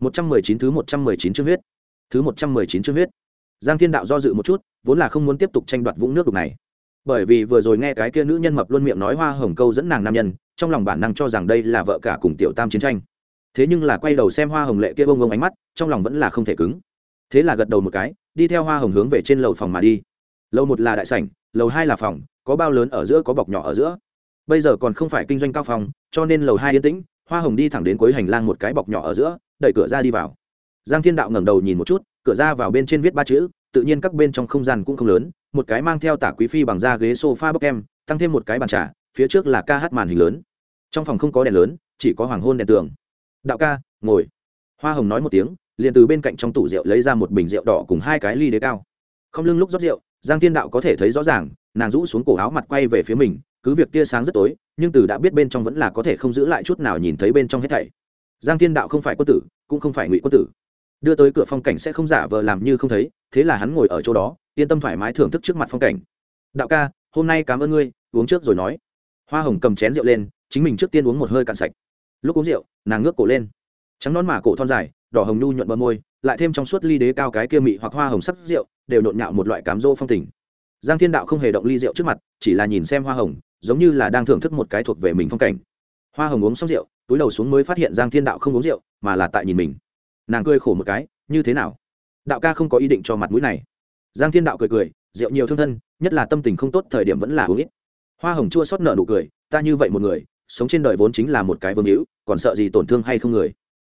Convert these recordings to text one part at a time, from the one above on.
một trăm mười chín thứ một trăm mười chín chương huyết. Thứ một trăm mười chín chương huyết. Giang thiên đạo do dự một chút, vốn là không muốn tiếp tục tranh đoạt vũng nước đục này. Bởi vì vừa rồi nghe cái kia nữ nhân mập luôn miệng nói hoa hồng câu dẫn nàng nam nhân, trong lòng bản năng cho rằng đây là vợ cả cùng tiểu tam chiến tranh. Thế nhưng là quay đầu xem hoa hồng lệ kia bông bông ánh mắt, trong lòng vẫn là không thể cứng. Thế là gật đầu một cái, đi theo hoa hồng hướng về trên lầu phòng mà đi. Lầu một là đại sảnh, lầu hai là phòng, có bao lớn ở giữa có bọc nhỏ ở giữa. Bây giờ còn không phải kinh doanh cao phòng, cho nên lầu hai yên tĩnh, hoa hồng đi thẳng đến cuối hành lang một cái bọc nhỏ ở giữa đẩy cửa ra đi vào. Giang thiên đạo ngẩng đầu nhìn một chút, cửa ra vào bên trên viết ba chữ, tự nhiên các bên trong không gian cũng không lớn, một cái mang theo tả quý phi bằng da ghế sofa bốc em, tăng thêm một cái bàn trà, phía trước là ca hát màn hình lớn. Trong phòng không có đèn lớn, chỉ có hoàng hôn đèn tường. Đạo ca, ngồi. Hoa hồng nói một tiếng, liền từ bên cạnh trong tủ rượu lấy ra một bình rượu đỏ cùng hai cái ly đế cao. Không lưng lúc rót rượu, giang thiên đạo có thể thấy rõ ràng, nàng rũ xuống cổ áo mặt quay về phía mình, cứ việc tia sáng rất tối, nhưng từ đã biết bên trong vẫn là có thể không giữ lại chút nào nhìn thấy bên trong hết thảy giang thiên đạo không phải quân tử, cũng không phải ngụy quân tử. Đưa tới cửa phong cảnh sẽ không giả vờ làm như không thấy, thế là hắn ngồi ở chỗ đó, yên tâm thoải mái thưởng thức trước mặt phong cảnh. Đạo ca, hôm nay cảm ơn ngươi, uống trước rồi nói. Hoa hồng cầm chén rượu lên, chính mình trước tiên uống một hơi cạn sạch. Lúc uống rượu, nàng ngước cổ lên. Trắng nón mà cổ thon dài, đỏ hồng nhu nhuận bờ môi, lại thêm trong suốt ly đế cao cái kia mị hoặc hoa hồng sắc rượu, đều nhộn nhạo một loại cám dỗ phong tình. Giang thiên đạo không hề động ly rượu trước mặt, chỉ là nhìn xem hoa hồng, giống như là đang thưởng thức một cái thuộc về mình phong cảnh. Hoa hồng uống xong rượu túi đầu xuống mới phát hiện giang thiên đạo không uống rượu, mà là tại nhìn mình. Nàng cười khổ một cái, như thế nào? Đạo ca không có ý định cho mặt mũi này. Giang thiên đạo cười cười, rượu nhiều thương thân, nhất là tâm tình không tốt thời điểm vẫn là uống ít. Hoa hồng chua xót nợ nụ cười, ta như vậy một người, sống trên đời vốn chính là một cái vương hữu, còn sợ gì tổn thương hay không người?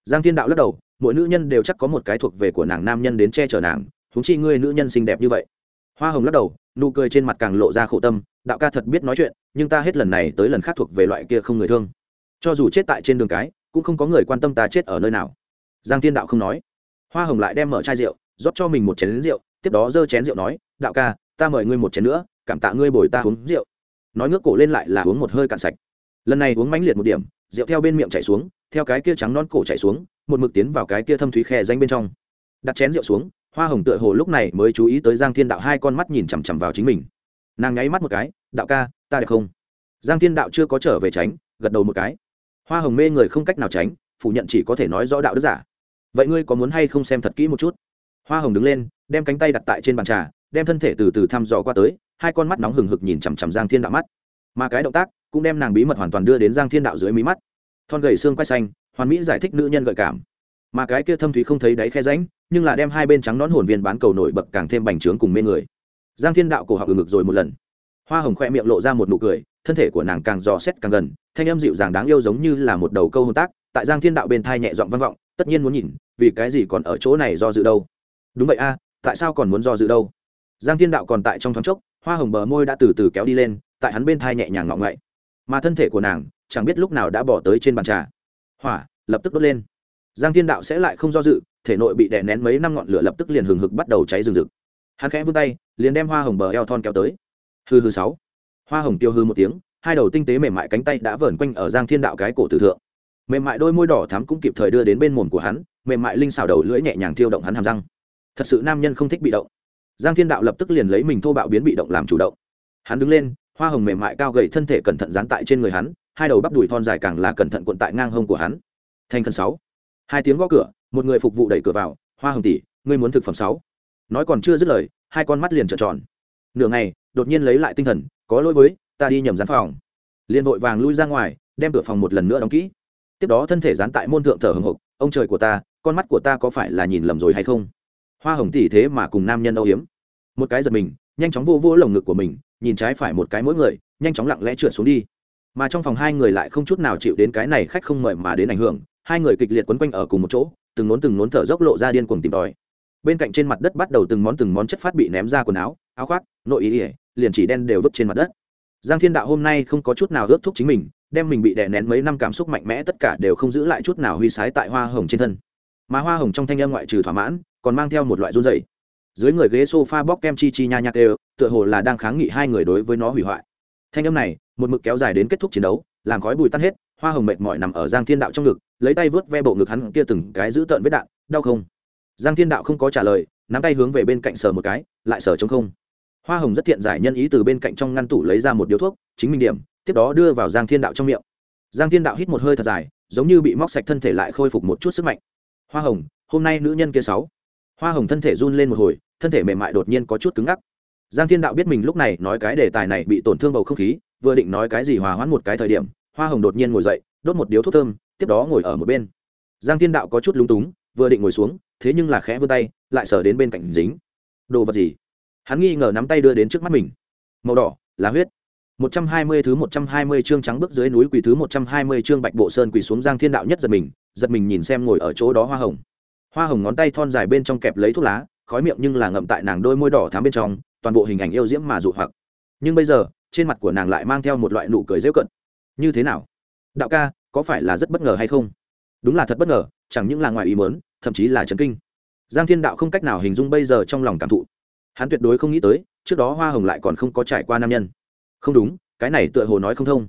Giang thiên đạo lắc đầu, mỗi nữ nhân đều chắc có một cái thuộc về của nàng nam nhân đến che chở nàng thúng chi ngươi nữ nhân xinh đẹp như vậy. Hoa hồng lắc đầu, nụ cười trên mặt càng lộ ra khổ tâm, đạo ca thật biết nói chuyện, nhưng ta hết lần này tới lần khác thuộc về loại kia không người thương cho dù chết tại trên đường cái, cũng không có người quan tâm ta chết ở nơi nào. Giang thiên đạo không nói. Hoa hồng lại đem mở chai rượu, rót cho mình một chén rượu, tiếp đó giơ chén rượu nói, đạo ca, ta mời ngươi một chén nữa, cảm tạ ngươi bồi ta uống rượu. Nói ngước cổ lên lại là uống một hơi cạn sạch. Lần này uống mãnh liệt một điểm, rượu theo bên miệng chảy xuống, theo cái kia trắng non cổ chảy xuống, một mực tiến vào cái kia thâm thúy khe danh bên trong. Đặt chén rượu xuống, hoa hồng tựa hồ lúc này mới chú ý tới giang thiên đạo hai con mắt nhìn chằm chằm vào chính mình. Nàng nháy mắt một cái, đạo ca, ta đẹp không? Giang thiên đạo chưa có trở về tránh, gật đầu một cái hoa hồng mê người không cách nào tránh, phủ nhận chỉ có thể nói rõ đạo đức giả. Vậy ngươi có muốn hay không xem thật kỹ một chút? Hoa hồng đứng lên, đem cánh tay đặt tại trên bàn trà, đem thân thể từ từ thăm dò qua tới, hai con mắt nóng hừng hực nhìn chằm chằm giang thiên đạo mắt. Mà cái động tác cũng đem nàng bí mật hoàn toàn đưa đến giang thiên đạo dưới mí mắt. Thon gầy xương quay xanh, hoàn mỹ giải thích nữ nhân gợi cảm. Mà cái kia thâm thúy không thấy đáy khe ránh nhưng là đem hai bên trắng nón hồn viên bán cầu nổi bật càng thêm bành trướng cùng mê người. Giang thiên đạo cổ họng ngực rồi một lần. Hoa hồng khoe miệng lộ ra một nụ cười thân thể của nàng càng dò xét càng gần, thanh âm dịu dàng đáng yêu giống như là một đầu câu hôn tác, tại giang thiên đạo bên thai nhẹ giọng vang vọng, tất nhiên muốn nhìn, vì cái gì còn ở chỗ này do dự đâu. Đúng vậy a, tại sao còn muốn do dự đâu? Giang thiên đạo còn tại trong thoáng chốc, hoa hồng bờ môi đã từ từ kéo đi lên, tại hắn bên thai nhẹ nhàng ngọng ngậy. Mà thân thể của nàng, chẳng biết lúc nào đã bỏ tới trên bàn trà. Hỏa, lập tức đốt lên. Giang thiên đạo sẽ lại không do dự, thể nội bị đè nén mấy năm ngọn lửa lập tức liền hừng hực bắt đầu cháy rừng rực. Hắn khẽ vươn tay, liền đem hoa hồng bờ eo thon kéo tới. Hư hư sáu hoa hồng tiêu hư một tiếng, hai đầu tinh tế mềm mại cánh tay đã vờn quanh ở giang thiên đạo cái cổ tử thượng. Mềm mại đôi môi đỏ thắm cũng kịp thời đưa đến bên mồm của hắn, mềm mại linh xào đầu lưỡi nhẹ nhàng thiêu động hắn hàm răng. Thật sự nam nhân không thích bị động. Giang thiên đạo lập tức liền lấy mình thô bạo biến bị động làm chủ động. Hắn đứng lên, hoa hồng mềm mại cao gầy thân thể cẩn thận dán tại trên người hắn, hai đầu bắp đùi thon dài càng là cẩn thận cuộn tại ngang hông của hắn. Thành khẩn sáu. Hai tiếng gõ cửa, một người phục vụ đẩy cửa vào, hoa hồng tỷ, ngươi muốn thực phẩm sáu? Nói còn chưa dứt lời, hai con mắt liền trợn tròn nửa ngày, đột nhiên lấy lại tinh thần, có lỗi với, ta đi nhầm gián phòng. Liền vội vàng lui ra ngoài, đem cửa phòng một lần nữa đóng kỹ. Tiếp đó thân thể dán tại môn thượng thở hồng hộc ông trời của ta, con mắt của ta có phải là nhìn lầm rồi hay không? Hoa hồng tỷ thế mà cùng nam nhân âu hiếm một cái giật mình, nhanh chóng vô vô lồng ngực của mình, nhìn trái phải một cái mỗi người, nhanh chóng lặng lẽ trượt xuống đi. Mà trong phòng hai người lại không chút nào chịu đến cái này khách không mời mà đến ảnh hưởng, hai người kịch liệt quấn quanh ở cùng một chỗ, từng nốn từng nốn thở dốc lộ ra điên cuồng tìm tòi. Bên cạnh trên mặt đất bắt đầu từng món từng món chất phát bị ném ra quần áo áo khoác, nội ý ỉa liền chỉ đen đều vứt trên mặt đất. Giang thiên đạo hôm nay không có chút nào ướt thúc chính mình, đem mình bị đè nén mấy năm cảm xúc mạnh mẽ tất cả đều không giữ lại chút nào huy sái tại hoa hồng trên thân. Mà hoa hồng trong thanh âm ngoại trừ thỏa mãn, còn mang theo một loại run dày dưới người ghế sofa bóc kem chi chi nha nhạc đều tựa hồ là đang kháng nghị hai người đối với nó hủy hoại. Thanh âm này, một mực kéo dài đến kết thúc chiến đấu, làm khói bùi tan hết, hoa hồng mệt mỏi nằm ở giang thiên đạo trong ngực, lấy tay vớt ve bộ ngực hắn kia từng cái giữ tợn vết đạn, đau không? Giang thiên đạo không có trả lời, nắm tay hướng về bên cạnh sờ một cái, lại sờ chống không hoa hồng rất thiện giải nhân ý từ bên cạnh trong ngăn tủ lấy ra một điếu thuốc, chính mình điểm, tiếp đó đưa vào giang thiên đạo trong miệng. Giang thiên đạo hít một hơi thật dài, giống như bị móc sạch thân thể lại khôi phục một chút sức mạnh. Hoa hồng, hôm nay nữ nhân kia sáu. Hoa hồng thân thể run lên một hồi, thân thể mềm mại đột nhiên có chút cứng ngắc. Giang thiên đạo biết mình lúc này nói cái đề tài này bị tổn thương bầu không khí, vừa định nói cái gì hòa hoãn một cái thời điểm, hoa hồng đột nhiên ngồi dậy, đốt một điếu thuốc thơm, tiếp đó ngồi ở một bên. Giang thiên đạo có chút lúng túng, vừa định ngồi xuống, thế nhưng là khẽ vươn tay, lại sờ đến bên cạnh dính. Đồ vật gì? Hắn nghi ngờ nắm tay đưa đến trước mắt mình màu đỏ là huyết 120 thứ 120 chương trắng bước dưới núi quỳ thứ 120 chương Bạch Bộ Sơn quỳ xuống Giang Thiên Đạo nhất giật mình, giật mình nhìn xem ngồi ở chỗ đó hoa hồng. Hoa hồng ngón tay thon dài bên trong kẹp lấy thuốc lá, khói miệng nhưng là ngậm tại nàng đôi môi đỏ thắm bên trong, toàn bộ hình ảnh yêu diễm mà dụ hoặc. Nhưng bây giờ, trên mặt của nàng lại mang theo một loại nụ cười rêu cận. Như thế nào? Đạo ca, có phải là rất bất ngờ hay không? Đúng là thật bất ngờ, chẳng những là ngoài ý muốn, thậm chí là chấn kinh. Giang Thiên Đạo không cách nào hình dung bây giờ trong lòng cảm thụ. Hắn tuyệt đối không nghĩ tới, trước đó Hoa Hồng lại còn không có trải qua nam nhân. Không đúng cái này tựa hồ nói không thông.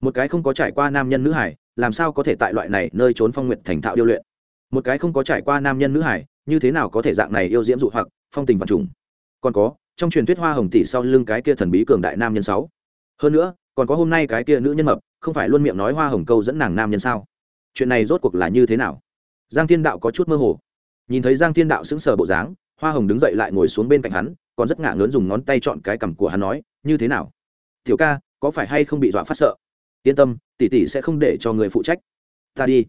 Một cái không có trải qua nam nhân nữ hải làm sao có thể tại loại này nơi trốn phong nguyện thành thạo điêu luyện? Một cái không có trải qua nam nhân nữ hải như thế nào có thể dạng này yêu diễm dụ hoặc phong tình vật trùng? Còn có trong truyền thuyết hoa hồng tỷ sau lưng cái kia thần bí cường đại nam nhân sáu. Hơn nữa còn có hôm nay cái kia nữ nhân mập không phải luôn miệng nói hoa hồng câu dẫn nàng nam nhân sao? Chuyện này rốt cuộc là như thế nào? Giang thiên đạo có chút mơ hồ. Nhìn thấy giang thiên đạo sững sờ bộ dáng hoa hồng đứng dậy lại ngồi xuống bên cạnh hắn, còn rất ngả ngớn dùng ngón tay chọn cái cằm của hắn nói, như thế nào? Tiểu ca, có phải hay không bị dọa phát sợ? Yên tâm, tỷ tỷ sẽ không để cho người phụ trách. Ta đi.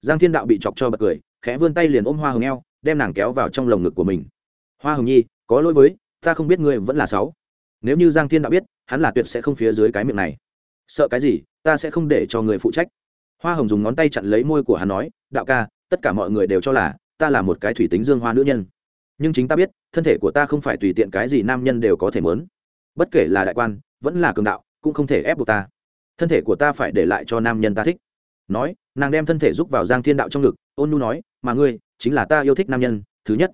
Giang thiên đạo bị chọc cho bật cười, khẽ vươn tay liền ôm hoa hồng eo, đem nàng kéo vào trong lồng ngực của mình. Hoa hồng nhi, có lỗi với, ta không biết ngươi vẫn là sáu. Nếu như giang thiên đạo biết, hắn là tuyệt sẽ không phía dưới cái miệng này. Sợ cái gì, ta sẽ không để cho người phụ trách. Hoa hồng dùng ngón tay chặn lấy môi của hắn nói, đạo ca, tất cả mọi người đều cho là ta là một cái thủy tính dương hoa nữ nhân nhưng chính ta biết, thân thể của ta không phải tùy tiện cái gì nam nhân đều có thể mớn. Bất kể là đại quan, vẫn là cường đạo, cũng không thể ép buộc ta. Thân thể của ta phải để lại cho nam nhân ta thích. Nói, nàng đem thân thể giúp vào giang thiên đạo trong ngực, ôn nu nói, mà ngươi, chính là ta yêu thích nam nhân, thứ nhất.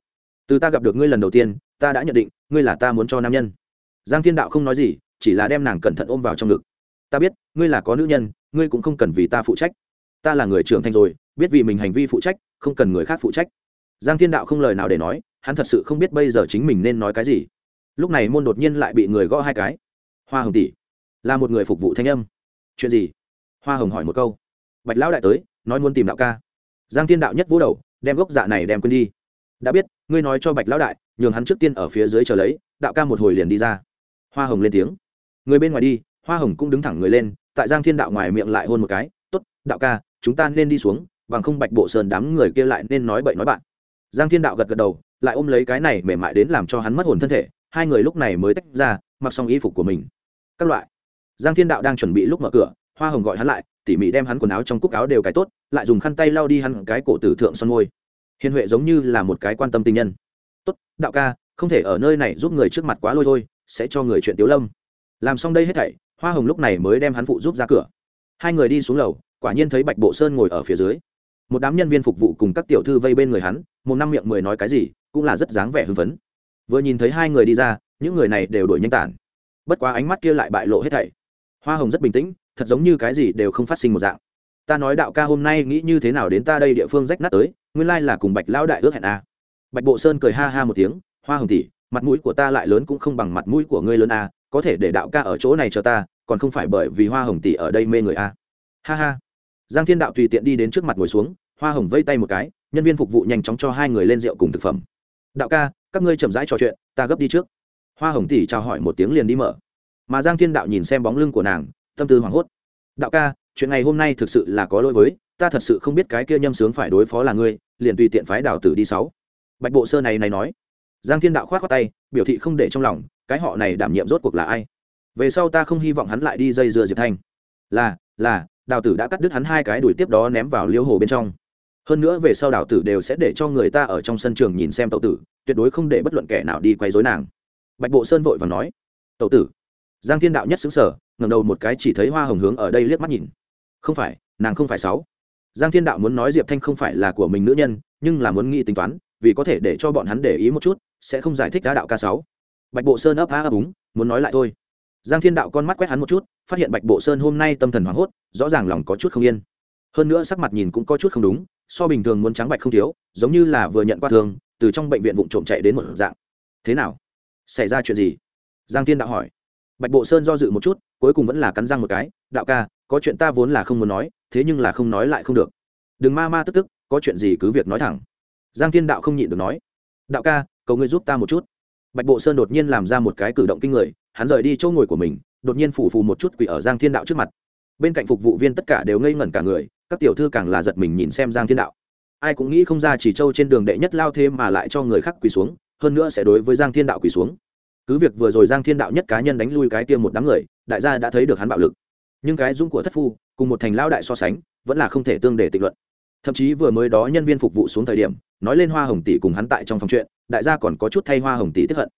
Từ ta gặp được ngươi lần đầu tiên, ta đã nhận định, ngươi là ta muốn cho nam nhân. Giang thiên đạo không nói gì, chỉ là đem nàng cẩn thận ôm vào trong ngực. Ta biết, ngươi là có nữ nhân, ngươi cũng không cần vì ta phụ trách. Ta là người trưởng thành rồi, biết vì mình hành vi phụ trách, không cần người khác phụ trách. Giang thiên đạo không lời nào để nói hắn thật sự không biết bây giờ chính mình nên nói cái gì. Lúc này môn đột nhiên lại bị người gõ hai cái. Hoa hồng tỷ, là một người phục vụ thanh âm. Chuyện gì? Hoa hồng hỏi một câu. Bạch lão đại tới, nói muốn tìm đạo ca. Giang thiên đạo nhất vũ đầu, đem gốc dạ này đem quên đi. Đã biết, ngươi nói cho bạch lão đại, nhường hắn trước tiên ở phía dưới chờ lấy, đạo ca một hồi liền đi ra. Hoa hồng lên tiếng. Người bên ngoài đi, hoa hồng cũng đứng thẳng người lên, tại giang thiên đạo ngoài miệng lại hôn một cái. T ố t đạo ca, chúng ta nên đi xuống, bằng không bạch bộ sơn đám người kia lại nên nói bậy nói bạn. Giang thiên đạo gật gật đầu lại ôm lấy cái này mềm mại đến làm cho hắn mất hồn thân thể, hai người lúc này mới tách ra, mặc xong y phục của mình. Các loại. Giang thiên đạo đang chuẩn bị lúc mở cửa, hoa hồng gọi hắn lại, tỉ mỉ đem hắn quần áo trong cúc áo đều cái tốt, lại dùng khăn tay lau đi hắn cái cổ tử thượng son môi. Hiền huệ giống như là một cái quan tâm tình nhân. Tốt, đạo ca, không thể ở nơi này giúp người trước mặt quá lôi thôi, sẽ cho người chuyện tiếu lâm. Làm xong đây hết thảy, hoa hồng lúc này mới đem hắn phụ giúp ra cửa. Hai người đi xuống lầu, quả nhiên thấy bạch bộ sơn ngồi ở phía dưới. Một đám nhân viên phục vụ cùng các tiểu thư vây bên người hắn, một năm miệng mười nói cái gì cũng là rất dáng vẻ hưng phấn vừa nhìn thấy hai người đi ra, những người này đều đổi nhanh tản bất quá ánh mắt kia lại bại lộ hết thảy hoa hồng rất bình tĩnh, thật giống như cái gì đều không phát sinh một dạng ta nói đạo ca hôm nay nghĩ như thế nào đến ta đây địa phương rách nát tới, nguyên lai là cùng bạch lão đại ước hẹn a à. bạch bộ sơn cười ha ha một tiếng, hoa hồng tỷ, mặt mũi của ta lại lớn cũng không bằng mặt mũi của ngươi lớn a à. có thể để đạo ca ở chỗ này cho ta, còn không phải bởi vì hoa hồng tỷ ở đây mê người a à. ha ha giang thiên đạo tùy tiện đi đến trước mặt ngồi xuống, hoa hồng vây tay một cái, nhân viên phục vụ nhanh chóng cho hai người lên rượu cùng thực phẩm đạo ca, các ngươi chậm rãi trò chuyện, ta gấp đi trước. Hoa hồng tỷ chào hỏi một tiếng liền đi mở. Mà giang thiên đạo nhìn xem bóng lưng của nàng, tâm tư hoảng hốt. Đạo ca, chuyện ngày hôm nay thực sự là có lỗi với, ta thật sự không biết cái kia nhâm sướng phải đối phó là ngươi, liền tùy tiện phái đào tử đi sáu. Bạch bộ sơ này này nói. Giang thiên đạo khoát khoát tay, biểu thị không để trong lòng, cái họ này đảm nhiệm rốt cuộc là ai? Về sau ta không hy vọng hắn lại đi dây dưa diệp thanh. Là là, đào tử đã cắt đứt hắn hai cái đuổi tiếp đó ném vào liêu hồ bên trong hơn nữa về sau đào tử đều sẽ để cho người ta ở trong sân trường nhìn xem tậu tử, tuyệt đối không để bất luận kẻ nào đi quay dối nàng. Bạch bộ sơn vội và nói, tậu tử. Giang thiên đạo nhất xứng sở ngầm đầu một cái chỉ thấy hoa hồng hướng ở đây liếc mắt nhìn. Không phải, nàng không phải sáu. Giang thiên đạo muốn nói diệp thanh không phải là của mình nữ nhân, nhưng là muốn nghĩ tính toán, vì có thể để cho bọn hắn để ý một chút, sẽ không giải thích đá đạo ca sáu. Bạch bộ sơn ấp á ấp úng, muốn nói lại thôi. Giang thiên đạo con mắt quét hắn một chút, phát hiện bạch bộ sơn hôm nay tâm thần hoảng hốt, rõ ràng lòng có chút không yên. Hơn nữa sắc mặt nhìn cũng có chút không đúng so bình thường muốn trắng bạch không thiếu, giống như là vừa nhận qua thương, từ trong bệnh viện vụ trộm chạy đến một dạng. Thế nào? Xảy ra chuyện gì? Giang thiên đạo hỏi. Bạch bộ sơn do dự một chút, cuối cùng vẫn là cắn răng một cái, đạo ca, có chuyện ta vốn là không muốn nói, thế nhưng là không nói lại không được. Đừng ma ma tức tức, có chuyện gì cứ việc nói thẳng. Giang thiên đạo không nhịn được nói. Đạo ca, cầu ngươi giúp ta một chút. Bạch bộ sơn đột nhiên làm ra một cái cử động kinh người, hắn rời đi chỗ ngồi của mình, đột nhiên phủ phù một chút quỷ ở giang thiên đạo trước mặt. Bên cạnh phục vụ viên tất cả đều ngây ngẩn cả người các tiểu thư càng là giật mình nhìn xem giang thiên đạo. Ai cũng nghĩ không ra chỉ châu trên đường đệ nhất lao thêm mà lại cho người khác quỳ xuống, hơn nữa sẽ đối với giang thiên đạo quỳ xuống. Cứ việc vừa rồi giang thiên đạo nhất cá nhân đánh lui cái tiêm một đám người, đại gia đã thấy được hắn bạo lực. Nhưng cái dũng của thất phu, cùng một thành lao đại so sánh, vẫn là không thể tương để tịch luận. Thậm chí vừa mới đó nhân viên phục vụ xuống thời điểm, nói lên hoa hồng tỷ cùng hắn tại trong phòng chuyện, đại gia còn có chút thay hoa hồng tỷ tiếp hận.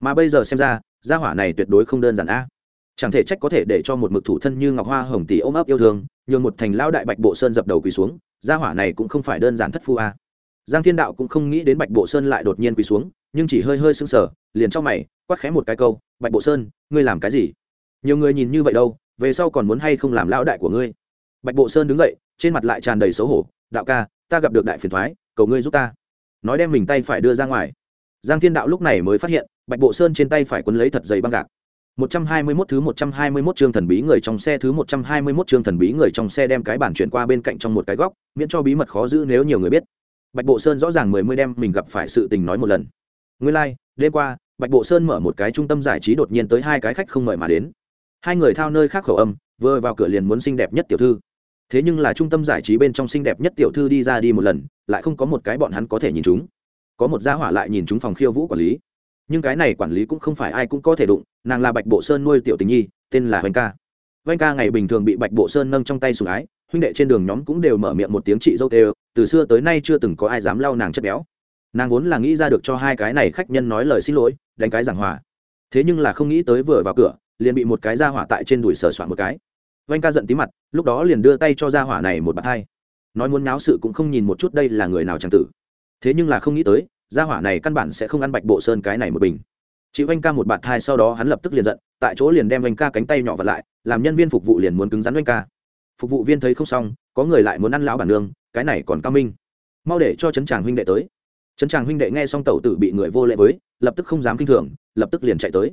Mà bây giờ xem ra, gia hỏa này tuyệt đối không đơn giản a. Chẳng thể trách có thể để cho một mực thủ thân như ngọc hoa hồng tỷ ôm ấp yêu thương nhường một thành lao đại bạch bộ sơn dập đầu quỳ xuống, gia hỏa này cũng không phải đơn giản thất phu a. Giang thiên đạo cũng không nghĩ đến bạch bộ sơn lại đột nhiên quỳ xuống, nhưng chỉ hơi hơi sưng sờ, liền cho mày, quát khẽ một cái câu, bạch bộ sơn, ngươi làm cái gì? Nhiều người nhìn như vậy đâu, về sau còn muốn hay không làm lão đại của ngươi? Bạch bộ sơn đứng dậy, trên mặt lại tràn đầy xấu hổ, đạo ca, ta gặp được đại phiền thoái, cầu ngươi giúp ta. Nói đem mình tay phải đưa ra ngoài. Giang thiên đạo lúc này mới phát hiện, bạch bộ sơn trên tay phải quấn lấy thật dày băng gạc. 121 thứ 121 chương thần bí người trong xe thứ 121 chương thần bí người trong xe đem cái bản chuyển qua bên cạnh trong một cái góc, miễn cho bí mật khó giữ nếu nhiều người biết. Bạch Bộ Sơn rõ ràng mười mươi đem mình gặp phải sự tình nói một lần. Nguyên lai, like, đêm qua, Bạch Bộ Sơn mở một cái trung tâm giải trí đột nhiên tới hai cái khách không mời mà đến. Hai người thao nơi khác khẩu âm, vừa vào cửa liền muốn xinh đẹp nhất tiểu thư. Thế nhưng là trung tâm giải trí bên trong xinh đẹp nhất tiểu thư đi ra đi một lần, lại không có một cái bọn hắn có thể nhìn chúng. Có một gia hỏa lại nhìn chúng phòng khiêu vũ quản lý nhưng cái này quản lý cũng không phải ai cũng có thể đụng nàng là bạch bộ sơn nuôi tiểu tình nhi, tên là hoành ca. Hoành ca ngày bình thường bị bạch bộ sơn nâng trong tay sủng ái, huynh đệ trên đường nhóm cũng đều mở miệng một tiếng chị dâu tê từ xưa tới nay chưa từng có ai dám lau nàng chất béo. Nàng vốn là nghĩ ra được cho hai cái này khách nhân nói lời xin lỗi, đánh cái giảng hòa. Thế nhưng là không nghĩ tới vừa vào cửa, liền bị một cái ra hỏa tại trên đùi sờ soạn một cái. Vanh ca giận tí mặt, lúc đó liền đưa tay cho ra hỏa này một bàn hai. Nói muốn náo sự cũng không nhìn một chút đây là người nào chẳng tử. Thế nhưng là không nghĩ tới gia hỏa này căn bản sẽ không ăn bạch bộ sơn cái này một bình chịu anh ca một bạt thai sau đó hắn lập tức liền giận, tại chỗ liền đem anh ca cánh tay nhỏ vật lại, làm nhân viên phục vụ liền muốn cứng rắn anh ca. Phục vụ viên thấy không xong, có người lại muốn ăn lão bản nương, cái này còn cao minh. Mau để cho trấn tràng huynh đệ tới. Trấn tràng huynh đệ nghe xong tẩu tử bị người vô lệ với, lập tức không dám kinh thường, lập tức liền chạy tới.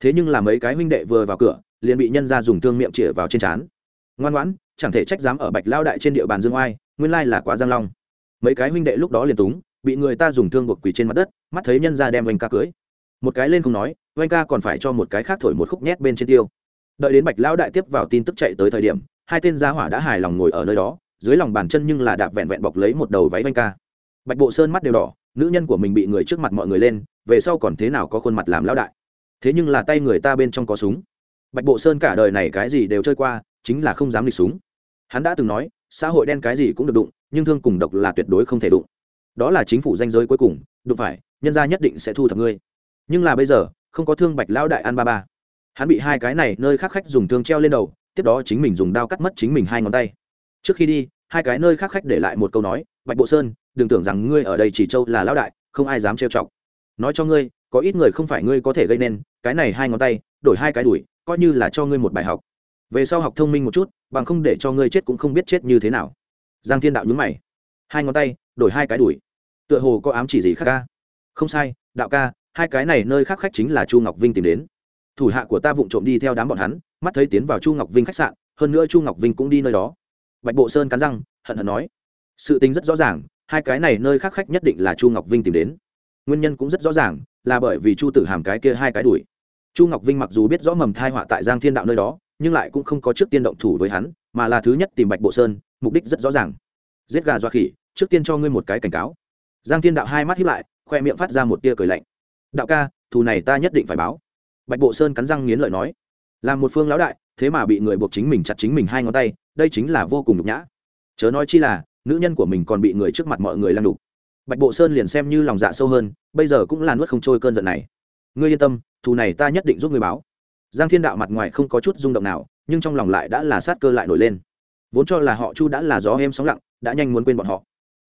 Thế nhưng là mấy cái huynh đệ vừa vào cửa, liền bị nhân ra dùng thương miệng chĩa vào trên trán. Ngoan ngoãn, chẳng thể trách dám ở bạch lao đại trên địa bàn dương oai, nguyên lai là quá giang long. Mấy cái huynh đệ lúc đó liền túng, bị người ta dùng thương buộc quỳ trên mặt đất, mắt thấy nhân ra đem oanh ca cưới một cái lên không nói, oanh ca còn phải cho một cái khác thổi một khúc nhét bên trên tiêu. Đợi đến bạch lão đại tiếp vào tin tức chạy tới thời điểm, hai tên gia hỏa đã hài lòng ngồi ở nơi đó, dưới lòng bàn chân nhưng là đạp vẹn vẹn bọc lấy một đầu váy oanh ca. Bạch bộ sơn mắt đều đỏ, nữ nhân của mình bị người trước mặt mọi người lên, về sau còn thế nào có khuôn mặt làm lão đại? Thế nhưng là tay người ta bên trong có súng. Bạch bộ sơn cả đời này cái gì đều chơi qua, chính là không dám lịch súng. Hắn đã từng nói, xã hội đen cái gì cũng được đụng, nhưng thương cùng độc là tuyệt đối không thể đụng. Đó là chính phủ danh giới cuối cùng, đụng phải, nhân gia nhất định sẽ thu thập ngươi nhưng là bây giờ, không có thương bạch lão đại an ba ba. Hắn bị hai cái này nơi khác khách dùng thương treo lên đầu, tiếp đó chính mình dùng đao cắt mất chính mình hai ngón tay. Trước khi đi, hai cái nơi khác khách để lại một câu nói, bạch bộ sơn, đừng tưởng rằng ngươi ở đây chỉ châu là lão đại, không ai dám trêu chọc. Nói cho ngươi, có ít người không phải ngươi có thể gây nên, cái này hai ngón tay, đổi hai cái đuổi, coi như là cho ngươi một bài học. Về sau học thông minh một chút, bằng không để cho ngươi chết cũng không biết chết như thế nào. Giang thiên đạo nhúng mày. Hai ngón tay, đổi hai cái đuổi. Tựa hồ có ám chỉ gì khác ca? Không sai, đạo ca hai cái này nơi khác khách chính là chu ngọc vinh tìm đến. Thủ hạ của ta vụng trộm đi theo đám bọn hắn, mắt thấy tiến vào chu ngọc vinh khách sạn, hơn nữa chu ngọc vinh cũng đi nơi đó. Bạch bộ sơn cắn răng, hận hận nói, sự tính rất rõ ràng, hai cái này nơi khác khách nhất định là chu ngọc vinh tìm đến. Nguyên nhân cũng rất rõ ràng, là bởi vì chu tử hàm cái kia hai cái đuổi. Chu ngọc vinh mặc dù biết rõ mầm thai họa tại giang thiên đạo nơi đó, nhưng lại cũng không có trước tiên động thủ với hắn, mà là thứ nhất tìm bạch bộ sơn, mục đích rất rõ ràng. Giết gà doa khỉ, trước tiên cho ngươi một cái cảnh cáo. Giang thiên đạo hai mắt hiếp lại, khoe miệng phát ra một tia cười lạnh đạo ca, thù này ta nhất định phải báo. Bạch bộ sơn cắn răng nghiến lợi nói. Làm một phương lão đại, thế mà bị người buộc chính mình chặt chính mình hai ngón tay, đây chính là vô cùng nhục nhã. Chớ nói chi là, nữ nhân của mình còn bị người trước mặt mọi người lăng đục. Bạch bộ sơn liền xem như lòng dạ sâu hơn, bây giờ cũng là nuốt không trôi cơn giận này. Ngươi yên tâm, thù này ta nhất định giúp ngươi báo. Giang thiên đạo mặt ngoài không có chút rung động nào, nhưng trong lòng lại đã là sát cơ lại nổi lên. Vốn cho là họ chu đã là gió êm sóng lặng, đã nhanh muốn quên bọn họ.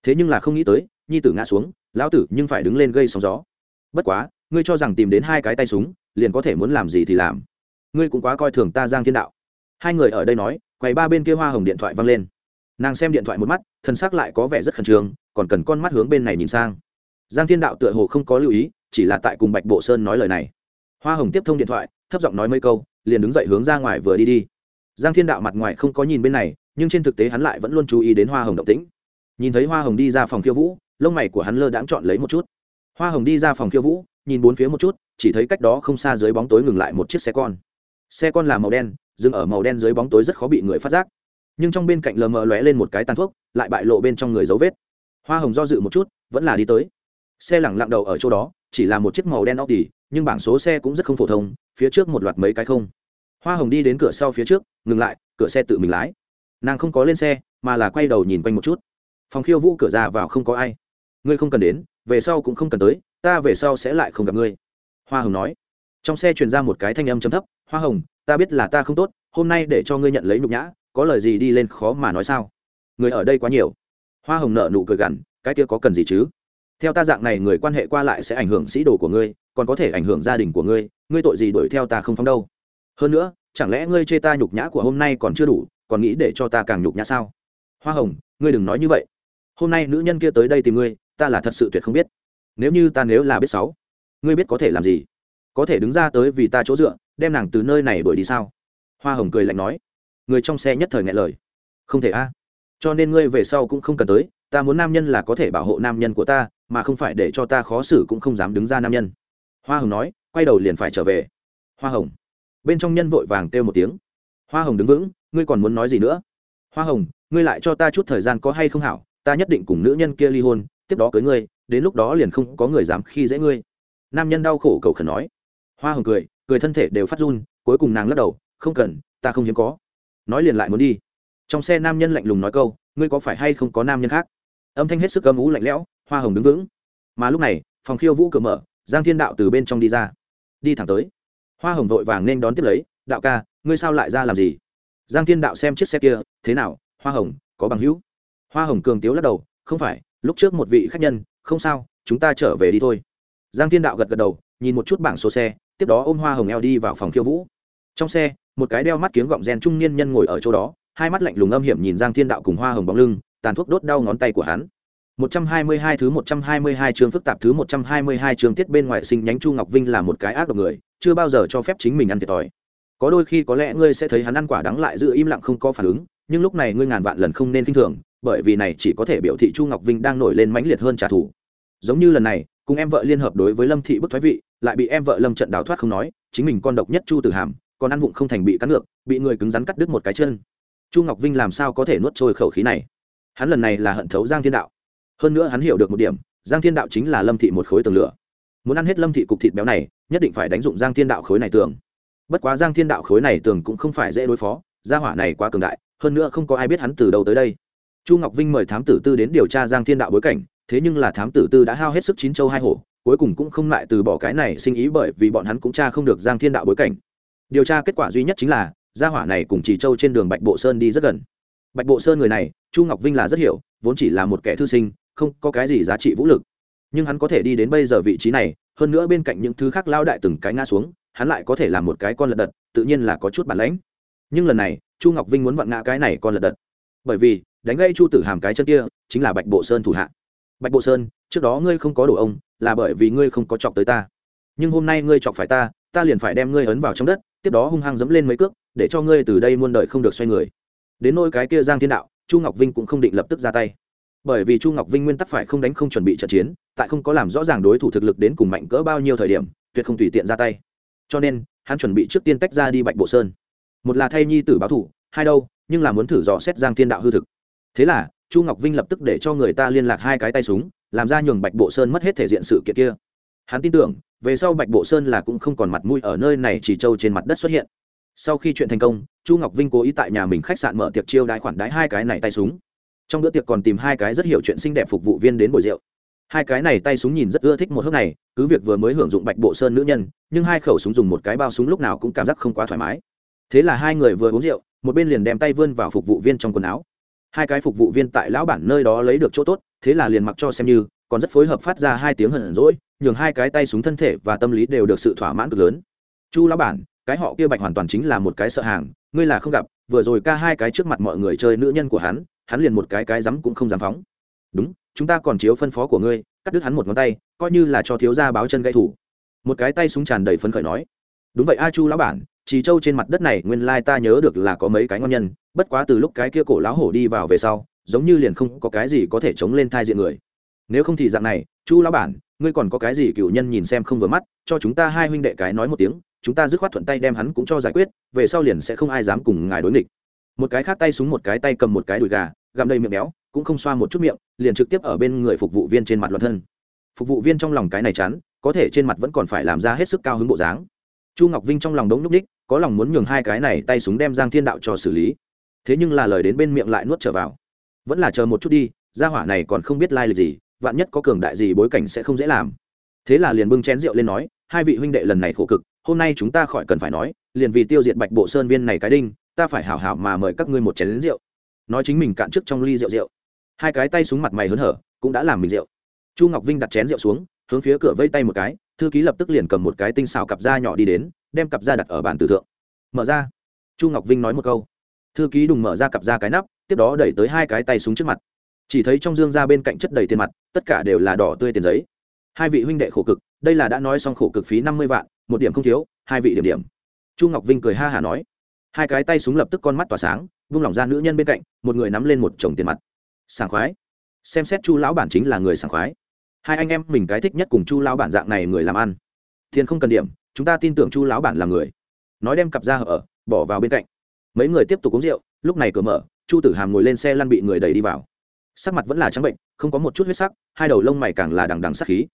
Thế nhưng là không nghĩ tới, nhi tử ngã xuống, lão tử nhưng phải đứng lên gây sóng gió bất quá, ngươi cho rằng tìm đến hai cái tay súng, liền có thể muốn làm gì thì làm. Ngươi cũng quá coi thường ta giang thiên đạo. Hai người ở đây nói, quầy ba bên kia hoa hồng điện thoại văng lên. Nàng xem điện thoại một mắt thân xác lại có vẻ rất khẩn trương, còn cần con mắt hướng bên này nhìn sang. Giang thiên đạo tựa hồ không có lưu ý, chỉ là tại cùng bạch bộ sơn nói lời này. Hoa hồng tiếp thông điện thoại, thấp giọng nói mấy câu, liền đứng dậy hướng ra ngoài vừa đi đi. Giang thiên đạo mặt ngoài không có nhìn bên này, nhưng trên thực tế hắn lại vẫn luôn chú ý đến hoa hồng động tĩnh. Nhìn thấy hoa hồng đi ra phòng khiêu vũ, lông mày của hắn lơ đãng chọn lấy một chút hoa hồng đi ra phòng khiêu vũ, nhìn bốn phía một chút, chỉ thấy cách đó không xa dưới bóng tối ngừng lại một chiếc xe con. Xe con là màu đen, dừng ở màu đen dưới bóng tối rất khó bị người phát giác. Nhưng trong bên cạnh lờ mờ lóe lên một cái tàn thuốc, lại bại lộ bên trong người dấu vết. Hoa hồng do dự một chút, vẫn là đi tới. Xe lẳng lặng đầu ở chỗ đó, chỉ là một chiếc màu đen óc đỉ nhưng bảng số xe cũng rất không phổ thông, phía trước một loạt mấy cái không. Hoa hồng đi đến cửa sau phía trước, ngừng lại, cửa xe tự mình lái. Nàng không có lên xe, mà là quay đầu nhìn quanh một chút. Phòng khiêu vũ cửa ra vào không có ai. Ngươi không cần đến về sau cũng không cần tới, ta về sau sẽ lại không gặp ngươi. Hoa hồng nói. Trong xe truyền ra một cái thanh âm chấm thấp, hoa hồng, ta biết là ta không tốt, hôm nay để cho ngươi nhận lấy nhục nhã, có lời gì đi lên khó mà nói sao? Người ở đây quá nhiều. Hoa hồng nợ nụ cười gằn, cái kia có cần gì chứ? Theo ta dạng này người quan hệ qua lại sẽ ảnh hưởng sĩ đồ của ngươi, còn có thể ảnh hưởng gia đình của ngươi ngươi tội gì đuổi theo ta không phóng đâu? Hơn nữa, chẳng lẽ ngươi chê ta nhục nhã của hôm nay còn chưa đủ, còn nghĩ để cho ta càng nhục nhã sao? Hoa hồng, ngươi đừng nói như vậy. Hôm nay nữ nhân kia tới đây tìm ngươi ta là thật sự tuyệt không biết. Nếu như ta nếu là biết sáu, ngươi biết có thể làm gì? Có thể đứng ra tới vì ta chỗ dựa, đem nàng từ nơi này đuổi đi sao? Hoa hồng cười lạnh nói. Người trong xe nhất thời ngại lời. Không thể a. Cho nên ngươi về sau cũng không cần tới, ta muốn nam nhân là có thể bảo hộ nam nhân của ta, mà không phải để cho ta khó xử cũng không dám đứng ra nam nhân. Hoa hồng nói, quay đầu liền phải trở về. Hoa hồng. Bên trong nhân vội vàng kêu một tiếng. Hoa hồng đứng vững, ngươi còn muốn nói gì nữa? Hoa hồng, ngươi lại cho ta chút thời gian có hay không hảo, ta nhất định cùng nữ nhân kia ly hôn tiếp đó cưới ngươi, đến lúc đó liền không có người dám khi dễ ngươi. Nam nhân đau khổ cầu khẩn nói. Hoa hồng cười cười thân thể đều phát run, cuối cùng nàng lắc đầu, không cần, ta không hiếm có. Nói liền lại muốn đi. Trong xe nam nhân lạnh lùng nói câu, ngươi có phải hay không có nam nhân khác? Âm thanh hết sức âm ú lạnh lẽo, hoa hồng đứng vững. Mà lúc này, phòng khiêu vũ cửa mở, giang thiên đạo từ bên trong đi ra. Đi thẳng tới. Hoa hồng vội vàng nên đón tiếp lấy, đạo ca, ngươi sao lại ra làm gì? Giang thiên đạo xem chiếc xe kia, thế nào, hoa hồng, có bằng hữu? Hoa hồng cường tiếu lắc đầu, không phải lúc trước một vị khách nhân không sao chúng ta trở về đi thôi. Giang thiên đạo gật gật đầu nhìn một chút bảng số xe tiếp đó ôm hoa hồng eo đi vào phòng khiêu vũ. Trong xe một cái đeo mắt kiếng gọng rèn trung niên nhân ngồi ở chỗ đó hai mắt lạnh lùng âm hiểm nhìn giang thiên đạo cùng hoa hồng bóng lưng tàn thuốc đốt đau ngón tay của hắn. 122 thứ 122 chương phức tạp thứ 122 chương tiết bên ngoài sinh nhánh Chu Ngọc Vinh là một cái ác độc người, chưa bao giờ cho phép chính mình ăn thiệt thòi. Có đôi khi có lẽ ngươi sẽ thấy hắn ăn quả đắng lại giữ im lặng không có phản ứng, nhưng lúc này ngươi ngàn vạn lần không nên kinh thường, bởi vì này chỉ có thể biểu thị Chu Ngọc Vinh đang nổi lên mãnh liệt hơn trả thù. Giống như lần này, cùng em vợ liên hợp đối với Lâm thị bức thoái vị, lại bị em vợ Lâm trận đào thoát không nói, chính mình con độc nhất Chu Tử Hàm, còn ăn vụng không thành bị cắn ngược, bị người cứng rắn cắt đứt một cái chân. Chu Ngọc Vinh làm sao có thể nuốt trôi khẩu khí này? Hắn lần này là hận thấu Giang Thiên Đạo hơn nữa hắn hiểu được một điểm giang thiên đạo chính là lâm thị một khối tường lửa muốn ăn hết lâm thị cục thịt béo này nhất định phải đánh dụng giang thiên đạo khối này tường bất quá giang thiên đạo khối này tường cũng không phải dễ đối phó gia hỏa này quá cường đại hơn nữa không có ai biết hắn từ đâu tới đây chu ngọc vinh mời thám tử tư đến điều tra giang thiên đạo bối cảnh, thế nhưng là thám tử tư đã hao hết sức chín châu hai hổ, cuối cùng cũng không lại từ bỏ cái này sinh ý bởi vì bọn hắn cũng tra không được giang thiên đạo bối cảnh. Điều tra kết quả duy nhất chính là, gia hỏa này cùng chỉ châu trên đường bạch bộ sơn đi rất gần. Bạch bộ sơn người này, chu ngọc vinh là rất hiểu, vốn chỉ là một kẻ thư sinh, không có cái gì giá trị vũ lực. Nhưng hắn có thể đi đến bây giờ vị trí này, hơn nữa bên cạnh những thứ khác lao đại từng cái ngã xuống, hắn lại có thể làm một cái con lật đật, tự nhiên là có chút bản lãnh. Nhưng lần này, chu ngọc vinh muốn vặn ngã cái này con lật đật. Bởi vì đánh gây chu tử hàm cái chân kia, chính là bạch bộ sơn thủ hạ. Bạch bộ sơn, trước đó ngươi không có đổ ông, là bởi vì ngươi không có chọc tới ta. Nhưng hôm nay ngươi chọc phải ta ta liền phải đem ngươi ấn vào trong đất, tiếp đó hung hăng dẫm lên mấy cước, để cho ngươi từ đây muôn đời không được xoay người. Đến nôi cái kia giang thiên đạo, chu ngọc vinh cũng không định lập tức ra tay. Bởi vì chu ngọc vinh nguyên tắc phải không đánh không chuẩn bị trận chiến, tại không có làm rõ ràng đối thủ thực lực đến cùng mạnh cỡ bao nhiêu thời điểm, tuyệt không tùy tiện ra tay. Cho nên, hắn chuẩn bị trước tiên tách ra đi bạch bộ sơn. Một là thay nhi tử báo thủ, hai đâu, nhưng là muốn thử dò xét giang thiên đạo hư thực thế là, chu ngọc vinh lập tức để cho người ta liên lạc hai cái tay súng, làm ra nhường bạch bộ sơn mất hết thể diện sự kiện kia. Hắn tin tưởng, về sau bạch bộ sơn là cũng không còn mặt mũi ở nơi này chỉ trâu trên mặt đất xuất hiện. Sau khi chuyện thành công, chu ngọc vinh cố ý tại nhà mình khách sạn mở tiệc chiêu đãi khoản đái hai cái này tay súng. Trong bữa tiệc còn tìm hai cái rất hiểu chuyện xinh đẹp phục vụ viên đến bồi rượu. Hai cái này tay súng nhìn rất ưa thích một hớp này, cứ việc vừa mới hưởng dụng bạch bộ sơn nữ nhân, nhưng hai khẩu súng dùng một cái bao súng lúc nào cũng cảm giác không quá thoải mái. Thế là hai người vừa uống rượu, một bên liền đem tay vươn vào phục vụ viên trong quần áo hai cái phục vụ viên tại lão bản nơi đó lấy được chỗ tốt, thế là liền mặc cho xem như, còn rất phối hợp phát ra hai tiếng hận rỗi nhường hai cái tay súng thân thể và tâm lý đều được sự thỏa mãn cực lớn. Chu lão bản, cái họ kia bạch hoàn toàn chính là một cái sợ hàng, ngươi là không gặp, vừa rồi ca hai cái trước mặt mọi người chơi nữ nhân của hắn hắn liền một cái cái rắm cũng không dám phóng. Đúng, chúng ta còn chiếu phân phó của ngươi, cắt đứt hắn một ngón tay, coi như là cho thiếu gia báo chân gây thủ. Một cái tay súng tràn đầy phấn khởi nói. Đúng vậy a chu lão bản trì châu trên mặt đất này nguyên lai ta nhớ được là có mấy cái ngon nhân, bất quá từ lúc cái kia cổ lão hổ đi vào về sau, giống như liền không có cái gì có thể chống lên thai diện người. Nếu không thì dạng này, chu lão bản, ngươi còn có cái gì cựu nhân nhìn xem không vừa mắt, cho chúng ta hai huynh đệ cái nói một tiếng, chúng ta dứt khoát thuận tay đem hắn cũng cho giải quyết, về sau liền sẽ không ai dám cùng ngài đối nghịch. Một cái khác tay súng một cái tay cầm một cái đùi gà, gặm đầy miệng béo, cũng không xoa một chút miệng, liền trực tiếp ở bên người phục vụ viên trên mặt loạn thân. Phục vụ viên trong lòng cái này chán, có thể trên mặt vẫn còn phải làm ra hết sức cao hứng bộ dáng. Chu ngọc vinh trong lòng đống núp ních có lòng muốn nhường hai cái này tay súng đem giang thiên đạo cho xử lý. Thế nhưng là lời đến bên miệng lại nuốt trở vào. Vẫn là chờ một chút đi, gia hỏa này còn không biết lai lịch gì, vạn nhất có cường đại gì bối cảnh sẽ không dễ làm. Thế là liền bưng chén rượu lên nói, hai vị huynh đệ lần này khổ cực, hôm nay chúng ta khỏi cần phải nói, liền vì tiêu diệt bạch bộ sơn viên này cái đinh, ta phải hảo hảo mà mời các ngươi một chén lính rượu. Nói chính mình cạn trước trong ly rượu rượu. Hai cái tay súng mặt mày hớn hở, cũng đã làm mình rượu. Chu ngọc vinh đặt chén rượu xuống, hướng phía cửa vây tay một cái, thư ký lập tức liền cầm một cái tinh xào cặp da nhỏ đi đến đem cặp da đặt ở bàn tử thượng. Mở ra. Chu ngọc vinh nói một câu. Thư ký đùng mở ra cặp da cái nắp, tiếp đó đẩy tới hai cái tay súng trước mặt. Chỉ thấy trong dương ra bên cạnh chất đầy tiền mặt, tất cả đều là đỏ tươi tiền giấy. Hai vị huynh đệ khổ cực, đây là đã nói xong khổ cực phí năm mươi vạn, một điểm không thiếu, hai vị điểm điểm. Chu ngọc vinh cười ha hả nói. Hai cái tay súng lập tức con mắt tỏa sáng, vung lỏng ra nữ nhân bên cạnh, một người nắm lên một chồng tiền mặt. Sảng khoái. Xem xét chu lão bản chính là người sảng khoái. Hai anh em mình cái thích nhất cùng chu lão bản dạng này người làm ăn. Tiền không cần điểm chúng ta tin tưởng chu lão bản là người. Nói đem cặp ra ở, bỏ vào bên cạnh. Mấy người tiếp tục uống rượu, lúc này cửa mở, chu tử hàm ngồi lên xe lăn bị người đẩy đi vào. Sắc mặt vẫn là trắng bệnh, không có một chút huyết sắc, hai đầu lông mày càng là đằng đằng sắc khí.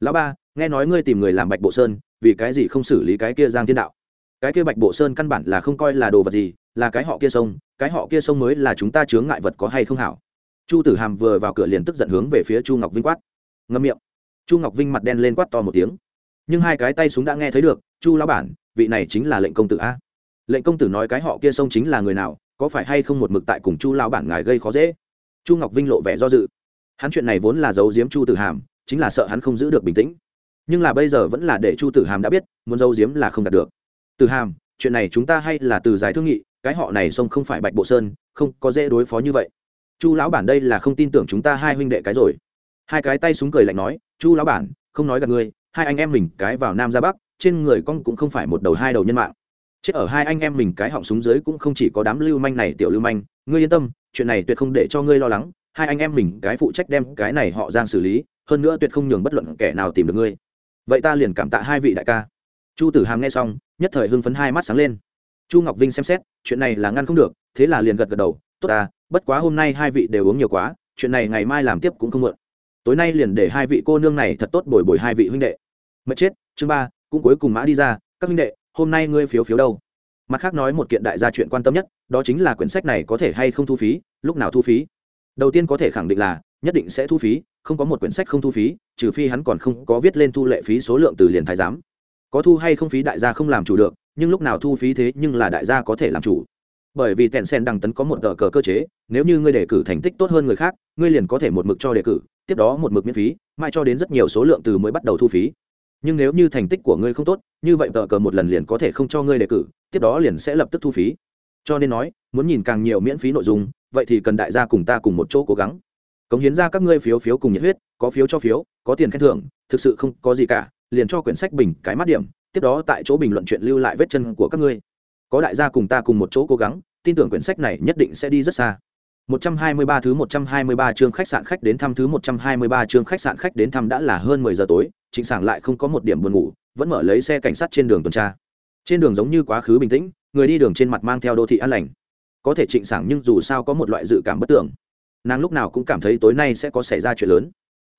Lão ba, nghe nói ngươi tìm người làm bạch bộ sơn, vì cái gì không xử lý cái kia giang thiên đạo? Cái kia bạch bộ sơn căn bản là không coi là đồ vật gì, là cái họ kia sông, cái họ kia sông mới là chúng ta chướng ngại vật có hay không hảo. Chu tử hàm vừa vào cửa liền tức giận hướng về phía chu ngọc vinh quát. Ngâm miệng. Chu ngọc vinh mặt đen lên quát to một tiếng nhưng hai cái tay súng đã nghe thấy được, chu lão bản, vị này chính là lệnh công tử a. Lệnh công tử nói cái họ kia sông chính là người nào, có phải hay không một mực tại cùng chu lão bản ngài gây khó dễ? Chu ngọc vinh lộ vẻ do dự. Hắn chuyện này vốn là giấu giếm chu tử hàm, chính là sợ hắn không giữ được bình tĩnh. Nhưng là bây giờ vẫn là để chu tử hàm đã biết, muốn giấu giếm là không đạt được. Tử hàm, chuyện này chúng ta hay là từ giải thương nghị, cái họ này sông không phải bạch bộ sơn, không có dễ đối phó như vậy. Chu lão bản đây là không tin tưởng chúng ta hai huynh đệ cái rồi. Hai cái tay súng cười lạnh nói, chu lão bản, không nói gặp ngươi hai anh em mình cái vào nam ra bắc, trên người con cũng không phải một đầu hai đầu nhân mạng. Chết ở hai anh em mình cái họng súng dưới cũng không chỉ có đám lưu manh này, tiểu lưu manh. Ngươi yên tâm, chuyện này tuyệt không để cho ngươi lo lắng. Hai anh em mình cái phụ trách đem cái này họ giang xử lý, hơn nữa tuyệt không nhường bất luận kẻ nào tìm được ngươi. Vậy ta liền cảm tạ hai vị đại ca. Chu tử hàm nghe xong, nhất thời hưng phấn hai mắt sáng lên. Chu ngọc vinh xem xét, chuyện này là ngăn không được, thế là liền gật gật đầu. Tốt ta, bất quá hôm nay hai vị đều uống nhiều quá, chuyện này ngày mai làm tiếp cũng không mượn tối nay liền để hai vị cô nương này thật tốt bồi bồi hai vị huynh đệ mất chết, chương ba, cũng cuối cùng mã đi ra, các huynh đệ, hôm nay ngươi phiếu phiếu đâu? Mặt khác nói một kiện đại gia chuyện quan tâm nhất, đó chính là quyển sách này có thể hay không thu phí, lúc nào thu phí? Đầu tiên có thể khẳng định là, nhất định sẽ thu phí, không có một quyển sách không thu phí, trừ phi hắn còn không có viết lên thu lệ phí số lượng từ liền thái giám. Có thu hay không phí đại gia không làm chủ được, nhưng lúc nào thu phí thế nhưng là đại gia có thể làm chủ. Bởi vì tèn sen đằng tấn có một tờ cờ cơ chế, nếu như ngươi đề cử thành tích tốt hơn người khác, ngươi liền có thể một mực cho đề cử, tiếp đó một mực miễn phí mai cho đến rất nhiều số lượng từ mới bắt đầu thu phí nhưng nếu như thành tích của ngươi không tốt, như vậy tờ cờ một lần liền có thể không cho ngươi đề cử, tiếp đó liền sẽ lập tức thu phí. Cho nên nói, muốn nhìn càng nhiều miễn phí nội dung, vậy thì cần đại gia cùng ta cùng một chỗ cố gắng. Cống hiến ra các ngươi phiếu phiếu cùng nhiệt huyết, có phiếu cho phiếu, có tiền khen thưởng, thực sự không có gì cả, liền cho quyển sách bình cái mắt điểm, tiếp đó tại chỗ bình luận chuyện lưu lại vết chân của các ngươi. Có đại gia cùng ta cùng một chỗ cố gắng, tin tưởng quyển sách này nhất định sẽ đi rất xa. 123 thứ 123 chương khách sạn khách đến thăm thứ 123 chương khách sạn khách đến thăm đã là hơn 10 giờ tối, Trịnh Sảng lại không có một điểm buồn ngủ, vẫn mở lấy xe cảnh sát trên đường tuần tra. Trên đường giống như quá khứ bình tĩnh, người đi đường trên mặt mang theo đô thị an lành. Có thể Trịnh Sảng nhưng dù sao có một loại dự cảm bất tưởng. Nàng lúc nào cũng cảm thấy tối nay sẽ có xảy ra chuyện lớn.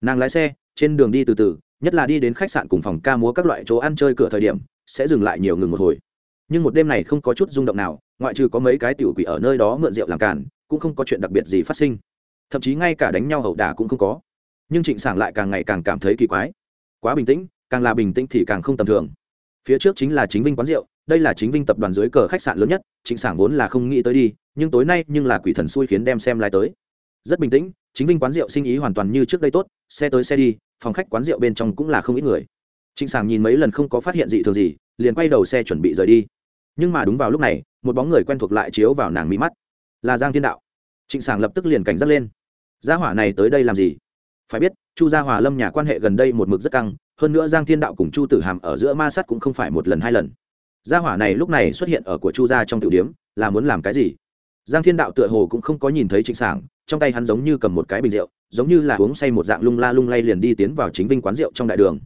Nàng lái xe, trên đường đi từ từ, nhất là đi đến khách sạn cùng phòng ca múa các loại chỗ ăn chơi cửa thời điểm, sẽ dừng lại nhiều ngừng một hồi. Nhưng một đêm này không có chút rung động nào, ngoại trừ có mấy cái tiểu quỷ ở nơi đó mượn rượu làm cản, cũng không có chuyện đặc biệt gì phát sinh. Thậm chí ngay cả đánh nhau hậu đả cũng không có. Nhưng trịnh sảng lại càng ngày càng cảm thấy kỳ quái. Quá bình tĩnh, càng là bình tĩnh thì càng không tầm thường. Phía trước chính là chính vinh quán rượu, đây là chính vinh tập đoàn dưới cờ khách sạn lớn nhất, trịnh sảng vốn là không nghĩ tới đi, nhưng tối nay nhưng là quỷ thần xui khiến đem xem lại tới. Rất bình tĩnh, chính vinh quán rượu sinh ý hoàn toàn như trước đây tốt, xe tới xe đi, phòng khách quán rượu bên trong cũng là không ít người. Trịnh sảng nhìn mấy lần không có phát hiện gì thường gì, liền quay đầu xe chuẩn bị rời đi. Nhưng mà đúng vào lúc này, một bóng người quen thuộc lại chiếu vào nàng mỹ mắt là giang thiên đạo. Trịnh sảng lập tức liền cảnh giác lên. Gia hỏa này tới đây làm gì? Phải biết, chu gia hòa lâm nhà quan hệ gần đây một mực rất căng, hơn nữa giang thiên đạo cùng chu tử hàm ở giữa ma sát cũng không phải một lần hai lần. Gia hỏa này lúc này xuất hiện ở của chu gia trong tiểu điếm, là muốn làm cái gì? Giang thiên đạo tựa hồ cũng không có nhìn thấy trịnh sảng, trong tay hắn giống như cầm một cái bình rượu, giống như là uống say một dạng lung la lung lay liền đi tiến vào chính vinh quán rượu trong đại đường.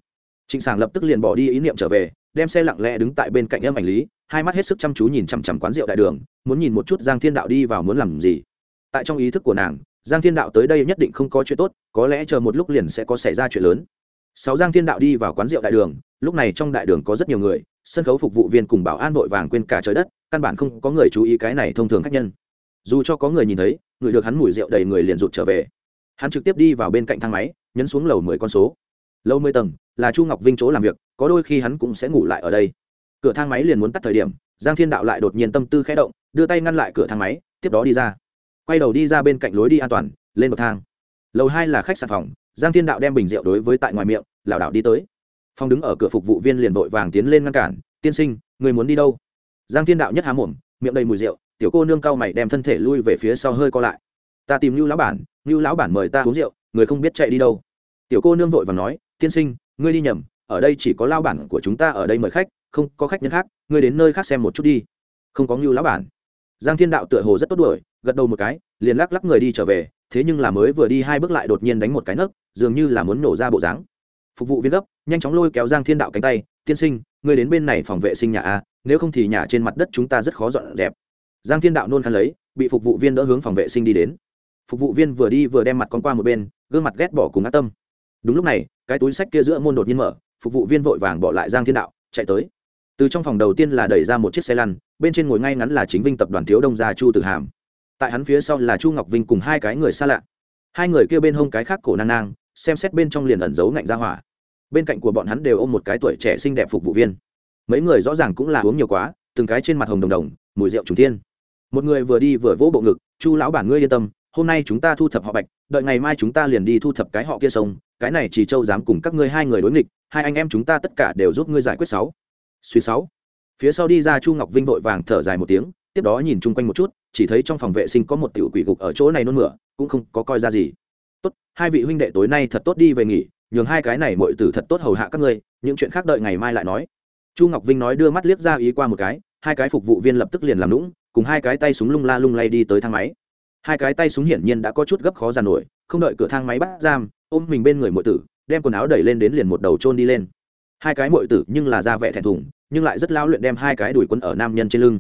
Trịnh sảng lập tức liền bỏ đi ý niệm trở về, đem xe lặng lẽ đứng tại bên cạnh âm ảnh lý hai mắt hết sức chăm chú nhìn chằm chằm quán rượu đại đường, muốn nhìn một chút giang thiên đạo đi vào muốn làm gì. Tại trong ý thức của nàng, giang thiên đạo tới đây nhất định không có chuyện tốt, có lẽ chờ một lúc liền sẽ có xảy ra chuyện lớn. Sáu giang thiên đạo đi vào quán rượu đại đường, lúc này trong đại đường có rất nhiều người, sân khấu phục vụ viên cùng bảo an vội vàng quên cả trời đất, căn bản không có người chú ý cái này thông thường khách nhân. Dù cho có người nhìn thấy, người được hắn mùi rượu đầy người liền rụt trở về. Hắn trực tiếp đi vào bên cạnh thang máy, nhấn xuống lầu mười con số. Lâu mười tầng, là chu ngọc vinh chỗ làm việc, có đôi khi hắn cũng sẽ ngủ lại ở đây cửa thang máy liền muốn tắt thời điểm, giang thiên đạo lại đột nhiên tâm tư khẽ động, đưa tay ngăn lại cửa thang máy, tiếp đó đi ra. Quay đầu đi ra bên cạnh lối đi an toàn, lên bậc thang. Lầu hai là khách sạn phòng, giang thiên đạo đem bình rượu đối với tại ngoài miệng, lảo đảo đi tới. Phong đứng ở cửa phục vụ viên liền vội vàng tiến lên ngăn cản, tiên sinh, người muốn đi đâu? Giang thiên đạo nhất há mồm, miệng đầy mùi rượu, tiểu cô nương cao mày đem thân thể lui về phía sau hơi co lại. Ta tìm lưu lão bản lưu lão bản mời ta uống rượu, người không biết chạy đi đâu. Tiểu cô nương vội vàng nói, tiên sinh, ngươi đi nhầm, ở đây chỉ có lao bản của chúng ta ở đây mời khách không, có khách nhân khác, ngươi đến nơi khác xem một chút đi. Không có ngưu lão bản. Giang thiên đạo tựa hồ rất tốt đuổi, gật đầu một cái, liền lắc lắc người đi trở về, thế nhưng là mới vừa đi hai bước lại đột nhiên đánh một cái nấc, dường như là muốn nổ ra bộ dáng. Phục vụ viên gấp, nhanh chóng lôi kéo giang thiên đạo cánh tay, tiên sinh, ngươi đến bên này phòng vệ sinh nhà a, nếu không thì nhà trên mặt đất chúng ta rất khó dọn dẹp. Giang thiên đạo nôn khăn lấy, bị phục vụ viên đỡ hướng phòng vệ sinh đi đến. Phục vụ viên vừa đi vừa đem mặt con qua một bên, gương mặt ghét bỏ cùng ác tâm. Đúng lúc này, cái túi sách kia giữa môn đột nhiên mở, phục vụ viên vội vàng bỏ lại giang thiên đạo, chạy tới từ trong phòng đầu tiên là đẩy ra một chiếc xe lăn, bên trên ngồi ngay ngắn là chính vinh tập đoàn thiếu đông gia chu tử hàm. Tại hắn phía sau là chu ngọc vinh cùng hai cái người xa lạ. Hai người kia bên hông cái khác cổ nang nang, xem xét bên trong liền ẩn giấu ngạnh ra hỏa. Bên cạnh của bọn hắn đều ôm một cái tuổi trẻ xinh đẹp phục vụ viên. Mấy người rõ ràng cũng là uống nhiều quá, từng cái trên mặt hồng đồng đồng, mùi rượu trùng thiên. Một người vừa đi vừa vỗ bộ ngực, chu lão bản ngươi yên tâm, hôm nay chúng ta thu thập họ bạch, đợi ngày mai chúng ta liền đi thu thập cái họ kia sông, cái này chỉ châu dám cùng các ngươi hai người đối nghịch, hai anh em chúng ta tất cả đều giúp ngươi giải quyết sáu suy sáu. Phía sau đi ra chu ngọc vinh vội vàng thở dài một tiếng, tiếp đó nhìn chung quanh một chút, chỉ thấy trong phòng vệ sinh có một tiểu quỷ gục ở chỗ này nôn mửa, cũng không có coi ra gì. Tốt, hai vị huynh đệ tối nay thật tốt đi về nghỉ, nhường hai cái này mọi tử thật tốt hầu hạ các ngươi, những chuyện khác đợi ngày mai lại nói. Chu ngọc vinh nói đưa mắt liếc ra ý qua một cái, hai cái phục vụ viên lập tức liền làm lũng cùng hai cái tay súng lung la lung lay đi tới thang máy. Hai cái tay súng hiển nhiên đã có chút gấp khó giàn nổi, không đợi cửa thang máy bắt giam, ôm mình bên người mọi tử, đem quần áo đẩy lên đến liền một đầu trôn đi lên hai cái mội tử nhưng là ra vẻ thẹn thùng, nhưng lại rất lao luyện đem hai cái đuổi quân ở nam nhân trên lưng.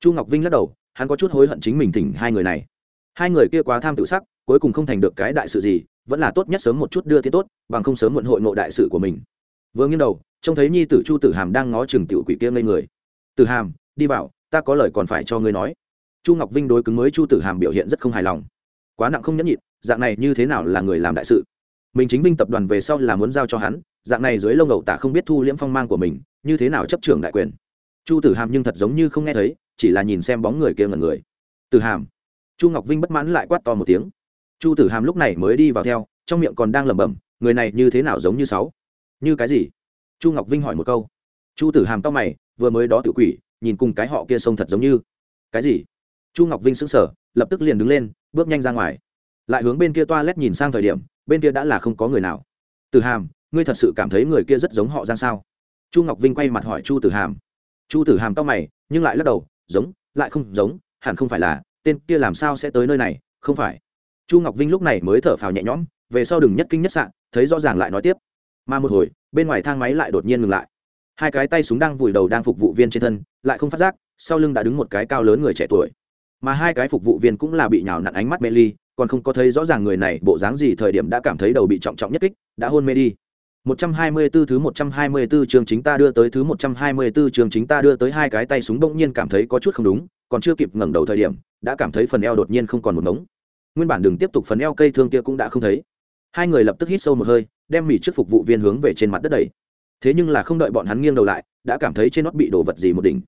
Chu ngọc vinh lắc đầu, hắn có chút hối hận chính mình thỉnh hai người này. Hai người kia quá tham tự sắc, cuối cùng không thành được cái đại sự gì, vẫn là tốt nhất sớm một chút đưa tiến tốt, bằng không sớm muộn hội ngộ đại sự của mình. Vừa nghiêng đầu, trông thấy nhi tử chu tử hàm đang ngó chừng tiểu quỷ kia ngây người. Tử hàm, đi vào, ta có lời còn phải cho ngươi nói. Chu ngọc vinh đối cứng mới chu tử hàm biểu hiện rất không hài lòng. Quá nặng không nhẫn nhịn, dạng này như thế nào là người làm đại sự? Mình chính vinh tập đoàn về sau là muốn giao cho hắn dạng này dưới lông ẩu tả không biết thu liễm phong mang của mình, như thế nào chấp trưởng đại quyền. Chu tử hàm nhưng thật giống như không nghe thấy, chỉ là nhìn xem bóng người kia ngẩn người. Tử hàm. Chu ngọc vinh bất mãn lại quát to một tiếng. Chu tử hàm lúc này mới đi vào theo, trong miệng còn đang lẩm bẩm, người này như thế nào giống như sáu? Như cái gì? Chu ngọc vinh hỏi một câu. Chu tử hàm to mày, vừa mới đó tự quỷ, nhìn cùng cái họ kia sông thật giống như. Cái gì? Chu ngọc vinh sững sờ, lập tức liền đứng lên, bước nhanh ra ngoài. Lại hướng bên kia toa lét nhìn sang thời điểm, bên kia đã là không có người nào. Tử hàm ngươi thật sự cảm thấy người kia rất giống họ giang sao? Chu ngọc vinh quay mặt hỏi chu tử hàm. Chu tử hàm to mày, nhưng lại lắc đầu, giống, lại không giống, hẳn không phải là, tên kia làm sao sẽ tới nơi này, không phải. Chu ngọc vinh lúc này mới thở phào nhẹ nhõm, về sau đừng nhất kinh nhất sạn thấy rõ ràng lại nói tiếp. Mà một hồi, bên ngoài thang máy lại đột nhiên ngừng lại. Hai cái tay súng đang vùi đầu đang phục vụ viên trên thân, lại không phát giác, sau lưng đã đứng một cái cao lớn người trẻ tuổi. Mà hai cái phục vụ viên cũng là bị nhào nặn ánh mắt mê ly, còn không có thấy rõ ràng người này bộ dáng gì thời điểm đã cảm thấy đầu bị trọng trọng nhất kích, đã hôn mê đi. 124 thứ 124 trường chính ta đưa tới thứ 124 trường chính ta đưa tới hai cái tay súng bỗng nhiên cảm thấy có chút không đúng, còn chưa kịp ngẩng đầu thời điểm, đã cảm thấy phần eo đột nhiên không còn một mống. Nguyên bản đừng tiếp tục phần eo cây thương kia cũng đã không thấy. Hai người lập tức hít sâu một hơi, đem mỉ trước phục vụ viên hướng về trên mặt đất đẩy. Thế nhưng là không đợi bọn hắn nghiêng đầu lại, đã cảm thấy trên nót bị đổ vật gì một đỉnh.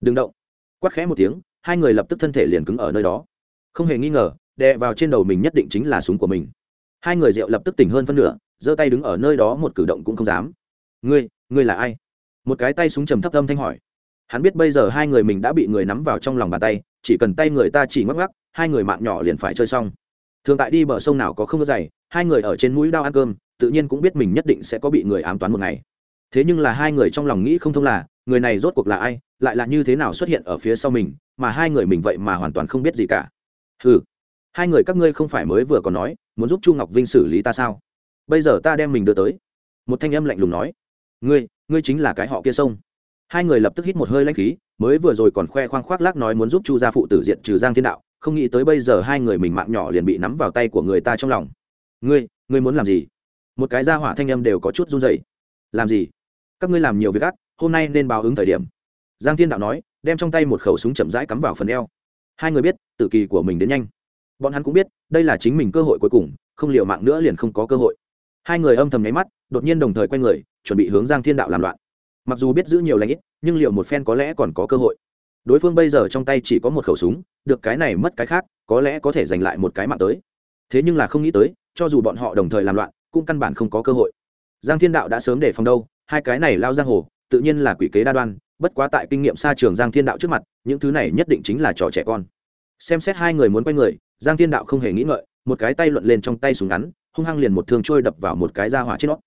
Đừng động. Quát khẽ một tiếng, hai người lập tức thân thể liền cứng ở nơi đó. Không hề nghi ngờ, đè vào trên đầu mình nhất định chính là súng của mình. Hai người rượu lập tức tỉnh hơn phân nửa, giơ tay đứng ở nơi đó một cử động cũng không dám. Ngươi ngươi là ai? Một cái tay súng trầm thấp âm thanh hỏi. Hắn biết bây giờ hai người mình đã bị người nắm vào trong lòng bàn tay, chỉ cần tay người ta chỉ ngắc ngắc hai người mạng nhỏ liền phải chơi xong. Thường tại đi bờ sông nào có không có dày hai người ở trên mũi đao ăn cơm, tự nhiên cũng biết mình nhất định sẽ có bị người ám toán một ngày. Thế nhưng là hai người trong lòng nghĩ không thông là, người này rốt cuộc là ai, lại là như thế nào xuất hiện ở phía sau mình, mà hai người mình vậy mà hoàn toàn không biết gì cả. Ừ hai người các ngươi không phải mới vừa còn nói, muốn giúp chu ngọc vinh xử lý ta sao? Bây giờ ta đem mình đưa tới. Một thanh âm lạnh lùng nói, ngươi ngươi chính là cái họ kia sông. Hai người lập tức hít một hơi lãnh khí, mới vừa rồi còn khoe khoang khoác lác nói muốn giúp chu gia phụ tử diện trừ giang thiên đạo, không nghĩ tới bây giờ hai người mình mạng nhỏ liền bị nắm vào tay của người ta trong lòng. Ngươi ngươi muốn làm gì? Một cái gia hỏa thanh âm đều có chút run rẩy. Làm gì? Các ngươi làm nhiều việc ác, hôm nay nên báo ứng thời điểm. Giang thiên đạo nói, đem trong tay một khẩu súng chậm rãi cắm vào phần eo. Hai người biết tự kỳ của mình đến nhanh. Bọn hắn cũng biết, đây là chính mình cơ hội cuối cùng, không liệu mạng nữa liền không có cơ hội hai người âm thầm nháy mắt, đột nhiên đồng thời quay người, chuẩn bị hướng giang thiên đạo làm loạn. Mặc dù biết giữ nhiều lãnh ít, nhưng liệu một phen có lẽ còn có cơ hội. Đối phương bây giờ trong tay chỉ có một khẩu súng, được cái này mất cái khác, có lẽ có thể giành lại một cái mạng tới. Thế nhưng là không nghĩ tới, cho dù bọn họ đồng thời làm loạn, cũng căn bản không có cơ hội. Giang thiên đạo đã sớm để phòng đâu, hai cái này lao giang hồ, tự nhiên là quỷ kế đa đoan, bất quá tại kinh nghiệm xa trường giang thiên đạo trước mặt, những thứ này nhất định chính là trò trẻ con. Xem xét hai người muốn quay người, giang thiên đạo không hề nghĩ ngợi, một cái tay luận lên trong tay súng ngắn hung hăng liền một thương trôi đập vào một cái ra hỏa trên nó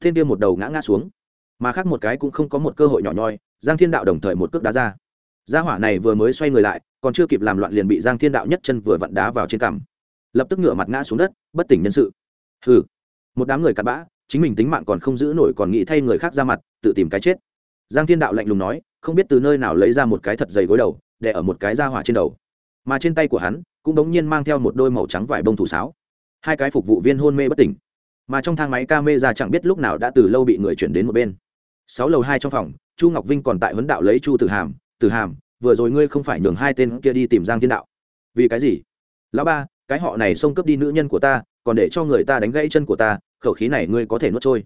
thiên tiêu một đầu ngã ngã xuống. Mà khác một cái cũng không có một cơ hội nhỏ nhoi, giang thiên đạo đồng thời một cước đá ra. Gia hỏa này vừa mới xoay người lại, còn chưa kịp làm loạn liền bị giang thiên đạo nhất chân vừa vặn đá vào trên cằm. Lập tức ngửa mặt ngã xuống đất, bất tỉnh nhân sự. Hừ. Một đám người cặn bã, chính mình tính mạng còn không giữ nổi còn nghĩ thay người khác ra mặt, tự tìm cái chết. Giang thiên đạo lạnh lùng nói, không biết từ nơi nào lấy ra một cái thật dày gối đầu, để ở một cái da hỏa trên đầu. Mà trên tay của hắn, cũng đống nhiên mang theo một đôi màu trắng vải bông thủ sáo hai cái phục vụ viên hôn mê bất tỉnh. Mà trong thang máy ca mê ra chẳng biết lúc nào đã từ lâu bị người chuyển đến một bên. Sáu lầu hai trong phòng, chu ngọc vinh còn tại huấn đạo lấy chu tử hàm tử hàm, vừa rồi ngươi không phải nhường hai tên kia đi tìm giang thiên đạo. Vì cái gì? Lão ba, cái họ này xông cướp đi nữ nhân của ta, còn để cho người ta đánh gãy chân của ta, khẩu khí này ngươi có thể nuốt trôi.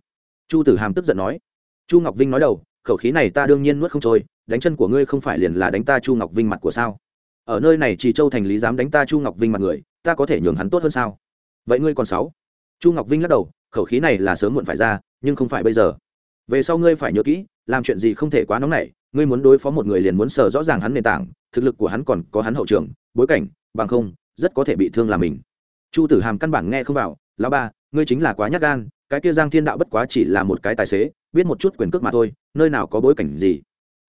Chu tử hàm tức giận nói. Chu ngọc vinh nói đầu, khẩu khí này ta đương nhiên nuốt không trôi, đánh chân của ngươi không phải liền là đánh ta chu ngọc vinh mặt của sao? Ở nơi này chỉ châu thành lý dám đánh ta chu ngọc vinh mặt người, ta có thể nhường hắn tốt hơn sao? Vậy ngươi còn sáu? Chu ngọc vinh lắc đầu, khẩu khí này là sớm muộn phải ra, nhưng không phải bây giờ. Về sau ngươi phải nhớ kỹ, làm chuyện gì không thể quá nóng nảy, ngươi muốn đối phó một người liền muốn sờ rõ ràng hắn nền tảng, thực lực của hắn còn có hắn hậu trường, bối cảnh, bằng không, rất có thể bị thương là mình. Chu tử hàm căn bản nghe không vào, lão ba, ngươi chính là quá nhát gan, cái kia giang thiên đạo bất quá chỉ là một cái tài xế, biết một chút quyền cước mà thôi, nơi nào có bối cảnh gì.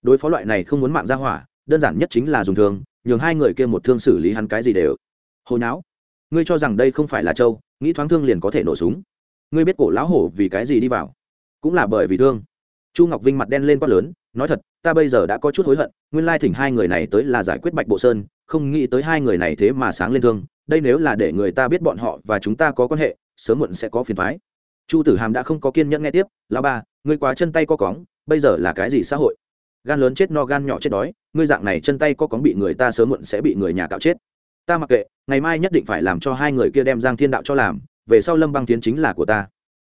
Đối phó loại này không muốn mạng ra hỏa, đơn giản nhất chính là dùng thương, nhường hai người kia một thương xử lý hắn cái gì đều. Hồi não ngươi cho rằng đây không phải là châu, nghĩ thoáng thương liền có thể nổ súng. Ngươi biết cổ lão hổ vì cái gì đi vào? Cũng là bởi vì thương. Chu ngọc vinh mặt đen lên quát lớn, nói thật, ta bây giờ đã có chút hối hận, nguyên lai thỉnh hai người này tới là giải quyết bạch bộ sơn, không nghĩ tới hai người này thế mà sáng lên thương, đây nếu là để người ta biết bọn họ và chúng ta có quan hệ, sớm muộn sẽ có phiền thoái chu tử hàm đã không có kiên nhẫn nghe tiếp, lão ba, ngươi quá chân tay co cóng, bây giờ là cái gì xã hội? Gan lớn chết no gan nhỏ chết đói, ngươi dạng này chân tay co cóng bị người ta sớm muộn sẽ bị người nhà cạo chết ta mặc kệ, ngày mai nhất định phải làm cho hai người kia đem giang thiên đạo cho làm, về sau lâm băng tiến chính là của ta.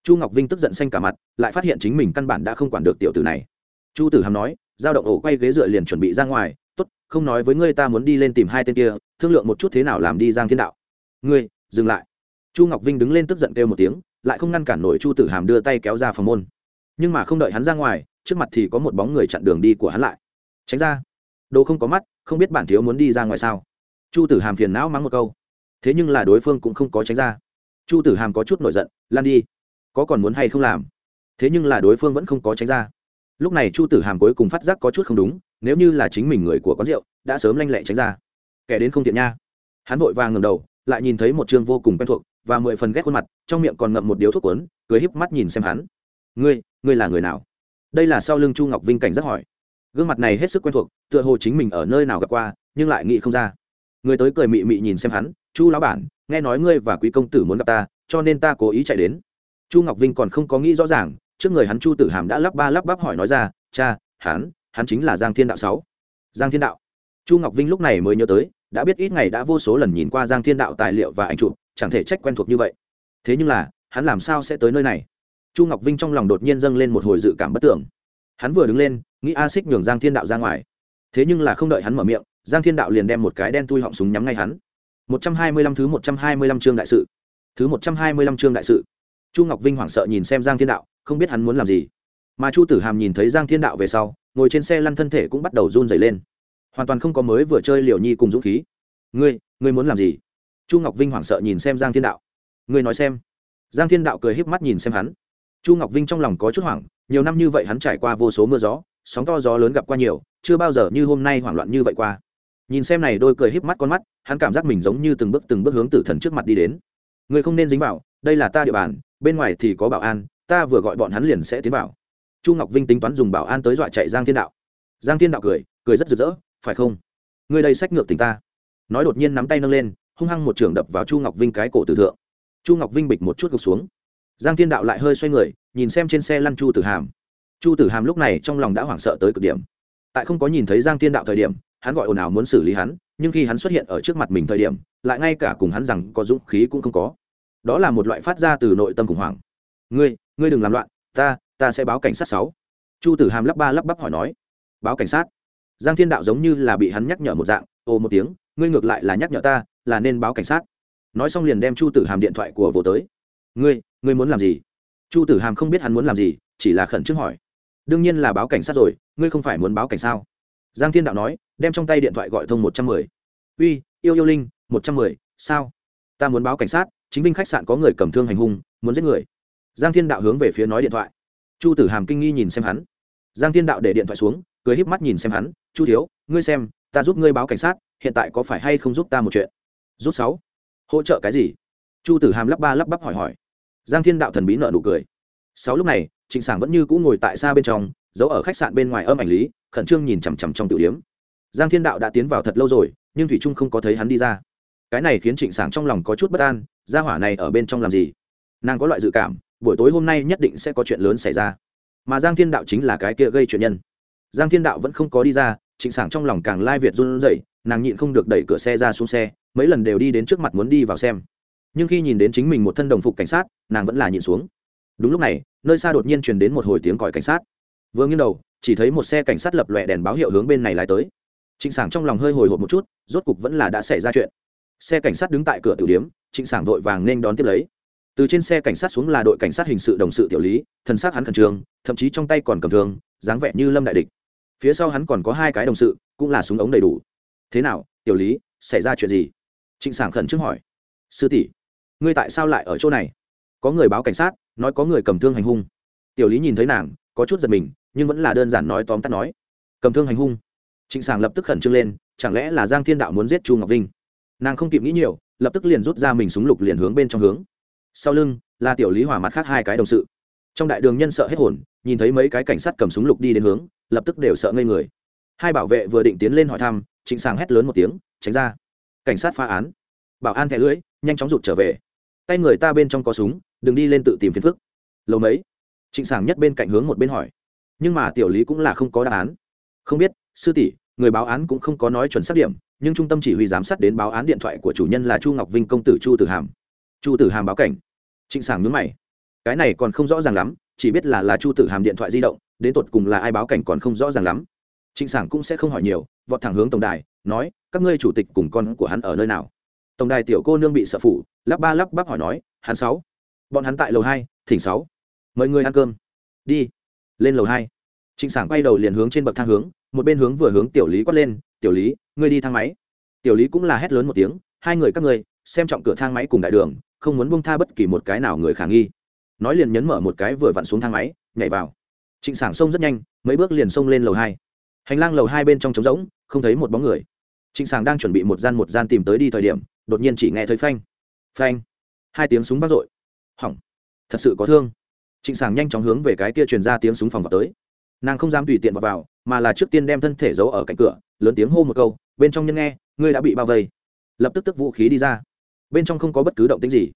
Chu ngọc vinh tức giận xanh cả mặt, lại phát hiện chính mình căn bản đã không quản được tiểu tử này. Chu tử hàm nói, giao động ổ quay ghế dựa liền chuẩn bị ra ngoài, tốt, không nói với ngươi ta muốn đi lên tìm hai tên kia, thương lượng một chút thế nào làm đi giang thiên đạo. Ngươi, dừng lại. Chu ngọc vinh đứng lên tức giận kêu một tiếng, lại không ngăn cản nổi chu tử hàm đưa tay kéo ra phòng môn. Nhưng mà không đợi hắn ra ngoài, trước mặt thì có một bóng người chặn đường đi của hắn lại. Tránh ra. Đồ không có mắt, không biết bản thiếu muốn đi ra ngoài sao chu tử hàm phiền não mắng một câu. Thế nhưng là đối phương cũng không có tránh ra. Chu tử hàm có chút nổi giận lan đi có còn muốn hay không làm? Thế nhưng là đối phương vẫn không có tránh ra. Lúc này chu tử hàm cuối cùng phát giác có chút không đúng nếu như là chính mình người của quán rượu đã sớm lanh lẹ tránh ra. Kẻ đến không tiện nha. Hắn vội vàng ngầm đầu lại nhìn thấy một chương vô cùng quen thuộc và mười phần ghét khuôn mặt trong miệng còn ngậm một điếu thuốc cuốn, cười híp mắt nhìn xem hắn. Ngươi ngươi là người nào? Đây là sau lưng chu ngọc vinh cảnh giác hỏi. Gương mặt này hết sức quen thuộc tựa hồ chính mình ở nơi nào gặp qua nhưng lại nghĩ không ra người tới cười mị mị nhìn xem hắn, chu lão bản, nghe nói ngươi và quý công tử muốn gặp ta, cho nên ta cố ý chạy đến. Chu ngọc vinh còn không có nghĩ rõ ràng, trước người hắn chu tử hàm đã lắp ba lắp bắp hỏi nói ra, cha, hắn hắn chính là giang thiên đạo sáu. Giang thiên đạo. Chu ngọc vinh lúc này mới nhớ tới, đã biết ít ngày đã vô số lần nhìn qua giang thiên đạo tài liệu và ảnh chụp, chẳng thể trách quen thuộc như vậy. Thế nhưng là, hắn làm sao sẽ tới nơi này? Chu ngọc vinh trong lòng đột nhiên dâng lên một hồi dự cảm bất tưởng. Hắn vừa đứng lên, nghĩ a xích nhường giang thiên đạo ra ngoài. Thế nhưng là không đợi hắn mở miệng giang thiên đạo liền đem một cái đen tui họng súng nhắm ngay hắn. Một trăm hai mươi lăm thứ một trăm hai mươi lăm chương đại sự. Thứ một trăm hai mươi lăm chương đại sự. Chu ngọc vinh hoảng sợ nhìn xem giang thiên đạo, không biết hắn muốn làm gì. Mà chu tử hàm nhìn thấy giang thiên đạo về sau, ngồi trên xe lăn thân thể cũng bắt đầu run dày lên. Hoàn toàn không có mới vừa chơi liều nhi cùng dũng khí. Ngươi ngươi muốn làm gì? Chu ngọc vinh hoảng sợ nhìn xem giang thiên đạo. Ngươi nói xem. Giang thiên đạo cười híp mắt nhìn xem hắn. Chu ngọc vinh trong lòng có chút hoảng, nhiều năm như vậy hắn trải qua vô số mưa gió, sóng to gió lớn gặp qua nhiều, chưa bao giờ như hôm nay hoảng loạn như vậy qua nhìn xem này đôi cười híp mắt con mắt, hắn cảm giác mình giống như từng bước từng bước hướng tử thần trước mặt đi đến. Người không nên dính vào, đây là ta địa bàn, bên ngoài thì có bảo an, ta vừa gọi bọn hắn liền sẽ tiến vào. Chu ngọc vinh tính toán dùng bảo an tới dọa chạy giang thiên đạo. Giang thiên đạo cười cười rất rực rỡ, phải không? Người đây sách ngược tình ta. Nói đột nhiên nắm tay nâng lên, hung hăng một trường đập vào chu ngọc vinh cái cổ tử thượng. Chu ngọc vinh bịch một chút gục xuống. Giang thiên đạo lại hơi xoay người, nhìn xem trên xe lăn chu tử hàm. Chu tử hàm lúc này trong lòng đã hoảng sợ tới cực điểm. Tại không có nhìn thấy giang thiên đạo thời điểm hắn gọi ồn ào muốn xử lý hắn, nhưng khi hắn xuất hiện ở trước mặt mình thời điểm, lại ngay cả cùng hắn rằng có dũng khí cũng không có. Đó là một loại phát ra từ nội tâm khủng hoảng. Ngươi ngươi đừng làm loạn, ta ta sẽ báo cảnh sát sáu. Chu tử hàm lắp ba lắp bắp hỏi nói. Báo cảnh sát? Giang thiên đạo giống như là bị hắn nhắc nhở một dạng ồ một tiếng, ngươi ngược lại là nhắc nhở ta, là nên báo cảnh sát. Nói xong liền đem chu tử hàm điện thoại của vô tới. Ngươi ngươi muốn làm gì? Chu tử hàm không biết hắn muốn làm gì, chỉ là khẩn trương hỏi. Đương nhiên là báo cảnh sát rồi, ngươi không phải muốn báo cảnh sao? Giang thiên đạo nói đem trong tay điện thoại gọi thông một trăm mười. Uy, yêu yêu linh, một trăm mười, sao? Ta muốn báo cảnh sát, chính vinh khách sạn có người cầm thương hành hung, muốn giết người. Giang thiên đạo hướng về phía nói điện thoại. Chu tử hàm kinh nghi nhìn xem hắn. Giang thiên đạo để điện thoại xuống, cười híp mắt nhìn xem hắn. Chu thiếu, ngươi xem, ta giúp ngươi báo cảnh sát, hiện tại có phải hay không giúp ta một chuyện? Giúp sáu. Hỗ trợ cái gì? Chu tử hàm lắp ba lắp bắp hỏi hỏi. Giang thiên đạo thần bí nợ nụ cười. Sáu lúc này, trịnh sảng vẫn như cũ ngồi tại xa bên trong, giấu ở khách sạn bên ngoài âm ảnh lý, khẩn trương nhìn chằm chằm trong tiểu điếm giang thiên đạo đã tiến vào thật lâu rồi, nhưng thủy trung không có thấy hắn đi ra. Cái này khiến trịnh sảng trong lòng có chút bất an, gia hỏa này ở bên trong làm gì? Nàng có loại dự cảm, buổi tối hôm nay nhất định sẽ có chuyện lớn xảy ra. Mà giang thiên đạo chính là cái kia gây chuyện nhân. Giang thiên đạo vẫn không có đi ra, trịnh sảng trong lòng càng lai việt run rẩy, nàng nhịn không được đẩy cửa xe ra xuống xe, mấy lần đều đi đến trước mặt muốn đi vào xem. Nhưng khi nhìn đến chính mình một thân đồng phục cảnh sát, nàng vẫn là nhịn xuống. Đúng lúc này, nơi xa đột nhiên truyền đến một hồi tiếng còi cảnh sát. Vừa nghiêng đầu, chỉ thấy một xe cảnh sát lập lòe đèn báo hiệu hướng bên này lái tới trịnh sảng trong lòng hơi hồi hộp một chút, rốt cục vẫn là đã xảy ra chuyện. Xe cảnh sát đứng tại cửa tử điếm, trịnh sảng vội vàng nên đón tiếp lấy. Từ trên xe cảnh sát xuống là đội cảnh sát hình sự đồng sự tiểu lý thân xác hắn khẩn trương, thậm chí trong tay còn cầm thương, dáng vẻ như lâm đại địch. Phía sau hắn còn có hai cái đồng sự, cũng là súng ống đầy đủ. Thế nào, tiểu lý, xảy ra chuyện gì? Trịnh sảng khẩn trương hỏi. Sư tỷ, ngươi tại sao lại ở chỗ này? Có người báo cảnh sát, nói có người cầm thương hành hung. Tiểu lý nhìn thấy nàng, có chút giật mình, nhưng vẫn là đơn giản nói tóm tắt nói. Cầm thương hành hung? Trịnh sảng lập tức khẩn trương lên, chẳng lẽ là giang thiên đạo muốn giết chu ngọc vinh? Nàng không kịp nghĩ nhiều, lập tức liền rút ra mình súng lục liền hướng bên trong hướng. Sau lưng, là tiểu lý hỏa mặt khác hai cái đồng sự. Trong đại đường nhân sợ hết hồn, nhìn thấy mấy cái cảnh sát cầm súng lục đi đến hướng, lập tức đều sợ ngây người. Hai bảo vệ vừa định tiến lên hỏi thăm, trịnh sàng hét lớn một tiếng, tránh ra! Cảnh sát phá án! Bảo an thẻ lưới nhanh chóng rụt trở về. Tay người ta bên trong có súng, đừng đi lên tự tìm phiền phức. Lâu mấy, trịnh sàng nhất bên cạnh hướng một bên hỏi. Nhưng mà tiểu lý cũng là không có đáp án. Không biết sư tỷ, người báo án cũng không có nói chuẩn xác điểm, nhưng trung tâm chỉ huy giám sát đến báo án điện thoại của chủ nhân là chu ngọc vinh công tử chu tử hàm. Chu tử hàm báo cảnh. Trịnh sảng nhớ mày. Cái này còn không rõ ràng lắm, chỉ biết là là chu tử hàm điện thoại di động, đến tột cùng là ai báo cảnh còn không rõ ràng lắm. Trịnh sảng cũng sẽ không hỏi nhiều, vọt thẳng hướng tổng đài, nói, các ngươi chủ tịch cùng con của hắn ở nơi nào? Tổng đài tiểu cô nương bị sợ phủ, lắp ba lắp bắp hỏi nói, hắn sáu. Bọn hắn tại lầu hai, thỉnh sáu. Mời người ăn cơm. Đi. Lên lầu hai. Trịnh sảng quay đầu liền hướng trên bậc thang hướng một bên hướng vừa hướng tiểu lý quát lên tiểu lý ngươi đi thang máy. Tiểu lý cũng là hét lớn một tiếng hai người các ngươi xem trọng cửa thang máy cùng đại đường không muốn buông tha bất kỳ một cái nào người khả nghi. Nói liền nhấn mở một cái vừa vặn xuống thang máy nhảy vào. Trịnh sảng xông rất nhanh mấy bước liền xông lên lầu hai. Hành lang lầu hai bên trong trống rỗng không thấy một bóng người. Trịnh sảng đang chuẩn bị một gian một gian tìm tới đi thời điểm đột nhiên chỉ nghe thấy phanh. Phanh. Hai tiếng súng vang dội. Hỏng. Thật sự có thương. Trịnh sảng nhanh chóng hướng về cái kia truyền ra tiếng súng phòng vào tới. Nàng không dám tùy tiện vào, vào mà là trước tiên đem thân thể giấu ở cạnh cửa, lớn tiếng hô một câu, bên trong nhân nghe, ngươi đã bị bao vây. Lập tức tức vũ khí đi ra. Bên trong không có bất cứ động tĩnh gì.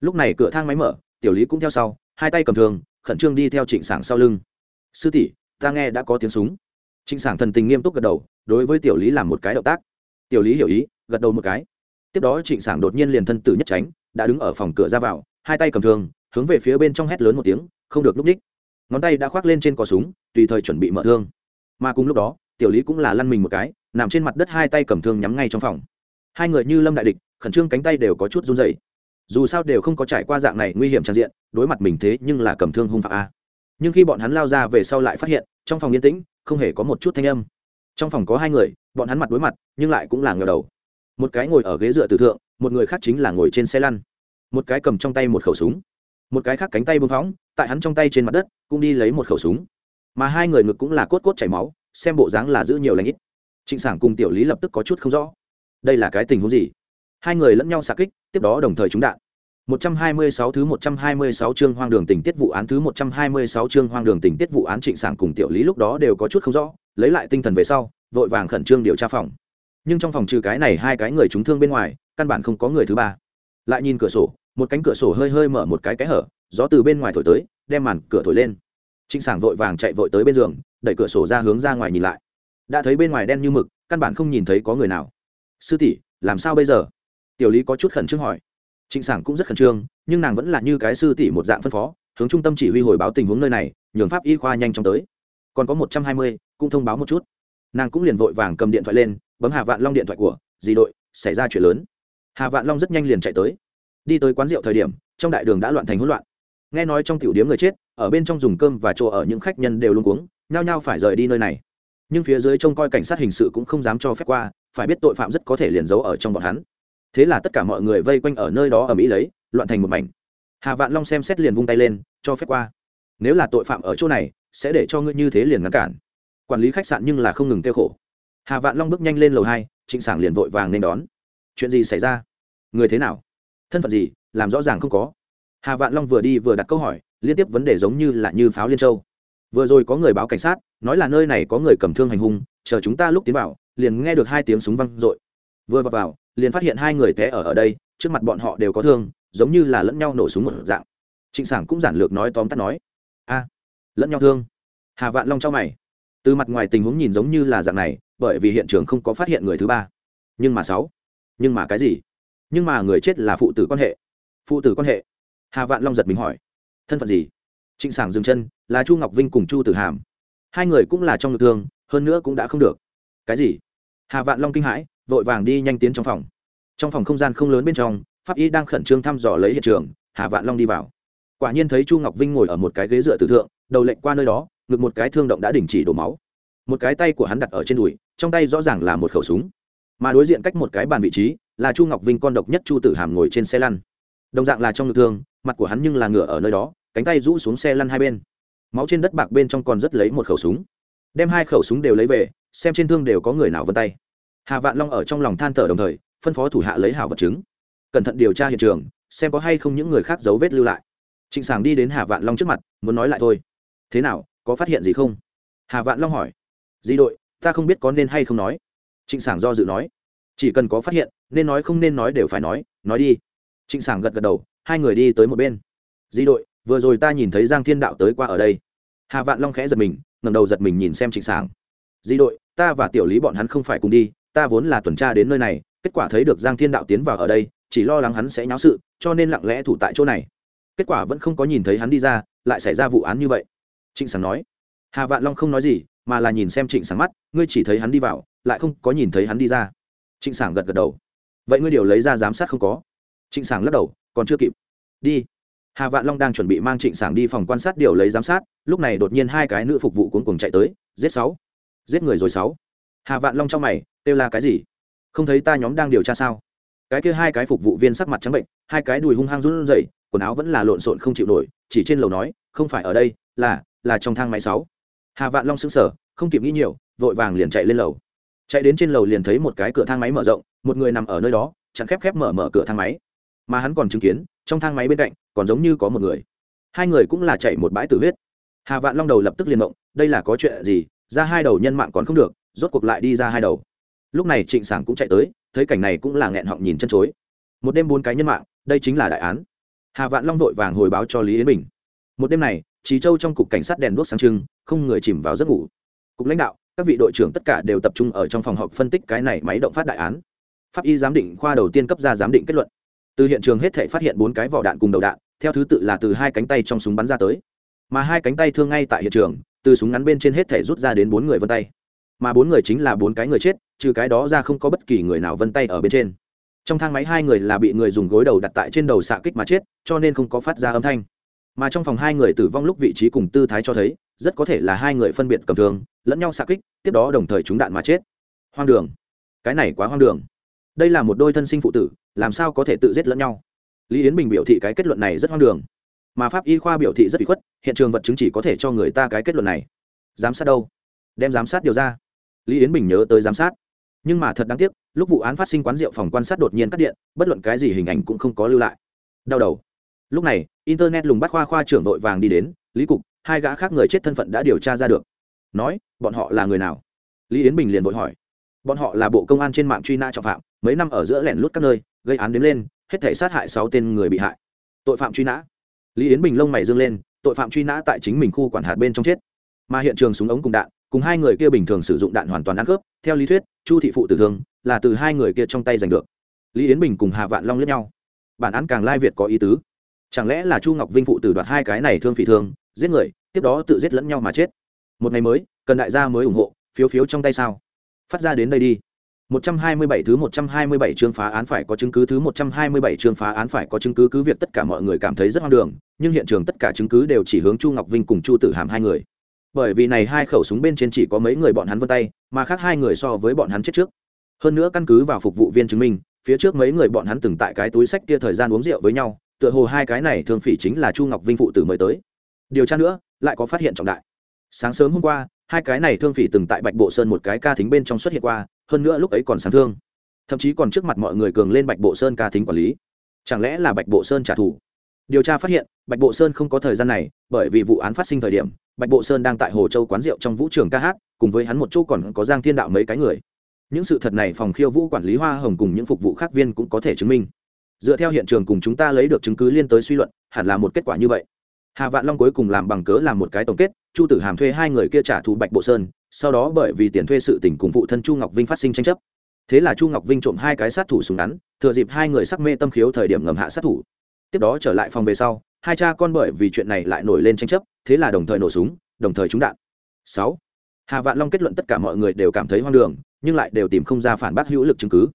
Lúc này cửa thang máy mở, tiểu lý cũng theo sau, hai tay cầm thường, khẩn trương đi theo trịnh sảng sau lưng. Sư tỷ, ta nghe đã có tiếng súng. Trịnh sảng thần tình nghiêm túc gật đầu, đối với tiểu lý làm một cái động tác. Tiểu lý hiểu ý, gật đầu một cái. Tiếp đó trịnh sảng đột nhiên liền thân tử nhất tránh, đã đứng ở phòng cửa ra vào, hai tay cầm thường, hướng về phía bên trong hét lớn một tiếng, không được lúc đích. Ngón tay đã khoác lên trên cò súng, tùy thời chuẩn bị mở thương mà cùng lúc đó, tiểu lý cũng là lăn mình một cái, nằm trên mặt đất hai tay cầm thương nhắm ngay trong phòng. Hai người như lâm đại địch, khẩn trương cánh tay đều có chút run dày dù sao đều không có trải qua dạng này nguy hiểm trang diện, đối mặt mình thế nhưng là cầm thương hung phạm a. Nhưng khi bọn hắn lao ra về sau lại phát hiện, trong phòng yên tĩnh, không hề có một chút thanh âm. Trong phòng có hai người, bọn hắn mặt đối mặt, nhưng lại cũng là ngờ đầu. Một cái ngồi ở ghế dựa từ thượng, một người khác chính là ngồi trên xe lăn. Một cái cầm trong tay một khẩu súng. Một cái khác cánh tay bưng phóng, tại hắn trong tay trên mặt đất, cũng đi lấy một khẩu súng mà hai người ngực cũng là cốt cốt chảy máu xem bộ dáng là giữ nhiều lãnh ít trịnh sảng cùng tiểu lý lập tức có chút không rõ đây là cái tình huống gì hai người lẫn nhau xạ kích tiếp đó đồng thời trúng đạn 126 thứ 126 chương hoang đường tình tiết vụ án thứ 126 chương hoang đường tình tiết vụ án Trịnh Sảng cùng Tiểu Lý lúc đó đều có chút không rõ, lấy lại tinh thần về sau, vội vàng khẩn trương điều tra phòng. Nhưng trong phòng trừ cái này hai cái người trúng thương bên ngoài, căn bản không có người thứ ba. Lại nhìn cửa sổ, một cánh cửa sổ hơi hơi mở một cái cái hở, gió từ bên ngoài thổi tới, đem màn cửa thổi lên. Trịnh Sảng vội vàng chạy vội tới bên giường, đẩy cửa sổ ra hướng ra ngoài nhìn lại. Đã thấy bên ngoài đen như mực, căn bản không nhìn thấy có người nào. Sư tỷ, làm sao bây giờ? Tiểu Lý có chút khẩn trương hỏi trịnh sảng cũng rất khẩn trương nhưng nàng vẫn là như cái sư tỷ một dạng phân phó hướng trung tâm chỉ huy hồi báo tình huống nơi này nhường pháp y khoa nhanh chóng tới còn có một trăm hai mươi cũng thông báo một chút nàng cũng liền vội vàng cầm điện thoại lên bấm hà vạn long điện thoại của dì đội xảy ra chuyện lớn hà vạn long rất nhanh liền chạy tới đi tới quán rượu thời điểm trong đại đường đã loạn thành hỗn loạn nghe nói trong tiểu điếm người chết ở bên trong dùng cơm và chỗ ở những khách nhân đều luôn cuống, nhao nhao phải rời đi nơi này. Nhưng phía dưới trông coi cảnh sát hình sự cũng không dám cho phép qua, phải biết tội phạm rất có thể liền giấu ở trong bọn hắn. Thế là tất cả mọi người vây quanh ở nơi đó ở mỹ lấy, loạn thành một mảnh. Hà vạn long xem xét liền vung tay lên, cho phép qua. Nếu là tội phạm ở chỗ này, sẽ để cho ngươi như thế liền ngăn cản. Quản lý khách sạn nhưng là không ngừng kêu khổ. Hà vạn long bước nhanh lên lầu hai, trịnh sảng liền vội vàng nên đón. Chuyện gì xảy ra? Người thế nào? Thân phận gì? Làm rõ ràng không có. Hà vạn long vừa đi vừa đặt câu hỏi liên tiếp vấn đề giống như là như pháo liên châu. Vừa rồi có người báo cảnh sát nói là nơi này có người cầm thương hành hung chờ chúng ta lúc tiến vào liền nghe được hai tiếng súng văng r ộ i vừa vào, vào liền phát hiện hai người té ở ở đây trước mặt bọn họ đều có thương giống như là lẫn nhau nổ súng một dạng. Trịnh sảng cũng giản lược nói tóm tắt nói a lẫn nhau thương. Hà vạn long trong mày. Từ mặt ngoài tình huống nhìn giống như là dạng này bởi vì hiện trường không có phát hiện người thứ ba. Nhưng mà sáu nhưng mà cái gì? Nhưng mà người chết là phụ tử quan hệ. Phụ tử quan hệ. Hà vạn long giật mình hỏi thân phận gì? Trịnh sảng dừng chân, là chu ngọc vinh cùng chu tử hàm. Hai người cũng là trong lực thương, hơn nữa cũng đã không được. Cái gì? Hà vạn long kinh hãi, vội vàng đi nhanh tiến trong phòng. Trong phòng không gian không lớn bên trong, pháp y đang khẩn trương thăm dò lấy hiện trường, hà vạn long đi vào. Quả nhiên thấy chu ngọc vinh ngồi ở một cái ghế dựa tử thượng, đầu lệnh qua nơi đó, ngực một cái thương động đã đình chỉ đổ máu. Một cái tay của hắn đặt ở trên đùi, trong tay rõ ràng là một khẩu súng. Mà đối diện cách một cái bàn vị trí, là chu ngọc vinh con độc nhất chu tử hàm ngồi trên xe lăn. Đồng dạng là trong ngực thương, mặt của hắn nhưng là ngựa ở nơi đó cánh tay rũ xuống xe lăn hai bên. Máu trên đất bạc bên trong còn rất lấy một khẩu súng. Đem hai khẩu súng đều lấy về, xem trên thương đều có người nào vân tay. Hà vạn long ở trong lòng than thở đồng thời, phân phó thủ hạ lấy hảo vật chứng. Cẩn thận điều tra hiện trường, xem có hay không những người khác dấu vết lưu lại. Trịnh sàng đi đến hà vạn long trước mặt, muốn nói lại thôi. Thế nào, có phát hiện gì không? Hà vạn long hỏi. Di đội, ta không biết có nên hay không nói. Trịnh sàng do dự nói. Chỉ cần có phát hiện, nên nói không nên nói đều phải nói nói đi. Trịnh sàng gật gật đầu, hai người đi tới một bên. Di đội vừa rồi ta nhìn thấy giang thiên đạo tới qua ở đây. Hà vạn long khẽ giật mình ngầm đầu giật mình nhìn xem trịnh Sảng. di đội, ta và tiểu lý bọn hắn không phải cùng đi, ta vốn là tuần tra đến nơi này, kết quả thấy được giang thiên đạo tiến vào ở đây, chỉ lo lắng hắn sẽ nháo sự, cho nên lặng lẽ thủ tại chỗ này. Kết quả vẫn không có nhìn thấy hắn đi ra, lại xảy ra vụ án như vậy. Trịnh sảng nói. Hà vạn long không nói gì, mà là nhìn xem trịnh sảng mắt, ngươi chỉ thấy hắn đi vào, lại không có nhìn thấy hắn đi ra. Trịnh sảng gật gật đầu. Vậy ngươi điều lấy ra giám sát không có? Trịnh sảng lắc đầu, còn chưa kịp. Đi hà vạn long đang chuẩn bị mang trịnh sảng đi phòng quan sát điều lấy giám sát, lúc này đột nhiên hai cái nữ phục vụ cuốn cùng chạy tới, giết sáu, giết người rồi sáu. Hà vạn long trong mày, kêu là cái gì? Không thấy ta nhóm đang điều tra sao? Cái kia hai cái phục vụ viên sắc mặt trắng bệnh, hai cái đùi hung hăng run rẩy, quần áo vẫn là lộn xộn không chịu nổi, chỉ trên lầu nói, không phải ở đây, là là trong thang máy sáu. Hà vạn long sững sờ, không kịp nghĩ nhiều, vội vàng liền chạy lên lầu. Chạy đến trên lầu liền thấy một cái cửa thang máy mở rộng, một người nằm ở nơi đó, chặn khép khép mở mở cửa thang máy. Mà hắn còn chứng kiến trong thang máy bên cạnh còn giống như có một người. Hai người cũng là chạy một bãi tử huyết. Hà vạn long đầu lập tức liền động, đây là có chuyện gì? Ra hai đầu nhân mạng còn không được, rốt cuộc lại đi ra hai đầu. Lúc này trịnh sảng cũng chạy tới, thấy cảnh này cũng là nghẹn họng nhìn chân chối. Một đêm bốn cái nhân mạng, đây chính là đại án. Hà vạn long vội vàng hồi báo cho lý yến bình. Một đêm này trí châu trong cục cảnh sát đèn đuốc sáng trưng, không người chìm vào giấc ngủ. Cục lãnh đạo, các vị đội trưởng tất cả đều tập trung ở trong phòng họp phân tích cái này máy động phát đại án. Pháp y giám định khoa đầu tiên cấp ra giám định kết luận từ hiện trường hết thể phát hiện bốn cái vỏ đạn cùng đầu đạn, theo thứ tự là từ hai cánh tay trong súng bắn ra tới. Mà hai cánh tay thương ngay tại hiện trường, từ súng ngắn bên trên hết thể rút ra đến bốn người vân tay. Mà bốn người chính là bốn cái người chết, trừ cái đó ra không có bất kỳ người nào vân tay ở bên trên. Trong thang máy hai người là bị người dùng gối đầu đặt tại trên đầu xạ kích mà chết, cho nên không có phát ra âm thanh. Mà trong phòng hai người tử vong lúc vị trí cùng tư thái cho thấy, rất có thể là hai người phân biệt cầm thường lẫn nhau xạ kích, tiếp đó đồng thời trúng đạn mà chết. Hoang đường. Cái này quá hoang đường đây là một đôi thân sinh phụ tử, làm sao có thể tự giết lẫn nhau? Lý yến bình biểu thị cái kết luận này rất hoang đường. Mà pháp y khoa biểu thị rất bị khuất, hiện trường vật chứng chỉ có thể cho người ta cái kết luận này. Giám sát đâu? Đem giám sát điều ra. Lý yến bình nhớ tới giám sát. Nhưng mà thật đáng tiếc, lúc vụ án phát sinh quán rượu phòng quan sát đột nhiên cắt điện, bất luận cái gì hình ảnh cũng không có lưu lại. Đau đầu. Lúc này, internet lùng bắt khoa khoa trưởng vội vàng đi đến, lý cục, hai gã khác người chết thân phận đã điều tra ra được. Nói, bọn họ là người nào? Lý yến bình liền vội hỏi bọn họ là bộ công an trên mạng truy nã trọng phạm, mấy năm ở giữa lẻn lút các nơi, gây án đến lên, hết thể sát hại sáu tên người bị hại. Tội phạm truy nã. Lý yến bình lông mày dương lên, tội phạm truy nã tại chính mình khu quản hạt bên trong chết. Mà hiện trường súng ống cùng đạn, cùng hai người kia bình thường sử dụng đạn hoàn toàn ăn cướp theo lý thuyết, chu thị phụ tử thương, là từ hai người kia trong tay giành được. Lý yến bình cùng hà vạn long lẫn nhau. Bản án càng lai việt có ý tứ. Chẳng lẽ là chu ngọc vinh phụ tử đoạt hai cái này thương phỉ thương, giết người, tiếp đó tự giết lẫn nhau mà chết? Một ngày mới, cần đại gia mới ủng hộ, phiếu phiếu trong tay sao? Phát ra đến đây đi 127 thứ 127 chương phá án phải có chứng cứ thứ 127 chương phá án phải có chứng cứ cứ việc tất cả mọi người cảm thấy rất hoang đường, nhưng hiện trường tất cả chứng cứ đều chỉ hướng Chu Ngọc Vinh cùng Chu Tử Hàm hai người. Bởi vì này hai khẩu súng bên trên chỉ có mấy người bọn hắn vân tay, mà khác hai người so với bọn hắn chết trước. Hơn nữa căn cứ vào phục vụ viên chứng minh, phía trước mấy người bọn hắn từng tại cái túi sách kia thời gian uống rượu với nhau, tựa hồ hai cái này thường phỉ chính là Chu Ngọc Vinh phụ tử mới tới. Điều tra nữa, lại có phát hiện trọng đại. Sáng sớm hôm qua, hai cái này thương phỉ từng tại Bạch Bộ Sơn một cái ca thính bên trong xuất hiện qua, hơn nữa lúc ấy còn sáng thương. Thậm chí còn trước mặt mọi người cường lên bạch bộ sơn ca thính quản lý. Chẳng lẽ là bạch bộ sơn trả thù? Điều tra phát hiện bạch bộ sơn không có thời gian này bởi vì vụ án phát sinh thời điểm bạch bộ sơn đang tại hồ châu quán rượu trong vũ trường ca hát cùng với hắn một chỗ còn có giang thiên đạo mấy cái người. Những sự thật này phòng khiêu vũ quản lý hoa hồng cùng những phục vụ khác viên cũng có thể chứng minh. Dựa theo hiện trường cùng chúng ta lấy được chứng cứ liên tới suy luận hẳn là một kết quả như vậy hà vạn long cuối cùng làm bằng cớ làm một cái tổng kết, chu tử hàm thuê hai người kia trả thù bạch bộ sơn, sau đó bởi vì tiền thuê sự tình cùng phụ thân chu ngọc vinh phát sinh tranh chấp. Thế là chu ngọc vinh trộm hai cái sát thủ súng ngắn, thừa dịp hai người sắc mê tâm khiếu thời điểm ngầm hạ sát thủ. Tiếp đó trở lại phòng về sau, hai cha con bởi vì chuyện này lại nổi lên tranh chấp, thế là đồng thời nổ súng, đồng thời trúng đạn. Sáu, hà vạn long kết luận tất cả mọi người đều cảm thấy hoang đường, nhưng lại đều tìm không ra phản bác hữu lực chứng cứ.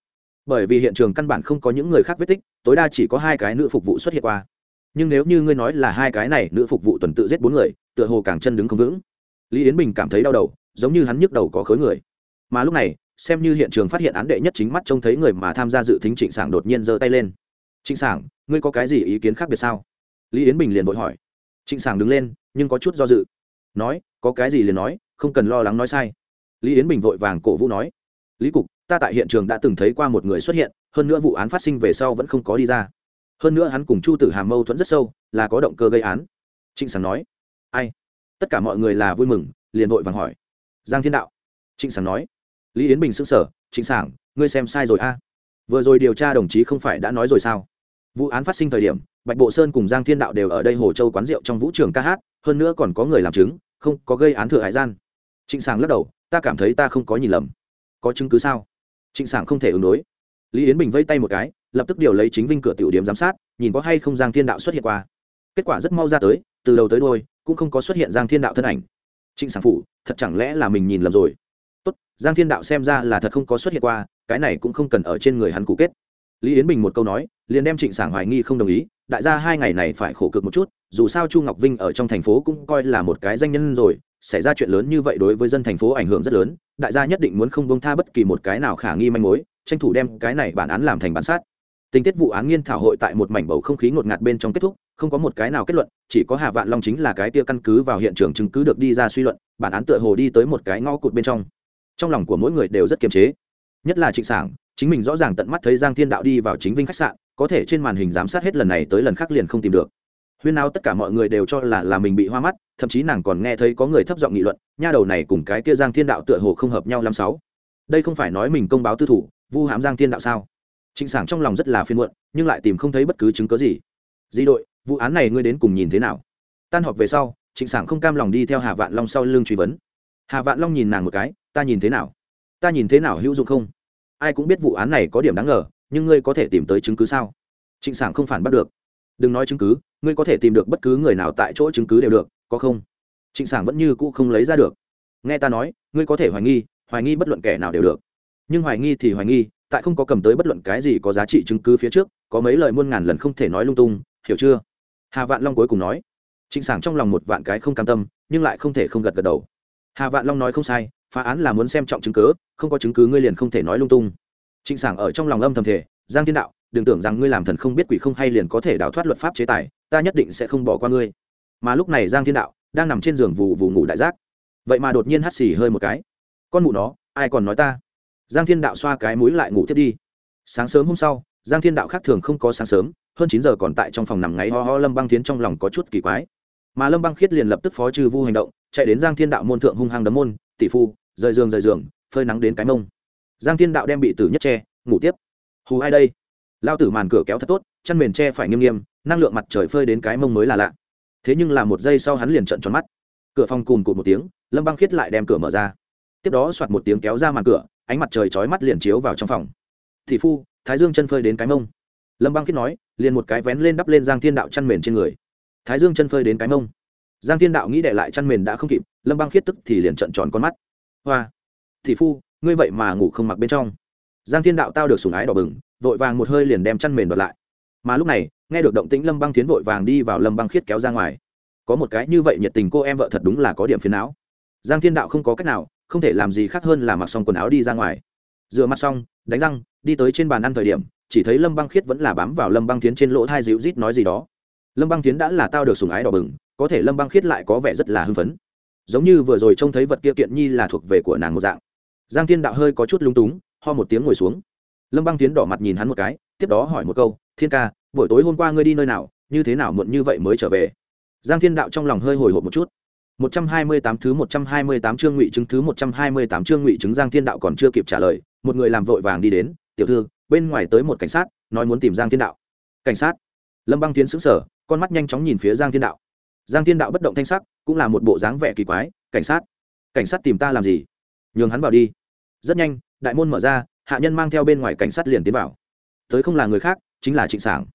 Bởi vì hiện trường căn bản không có những người khác vết tích, tối đa chỉ có hai cái nữ phục vụ xuất hiện qua nhưng nếu như ngươi nói là hai cái này nữ phục vụ tuần tự giết bốn người, tựa hồ càng chân đứng không vững. Lý yến bình cảm thấy đau đầu, giống như hắn nhức đầu có khớ người. Mà lúc này, xem như hiện trường phát hiện án đệ nhất chính mắt trông thấy người mà tham gia dự tính trịnh sảng đột nhiên giơ tay lên. Trịnh sảng, ngươi có cái gì ý kiến khác biệt sao? Lý yến bình liền vội hỏi. Trịnh sảng đứng lên, nhưng có chút do dự. Nói, có cái gì liền nói, không cần lo lắng nói sai. Lý yến bình vội vàng cổ vũ nói. Lý cục, ta tại hiện trường đã từng thấy qua một người xuất hiện, hơn nữa vụ án phát sinh về sau vẫn không có đi ra hơn nữa hắn cùng chu tử hàm mâu thuẫn rất sâu, là có động cơ gây án. Trịnh sảng nói, ai? Tất cả mọi người là vui mừng, liền vội vàng hỏi. Giang thiên đạo. Trịnh sảng nói, lý yến bình s ư n g sở trịnh sảng, ngươi xem sai rồi a. Vừa rồi điều tra đồng chí không phải đã nói rồi sao? Vụ án phát sinh thời điểm, bạch bộ sơn cùng giang thiên đạo đều ở đây hồ châu quán rượu trong vũ trường ca hát, hơn nữa còn có người làm chứng, không có gây án thừa hải gian. Trịnh sảng lắc đầu, ta cảm thấy ta không có nhìn lầm. Có chứng cứ sao? Trịnh sảng không thể ứng đối lý yến bình vây tay một cái, lập tức điều lấy chính vinh cửa tiểu điểm giám sát, nhìn có hay không giang thiên đạo xuất hiện qua. Kết quả rất mau ra tới, từ đầu tới đôi cũng không có xuất hiện giang thiên đạo thân ảnh. Trịnh sản phụ thật chẳng lẽ là mình nhìn lầm rồi? Tốt, giang thiên đạo xem ra là thật không có xuất hiện qua, cái này cũng không cần ở trên người hắn cụ kết. Lý yến bình một câu nói, liền đem trịnh sản hoài nghi không đồng ý, đại gia hai ngày này phải khổ cực một chút, dù sao chu ngọc vinh ở trong thành phố cũng coi là một cái danh nhân rồi, xảy ra chuyện lớn như vậy đối với dân thành phố ảnh hưởng rất lớn, đại gia nhất định muốn không bông tha bất kỳ một cái nào khả nghi manh mối tranh thủ đem cái này bản án làm thành bản sát. Tình tiết vụ án nghiên thảo hội tại một mảnh bầu không khí ngột ngạt bên trong kết thúc, không có một cái nào kết luận, chỉ có hà vạn long chính là cái tia căn cứ vào hiện trường chứng cứ được đi ra suy luận, bản án tựa hồ đi tới một cái ngõ cụt bên trong. Trong lòng của mỗi người đều rất kiềm chế. Nhất là trịnh sảng, chính mình rõ ràng tận mắt thấy giang thiên đạo đi vào chính vinh khách sạn, có thể trên màn hình giám sát hết lần này tới lần khác liền không tìm được. Huyên nào tất cả mọi người đều cho là là mình bị hoa mắt, thậm chí nàng còn nghe thấy có người thấp giọng nghị luận, nha đầu này cùng cái kia giang thiên đạo tựa hồ không hợp nhau lắm sáu. Đây không phải nói mình công báo tư thủ vu hãm giang thiên đạo sao? Trịnh sảng trong lòng rất là phiên muộn, nhưng lại tìm không thấy bất cứ chứng cớ gì. Di đội, vụ án này ngươi đến cùng nhìn thế nào? Tan họp về sau, trịnh sảng không cam lòng đi theo hà vạn long sau lưng truy vấn. Hà vạn long nhìn nàng một cái, ta nhìn thế nào? Ta nhìn thế nào hữu dụng không? Ai cũng biết vụ án này có điểm đáng ngờ, nhưng ngươi có thể tìm tới chứng cứ sao? Trịnh sảng không phản bắt được. Đừng nói chứng cứ, ngươi có thể tìm được bất cứ người nào tại chỗ chứng cứ đều được, có không? Trịnh sảng vẫn như cũ không lấy ra được. Nghe ta nói, ngươi có thể hoài nghi hoài nghi bất luận kẻ nào đều được nhưng hoài nghi thì hoài nghi, tại không có cầm tới bất luận cái gì có giá trị chứng cứ phía trước, có mấy lời muôn ngàn lần không thể nói lung tung, hiểu chưa? Hà vạn long cuối cùng nói, trịnh sảng trong lòng một vạn cái không cam tâm, nhưng lại không thể không gật gật đầu. Hà vạn long nói, không sai, phá án là muốn xem trọng chứng cứ, không có chứng cứ ngươi liền không thể nói lung tung. Trịnh sảng ở trong lòng âm thầm thể giang thiên đạo, đừng tưởng rằng ngươi làm thần không biết quỷ không hay liền có thể đào thoát luật pháp chế tài, ta nhất định sẽ không bỏ qua ngươi. Mà lúc này giang thiên đạo đang nằm trên giường vụ vụ ngủ đại giác. Vậy mà đột nhiên hắt xì hơi một cái. Con mụ nó, ai còn nói ta? Giang thiên đạo xoa cái mũi lại ngủ thiết đi. Sáng sớm hôm sau, giang thiên đạo khác thường không có sáng sớm, hơn chín giờ còn tại trong phòng nằm ngáy ho ho lâm băng tiến trong lòng có chút kỳ quái. Mà lâm băng khiết liền lập tức phó trừ vu hành động, chạy đến giang thiên đạo môn thượng hung hăng đấm môn, tỷ phu, rời giường rời giường, phơi nắng đến cái mông. Giang thiên đạo đem bị tử nhất tre ngủ tiếp. Hù ai đây? Lao tử màn cửa kéo thật tốt chăn mền tre phải nghiêm nghiêm, năng lượng mặt trời phơi đến cái mông mới là lạ. Thế nhưng là một giây sau hắn liền trận tròn mắt. Cửa phòng cùn cụt một tiếng, lâm băng khiết lại đem cửa mở ra. Tiếp đó soạt một tiếng kéo ra màn cửa ánh mặt trời chói mắt liền chiếu vào trong phòng. Thị phu, thái dương chân phơi đến cái mông. Lâm băng khiết nói, liền một cái vén lên đắp lên giang thiên đạo chăn mền trên người. Thái dương chân phơi đến cái mông. Giang thiên đạo nghĩ để lại chăn mền đã không kịp, lâm băng khiết tức thì liền trận tròn con mắt. Hoa! Thị phu, ngươi vậy mà ngủ không mặc bên trong. Giang thiên đạo tao được sùng ái đỏ bừng, vội vàng một hơi liền đem chăn mền đoạt lại. Mà lúc này, nghe được động tĩnh lâm băng tiến vội vàng đi vào lâm băng khiết kéo ra ngoài. Có một cái như vậy nhiệt tình cô em vợ thật đúng là có điểm phiền não. Giang thiên đạo không có cách nào không thể làm gì khác hơn là mặc xong quần áo đi ra ngoài. Rửa mặt xong, đánh răng, đi tới trên bàn ăn thời điểm, chỉ thấy lâm băng khiết vẫn là bám vào lâm băng tiến trên lỗ thai dịu rít nói gì đó. Lâm băng tiến đã là tao được sùng ái đỏ bừng, có thể lâm băng khiết lại có vẻ rất là hưng phấn. Giống như vừa rồi trông thấy vật kia kiện nhi là thuộc về của nàng một dạng. Giang thiên đạo hơi có chút lung túng, ho một tiếng ngồi xuống. Lâm băng tiến đỏ mặt nhìn hắn một cái, tiếp đó hỏi một câu, thiên ca, buổi tối hôm qua ngươi đi nơi nào, như thế nào muộn như vậy mới trở về? Giang thiên đạo trong lòng hơi hồi hộp một chút. 128 thứ 128 chương ngụy chứng thứ 128 chương ngụy chứng Giang Thiên Đạo còn chưa kịp trả lời, một người làm vội vàng đi đến, "Tiểu thư, bên ngoài tới một cảnh sát, nói muốn tìm Giang Thiên Đạo." "Cảnh sát?" Lâm Băng Tiến sững sờ, con mắt nhanh chóng nhìn phía Giang Thiên Đạo. Giang Thiên Đạo bất động thanh sắc, cũng là một bộ dáng vẻ kỳ quái, "Cảnh sát? Cảnh sát tìm ta làm gì?" "Nhường hắn vào đi." Rất nhanh, đại môn mở ra, hạ nhân mang theo bên ngoài cảnh sát liền tiến vào. Tới không là người khác, chính là Trịnh Sảng.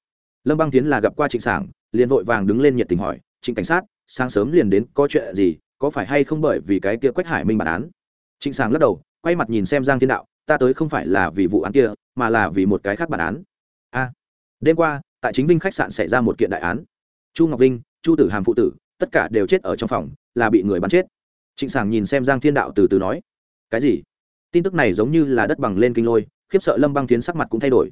Lâm Băng Tiến là gặp qua Trịnh Sảng, liền vội vàng đứng lên nhiệt tình hỏi, "Trịnh cảnh sát, sáng sớm liền đến, có chuyện gì, có phải hay không bởi vì cái kia quách hải minh bản án? Trịnh sàng lắc đầu, quay mặt nhìn xem giang thiên đạo, ta tới không phải là vì vụ án kia, mà là vì một cái khác bản án. A, đêm qua, tại chính vinh khách sạn xảy ra một kiện đại án. Chu ngọc vinh, chu tử hàm phụ tử, tất cả đều chết ở trong phòng, là bị người bắn chết. Trịnh sàng nhìn xem giang thiên đạo từ từ nói, cái gì? Tin tức này giống như là đất bằng lên kinh lôi, khiếp sợ lâm băng tiến sắc mặt cũng thay đổi.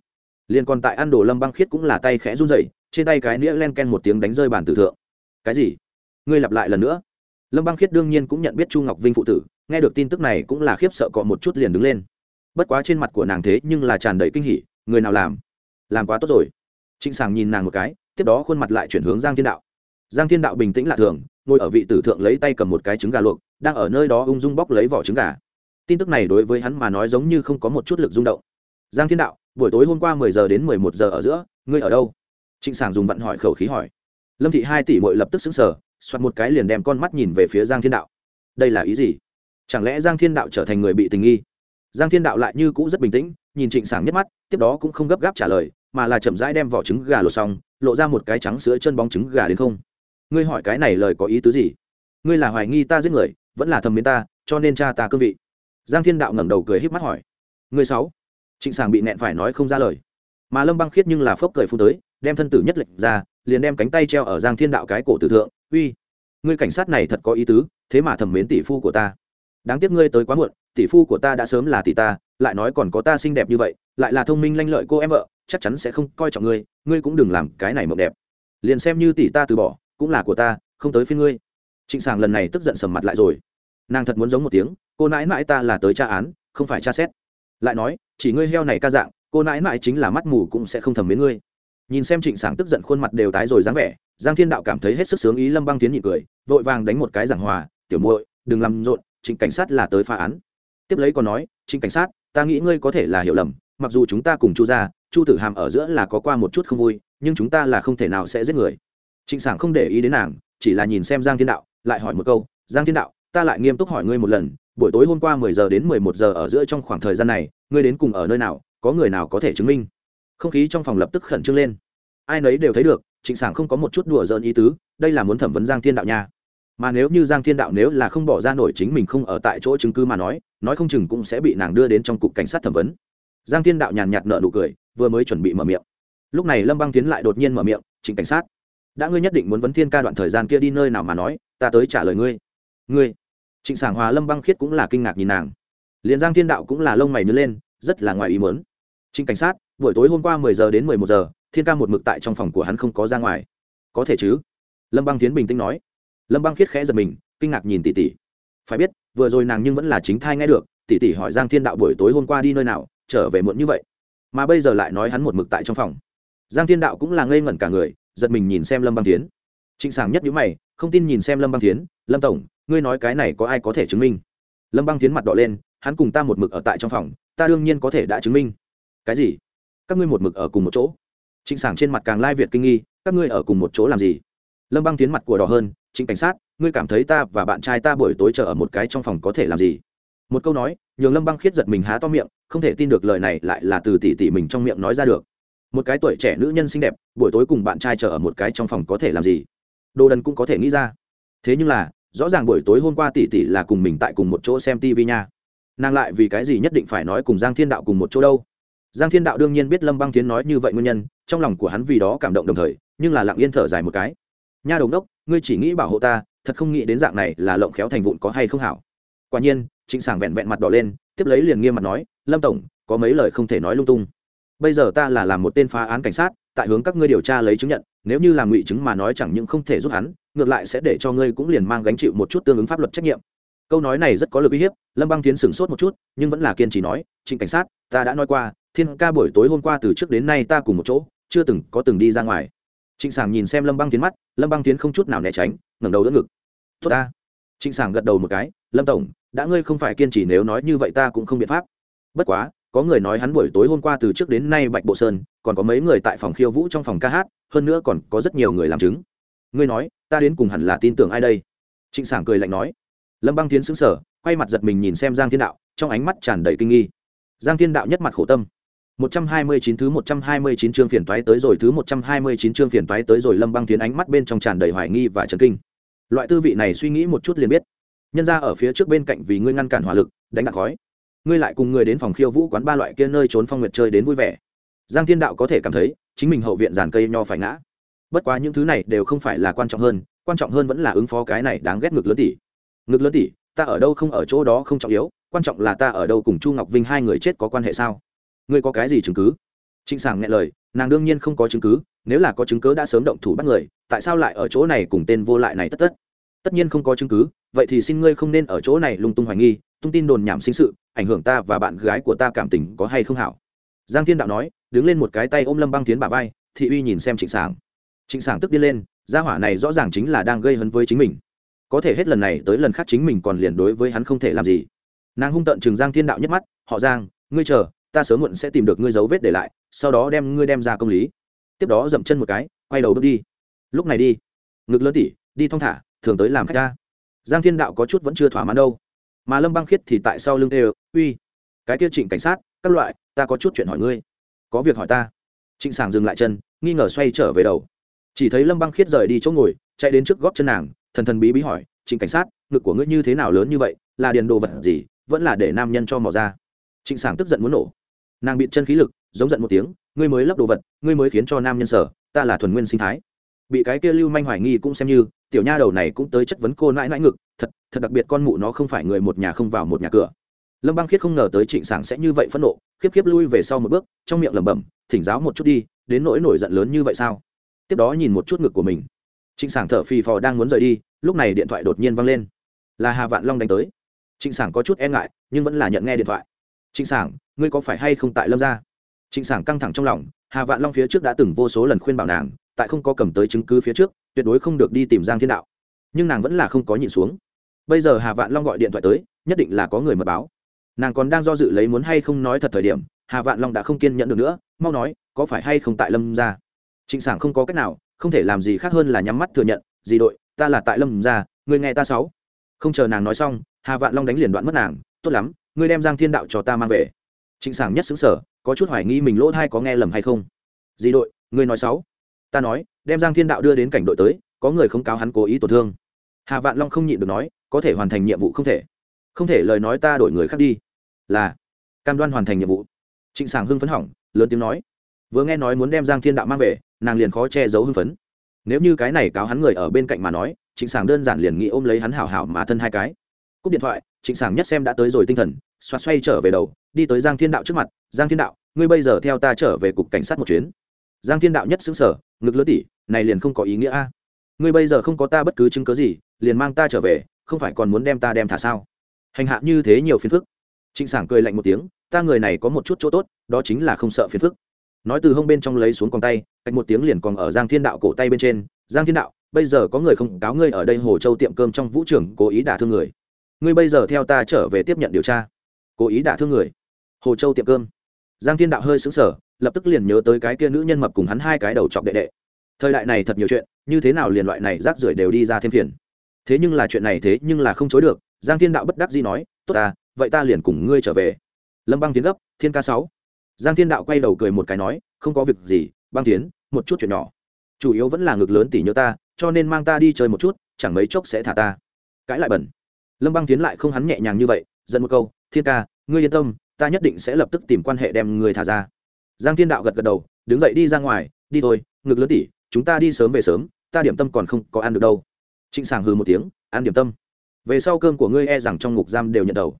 Liền còn tại ăn đồ lâm băng khiết cũng là tay khẽ run rẩy, trên tay cái nĩa len ken một tiếng đánh rơi bàn tử thượng. Cái gì? Ngươi lặp lại lần nữa. Lâm băng khiết đương nhiên cũng nhận biết chu ngọc vinh phụ tử, nghe được tin tức này cũng là khiếp sợ cọ một chút liền đứng lên. Bất quá trên mặt của nàng thế nhưng là tràn đầy kinh hỉ, người nào làm? Làm quá tốt rồi. Trịnh sàng nhìn nàng một cái, tiếp đó khuôn mặt lại chuyển hướng giang thiên đạo. Giang thiên đạo bình tĩnh lạ thường, ngồi ở vị tử thượng lấy tay cầm một cái trứng gà luộc, đang ở nơi đó ung dung bóc lấy vỏ trứng gà. Tin tức này đối với hắn mà nói giống như không có một chút lực rung động. Giang thiên đạo, buổi tối hôm qua mười giờ đến mười một giờ ở giữa, ngươi ở đâu? Trịnh sàng dùng vặn hỏi khẩu khí hỏi. Lâm thị hai tỷ mội lập tức xứng sở soạt một cái liền đem con mắt nhìn về phía giang thiên đạo. Đây là ý gì? Chẳng lẽ giang thiên đạo trở thành người bị tình nghi? Giang thiên đạo lại như cũ rất bình tĩnh, nhìn trịnh sảng nhất mắt, tiếp đó cũng không gấp gáp trả lời, mà là chậm rãi đem vỏ trứng gà lột xong, lộ ra một cái trắng sữa chân bóng trứng gà đến không. Ngươi hỏi cái này lời có ý tứ gì? Ngươi là hoài nghi ta giết người, vẫn là thầm mến ta, cho nên cha ta cương vị. Giang thiên đạo ngẩng đầu cười híp mắt hỏi. Ngươi sáu trịnh sảng bị nẹn phải nói không ra lời. Mà lâm băng khiết nhưng là phốc cười phu tới, đem thân tử nhất lệnh ra, liền đem cánh tay treo ở giang thiên đạo cái cổ tử thượng uy, ngươi cảnh sát này thật có ý tứ, thế mà thẩm mến tỷ phu của ta. Đáng tiếc ngươi tới quá muộn, tỷ phu của ta đã sớm là tỷ ta, lại nói còn có ta xinh đẹp như vậy, lại là thông minh lanh lợi cô em vợ, chắc chắn sẽ không coi trọng ngươi ngươi cũng đừng làm cái này mộng đẹp. Liền xem như tỷ ta từ bỏ, cũng là của ta, không tới phía ngươi. Trịnh sàng lần này tức giận sầm mặt lại rồi. Nàng thật muốn giống một tiếng, cô nãi mãi ta là tới tra án, không phải tra xét. Lại nói, chỉ ngươi heo này ca dạng, cô nãi mãi chính là mắt mù cũng sẽ không thẩm mến ngươi nhìn xem trịnh sảng tức giận khuôn mặt đều tái rồi dáng vẻ, giang thiên đạo cảm thấy hết sức sướng ý lâm băng tiến nhị cười, vội vàng đánh một cái giảng hòa, tiểu muội, đừng làm rộn, trịnh cảnh sát là tới phá án. Tiếp lấy còn nói, trịnh cảnh sát, ta nghĩ ngươi có thể là hiểu lầm, mặc dù chúng ta cùng chu ra chu tử hàm ở giữa là có qua một chút không vui, nhưng chúng ta là không thể nào sẽ giết người. Trịnh sảng không để ý đến nàng, chỉ là nhìn xem giang thiên đạo, lại hỏi một câu, giang thiên đạo, ta lại nghiêm túc hỏi ngươi một lần, buổi tối hôm qua mười giờ đến mười một giờ ở giữa trong khoảng thời gian này, ngươi đến cùng ở nơi nào, có người nào có thể chứng minh? Không khí trong phòng lập tức khẩn trương lên. Ai nấy đều thấy được, trịnh sảng không có một chút đùa giỡn ý tứ, đây là muốn thẩm vấn giang thiên đạo nha. Mà nếu như giang thiên đạo nếu là không bỏ ra nổi chính mình không ở tại chỗ chứng cứ mà nói nói không chừng cũng sẽ bị nàng đưa đến trong cục cảnh sát thẩm vấn. Giang thiên đạo nhàn nhạt nợ nụ cười, vừa mới chuẩn bị mở miệng. Lúc này lâm băng tiến lại đột nhiên mở miệng, trịnh cảnh sát, đã ngươi nhất định muốn vấn thiên ca đoạn thời gian kia đi nơi nào mà nói, ta tới trả lời ngươi. Ngươi? Trịnh sảng hòa lâm băng khiết cũng là kinh ngạc nhìn nàng. Liền giang thiên đạo cũng là lông mày nứa lên, rất là ngoài ý mớn trịnh cảnh sát buổi tối hôm qua mười giờ đến mười một giờ, thiên ca một mực tại trong phòng của hắn không có ra ngoài. Có thể chứ? Lâm băng tiến bình tĩnh nói. Lâm băng khiết khẽ giật mình, kinh ngạc nhìn Tỷ Tỷ. phải biết, vừa rồi nàng nhưng vẫn là chính thai nghe được, tỷ tỷ hỏi giang thiên đạo buổi tối hôm qua đi nơi nào, trở về muộn như vậy. Mà bây giờ lại nói hắn một mực tại trong phòng. Giang thiên đạo cũng là ngây ngẩn cả người, giật mình nhìn xem lâm băng tiến trịnh sảng nhất nhữ mày, không tin nhìn xem lâm băng tiến lâm tổng, ngươi nói cái này có ai có thể chứng minh? Lâm băng tiến mặt đỏ lên, hắn cùng ta một mực ở tại trong phòng, ta đương nhiên có thể đã chứng minh. Cái gì? Các ngươi một mực ở cùng một chỗ. Trịnh sảng trên mặt càng lai việt kinh nghi, các ngươi ở cùng một chỗ làm gì? Lâm băng tiến mặt của đỏ hơn, trịnh cảnh sát, ngươi cảm thấy ta và bạn trai ta buổi tối chờ ở một cái trong phòng có thể làm gì? Một câu nói, nhường lâm băng khiết giật mình há to miệng, không thể tin được lời này lại là từ tỷ tỷ mình trong miệng nói ra được. Một cái tuổi trẻ nữ nhân xinh đẹp, buổi tối cùng bạn trai chờ ở một cái trong phòng có thể làm gì? Đồ đần cũng có thể nghĩ ra. Thế nhưng là, rõ ràng buổi tối hôm qua tỷ tỷ là cùng mình tại cùng một chỗ xem tv nha. Nàng lại vì cái gì nhất định phải nói cùng giang thiên đạo cùng một chỗ đâu? Giang thiên đạo đương nhiên biết lâm băng tiến nói như vậy nguyên nhân, trong lòng của hắn vì đó cảm động đồng thời, nhưng là lặng yên thở dài một cái. Nha đồng đốc ngươi chỉ nghĩ bảo hộ ta, thật không nghĩ đến dạng này là lộng khéo thành vụn có hay không hảo. Quả nhiên, trịnh sảng vẹn vẹn mặt đỏ lên, tiếp lấy liền nghiêm mặt nói, lâm tổng, có mấy lời không thể nói lung tung. Bây giờ ta là làm một tên phá án cảnh sát, tại hướng các ngươi điều tra lấy chứng nhận, nếu như làm ngụy chứng mà nói chẳng những không thể giúp hắn, ngược lại sẽ để cho ngươi cũng liền mang gánh chịu một chút tương ứng pháp luật trách nhiệm. Câu nói này rất có lực uy hiếp, lâm băng tiến sửng sốt một chút, nhưng vẫn là kiên trì nói, trịnh cảnh sát, ta đã nói qua thiên ca buổi tối hôm qua từ trước đến nay ta cùng một chỗ, chưa từng có từng đi ra ngoài. Trịnh sảng nhìn xem lâm băng tiến mắt, lâm băng tiến không chút nào né tránh, ngẩng đầu đỡ ngực. Tốt ta. Trịnh sảng gật đầu một cái, lâm tổng, đã ngươi không phải kiên trì nếu nói như vậy ta cũng không biện pháp. Bất quá, có người nói hắn buổi tối hôm qua từ trước đến nay bạch bộ sơn, còn có mấy người tại phòng khiêu vũ trong phòng ca hát, hơn nữa còn có rất nhiều người làm chứng. Ngươi nói, ta đến cùng hẳn là tin tưởng ai đây? Trịnh sảng cười lạnh nói. Lâm băng tiến xứng sở quay mặt giật mình nhìn xem giang thiên đạo, trong ánh mắt tràn đầy kinh nghi. Giang thiên đạo nhất mặt khổ tâm. 129 thứ 129 chương phiền toái tới rồi thứ 129 chương phiền toái tới rồi Lâm Băng thiến ánh mắt bên trong tràn đầy hoài nghi và chấn kinh. Loại tư vị này suy nghĩ một chút liền biết. Nhân ra ở phía trước bên cạnh vì ngươi ngăn cản hỏa lực, đánh đạn khói. Ngươi lại cùng người đến phòng khiêu vũ quán ba loại kia nơi trốn phong nguyệt chơi đến vui vẻ. Giang Thiên Đạo có thể cảm thấy, chính mình hậu viện giàn cây nho phải ngã. Bất quá những thứ này đều không phải là quan trọng hơn, quan trọng hơn vẫn là ứng phó cái này đáng ghét ngực lớn tỷ. Ngực lớn tỷ, ta ở đâu không ở chỗ đó không trọng yếu, quan trọng là ta ở đâu cùng Chu Ngọc Vinh hai người chết có quan hệ sao? Ngươi có cái gì chứng cứ? Trịnh sảng nghe lời, nàng đương nhiên không có chứng cứ, nếu là có chứng cứ đã sớm động thủ bắt người, tại sao lại ở chỗ này cùng tên vô lại này tất tất? Tất nhiên không có chứng cứ, vậy thì xin ngươi không nên ở chỗ này lung tung hoài nghi, tung tin đồn nhảm sinh sự, ảnh hưởng ta và bạn gái của ta cảm tình có hay không hảo? Giang thiên đạo nói, đứng lên một cái tay ôm lâm băng tiến bà vai, thị uy nhìn xem trịnh sảng. Trịnh sảng tức đi lên, gia hỏa này rõ ràng chính là đang gây hấn với chính mình. Có thể hết lần này tới lần khác chính mình còn liền đối với hắn không thể làm gì. Nàng hung tận chừng giang thiên đạo nhất mắt, họ giang, ngươi chờ ta sớm muộn sẽ tìm được ngươi dấu vết để lại, sau đó đem ngươi đem ra công lý. Tiếp đó dậm chân một cái, quay đầu bước đi. Lúc này đi. Ngực lớn tỉ, đi thong thả, thường tới làm khách ta. Giang thiên đạo có chút vẫn chưa thỏa mãn đâu. Mà lâm băng khiết thì tại sao lưng tê uy, cái kia trịnh cảnh sát, các loại, ta có chút chuyện hỏi ngươi. Có việc hỏi ta. Trịnh sảng dừng lại chân, nghi ngờ xoay trở về đầu. Chỉ thấy lâm băng khiết rời đi chỗ ngồi, chạy đến trước góp chân nàng, thần thần bí bí hỏi, trịnh cảnh sát, ngực của ngươi như thế nào lớn như vậy, là điền đồ vật gì, vẫn là để nam nhân cho mò ra? Trịnh sảng tức giận muốn nổ nàng bị chân khí lực, giống giận một tiếng, ngươi mới lấp đồ vật, ngươi mới khiến cho nam nhân sở, ta là thuần nguyên sinh thái. Bị cái kia lưu manh hoài nghi cũng xem như, tiểu nha đầu này cũng tới chất vấn cô nãi nãi ngực, thật thật đặc biệt con mụ nó không phải người một nhà không vào một nhà cửa. Lâm băng khiết không ngờ tới trịnh sảng sẽ như vậy phẫn nộ, khiếp khiếp lui về sau một bước, trong miệng lẩm bẩm, thỉnh giáo một chút đi, đến nỗi nổi giận lớn như vậy sao? Tiếp đó nhìn một chút ngực của mình. Trịnh sảng thở phì phò đang muốn rời đi, lúc này điện thoại đột nhiên văng lên. Là hà vạn long đánh tới. Trịnh sảng có chút e ngại, nhưng vẫn là nhận nghe điện thoại trịnh sảng, ngươi có phải hay không tại lâm gia? Trịnh sảng căng thẳng trong lòng, hà vạn long phía trước đã từng vô số lần khuyên bảo nàng, tại không có cầm tới chứng cứ phía trước, tuyệt đối không được đi tìm giang thiên đạo. Nhưng nàng vẫn là không có nhịn xuống. Bây giờ hà vạn long gọi điện thoại tới, nhất định là có người mật báo. Nàng còn đang do dự lấy muốn hay không nói thật thời điểm, hà vạn long đã không kiên nhẫn được nữa, mau nói, có phải hay không tại lâm gia? Trịnh sảng không có cách nào, không thể làm gì khác hơn là nhắm mắt thừa nhận gì đội, ta là tại lâm gia người nghe ta sáu. Không chờ nàng nói xong, hà vạn long đánh liền đoạn mất nàng, tốt lắm ngươi đem giang thiên đạo cho ta mang về. Trịnh sảng nhất xứng sở có chút hoài nghi mình lỗ thai có nghe lầm hay không. Di đội, ngươi nói sáu ta nói, đem giang thiên đạo đưa đến cảnh đội tới, có người không cáo hắn cố ý tổn thương. Hà vạn long không nhịn được nói, có thể hoàn thành nhiệm vụ không thể. Không thể lời nói ta đổi người khác đi. Là, cam đoan hoàn thành nhiệm vụ. Trịnh sảng hưng phấn hỏng, lớn tiếng nói. Vừa nghe nói muốn đem giang thiên đạo mang về, nàng liền khó che giấu hưng phấn. Nếu như cái này cáo hắn người ở bên cạnh mà nói, trịnh sảng đơn giản liền nghĩ ôm lấy hắn hảo hảo mà thân hai cái. Cúp điện thoại, trịnh sảng nhất xem đã tới rồi tinh thần xoạt xoay trở về đầu, đi tới giang thiên đạo trước mặt. Giang thiên đạo, ngươi bây giờ theo ta trở về cục cảnh sát một chuyến. Giang thiên đạo nhất xứng sở ngực lớn tỉ, này liền không có ý nghĩa a. Ngươi bây giờ không có ta bất cứ chứng cớ gì, liền mang ta trở về, không phải còn muốn đem ta đem thả sao? Hành hạ như thế nhiều phiền phức. Trịnh sảng cười lạnh một tiếng, ta người này có một chút chỗ tốt, đó chính là không sợ phiền phức. Nói từ hông bên trong lấy xuống con tay, cách một tiếng liền còn ở giang thiên đạo cổ tay bên trên. Giang thiên đạo, bây giờ có người không? Cáo ngươi ở đây hồ châu tiệm cơm trong vũ trường cố ý đả thương người. Ngươi bây giờ theo ta trở về tiếp nhận điều tra cố ý đả thương người. Hồ châu tiệm cơm. Giang thiên đạo hơi xứng sở lập tức liền nhớ tới cái kia nữ nhân mập cùng hắn hai cái đầu chọc đệ đệ. Thời đại này thật nhiều chuyện, như thế nào liền loại này rác rưởi đều đi ra thêm phiền. Thế nhưng là chuyện này thế nhưng là không chối được, giang thiên đạo bất đắc dĩ nói, tốt ta, vậy ta liền cùng ngươi trở về. Lâm băng tiến gấp, thiên ca sáu. Giang thiên đạo quay đầu cười một cái nói, không có việc gì, băng tiến, một chút chuyện nhỏ. Chủ yếu vẫn là ngực lớn tỷ nhớ ta, cho nên mang ta đi chơi một chút, chẳng mấy chốc sẽ thả ta. Cãi lại bẩn. Lâm băng tiến lại không hắn nhẹ nhàng như vậy dẫn một câu thiên ca, ngươi yên tâm, ta nhất định sẽ lập tức tìm quan hệ đem người thả ra. Giang thiên đạo gật gật đầu, đứng dậy đi ra ngoài, đi thôi, ngực lớn tỷ chúng ta đi sớm về sớm, ta điểm tâm còn không có ăn được đâu. Trịnh sàng hừ một tiếng, ăn điểm tâm. Về sau cơm của ngươi e rằng trong ngục giam đều nhận đầu.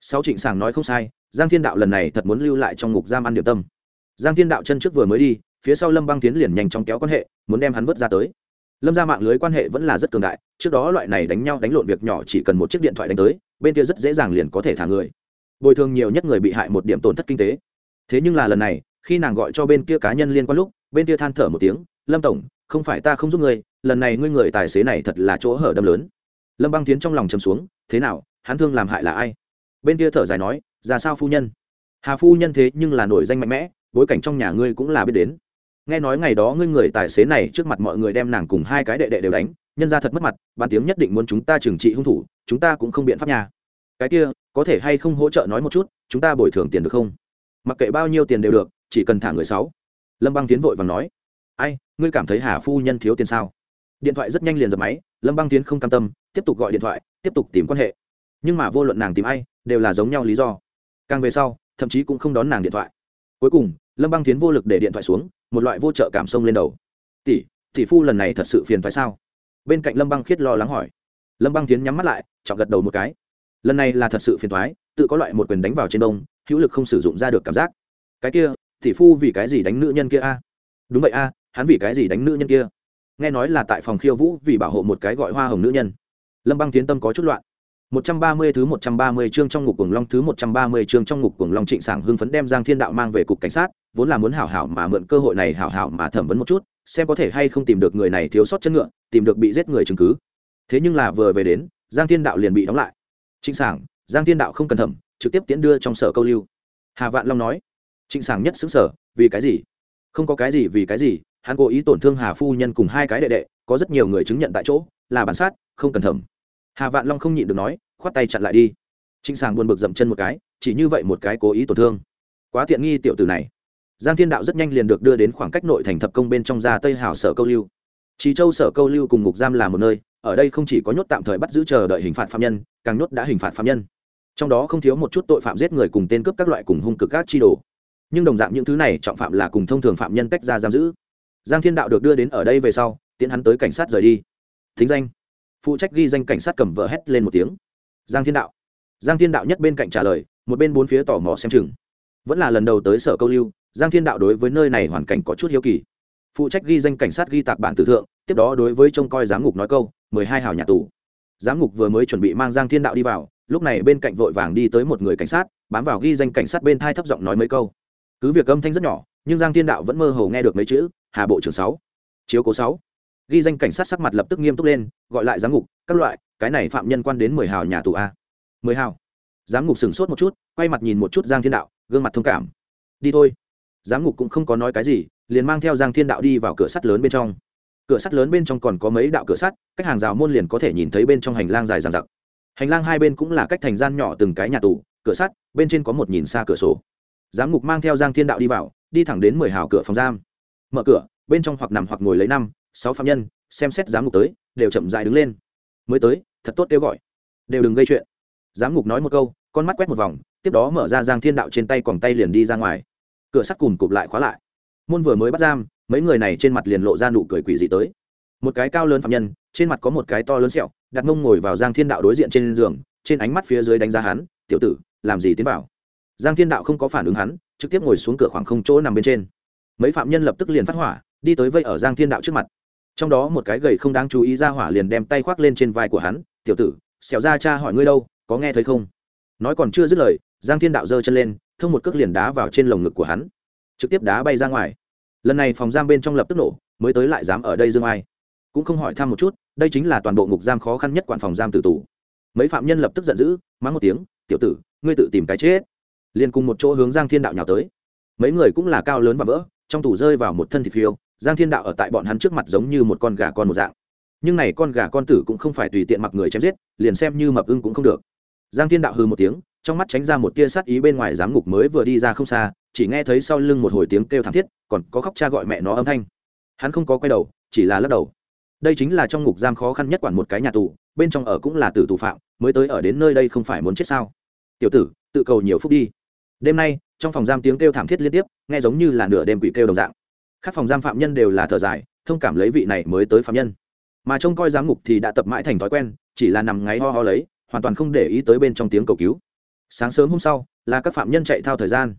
Sau trịnh sàng nói không sai, giang thiên đạo lần này thật muốn lưu lại trong ngục giam ăn điểm tâm. Giang thiên đạo chân trước vừa mới đi, phía sau lâm băng tiến liền nhanh chóng kéo quan hệ, muốn đem hắn vớt ra tới. Lâm ra mạng lưới quan hệ vẫn là rất cường đại, trước đó loại này đánh nhau đánh lộn việc nhỏ chỉ cần một chiếc điện thoại đánh tới bên kia rất dễ dàng liền có thể thả người. Bồi thường nhiều nhất người bị hại một điểm tổn thất kinh tế. Thế nhưng là lần này, khi nàng gọi cho bên kia cá nhân liên quan lúc, bên kia than thở một tiếng, lâm tổng, không phải ta không giúp ngươi, lần này ngươi người tài xế này thật là chỗ hở đâm lớn. Lâm băng tiến trong lòng chầm xuống, thế nào, hắn thương làm hại là ai? Bên kia thở dài nói, ra sao phu nhân? Hà phu nhân thế nhưng là nổi danh mạnh mẽ, bối cảnh trong nhà ngươi cũng là biết đến. Nghe nói ngày đó ngươi người tài xế này trước mặt mọi người đem nàng cùng hai cái đệ đệ đều đánh nhân ra thật mất mặt bàn tiếng nhất định muốn chúng ta trừng trị hung thủ, chúng ta cũng không biện pháp nhà cái kia, có thể hay không hỗ trợ nói một chút, chúng ta bồi thường tiền được không? Mặc kệ bao nhiêu tiền đều được, chỉ cần thả người sáu. Lâm băng tiến vội và nói. Ai, ngươi cảm thấy hà phu nhân thiếu tiền sao? Điện thoại rất nhanh liền dập máy, lâm băng tiến không cam tâm, tiếp tục gọi điện thoại, tiếp tục tìm quan hệ. Nhưng mà vô luận nàng tìm ai, đều là giống nhau lý do. Càng về sau, thậm chí cũng không đón nàng điện thoại. Cuối cùng, lâm băng tiến vô lực để điện thoại xuống, một loại vô trợ cảm xông lên đầu. Tỷ tỷ phu lần này thật sự phiền phải sao? Bên cạnh lâm băng khiết lo lắng hỏi. Lâm băng tiến nhắm mắt lại chọn gật đầu một cái. Lần này là thật sự phiền thoái tự có loại một quyền đánh vào trên đông hữu lực không sử dụng ra được cảm giác. Cái kia tỷ phu vì cái gì đánh nữ nhân kia a? Đúng vậy a hắn vì cái gì đánh nữ nhân kia? Nghe nói là tại phòng khiêu vũ vì bảo hộ một cái gọi hoa hồng nữ nhân. Lâm băng tiến tâm có chút loạn. 130 thứ 130 chương trong ngục cuồng long thứ 130 chương trong ngục cuồng long Trịnh Sảng hưng phấn đem Giang Thiên Đạo mang về cục cảnh sát, vốn là muốn hảo hảo mà mượn cơ hội này hảo hảo mà thẩm vấn một chút, xem có thể hay không tìm được người này thiếu sót chân ngựa, tìm được bị giết người chứng cứ. Thế nhưng là vừa về đến, Giang Thiên Đạo liền bị đóng lại. Trịnh Sảng, Giang Thiên Đạo không cần thẩm, trực tiếp tiến đưa trong sở câu lưu. Hà Vạn Long nói. Trịnh Sảng nhất xứng sở, vì cái gì? Không có cái gì vì cái gì, hắn cố ý tổn thương Hà phu nhân cùng hai cái đệ đệ, có rất nhiều người chứng nhận tại chỗ, là bản sát, không cần thẩm hà vạn long không nhịn được nói khoát tay chặn lại đi trịnh sàng buồn bực dậm chân một cái chỉ như vậy một cái cố ý tổn thương quá tiện nghi tiểu tử này giang thiên đạo rất nhanh liền được đưa đến khoảng cách nội thành thập công bên trong ra tây hào sở câu lưu Trì Châu sở câu lưu cùng ngục giam là một nơi, ở đây không chỉ có nhốt tạm thời bắt giữ chờ đợi hình phạt phạm nhân, càng nhốt đã hình phạt phạm nhân. Trong đó không thiếu một chút tội phạm giết người cùng tên cướp các loại cùng hung cực các chi đồ. Nhưng đồng dạng những thứ này trọng phạm là cùng thông thường phạm nhân tách ra giam giữ. Giang Thiên Đạo được đưa đến ở đây về sau, tiến hắn tới cảnh sát rời đi. Thính danh: phụ trách ghi danh cảnh sát cầm vợ hét lên một tiếng giang thiên đạo giang thiên đạo nhất bên cạnh trả lời một bên bốn phía tò mò xem chừng vẫn là lần đầu tới sở câu lưu giang thiên đạo đối với nơi này hoàn cảnh có chút hiếu kỳ. Phụ trách ghi danh cảnh sát ghi tạc bản tử thượng, tiếp đó đối với trông coi giám ngục nói câu, mười hai hào nhà tù. Giám ngục vừa mới chuẩn bị mang giang thiên đạo đi vào, lúc này bên cạnh vội vàng đi tới một người cảnh sát, bám vào ghi danh cảnh sát bên thai thấp giọng nói mấy câu. Cứ việc âm thanh rất nhỏ, nhưng giang thiên đạo vẫn mơ hồ nghe được mấy chữ, hà bộ trưởng sáu, chiếu cố sáu. Ghi danh cảnh sát sắc mặt lập tức nghiêm túc lên, gọi lại giám ngục, các loại, cái này phạm nhân quan đến mười hào nhà tù a. Mười hào. Giám ngục sửng sốt một chút, quay mặt nhìn một chút giang thiên đạo, gương mặt thông cảm. Đi thôi giám ngục cũng không có nói cái gì, liền mang theo giang thiên đạo đi vào cửa sắt lớn bên trong. Cửa sắt lớn bên trong còn có mấy đạo cửa sắt, cách hàng rào môn liền có thể nhìn thấy bên trong hành lang dài dằng dặc. Hành lang hai bên cũng là cách thành gian nhỏ từng cái nhà tù, cửa sắt, bên trên có một nhìn xa cửa sổ. Giám ngục mang theo giang thiên đạo đi vào, đi thẳng đến mười hào cửa phòng giam. Mở cửa, bên trong hoặc nằm hoặc ngồi lấy năm, sáu phạm nhân, xem xét giám ngục tới, đều chậm dại đứng lên. Mới tới, thật tốt kêu gọi. Đều đừng gây chuyện. Giám ngục nói một câu, con mắt quét một vòng, tiếp đó mở ra giang thiên đạo trên tay còn tay liền đi ra ngoài cửa sắt cùng cụp lại khóa lại. Môn vừa mới bắt giam, mấy người này trên mặt liền lộ ra nụ cười quỷ dị tới. Một cái cao lớn phạm nhân, trên mặt có một cái to lớn sẹo, đặt mông ngồi vào giang thiên đạo đối diện trên giường, trên ánh mắt phía dưới đánh giá hắn, tiểu tử, làm gì tiến vào? Giang thiên đạo không có phản ứng hắn, trực tiếp ngồi xuống cửa khoảng không chỗ nằm bên trên. Mấy phạm nhân lập tức liền phát hỏa, đi tới vây ở giang thiên đạo trước mặt. Trong đó một cái gầy không đáng chú ý ra hỏa liền đem tay khoác lên trên vai của hắn, tiểu tử xẻo ra cha hỏi ngươi đâu, có nghe thấy không? Nói còn chưa dứt lời, giang thiên đạo giơ chân lên thông một cước liền đá vào trên lồng ngực của hắn, trực tiếp đá bay ra ngoài. Lần này phòng giam bên trong lập tức nổ, mới tới lại dám ở đây dương ai. Cũng không hỏi thăm một chút, đây chính là toàn bộ ngục giam khó khăn nhất quản phòng giam tử tù. Mấy phạm nhân lập tức giận dữ, mắng một tiếng, tiểu tử, ngươi tự tìm cái chết. Liền cùng một chỗ hướng giang thiên đạo nhào tới. Mấy người cũng là cao lớn và vỡ, trong tủ rơi vào một thân thịt phiêu, giang thiên đạo ở tại bọn hắn trước mặt giống như một con gà con một dạng. Nhưng này con gà con tử cũng không phải tùy tiện mặc người chém giết, liền xem như mập ưng cũng không được. Giang thiên đạo hư một tiếng trong mắt tránh ra một tia sát ý bên ngoài giám ngục mới vừa đi ra không xa, chỉ nghe thấy sau lưng một hồi tiếng kêu thảm thiết, còn có khóc cha gọi mẹ nó âm thanh. Hắn không có quay đầu, chỉ là lắc đầu. Đây chính là trong ngục giam khó khăn nhất quản một cái nhà tù, bên trong ở cũng là tử tù phạm, mới tới ở đến nơi đây không phải muốn chết sao? Tiểu tử, tự cầu nhiều phút đi. Đêm nay, trong phòng giam tiếng kêu thảm thiết liên tiếp, nghe giống như là nửa đêm quỷ kêu đồng dạng. Các phòng giam phạm nhân đều là thở dài, thông cảm lấy vị này mới tới phạm nhân. Mà trông coi giám ngục thì đã tập mãi thành thói quen, chỉ là nằm ngáy ho ho lấy, hoàn toàn không để ý tới bên trong tiếng cầu cứu sáng sớm hôm sau, là các phạm nhân chạy thao thời gian.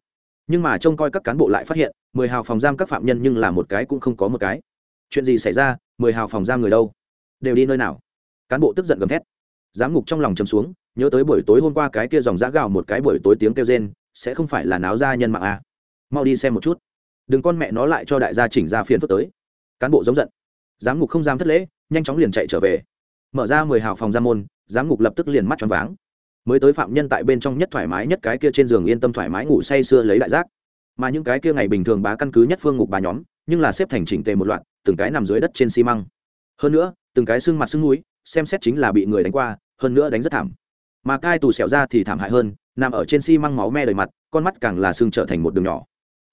Nhưng mà trông coi các cán bộ lại phát hiện, mười hào phòng giam các phạm nhân nhưng là một cái cũng không có một cái. Chuyện gì xảy ra, mười hào phòng giam người đâu? Đều đi nơi nào? Cán bộ tức giận gầm thét. Giám ngục trong lòng chấm xuống, nhớ tới buổi tối hôm qua cái kia dòng giã gào một cái buổi tối tiếng kêu rên, sẽ không phải là náo ra nhân mạng à. mau đi xem một chút. Đừng con mẹ nó lại cho đại gia chỉnh ra phiền phức tới. Cán bộ giống giận. Giám ngục không dám thất lễ, nhanh chóng liền chạy trở về. Mở ra mười hào phòng giam môn, giám ngục lập tức liền mắt choáng váng mới tới phạm nhân tại bên trong nhất thoải mái nhất cái kia trên giường yên tâm thoải mái ngủ say sưa lấy đại giác. Mà những cái kia ngày bình thường bá căn cứ nhất phương ngục bà nhóm, nhưng là xếp thành chỉnh tề một loạt, từng cái nằm dưới đất trên xi măng. Hơn nữa, từng cái xương mặt xương núi, xem xét chính là bị người đánh qua, hơn nữa đánh rất thảm. Mà cai tù xẻo ra thì thảm hại hơn, nằm ở trên xi măng máu me đầy mặt, con mắt càng là xương trở thành một đường nhỏ.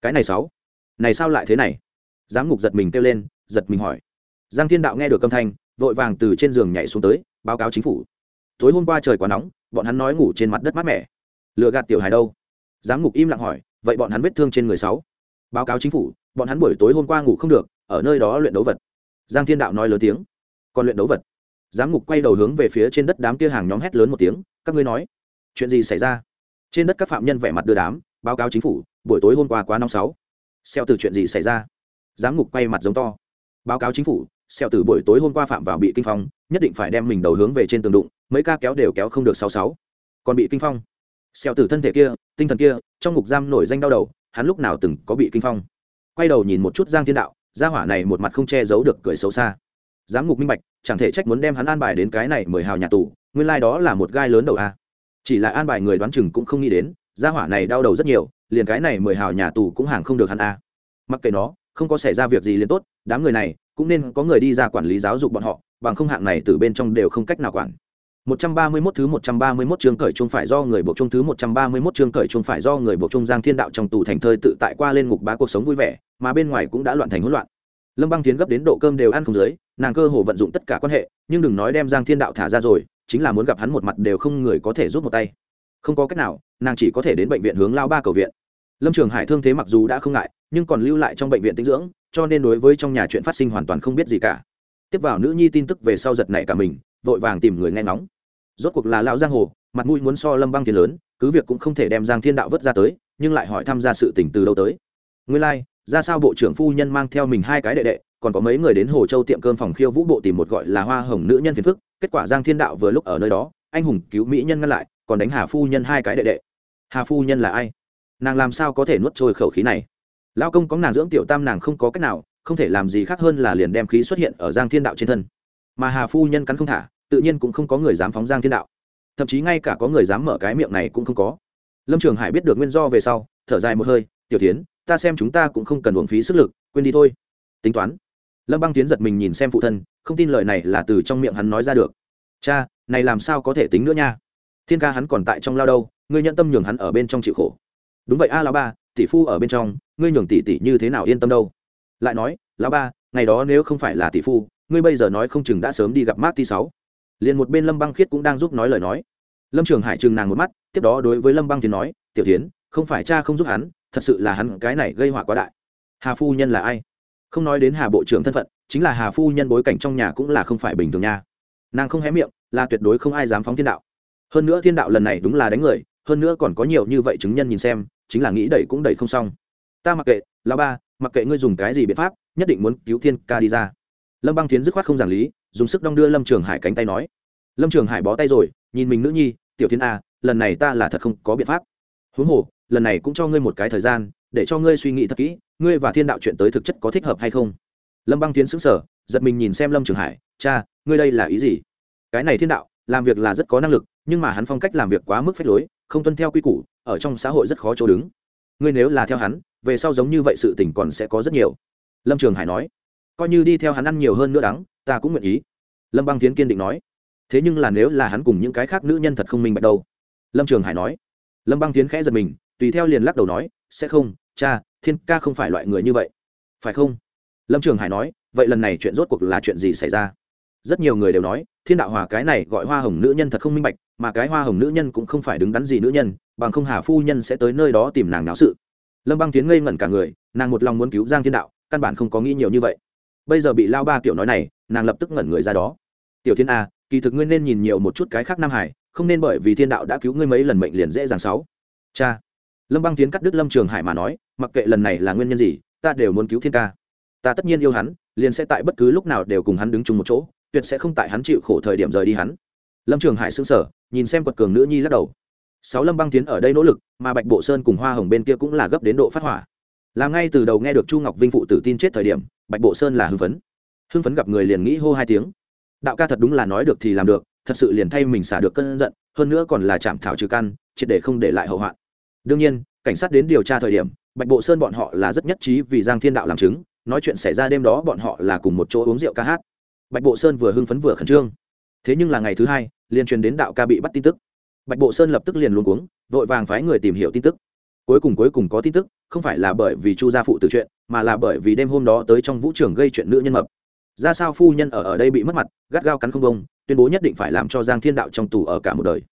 Cái này sáu. Này sao lại thế này? Giám ngục giật mình kêu lên, giật mình hỏi. Giang thiên đạo nghe được âm thanh, vội vàng từ trên giường nhảy xuống tới, báo cáo chính phủ. Tối hôm qua trời quá nóng bọn hắn nói ngủ trên mặt đất mát mẻ. Lừa gạt tiểu hài đâu? Giám ngục im lặng hỏi, vậy bọn hắn vết thương trên người sáu? Báo cáo chính phủ, bọn hắn buổi tối hôm qua ngủ không được, ở nơi đó luyện đấu vật. Giang thiên đạo nói lớn tiếng. Còn luyện đấu vật? Giám ngục quay đầu hướng về phía trên đất đám kia hàng nhóm hét lớn một tiếng, các ngươi nói, chuyện gì xảy ra? Trên đất các phạm nhân vẻ mặt đưa đám, báo cáo chính phủ, buổi tối hôm qua quá năm sáu. Xeo từ chuyện gì xảy ra? Giám ngục quay mặt giống to. Báo cáo chính phủ, xeo từ buổi tối hôm qua phạm vào bị kinh phong, nhất định phải đem mình đầu hướng về trên tường đụng mấy ca kéo đều kéo không được sáu sáu. Còn bị kinh phong. Xeo tử thân thể kia, tinh thần kia, trong ngục giam nổi danh đau đầu, hắn lúc nào từng có bị kinh phong. Quay đầu nhìn một chút giang thiên đạo, gia hỏa này một mặt không che giấu được cười xấu xa. Giám ngục minh bạch, chẳng thể trách muốn đem hắn an bài đến cái này mười hào nhà tù, nguyên lai、like、đó là một gai lớn đầu a. Chỉ là an bài người đoán chừng cũng không nghĩ đến, gia hỏa này đau đầu rất nhiều, liền cái này mười hào nhà tù cũng hàng không được hắn a. Mặc kệ nó, không có xảy ra việc gì liền tốt, đám người này cũng nên có người đi ra quản lý giáo dục bọn họ, bằng không hạng này từ bên trong đều không cách nào quản. 131 thứ 131 chương cởi chung phải do người buộc chung thứ 131 chương cởi chung phải do người buộc chung Giang Thiên Đạo trong tù thành thơi tự tại qua lên ngục bá cuộc sống vui vẻ, mà bên ngoài cũng đã loạn thành hỗn loạn. Lâm Băng thiến gấp đến độ cơm đều ăn không dưới, nàng cơ hồ vận dụng tất cả quan hệ, nhưng đừng nói đem Giang Thiên Đạo thả ra rồi, chính là muốn gặp hắn một mặt đều không người có thể giúp một tay. Không có cách nào, nàng chỉ có thể đến bệnh viện hướng lao ba cầu viện. Lâm Trường Hải thương thế mặc dù đã không ngại, nhưng còn lưu lại trong bệnh viện tĩnh dưỡng, cho nên đối với trong nhà chuyện phát sinh hoàn toàn không biết gì cả. Tiếp vào nữ nhi tin tức về sau giật nảy cả mình, vội vàng tìm người nghe ngóng rốt cuộc là lão giang hồ mặt mũi muốn so lâm băng Thiên lớn cứ việc cũng không thể đem giang thiên đạo vớt ra tới nhưng lại hỏi tham gia sự tình từ đâu tới. Nguyên lai、like, ra sao bộ trưởng phu nhân mang theo mình hai cái đệ đệ còn có mấy người đến hồ châu tiệm cơm phòng khiêu vũ bộ tìm một gọi là hoa hồng nữ nhân phiền phức kết quả giang thiên đạo vừa lúc ở nơi đó anh hùng cứu mỹ nhân ngăn lại còn đánh hà phu nhân hai cái đệ đệ. Hà phu nhân là ai? Nàng làm sao có thể nuốt trôi khẩu khí này? Lao công có nàng dưỡng tiểu tam nàng không có cách nào không thể làm gì khác hơn là liền đem khí xuất hiện ở giang thiên đạo trên thân. Mà hà phu nhân cắn không thả tự nhiên cũng không có người dám phóng giang thiên đạo. Thậm chí ngay cả có người dám mở cái miệng này cũng không có. Lâm trường hải biết được nguyên do về sau, thở dài một hơi, tiểu tiến ta xem chúng ta cũng không cần uổng phí sức lực, quên đi thôi. Tính toán. Lâm băng tiến giật mình nhìn xem phụ thân, không tin lời này là từ trong miệng hắn nói ra được. Cha, này làm sao có thể tính nữa nha? Thiên ca hắn còn tại trong lao đâu, ngươi nhận tâm nhường hắn ở bên trong chịu khổ. Đúng vậy a, lão ba, tỷ phu ở bên trong, ngươi nhường tỷ tỷ như thế nào yên tâm đâu? Lại nói, lão ba, ngày đó nếu không phải là tỷ phu, ngươi bây giờ nói không chừng đã sớm đi gặp mát ti sáu liền một bên lâm băng khiết cũng đang giúp nói lời nói lâm trường hải chừng nàng một mắt tiếp đó đối với lâm băng tiến nói tiểu tiến không phải cha không giúp hắn thật sự là hắn cái này gây họa quá đại hà phu nhân là ai không nói đến hà bộ trưởng thân phận chính là hà phu nhân bối cảnh trong nhà cũng là không phải bình thường nha nàng không hé miệng là tuyệt đối không ai dám phóng thiên đạo hơn nữa thiên đạo lần này đúng là đánh người hơn nữa còn có nhiều như vậy chứng nhân nhìn xem chính là nghĩ đẩy cũng đẩy không xong ta mặc kệ lão ba mặc kệ ngươi dùng cái gì biện pháp nhất định muốn cứu thiên ca đi ra lâm băng tiến dứt khoát không giảng lý dùng sức đong đưa lâm trường hải cánh tay nói lâm trường hải bó tay rồi nhìn mình nữ nhi tiểu thiên a lần này ta là thật không có biện pháp huống hồ lần này cũng cho ngươi một cái thời gian để cho ngươi suy nghĩ thật kỹ ngươi và thiên đạo chuyện tới thực chất có thích hợp hay không lâm băng tiến xứng sở giật mình nhìn xem lâm trường hải cha ngươi đây là ý gì cái này thiên đạo làm việc là rất có năng lực nhưng mà hắn phong cách làm việc quá mức phép lối không tuân theo quy củ ở trong xã hội rất khó chỗ đứng ngươi nếu là theo hắn về sau giống như vậy sự tình còn sẽ có rất nhiều lâm trường hải nói coi như đi theo hắn ăn nhiều hơn nữa đắng, ta cũng nguyện ý. Lâm băng tiến kiên định nói. Thế nhưng là nếu là hắn cùng những cái khác nữ nhân thật không minh bạch đâu? Lâm trường hải nói. Lâm băng tiến khẽ giật mình, tùy theo liền lắc đầu nói, sẽ không, cha, thiên ca không phải loại người như vậy. Phải không? Lâm trường hải nói, vậy lần này chuyện rốt cuộc là chuyện gì xảy ra? Rất nhiều người đều nói, thiên đạo hòa cái này gọi hoa hồng nữ nhân thật không minh bạch, mà cái hoa hồng nữ nhân cũng không phải đứng đắn gì nữ nhân, bằng không hà phu nhân sẽ tới nơi đó tìm nàng náo sự. Lâm băng tiến ngây ngẩn cả người, nàng một lòng muốn cứu giang thiên đạo, căn bản không có nghĩ nhiều như vậy bây giờ bị lao ba kiểu nói này, nàng lập tức ngẩn người ra đó. Tiểu thiên a, kỳ thực ngươi nên nhìn nhiều một chút cái khác nam hải, không nên bởi vì thiên đạo đã cứu ngươi mấy lần mệnh liền dễ dàng sáu. Cha. Lâm băng tiến cắt đứt lâm trường hải mà nói, mặc kệ lần này là nguyên nhân gì, ta đều muốn cứu thiên ca. Ta tất nhiên yêu hắn, liền sẽ tại bất cứ lúc nào đều cùng hắn đứng chung một chỗ, tuyệt sẽ không tại hắn chịu khổ thời điểm rời đi hắn. Lâm trường hải sững sở nhìn xem quật cường nữ nhi lắc đầu. Sáu lâm băng tiến ở đây nỗ lực, mà bạch bộ sơn cùng hoa hồng bên kia cũng là gấp đến độ phát hỏa làm ngay từ đầu nghe được chu ngọc vinh phụ tử tin chết thời điểm, bạch bộ sơn là hưng phấn. Hưng phấn gặp người liền nghĩ hô hai tiếng. Đạo ca thật đúng là nói được thì làm được, thật sự liền thay mình xả được cơn giận, hơn nữa còn là chạm thảo trừ căn, triệt để không để lại hậu hoạn. Đương nhiên, cảnh sát đến điều tra thời điểm, bạch bộ sơn bọn họ là rất nhất trí vì giang thiên đạo làm chứng, nói chuyện xảy ra đêm đó bọn họ là cùng một chỗ uống rượu ca hát. Bạch bộ sơn vừa hưng phấn vừa khẩn trương. Thế nhưng là ngày thứ hai, liền truyền đến đạo ca bị bắt tin tức. Bạch bộ sơn lập tức liền luôn cuống, vội vàng phái người tìm hiểu tin tức cuối cùng cuối cùng có tin tức, không phải là bởi vì chu gia phụ từ chuyện, mà là bởi vì đêm hôm đó tới trong vũ trường gây chuyện nữ nhân mập. Ra sao phu nhân ở ở đây bị mất mặt, gắt gao cắn không bông, tuyên bố nhất định phải làm cho giang thiên đạo trong tù ở cả một đời.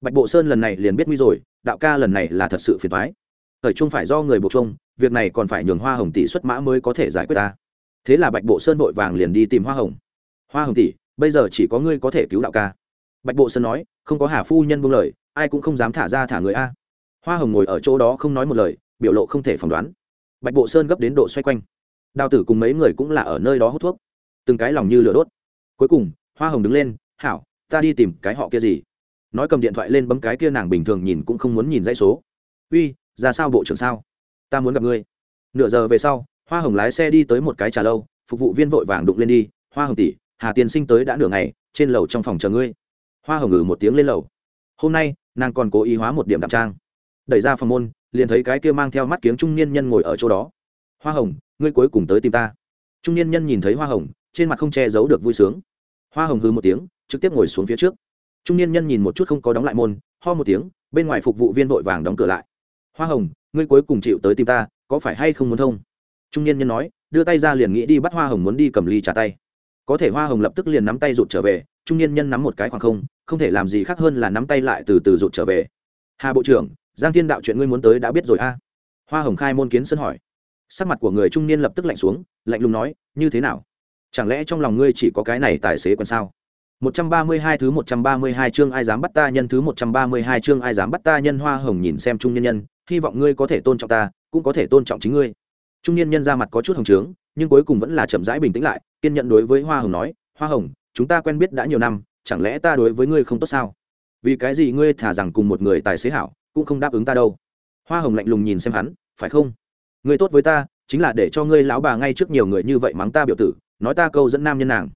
Bạch bộ sơn lần này liền biết nguy rồi, đạo ca lần này là thật sự phiền thoái thời trung phải do người buộc trung việc này còn phải nhường hoa hồng tỷ xuất mã mới có thể giải quyết ta. Thế là bạch bộ sơn vội vàng liền đi tìm hoa hồng. Hoa hồng tỷ, bây giờ chỉ có ngươi có thể cứu đạo ca. Bạch bộ sơn nói, không có hà phu nhân buông lời, ai cũng không dám thả ra thả người a hoa hồng ngồi ở chỗ đó không nói một lời, biểu lộ không thể phỏng đoán. Bạch bộ sơn gấp đến độ xoay quanh. Đào tử cùng mấy người cũng là ở nơi đó hút thuốc. Từng cái lòng như lửa đốt. Cuối cùng, hoa hồng đứng lên, hảo, ta đi tìm cái họ kia gì? Nói cầm điện thoại lên bấm cái kia nàng bình thường nhìn cũng không muốn nhìn dãy số. Uy, ra sao bộ trưởng sao? Ta muốn gặp ngươi. Nửa giờ về sau, hoa hồng lái xe đi tới một cái trà lâu, phục vụ viên vội vàng đụng lên đi, hoa hồng tỷ, hà tiên sinh tới đã nửa ngày, trên lầu trong phòng chờ ngươi. Hoa hồng ngử một tiếng lên lầu. Hôm nay, nàng còn cố ý hóa một điểm đạm trang đẩy ra phòng môn, liền thấy cái kia mang theo mắt kiếng trung niên nhân ngồi ở chỗ đó. Hoa hồng, ngươi cuối cùng tới tìm ta. Trung niên nhân nhìn thấy hoa hồng, trên mặt không che giấu được vui sướng. Hoa hồng hư một tiếng, trực tiếp ngồi xuống phía trước. Trung niên nhân nhìn một chút không có đóng lại môn, ho một tiếng, bên ngoài phục vụ viên vội vàng đóng cửa lại. Hoa hồng, ngươi cuối cùng chịu tới tìm ta, có phải hay không muốn thông? Trung niên nhân nói, đưa tay ra liền nghĩ đi bắt hoa hồng muốn đi cầm ly trả tay. Có thể hoa hồng lập tức liền nắm tay rụt trở về, trung niên nhân nắm một cái khoảng không không thể làm gì khác hơn là nắm tay lại từ từ rụt trở về. Hà bộ trưởng giang thiên đạo chuyện ngươi muốn tới đã biết rồi a. Hoa hồng khai môn kiến sân hỏi. Sắc mặt của người trung niên lập tức lạnh xuống lạnh lùng nói như thế nào? Chẳng lẽ trong lòng ngươi chỉ có cái này tài xế còn sao? 132 thứ 132 chương ai dám bắt ta nhân thứ 132 chương ai dám bắt ta nhân. Hoa hồng nhìn xem trung nhân nhân, hy vọng ngươi có thể tôn trọng ta, cũng có thể tôn trọng chính ngươi. Trung nhân nhân ra mặt có chút hồng trướng, nhưng cuối cùng vẫn là chậm rãi bình tĩnh lại, kiên nhận đối với Hoa Hồng nói, "Hoa Hồng, chúng ta quen biết đã nhiều năm, chẳng lẽ ta đối với ngươi không tốt sao? Vì cái gì ngươi thả rằng cùng một người tài xế hảo, cũng không đáp ứng ta đâu?" Hoa Hồng lạnh lùng nhìn xem hắn, "Phải không? Ngươi tốt với ta, chính là để cho ngươi lão bà ngay trước nhiều người như vậy mắng ta biểu tử, nói ta câu dẫn nam nhân nàng."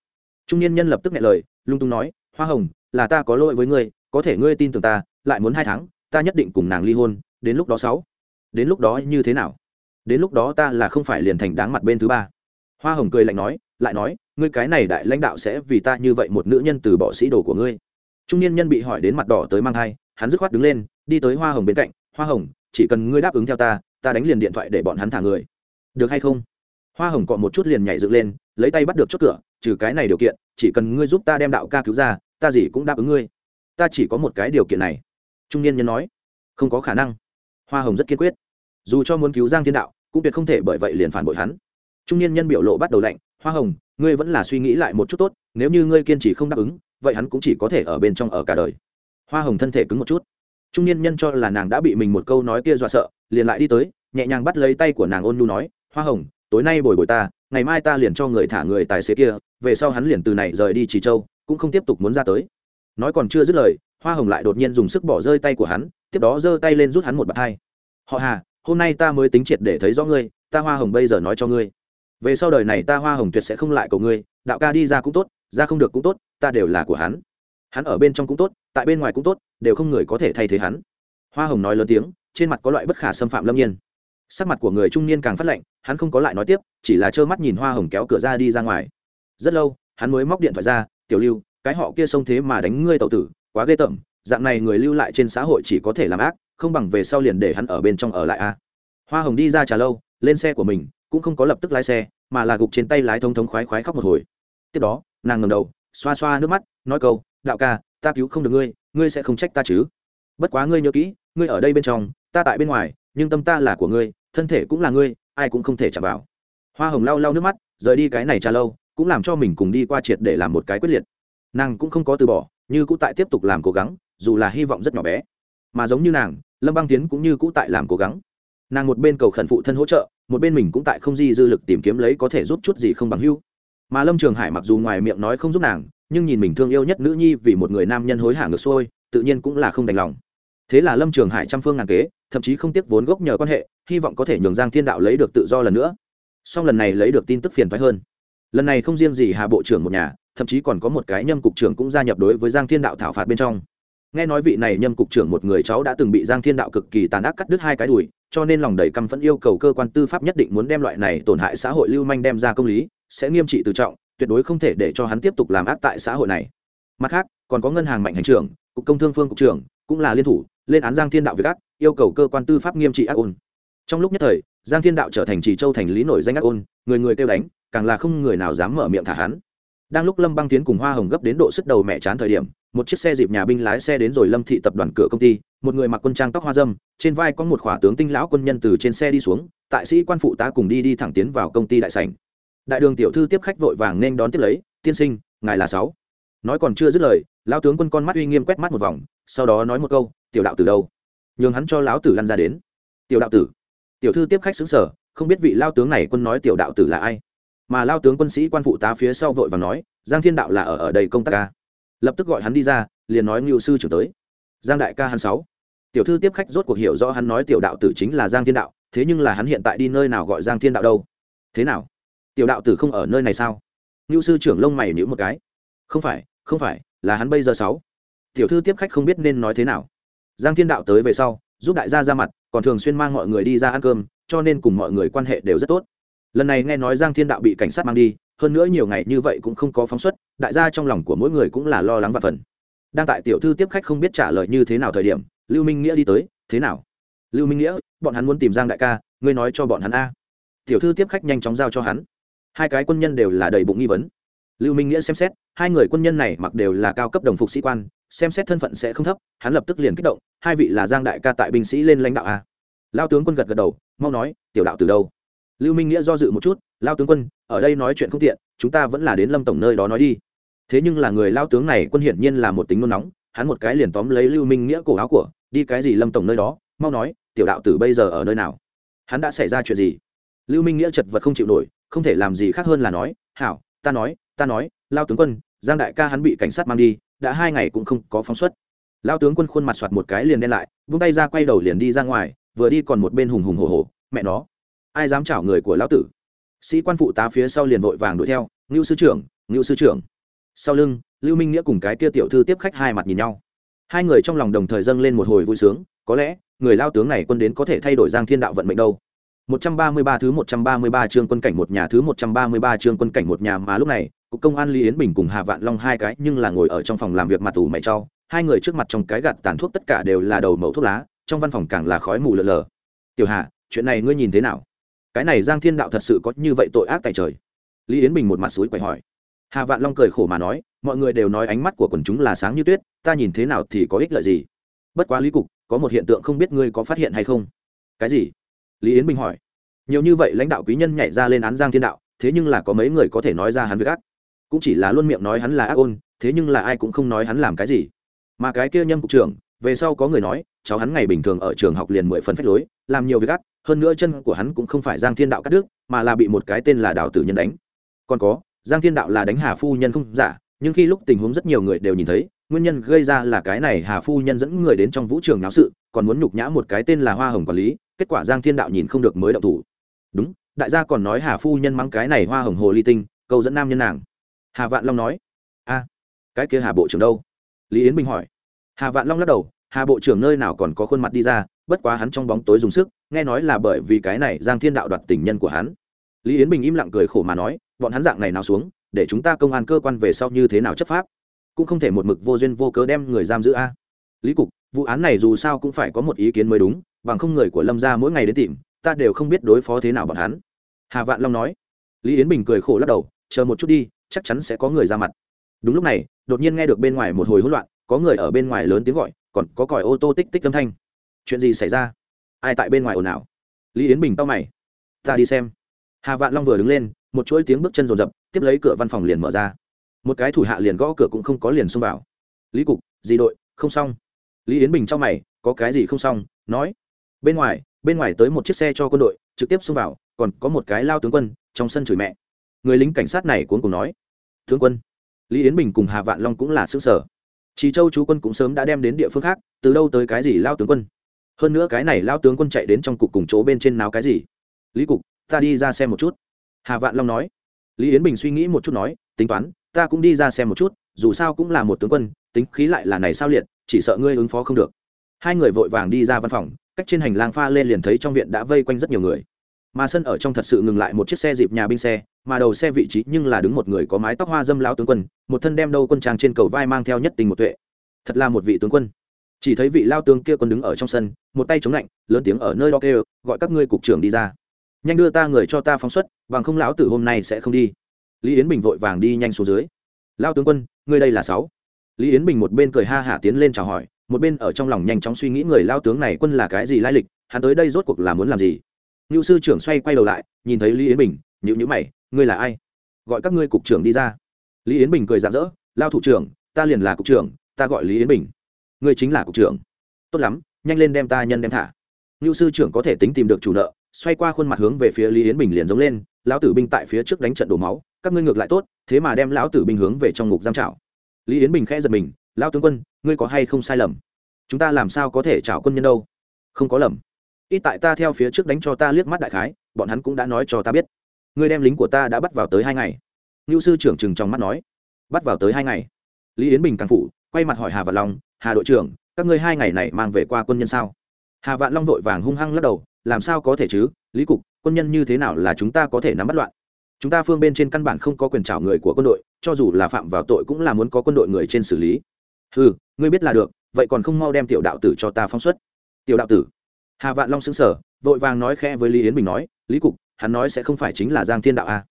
Trung niên nhân lập tức nghe lời, lung tung nói hoa hồng là ta có lỗi với ngươi có thể ngươi tin tưởng ta lại muốn hai tháng ta nhất định cùng nàng ly hôn đến lúc đó sáu đến lúc đó như thế nào đến lúc đó ta là không phải liền thành đáng mặt bên thứ ba hoa hồng cười lạnh nói lại nói ngươi cái này đại lãnh đạo sẽ vì ta như vậy một nữ nhân từ bỏ sĩ đồ của ngươi trung niên nhân bị hỏi đến mặt đỏ tới mang thai hắn dứt khoát đứng lên, đi tới hoa hồng bên cạnh. Hoa hồng, chỉ cần ngươi đáp ứng theo ta ta đánh liền điện thoại để bọn hắn thả người. Được hay không? Hoa hồng cọ một chút liền nhảy dựng lên, lấy tay bắt được chốt cửa. Trừ cái này điều kiện, chỉ cần ngươi giúp ta đem đạo ca cứu ra, ta gì cũng đáp ứng ngươi. Ta chỉ có một cái điều kiện này. Trung niên nhân nói. Không có khả năng. Hoa hồng rất kiên quyết. Dù cho muốn cứu giang thiên đạo, cũng tuyệt không thể bởi vậy liền phản bội hắn. Trung niên nhân biểu lộ bắt đầu lạnh. Hoa hồng, ngươi vẫn là suy nghĩ lại một chút tốt, nếu như ngươi kiên trì không đáp ứng, vậy hắn cũng chỉ có thể ở bên trong ở cả đời hoa hồng thân thể cứng một chút. Trung niên nhân cho là nàng đã bị mình một câu nói kia dọa sợ, liền lại đi tới, nhẹ nhàng bắt lấy tay của nàng ôn nhu nói, hoa hồng, tối nay bồi bồi ta, ngày mai ta liền cho người thả người tài xế kia, về sau hắn liền từ này rời đi trì châu, cũng không tiếp tục muốn ra tới. Nói còn chưa dứt lời, hoa hồng lại đột nhiên dùng sức bỏ rơi tay của hắn, tiếp đó giơ tay lên rút hắn một bạt hai. Họ hà, hôm nay ta mới tính triệt để thấy rõ ngươi, ta hoa hồng bây giờ nói cho ngươi. Về sau đời này ta hoa hồng tuyệt sẽ không lại cầu ngươi, đạo ca đi ra cũng tốt, ra không được cũng tốt, ta đều là của hắn hắn ở bên trong cũng tốt, tại bên ngoài cũng tốt, đều không người có thể thay thế hắn. Hoa hồng nói lớn tiếng, trên mặt có loại bất khả xâm phạm lâm nhiên. Sắc mặt của người trung niên càng phát lạnh, hắn không có lại nói tiếp, chỉ là trơ mắt nhìn hoa hồng kéo cửa ra đi ra ngoài. Rất lâu, hắn mới móc điện thoại ra, tiểu lưu, cái họ kia xông thế mà đánh ngươi tậu tử, quá ghê tởm, dạng này người lưu lại trên xã hội chỉ có thể làm ác, không bằng về sau liền để hắn ở bên trong ở lại a. Hoa hồng đi ra trà lâu, lên xe của mình, cũng không có lập tức lái xe, mà là gục trên tay lái thông thống khoái khoái khóc một hồi. Tiếp đó, nàng ngầm đầu, xoa xoa nước mắt, nói câu đạo ca, ta cứu không được ngươi ngươi sẽ không trách ta chứ. Bất quá ngươi nhớ kỹ, ngươi ở đây bên trong, ta tại bên ngoài, nhưng tâm ta là của ngươi, thân thể cũng là ngươi, ai cũng không thể chạm vào. Hoa hồng lau lau nước mắt, rời đi cái này trà lâu, cũng làm cho mình cùng đi qua triệt để làm một cái quyết liệt. Nàng cũng không có từ bỏ, như cũ tại tiếp tục làm cố gắng, dù là hy vọng rất nhỏ bé. Mà giống như nàng, lâm băng tiến cũng như cũ tại làm cố gắng. Nàng một bên cầu khẩn phụ thân hỗ trợ, một bên mình cũng tại không di dư lực tìm kiếm lấy có thể giúp chút gì không bằng hưu. Mà lâm trường hải mặc dù ngoài miệng nói không giúp nàng nhưng nhìn mình thương yêu nhất nữ nhi vì một người nam nhân hối hả ngược xuôi, tự nhiên cũng là không đành lòng. Thế là lâm trường hải trăm phương ngàn kế, thậm chí không tiếc vốn gốc nhờ quan hệ, hy vọng có thể nhường giang thiên đạo lấy được tự do lần nữa. Song lần này lấy được tin tức phiền thoái hơn. Lần này không riêng gì hà bộ trưởng một nhà, thậm chí còn có một cái nhâm cục trưởng cũng gia nhập đối với giang thiên đạo thảo phạt bên trong. Nghe nói vị này nhâm cục trưởng một người cháu đã từng bị giang thiên đạo cực kỳ tàn ác cắt đứt hai cái đùi, cho nên lòng đầy căm phẫn yêu cầu cơ quan tư pháp nhất định muốn đem loại này tổn hại xã hội lưu manh đem ra công lý, sẽ nghiêm trị tự trọng tuyệt đối không thể để cho hắn tiếp tục làm ác tại xã hội này. Mặt khác, còn có ngân hàng mạnh hành trưởng, cục công thương phương cục trưởng, cũng là liên thủ, lên án giang thiên đạo việc ác, yêu cầu cơ quan tư pháp nghiêm trị ác ôn. Trong lúc nhất thời, giang thiên đạo trở thành trì châu thành lý nổi danh ác ôn, người người kêu đánh, càng là không người nào dám mở miệng thả hắn. Đang lúc lâm băng tiến cùng hoa hồng gấp đến độ sức đầu mẹ chán thời điểm, một chiếc xe dịp nhà binh lái xe đến rồi lâm thị tập đoàn cửa công ty, một người mặc quân trang tóc hoa dâm, trên vai có một khỏa tướng tinh lão quân nhân từ trên xe đi xuống, tại sĩ quan phụ tá cùng đi đi thẳng tiến vào công ty đại sảnh đại đường tiểu thư tiếp khách vội vàng nên đón tiếp lấy, tiên sinh, ngài là sáu. Nói còn chưa dứt lời, lão tướng quân con mắt uy nghiêm quét mắt một vòng, sau đó nói một câu, tiểu đạo từ đâu? Nhường hắn cho lão tử lăn ra đến. Tiểu đạo tử. Tiểu thư tiếp khách xứng sở không biết vị lao tướng này quân nói tiểu đạo tử là ai. Mà lao tướng quân sĩ quan phụ tá phía sau vội và nói, giang thiên đạo là ở ở đây công tác ca. Lập tức gọi hắn đi ra, liền nói ngưu sư trưởng tới. Giang đại ca hắn sáu. Tiểu thư tiếp khách rốt cuộc hiểu rõ hắn nói tiểu đạo tử chính là giang thiên đạo, thế nhưng là hắn hiện tại đi nơi nào gọi giang thiên đạo đâu? Thế nào? Tiểu đạo tử không ở nơi này sao? Ngưu sư trưởng lông mày nhữ một cái. Không phải không phải, là hắn bây giờ sáu. Tiểu thư tiếp khách không biết nên nói thế nào. Giang thiên đạo tới về sau, giúp đại gia ra mặt, còn thường xuyên mang mọi người đi ra ăn cơm, cho nên cùng mọi người quan hệ đều rất tốt. Lần này nghe nói giang thiên đạo bị cảnh sát mang đi, hơn nữa nhiều ngày như vậy cũng không có phóng xuất, đại gia trong lòng của mỗi người cũng là lo lắng và phần đang tại tiểu thư tiếp khách không biết trả lời như thế nào thời điểm, lưu minh nghĩa đi tới, thế nào? Lưu minh nghĩa, bọn hắn muốn tìm giang đại ca, ngươi nói cho bọn hắn a. Tiểu thư tiếp khách nhanh chóng giao cho hắn hai cái quân nhân đều là đầy bụng nghi vấn. Lưu minh nghĩa xem xét, hai người quân nhân này mặc đều là cao cấp đồng phục sĩ quan, xem xét thân phận sẽ không thấp, hắn lập tức liền kích động, hai vị là giang đại ca tại binh sĩ lên lãnh đạo a. Lao tướng quân gật gật đầu, mau nói, tiểu đạo từ đâu? Lưu minh nghĩa do dự một chút, lao tướng quân, ở đây nói chuyện không tiện, chúng ta vẫn là đến lâm tổng nơi đó nói đi. Thế nhưng là người lao tướng này quân hiển nhiên là một tính nôn nóng, hắn một cái liền tóm lấy lưu minh nghĩa cổ áo của, đi cái gì lâm tổng nơi đó, mau nói, tiểu đạo tử bây giờ ở nơi nào? Hắn đã xảy ra chuyện gì? Lưu minh nghĩa chật vật không chịu nổi không thể làm gì khác hơn là nói, hảo, ta nói ta nói, lao tướng quân, giang đại ca hắn bị cảnh sát mang đi, đã hai ngày cũng không có phóng xuất. Lao tướng quân khuôn mặt soạt một cái liền đen lại, vung tay ra quay đầu liền đi ra ngoài, vừa đi còn một bên hùng hùng hồ hồ mẹ nó, ai dám chảo người của lão tử? Sĩ quan phụ tá phía sau liền vội vàng đuổi theo, ngưu sư trưởng, ngưu sư trưởng. Sau lưng, lưu minh nghĩa cùng cái kia tiểu thư tiếp khách hai mặt nhìn nhau. Hai người trong lòng đồng thời dâng lên một hồi vui sướng, có lẽ người lao tướng này quân đến có thể thay đổi giang thiên đạo vận mệnh đâu. 133 thứ 133 chương quân cảnh một nhà thứ 133 chương quân cảnh một nhà mà lúc này, cục công an Lý Yến Bình cùng Hà Vạn Long hai cái nhưng là ngồi ở trong phòng làm việc mặt tủ mày cho, hai người trước mặt trong cái gạt tàn thuốc tất cả đều là đầu mẩu thuốc lá, trong văn phòng càng là khói mù lờ lờ. "Tiểu Hà, chuyện này ngươi nhìn thế nào?" cái này giang thiên đạo thật sự có như vậy tội ác tại trời? Lý yến bình một mặt suối quậy hỏi. Hà vạn long cười khổ mà nói mọi người đều nói ánh mắt của quần chúng là sáng như tuyết ta nhìn thế nào thì có ích lợi gì? Bất quá lý cục có một hiện tượng không biết ngươi có phát hiện hay không. Cái gì? Lý yến bình hỏi. Nhiều như vậy lãnh đạo quý nhân nhảy ra lên án giang thiên đạo, thế nhưng là có mấy người có thể nói ra hắn việc ác? Cũng chỉ là luôn miệng nói hắn là ác ôn, thế nhưng là ai cũng không nói hắn làm cái gì. Mà cái kia nhâm cục trưởng, về sau có người nói, cháu hắn ngày bình thường ở trường học liền mười phần phép lối, làm nhiều việc ác, hơn nữa chân của hắn cũng không phải giang thiên đạo cắt đứt, mà là bị một cái tên là đào tử nhân đánh. Còn có, giang thiên đạo là đánh hà phu nhân không giả, nhưng khi lúc tình huống rất nhiều người đều nhìn thấy, nguyên nhân gây ra là cái này hà phu nhân dẫn người đến trong vũ trường náo sự, còn muốn nhục nhã một cái tên là hoa hồng quản lý kết quả giang thiên đạo nhìn không được mới động thủ. Đúng, đại gia còn nói hà phu nhân mắng cái này hoa hồng hồ ly tinh, câu dẫn nam nhân nàng. Hà vạn long nói, a, cái kia hà bộ trưởng đâu? Lý yến bình hỏi. Hà vạn long lắc đầu, hà bộ trưởng nơi nào còn có khuôn mặt đi ra, bất quá hắn trong bóng tối dùng sức, nghe nói là bởi vì cái này giang thiên đạo đoạt tình nhân của hắn. Lý yến bình im lặng cười khổ mà nói, bọn hắn dạng này nào xuống, để chúng ta công an cơ quan về sau như thế nào chấp pháp? Cũng không thể một mực vô duyên vô cớ đem người giam giữ a. Lý cục, vụ án này dù sao cũng phải có một ý kiến mới đúng bằng không người của lâm gia mỗi ngày đến tìm, ta đều không biết đối phó thế nào bọn hắn. Hà vạn long nói. Lý yến bình cười khổ lắc đầu, chờ một chút đi, chắc chắn sẽ có người ra mặt. Đúng lúc này, đột nhiên nghe được bên ngoài một hồi hỗn loạn, có người ở bên ngoài lớn tiếng gọi, còn có còi ô tô tích tích âm thanh. Chuyện gì xảy ra? Ai tại bên ngoài ồn ào? Lý yến bình tao mày. Ta đi xem. Hà vạn long vừa đứng lên, một chuỗi tiếng bước chân rồn rập tiếp lấy cửa văn phòng liền mở ra. Một cái thủ hạ liền gõ cửa cũng không có liền xông vào. Lý cục, gì đội? Không xong. Lý yến bình trong mày, có cái gì không xong? Nói bên ngoài bên ngoài tới một chiếc xe cho quân đội, trực tiếp xông vào, còn có một cái lao tướng quân, trong sân chửi mẹ. Người lính cảnh sát này cuốn cùng nói, tướng quân. Lý yến bình cùng hà vạn long cũng là xứ sở chị châu chú quân cũng sớm đã đem đến địa phương khác, từ đâu tới cái gì lao tướng quân? Hơn nữa cái này lao tướng quân chạy đến trong cục cùng chỗ bên trên nào cái gì? Lý cục, ta đi ra xem một chút. Hà vạn long nói. Lý yến bình suy nghĩ một chút nói, tính toán, ta cũng đi ra xem một chút, dù sao cũng là một tướng quân, tính khí lại là này sao liệt, chỉ sợ ngươi ứng phó không được. Hai người vội vàng đi ra văn phòng cách trên hành lang pha lên liền thấy trong viện đã vây quanh rất nhiều người. Mà sân ở trong thật sự ngừng lại một chiếc xe dịp nhà binh xe, mà đầu xe vị trí nhưng là đứng một người có mái tóc hoa dâm lao tướng quân, một thân đem đâu quân trang trên cầu vai mang theo nhất tình một tuệ. Thật là một vị tướng quân. Chỉ thấy vị lao tướng kia quân đứng ở trong sân, một tay chống lạnh, lớn tiếng ở nơi đó kêu, gọi các ngươi cục trưởng đi ra. Nhanh đưa ta người cho ta phóng xuất, bằng không lão tử hôm nay sẽ không đi. Lý yến bình vội vàng đi nhanh xuống dưới. Lao tướng quân, ngươi đây là sáu. Lý yến bình một bên cười ha hả tiến lên chào hỏi một bên ở trong lòng nhanh chóng suy nghĩ người lao tướng này quân là cái gì lai lịch, hắn tới đây rốt cuộc là muốn làm gì. Ngưu sư trưởng xoay quay đầu lại, nhìn thấy lý yến bình nhữ nhữ mày, ngươi là ai? Gọi các ngươi cục trưởng đi ra. Lý yến bình cười rạng rỡ, lao thủ trưởng, ta liền là cục trưởng, ta gọi lý yến bình. Ngươi chính là cục trưởng. Tốt lắm, nhanh lên đem ta nhân đem thả. Ngưu sư trưởng có thể tính tìm được chủ nợ, xoay qua khuôn mặt hướng về phía lý yến bình liền giống lên, lão tử binh tại phía trước đánh trận đổ máu, các ngươi ngược lại tốt, thế mà đem lão tử binh hướng về trong ngục giam trảo. Lý yến bình khẽ giật mình lão tướng quân ngươi có hay không sai lầm? Chúng ta làm sao có thể chào quân nhân đâu? Không có lầm. Ít tại ta theo phía trước đánh cho ta liếc mắt đại khái bọn hắn cũng đã nói cho ta biết. Ngươi đem lính của ta đã bắt vào tới hai ngày. Ngưu sư trưởng trừng trong mắt nói. Bắt vào tới hai ngày. Lý yến bình càng phụ, quay mặt hỏi hà vạn long hà đội trưởng các ngươi hai ngày này mang về qua quân nhân sao? Hà vạn long vội vàng hung hăng lắc đầu làm sao có thể chứ? Lý cục quân nhân như thế nào là chúng ta có thể nắm bắt loạn? Chúng ta phương bên trên căn bản không có quyền trảo người của quân đội cho dù là phạm vào tội cũng là muốn có quân đội người trên xử lý ừ ngươi biết là được, vậy còn không mau đem tiểu đạo tử cho ta phóng xuất. Tiểu đạo tử. Hà vạn long xứng sở vội vàng nói khẽ với lý yến bình nói, lý cục, hắn nói sẽ không phải chính là giang thiên đạo a? À?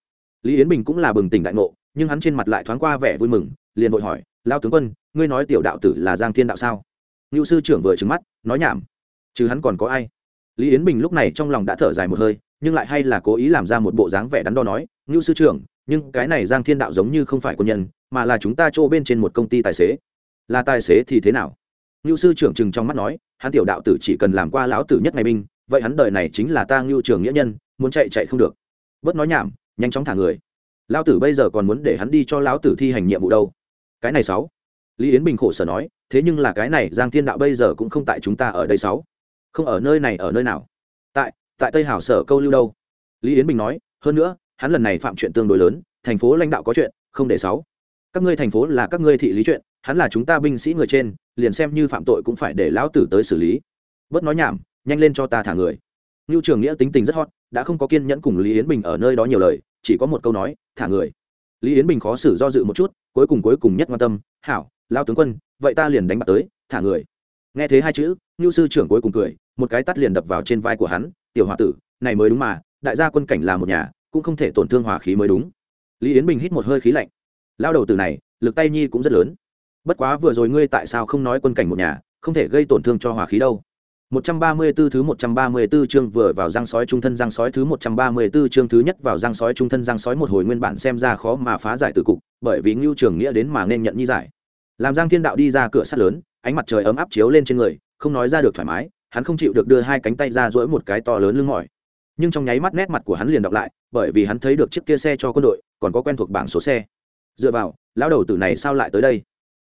lý yến bình cũng là bừng tỉnh đại ngộ, nhưng hắn trên mặt lại thoáng qua vẻ vui mừng, liền vội hỏi lao tướng quân, ngươi nói tiểu đạo tử là giang thiên đạo sao? Ngưu sư trưởng vừa trứng mắt, nói nhảm chứ hắn còn có ai? Lý yến bình lúc này trong lòng đã thở dài một hơi, nhưng lại hay là cố ý làm ra một bộ dáng vẻ đắn đo nói, ngưu sư trưởng, nhưng cái này giang thiên đạo giống như không phải quân nhân, mà là chúng ta chỗ bên trên một công ty tài xế là tài xế thì thế nào? Ngưu sư trưởng chừng trong mắt nói, hắn tiểu đạo tử chỉ cần làm qua lão tử nhất ngày binh, vậy hắn đời này chính là ta ngưu trường nghĩa nhân, muốn chạy chạy không được. Bớt nói nhảm, nhanh chóng thả người. Lão tử bây giờ còn muốn để hắn đi cho lão tử thi hành nhiệm vụ đâu. Cái này sáu. Lý yến bình khổ sở nói, thế nhưng là cái này, giang thiên đạo bây giờ cũng không tại chúng ta ở đây sáu. Không ở nơi này ở nơi nào? Tại tại tây hảo sở câu lưu đâu? Lý yến bình nói, hơn nữa, hắn lần này phạm chuyện tương đối lớn, thành phố lãnh đạo có chuyện, không để sáu. Các ngươi thành phố là các ngươi thị lý chuyện hắn là chúng ta binh sĩ người trên, liền xem như phạm tội cũng phải để lão tử tới xử lý. Bớt nói nhảm, nhanh lên cho ta thả người. Ngưu trường nghĩa tính tình rất hot, đã không có kiên nhẫn cùng lý yến bình ở nơi đó nhiều lời, chỉ có một câu nói, thả người. Lý yến bình khó xử do dự một chút, cuối cùng cuối cùng nhất quan tâm, hảo lao tướng quân, vậy ta liền đánh bạc tới, thả người. Nghe thấy hai chữ, ngưu sư trưởng cuối cùng cười, một cái tắt liền đập vào trên vai của hắn, tiểu h o a tử, này mới đúng mà, đại gia quân cảnh là một nhà, cũng không thể tổn thương hòa khí mới đúng. Lý yến bình hít một hơi khí lạnh. Lao đầu từ này, lực tay nhi cũng rất lớn bất quá vừa rồi ngươi tại sao không nói quân cảnh một nhà không thể gây tổn thương cho hỏa khí đâu 134 thứ 134 chương vừa vào răng sói trung thân răng sói thứ 134 chương thứ nhất vào răng sói trung thân răng sói một hồi nguyên bản xem ra khó mà phá giải từ cục, bởi vì Ngưu Trường Nghĩa đến mà nên nhận nhi giải. Làm Giang Thiên Đạo đi ra cửa sắt lớn, ánh mặt trời ấm áp chiếu lên trên người, không nói ra được thoải mái, hắn không chịu được đưa hai cánh tay ra duỗi một cái to lớn lưng mỏi. Nhưng trong nháy mắt nét mặt của hắn liền đọc lại, bởi vì hắn thấy được chiếc kia xe cho quân đội, còn có quen thuộc bảng số xe. Dựa vào, lão đầu tử này sao lại tới đây?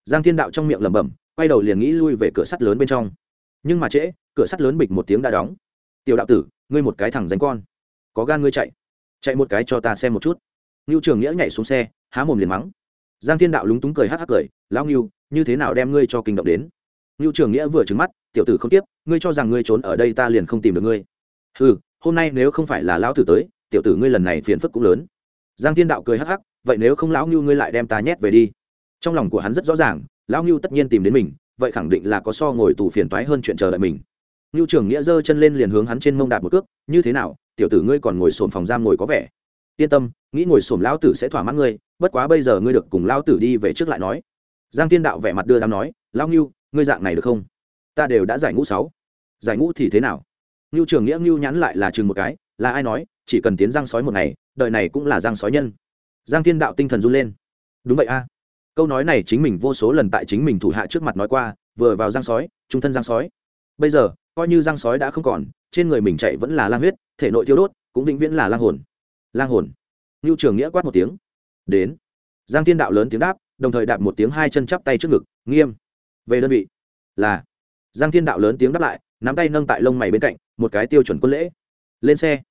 Giang thiên đạo trong miệng lẩm bẩm, quay đầu liền nghĩ lui về cửa sắt lớn bên trong. Nhưng mà trễ, cửa sắt lớn bịch một tiếng đã đóng. Tiểu đạo tử, ngươi một cái thằng danh con. Có gan ngươi chạy. Chạy một cái cho ta xem một chút. Ngưu trường nghĩa nhảy xuống xe, há mồm liền mắng. Giang thiên đạo lúng túng cười hắc hắc cười, lão ngưu, như thế nào đem ngươi cho kinh động đến? Ngưu trường nghĩa vừa trứng mắt, tiểu tử không tiếp, ngươi cho rằng ngươi trốn ở đây ta liền không tìm được ngươi. Ừ hôm nay nếu không phải là lão tử tới, tiểu tử ngươi lần này phiền phức cũng lớn. Giang thiên đạo cười hắc hắc, vậy nếu không lão ngưu ngươi lại đem ta nhét về đi trong lòng của hắn rất rõ ràng, lão ngưu tất nhiên tìm đến mình, vậy khẳng định là có so ngồi tù phiền toái hơn chuyện chờ đợi mình. Ngưu trường nghĩa giơ chân lên liền hướng hắn trên mông đạp một cước, như thế nào, tiểu tử ngươi còn ngồi sồn phòng giam ngồi có vẻ? Yên tâm, nghĩ ngồi sổm lão tử sẽ thỏa mãn ngươi, bất quá bây giờ ngươi được cùng lão tử đi về trước lại nói. Giang thiên đạo vẻ mặt đưa đám nói, lão ngưu, ngươi dạng này được không? Ta đều đã giải ngũ sáu. Giải ngũ thì thế nào? Ngưu trường nghĩa ngưu nhắn lại là chừng một cái, là ai nói, chỉ cần tiến giang sói một ngày, đời này cũng là giang sói nhân. Giang thiên đạo tinh thần run lên. Đúng vậy a câu nói này chính mình vô số lần tại chính mình thủ hạ trước mặt nói qua, vừa vào giang sói, trung thân giang sói. Bây giờ, coi như giang sói đã không còn, trên người mình chạy vẫn là lang huyết, thể nội thiêu đốt, cũng vĩnh viễn là lang hồn. Lang hồn. Ngưu trường nghĩa quát một tiếng. Đến. Giang thiên đạo lớn tiếng đáp, đồng thời đạp một tiếng hai chân chắp tay trước ngực, nghiêm. Về đơn vị. Là. Giang thiên đạo lớn tiếng đáp lại, nắm tay nâng tại lông mày bên cạnh, một cái tiêu chuẩn quân lễ. Lên xe.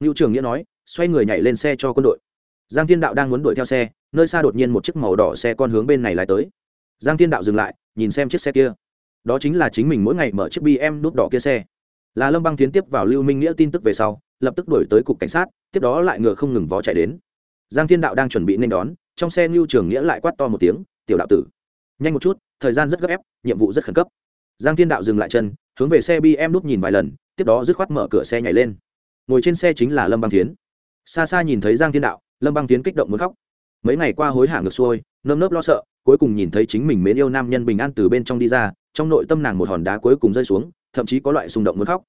Ngưu trường nghĩa nói, xoay người nhảy lên xe cho quân đội giang thiên đạo đang muốn đuổi theo xe, nơi xa đột nhiên một chiếc màu đỏ xe con hướng bên này lại tới. Giang thiên đạo dừng lại, nhìn xem chiếc xe kia. Đó chính là chính mình mỗi ngày mở chiếc bm nút đỏ kia xe. Là lâm băng tiến tiếp vào lưu minh nghĩa tin tức về sau, lập tức đổi tới cục cảnh sát, tiếp đó lại ngựa không ngừng vó chạy đến. Giang thiên đạo đang chuẩn bị nên đón, trong xe ngưu trường nghĩa lại quát to một tiếng, tiểu đạo tử, nhanh một chút, thời gian rất gấp ép, nhiệm vụ rất khẩn cấp. Giang thiên đạo dừng lại chân, hướng về xe bm núp nhìn vài lần, tiếp đó dứt khoát mở cửa xe nhảy lên. Ngồi trên xe chính là lâm băng tiến xa xa nhìn thấy giang thiên đạo lâm băng tiến kích động muốn khóc. Mấy ngày qua hối hả ngược xuôi, nơm nớp lo sợ, cuối cùng nhìn thấy chính mình mến yêu nam nhân bình an từ bên trong đi ra, trong nội tâm nàng một hòn đá cuối cùng rơi xuống, thậm chí có loại xung động muốn khóc.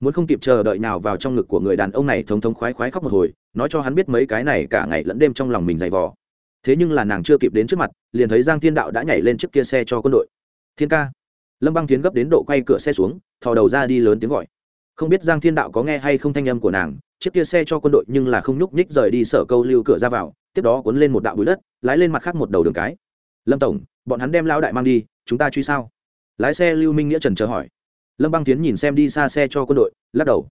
Muốn không kịp chờ đợi nào vào trong ngực của người đàn ông này thống thống khoái khoái khóc một hồi, nói cho hắn biết mấy cái này cả ngày lẫn đêm trong lòng mình dày vò. Thế nhưng là nàng chưa kịp đến trước mặt, liền thấy giang thiên đạo đã nhảy lên chiếc kia xe cho quân đội. Thiên ca. Lâm băng tiến gấp đến độ quay cửa xe xuống, thò đầu ra đi lớn tiếng gọi. Không biết giang thiên đạo có nghe hay không thanh âm của nàng chiếc kia xe cho quân đội nhưng là không nhúc nhích rời đi sở câu lưu cửa ra vào, tiếp đó cuốn lên một đạo bụi đất, lái lên mặt khác một đầu đường cái. Lâm tổng, bọn hắn đem lao đại mang đi, chúng ta truy sao? Lái xe lưu minh nghĩa trần chờ hỏi. Lâm băng tiến nhìn xem đi xa xe cho quân đội, lắc đầu.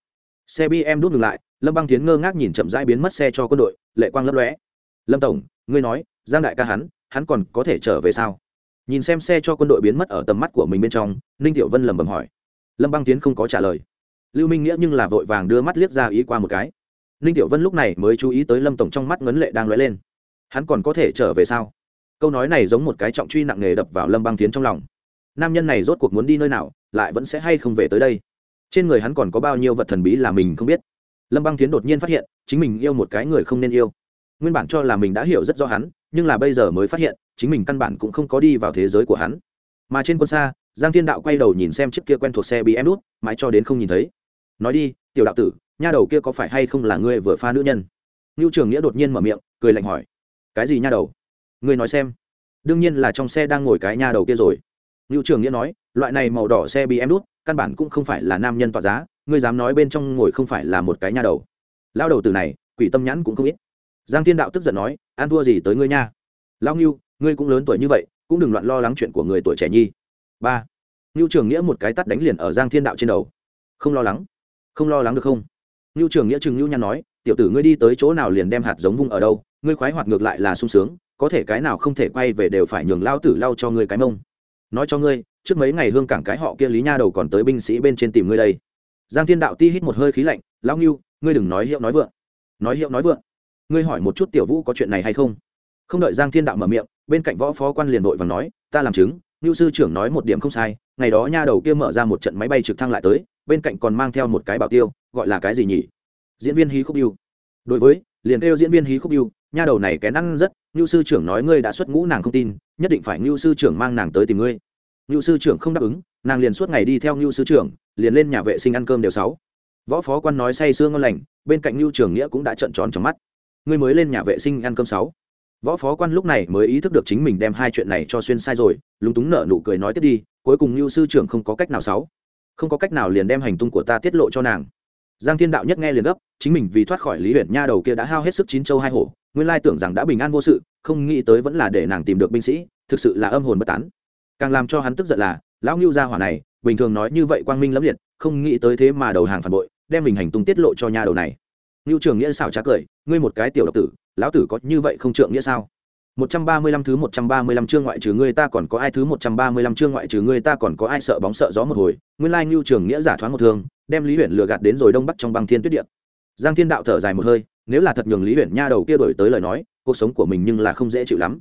Xe bm đút ngừng lại, lâm băng tiến ngơ ngác nhìn chậm rãi biến mất xe cho quân đội, lệ quang lấp lóe. Lâm tổng, ngươi nói, giang đại ca hắn hắn còn có thể trở về sao? Nhìn xem xe cho quân đội biến mất ở tầm mắt của mình bên trong, ninh tiểu vân lẩm bẩm hỏi. Lâm băng tiến không có trả lời lưu minh nghĩa nhưng là vội vàng đưa mắt liếc ra ý qua một cái. Ninh tiểu vân lúc này mới chú ý tới lâm tổng trong mắt ngấn lệ đang lóe lên. Hắn còn có thể trở về sao? Câu nói này giống một cái trọng truy nặng nề đập vào lâm băng tiến trong lòng. Nam nhân này rốt cuộc muốn đi nơi nào, lại vẫn sẽ hay không về tới đây? Trên người hắn còn có bao nhiêu vật thần bí là mình không biết? Lâm băng tiến đột nhiên phát hiện, chính mình yêu một cái người không nên yêu. Nguyên bản cho là mình đã hiểu rất rõ hắn, nhưng là bây giờ mới phát hiện, chính mình căn bản cũng không có đi vào thế giới của hắn. Mà trên quân xa, giang thiên đạo quay đầu nhìn xem chiếc kia quen thuộc xe bị em đút mãi cho đến không nhìn thấy nói đi, tiểu đạo tử, nha đầu kia có phải hay không là ngươi vừa pha nữ nhân? Ngưu trường nghĩa đột nhiên mở miệng, cười lạnh hỏi. Cái gì nha đầu? Ngươi nói xem. Đương nhiên là trong xe đang ngồi cái nha đầu kia rồi. Ngưu trường nghĩa nói, loại này màu đỏ xe bị em đút, căn bản cũng không phải là nam nhân tỏa giá, ngươi dám nói bên trong ngồi không phải là một cái nha đầu. Lao đầu từ này, quỷ tâm nhãn cũng không ít. Giang thiên đạo tức giận nói an thua gì tới ngươi nha. Lao ngưu, ngươi cũng lớn tuổi như vậy, cũng đừng loạn lo lắng chuyện của người tuổi trẻ nhi. Ba. Ngưu trường nghĩa một cái tắt đánh liền ở giang thiên đạo trên đầu. Không lo lắng không lo lắng được không? Ngưu trường nghĩa Trừng ngưu nhan nói, tiểu tử ngươi đi tới chỗ nào liền đem hạt giống vung ở đâu, ngươi khoái hoạt ngược lại là sung sướng, có thể cái nào không thể quay về đều phải nhường lao tử lao cho ngươi cái mông. Nói cho ngươi, trước mấy ngày hương cảng cái họ kia lý nha đầu còn tới binh sĩ bên trên tìm ngươi đây. Giang thiên đạo ti hít một hơi khí lạnh, lão ngưu, ngươi đừng nói hiệu nói vượng. Nói hiệu nói vượng? Ngươi hỏi một chút tiểu vũ có chuyện này hay không? Không đợi giang thiên đạo mở miệng, bên cạnh võ phó quan liền vội và nói, ta làm chứng, ngưu sư trưởng nói một điểm không sai, ngày đó nha đầu kia mở ra một trận máy bay trực thăng lại tới bên cạnh còn mang theo một cái bảo tiêu, gọi là cái gì nhỉ? Diễn viên hí khúc yêu đối với, liền kêu diễn viên hí khúc yêu nha đầu này kén ăn rất, ngưu sư trưởng nói ngươi đã xuất ngũ nàng không tin, nhất định phải ngưu sư trưởng mang nàng tới tìm ngươi. Ngưu sư trưởng không đáp ứng, nàng liền suốt ngày đi theo ngưu sư trưởng, liền lên nhà vệ sinh ăn cơm đều sáu. Võ phó quan nói say sương ngon lành, bên cạnh ngưu trưởng nghĩa cũng đã trợn tròn trong mắt. Ngươi mới lên nhà vệ sinh ăn cơm sáu. Võ phó quan lúc này mới ý thức được chính mình đem hai chuyện này cho xuyên sai rồi, lúng túng nở nụ cười nói tiếp đi, cuối cùng ngưu sư trưởng không có cách nào sáu không có cách nào liền đem hành tung của ta tiết lộ cho nàng. Giang thiên đạo nhất nghe liền gấp, chính mình vì thoát khỏi lý huyện nha đầu kia đã hao hết sức chín châu hai hổ, nguyên lai tưởng rằng đã bình an vô sự, không nghĩ tới vẫn là để nàng tìm được binh sĩ, thực sự là âm hồn bất tán. Càng làm cho hắn tức giận là, lão ngưu gia hỏa này, bình thường nói như vậy quang minh lẫm liệt, không nghĩ tới thế mà đầu hàng phản bội, đem mình hành tung tiết lộ cho nhà đầu này. Ngưu trường nghĩa xảo trá cười, ngươi một cái tiểu độc tử, lão tử có như vậy không trượng nghĩa sao? 135 thứ 135 chương ngoại trừ ngươi ta còn có ai thứ 135 chương ngoại trừ ngươi ta còn có ai sợ bóng sợ gió một hồi, nguyên lai Nưu Trường Nghĩa giả thoáng một thương, đem Lý uyển lừa gạt đến rồi đông bắc trong băng thiên tuyết địa. Giang Thiên Đạo thở dài một hơi, nếu là thật nhường Lý uyển nha đầu kia đổi tới lời nói, cuộc sống của mình nhưng là không dễ chịu lắm.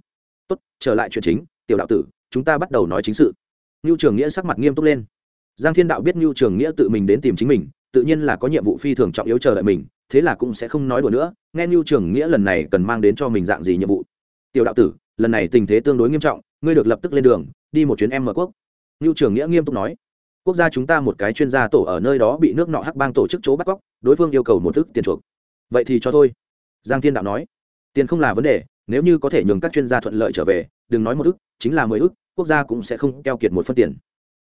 Tốt, trở lại chuyện chính, tiểu đạo tử, chúng ta bắt đầu nói chính sự. Nưu Trường Nghĩa sắc mặt nghiêm túc lên. Giang Thiên Đạo biết Nưu Trường Nghĩa tự mình đến tìm chính mình, tự nhiên là có nhiệm vụ phi thường trọng yếu chờ đợi mình, thế là cũng sẽ không nói đùa nữa, nghe Nưu Trường Nghĩa lần này cần mang đến cho mình dạng gì nhiệm vụ tiểu đạo tử, lần này tình thế tương đối nghiêm trọng, ngươi được lập tức lên đường, đi một chuyến em mở quốc. Ngưu trưởng nghĩa nghiêm túc nói. Quốc gia chúng ta một cái chuyên gia tổ ở nơi đó bị nước nọ hắc bang tổ chức chỗ bắt cóc, đối phương yêu cầu một thức tiền chuộc. Vậy thì cho thôi. Giang thiên đạo nói. Tiền không là vấn đề, nếu như có thể nhường các chuyên gia thuận lợi trở về, đừng nói một ức chính là mười ức, quốc gia cũng sẽ không keo kiệt một phân tiền.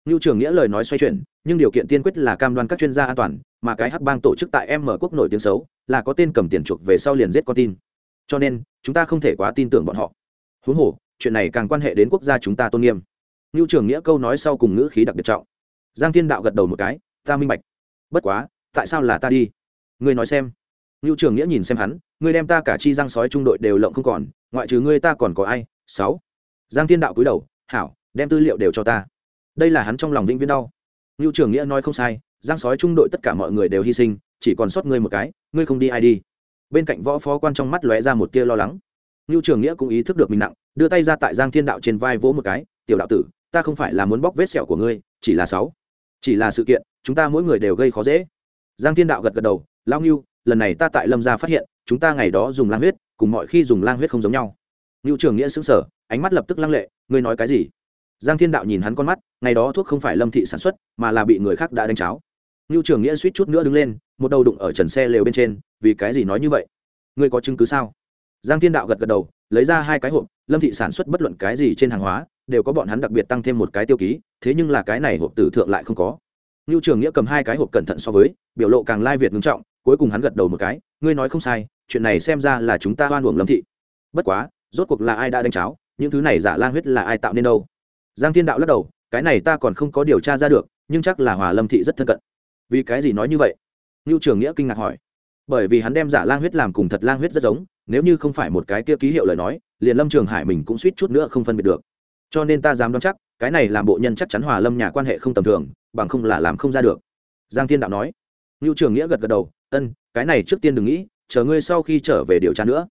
Ngưu trưởng nghĩa lời nói xoay chuyển, nhưng điều kiện tiên quyết là cam đoan các chuyên gia an toàn, mà cái hắc bang tổ chức tại em mở quốc nổi tiếng xấu, là có tên cầm tiền chuộc về sau liền giết con tin cho nên, chúng ta không thể quá tin tưởng bọn họ. Huống hồ, chuyện này càng quan hệ đến quốc gia chúng ta tôn nghiêm. Ngưu trường nghĩa câu nói sau cùng ngữ khí đặc biệt trọng. Giang thiên đạo gật đầu một cái, ta minh bạch. Bất quá, tại sao là ta đi? Ngươi nói xem. Ngưu trường nghĩa nhìn xem hắn, ngươi đem ta cả chi Giang sói trung đội đều lộng không còn, ngoại trừ ngươi ta còn có ai? Sáu. Giang thiên đạo cúi đầu, hảo, đem tư liệu đều cho ta. Đây là hắn trong lòng vĩnh viễn đau. Ngưu trường nghĩa nói không sai, giang sói trung đội tất cả mọi người đều hy sinh, chỉ còn sót ngươi một cái, ngươi không đi ai đi bên cạnh võ phó quan trong mắt lóe ra một tia lo lắng. Ngưu trường nghĩa cũng ý thức được mình nặng, đưa tay ra tại giang thiên đạo trên vai vỗ một cái, tiểu đạo tử, ta không phải là muốn bóc vết sẹo của ngươi, chỉ là sáu, chỉ là sự kiện, chúng ta mỗi người đều gây khó dễ. Giang thiên đạo gật gật đầu lao ngưu, lần này ta tại lâm gia phát hiện, chúng ta ngày đó dùng lang huyết, cùng mọi khi dùng lang huyết không giống nhau. Ngưu trường nghĩa xứng sở ánh mắt lập tức lăng lệ, ngươi nói cái gì? Giang thiên đạo nhìn hắn con mắt, ngày đó thuốc không phải lâm thị sản xuất, mà là bị người khác đã đánh cháo. Ngưu trường nghĩa suýt chút nữa đứng lên một đầu đụng ở trần xe lều bên trên, vì cái gì nói như vậy? Ngươi có chứng cứ sao? Giang thiên đạo gật gật đầu, lấy ra hai cái hộp, lâm thị sản xuất bất luận cái gì trên hàng hóa, đều có bọn hắn đặc biệt tăng thêm một cái tiêu ký, thế nhưng là cái này hộp tử thượng lại không có. Ngưu trường nghĩa cầm hai cái hộp cẩn thận so với, biểu lộ càng lai việt ngưng trọng, cuối cùng hắn gật đầu một cái, ngươi nói không sai, chuyện này xem ra là chúng ta oan uổng lâm thị. Bất quá, rốt cuộc là ai đã đánh cháo, những thứ này giả lang huyết là ai tạo nên đâu? Giang thiên đạo lắc đầu, cái này ta còn không có điều tra ra được, nhưng chắc là hòa lâm thị rất thân cận. Vì cái gì nói như vậy? Ngưu trường nghĩa kinh ngạc hỏi. Bởi vì hắn đem giả lang huyết làm cùng thật lang huyết rất giống, nếu như không phải một cái kia ký hiệu lời nói, liền lâm trường hải mình cũng suýt chút nữa không phân biệt được. Cho nên ta dám đoán chắc, cái này làm bộ nhân chắc chắn hòa lâm nhà quan hệ không tầm thường, bằng không là làm không ra được. Giang thiên đạo nói. Ngưu trường nghĩa gật gật đầu, ân, cái này trước tiên đừng nghĩ, chờ ngươi sau khi trở về điều tra nữa.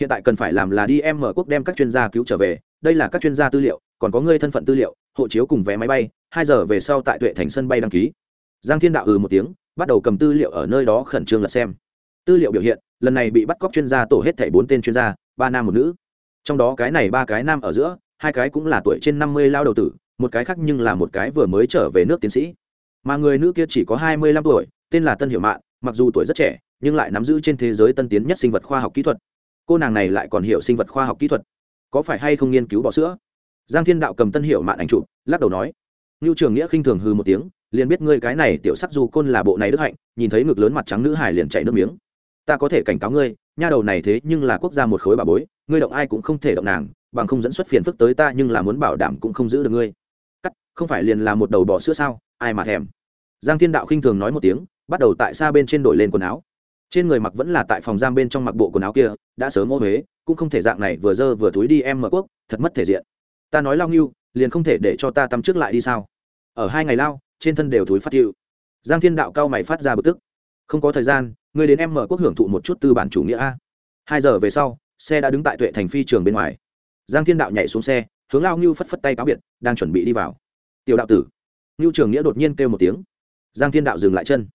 Hiện tại cần phải làm là đi em mở quốc đem các chuyên gia cứu trở về, đây là các chuyên gia tư liệu, còn có ngươi thân phận tư liệu, hộ chiếu cùng vé máy bay, hai giờ về sau tại tuệ thành sân bay đăng ký. Giang thiên đạo ừ một tiếng bắt đầu cầm tư liệu ở nơi đó khẩn trương lật xem. Tư liệu biểu hiện, lần này bị bắt cóc chuyên gia tổ hết thảy bốn tên chuyên gia, ba nam một nữ. Trong đó cái này ba cái nam ở giữa, hai cái cũng là tuổi trên năm mươi lao đầu tử, một cái khác nhưng là một cái vừa mới trở về nước tiến sĩ. Mà người nữ kia chỉ có hai mươi lăm tuổi, tên là tân hiểu mạn, mặc dù tuổi rất trẻ, nhưng lại nắm giữ trên thế giới tân tiến nhất sinh vật khoa học kỹ thuật. Cô nàng này lại còn hiểu sinh vật khoa học kỹ thuật. Có phải hay không nghiên cứu bỏ sữa? Giang thiên đạo cầm tân hiệu mạn ảnh chụp, lắc đầu nói. Ngưu trường nghĩa khinh thường hư một tiếng liền biết ngươi cái này tiểu sắc du côn là bộ này đức hạnh, nhìn thấy ngực lớn mặt trắng nữ hải liền chạy nước miếng. Ta có thể cảnh cáo ngươi, nha đầu này thế nhưng là quốc gia một khối bà bối, ngươi động ai cũng không thể động nàng, bằng không dẫn xuất phiền phức tới ta nhưng là muốn bảo đảm cũng không giữ được ngươi. Cắt, không phải liền là một đầu bò sữa sao, ai mà thèm. Giang thiên đạo khinh thường nói một tiếng, bắt đầu tại xa bên trên đổi lên quần áo. Trên người mặc vẫn là tại phòng giam bên trong mặc bộ quần áo kia, đã sớm ô huế, cũng không thể dạng này vừa dơ vừa túi đi em mở quốc, thật mất thể diện. Ta nói lao nghiêu liền không thể để cho ta tắm trước lại đi sao? Ở hai ngày lao trên thân đều thối phát hiệu giang thiên đạo cao mày phát ra bực tức. Không có thời gian người đến em mở quốc hưởng thụ một chút tư bản chủ nghĩa a. Hai giờ về sau, xe đã đứng tại tuệ thành phi trường bên ngoài. Giang thiên đạo nhảy xuống xe, hướng lao ngưu phất phất tay cáo biệt, đang chuẩn bị đi vào. Tiểu đạo tử. Ngưu trường nghĩa đột nhiên kêu một tiếng. Giang thiên đạo dừng lại chân.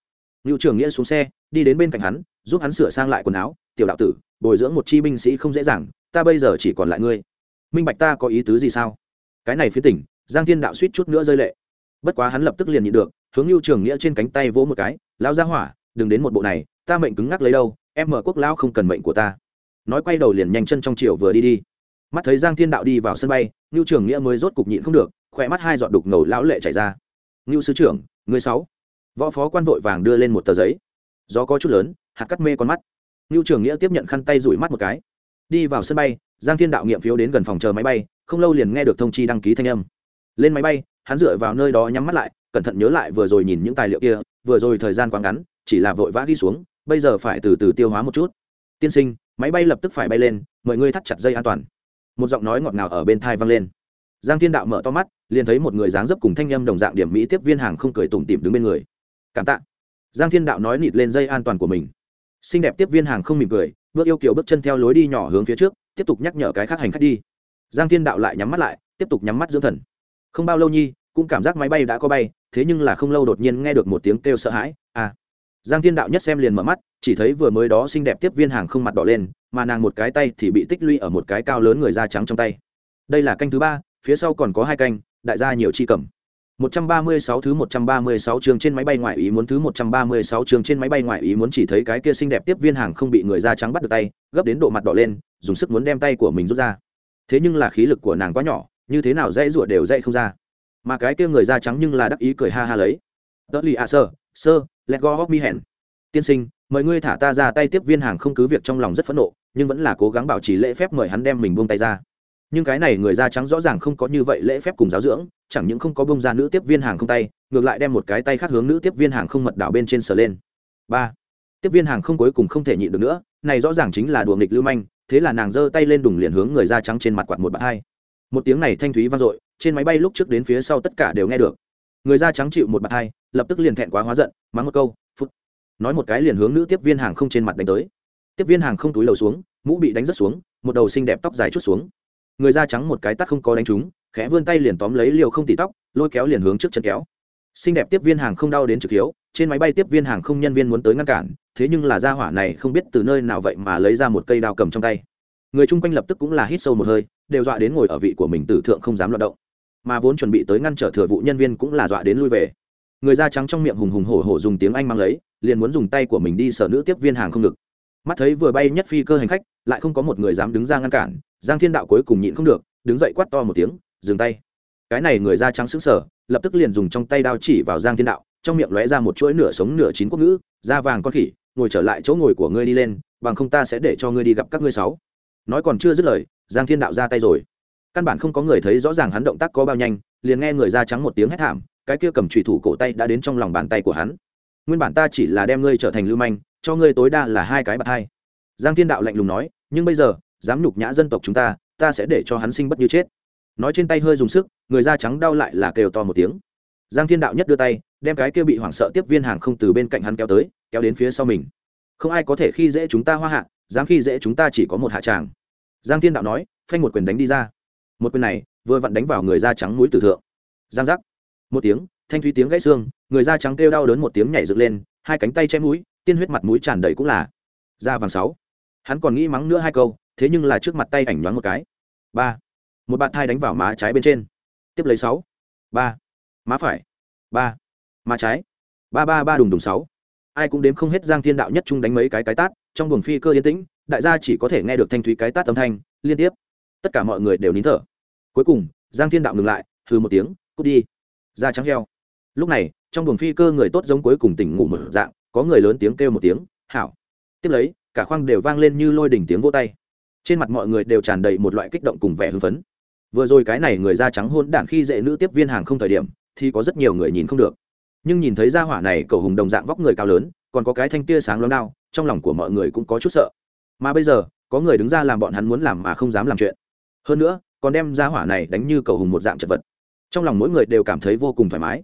Ngưu trường nghĩa xuống xe, đi đến bên cạnh hắn, giúp hắn sửa sang lại quần áo. Tiểu đạo tử, bồi dưỡng một chi binh sĩ không dễ dàng, ta bây giờ chỉ còn lại ngươi. Minh bạch ta có ý tứ gì sao? Cái này phía tỉnh, giang thiên đạo suýt chút nữa rơi lệ bất quá hắn lập tức liền nhịn được, hướng lưu trường nghĩa trên cánh tay vỗ một cái lao ra hỏa, đừng đến một bộ này, ta mệnh cứng ngắc lấy đâu, em mở quốc lão không cần mệnh của ta. Nói quay đầu liền nhanh chân trong chiều vừa đi đi. Mắt thấy giang thiên đạo đi vào sân bay lưu trường nghĩa mới rốt cục nhịn không được, khỏe mắt hai giọt đục ngầu lão lệ chảy ra. Ngưu sứ trưởng, người sáu. Võ phó quan vội vàng đưa lên một tờ giấy. Gió có chút lớn, hạt cắt mê con mắt. Ngưu trường nghĩa tiếp nhận khăn tay rủi mắt một cái. Đi vào sân bay, giang thiên đạo nghiệm phiếu đến gần phòng chờ máy bay, không lâu liền nghe được thông chi đăng ký thanh âm. Lên máy bay hắn dựa vào nơi đó nhắm mắt lại, cẩn thận nhớ lại vừa rồi nhìn những tài liệu kia, vừa rồi thời gian quá ngắn, chỉ là vội vã ghi xuống, bây giờ phải từ từ tiêu hóa một chút. Tiên sinh, máy bay lập tức phải bay lên mọi người thắt chặt dây an toàn. Một giọng nói ngọt ngào ở bên thai vang lên. Giang thiên đạo mở to mắt, liền thấy một người dáng dấp cùng thanh â m đồng dạng điểm mỹ tiếp viên hàng không cười tủm tỉm đứng bên người. Cảm tạ. Giang thiên đạo nói nịt lên dây an toàn của mình. Xinh đẹp tiếp viên hàng không mỉm cười, bước yêu kiểu bước chân theo lối đi nhỏ hướng phía trước, tiếp tục nhắc nhở cái khác hành khách đi. Giang thiên đạo lại nhắm mắt lại, tiếp tục nhắm mắt dưỡng thần không bao lâu nhi cũng cảm giác máy bay đã có bay thế nhưng là không lâu đột nhiên nghe được một tiếng kêu sợ hãi à. Giang thiên đạo nhất xem liền mở mắt chỉ thấy vừa mới đó xinh đẹp tiếp viên hàng không mặt đỏ lên mà nàng một cái tay thì bị tích lũy ở một cái cao lớn người da trắng trong tay. Đây là canh thứ ba phía sau còn có hai canh đại gia nhiều chi cầm. 136 thứ 136 trường trên máy bay ngoại ý muốn thứ 136 trường trên máy bay ngoại ý muốn chỉ thấy cái kia xinh đẹp tiếp viên hàng không bị người da trắng bắt được tay, gấp đến độ mặt đỏ lên, dùng sức muốn đem tay của mình rút ra. Thế nhưng là khí lực của nàng quá nhỏ, như thế nào dãy rủa đều dãy không ra. Mà cái kia người da trắng nhưng là đắc ý cười ha ha lấy. tớ lì à sơ, sơ, let go of me hẹn." Tiên sinh, mời ngươi thả ta ra tay tiếp viên hàng không cứ việc trong lòng rất phẫn nộ, nhưng vẫn là cố gắng bảo trì lễ phép mời hắn đem mình buông tay ra nhưng cái này người da trắng rõ ràng không có như vậy lễ phép cùng giáo dưỡng chẳng những không có bông ra nữ tiếp viên hàng không tay ngược lại đem một cái tay khác hướng nữ tiếp viên hàng không mật đảo bên trên sờ lên ba tiếp viên hàng không cuối cùng không thể nhịn được nữa này rõ ràng chính là đùa nghịch lưu manh thế là nàng giơ tay lên đùng liền hướng người da trắng trên mặt quạt một bạt hai một tiếng này thanh thúy vang dội, trên máy bay lúc trước đến phía sau tất cả đều nghe được. Người da trắng chịu một bạt hai, lập tức liền thẹn quá hóa giận, mắng một câu, phút. Nói một cái liền hướng nữ tiếp viên hàng không trên mặt đánh tới. Tiếp viên hàng không túi lầu xuống, mũ bị đánh rất xuống, một đầu xinh đẹp tóc dài chút xuống. Người da trắng một cái tắt không có đánh trúng, khẽ vươn tay liền tóm lấy liều không tỉ tóc, lôi kéo liền hướng trước chân kéo. Xinh đẹp tiếp viên hàng không đau đến trực hiếu, trên máy bay tiếp viên hàng không nhân viên muốn tới ngăn cản, thế nhưng là gia hỏa này không biết từ nơi nào vậy mà lấy ra một cây đao cầm trong tay. Người chung quanh lập tức cũng là hít sâu một hơi đều dọa đến ngồi ở vị của mình tử thượng không dám loạt động. Mà vốn chuẩn bị tới ngăn trở thừa vụ nhân viên cũng là dọa đến lui về. Người da trắng trong miệng hùng hùng hổ hổ dùng tiếng anh mang lấy, liền muốn dùng tay của mình đi sở nữ tiếp viên hàng không được mắt thấy vừa bay nhất phi cơ hành khách, lại không có một người dám đứng ra ngăn cản, giang thiên đạo cuối cùng nhịn không được, đứng dậy quát to một tiếng, dừng tay. Cái này người da trắng xứng sở lập tức liền dùng trong tay đao chỉ vào giang thiên đạo, trong miệng lóe ra một chuỗi nửa sống nửa chín quốc ngữ, da vàng con khỉ, ngồi trở lại chỗ ngồi của ngươi đi lên, bằng không ta sẽ để cho ngươi đi gặp các ngươi sáu. Nói còn chưa dứt lời giang thiên đạo ra tay rồi. Căn bản không có người thấy rõ ràng hắn động tác có bao nhanh, liền nghe người da trắng một tiếng hét thảm, cái kia cầm trùy thủ cổ tay đã đến trong lòng bàn tay của hắn. Nguyên bản ta chỉ là đem ngươi trở thành lưu manh, cho ngươi tối đa là hai cái bạc hai. Giang thiên đạo lạnh lùng nói, nhưng bây giờ, dám nhục nhã dân tộc chúng ta ta sẽ để cho hắn sinh bất như chết. Nói trên tay hơi dùng sức, người da trắng đau lại là kêu to một tiếng. Giang thiên đạo nhất đưa tay, đem cái kia bị hoảng sợ tiếp viên hàng không từ bên cạnh hắn kéo tới, kéo đến phía sau mình. Không ai có thể khi dễ chúng ta hoa hạ, dám khi dễ chúng ta chỉ có một hạ tràng giang thiên đạo nói, phanh một quyền đánh đi ra. Một quyền này, vừa vặn đánh vào người da trắng núi tử thượng. Giang giác. Một tiếng, thanh thúy tiếng gãy xương, người da trắng kêu đau đớn một tiếng nhảy dựng lên, hai cánh tay che mũi, tiên huyết mặt mũi tràn đầy cũng là da vàng sáu. Hắn còn nghĩ mắng nữa hai câu, thế nhưng là trước mặt tay ảnh nhoáng một cái. Ba. Một bạn thai đánh vào má trái bên trên. Tiếp lấy sáu. Ba. Má phải. Ba. Má trái. Ba ba ba đùng đùng sáu. Ai cũng đếm không hết giang thiên đạo nhất trung đánh mấy cái cái tát, trong buồng phi cơ yên tĩnh đại gia chỉ có thể nghe được thanh thúy cái tát âm thanh, liên tiếp. Tất cả mọi người đều nín thở. Cuối cùng, giang thiên đạo ngừng lại, hừ một tiếng, cút đi. Da trắng heo. Lúc này, trong buồng phi cơ người tốt giống cuối cùng tỉnh ngủ mở dạng, có người lớn tiếng kêu một tiếng, hảo. Tiếp lấy, cả khoang đều vang lên như lôi đỉnh tiếng vô tay. Trên mặt mọi người đều tràn đầy một loại kích động cùng vẻ hưng phấn. Vừa rồi cái này người da trắng hôn đản khi dễ nữ tiếp viên hàng không thời điểm, thì có rất nhiều người nhìn không được. Nhưng nhìn thấy gia hỏa này cầu hùng đồng dạng vóc người cao lớn, còn có cái thanh tia sáng lớn đao, trong lòng của mọi người cũng có chút sợ mà bây giờ, có người đứng ra làm bọn hắn muốn làm mà không dám làm chuyện. Hơn nữa, còn đem ra hỏa này đánh như cầu hùng một dạng chật vật. Trong lòng mỗi người đều cảm thấy vô cùng thoải mái.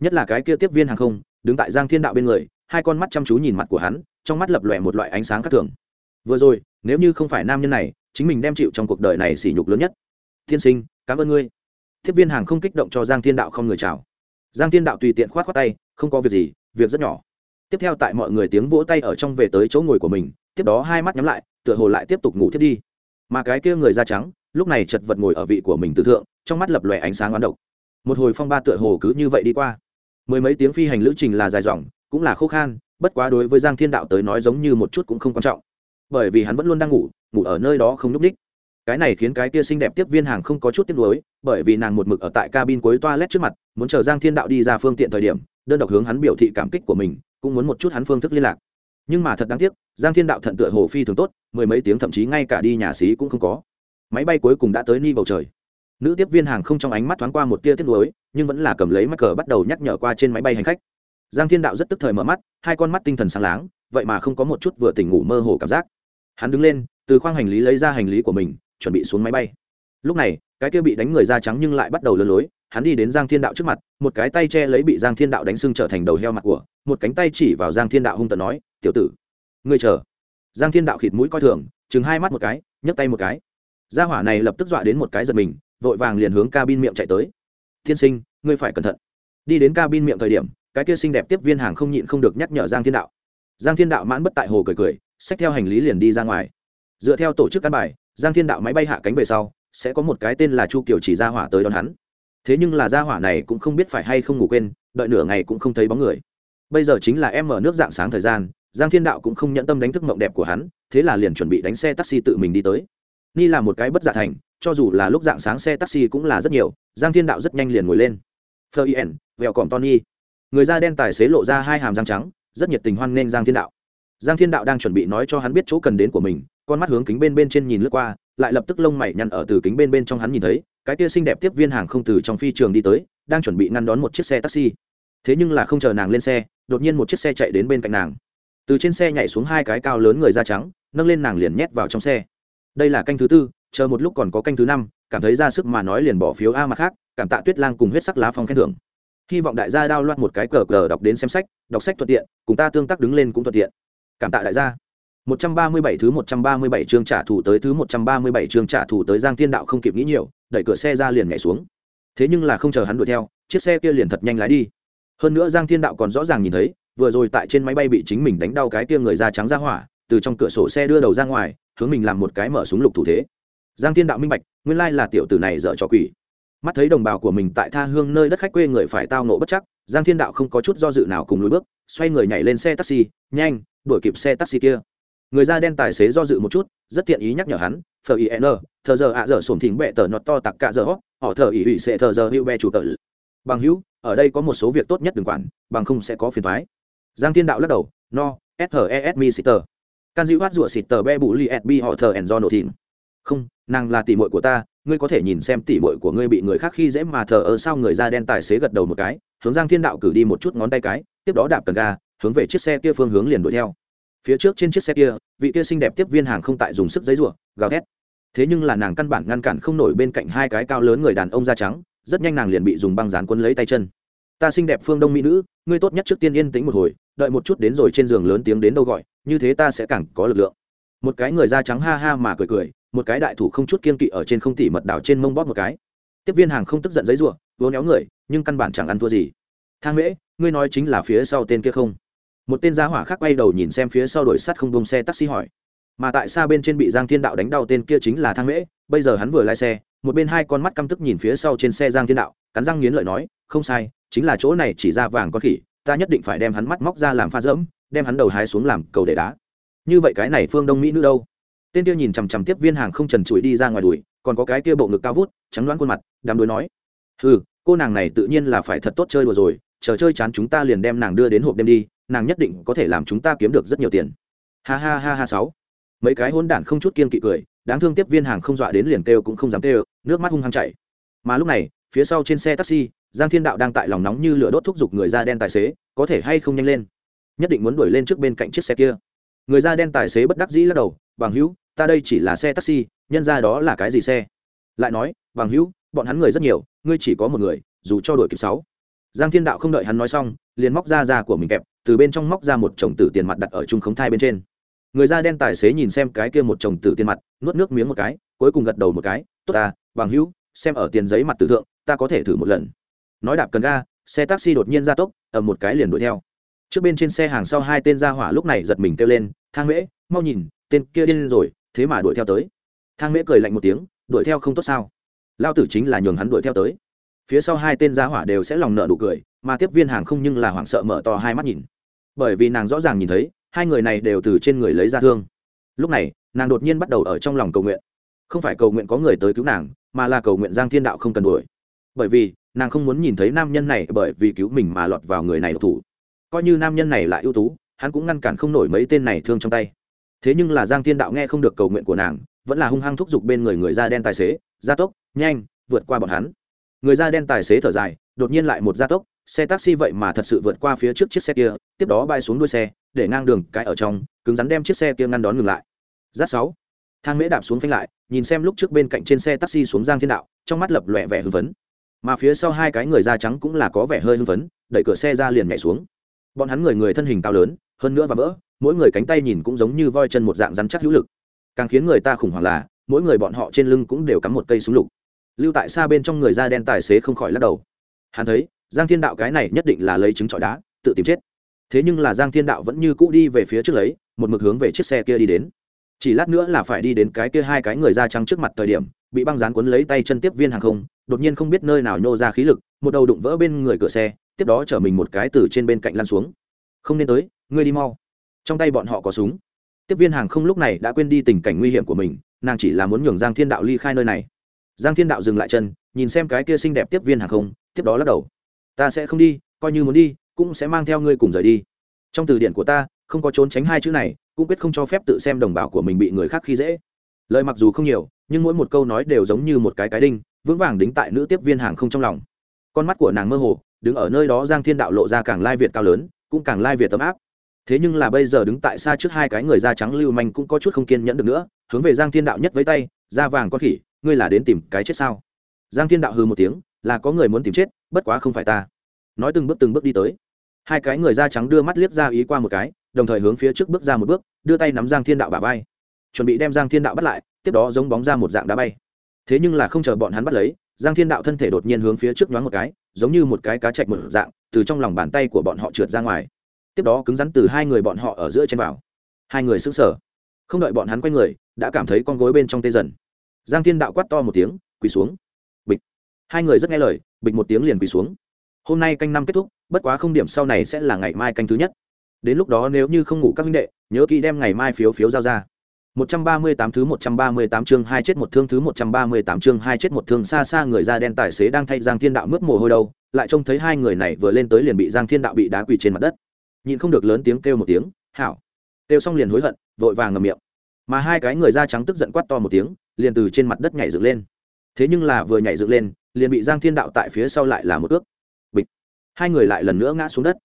Nhất là cái kia tiếp viên hàng không, đứng tại giang thiên đạo bên người, hai con mắt chăm chú nhìn mặt của hắn, trong mắt lập lòe một loại ánh sáng khác thường. Vừa rồi, nếu như không phải nam nhân này, chính mình đem chịu trong cuộc đời này sỉ nhục lớn nhất. Thiên sinh, cảm ơn ngươi. Tiếp viên hàng không kích động cho giang thiên đạo không người chào. Giang thiên đạo tùy tiện khoát khoát tay, không có việc gì, việc rất nhỏ. Tiếp theo tại mọi người tiếng vỗ tay ở trong về tới chỗ ngồi của mình tiếp đó hai mắt nhắm lại, tựa hồ lại tiếp tục ngủ thiết đi. Mà cái kia người da trắng, lúc này chật vật ngồi ở vị của mình tự thượng, trong mắt lập lòe ánh sáng oán độc. Một hồi phong ba tựa hồ cứ như vậy đi qua. Mười mấy tiếng phi hành lữ trình là dài dòng, cũng là khô khan, bất quá đối với giang thiên đạo tới nói giống như một chút cũng không quan trọng. Bởi vì hắn vẫn luôn đang ngủ ngủ ở nơi đó không n ú c ních. Cái này khiến cái kia xinh đẹp tiếp viên hàng không có chút tiếc nuối, bởi vì nàng một mực ở tại cabin cuối toilet trước mặt, muốn chờ giang thiên đạo đi ra phương tiện thời điểm, đơn độc hướng hắn biểu thị cảm kích của mình, cũng muốn một chút hắn phương thức liên lạc nhưng mà thật đáng tiếc, giang thiên đạo thận tựa hồ phi thường tốt, mười mấy tiếng thậm chí ngay cả đi nhà xí cũng không có. Máy bay cuối cùng đã tới ni bầu trời. Nữ tiếp viên hàng không trong ánh mắt thoáng qua một tia tiếc nuối, nhưng vẫn là cầm lấy mắc cờ bắt đầu nhắc nhở qua trên máy bay hành khách. Giang thiên đạo rất tức thời mở mắt, hai con mắt tinh thần sáng láng, vậy mà không có một chút vừa tỉnh ngủ mơ hồ cảm giác. Hắn đứng lên, từ khoang hành lý lấy ra hành lý của mình, chuẩn bị xuống máy bay. Lúc này, cái kia bị đánh người da trắng nhưng lại bắt đầu lơ lối hắn đi đến giang thiên đạo trước mặt, một cái tay che lấy bị giang thiên đạo đánh sưng trở thành đầu heo mặt của, một cánh tay chỉ vào giang thiên đạo hung tận nói, tiểu tử, ngươi chờ. Giang thiên đạo khịt mũi coi thường, chừng hai mắt một cái, nhấc tay một cái. Gia hỏa này lập tức dọa đến một cái giật mình, vội vàng liền hướng cabin miệng chạy tới. Thiên sinh, ngươi phải cẩn thận. Đi đến cabin miệng thời điểm, cái kia xinh đẹp tiếp viên hàng không nhịn không được nhắc nhở giang thiên đạo. Giang thiên đạo mãn bất tại hồ cười cười, xách theo hành lý liền đi ra ngoài. Dựa theo tổ chức căn bài, giang thiên đạo máy bay hạ cánh về sau, sẽ có một cái tên là chu kiều chỉ ra hỏa tới đón hắn thế nhưng là gia hỏa này cũng không biết phải hay không ngủ quên, đợi nửa ngày cũng không thấy bóng người. Bây giờ chính là em mở nước dạng sáng thời gian, giang thiên đạo cũng không nhận tâm đánh thức mộng đẹp của hắn, thế là liền chuẩn bị đánh xe taxi tự mình đi tới. Ni là một cái bất giả thành, cho dù là lúc dạng sáng xe taxi cũng là rất nhiều, giang thiên đạo rất nhanh liền ngồi lên. Phơ ien vẹo còm tony. Người da đen tài xế lộ ra hai hàm răng trắng, rất nhiệt tình hoan nghênh giang thiên đạo. Giang thiên đạo đang chuẩn bị nói cho hắn biết chỗ cần đến của mình, con mắt hướng kính bên bên trên nhìn lướt qua, lại lập tức lông mày nhăn ở từ kính bên bên trong hắn nhìn thấy cái tia xinh đẹp tiếp viên hàng không từ trong phi trường đi tới, đang chuẩn bị ngăn đón một chiếc xe taxi. Thế nhưng là không chờ nàng lên xe, đột nhiên một chiếc xe chạy đến bên cạnh nàng. Từ trên xe nhảy xuống hai cái cao lớn người da trắng, nâng lên nàng liền nhét vào trong xe. Đây là canh thứ tư, chờ một lúc còn có canh thứ năm, cảm thấy ra sức mà nói liền bỏ phiếu a mặt khác, cảm tạ tuyết lang cùng huyết sắc lá phong khen thưởng. Hy vọng đại gia đao loạt một cái cờ cờ đọc đến xem sách, đọc sách thuận tiện, cùng ta tương tác đứng lên cũng thuận tiện. Cảm tạ đại gia. 137 thứ 137 chương trả thù tới thứ 137 chương trả thù tới Giang Thiên Đạo không kịp nghĩ nhiều, đẩy cửa xe ra liền nhảy xuống. Thế nhưng là không chờ hắn đuổi theo, chiếc xe kia liền thật nhanh lái đi. Hơn nữa Giang Thiên Đạo còn rõ ràng nhìn thấy, vừa rồi tại trên máy bay bị chính mình đánh đau cái kia người da trắng ra hỏa, từ trong cửa sổ xe đưa đầu ra ngoài, hướng mình làm một cái mở súng lục thủ thế. Giang Thiên Đạo minh bạch, nguyên lai là tiểu tử này dở trò quỷ. Mắt thấy đồng bào của mình tại tha hương nơi đất khách quê người phải tao ngộ bất chắc, Giang Thiên Đạo không có chút do dự nào cùng lùi bước, xoay người nhảy lên xe taxi, nhanh, đuổi kịp xe taxi kia người da đen tài xế do dự một chút, rất tiện ý nhắc nhở hắn thờ ý n, thờ giờ ạ dở sổm thỉnh bệ tờ nọt to tặc cạ giờ. họ thờ ý ủy sẽ thờ giờ hữu bè chủ tờ. Bằng hữu, ở đây có một số việc tốt nhất đừng quản, bằng không sẽ có phiền thoái giang thiên đạo lắc đầu, no shes mi xịt tờ. Can dữ hát rụa xịt tờ be bù li s bi họ thờ ẩn do nổ thìn không, nàng là tỉ mội của ta, ngươi có thể nhìn xem tỉ mội của ngươi bị người khác khi dễ mà thờ ở sau người da đen tài xế gật đầu một cái, hướng giang thiên đạo cử đi một chút ngón tay cái, tiếp đó đạp cần ga, hướng về chiếc xe kia phương hướng liền đuổi theo phía trước trên chiếc xe kia, vị kia xinh đẹp tiếp viên hàng không tại dùng sức giấy rủa, gào thét. Thế nhưng là nàng căn bản ngăn cản không nổi bên cạnh hai cái cao lớn người đàn ông da trắng, rất nhanh nàng liền bị dùng băng dán quấn lấy tay chân. Ta xinh đẹp phương đông mỹ nữ, ngươi tốt nhất trước tiên yên tĩnh một hồi, đợi một chút đến rồi trên giường lớn tiếng đến đâu gọi, như thế ta sẽ càng có lực lượng. Một cái người da trắng ha ha mà cười cười, một cái đại thủ không chút kiên kỵ ở trên không tỉ mật đảo trên mông bóp một cái. Tiếp viên hàng không tức giận giấy rủa vốn néo người, nhưng căn bản chẳng ăn thua gì. Thang mễ, ngươi nói chính là phía sau tên kia không? Một tên giá hỏa khác quay đầu nhìn xem phía sau đuổi sắt không bông xe taxi hỏi, mà tại xa bên trên bị giang thiên đạo đánh đau tên kia chính là thang mễ, bây giờ hắn vừa lái xe, một bên hai con mắt căm tức nhìn phía sau trên xe giang thiên đạo, cắn răng nghiến lợi nói, không sai, chính là chỗ này chỉ ra vàng con khỉ, ta nhất định phải đem hắn mắt móc ra làm pha dẫm, đem hắn đầu hái xuống làm cầu để đá. Như vậy cái này phương đông mỹ nữ đâu? Tên kia nhìn chằm chằm tiếp viên hàng không trần trụi đi ra ngoài đùi còn có cái kia bộ ngực cao vút, trắng đoán khuôn mặt, đám đối nói ừ cô nàng này tự nhiên là phải thật tốt chơi đùa rồi, chờ chơi chán chúng ta liền đem nàng đưa đến hộp đêm đi nàng nhất định có thể làm chúng ta kiếm được rất nhiều tiền. Ha ha ha ha sáu. Mấy cái hôn đản không chút kiên kỵ cười, đáng thương tiếp viên hàng không dọa đến liền kêu cũng không dám kêu, nước mắt hung hăng chảy. Mà lúc này, phía sau trên xe taxi, giang thiên đạo đang tại lòng nóng như lửa đốt thúc giục người da đen tài xế, có thể hay không nhanh lên? Nhất định muốn đuổi lên trước bên cạnh chiếc xe kia. Người da đen tài xế bất đắc dĩ lắc đầu, bằng hữu, ta đây chỉ là xe taxi, nhân ra đó là cái gì xe? Lại nói, bằng hữu, bọn hắn người rất nhiều, ngươi chỉ có một người, dù cho đuổi kịp sáu. Giang thiên đạo không đợi hắn nói xong, liền móc ra da của mình kẹp từ bên trong móc ra một chồng tử tiền mặt đặt ở trung khống thai bên trên. Người da đen tài xế nhìn xem cái kia một chồng tử tiền mặt, nuốt nước miếng một cái, cuối cùng gật đầu một cái, tốt ta, bằng hữu, xem ở tiền giấy mặt tử thượng, ta có thể thử một lần. Nói đạp cần ga, xe taxi đột nhiên ra tốc, ầm một cái liền đuổi theo. Trước bên trên xe hàng sau hai tên ra hỏa lúc này giật mình kêu lên, thang mễ, mau nhìn, tên kia điên rồi, thế mà đuổi theo tới. Thang mễ cười lạnh một tiếng, đuổi theo không tốt sao? Lao tử chính là nhường hắn đuổi theo tới. Phía sau hai tên gia hỏa đều sẽ lòng nợ đủ cười, mà tiếp viên hàng không nhưng là hoảng sợ mở to hai mắt nhìn bởi vì nàng rõ ràng nhìn thấy, hai người này đều từ trên người lấy ra thương. Lúc này, nàng đột nhiên bắt đầu ở trong lòng cầu nguyện. Không phải cầu nguyện có người tới cứu nàng, mà là cầu nguyện giang thiên đạo không cần đuổi. Bởi vì, nàng không muốn nhìn thấy nam nhân này bởi vì cứu mình mà lọt vào người này độc thủ. Coi như nam nhân này là ưu tú, hắn cũng ngăn cản không nổi mấy tên này thương trong tay. Thế nhưng là giang thiên đạo nghe không được cầu nguyện của nàng, vẫn là hung hăng thúc giục bên người người da đen tài xế, gia tốc, nhanh, vượt qua bọn hắn. Người da đen tài xế thở dài, đột nhiên lại một gia tốc xe taxi vậy mà thật sự vượt qua phía trước chiếc xe kia, tiếp đó bay xuống đuôi xe, để ngang đường cái ở trong, cứng rắn đem chiếc xe kia ngăn đón ngừng lại. Giáp sáu, thang mễ đạp xuống phanh lại, nhìn xem lúc trước bên cạnh trên xe taxi xuống giang thiên đạo, trong mắt lập lòe vẻ hưng phấn. Mà phía sau hai cái người da trắng cũng là có vẻ hơi hưng phấn, đẩy cửa xe ra liền nhảy xuống. Bọn hắn người người thân hình cao lớn, hơn nữa và vỡ, mỗi người cánh tay nhìn cũng giống như voi chân một dạng rắn chắc hữu lực. Càng khiến người ta khủng hoảng là, mỗi người bọn họ trên lưng cũng đều cắm một cây súng lục. Lưu tại xa bên trong người da đen tài xế không khỏi lắc đầu. Hắn thấy giang thiên đạo cái này nhất định là lấy trứng trọi đá, tự tìm chết. Thế nhưng là giang thiên đạo vẫn như cũ đi về phía trước lấy, một mực hướng về chiếc xe kia đi đến. Chỉ lát nữa là phải đi đến cái kia hai cái người da trắng trước mặt thời điểm, bị băng dán cuốn lấy tay chân tiếp viên hàng không, đột nhiên không biết nơi nào nhô ra khí lực, một đầu đụng vỡ bên người cửa xe, tiếp đó chở mình một cái từ trên bên cạnh lăn xuống. Không nên tới, ngươi đi mau. Trong tay bọn họ có súng. Tiếp viên hàng không lúc này đã quên đi tình cảnh nguy hiểm của mình, nàng chỉ là muốn nhường giang thiên đạo ly khai nơi này. Giang thiên đạo dừng lại chân, nhìn xem cái kia xinh đẹp tiếp viên hàng không, tiếp đó lắc đầu ta sẽ không đi, coi như muốn đi, cũng sẽ mang theo ngươi cùng rời đi. Trong từ điển của ta, không có trốn tránh hai chữ này, cũng quyết không cho phép tự xem đồng bào của mình bị người khác khi dễ. Lời mặc dù không nhiều, nhưng mỗi một câu nói đều giống như một cái cái đinh, vững vàng đính tại nữ tiếp viên hàng không trong lòng. Con mắt của nàng mơ hồ, đứng ở nơi đó giang thiên đạo lộ ra càng lai việt cao lớn, cũng càng lai việt tấm áp. Thế nhưng là bây giờ đứng tại xa trước hai cái người da trắng lưu manh cũng có chút không kiên nhẫn được nữa, hướng về giang thiên đạo nhất với tay, da vàng con khỉ, ngươi là đến tìm cái chết sao? Giang thiên đạo hư một tiếng là có người muốn tìm chết, bất quá không phải ta. Nói từng bước từng bước đi tới. Hai cái người da trắng đưa mắt liếc ra ý qua một cái, đồng thời hướng phía trước bước ra một bước, đưa tay nắm giang thiên đạo bả vai. Chuẩn bị đem giang thiên đạo bắt lại, tiếp đó giống bóng ra một dạng đá bay. Thế nhưng là không chờ bọn hắn bắt lấy, giang thiên đạo thân thể đột nhiên hướng phía trước nhoáng một cái, giống như một cái cá chạch một dạng, từ trong lòng bàn tay của bọn họ trượt ra ngoài. Tiếp đó cứng rắn từ hai người bọn họ ở giữa trên vào. Hai người sững sờ. Không đợi bọn hắn quay người, đã cảm thấy con gối bên trong tê dần. Giang thiên đạo quát to một tiếng, quỳ xuống hai người rất nghe lời bịch một tiếng liền quỳ xuống hôm nay canh năm kết thúc bất quá không điểm sau này sẽ là ngày mai canh thứ nhất đến lúc đó nếu như không ngủ các minh đệ nhớ kỹ đem ngày mai phiếu phiếu giao ra 138 thứ 138 chương hai chết một thương thứ 138 chương hai chết một thương xa xa người da đen tài xế đang thay Giang Thiên Đạo mướt mồ hôi đâu, lại trông thấy hai người này vừa lên tới liền bị Giang Thiên Đạo bị đá quỳ trên mặt đất. Nhìn không được lớn tiếng kêu một tiếng, "Hảo." Kêu xong liền hối hận, vội vàng ngậm miệng. Mà hai cái người da trắng tức giận quát to một tiếng, liền từ trên mặt đất nhảy dựng lên. Thế nhưng là vừa nhảy dựng lên, liền bị Giang Thiên Đạo tại phía sau lại là một ước. Bịch. Hai người lại lần nữa ngã xuống đất.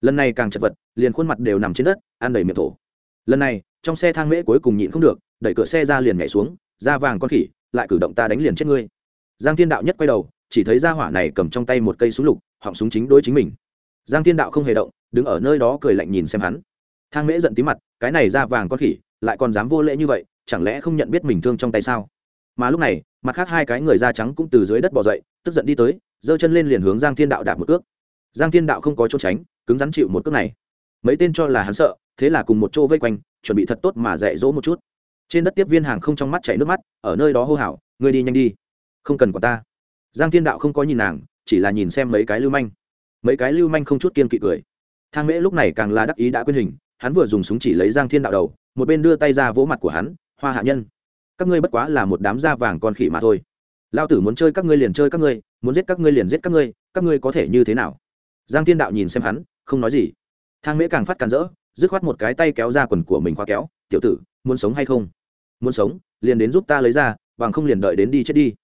Lần này càng chật vật, liền khuôn mặt đều nằm trên đất, ăn đầy miệng thổ. Lần này, trong xe thang mễ cuối cùng nhịn không được đẩy cửa xe ra liền nhảy xuống da vàng con khỉ lại cử động ta đánh liền chết ngươi giang thiên đạo nhất quay đầu chỉ thấy ra hỏa này cầm trong tay một cây súng lục họng súng chính đối chính mình giang thiên đạo không hề động đứng ở nơi đó cười lạnh nhìn xem hắn thang mễ giận tí mặt cái này da vàng con khỉ lại còn dám vô lễ như vậy chẳng lẽ không nhận biết mình thương trong tay sao mà lúc này mặt khác hai cái người da trắng cũng từ dưới đất bỏ dậy, tức giận đi tới, giơ chân lên liền hướng giang thiên đạo đạp một cước. Giang thiên đạo không có chỗ tránh, cứng rắn chịu một cước này. Mấy tên cho là hắn sợ, thế là cùng một chỗ vây quanh, chuẩn bị thật tốt mà dạy dỗ một chút. Trên đất tiếp viên hàng không trong mắt chảy nước mắt, ở nơi đó hô hào, ngươi đi nhanh đi, không cần quản ta. Giang thiên đạo không có nhìn nàng, chỉ là nhìn xem mấy cái lưu manh. Mấy cái lưu manh không chút kiên kỵ cười. Thang mễ lúc này càng là đắc ý đã quyên hình, hắn vừa dùng súng chỉ lấy giang thiên đạo đầu, một bên đưa tay ra vỗ mặt của hắn, hoa hạ nhân các ngươi bất quá là một đám da vàng con khỉ mà thôi. Lao tử muốn chơi các ngươi liền chơi các ngươi, muốn giết các ngươi liền giết các ngươi các ngươi có thể như thế nào? Giang thiên đạo nhìn xem hắn, không nói gì. Thang mễ càng phát càn rỡ, dứt khoát một cái tay kéo ra quần của mình khóa kéo, tiểu tử, muốn sống hay không? Muốn sống, liền đến giúp ta lấy ra, bằng không liền đợi đến đi chết đi.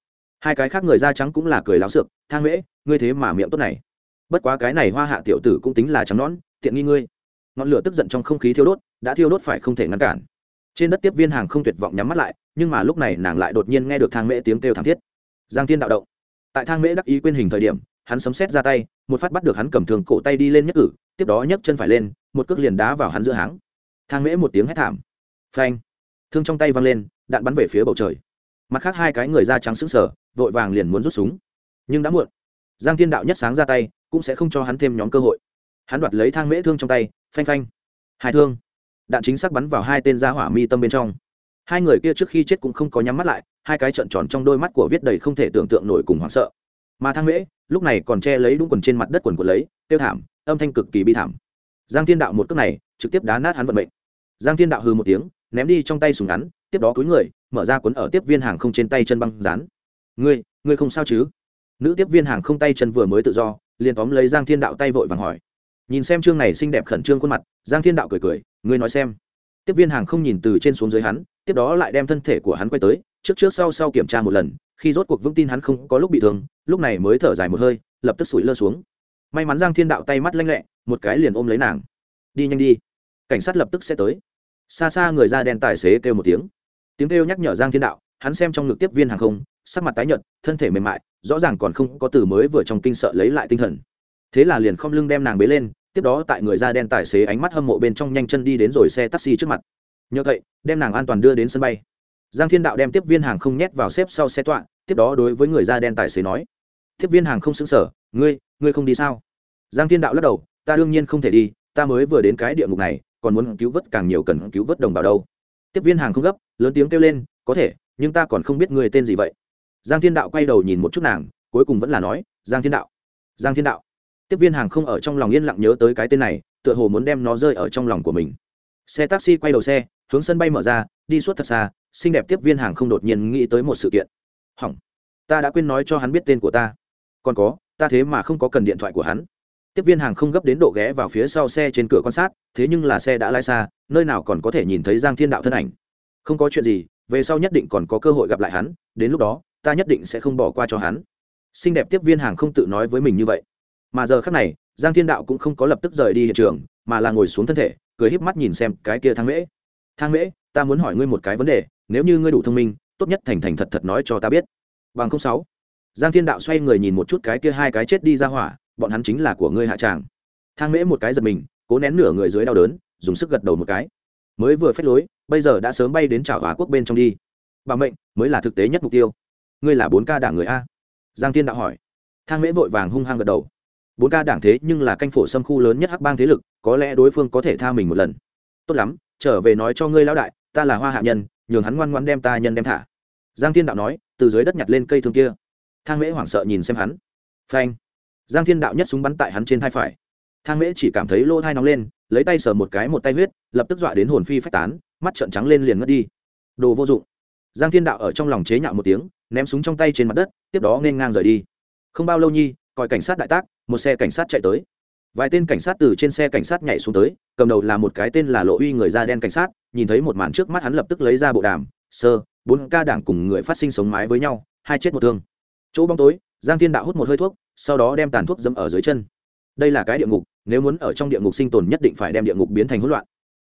Hai cái khác người da trắng cũng là cười láo xược thang mễ, ngươi thế mà miệng tốt này. Bất quá cái này hoa hạ tiểu tử cũng tính là trắng nón tiện nghi ngươi. Ngọn lửa tức giận trong không khí thiêu đốt, đã thiêu đốt phải không thể ngăn cản trên đất tiếp viên hàng không tuyệt vọng nhắm mắt lại, nhưng mà lúc này nàng lại đột nhiên nghe được thang mễ tiếng kêu thảm thiết. Giang thiên đạo động. Tại thang mễ đắc ý quên hình thời điểm, hắn sấm xét ra tay, một phát bắt được hắn cầm thường cổ tay đi lên nhất cử, tiếp đó nhấc chân phải lên, một cước liền đá vào hắn giữa háng. Thang mễ một tiếng hét thảm. Phanh. Thương trong tay văng lên, đạn bắn về phía bầu trời. Mặt khác hai cái người da trắng sững sờ, vội vàng liền muốn rút súng. Nhưng đã muộn. Giang thiên đạo nhất sáng ra tay, cũng sẽ không cho hắn thêm nhóm cơ hội. Hắn đoạt lấy thang mễ thương trong tay, phanh phanh. Hai thương đạn chính xác bắn vào hai tên gia hỏa mi tâm bên trong. Hai người kia trước khi chết cũng không có nhắm mắt lại, hai cái trợn tròn trong đôi mắt của viết đầy không thể tưởng tượng nổi cùng hoảng sợ. Mà thang mễ, lúc này còn che lấy đúng quần trên mặt đất quần của lấy tiêu thảm, âm thanh cực kỳ bi thảm. Giang thiên đạo một cước này, trực tiếp đá nát hắn vận mệnh. Giang thiên đạo hư một tiếng, ném đi trong tay súng ngắn, tiếp đó cúi người, mở ra cuốn ở tiếp viên hàng không trên tay chân băng dán. Ngươi ngươi không sao chứ? Nữ tiếp viên hàng không tay chân vừa mới tự do, liền tóm lấy giang thiên đạo tay vội vàng hỏi. Nhìn xem chương này xinh đẹp khẩn trương khuôn mặt, giang thiên đạo cười cười ngươi nói xem. Tiếp viên hàng không nhìn từ trên xuống dưới hắn, tiếp đó lại đem thân thể của hắn quay tới, trước trước sau sau kiểm tra một lần, khi rốt cuộc vững tin hắn không có lúc bị thương, lúc này mới thở dài một hơi, lập tức sủi lơ xuống. May mắn giang thiên đạo tay mắt lanh lẹ, một cái liền ôm lấy nàng. Đi nhanh đi. Cảnh sát lập tức sẽ tới. Xa xa người da đen tài xế kêu một tiếng. Tiếng kêu nhắc nhở giang thiên đạo, hắn xem trong ngực tiếp viên hàng không, sắc mặt tái nhợt, thân thể mềm mại, rõ ràng còn không có từ mới vừa trong kinh sợ lấy lại tinh thần. Thế là liền không lưng đem nàng bế lên tiếp đó tại người da đen tài xế ánh mắt hâm mộ bên trong nhanh chân đi đến rồi xe taxi trước mặt. Nhờ vậy, đem nàng an toàn đưa đến sân bay. Giang thiên đạo đem tiếp viên hàng không nhét vào xếp sau xe tọa, tiếp đó đối với người da đen tài xế nói, tiếp viên hàng không xứng sở, ngươi ngươi không đi sao? Giang thiên đạo lắc đầu, ta đương nhiên không thể đi, ta mới vừa đến cái địa ngục này, còn muốn cứu vớt càng nhiều cần cứu vớt đồng bào đâu. Tiếp viên hàng không gấp, lớn tiếng kêu lên, có thể, nhưng ta còn không biết người tên gì vậy. Giang thiên đạo quay đầu nhìn một chút nàng, cuối cùng vẫn là nói, giang thiên đạo, giang thiên đạo tiếp viên hàng không ở trong lòng yên lặng nhớ tới cái tên này, tựa hồ muốn đem nó rơi ở trong lòng của mình. Xe taxi quay đầu xe, hướng sân bay mở ra, đi suốt thật xa, xinh đẹp tiếp viên hàng không đột nhiên nghĩ tới một sự kiện. Hỏng. Ta đã quên nói cho hắn biết tên của ta. Còn có, ta thế mà không có cần điện thoại của hắn. Tiếp viên hàng không gấp đến độ ghé vào phía sau xe trên cửa quan sát, thế nhưng là xe đã lai xa, nơi nào còn có thể nhìn thấy giang thiên đạo thân ảnh. Không có chuyện gì, về sau nhất định còn có cơ hội gặp lại hắn, đến lúc đó, ta nhất định sẽ không bỏ qua cho hắn. Xinh đẹp tiếp viên hàng không tự nói với mình như vậy mà giờ khác này, giang thiên đạo cũng không có lập tức rời đi hiện trường, mà là ngồi xuống thân thể, cười híp mắt nhìn xem cái kia thang mễ. Thang mễ, ta muốn hỏi ngươi một cái vấn đề, nếu như ngươi đủ thông minh, tốt nhất thành thành thật thật nói cho ta biết. Bằng không sáu, giang thiên đạo xoay người nhìn một chút cái kia hai cái chết đi ra hỏa, bọn hắn chính là của ngươi hạ tràng. Thang mễ một cái giật mình, cố nén nửa người dưới đau đớn, dùng sức gật đầu một cái. Mới vừa phép lối, bây giờ đã sớm bay đến trào hóa quốc bên trong đi. Bà mệnh, mới là thực tế nhất mục tiêu. Ngươi là bốn ca đảng người a. Giang thiên đạo hỏi. Thang mễ vội vàng hung hăng gật đầu bốn ca đảng thế nhưng là canh phổ xâm khu lớn nhất hắc bang thế lực, có lẽ đối phương có thể tha mình một lần. Tốt lắm, trở về nói cho ngươi lão đại, ta là hoa hạ nhân, nhường hắn ngoan ngoan đem ta nhân đem thả. Giang thiên đạo nói, từ dưới đất nhặt lên cây thương kia. Thang mễ hoảng sợ nhìn xem hắn. Phanh. Giang thiên đạo nhất súng bắn tại hắn trên thai phải. Thang mễ chỉ cảm thấy lỗ thai nóng lên, lấy tay sờ một cái một tay huyết, lập tức dọa đến hồn phi phách tán, mắt trợn trắng lên liền ngất đi. Đồ vô dụng. Giang thiên đạo ở trong lòng chế nhạo một tiếng, ném súng trong tay trên mặt đất, tiếp đó nên ngang rời đi. Không bao lâu nhi coi cảnh sát đại tác, một xe cảnh sát chạy tới. Vài tên cảnh sát từ trên xe cảnh sát nhảy xuống tới, cầm đầu là một cái tên là lộ uy người da đen cảnh sát, nhìn thấy một màn trước mắt hắn lập tức lấy ra bộ đàm, sơ, bốn ca đảng cùng người phát sinh sống mái với nhau, hai chết một thương. Chỗ bóng tối, giang thiên đạo hút một hơi thuốc, sau đó đem tàn thuốc dẫm ở dưới chân. Đây là cái địa ngục, nếu muốn ở trong địa ngục sinh tồn nhất định phải đem địa ngục biến thành hỗn loạn.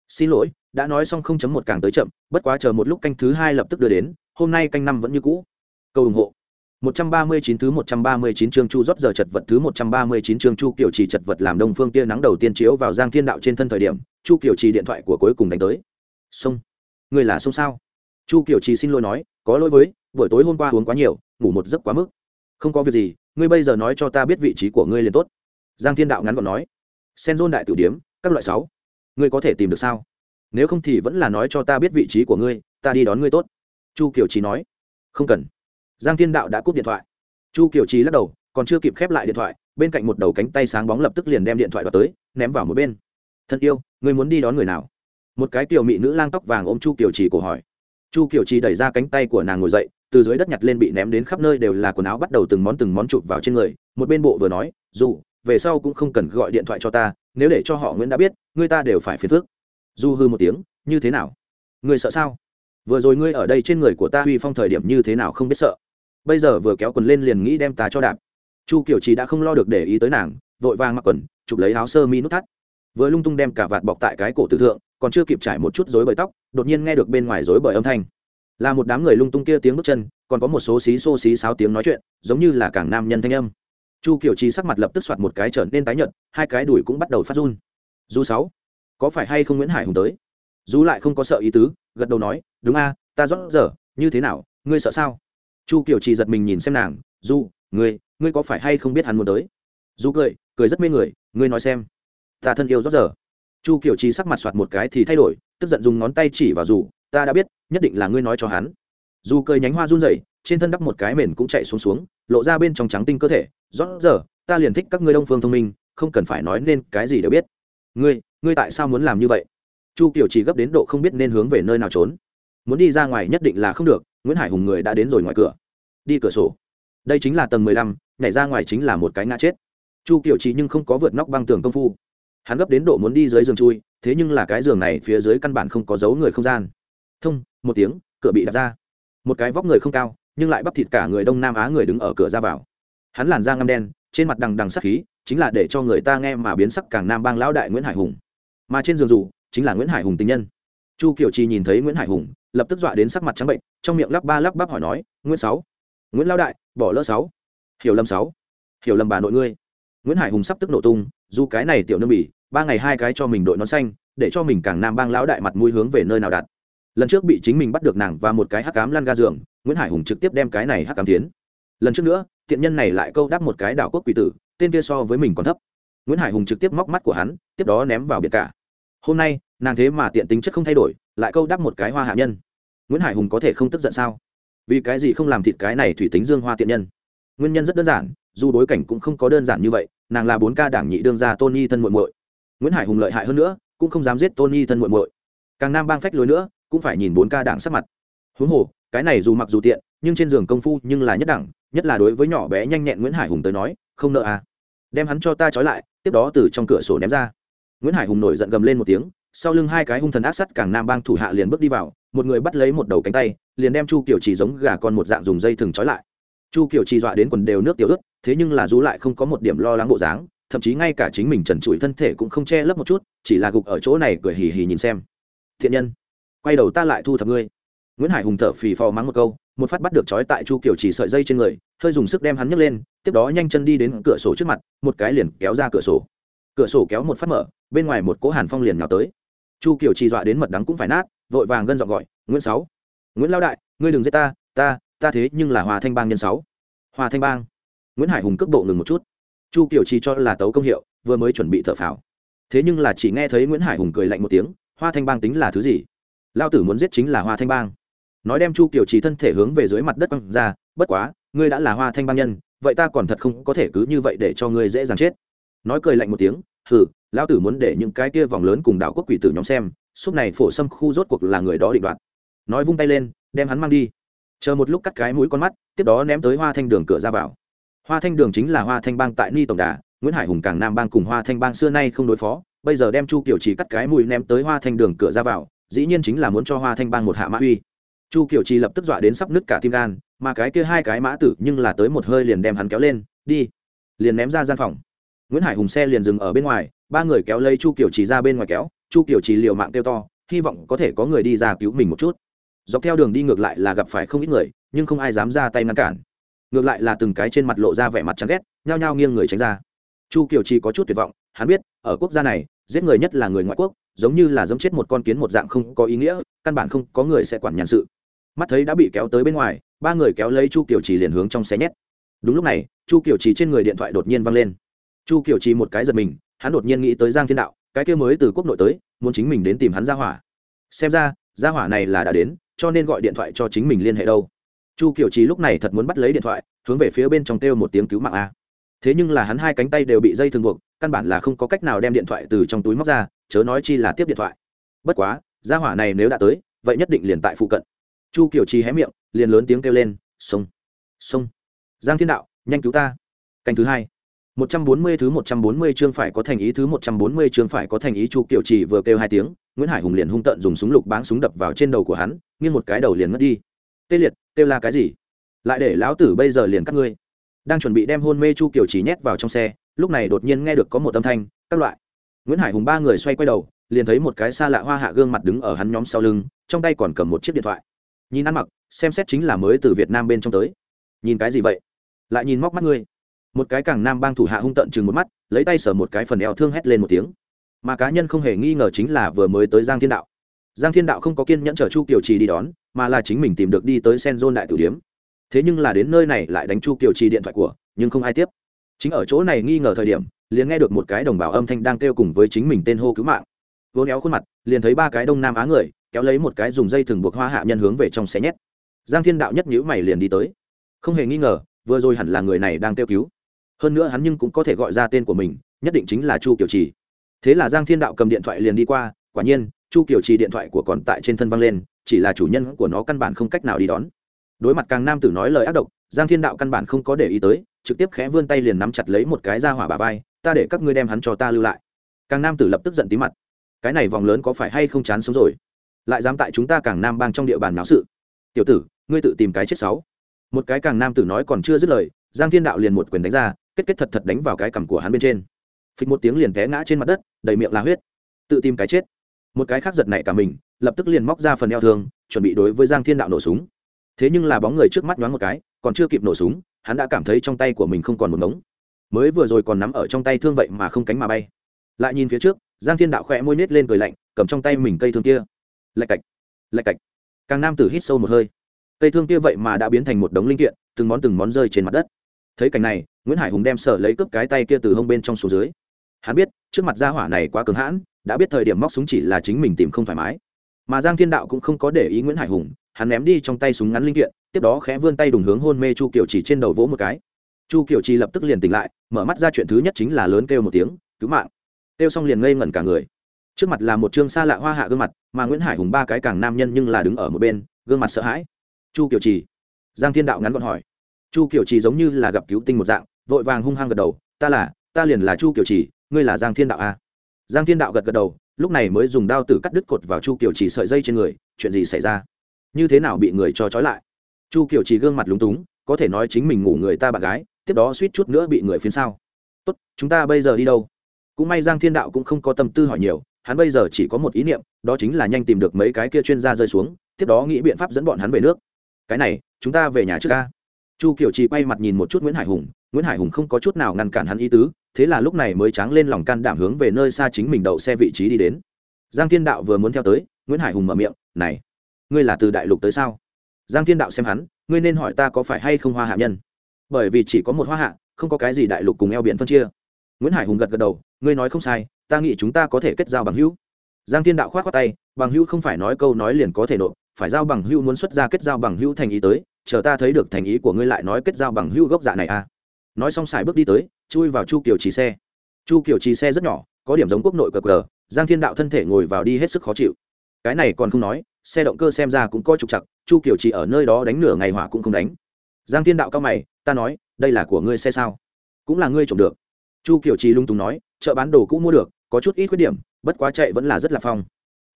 Xin lỗi, đã nói xong không chấm một càng tới chậm, bất quá chờ một lúc canh thứ hai lập tức đưa đến, hôm nay canh năm vẫn như cũ. Câu ủng hộ. 139 thứ 139 chương Chu rót giờ chật vật thứ 139 chương Chu Kiều Trì chật vật làm Đông Phương tia nắng đầu tiên chiếu vào Giang Thiên Đạo trên thân thời điểm, Chu Kiều Trì điện thoại của cuối cùng đánh tới. "Sông, người là sông sao?" Chu Kiều Trì xin lỗi nói, "Có lỗi với, buổi tối hôm qua uống quá nhiều, ngủ một giấc quá mức." "Không có việc gì, ngươi bây giờ nói cho ta biết vị trí của ngươi liền tốt." Giang Thiên Đạo ngắn gọn nói. "Senzon đại tử điếm, các loại sáu, ngươi có thể tìm được sao? Nếu không thì vẫn là nói cho ta biết vị trí của ngươi, ta đi đón ngươi tốt." Chu Kiều Trì nói. "Không cần." Giang thiên đạo đã cúp điện thoại. Chu kiều trí lắc đầu, còn chưa kịp khép lại điện thoại, bên cạnh một đầu cánh tay sáng bóng lập tức liền đem điện thoại đoạt tới, ném vào một bên. Thân yêu người muốn đi đón người nào? Một cái tiểu mỹ nữ lang tóc vàng ôm chu kiều trì cổ hỏi. Chu kiều trì đẩy ra cánh tay của nàng ngồi dậy, từ dưới đất nhặt lên bị ném đến khắp nơi đều là quần áo bắt đầu từng món từng món chụp vào trên người, một bên bộ vừa nói, dù, về sau cũng không cần gọi điện thoại cho ta, nếu để cho họ nguyễn đã biết, người ta đều phải phiền phước. du hư một tiếng, như thế nào? Người sợ sao? Vừa rồi ngươi ở đây trên người của ta uy phong thời điểm như thế nào không biết sợ bây giờ vừa kéo quần lên liền nghĩ đem ta cho đạp. Chu kiểu trì đã không lo được để ý tới nàng, vội vàng mặc quần, chụp lấy áo sơ mi nút thắt. Vừa lung tung đem cả vạt bọc tại cái cổ tử thượng, còn chưa kịp trải một chút rối bời tóc, đột nhiên nghe được bên ngoài rối bời âm thanh. Là một đám người lung tung kia tiếng bước chân, còn có một số xí xô xí sáo tiếng nói chuyện, giống như là cảng nam nhân thanh âm. Chu kiểu trì sắc mặt lập tức soạt một cái trở nên tái nhợt, hai cái đùi cũng bắt đầu phát run. Du sáu, có phải hay không nguyễn hải hùng tới? Du lại không có sợ ý tứ, gật đầu nói, đúng a, ta rót giờ, như thế nào, ngươi sợ sao? Chu kiều trì giật mình nhìn xem nàng du ngươi ngươi có phải hay không biết hắn muốn tới? Du cười cười rất mê người, ngươi nói xem, ta thân yêu rót giờ. Chu kiều trì sắc mặt soạt một cái thì thay đổi, tức giận dùng ngón tay chỉ vào dù, ta đã biết, nhất định là ngươi nói cho hắn. Dù cười nhánh hoa run rẩy, trên thân đắp một cái mền cũng chạy xuống xuống, lộ ra bên trong trắng tinh cơ thể, rót giờ, ta liền thích các ngươi đông phương thông minh, không cần phải nói nên cái gì đều biết. Ngươi ngươi tại sao muốn làm như vậy? Chu kiều chỉ gấp đến độ không biết nên hướng về nơi nào trốn. Muốn đi ra ngoài nhất định là không được nguyễn hải hùng người đã đến rồi ngoài cửa. Đi cửa sổ. Đây chính là tầng mười lăm, nhảy ra ngoài chính là một cái ngã chết. Chu kiều chỉ nhưng không có vượt nóc băng tường công phu. Hắn gấp đến độ muốn đi dưới giường chui, thế nhưng là cái giường này phía dưới căn bản không có dấu người không gian. Thông, một tiếng, cửa bị đặt ra. Một cái vóc người không cao, nhưng lại bắp thịt cả người đông nam á người đứng ở cửa ra vào. Hắn làn da ngăm đen, trên mặt đằng đằng sắc khí, chính là để cho người ta nghe mà biến sắc càng nam bang lão đại nguyễn hải hùng. Mà trên giường dù, chính là nguyễn hải hùng tình nhân. Chu kiều trì nhìn thấy nguyễn hải hùng, lập tức dọa đến sắc mặt trắng bệnh trong miệng lắp ba lắp bắp hỏi nói, nguyễn sáu, nguyễn lao đại, bỏ lỡ sáu. Hiểu lầm sáu. Hiểu lầm bà nội ngươi. Nguyễn hải hùng sắp tức nổ tung, dù cái này tiểu nương bỉ, ba ngày hai cái cho mình đội nón xanh, để cho mình càng nam bang lão đại mặt mũi hướng về nơi nào đặt. Lần trước bị chính mình bắt được nàng và một cái hắc cám lăn ga giường, nguyễn hải hùng trực tiếp đem cái này hắc cám tiến. Lần trước nữa, tiện nhân này lại câu đáp một cái đảo quốc quỷ tử, tên kia so với mình còn thấp. Nguyễn hải hùng trực tiếp móc mắt của hắn, tiếp đó ném vào biệt cả. Hôm nay, nàng thế mà tiện tính chất không thay đổi, lại câu đáp một cái hoa hạ nhân nguyễn hải hùng có thể không tức giận sao? Vì cái gì không làm thịt cái này thủy tính dương hoa tiện nhân? Nguyên nhân rất đơn giản, dù bối cảnh cũng không có đơn giản như vậy, nàng là bốn ca đảng nhị đương gia tony thân muội muội. Nguyễn hải hùng lợi hại hơn nữa, cũng không dám giết tony thân muội muội. Càng nam bang phách lối nữa, cũng phải nhìn bốn ca đảng sắc mặt. Huống hồ, cái này dù mặc dù tiện, nhưng trên giường công phu nhưng là nhất đẳng, nhất là đối với nhỏ bé nhanh nhẹn nguyễn hải hùng tới nói, không nợ à. Đem hắn cho ta trói lại, tiếp đó từ trong cửa sổ ném ra. Nguyễn hải hùng nổi giận gầm lên một tiếng, sau lưng hai cái hung thần ác sắt càng nam bang thủ hạ liền bước đi vào một người bắt lấy một đầu cánh tay, liền đem chu kiểu chỉ giống gà con một dạng dùng dây thừng trói lại. Chu kiểu chỉ dọa đến quần đều nước tiểu ướt, thế nhưng là du lại không có một điểm lo lắng bộ dáng, thậm chí ngay cả chính mình trần trụi thân thể cũng không che lấp một chút, chỉ là gục ở chỗ này cười hì hì nhìn xem. Thiện nhân, quay đầu ta lại thu thập ngươi. Nguyễn hải hùng thở phì phò mắng một câu, một phát bắt được trói tại chu kiểu chỉ sợi dây trên người, hơi dùng sức đem hắn nhấc lên, tiếp đó nhanh chân đi đến cửa sổ trước mặt, một cái liền kéo ra cửa sổ. Cửa sổ kéo một phát mở, bên ngoài một cỗ hàn phong liền nhào tới. Chu kiểu chỉ dọa đến mật đắng cũng phải nát vội vàng gân dọn gọi, nguyễn sáu, nguyễn lao đại, ngươi đừng giết ta ta ta thế nhưng là hòa thanh bang nhân sáu. Hòa thanh bang? Nguyễn hải hùng cước bộ ngừng một chút. Chu kiểu chi cho là tấu công hiệu, vừa mới chuẩn bị thở phào. Thế nhưng là chỉ nghe thấy nguyễn hải hùng cười lạnh một tiếng, hoa thanh bang tính là thứ gì? Lao tử muốn giết chính là hoa thanh bang. Nói đem chu kiểu trì thân thể hướng về dưới mặt đất băng ra, bất quá, ngươi đã là hoa thanh bang nhân, vậy ta còn thật không có thể cứ như vậy để cho ngươi dễ dàng chết. Nói cười lạnh một tiếng, hừ, lao tử muốn để những cái kia vòng lớn cùng đảo quốc quỷ tử nhóm xem xúc này phổ xâm khu rốt cuộc là người đó định đoạt. Nói vung tay lên, đem hắn mang đi. Chờ một lúc cắt cái mũi con mắt, tiếp đó ném tới hoa thanh đường cửa ra vào. Hoa thanh đường chính là hoa thanh bang tại ni tổng đà, nguyễn hải hùng càng nam bang cùng hoa thanh bang xưa nay không đối phó, bây giờ đem chu kiểu chỉ cắt cái mũi ném tới hoa thanh đường cửa ra vào, dĩ nhiên chính là muốn cho hoa thanh bang một hạ mã uy. Chu kiểu trì lập tức dọa đến sắp nứt cả tim gan, mà cái kia hai cái mã tử nhưng là tới một hơi liền đem hắn kéo lên, đi. Liền ném ra gian phòng. Nguyễn hải hùng xe liền dừng ở bên ngoài, ba người kéo lấy chu kiểu trì ra bên ngoài kéo chu kiểu trì liều mạng kêu to, hy vọng có thể có người đi ra cứu mình một chút. Dọc theo đường đi ngược lại là gặp phải không ít người, nhưng không ai dám ra tay ngăn cản. Ngược lại là từng cái trên mặt lộ ra vẻ mặt chán ghét, nhao nhao nghiêng người tránh ra. Chu kiểu trì có chút tuyệt vọng, hắn biết, ở quốc gia này, giết người nhất là người ngoại quốc, giống như là giống chết một con kiến một dạng không có ý nghĩa, căn bản không có người sẽ quản nhàn sự. Mắt thấy đã bị kéo tới bên ngoài, ba người kéo lấy chu kiều trì liền hướng trong xe nhét. Đúng lúc này, chu kiều trì trên người điện thoại đột nhiên văng lên. Chu kiều trì một cái giật mình, hắn đột nhiên nghĩ tới giang thiên đạo cái kia mới từ quốc nội tới, muốn chính mình đến tìm hắn ra hỏa. Xem ra ra hỏa này là đã đến, cho nên gọi điện thoại cho chính mình liên hệ đâu. Chu kiểu trí lúc này thật muốn bắt lấy điện thoại, hướng về phía bên trong kêu một tiếng cứu mạng a. Thế nhưng là hắn hai cánh tay đều bị dây thường buộc, căn bản là không có cách nào đem điện thoại từ trong túi móc ra, chớ nói chi là tiếp điện thoại. Bất quá gia hỏa này nếu đã tới, vậy nhất định liền tại phụ cận. Chu kiểu trí hé miệng, liền lớn tiếng kêu lên sông sông giang thiên đạo, nhanh cứu ta. Canh thứ hai một trăm bốn mươi thứ một trăm bốn mươi chương phải có thành ý, thứ một trăm bốn mươi chương phải có thành ý, chu Kiều trì vừa kêu hai tiếng, nguyễn hải hùng liền hung tận dùng súng lục báng súng đập vào trên đầu của hắn, nghiêng một cái đầu liền mất đi. Tê liệt, kêu là cái gì? Lại để lão tử bây giờ liền cắt ngươi. Đang chuẩn bị đem hôn mê chu Kiều trì nhét vào trong xe, lúc này đột nhiên nghe được có một âm thanh, các loại. Nguyễn hải hùng ba người xoay quay đầu, liền thấy một cái xa lạ hoa hạ gương mặt đứng ở hắn nhóm sau lưng, trong tay còn cầm một chiếc điện thoại. Nhìn ăn mặc, xem xét chính là mới từ việt nam bên trong tới. Nhìn cái gì vậy? Lại nhìn móc mắt ngươi một cái càng nam bang thủ hạ hung tận chừng một mắt, lấy tay sở một cái phần eo thương hét lên một tiếng. Mà cá nhân không hề nghi ngờ chính là vừa mới tới giang thiên đạo. Giang thiên đạo không có kiên nhẫn chờ chu kiều trì đi đón, mà là chính mình tìm được đi tới sen dôn đại tử điếm. Thế nhưng là đến nơi này lại đánh chu kiều trì điện thoại của, nhưng không ai tiếp. Chính ở chỗ này nghi ngờ thời điểm, liền nghe được một cái đồng bào âm thanh đang kêu cùng với chính mình tên hô cứu mạng. Vô néo khuôn mặt, liền thấy ba cái đông nam á người, kéo lấy một cái dùng dây thừng buộc hoa hạ nhân hướng về trong xe nhét. Giang thiên đạo nhất nhữ mày liền đi tới. Không hề nghi ngờ, vừa rồi hẳn là người này đang kêu cứu hơn nữa hắn nhưng cũng có thể gọi ra tên của mình, nhất định chính là chu kiều trì. Thế là giang thiên đạo cầm điện thoại liền đi qua, quả nhiên, chu kiều trì điện thoại của còn tại trên thân văng lên, chỉ là chủ nhân của nó căn bản không cách nào đi đón. Đối mặt càng nam tử nói lời ác độc, giang thiên đạo căn bản không có để ý tới, trực tiếp khẽ vươn tay liền nắm chặt lấy một cái ra hỏa bà vai, ta để các ngươi đem hắn cho ta lưu lại. Càng nam tử lập tức giận tí mặt. Cái này vòng lớn có phải hay không chán sống rồi? Lại dám tại chúng ta càng nam bang trong địa bàn náo sự? Tiểu tử, ngươi tự tìm cái chết sáu một cái càng nam tử nói còn chưa dứt lời, giang thiên đạo liền một quyền đánh ra kết kết thật thật đánh vào cái cằm của hắn bên trên. Phịch một tiếng liền té ngã trên mặt đất, đầy miệng là huyết. Tự tìm cái chết. Một cái khác giật nảy cả mình, lập tức liền móc ra phần eo thương, chuẩn bị đối với giang thiên đạo nổ súng. Thế nhưng là bóng người trước mắt nhoáng một cái, còn chưa kịp nổ súng, hắn đã cảm thấy trong tay của mình không còn một ngống. Mới vừa rồi còn nắm ở trong tay thương vậy mà không cánh mà bay. Lại nhìn phía trước, giang thiên đạo khẽ môi nết lên cười lạnh, cầm trong tay mình cây thương kia. Lạch cạch lạch cạch. Càng nam tử hít sâu một hơi. Cây thương kia vậy mà đã biến thành một đống linh kiện, từng món từng món rơi trên mặt đất thấy cảnh này, nguyễn hải hùng đem sợ lấy cướp cái tay kia từ hông bên trong xuống dưới. Hắn biết, trước mặt gia hỏa này quá cứng hãn, đã biết thời điểm móc súng chỉ là chính mình tìm không thoải mái. Mà giang thiên đạo cũng không có để ý nguyễn hải hùng, hắn ném đi trong tay súng ngắn linh kiện, tiếp đó khẽ vươn tay đùng hướng hôn mê chu kiều chỉ trên đầu vỗ một cái. Chu kiều chi lập tức liền tỉnh lại, mở mắt ra chuyện thứ nhất chính là lớn kêu một tiếng, cứu mạng! Kêu xong liền ngây ngẩn cả người. Trước mặt là một chương xa lạ hoa hạ gương mặt, mà nguyễn hải hùng ba cái càng nam nhân nhưng là đứng ở một bên, gương mặt sợ hãi. Chu kiều trì! Giang thiên đạo ngắn gọn hỏi chu kiều trì giống như là gặp cứu tinh một dạng, vội vàng hung hăng gật đầu, ta là, ta liền là chu kiều trì, ngươi là giang thiên đạo a à? giang thiên đạo gật gật đầu, lúc này mới dùng đao tử cắt đứt cột vào chu kiều trì sợi dây trên người, chuyện gì xảy ra? Như thế nào bị người cho trói lại? Chu kiều trì gương mặt lúng túng, có thể nói chính mình ngủ người ta bạn gái, tiếp đó suýt chút nữa bị người phiến sao? Tốt, chúng ta bây giờ đi đâu? Cũng may giang thiên đạo cũng không có tâm tư hỏi nhiều, hắn bây giờ chỉ có một ý niệm, đó chính là nhanh tìm được mấy cái kia chuyên gia rơi xuống, tiếp đó nghĩ biện pháp dẫn bọn hắn về nước. Cái này, chúng ta về nhà trước ca chu kiều trì quay mặt nhìn một chút nguyễn hải hùng, nguyễn hải hùng không có chút nào ngăn cản hắn ý tứ, thế là lúc này mới tráng lên lòng can đảm hướng về nơi xa chính mình đậu xe vị trí đi đến. Giang thiên đạo vừa muốn theo tới, nguyễn hải hùng mở miệng, này, ngươi là từ đại lục tới sao? Giang thiên đạo xem hắn, ngươi nên hỏi ta có phải hay không hoa hạ nhân? Bởi vì chỉ có một hoa hạ, không có cái gì đại lục cùng eo biển phân chia. Nguyễn hải hùng gật gật đầu, ngươi nói không sai, ta nghĩ chúng ta có thể kết giao bằng hữu. Giang thiên đạo k h o á t khoác tay, bằng hữu không phải nói câu nói liền có thể nộp, phải giao bằng hữu muốn xuất ra kết giao bằng hữu thành ý tới chờ ta thấy được thành ý của ngươi lại nói kết giao bằng hữu gốc dạ này à. Nói xong xài bước đi tới, chui vào chu kiều trì xe. Chu kiều trì xe rất nhỏ, có điểm giống quốc nội cờ cờ, giang thiên đạo thân thể ngồi vào đi hết sức khó chịu. Cái này còn không nói, xe động cơ xem ra cũng có trục chặt chu kiều trì ở nơi đó đánh nửa ngày hỏa cũng không đánh. Giang thiên đạo cao mày, ta nói, đây là của ngươi xe sao? Cũng là ngươi trộm được. Chu kiều trì lung tung nói, chợ bán đồ cũ mua được, có chút ít khuyết điểm, bất quá chạy vẫn là rất là phong.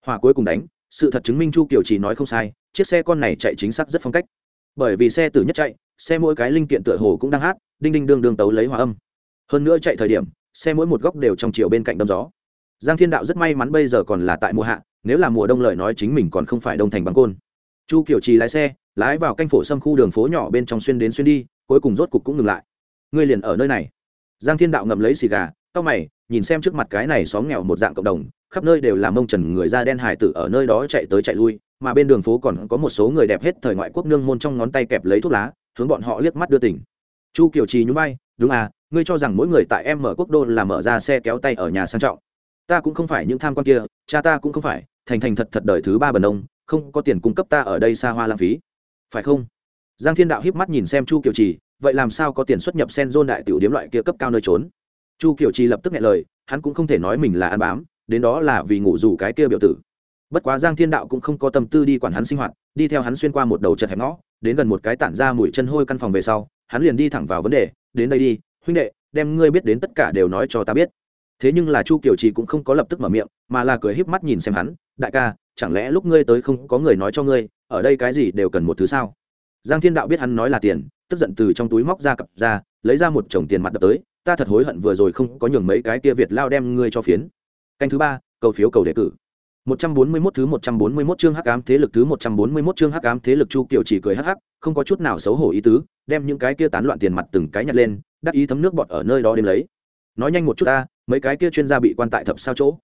Hỏa cuối cùng đánh, sự thật chứng minh chu kiều trì nói không sai, chiếc xe con này chạy chính xác rất phong cách bởi vì xe tử nhất chạy, xe mỗi cái linh kiện tựa hồ cũng đang hát, đinh đinh đương đương tấu lấy hòa âm. Hơn nữa chạy thời điểm, xe mỗi một góc đều trong chiều bên cạnh đâm gió. Giang thiên đạo rất may mắn bây giờ còn là tại mùa hạ, nếu là mùa đông lời nói chính mình còn không phải đông thành bằng côn. Chu kiều trì lái xe, lái vào canh phổ xâm khu đường phố nhỏ bên trong xuyên đến xuyên đi, cuối cùng rốt cục cũng ngừng lại. Ngươi liền ở nơi này. Giang thiên đạo ngậm lấy xì gà tóc mày, nhìn xem trước mặt cái này xóm nghèo một dạng cộng đồng khắp nơi đều là mông trần người da đen hải tử ở nơi đó chạy tới chạy lui, mà bên đường phố còn có một số người đẹp hết thời ngoại quốc nương môn trong ngón tay kẹp lấy thuốc lá, hướng bọn họ liếc mắt đưa tỉnh chu kiều trì nhún vai, đúng à ngươi cho rằng mỗi người tại em mở quốc đô là mở ra xe kéo tay ở nhà sang trọng. Ta cũng không phải những tham quan kia, cha ta cũng không phải, thành thành thật thật đời thứ ba bần ông, không có tiền cung cấp ta ở đây xa hoa lãng phí. Phải không? Giang thiên đạo híp mắt nhìn xem chu kiều trì, vậy làm sao có tiền xuất nhập sen dôn đại tiểu điếm loại kia cấp cao nơi trốn? Chu kiều trì lập tức nghe lời, hắn cũng không thể nói mình là ăn bám đến đó là vì ngủ rủ cái kia biểu tử. Bất quá giang thiên đạo cũng không có tâm tư đi quản hắn sinh hoạt, đi theo hắn xuyên qua một đầu chật hẹp ngõ, đến gần một cái tản ra mùi chân hôi căn phòng về sau, hắn liền đi thẳng vào vấn đề, đến đây đi, huynh đệ, đem ngươi biết đến tất cả đều nói cho ta biết. Thế nhưng là chu kiều trì cũng không có lập tức mở miệng, mà là cười híp mắt nhìn xem hắn, đại ca, chẳng lẽ lúc ngươi tới không có người nói cho ngươi, ở đây cái gì đều cần một thứ sao? Giang thiên đạo biết hắn nói là tiền, tức giận từ trong túi móc ra cặp ra, lấy ra một chồng tiền mặt đập tới, ta thật hối hận vừa rồi không có nhường mấy cái kia việt lao đem ngươi cho phiến canh thứ ba cầu phiếu cầu đề cử 141 thứ 141 chương hắc ám thế lực thứ 141 chương hắc ám thế lực Chu Kiều chỉ cười hắc hắc, không có chút nào xấu hổ ý tứ, đem những cái kia tán loạn tiền mặt từng cái nhặt lên, đắc ý thấm nước bọt ở nơi đó đem lấy. Nói nhanh một chút ta, mấy cái kia chuyên gia bị quan tại thập sao chỗ.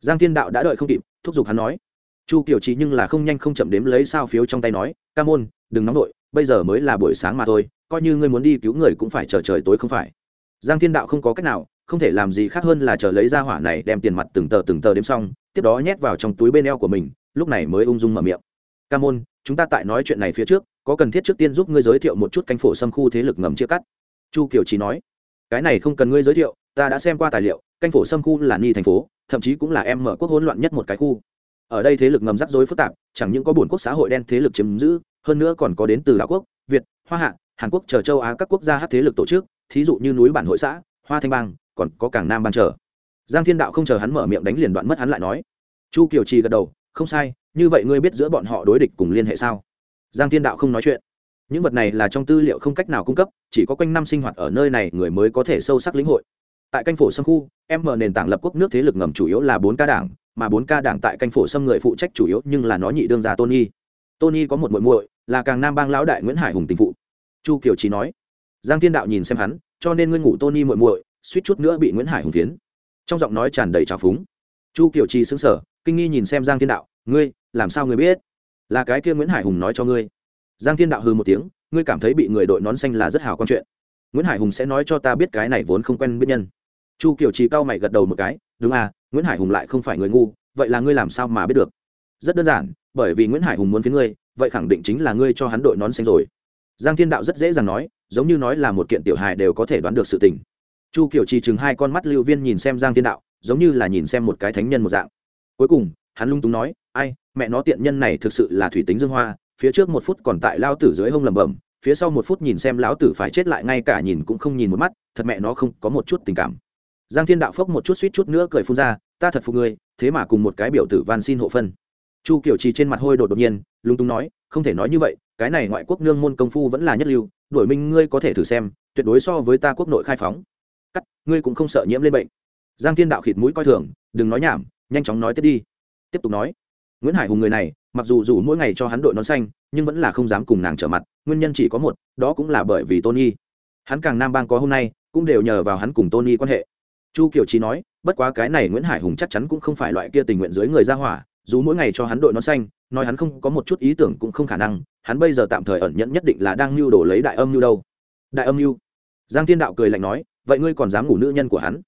Giang Thiên Đạo đã đợi không kịp, thúc giục hắn nói. Chu Kiều chỉ nhưng là không nhanh không chậm đếm lấy sao phiếu trong tay nói, "Ca môn, đừng nóng nội, bây giờ mới là buổi sáng mà thôi, coi như ngươi muốn đi cứu người cũng phải chờ trời tối không phải." giang thiên đạo không có cách nào không thể làm gì khác hơn là chờ lấy ra hỏa này đem tiền mặt từng tờ từng tờ đếm xong, tiếp đó nhét vào trong túi bên eo của mình, lúc này mới ung dung mở miệng. Ca môn, chúng ta tại nói chuyện này phía trước, có cần thiết trước tiên giúp ngươi giới thiệu một chút canh phổ xâm khu thế lực ngầm chia cắt? Chu kiều chỉ nói. Cái này không cần ngươi giới thiệu, ta đã xem qua tài liệu, canh phổ xâm khu là ni thành phố, thậm chí cũng là em mở quốc hỗn loạn nhất một cái khu. Ở đây thế lực ngầm rắc rối phức tạp, chẳng những có buồn quốc xã hội đen thế lực chiếm giữ, hơn nữa còn có đến từ đảo quốc, việt, hoa hạ, hàn quốc chờ châu á các quốc gia hát thế lực tổ chức, thí dụ như núi bản hội xã, hoa thanh bang còn có cảng nam ban chờ. Giang thiên đạo không chờ hắn mở miệng đánh liền đoạn mất hắn lại nói, chu kiều trì gật đầu, không sai, như vậy ngươi biết giữa bọn họ đối địch cùng liên hệ sao? Giang thiên đạo không nói chuyện. Những vật này là trong tư liệu không cách nào cung cấp, chỉ có quanh năm sinh hoạt ở nơi này người mới có thể sâu sắc lĩnh hội. Tại canh phổ sâm khu, em mở nền tảng lập quốc nước thế lực ngầm chủ yếu là bốn ca đảng, mà bốn ca đảng tại canh phổ sâm người phụ trách chủ yếu nhưng là nó nhị đương già tony. Tony có một muội muội, là càng nam bang lão đại nguyễn hải hùng tình phụ. Chu kiều trí nói, giang thiên đạo nhìn xem hắn, cho nên ngươi ngủ tony muội muội suýt chút nữa bị nguyễn hải hùng tiến trong giọng nói tràn đầy trào phúng. Chu kiều trì xứng sở kinh nghi nhìn xem giang thiên đạo, ngươi, làm sao ngươi biết? Là cái kia nguyễn hải hùng nói cho ngươi. Giang thiên đạo hư một tiếng, ngươi cảm thấy bị người đội nón xanh là rất hào con chuyện. Nguyễn hải hùng sẽ nói cho ta biết cái này vốn không quen biết nhân. Chu kiều trì cao mày gật đầu một cái, đúng à nguyễn hải hùng lại không phải người ngu, vậy là ngươi làm sao mà biết được? Rất đơn giản, bởi vì nguyễn hải hùng muốn phía ngươi, vậy khẳng định chính là ngươi cho hắn đội nón xanh rồi. Giang thiên đạo rất dễ dàng nói, giống như nói là một kiện tiểu hài đều có thể đoán được sự tình chu kiều trì chừng hai con mắt lưu viên nhìn xem giang thiên đạo, giống như là nhìn xem một cái thánh nhân một dạng. Cuối cùng, hắn lung túng nói, ai, mẹ nó tiện nhân này thực sự là thủy tính dương hoa, phía trước một phút còn tại lao tử dưới hông lẩm bẩm, phía sau một phút nhìn xem lão tử phải chết lại ngay cả nhìn cũng không nhìn một mắt, thật mẹ nó không có một chút tình cảm. Giang thiên đạo phốc một chút suýt chút nữa cười phun ra, ta thật phục ngươi, thế mà cùng một cái biểu tử van xin hộ phân. Chu kiểu trì trên mặt hôi đột đột nhiên, lung tung nói, không thể nói như vậy, cái này ngoại quốc nương môn công phu vẫn là nhất lưu đổi minh ngươi có thể thử xem, tuyệt đối so với ta quốc nội khai phóng cắt, ngươi cũng không sợ nhiễm lên bệnh. Giang thiên đạo khịt mũi coi thường, đừng nói nhảm, nhanh chóng nói tiếp đi. Tiếp tục nói, nguyễn hải hùng người này, mặc dù dù mỗi ngày cho hắn đội nón xanh, nhưng vẫn là không dám cùng nàng trở mặt, nguyên nhân chỉ có một, đó cũng là bởi vì tony. Hắn càng nam bang có hôm nay, cũng đều nhờ vào hắn cùng tony quan hệ. Chu kiều trí nói, bất quá cái này nguyễn hải hùng chắc chắn cũng không phải loại kia tình nguyện dưới người ra hỏa, dù mỗi ngày cho hắn đội nón xanh, nói hắn không có một chút ý tưởng cũng không khả năng, hắn bây giờ tạm thời ẩn nhẫn nhất định là đang mưu đồ lấy đại âm mưu đâu. Đại âm mưu? Giang thiên đạo cười lạnh nói vậy ngươi còn dám ngủ nữ nhân của hắn?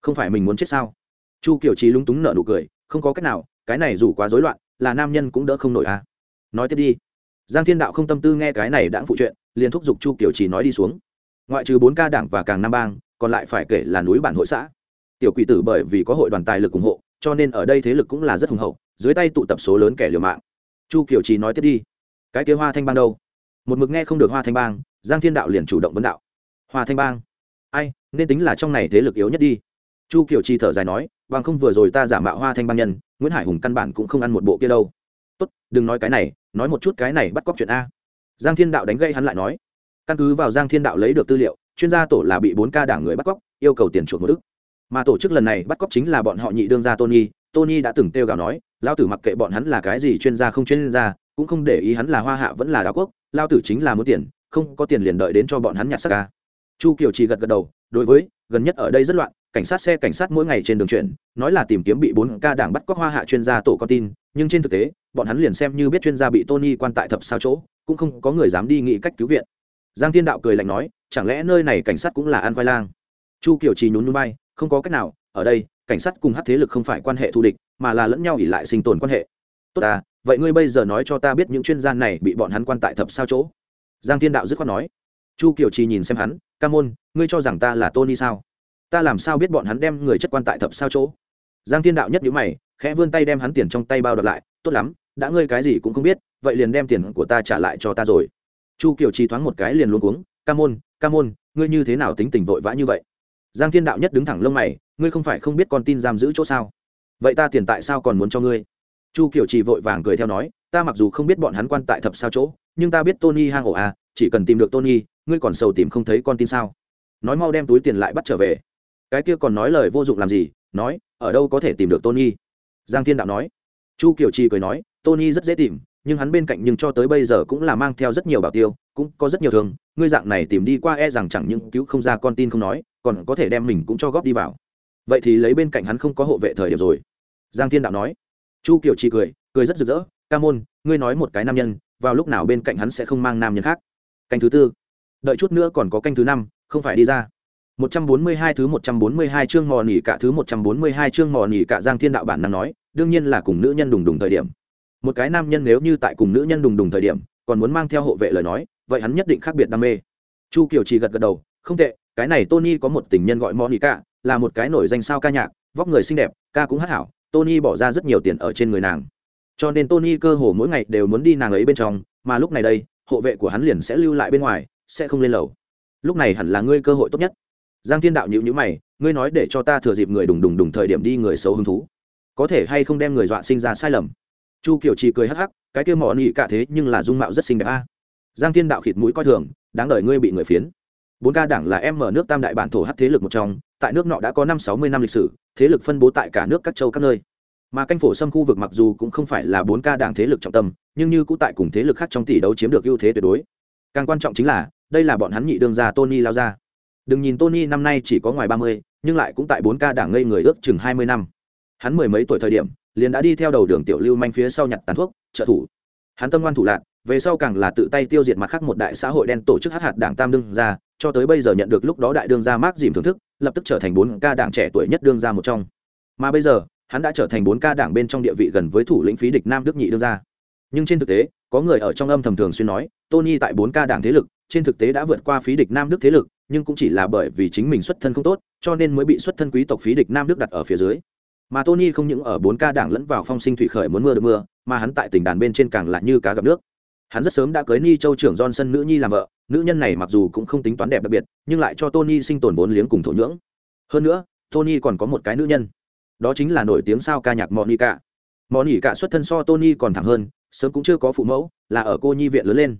Không phải mình muốn chết sao? Chu kiều trí lúng túng nở nụ cười, không có cách nào, cái này dù quá rối loạn, là nam nhân cũng đỡ không nổi à. Nói tiếp đi. Giang thiên đạo không tâm tư nghe cái này đã phụ chuyện, liền thúc giục chu kiều trí nói đi xuống. Ngoại trừ bốn ca đảng và càng nam bang, còn lại phải kể là núi bản hội xã. Tiểu quỷ tử bởi vì có hội đoàn tài lực ủng hộ, cho nên ở đây thế lực cũng là rất hùng hậu, dưới tay tụ tập số lớn kẻ liều mạng. Chu kiều trí nói tiếp đi. Cái kia hoa thanh bang đâu? Một mực nghe không được hoa thanh bang, giang thiên đạo liền chủ động vấn đạo. Hoa thanh bang? Ai, nên tính là trong này thế lực yếu nhất đi. Chu kiều chi thở dài nói, bằng không vừa rồi ta giả mạo hoa thanh ban nhân, nguyễn hải hùng căn bản cũng không ăn một bộ kia đâu. Tốt, đừng nói cái này, nói một chút cái này bắt cóc chuyện a. Giang thiên đạo đánh gây hắn lại nói, căn cứ vào giang thiên đạo lấy được tư liệu, chuyên gia tổ là bị bốn ca đảng người bắt cóc, yêu cầu tiền chuộc một ức. Mà tổ chức lần này bắt cóc chính là bọn họ nhị đương gia tony tony đã từng kêu gào nói lao tử mặc kệ bọn hắn là cái gì chuyên gia không chuyên gia, cũng không để ý hắn là hoa hạ vẫn là đảo quốc lao tử chính là muốn tiền, không có tiền liền đợi đến cho bọn hắn nhặt sắc ca chu kiều chỉ gật gật đầu, đối với, gần nhất ở đây rất loạn, cảnh sát xe cảnh sát mỗi ngày trên đường chuyển, nói là tìm kiếm bị bốn ca đảng bắt cóc hoa hạ chuyên gia tổ con tin, nhưng trên thực tế, bọn hắn liền xem như biết chuyên gia bị tony quan tại thập sao chỗ, cũng không có người dám đi nghĩ cách cứu viện. Giang thiên đạo cười lạnh nói, chẳng lẽ nơi này cảnh sát cũng là an khoai lang? Chu kiều trì nhún núi bay không có cách nào, ở đây, cảnh sát cùng hát thế lực không phải quan hệ thù địch, mà là lẫn nhau ỉ lại sinh tồn quan hệ. Tốt à vậy ngươi bây giờ nói cho ta biết những chuyên gia này bị bọn hắn quan tại thập sao chỗ? Giang thiên đạo dứt khoát nói chu kiều trì nhìn xem hắn, ca môn, ngươi cho rằng ta là tony sao? Ta làm sao biết bọn hắn đem người chất quan tại thập sao chỗ? Giang thiên đạo nhất nhữ mày, khẽ vươn tay đem hắn tiền trong tay bao đợt lại, tốt lắm, đã ngươi cái gì cũng không biết, vậy liền đem tiền của ta trả lại cho ta rồi. Chu kiều trì thoáng một cái liền luôn cuống, ca môn ca môn, ngươi như thế nào tính tình vội vã như vậy? Giang thiên đạo nhất đứng thẳng lông mày, ngươi không phải không biết con tin giam giữ chỗ sao? Vậy ta tiền tại sao còn muốn cho ngươi? Chu kiều trì vội vàng cười theo nói, ta mặc dù không biết bọn hắn quan tại thập sao chỗ, nhưng ta biết tony hang ổ à chỉ cần tìm được tony ngươi còn sầu tìm không thấy con tin sao? Nói mau đem túi tiền lại bắt trở về. Cái kia còn nói lời vô dụng làm gì? Nói, ở đâu có thể tìm được tony? Giang thiên đạo nói. Chu kiều trì cười nói, tony rất dễ tìm, nhưng hắn bên cạnh nhưng cho tới bây giờ cũng là mang theo rất nhiều bảo tiêu, cũng có rất nhiều thường. Ngươi dạng này tìm đi qua e rằng chẳng những cứu không ra con tin không nói, còn có thể đem mình cũng cho góp đi vào. Vậy thì lấy bên cạnh hắn không có hộ vệ thời điểm rồi. Giang thiên đạo nói. Chu kiều trì cười cười rất rực rỡ. Ca môn, ngươi nói một cái nam nhân, vào lúc nào bên cạnh hắn sẽ không mang nam nhân khác? Canh thứ tư đợi chút nữa còn có canh thứ năm không phải đi ra 142 thứ 142 chương mò nỉ cả thứ 142 chương mò nỉ cả Giang Thiên đạo bản năng nói, đương nhiên là cùng nữ nhân đùng đùng thời điểm. Một cái nam nhân nếu như tại cùng nữ nhân đùng đùng thời điểm, còn muốn mang theo hộ vệ lời nói, vậy hắn nhất định khác biệt đam mê. Chu Kiều chỉ gật gật đầu, không tệ, cái này Tony có một tình nhân gọi Monica, là một cái nổi danh sao ca nhạc, vóc người xinh đẹp, ca cũng hát hảo, Tony bỏ ra rất nhiều tiền ở trên người nàng. Cho nên Tony cơ hồ mỗi ngày đều muốn đi nàng ấy bên trong, mà lúc này đây, hộ vệ của hắn liền sẽ lưu lại bên ngoài, sẽ không lên lầu. Lúc này hẳn là ngươi cơ hội tốt nhất. Giang thiên đạo nhịu nhữ mày, ngươi nói để cho ta thừa dịp người đùng đùng đùng thời điểm đi người xấu hứng thú. Có thể hay không đem người dọa sinh ra sai lầm? Chu kiều chỉ cười hắc hắc, cái kia mỏ nỉ cả thế nhưng là dung mạo rất xinh đẹp a. À. Giang thiên đạo khịt mũi coi thường, đáng đời ngươi bị người phiến. Bốn ca đảng là em mở nước tam đại bản thổ hát thế lực một trong, tại nước nọ đã có năm sáu mươi năm lịch sử, thế lực phân bố tại cả nước các châu các nơi. Mà canh phổ xâm khu vực mặc dù cũng không phải là bốn ca đảng thế lực trọng tâm, nhưng như cũng tại cùng thế lực khác trong tỷ đấu chiếm được ưu thế tuyệt đối càng quan trọng chính là, đây là bọn hắn nhị đương gia tony lao ra. Đừng nhìn tony năm nay chỉ có ngoài ba mươi, nhưng lại cũng tại bốn ca đảng ngây người ước chừng hai mươi năm. Hắn mười mấy tuổi thời điểm, liền đã đi theo đầu đường tiểu lưu manh phía sau nhặt tàn thuốc, trợ thủ. Hắn tâm ngoan thủ lạc về sau càng là tự tay tiêu diệt mặt khác một đại xã hội đen tổ chức hát hạt đảng tam đương gia, cho tới bây giờ nhận được lúc đó đại đương gia mác dìm thưởng thức, lập tức trở thành bốn ca đảng trẻ tuổi nhất đương gia một trong. Mà bây giờ, hắn đã trở thành bốn ca đảng bên trong địa vị gần với thủ lĩnh phí địch nam đức nhị đương gia. Nhưng trên thực tế, có người ở trong âm thầm thường xuyên nói tony tại bốn ca đảng thế lực, trên thực tế đã vượt qua phí địch nam đức thế lực, nhưng cũng chỉ là bởi vì chính mình xuất thân không tốt, cho nên mới bị xuất thân quý tộc phí địch nam đức đặt ở phía dưới. Mà tony không những ở bốn ca đảng lẫn vào phong sinh thủy khởi muốn mưa được mưa, mà hắn tại tỉnh đàn bên trên càng là như cá gặp nước. Hắn rất sớm đã cưới ni châu trưởng johnson nữ nhi làm vợ, nữ nhân này mặc dù cũng không tính toán đẹp đặc biệt, nhưng lại cho tony sinh tồn vốn liếng cùng thổ nhưỡng. Hơn nữa, tony còn có một cái nữ nhân. Đó chính là nổi tiếng sao ca nhạc monica. Monica xuất thân so tony còn thẳng hơn, sớm cũng chưa có phụ mẫu, là ở cô nhi viện lớn lên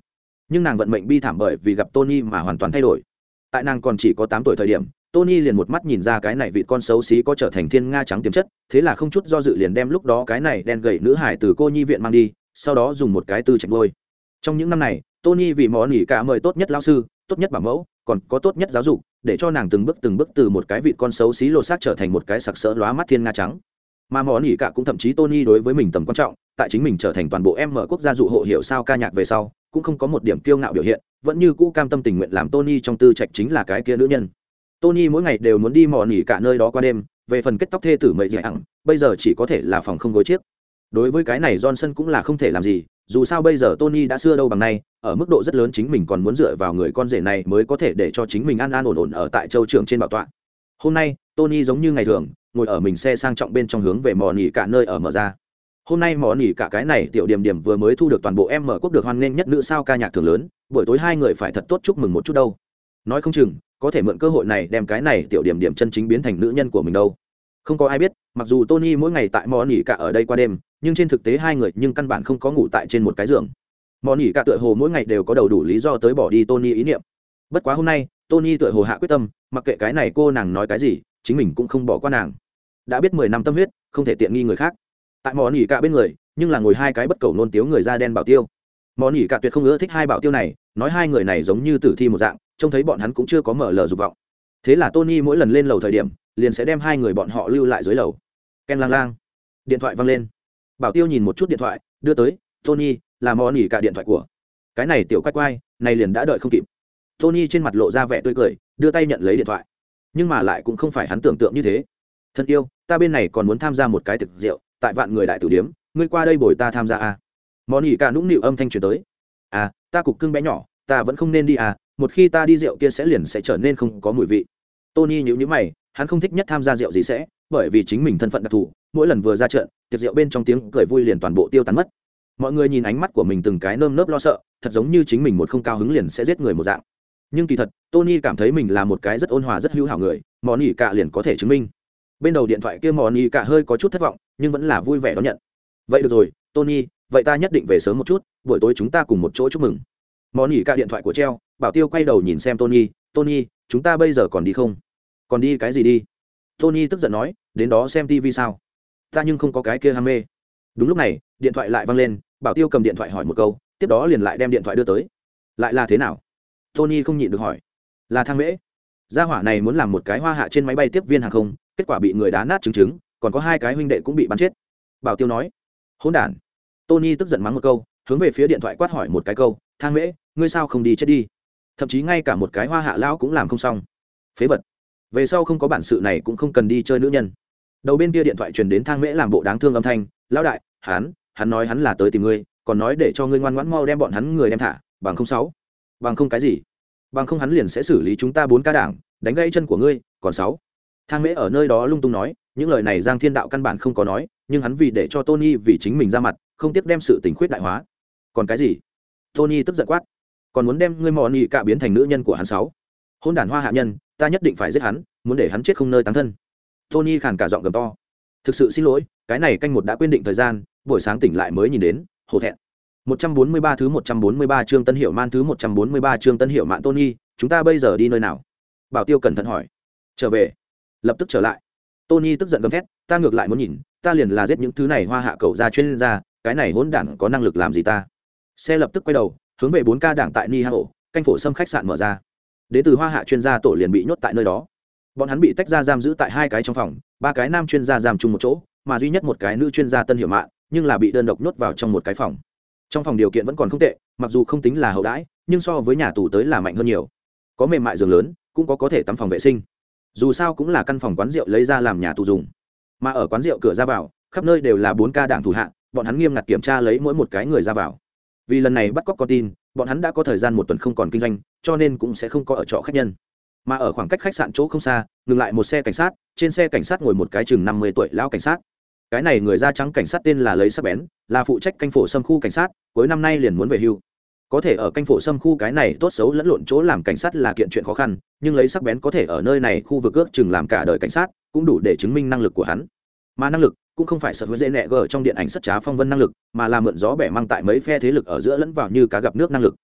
nhưng nàng vận mệnh bi thảm bởi vì gặp tony mà hoàn toàn thay đổi. Tại nàng còn chỉ có tám tuổi thời điểm, tony liền một mắt nhìn ra cái này vị con xấu xí có trở thành thiên nga trắng tiềm chất, thế là không chút do dự liền đem lúc đó cái này đen gậy nữ hải từ cô nhi viện mang đi, sau đó dùng một cái tư chạch ngôi trong những năm này, tony vì món nỉ cả mời tốt nhất lao sư, tốt nhất bảo mẫu, còn có tốt nhất giáo dục, để cho nàng từng bước từng bước từ một cái vị con xấu xí lột xác trở thành một cái sặc sỡ lóa mắt thiên nga trắng. Mà món nỉ cả cũng thậm chí tony đối với mình tầm quan trọng, tại chính mình trở thành toàn bộ em mở quốc gia dụ hộ hiệu sao ca nhạc về sau cũng không có một điểm kiêu ngạo biểu hiện, vẫn như cũ cam tâm tình nguyện làm tony trong tư trạch chính là cái kia nữ nhân. Tony mỗi ngày đều muốn đi mò nỉ cả nơi đó qua đêm, về phần kết tóc thê tử mệnh dạy ẳng bây giờ chỉ có thể là phòng không gối chiếc. Đối với cái này johnson cũng là không thể làm gì, dù sao bây giờ tony đã xưa đâu bằng nay, ở mức độ rất lớn chính mình còn muốn dựa vào người con rể này mới có thể để cho chính mình an an ổn ổn ở tại châu trường trên bảo tọa. Hôm nay, tony giống như ngày thường, ngồi ở mình xe sang trọng bên trong hướng về mò nỉ cả nơi ở mở ra hôm nay mỏ nỉ cả cái này tiểu điểm điểm vừa mới thu được toàn bộ em mở quốc được hoan nghênh nhất nữ sao ca nhạc thường lớn, buổi tối hai người phải thật tốt chúc mừng một chút đâu. Nói không chừng, có thể mượn cơ hội này đem cái này tiểu điểm điểm chân chính biến thành nữ nhân của mình đâu. Không có ai biết, mặc dù tony mỗi ngày tại mỏ nỉ cả ở đây qua đêm, nhưng trên thực tế hai người nhưng căn bản không có ngủ tại trên một cái giường. Mỏ nỉ cả tựa hồ mỗi ngày đều có đầu đủ lý do tới bỏ đi tony ý niệm. Bất quá hôm nay, tony tựa hồ hạ quyết tâm, mặc kệ cái này cô nàng nói cái gì, chính mình cũng không bỏ qua nàng. Đã biết mười năm tâm huyết, không thể tiện nghi người khác tại mò nỉ cả bên người, nhưng là ngồi hai cái bất cầu nôn tiếu người da đen bảo tiêu. Mò nỉ cả tuyệt không ưa thích hai bảo tiêu này, nói hai người này giống như tử thi một dạng, trông thấy bọn hắn cũng chưa có mở lờ dục vọng. Thế là tony mỗi lần lên lầu thời điểm, liền sẽ đem hai người bọn họ lưu lại dưới lầu. Ken lang lang. Điện thoại văng lên. Bảo tiêu nhìn một chút điện thoại, đưa tới, tony, là mò nỉ cả điện thoại của. Cái này tiểu quay quay này liền đã đợi không kịp. Tony trên mặt lộ ra vẻ tươi cười, đưa tay nhận lấy điện thoại. Nhưng mà lại cũng không phải hắn tưởng tượng như thế. Thân yêu, ta bên này còn muốn tham gia một cái thực rượu tại vạn người đại tử điếm, ngươi qua đây bồi ta tham gia à. món nỉ cả nũng nịu âm thanh truyền tới. À ta cục cưng bé nhỏ, ta vẫn không nên đi à một khi ta đi rượu kia sẽ liền sẽ trở nên không có mùi vị. Tony nhữ nhữ mày, hắn không thích nhất tham gia rượu gì sẽ, bởi vì chính mình thân phận đặc thù, mỗi lần vừa ra trận, tiệc rượu bên trong tiếng cười vui liền toàn bộ tiêu tán mất. Mọi người nhìn ánh mắt của mình từng cái nơm nớp lo sợ, thật giống như chính mình một không cao hứng liền sẽ giết người một dạng. Nhưng kỳ thật, tony cảm thấy mình là một cái rất ôn hòa, rất hữu hảo người, món nỉ cả liền có thể chứng minh bên đầu điện thoại kia mòn y cả hơi có chút thất vọng, nhưng vẫn là vui vẻ đón nhận. Vậy được rồi, tony, vậy ta nhất định về sớm một chút, buổi tối chúng ta cùng một chỗ chúc mừng. Mòn y cả điện thoại của treo, bảo tiêu quay đầu nhìn xem tony tony, chúng ta bây giờ còn đi không? Còn đi cái gì đi? Tony tức giận nói, đến đó xem tv sao? Ta nhưng không có cái kia ham mê. Đúng lúc này, điện thoại lại văng lên, bảo tiêu cầm điện thoại hỏi một câu, tiếp đó liền lại đem điện thoại đưa tới. Lại là thế nào? Tony không nhịn được hỏi. Là thang mễ. Gia hỏa này muốn làm một cái hoa hạ trên máy bay tiếp viên hàng không kết quả bị người đá nát trứng trứng còn có hai cái huynh đệ cũng bị bắn chết. Bảo tiêu nói, hỗn đản. Tony tức giận mắng một câu, hướng về phía điện thoại quát hỏi một cái câu, thang mễ, ngươi sao không đi chết đi? Thậm chí ngay cả một cái hoa hạ lão cũng làm không xong. Phế vật. Về sau không có bản sự này cũng không cần đi chơi nữ nhân. Đầu bên kia điện thoại truyền đến thang mễ làm bộ đáng thương âm thanh, lão đại, hắn hắn nói hắn là tới tìm ngươi, còn nói để cho ngươi ngoan ngoãn mau đem bọn hắn người đem thả, bằng không sáu, bằng không cái gì? Bằng không hắn liền sẽ xử lý chúng ta bốn ca đảng, đánh gãy chân của ngươi, còn sáu thang mễ ở nơi đó lung tung nói những lời này giang thiên đạo căn bản không có nói nhưng hắn vì để cho tony vì chính mình ra mặt không tiếc đem sự tình khuyết đại hóa. Còn cái gì? Tony tức giận quát. Còn muốn đem ngươi mò nị cả biến thành nữ nhân của hắn sáu? Hôn đản hoa hạ nhân ta nhất định phải giết hắn muốn để hắn chết không nơi tán thân. Tony khàn cả giọng gầm to. Thực sự xin lỗi cái này canh một đã quyết định thời gian buổi sáng tỉnh lại mới nhìn đến hổ thẹn. 143 thứ 143 chương Tân Hiểu Man thứ 143 chương Tân Hiểu Mạn Tony, chúng ta bây giờ đi nơi nào? Bảo Tiêu cẩn thận hỏi. Trở về. Lập tức trở lại. Tony tức giận gầm thét, ta ngược lại muốn nhìn, ta liền là giết những thứ này hoa hạ cầu ra chuyên gia, cái này hỗn đản có năng lực làm gì ta? Xe lập tức quay đầu, hướng về 4 ca đảng tại Ni Hao, canh phổ xâm khách sạn mở ra. đế từ hoa hạ chuyên gia tổ liền bị nhốt tại nơi đó. Bọn hắn bị tách ra giam giữ tại hai cái trong phòng, ba cái nam chuyên gia giam chung một chỗ, mà duy nhất một cái nữ chuyên gia Tân Hiểu mạng nhưng là bị đơn độc nhốt vào trong một cái phòng trong phòng điều kiện vẫn còn không tệ mặc dù không tính là hậu đãi nhưng so với nhà tù tới là mạnh hơn nhiều có mềm mại giường lớn cũng có có thể tắm phòng vệ sinh dù sao cũng là căn phòng quán rượu lấy ra làm nhà tù dùng. Mà ở quán rượu cửa ra vào, khắp nơi đều là bốn ca đảng thủ hạ, bọn hắn nghiêm ngặt kiểm tra lấy mỗi một cái người ra vào. Vì lần này bắt cóc con tin, bọn hắn đã có thời gian một tuần không còn kinh doanh, cho nên cũng sẽ không có ở trọ khách nhân. Mà ở khoảng cách khách sạn chỗ không xa, ngừng lại một xe cảnh sát, trên xe cảnh sát ngồi một cái chừng năm mươi tuổi lão cảnh sát. Cái này người da trắng cảnh sát tên là lấy sắc bén, là phụ trách canh phổ xâm khu cảnh sát, cuối năm nay liền muốn về hưu có thể ở canh phổ xâm khu cái này tốt xấu lẫn lộn chỗ làm cảnh sát là kiện chuyện khó khăn, nhưng lấy sắc bén có thể ở nơi này khu vực ước chừng làm cả đời cảnh sát, cũng đủ để chứng minh năng lực của hắn. Mà năng lực cũng không phải sợ hứa dễ nẹ gờ trong điện ảnh sất trá phong vân năng lực, mà là mượn gió bẻ mang tại mấy phe thế lực ở giữa lẫn vào như cá gặp nước năng lực.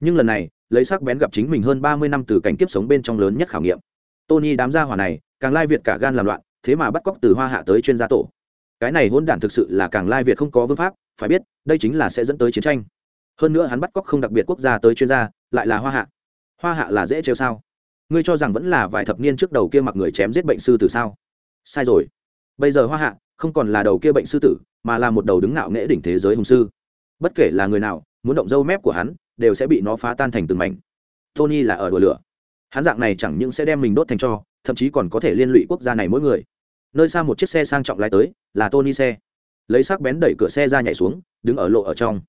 Nhưng lần này, lấy sắc bén gặp chính mình hơn ba mươi năm từ cảnh kiếp sống bên trong lớn nhất khảo nghiệm. Tony đám gia hỏa này, càng lai việt cả gan làm loạn, thế mà bắt cóc từ hoa hạ tới chuyên gia tổ. Cái này hôn đản thực sự là càng lai việt không có vương pháp, phải biết, đây chính là sẽ dẫn tới chiến tranh hơn nữa hắn bắt cóc không đặc biệt quốc gia tới chuyên gia, lại là hoa hạ. Hoa hạ là dễ trêu sao? Ngươi cho rằng vẫn là vài thập niên trước đầu kia mặc người chém giết bệnh sư tử sao? Sai rồi. Bây giờ hoa hạ không còn là đầu kia bệnh sư tử, mà là một đầu đứng ngạo nghễ đỉnh thế giới hùng sư. Bất kể là người nào, muốn động dâu mép của hắn, đều sẽ bị nó phá tan thành từng mảnh. Tony là ở đùa lửa. Hắn dạng này chẳng những sẽ đem mình đốt thành cho, thậm chí còn có thể liên lụy quốc gia này mỗi người. Nơi xa một chiếc xe sang trọng lái tới, là tony xe. Lấy sắc bén đẩy cửa xe ra nhảy xuống, đứng ở lộ ở trong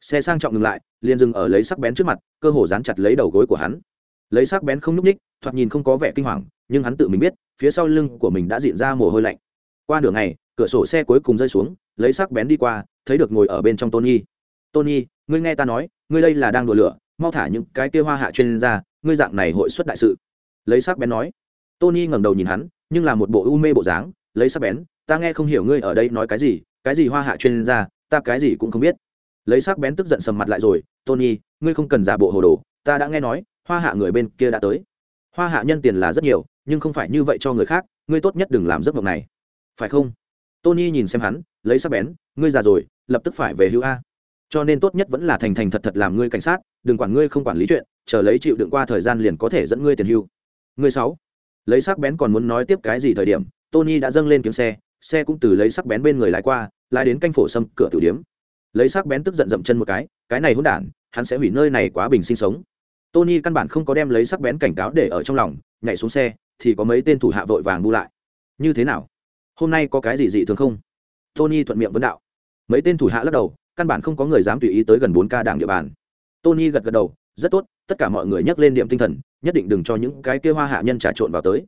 xe sang trọng ngừng lại liền dừng ở lấy sắc bén trước mặt cơ hồ dán chặt lấy đầu gối của hắn. Lấy sắc bén không n ú c ních thoạt nhìn không có vẻ kinh hoàng nhưng hắn tự mình biết phía sau lưng của mình đã diện ra mồ hôi lạnh. Qua nửa ngày cửa sổ xe cuối cùng rơi xuống lấy sắc bén đi qua thấy được ngồi ở bên trong tony. Tony ngươi nghe ta nói ngươi đây là đang đùa lửa mau thả những cái kia hoa hạ chuyên ra ngươi dạng này hội xuất đại sự. Lấy sắc bén nói. Tony ngẩng đầu nhìn hắn nhưng là một bộ u mê bộ dáng lấy sắc bén ta nghe không hiểu ngươi ở đây nói cái gì cái gì hoa hạ chuyên ra, ta cái gì cũng không biết lấy sắc bén tức giận sầm mặt lại rồi, tony, ngươi không cần giả bộ hồ đồ, ta đã nghe nói, hoa hạ người bên kia đã tới. Hoa hạ nhân tiền là rất nhiều, nhưng không phải như vậy cho người khác, ngươi tốt nhất đừng làm giấc mộng này. Phải không? Tony nhìn xem hắn, lấy sắc bén, ngươi già rồi, lập tức phải về hưu a. Cho nên tốt nhất vẫn là thành thành thật thật làm ngươi cảnh sát, đừng quản ngươi không quản lý chuyện, chờ lấy chịu đựng qua thời gian liền có thể dẫn ngươi tiền hưu. Ngươi sáu, lấy sắc bén còn muốn nói tiếp cái gì thời điểm, tony đã dâng lên kiếm xe xe cũng từ lấy sắc bén bên người lái qua, lái đến canh phổ sâm cửa tử điếm lấy sắc bén tức giận dậm chân một cái cái này hỗn đản, hắn sẽ hủy nơi này quá bình sinh sống. Tony căn bản không có đem lấy sắc bén cảnh cáo để ở trong lòng, nhảy xuống xe, thì có mấy tên thủ hạ vội vàng bu lại. Như thế nào? Hôm nay có cái gì dị thường không? Tony thuận miệng vấn đạo. Mấy tên thủ hạ lắc đầu, căn bản không có người dám tùy ý tới gần bốn ca đảng địa bàn. Tony gật gật đầu, rất tốt, tất cả mọi người nhắc lên điểm tinh thần, nhất định đừng cho những cái kia hoa hạ nhân trà trộn vào tới.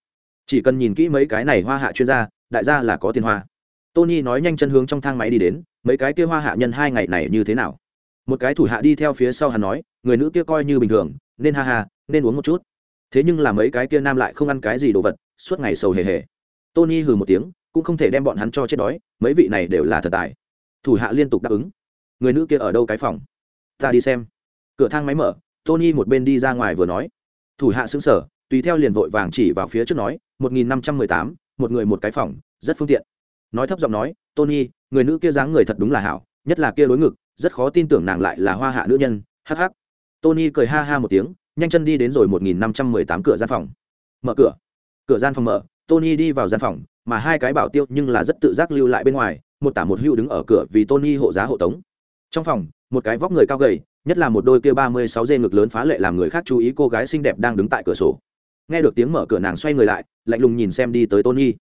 Chỉ cần nhìn kỹ mấy cái này hoa hạ chuyên gia, đại gia là có tiền hoa. Tony nói nhanh chân hướng trong thang máy đi đến mấy cái kia hoa hạ nhân hai ngày này như thế nào? Một cái thủ hạ đi theo phía sau hắn nói, người nữ kia coi như bình thường, nên ha ha, nên uống một chút. Thế nhưng là mấy cái kia nam lại không ăn cái gì đồ vật, suốt ngày sầu hề hề. Tony hừ một tiếng, cũng không thể đem bọn hắn cho chết đói, mấy vị này đều là thật tài. Thủ hạ liên tục đáp ứng. Người nữ kia ở đâu cái phòng? Ta đi xem. Cửa thang máy mở, tony một bên đi ra ngoài vừa nói. Thủ hạ xứng sở tùy theo liền vội vàng chỉ vào phía trước nói, một nghìn năm trăm mười tám, một người một cái phòng, rất phương tiện nói thấp giọng nói, tony, người nữ kia dáng người thật đúng là hảo, nhất là kia đối ngực, rất khó tin tưởng nàng lại là hoa hạ nữ nhân. Hh tony cười ha ha một tiếng, nhanh chân đi đến rồi một nghìn năm trăm mười tám cửa gian phòng. Mở cửa. Cửa gian phòng mở, tony đi vào gian phòng, mà hai cái bảo tiêu nhưng là rất tự giác lưu lại bên ngoài, một tả một hưu đứng ở cửa vì tony hộ giá hộ tống. Trong phòng, một cái vóc người cao gầy, nhất là một đôi kia ba mươi sáu dê ngực lớn phá lệ làm người khác chú ý cô gái xinh đẹp đang đứng tại cửa sổ. Nghe được tiếng mở cửa nàng xoay người lại, lạnh lùng nhìn xem đi tới tony.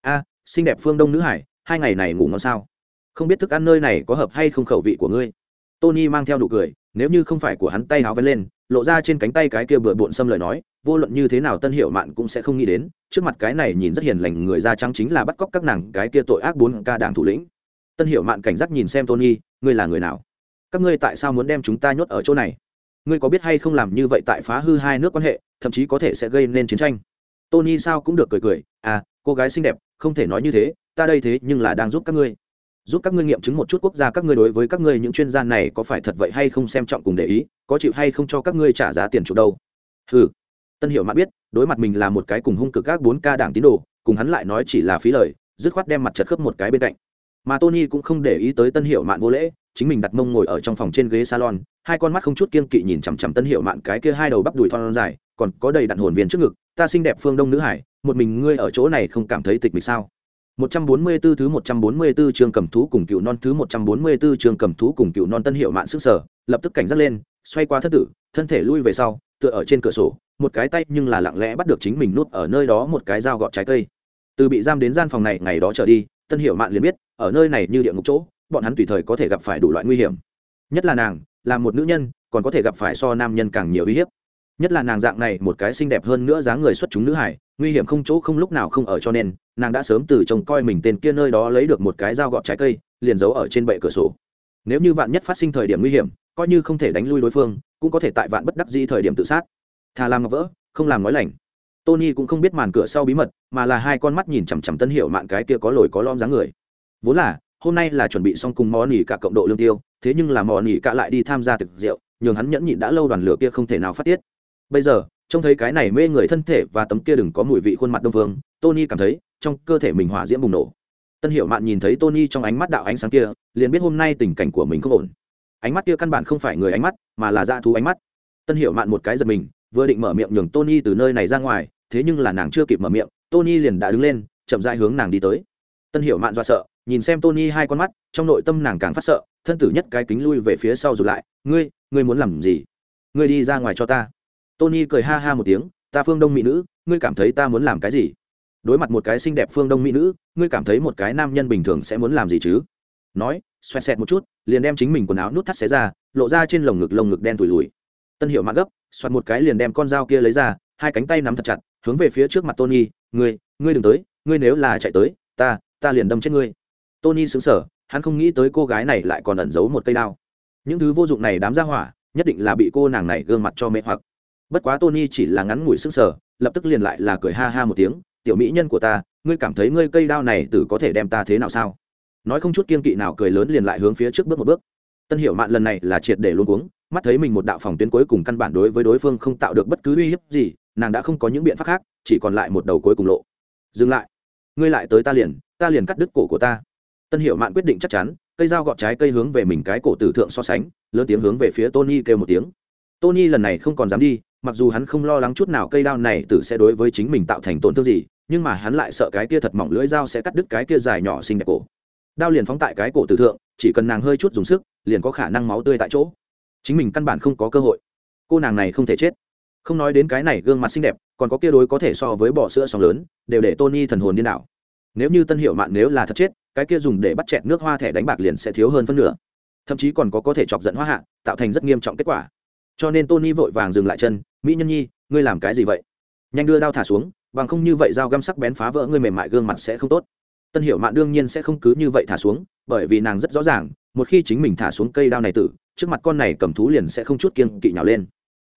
A xinh đẹp phương đông nữ hải, hai ngày này ngủ ngon sao? Không biết thức ăn nơi này có hợp hay không khẩu vị của ngươi? Tony mang theo nụ cười, nếu như không phải của hắn tay háo vén lên, lộ ra trên cánh tay cái kia bừa bộn xâm lời nói, vô luận như thế nào tân hiệu mạn cũng sẽ không nghĩ đến, trước mặt cái này nhìn rất hiền lành, người da trắng chính là bắt cóc các nàng, cái kia tội ác bốn ca đảng thủ lĩnh. Tân hiệu mạn cảnh giác nhìn xem tony, ngươi là người nào? Các ngươi tại sao muốn đem chúng ta nhốt ở chỗ này? Ngươi có biết hay không làm như vậy tại phá hư hai nước quan hệ, thậm chí có thể sẽ gây nên chiến tranh? Tony sao cũng được cười cười à cô gái xinh đẹp không thể nói như thế, ta đây thế nhưng là đang giúp các ngươi. Giúp các ngươi nghiệm chứng một chút quốc gia các ngươi đối với các ngươi những chuyên gia này có phải thật vậy hay không xem trọng cùng để ý, có chịu hay không cho các ngươi trả giá tiền chuộc đâu. Ừ tân hiểu mạn biết, đối mặt mình là một cái cùng hung cực các bốn ca đảng tín đồ, cùng hắn lại nói chỉ là phí lời, dứt khoát đem mặt chật khớp một cái bên cạnh. Mà tony cũng không để ý tới tân hiệu mạn vô lễ chính mình đặt mông ngồi ở trong phòng trên ghế salon hai con mắt không chút kiên kỵ nhìn chằm chằm tân hiệu mạn cái kia hai đầu bắp đùi thon dài còn có đầy đặn hồn viên trước ngực ta xinh đẹp phương đông nữ hải một mình ngươi ở chỗ này không cảm thấy tịch mịch sao 144 thứ 144 chương cầm thú cùng cựu non thứ 144 chương cầm thú cùng cựu non tân hiệu mạn sức sở, lập tức cảnh giác lên, xoay qua thân tử, thân thể lui về sau, tựa ở trên cửa sổ, một cái tay nhưng là lặng lẽ bắt được chính mình nút ở nơi đó một cái dao gọt trái cây. Từ bị giam đến gian phòng này ngày đó trở đi, tân hiệu mạn liền biết, ở nơi này như địa ngục chỗ, bọn hắn tùy thời có thể gặp phải đủ loại nguy hiểm. Nhất là nàng, là một nữ nhân, còn có thể gặp phải so nam nhân càng nhiều uy hiếp. Nhất là nàng dạng này một cái xinh đẹp hơn nữa dáng người xuất chúng nữ hải, nguy hiểm không chỗ không lúc nào không ở cho nên nàng đã sớm từ trông coi mình tên kia nơi đó lấy được một cái dao gọt trái cây liền giấu ở trên bệ cửa sổ nếu như vạn nhất phát sinh thời điểm nguy hiểm coi như không thể đánh lui đối phương cũng có thể tại vạn bất đắc di thời điểm tự sát thà làm ngọc vỡ không làm nói lành tony cũng không biết màn cửa sau bí mật mà là hai con mắt nhìn chằm chằm tân hiệu mạn cái kia có lồi có lom dáng người vốn là hôm nay là chuẩn bị xong cùng mò nỉ cả cộng độ lương tiêu thế nhưng là mò nỉ cả lại đi tham gia thực rượu nhường hắn nhẫn nhịn đã lâu đoàn lửa kia không thể nào phát tiết. Bây giờ trông thấy cái này mê người thân thể và tấm kia đừng có mùi vị khuôn mặt đông Vương, tony cảm thấy trong cơ thể mình hỏa diễm bùng nổ. Tân hiệu mạn nhìn thấy tony trong ánh mắt đạo ánh sáng kia liền biết hôm nay tình cảnh của mình không ổn. Ánh mắt kia căn bản không phải người ánh mắt mà là dã thú ánh mắt. Tân hiệu mạn một cái giật mình vừa định mở miệng nhường tony từ nơi này ra ngoài thế nhưng là nàng chưa kịp mở miệng tony liền đã đứng lên chậm rãi hướng nàng đi tới. Tân hiệu mạn do sợ nhìn xem tony hai con mắt, trong nội tâm nàng càng phát sợ, thân tử nhất cái kính lui về phía sau rụt lại, ngươi ngươi muốn làm gì? Ngươi đi ra ngoài cho ta. Tony cười ha ha một tiếng, ta phương đông mỹ nữ, ngươi cảm thấy ta muốn làm cái gì? Đối mặt một cái xinh đẹp phương đông mỹ nữ, ngươi cảm thấy một cái nam nhân bình thường sẽ muốn làm gì chứ? Nói, xoẹt xẹt một chút, liền đem chính mình quần áo nút thắt xé ra, lộ ra trên lồng ngực lồng ngực đen tủi lùi. Tân hiệu mạng gấp, xoẹt một cái liền đem con dao kia lấy ra, hai cánh tay nắm thật chặt, hướng về phía trước mặt tony, ngươi ngươi đừng tới, ngươi nếu là chạy tới, ta ta liền đâm chết ngươi tony xứng sở hắn không nghĩ tới cô gái này lại còn ẩn giấu một cây đao. Những thứ vô dụng này đám ra hỏa nhất định là bị cô nàng này gương mặt cho mê hoặc. Bất quá tony chỉ là ngắn ngủi sững sở lập tức liền lại là cười ha ha một tiếng tiểu mỹ nhân của ta ngươi cảm thấy ngươi cây đao này tử có thể đem ta thế nào sao? Nói không chút kiên kỵ nào cười lớn liền lại hướng phía trước bước một bước. Tân hiểu mạn lần này là triệt để luôn cuống, mắt thấy mình một đạo phòng tuyến cuối cùng căn bản đối với đối phương không tạo được bất cứ uy hiếp gì nàng đã không có những biện pháp khác chỉ còn lại một đầu cuối cùng lộ. Dừng lại ngươi lại tới ta liền ta liền cắt đứt cổ của ta tân hiệu mạn quyết định chắc chắn, cây dao gọt trái cây hướng về mình cái cổ tử thượng so sánh, lớn tiếng hướng về phía tony kêu một tiếng. Tony lần này không còn dám đi, mặc dù hắn không lo lắng chút nào cây đao này tử sẽ đối với chính mình tạo thành tổn thương gì, nhưng mà hắn lại sợ cái kia thật mỏng lưỡi dao sẽ cắt đứt cái kia dài nhỏ xinh đẹp cổ. Đao liền phóng tại cái cổ tử thượng, chỉ cần nàng hơi chút dùng sức, liền có khả năng máu tươi tại chỗ. Chính mình căn bản không có cơ hội. Cô nàng này không thể chết. Không nói đến cái này gương mặt xinh đẹp, còn có kia đối có thể so với bỏ sữa sóng lớn, đều để tony thần hồn điên đảo. Nếu như tân hiệu mạn nếu là thật chết cái kia dùng để bắt chẹt nước hoa thẻ đánh bạc liền sẽ thiếu hơn phân nửa. Thậm chí còn có có thể chọc giận hoa hạ, tạo thành rất nghiêm trọng kết quả. Cho nên tony vội vàng dừng lại chân, mỹ nhân nhi, ngươi làm cái gì vậy? Nhanh đưa đao thả xuống, bằng không như vậy dao găm sắc bén phá vỡ ngươi mềm mại gương mặt sẽ không tốt. Tân hiểu mạn đương nhiên sẽ không cứ như vậy thả xuống, bởi vì nàng rất rõ ràng, một khi chính mình thả xuống cây đao này tử, trước mặt con này cầm thú liền sẽ không chút kiên kỵ nhào lên.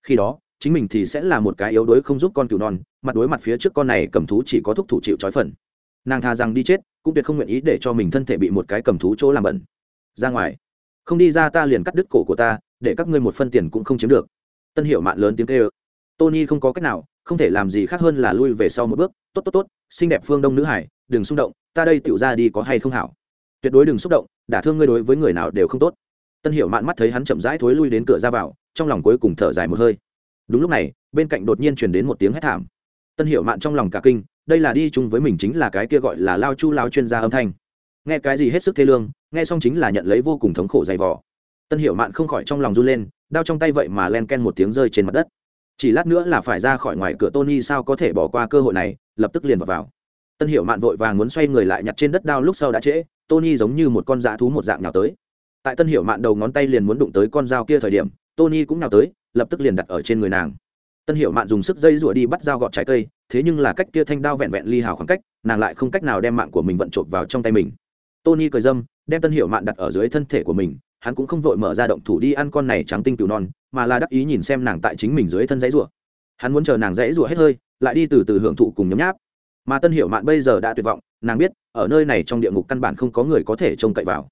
Khi đó, chính mình thì sẽ là một cái yếu đuối không giúp con cừu non, mặt đối mặt phía trước con này cầm thú chỉ có thúc thủ chịu trói phần nàng thà rằng đi chết, cũng tuyệt không nguyện ý để cho mình thân thể bị một cái cầm thú chỗ làm bẩn. Ra ngoài. Không đi ra ta liền cắt đứt cổ của ta, để các ngươi một phân tiền cũng không chiếm được. Tân hiệu mạn lớn tiếng kêu. Tony không có cách nào, không thể làm gì khác hơn là lui về sau một bước. Tốt tốt tốt, xinh đẹp phương đông nữ hải, đừng xung động, ta đây tựu ra đi có hay không hảo? Tuyệt đối đừng xúc động, đả thương ngươi đối với người nào đều không tốt. Tân hiệu mạn mắt thấy hắn chậm rãi thối lui đến cửa ra vào, trong lòng cuối cùng thở dài một hơi. Đúng lúc này, bên cạnh đột nhiên truyền đến một tiếng hét thảm tân hiệu mạn trong lòng cả kinh đây là đi chung với mình chính là cái kia gọi là lao chu lao chuyên gia âm thanh. Nghe cái gì hết sức thê lương nghe xong chính là nhận lấy vô cùng thống khổ dày vò. Tân hiệu mạn không khỏi trong lòng run lên đao trong tay vậy mà len ken một tiếng rơi trên mặt đất. Chỉ lát nữa là phải ra khỏi ngoài cửa tony sao có thể bỏ qua cơ hội này lập tức liền vào, vào. tân hiệu mạn vội vàng muốn xoay người lại nhặt trên đất đao lúc sau đã trễ tony giống như một con dã thú một dạng nào tới. Tại tân hiệu mạn đầu ngón tay liền muốn đụng tới con dao kia thời điểm tony cũng nào tới lập tức liền đặt ở trên người nàng tân hiệu mạn dùng sức dây rủa đi bắt dao gọt trái cây, thế nhưng là cách kia thanh đao vẹn vẹn ly hào khoảng cách, nàng lại không cách nào đem mạng của mình vận trộm vào trong tay mình. Tony cười dâm, đem tân hiệu mạn đặt ở dưới thân thể của mình, hắn cũng không vội mở ra động thủ đi ăn con này trắng tinh cừu non, mà là đắc ý nhìn xem nàng tại chính mình dưới thân dãy rủa. Hắn muốn chờ nàng dãy rủa hết hơi, lại đi từ từ hưởng thụ cùng nhấm nháp. Mà tân hiệu mạn bây giờ đã tuyệt vọng, nàng biết, ở nơi này trong địa ngục căn bản không có người có thể trông cậy vào.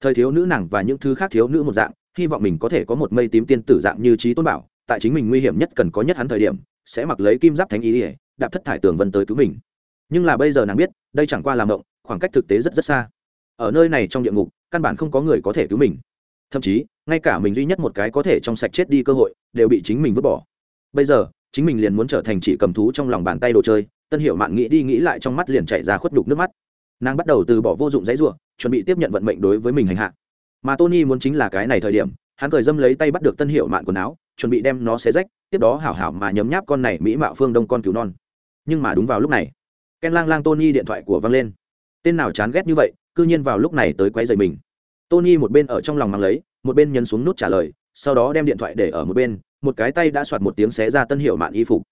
Thời thiếu nữ nàng và những thứ khác thiếu nữ một dạng, hy vọng mình có thể có một mây tím tiên tử dạng như trí tôn bảo tại chính mình nguy hiểm nhất cần có nhất hắn thời điểm, sẽ mặc lấy kim giáp thánh ý ỉa đạp thất thải tường vân tới cứu mình. Nhưng là bây giờ nàng biết, đây chẳng qua làm động khoảng cách thực tế rất rất xa. Ở nơi này trong địa ngục, căn bản không có người có thể cứu mình. Thậm chí, ngay cả mình duy nhất một cái có thể trong sạch chết đi cơ hội, đều bị chính mình vứt bỏ. Bây giờ, chính mình liền muốn trở thành chỉ cầm thú trong lòng bàn tay đồ chơi, tân hiệu mạn nghĩ đi nghĩ lại trong mắt liền chạy ra khuất đục nước mắt. Nàng bắt đầu từ bỏ vô dụng dãy ruộng chuẩn bị tiếp nhận vận mệnh đối với mình hành hạ. Mà tony muốn chính là cái này thời điểm hắn cười dâm lấy tay bắt được tân hiệu mạn quần áo, chuẩn bị đem nó xé rách, tiếp đó hảo hảo mà nhấm nháp con này mỹ mạo phương đông con cứu non. Nhưng mà đúng vào lúc này, ken lang lang tony điện thoại của văng lên. Tên nào chán ghét như vậy c ư nhiên vào lúc này tới quay dày mình. Tony một bên ở trong lòng mang lấy, một bên nhấn xuống nút trả lời, sau đó đem điện thoại để ở một bên, một cái tay đã soạt một tiếng xé ra tân hiệu mạn y phục.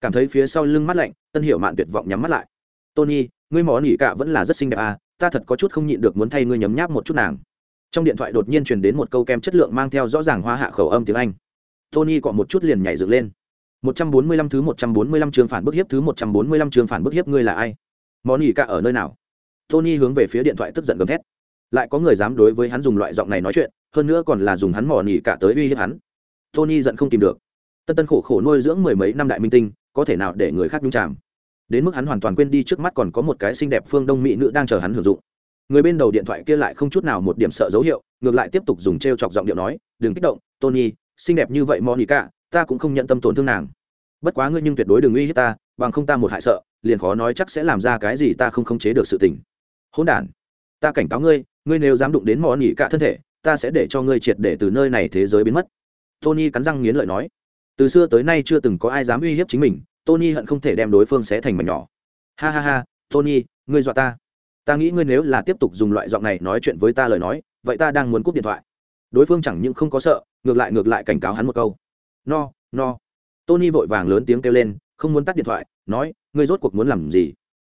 Cảm thấy phía sau lưng mắt lạnh, tân hiệu mạn tuyệt vọng nhắm mắt lại. Tony, ngươi mỏ nỉ cạ vẫn là rất xinh đẹp à ta thật có chút không nhịn được muốn thay ngươi nhấm nháp một chút nàng trong điện thoại đột nhiên truyền đến một câu kem chất lượng mang theo rõ ràng hoa hạ khẩu âm tiếng anh. Tony cọ một chút liền nhảy dựng lên. 145 thứ 145 trường phản bức hiếp thứ 145 trường phản bức hiếp ngươi là ai? Món ỉ cả ở nơi nào? Tony hướng về phía điện thoại tức giận gầm thét. Lại có người dám đối với hắn dùng loại giọng này nói chuyện, hơn nữa còn là dùng hắn mò nỉ cả tới uy hiếp hắn. Tony giận không tìm được. Tân tân khổ khổ nuôi dưỡng mười mấy năm đại minh tinh, có thể nào để người khác nhung chàm? Đến mức hắn hoàn toàn quên đi trước mắt còn có một cái xinh đẹp phương đông mỹ nữ đang chờ hắn hưởng dụng người bên đầu điện thoại kia lại không chút nào một điểm sợ dấu hiệu, ngược lại tiếp tục dùng t r e o chọc giọng điệu nói, đừng kích động, tony, xinh đẹp như vậy monica, ta cũng không nhận tâm tổn thương nàng. Bất quá ngươi nhưng tuyệt đối đừng uy hiếp ta, bằng không ta một hại sợ, liền khó nói chắc sẽ làm ra cái gì ta không khống chế được sự tình. Hỗn đản, ta cảnh cáo ngươi ngươi nếu dám đụng đến monica cả thân thể, ta sẽ để cho ngươi triệt để từ nơi này thế giới biến mất. Tony cắn răng nghiến lợi nói. Từ xưa tới nay chưa từng có ai dám uy hiếp chính mình, tony hận không thể đem đối phương xé thành mảnh nhỏ. Ha ha ha, tony, ngươi dọa ta ta nghĩ ngươi nếu là tiếp tục dùng loại giọng này nói chuyện với ta lời nói, vậy ta đang muốn cúp điện thoại. Đối phương chẳng những không có sợ, ngược lại ngược lại cảnh cáo hắn một câu. No no. Tony vội vàng lớn tiếng kêu lên, không muốn tắt điện thoại, nói, ngươi rốt cuộc muốn làm gì?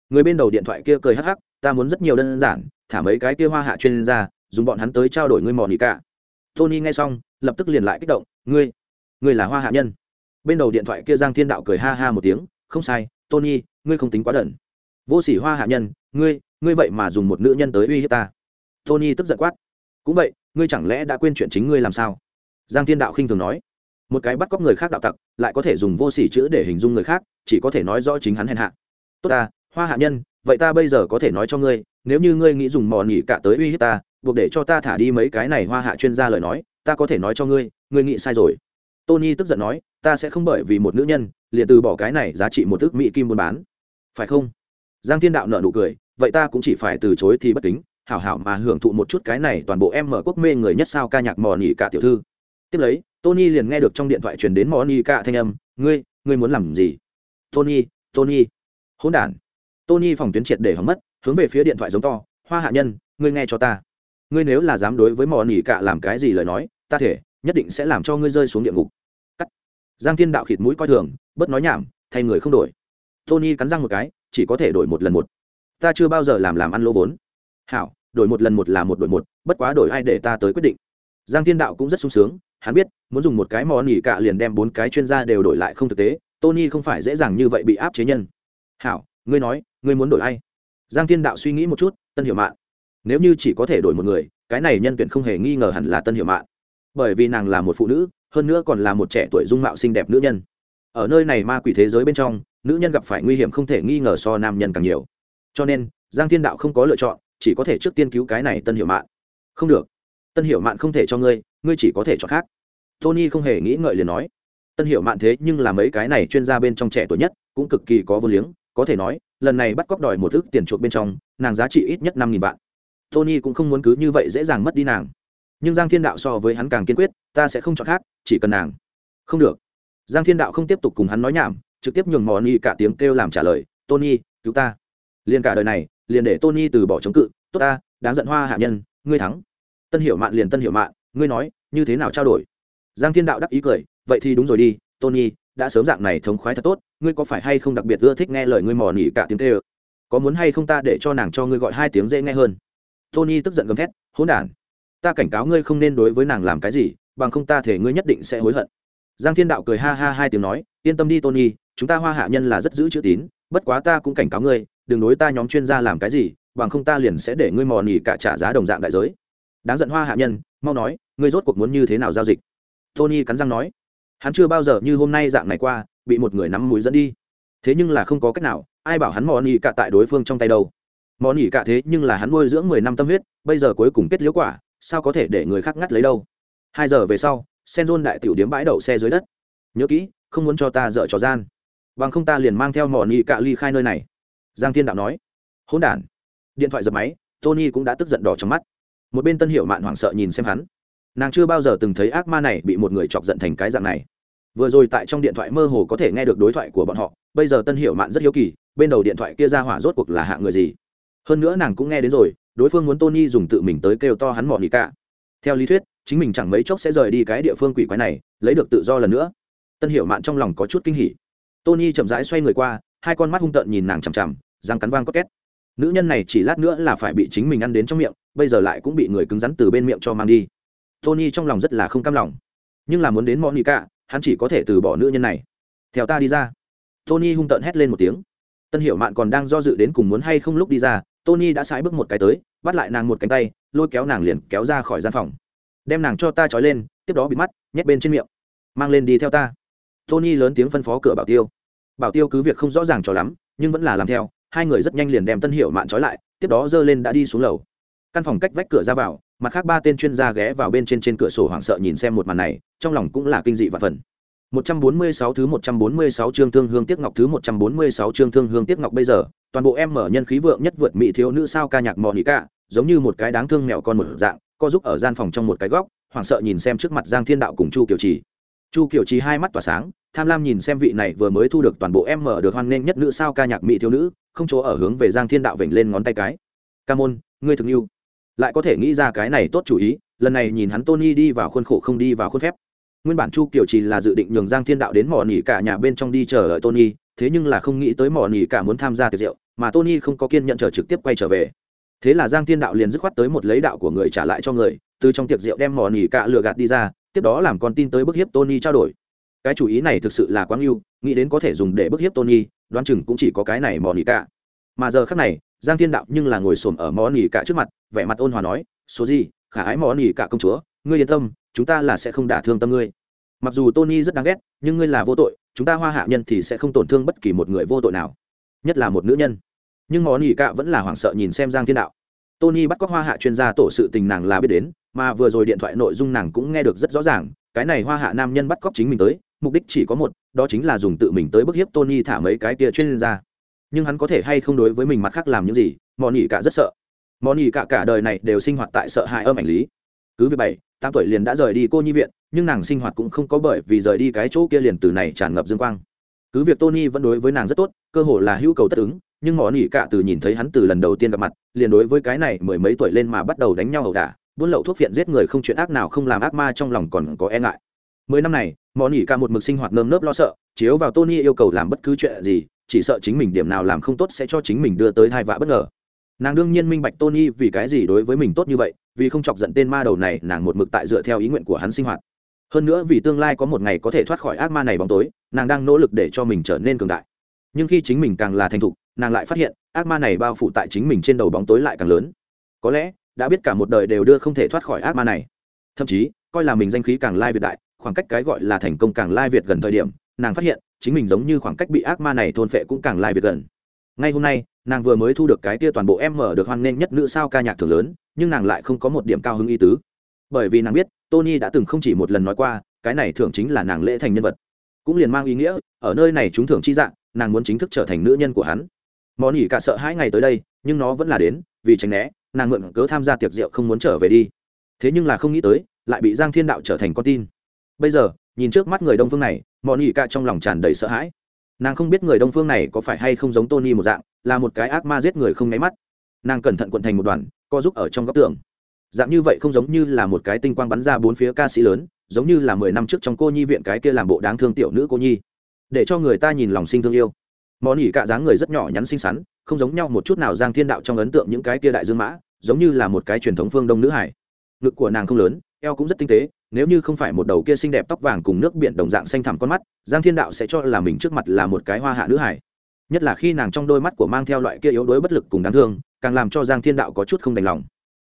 Người bên đầu điện thoại kia cười hắc hắc, ta muốn rất nhiều đơn giản, thả mấy cái kia hoa hạ chuyên gia, dùng bọn hắn tới trao đổi ngươi mò nỉ cả. Tony nghe xong, lập tức liền lại kích động, ngươi ngươi là hoa hạ nhân. Bên đầu điện thoại kia giang thiên đạo cười ha ha một tiếng, không sai, tony, ngươi không tính quá đần. Vô sỉ hoa hạ nhân, ngươi ngươi vậy mà dùng một nữ nhân tới uy hiếp ta. Tony tức giận quát. Cũng vậy, ngươi chẳng lẽ đã quên chuyện chính ngươi làm sao? Giang thiên đạo khinh thường nói. Một cái bắt cóc người khác đạo tặc, lại có thể dùng vô s ỉ chữ để hình dung người khác, chỉ có thể nói rõ chính hắn hèn hạ. Tốt ta, hoa hạ nhân, vậy ta bây giờ có thể nói cho ngươi, nếu như ngươi nghĩ dùng mò nghỉ cả tới uy hiếp ta, buộc để cho ta thả đi mấy cái này hoa hạ chuyên gia lời nói, ta có thể nói cho ngươi ngươi nghĩ sai rồi. Tony tức giận nói, ta sẽ không bởi vì một nữ nhân, liền từ bỏ cái này giá trị một ước mỹ kim buôn bán. Phải không? Giang thiên đạo nợ nụ cười vậy ta cũng chỉ phải từ chối thì bất kính, hảo hảo mà hưởng thụ một chút cái này toàn bộ em mở quốc mê người nhất sao ca nhạc mò nhỉ cả tiểu thư. Tiếp lấy, tony liền nghe được trong điện thoại truyền đến mò nhỉ cả thanh âm, ngươi ngươi muốn làm gì? Tony tony. Hỗn đản. Tony phòng tuyến triệt để hóng mất, hướng về phía điện thoại giống to, hoa hạ nhân, ngươi nghe cho ta. Ngươi nếu là dám đối với mò nỉ cả làm cái gì lời nói, ta thể nhất định sẽ làm cho ngươi rơi xuống địa ngục. Cắt. Giang thiên đạo khịt mũi coi thường, bớt nói nhảm, thay người không đổi. Tony cắn răng một cái, chỉ có thể đổi một lần một ta chưa bao giờ làm làm ăn lỗ vốn. Hảo đổi một lần một là một đổi một bất quá đổi ai để ta tới quyết định. Giang thiên đạo cũng rất sung sướng hắn biết muốn dùng một cái mò nỉ cạ liền đem bốn cái chuyên gia đều đổi lại không thực tế tony không phải dễ dàng như vậy bị áp chế nhân. Hảo ngươi nói ngươi muốn đổi ai? Giang thiên đạo suy nghĩ một chút tân Hiểu Mạn. nếu như chỉ có thể đổi một người cái này nhân tuyển không hề nghi ngờ hẳn là tân Hiểu Mạn, bởi vì nàng là một phụ nữ hơn nữa còn là một trẻ tuổi dung mạo xinh đẹp nữ nhân. Ở nơi này ma quỷ thế giới bên trong nữ nhân gặp phải nguy hiểm không thể nghi ngờ so nam nhân càng nhiều cho nên giang thiên đạo không có lựa chọn chỉ có thể trước tiên cứu cái này tân Hiểu Mạn, không được. Tân Hiểu Mạn không thể cho ngươi ngươi chỉ có thể chọn khác. Tony không hề nghĩ ngợi liền nói. Tân Hiểu Mạn thế nhưng là mấy cái này chuyên gia bên trong trẻ tuổi nhất cũng cực kỳ có vô liếng có thể nói lần này bắt cóc đòi một ước tiền chuộc bên trong nàng giá trị ít nhất năm nghìn vạn. Tony cũng không muốn cứ như vậy dễ dàng mất đi nàng. Nhưng giang thiên đạo so với hắn càng kiên quyết ta sẽ không chọn khác chỉ cần nàng. Không được. Giang thiên đạo không tiếp tục cùng hắn nói nhảm trực tiếp nhường mò ni cả tiếng kêu làm trả lời tony cứu ta liền cả đời này, liền để tony từ bỏ chống cự. Tốt ta, đáng giận hoa hạ nhân, ngươi thắng. Tân hiểu mạn liền tân hiểu mạn, ngươi nói, như thế nào trao đổi? Giang thiên đạo đắc ý cười, vậy thì đúng rồi đi, tony, đã sớm dạng này thống khoái thật tốt, ngươi có phải hay không đặc biệt ưa thích nghe lời ngươi mò nỉ cả tiếng kêu? Có muốn hay không ta để cho nàng cho ngươi gọi hai tiếng dễ nghe hơn? Tony tức giận gầm thét, hỗn đản. Ta cảnh cáo ngươi không nên đối với nàng làm cái gì, bằng không ta thể ngươi nhất định sẽ hối hận. Giang thiên đạo cười ha ha hai tiếng nói, yên tâm đi tony, chúng ta hoa hạ nhân là rất giữ chữ tín, bất quá ta cũng cảnh cáo ngươi đừng đối ta nhóm chuyên gia làm cái gì, bằng không ta liền sẽ để ngươi mò nỉ cả trả giá đồng dạng đại giới. Đáng giận hoa hạ nhân, mau nói, ngươi rốt cuộc muốn như thế nào giao dịch? Tony cắn răng nói, hắn chưa bao giờ như hôm nay dạng này qua, bị một người nắm mũi dẫn đi. Thế nhưng là không có cách nào, ai bảo hắn mò nỉ cả tại đối phương trong tay đâu. Mò nỉ cả thế nhưng là hắn nuôi dưỡng mười năm tâm huyết, bây giờ cuối cùng kết liễu quả, sao có thể để người khác ngắt lấy đâu? Hai giờ về sau sen đại tiểu điếm bãi đậu xe dưới đất. Nhớ kỹ, không muốn cho ta dợ trò gian. Bằng không ta liền mang theo mỏ nị cạ ly khai nơi này giang thiên đạo nói, hỗn đản. Điện thoại dập máy, tony cũng đã tức giận đỏ trong mắt. Một bên tân hiệu mạn hoảng sợ nhìn xem hắn. Nàng chưa bao giờ từng thấy ác ma này bị một người chọc giận thành cái dạng này. Vừa rồi tại trong điện thoại mơ hồ có thể nghe được đối thoại của bọn họ, bây giờ tân hiệu mạn rất hiếu kỳ, bên đầu điện thoại kia ra hỏa rốt cuộc là hạ người gì. Hơn nữa nàng cũng nghe đến rồi, đối phương muốn tony dùng tự mình tới kêu to hắn mỏ nị cả. Theo lý thuyết, chính mình chẳng mấy chốc sẽ rời đi cái địa phương quỷ quái này, lấy được tự do lần nữa. Tân hiệu mạn trong lòng có chút kinh hỉ. Tony chậm rãi xoay người qua, hai con mắt hung tợn nhìn nàng chằm chằm răng cắn vang có két. Nữ nhân này chỉ lát nữa là phải bị chính mình ăn đến trong miệng, bây giờ lại cũng bị người cứng rắn từ bên miệng cho mang đi. Tony trong lòng rất là không cam lòng. Nhưng là muốn đến monica, hắn chỉ có thể từ bỏ nữ nhân này. Theo ta đi ra. Tony hung tợn hét lên một tiếng. Tân hiểu mạn còn đang do dự đến cùng muốn hay không lúc đi ra, tony đã sải bước một cái tới, bắt lại nàng một cánh tay, lôi kéo nàng liền kéo ra khỏi gian phòng. Đem nàng cho ta trói lên, tiếp đó bị mắt, nhét bên trên miệng. Mang lên đi theo ta. Tony lớn tiếng phân phó cửa bảo tiêu. Bảo tiêu cứ việc không rõ ràng cho lắm, nhưng vẫn là làm theo hai người rất nhanh liền đem tân hiệu mạn trói lại tiếp đó giơ lên đã đi xuống lầu căn phòng cách vách cửa ra vào mặt khác ba tên chuyên gia ghé vào bên trên trên cửa sổ hoảng sợ nhìn xem một màn này trong lòng cũng là kinh dị và phần 146 thứ 146 chương thương hương tiếc ngọc thứ 146 chương thương hương tiếc ngọc bây giờ, toàn bộ em mở nhân khí vượng nhất vượt mỹ thiếu nữ sao ca nhạc Monica, giống như một cái đáng thương mèo con một dạng, co giúp ở gian phòng trong một cái góc, hoảng sợ nhìn xem trước mặt Giang Thiên Đạo cùng Chu Kiều Trì. Chu Kiều Trì hai mắt tỏa sáng, tham lam nhìn xem vị này vừa mới thu được toàn bộ em mở được hoan nghênh nhất nữ sao ca nhạc mỹ thiếu nữ, không chỗ ở hướng về Giang Thiên Đạo vểnh lên ngón tay cái. "Ca môn, ngươi thực yêu." Lại có thể nghĩ ra cái này tốt chủ ý, lần này nhìn hắn Tony đi vào khuôn khổ không đi vào khuôn phép nguyên bản chu kiều chỉ là dự định nhường giang thiên đạo đến mỏ nỉ cả nhà bên trong đi chờ đợi tony thế nhưng là không nghĩ tới mỏ nỉ cả muốn tham gia tiệc rượu mà tony không có kiên nhận chờ trực tiếp quay trở về thế là giang thiên đạo liền dứt khoát tới một lấy đạo của người trả lại cho người từ trong tiệc rượu đem mỏ nỉ cả lừa gạt đi ra tiếp đó làm con tin tới bức hiếp tony trao đổi cái chủ ý này thực sự là quá ngưu nghĩ đến có thể dùng để bức hiếp tony, đoán chừng cũng chỉ có cái này mỏ nỉ cả. Mà giờ khác này, giang thiên đạo nhưng là ngồi xổm ở mỏ nỉ cả trước mặt, vẻ mặt ôn hòa nói, số gì, khả ái mỏ nỉ cả công chúa, ngươi yên tâm, chúng ta là sẽ không đả thương tâm ngươi. Mặc dù tony rất đáng ghét, nhưng ngươi là vô tội, chúng ta hoa hạ nhân thì sẽ không tổn thương bất kỳ một người vô tội nào, nhất là một nữ nhân. Nhưng mò nỉ cả vẫn là hoảng sợ nhìn xem giang thiên đạo. Tony bắt cóc hoa hạ chuyên gia tổ sự tình nàng là biết đến, mà vừa rồi điện thoại nội dung nàng cũng nghe được rất rõ ràng, cái này hoa hạ nam nhân bắt cóc chính mình tới mục đích chỉ có một, đó chính là dùng tự mình tới bức hiếp tony thả mấy cái kia chuyên ra nhưng hắn có thể hay không đối với mình mặt khác làm những gì món nhỉ cả rất sợ. Món nhỉ cả cả đời này đều sinh hoạt tại sợ hãi âm ảnh lý. Cứ việc bảy, tám tuổi liền đã rời đi cô nhi viện, nhưng nàng sinh hoạt cũng không có bởi vì rời đi cái chỗ kia liền từ này tràn ngập dương quang. Cứ việc tony vẫn đối với nàng rất tốt, cơ hồ là hữu cầu tất ứng, nhưng mỏ nỉ cả từ nhìn thấy hắn từ lần đầu tiên gặp mặt, liền đối với cái này mười mấy tuổi lên mà bắt đầu đánh nhau ẩu đả, buôn lậu thuốc phiện giết người không chuyện ác nào không làm ác ma trong lòng còn có e ngại. Mười năm này món ỉ cả một mực sinh hoạt nơm nớp lo sợ, chiếu vào tony yêu cầu làm bất cứ chuyện gì, chỉ sợ chính mình điểm nào làm không tốt sẽ cho chính mình đưa tới thai vạ bất ngờ. Nàng đương nhiên minh bạch tony vì cái gì đối với mình tốt như vậy, vì không chọc giận tên ma đầu này, nàng một mực tại dựa theo ý nguyện của hắn sinh hoạt. Hơn nữa vì tương lai có một ngày có thể thoát khỏi ác ma này bóng tối, nàng đang nỗ lực để cho mình trở nên cường đại. Nhưng khi chính mình càng là thành thục, nàng lại phát hiện, ác ma này bao phủ tại chính mình trên đầu bóng tối lại càng lớn. Có lẽ, đã biết cả một đời đều đưa không thể thoát khỏi ác ma này. Thậm chí, coi là mình danh khí càng lai việt đại khoảng cách cái gọi là thành công càng lai việt gần thời điểm, nàng phát hiện, chính mình giống như khoảng cách bị ác ma này thôn phệ cũng càng lai việt gần. Ngay hôm nay, nàng vừa mới thu được cái tia toàn bộ em mở được hoan nghênh nhất nữ sao ca nhạc thường lớn, nhưng nàng lại không có một điểm cao hứng y tứ. Bởi vì nàng biết, tony đã từng không chỉ một lần nói qua, cái này thường chính là nàng lễ thành nhân vật. Cũng liền mang ý nghĩa, ở nơi này chúng thường chi dạng, nàng muốn chính thức trở thành nữ nhân của hắn. Món ỉ cả sợ hai ngày tới đây, nhưng nó vẫn là đến, vì tránh né, nàng mượn cớ tham gia tiệc rượu không muốn trở về đi. Thế nhưng là không nghĩ tới, lại bị giang thiên đạo trở thành con tin bây giờ, nhìn trước mắt người đông phương này mọi ỉ cả trong lòng tràn đầy sợ hãi. Nàng không biết người đông phương này có phải hay không giống tony một dạng, là một cái ác ma giết người không nháy mắt. Nàng cẩn thận quận thành một đoàn, co giúp ở trong góc tường. Dạng như vậy không giống như là một cái tinh quang bắn ra bốn phía ca sĩ lớn, giống như là mười năm trước trong cô nhi viện cái kia làm bộ đáng thương tiểu nữ cô nhi. Để cho người ta nhìn lòng sinh thương yêu. Món ỉ cả dáng người rất nhỏ nhắn xinh xắn, không giống nhau một chút nào giang thiên đạo trong ấn tượng những cái kia đại dương mã, giống như là một cái truyền thống phương đông nữ hải. Ngực của nàng không lớn eo cũng rất tinh tế, nếu như không phải một đầu kia xinh đẹp tóc vàng cùng nước biển đồng dạng xanh thẳm con mắt, giang thiên đạo sẽ cho là mình trước mặt là một cái hoa hạ nữ hải nhất là khi nàng trong đôi mắt của mang theo loại kia yếu đuối bất lực cùng đáng thương, càng làm cho giang thiên đạo có chút không đành lòng.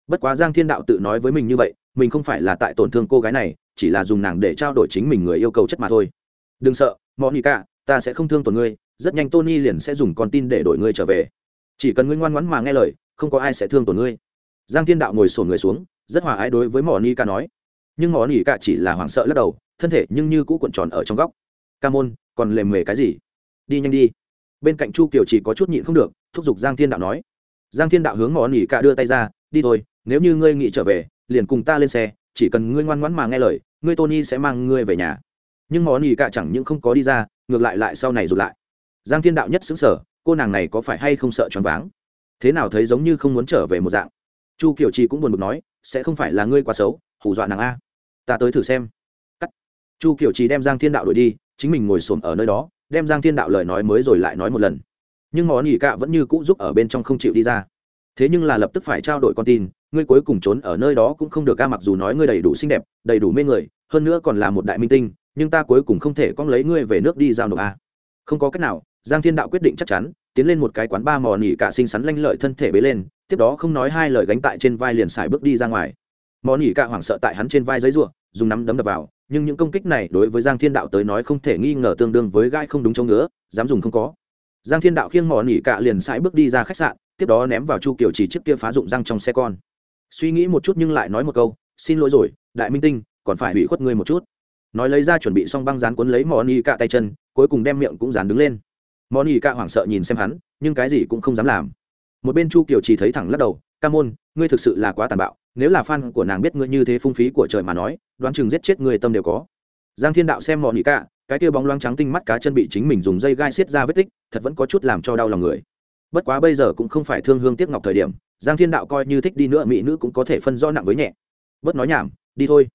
Bất quá giang thiên đạo tự nói với mình như vậy, mình không phải là tại tổn thương cô gái này, chỉ là dùng nàng để trao đổi chính mình người yêu cầu chất mà thôi. Đừng sợ, monica, ta sẽ không thương tổn ngươi, rất nhanh tony liền sẽ dùng con tin để đổi ngươi trở về. Chỉ cần ngươi ngoan ngoãn mà nghe lời, không có ai sẽ thương tổn ngươi. Giang thiên đạo ngồi sổn người xuống rất hòa ái đối với mỏ nỉ ca nói. Nhưng mỏ ni ca chỉ là hoảng sợ lắc đầu, thân thể nhưng như cũ cuộn tròn ở trong góc. Ca môn, còn lề mề cái gì? Đi nhanh đi. Bên cạnh chu kiều chỉ có chút nhịn không được, thúc giục giang thiên đạo nói. Giang thiên đạo hướng mỏ nỉ cả đưa tay ra, đi thôi, nếu như ngươi nghĩ trở về, liền cùng ta lên xe, chỉ cần ngươi ngoan ngoãn mà nghe lời, ngươi tony sẽ mang ngươi về nhà. Nhưng mỏ nỉ cả chẳng những không có đi ra, ngược lại lại sau này rụt lại. Giang thiên đạo nhất xứng sở cô nàng này có phải hay không sợ choáng váng? Thế nào thấy giống như không muốn trở về một dạng? Chu kiều chi cũng buồn bực nói sẽ không phải là ngươi quá xấu, hù dọa nàng a. Ta tới thử xem. Cắt. Chu kiều chi đem giang thiên đạo đuổi đi, chính mình ngồi xổm ở nơi đó, đem giang thiên đạo lời nói mới rồi lại nói một lần. Nhưng món nghỉ cạ vẫn như cũ giúp ở bên trong không chịu đi ra. Thế nhưng là lập tức phải trao đổi con tin, ngươi cuối cùng trốn ở nơi đó cũng không được ca mặc dù nói ngươi đầy đủ xinh đẹp, đầy đủ mê người, hơn nữa còn là một đại minh tinh, nhưng ta cuối cùng không thể con lấy ngươi về nước đi giao nộp a. Không có cách nào, giang thiên đạo quyết định chắc chắn, tiến lên một cái quán ba mò nỉ cả xinh xắn lanh lợi thân thể bế lên tiếp đó không nói hai lời gánh tại trên vai liền xài bước đi ra ngoài. Mò nỉ cạ hoảng sợ tại hắn trên vai giấy ruộng dùng nắm đấm đập vào, nhưng những công kích này đối với giang thiên đạo tới nói không thể nghi ngờ tương đương với gai không đúng chỗ nữa dám dùng không có. Giang thiên đạo khiêng mỏ nỉ cạ liền sải bước đi ra khách sạn, tiếp đó ném vào chu kiều chỉ trước kia phá dụng răng trong xe con. Suy nghĩ một chút nhưng lại nói một câu, xin lỗi rồi, đại minh tinh, còn phải hủy khuất ngươi một chút. Nói lấy ra chuẩn bị xong băng dán cuốn lấy mỏ nỉ cạ tay chân, cuối cùng đem miệng cũng dán đứng lên. Mỏ nỉ cạ hoảng sợ nhìn xem hắn, nhưng cái gì cũng không dám làm một bên chu kiều chỉ thấy thẳng lắc đầu, ca môn, ngươi thực sự là quá tàn bạo, nếu là fan của nàng biết ngươi như thế phung phí của trời mà nói, đoán chừng giết chết người tâm đều có. Giang thiên đạo xem mọi nhị cạ cái kia bóng loáng trắng tinh mắt cá chân bị chính mình dùng dây gai xiết ra vết tích, thật vẫn có chút làm cho đau lòng người. Bất quá bây giờ cũng không phải thương hương tiếc ngọc thời điểm, giang thiên đạo coi như thích đi nữa mỹ nữ cũng có thể phân rõ nặng với nhẹ. Bớt nói nhảm, đi thôi.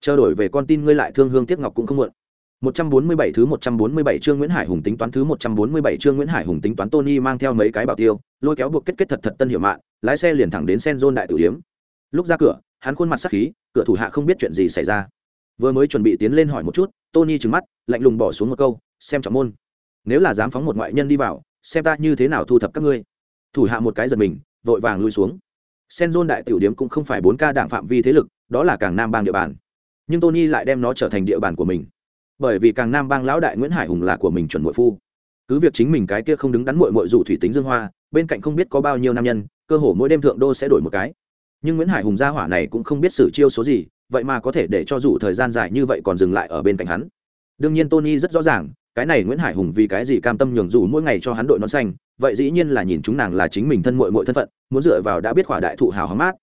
Chờ đổi về con tin ngươi lại thương hương tiếc ngọc cũng không muộn. 147 thứ 147 chương Nguyễn Hải Hùng tính toán thứ 147 chương Nguyễn Hải Hùng tính toán Tony mang theo mấy cái bảo tiêu, lôi kéo buộc kết kết thật thật tân hiểu mạng, lái xe liền thẳng đến Senzon đại tử điếm. Lúc ra cửa, hắn khuôn mặt sắc khí, cửa thủ hạ không biết chuyện gì xảy ra. Vừa mới chuẩn bị tiến lên hỏi một chút, Tony trừng mắt, lạnh lùng bỏ xuống một câu, xem trọng môn. Nếu là dám phóng một ngoại nhân đi vào xem ta như thế nào thu thập các ngươi. Thủ hạ một cái giật mình vội vàng lui xuống. Senzon đại tiểu điếm cũng không phải bốn ca đảng phạm vi thế lực đó là càng nam bang địa bàn. Nhưng tony lại đem nó trở thành địa bàn của mình bởi vì càng nam bang lão đại nguyễn hải hùng là của mình chuẩn mội phu cứ việc chính mình cái kia không đứng đắn mội mội rủ thủy tính dương hoa bên cạnh không biết có bao nhiêu nam nhân cơ hồ mỗi đêm thượng đô sẽ đổi một cái nhưng nguyễn hải hùng gia hỏa này cũng không biết xử chiêu số gì vậy mà có thể để cho dù thời gian dài như vậy còn dừng lại ở bên cạnh hắn đương nhiên tony rất rõ ràng cái này nguyễn hải hùng vì cái gì cam tâm nhường dù mỗi ngày cho hắn đội nón xanh vậy dĩ nhiên là nhìn chúng nàng là chính mình thân mội mội thân phận muốn dựa vào đã biết khỏa đại thụ hào hóm mát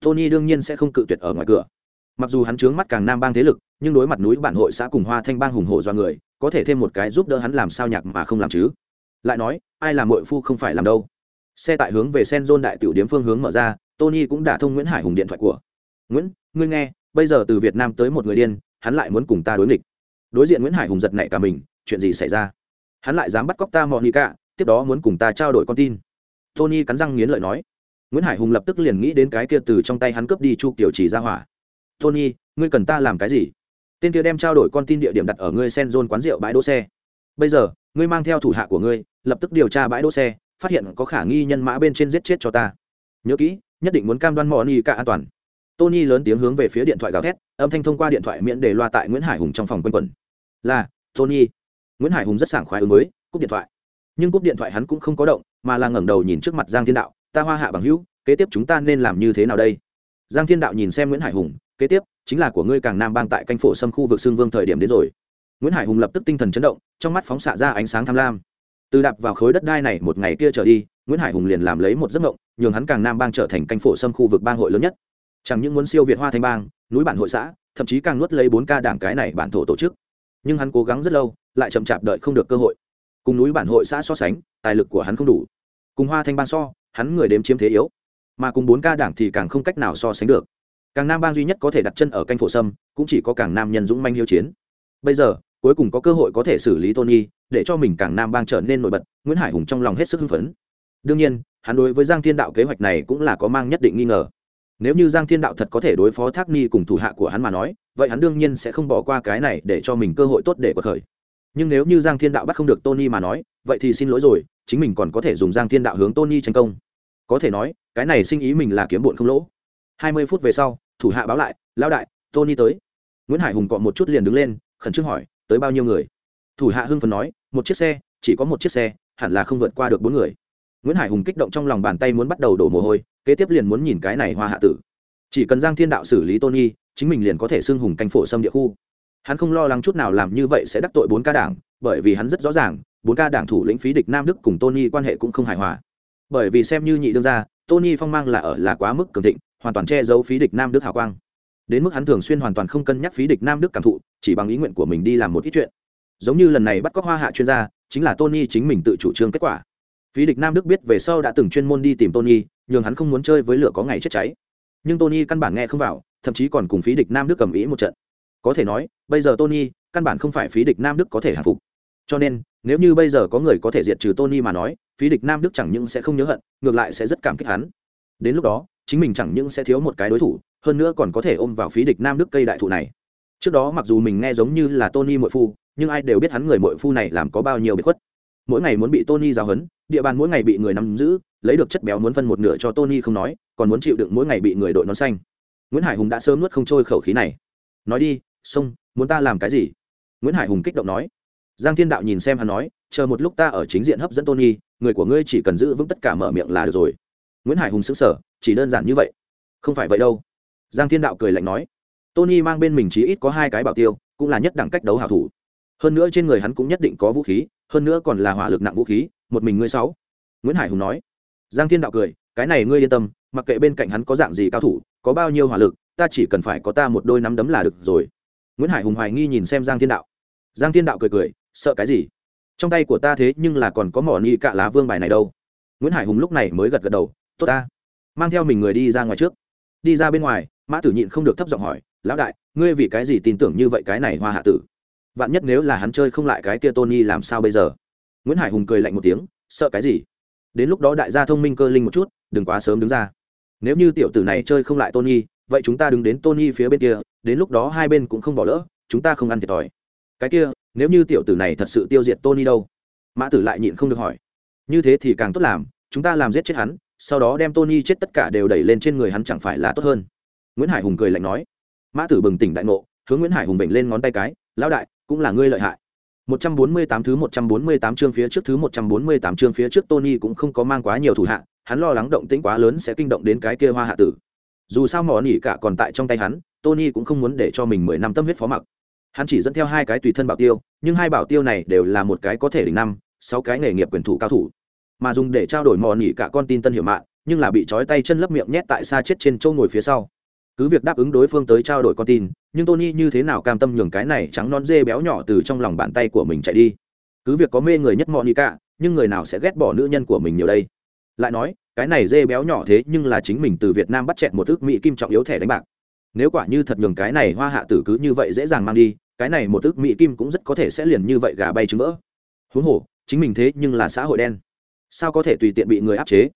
tony đương nhiên sẽ không cự tuyệt ở ngoài cửa mặc dù hắn trướng mắt càng nam bang thế lực nhưng đối mặt núi bản hội xã cùng hoa thanh bang hùng hộ do người có thể thêm một cái giúp đỡ hắn làm sao nhạc mà không làm chứ. Lại nói ai làm mội phu không phải làm đâu. Xe tại hướng về sen dôn đại tiểu điếm phương hướng mở ra tony cũng đã thông nguyễn hải hùng điện thoại của. Nguyễn ngươi nghe bây giờ từ việt nam tới một người điên hắn lại muốn cùng ta đối nghịch. Đối diện nguyễn hải hùng giật nảy cả mình chuyện gì xảy ra? Hắn lại dám bắt cóc ta mọi người cả, tiếp đó muốn cùng ta trao đổi con tin. Tony cắn răng nghiến lợi nói. Nguyễn hải hùng lập tức liền nghĩ đến cái kia từ trong tay hắn cướp đi chu kiểu chỉ ra hỏa tony, ngươi cần ta làm cái gì? Tên kia đem trao đổi con tin địa điểm đặt ở ngươi sen zone quán rượu bãi đỗ xe. Bây giờ, ngươi mang theo thủ hạ của ngươi, lập tức điều tra bãi đỗ xe, phát hiện có khả nghi nhân mã bên trên giết chết cho ta. Nhớ kỹ, nhất định muốn cam đoan monica an toàn. Tony lớn tiếng hướng về phía điện thoại gào thét, âm thanh thông qua điện thoại miễn để loa tại nguyễn hải hùng trong phòng quanh quẩn. Là, tony. Nguyễn hải hùng rất sảng khoái ứng với, cúp điện thoại. Nhưng cúp điện thoại hắn cũng không có động, mà là ngẩng đầu nhìn trước mặt giang thiên đạo. Ta hoa hạ bằng hữu, kế tiếp chúng ta nên làm như thế nào đây? Giang thiên đạo nhìn xem nguyễn hải hùng kế tiếp, chính là của ngươi càng nam bang tại canh phổ xâm khu vực xương vương thời điểm đến rồi. Nguyễn hải hùng lập tức tinh thần chấn động, trong mắt phóng xạ ra ánh sáng tham lam. Từ đạp vào khối đất đai này một ngày kia trở đi, nguyễn hải hùng liền làm lấy một giấc mộng, nhường hắn càng nam bang trở thành canh phổ xâm khu vực bang hội lớn nhất. Chẳng những muốn siêu việt hoa thanh bang, núi bản hội xã, thậm chí càng nuốt lấy bốn ca đảng cái này bản thổ tổ chức. Nhưng hắn cố gắng rất lâu, lại chậm chạp đợi không được cơ hội. Cùng núi bản hội xã so sánh, tài lực của hắn không đủ. Cùng hoa thanh bang so, hắn người đếm chiếm thế yếu. Mà cùng bốn ca đảng thì càng không cách nào so sánh được càng nam bang duy nhất có thể đặt chân ở canh phổ sâm, cũng chỉ có càng nam nhân dũng manh hiếu chiến. Bây giờ, cuối cùng có cơ hội có thể xử lý tony, để cho mình càng nam bang trở nên nổi bật, nguyễn hải hùng trong lòng hết sức hưng phấn. Đương nhiên, hắn đối với giang thiên đạo kế hoạch này cũng là có mang nhất định nghi ngờ. Nếu như giang thiên đạo thật có thể đối phó thác ni cùng thủ hạ của hắn mà nói, vậy hắn đương nhiên sẽ không bỏ qua cái này để cho mình cơ hội tốt để có khởi. Nhưng nếu như giang thiên đạo bắt không được tony mà nói, vậy thì xin lỗi rồi, chính mình còn có thể dùng giang thiên đạo hướng tony tranh công. Có thể nói, cái này sinh ý mình là kiếm bụn không lỗ hai mươi phút về sau, thủ hạ báo lại, lão đại, tony tới. Nguyễn hải hùng cọ một chút liền đứng lên, khẩn trương hỏi, tới bao nhiêu người? Thủ hạ hưng phần nói, một chiếc xe, chỉ có một chiếc xe, hẳn là không vượt qua được bốn người. Nguyễn hải hùng kích động trong lòng bàn tay muốn bắt đầu đổ mồ hôi, kế tiếp liền muốn nhìn cái này hoa hạ tử. Chỉ cần giang thiên đạo xử lý tony, chính mình liền có thể xưng hùng canh phổ xâm địa khu. Hắn không lo lắng chút nào làm như vậy sẽ đắc tội bốn ca đảng, bởi vì hắn rất rõ ràng, bốn ca đảng thủ lĩnh phí địch nam đức cùng tony quan hệ cũng không hài hòa. Bởi vì xem như nhị đương ra tony phong mang là ở là quá mức cường thịnh hoàn toàn che giấu phí địch nam đức hào quang. Đến mức hắn thường xuyên hoàn toàn không cân nhắc phí địch nam đức cảm thụ, chỉ bằng ý nguyện của mình đi làm một ít chuyện. Giống như lần này bắt cóc hoa hạ chuyên gia, chính là tony chính mình tự chủ trương kết quả. Phí địch nam đức biết về sau đã từng chuyên môn đi tìm tony, nhường hắn không muốn chơi với lửa có ngày chết cháy. Nhưng tony căn bản nghe không vào, thậm chí còn cùng phí địch nam đức cầm ý một trận. Có thể nói, bây giờ tony căn bản không phải phí địch nam đức có thể hạ phục. Cho nên, nếu như bây giờ có người có thể diệt trừ tony mà nói, phí địch nam đức chẳng những sẽ không nhớ hận, ngược lại sẽ rất cảm kích hắn. Đến lúc đó chính mình chẳng những sẽ thiếu một cái đối thủ, hơn nữa còn có thể ôm vào phí địch nam đức cây đại thụ này. Trước đó mặc dù mình nghe giống như là tony mội phu, nhưng ai đều biết hắn người mội phu này làm có bao nhiêu bị khuất. Mỗi ngày muốn bị tony giáo hấn địa bàn mỗi ngày bị người nắm giữ, lấy được chất béo muốn phân một nửa cho tony không nói, còn muốn chịu đựng mỗi ngày bị người đội nón xanh. Nguyễn hải hùng đã sớm nuốt không trôi khẩu khí này. Nói đi, sông, muốn ta làm cái gì? Nguyễn hải hùng kích động nói. Giang thiên đạo nhìn xem hắn nói, chờ một lúc ta ở chính diện hấp dẫn tony, người của ngươi chỉ cần giữ vững tất cả mở miệng là được rồi. Nguyễn hải hùng xứng sở chỉ đơn giản như vậy. Không phải vậy đâu. Giang thiên đạo cười lạnh nói, tony mang bên mình chí ít có hai cái bảo tiêu, cũng là nhất đẳng cách đấu hảo thủ. Hơn nữa trên người hắn cũng nhất định có vũ khí, hơn nữa còn là hỏa lực nặng vũ khí, một mình ngươi sáu. Nguyễn hải hùng nói, giang thiên đạo cười, cái này ngươi yên tâm, mặc kệ bên cạnh hắn có dạng gì cao thủ, có bao nhiêu hỏa lực, ta chỉ cần phải có ta một đôi nắm đấm là được rồi. Nguyễn hải hùng hoài nghi nhìn xem giang thiên đạo. Giang thiên đạo cười cười, sợ cái gì? Trong tay của ta thế nhưng là còn có mỏ nghi cạ lá vương bài này đâu. Nguyễn hải hùng lúc này mới gật gật đầu, tốt ta mang theo mình người đi ra ngoài trước. Đi ra bên ngoài, mã tử nhịn không được thấp giọng hỏi, lão đại, ngươi vì cái gì tin tưởng như vậy cái này hoa hạ tử? Vạn nhất nếu là hắn chơi không lại cái kia tony làm sao bây giờ? Nguyễn hải hùng cười lạnh một tiếng, sợ cái gì? Đến lúc đó đại gia thông minh cơ linh một chút, đừng quá sớm đứng ra. Nếu như tiểu tử này chơi không lại tony, vậy chúng ta đứng đến tony phía bên kia, đến lúc đó hai bên cũng không bỏ lỡ, chúng ta không ăn thiệt thòi. Cái kia, nếu như tiểu tử này thật sự tiêu diệt tony đâu? Mã tử lại nhịn không được hỏi. Như thế thì càng tốt làm, chúng ta làm giết chết hắn sau đó đem tony chết tất cả đều đẩy lên trên người hắn chẳng phải là tốt hơn nguyễn hải hùng cười lạnh nói mã tử bừng tỉnh đại ngộ hướng nguyễn hải hùng bệnh lên ngón tay cái lão đại cũng là ngươi lợi hại 148 thứ 148 chương phía trước thứ 148 chương phía trước Tony cũng không có mang quá nhiều thủ hạ, hắn lo lắng động tĩnh quá lớn sẽ kinh động đến cái kia hoa hạ tử. Dù sao mỏ nỉ cả còn tại trong tay hắn, Tony cũng không muốn để cho mình 10 năm tâm huyết phó mặc. Hắn chỉ dẫn theo hai cái tùy thân bảo tiêu, nhưng hai bảo tiêu này đều là một cái có thể đỉnh năm, sáu cái nghề nghiệp quyền thủ cao thủ. Mà dùng để trao đổi mò nỉ cả con tin tân hiểu mạng, nhưng là bị trói tay chân lấp miệng nhét tại xa chết trên châu ngồi phía sau. Cứ việc đáp ứng đối phương tới trao đổi con tin nhưng tony như thế nào cam tâm nhường cái này trắng non dê béo nhỏ từ trong lòng bàn tay của mình chạy đi. Cứ việc có mê người nhất mọi cả nhưng người nào sẽ ghét bỏ nữ nhân của mình nhiều đây? Lại nói cái này dê béo nhỏ thế nhưng là chính mình từ việt nam bắt chẹt một ước mỹ kim trọng yếu thẻ đánh bạc. Nếu quả như thật nhường cái này hoa hạ tử cứ như vậy dễ dàng mang đi cái này một ước mỹ kim cũng rất có thể sẽ liền như vậy gà bay trứng vỡ. Huống hồ chính mình thế nhưng là xã hội đen sao có thể tùy tiện bị người áp chế?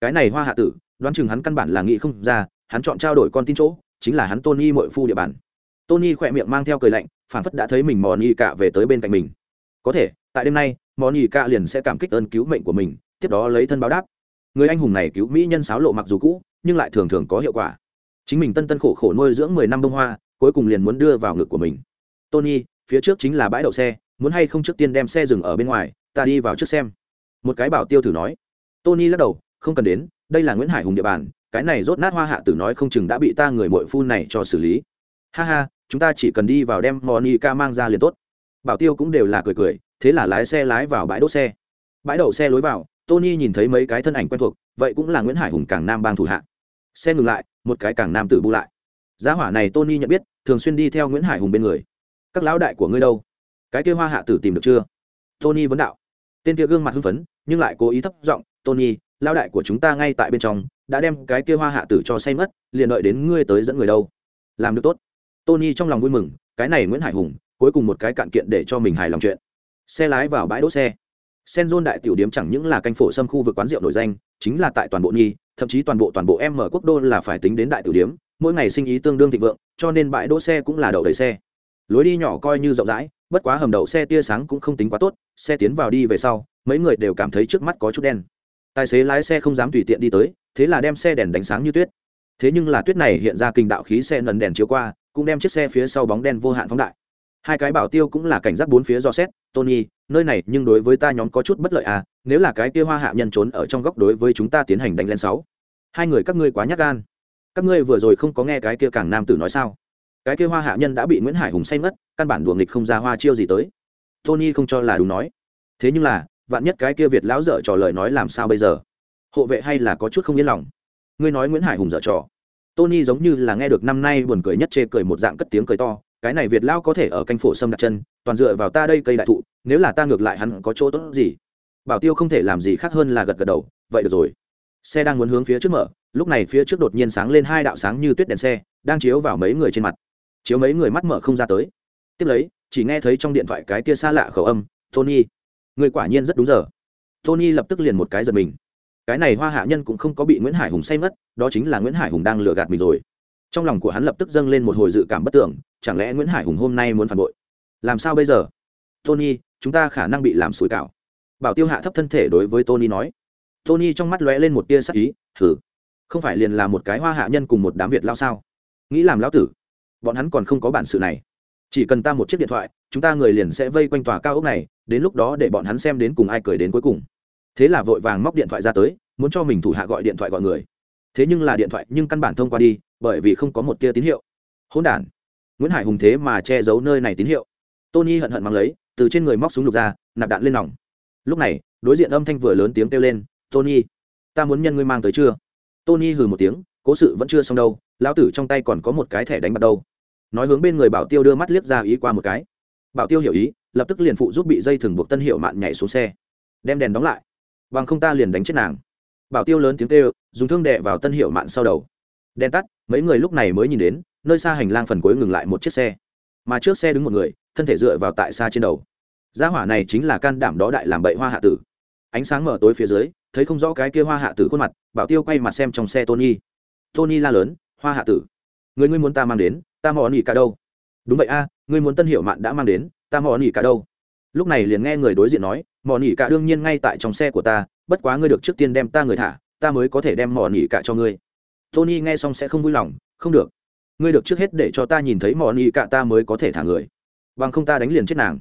Cái này hoa hạ tử, đoán chừng hắn căn bản là nghĩ không ra, hắn chọn trao đổi con tin chỗ, chính là hắn tony mội phu địa bàn. Tony khỏe miệng mang theo cười lạnh phản phất đã thấy mình mò ni cạ về tới bên cạnh mình. Có thể, tại đêm nay mò ni cạ liền sẽ cảm kích ơn cứu mệnh của mình, tiếp đó lấy thân báo đáp. Người anh hùng này cứu mỹ nhân sáo lộ mặc dù cũ, nhưng lại thường thường có hiệu quả. Chính mình tân tân khổ khổ nuôi dưỡng mười năm bông hoa, cuối cùng liền muốn đưa vào ngực của mình. Tony, phía trước chính là bãi đậu xe, muốn hay không trước tiên đem xe dừng ở bên ngoài, ta đi vào trước xem một cái bảo tiêu thử nói. Tony lắc đầu, không cần đến, đây là nguyễn hải hùng địa bàn, cái này rốt nát hoa hạ tử nói không chừng đã bị ta người mội phu này cho xử lý. Ha ha, chúng ta chỉ cần đi vào đem monica mang ra liền tốt. Bảo tiêu cũng đều là cười cười, thế là lái xe lái vào bãi đỗ xe. Bãi đậu xe lối vào, tony nhìn thấy mấy cái thân ảnh quen thuộc, vậy cũng là nguyễn hải hùng càng nam bang thủ hạ. Xe ngừng lại, một cái càng nam tử bu lại. Giá hỏa này tony nhận biết, thường xuyên đi theo nguyễn hải hùng bên người. Các lão đại của ngươi đâu? Cái kia hoa hạ tử tìm được chưa? Tony vấn đạo. Tên kia gương mặt hưng phấn nhưng lại cố ý thấp giọng, tony lao đại của chúng ta ngay tại bên trong, đã đem cái kia hoa hạ tử cho say mất, liền đợi đến ngươi tới dẫn người đâu. Làm được tốt. Tony trong lòng vui mừng, cái này nguyễn hải hùng, cuối cùng một cái cạn kiện để cho mình hài lòng chuyện. Xe lái vào bãi đỗ xe. Sen dôn đại tiểu điếm chẳng những là canh phổ xâm khu vực quán rượu nổi danh, chính là tại toàn bộ nhi, thậm chí toàn bộ toàn bộ em mở quốc đô là phải tính đến đại tiểu điếm, mỗi ngày sinh ý tương đương thịnh vượng, cho nên bãi đỗ xe cũng là đậu đầy xe. Lối đi nhỏ coi như rộng rãi, bất quá hầm đậu xe tia sáng cũng không tính quá tốt, xe tiến vào đi về sau mấy người đều cảm thấy trước mắt có chút đen. Tài xế lái xe không dám tùy tiện đi tới, thế là đem xe đèn đánh sáng như tuyết. Thế nhưng là tuyết này hiện ra kinh đạo khí xe nần đèn chiếu qua, cũng đem chiếc xe phía sau bóng đen vô hạn phóng đại. Hai cái bảo tiêu cũng là cảnh giác bốn phía do xét, tony, nơi này, nhưng đối với ta nhóm có chút bất lợi à nếu là cái kia hoa hạ nhân trốn ở trong góc đối với chúng ta tiến hành đánh lên sáu. Hai người các ngươi quá nhát gan. Các ngươi vừa rồi không có nghe cái kia càng nam tử nói sao? Cái kia hoa hạ nhân đã bị nguyễn hải hùng say mất căn bản đùa nghịch không ra hoa chiêu gì tới. Tony không cho là đúng nói. Thế nhưng là vạn nhất cái kia việt lão dở trò lời nói làm sao bây giờ? Hộ vệ hay là có chút không yên lòng? Ngươi nói nguyễn hải hùng dở trò. Tony giống như là nghe được năm nay buồn cười nhất chê cười một dạng cất tiếng cười to, cái này việt lão có thể ở canh phổ sâm đặt chân, toàn dựa vào ta đây cây đại thụ, nếu là ta ngược lại hắn có chỗ tốt gì? Bảo tiêu không thể làm gì khác hơn là gật gật đầu, vậy được rồi. Xe đang muốn hướng phía trước mở, lúc này phía trước đột nhiên sáng lên hai đạo sáng như tuyết đèn xe, đang chiếu vào mấy người trên mặt. Chiếu mấy người mắt mở không ra tới. Tiếp lấy, chỉ nghe thấy trong điện thoại cái kia xa lạ khẩu âm, tony người quả nhiên rất đúng giờ. Tony lập tức liền một cái giật mình. Cái này hoa hạ nhân cũng không có bị nguyễn hải hùng say mất đó chính là nguyễn hải hùng đang lừa gạt mình rồi. Trong lòng của hắn lập tức dâng lên một hồi dự cảm bất tưởng, chẳng lẽ nguyễn hải hùng hôm nay muốn phản bội? Làm sao bây giờ? Tony, chúng ta khả năng bị làm sủi cảo. Bảo tiêu hạ thấp thân thể đối với tony nói. Tony trong mắt lóe lên một tia sắc ý thử không phải liền là một cái hoa hạ nhân cùng một đám việt lao sao? Nghĩ làm lão tử, bọn hắn còn không có bản sự này. Chỉ cần ta một chiếc điện thoại chúng ta người liền sẽ vây quanh tòa cao ốc này, đến lúc đó để bọn hắn xem đến cùng ai cười đến cuối cùng. Thế là vội vàng móc điện thoại ra tới, muốn cho mình thủ hạ gọi điện thoại gọi người. Thế nhưng là điện thoại nhưng căn bản thông qua đi, bởi vì không có một tia tín hiệu. Hỗn đản. Nguyễn hải hùng thế mà che giấu nơi này tín hiệu. Tony hận hận mang lấy, từ trên người móc súng lục ra, nạp đạn lên nòng. Lúc này, đối diện âm thanh vừa lớn tiếng kêu lên, tony, ta muốn nhân ngươi mang tới chưa? Tony hừ một tiếng, cố sự vẫn chưa xong đâu, lão tử trong tay còn có một cái thẻ đánh bạc đâu. Nói hướng bên người bảo tiêu đưa mắt liếc ra ý qua một cái bảo tiêu hiểu ý, lập tức liền phụ giúp bị dây thừng buộc tân hiệu mạn nhảy xuống xe. Đem đèn đóng lại. Bằng không ta liền đánh chết nàng. Bảo tiêu lớn tiếng kêu, dùng thương đệ vào tân hiệu mạn sau đầu. Đèn tắt, mấy người lúc này mới nhìn đến, nơi xa hành lang phần cuối ngừng lại một chiếc xe. Mà trước xe đứng một người, thân thể dựa vào tại xa trên đầu. Gia hỏa này chính là can đảm đó đại làm bậy hoa hạ tử. Ánh sáng mở tối phía dưới, thấy không rõ cái kia hoa hạ tử khuôn mặt, bảo tiêu quay mặt xem trong xe tony. Tony la lớn, hoa hạ tử, người ngươi muốn ta mang đến, ta mò nỉ cả đâu? Đúng vậy a, ngươi muốn tân hiệu mạn đã mang đến, ta mò nỉ cả đâu? Lúc này liền nghe người đối diện nói, mò nỉ cả đương nhiên ngay tại trong xe của ta, bất quá ngươi được trước tiên đem ta người thả, ta mới có thể đem mò nỉ cả cho ngươi. Tony nghe xong sẽ không vui lòng, không được. Ngươi được trước hết để cho ta nhìn thấy mò nỉ cả ta mới có thể thả người. Bằng không ta đánh liền chết nàng.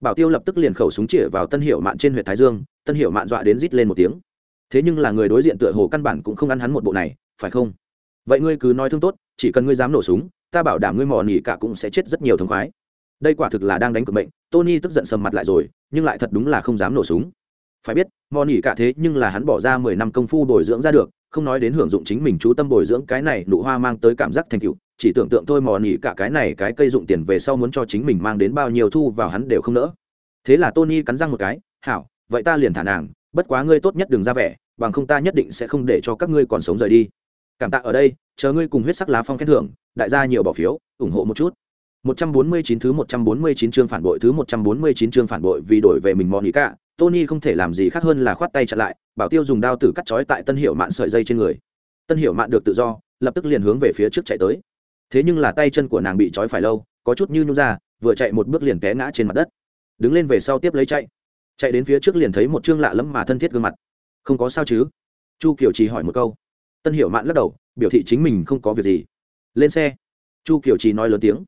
Bảo tiêu lập tức liền khẩu súng chĩa vào tân hiệu mạn trên huyện thái dương, tân hiệu mạn dọa đến rít lên một tiếng. Thế nhưng là người đối diện tựa hồ căn bản cũng không ăn hắn một bộ này, phải không? Vậy ngươi cứ nói thương tốt, chỉ cần ngươi dám nổ súng ta bảo đảm ngươi mò nỉ cả cũng sẽ chết rất nhiều thống khoái. Đây quả thực là đang đánh cực mệnh, tony tức giận sầm mặt lại rồi, nhưng lại thật đúng là không dám nổ súng. Phải biết, mò nỉ cả thế nhưng là hắn bỏ ra mười năm công phu bồi dưỡng ra được, không nói đến hưởng dụng chính mình chú tâm bồi dưỡng cái này nụ hoa mang tới cảm giác thành tựu, chỉ tưởng tượng thôi mò nỉ cả cái này cái cây dụng tiền về sau muốn cho chính mình mang đến bao nhiêu thu vào hắn đều không nỡ. Thế là tony cắn răng một cái, hảo, vậy ta liền thả nàng, bất quá ngươi tốt nhất đừng ra vẻ, bằng không ta nhất định sẽ không để cho các ngươi còn sống rời đi cảm tạ ở đây chờ ngươi cùng huyết sắc lá phong khen thưởng đại gia nhiều bỏ phiếu ủng hộ một chút 149 thứ 149 chương phản bội thứ 149 chương phản bội vì đổi về mình Monica, Tony không thể làm gì khác hơn là khoát tay chặn lại, Bảo Tiêu dùng đao tử cắt chói tại Tân Hiểu Mạn sợi dây trên người. Tân Hiểu Mạn được tự do, lập tức liền hướng về phía trước chạy tới. Thế nhưng là tay chân của nàng bị chói phải lâu, có chút như nhũ ra, vừa chạy một bước liền té ngã trên mặt đất. Đứng lên về sau tiếp lấy chạy. Chạy đến phía trước liền thấy một trương lạ lẫm mà thân thiết gương mặt. Không có sao chứ? Chu Kiều Trì hỏi một câu. Tân Hiểu Mạn lắc đầu, biểu thị chính mình không có việc gì. Lên xe. Chu Kiều Trì nói lớn tiếng.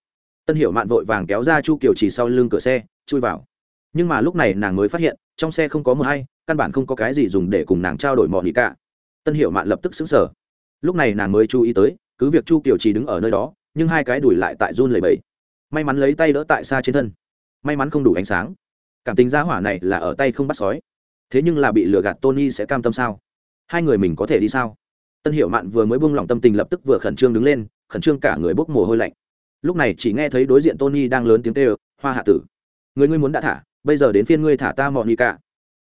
Tân hiểu mạn vội vàng kéo ra chu kiều chỉ sau lưng cửa xe chui vào. Nhưng mà lúc này nàng mới phát hiện trong xe không có mờ hay căn bản không có cái gì dùng để cùng nàng trao đổi mọi gì cả. Tân hiểu mạn lập tức xứng sở lúc này nàng mới chú ý tới cứ việc chu kiều chỉ đứng ở nơi đó nhưng hai cái đùi lại tại run lầy bẫy may mắn lấy tay đỡ tại xa trên thân. May mắn không đủ ánh sáng. Cảm tình giá hỏa này là ở tay không bắt sói. Thế nhưng là bị lừa gạt tony sẽ cam tâm sao? Hai người mình có thể đi sao? Tân hiểu mạn vừa mới buông lỏng tâm tình lập tức vừa khẩn trương đứng lên, khẩn trương cả người bốc mồ hôi lạnh. Lúc này chỉ nghe thấy đối diện tony đang lớn tiếng kêu, hoa hạ tử, người ngươi muốn đã thả, bây giờ đến phiên ngươi thả ta mọn nghi cả.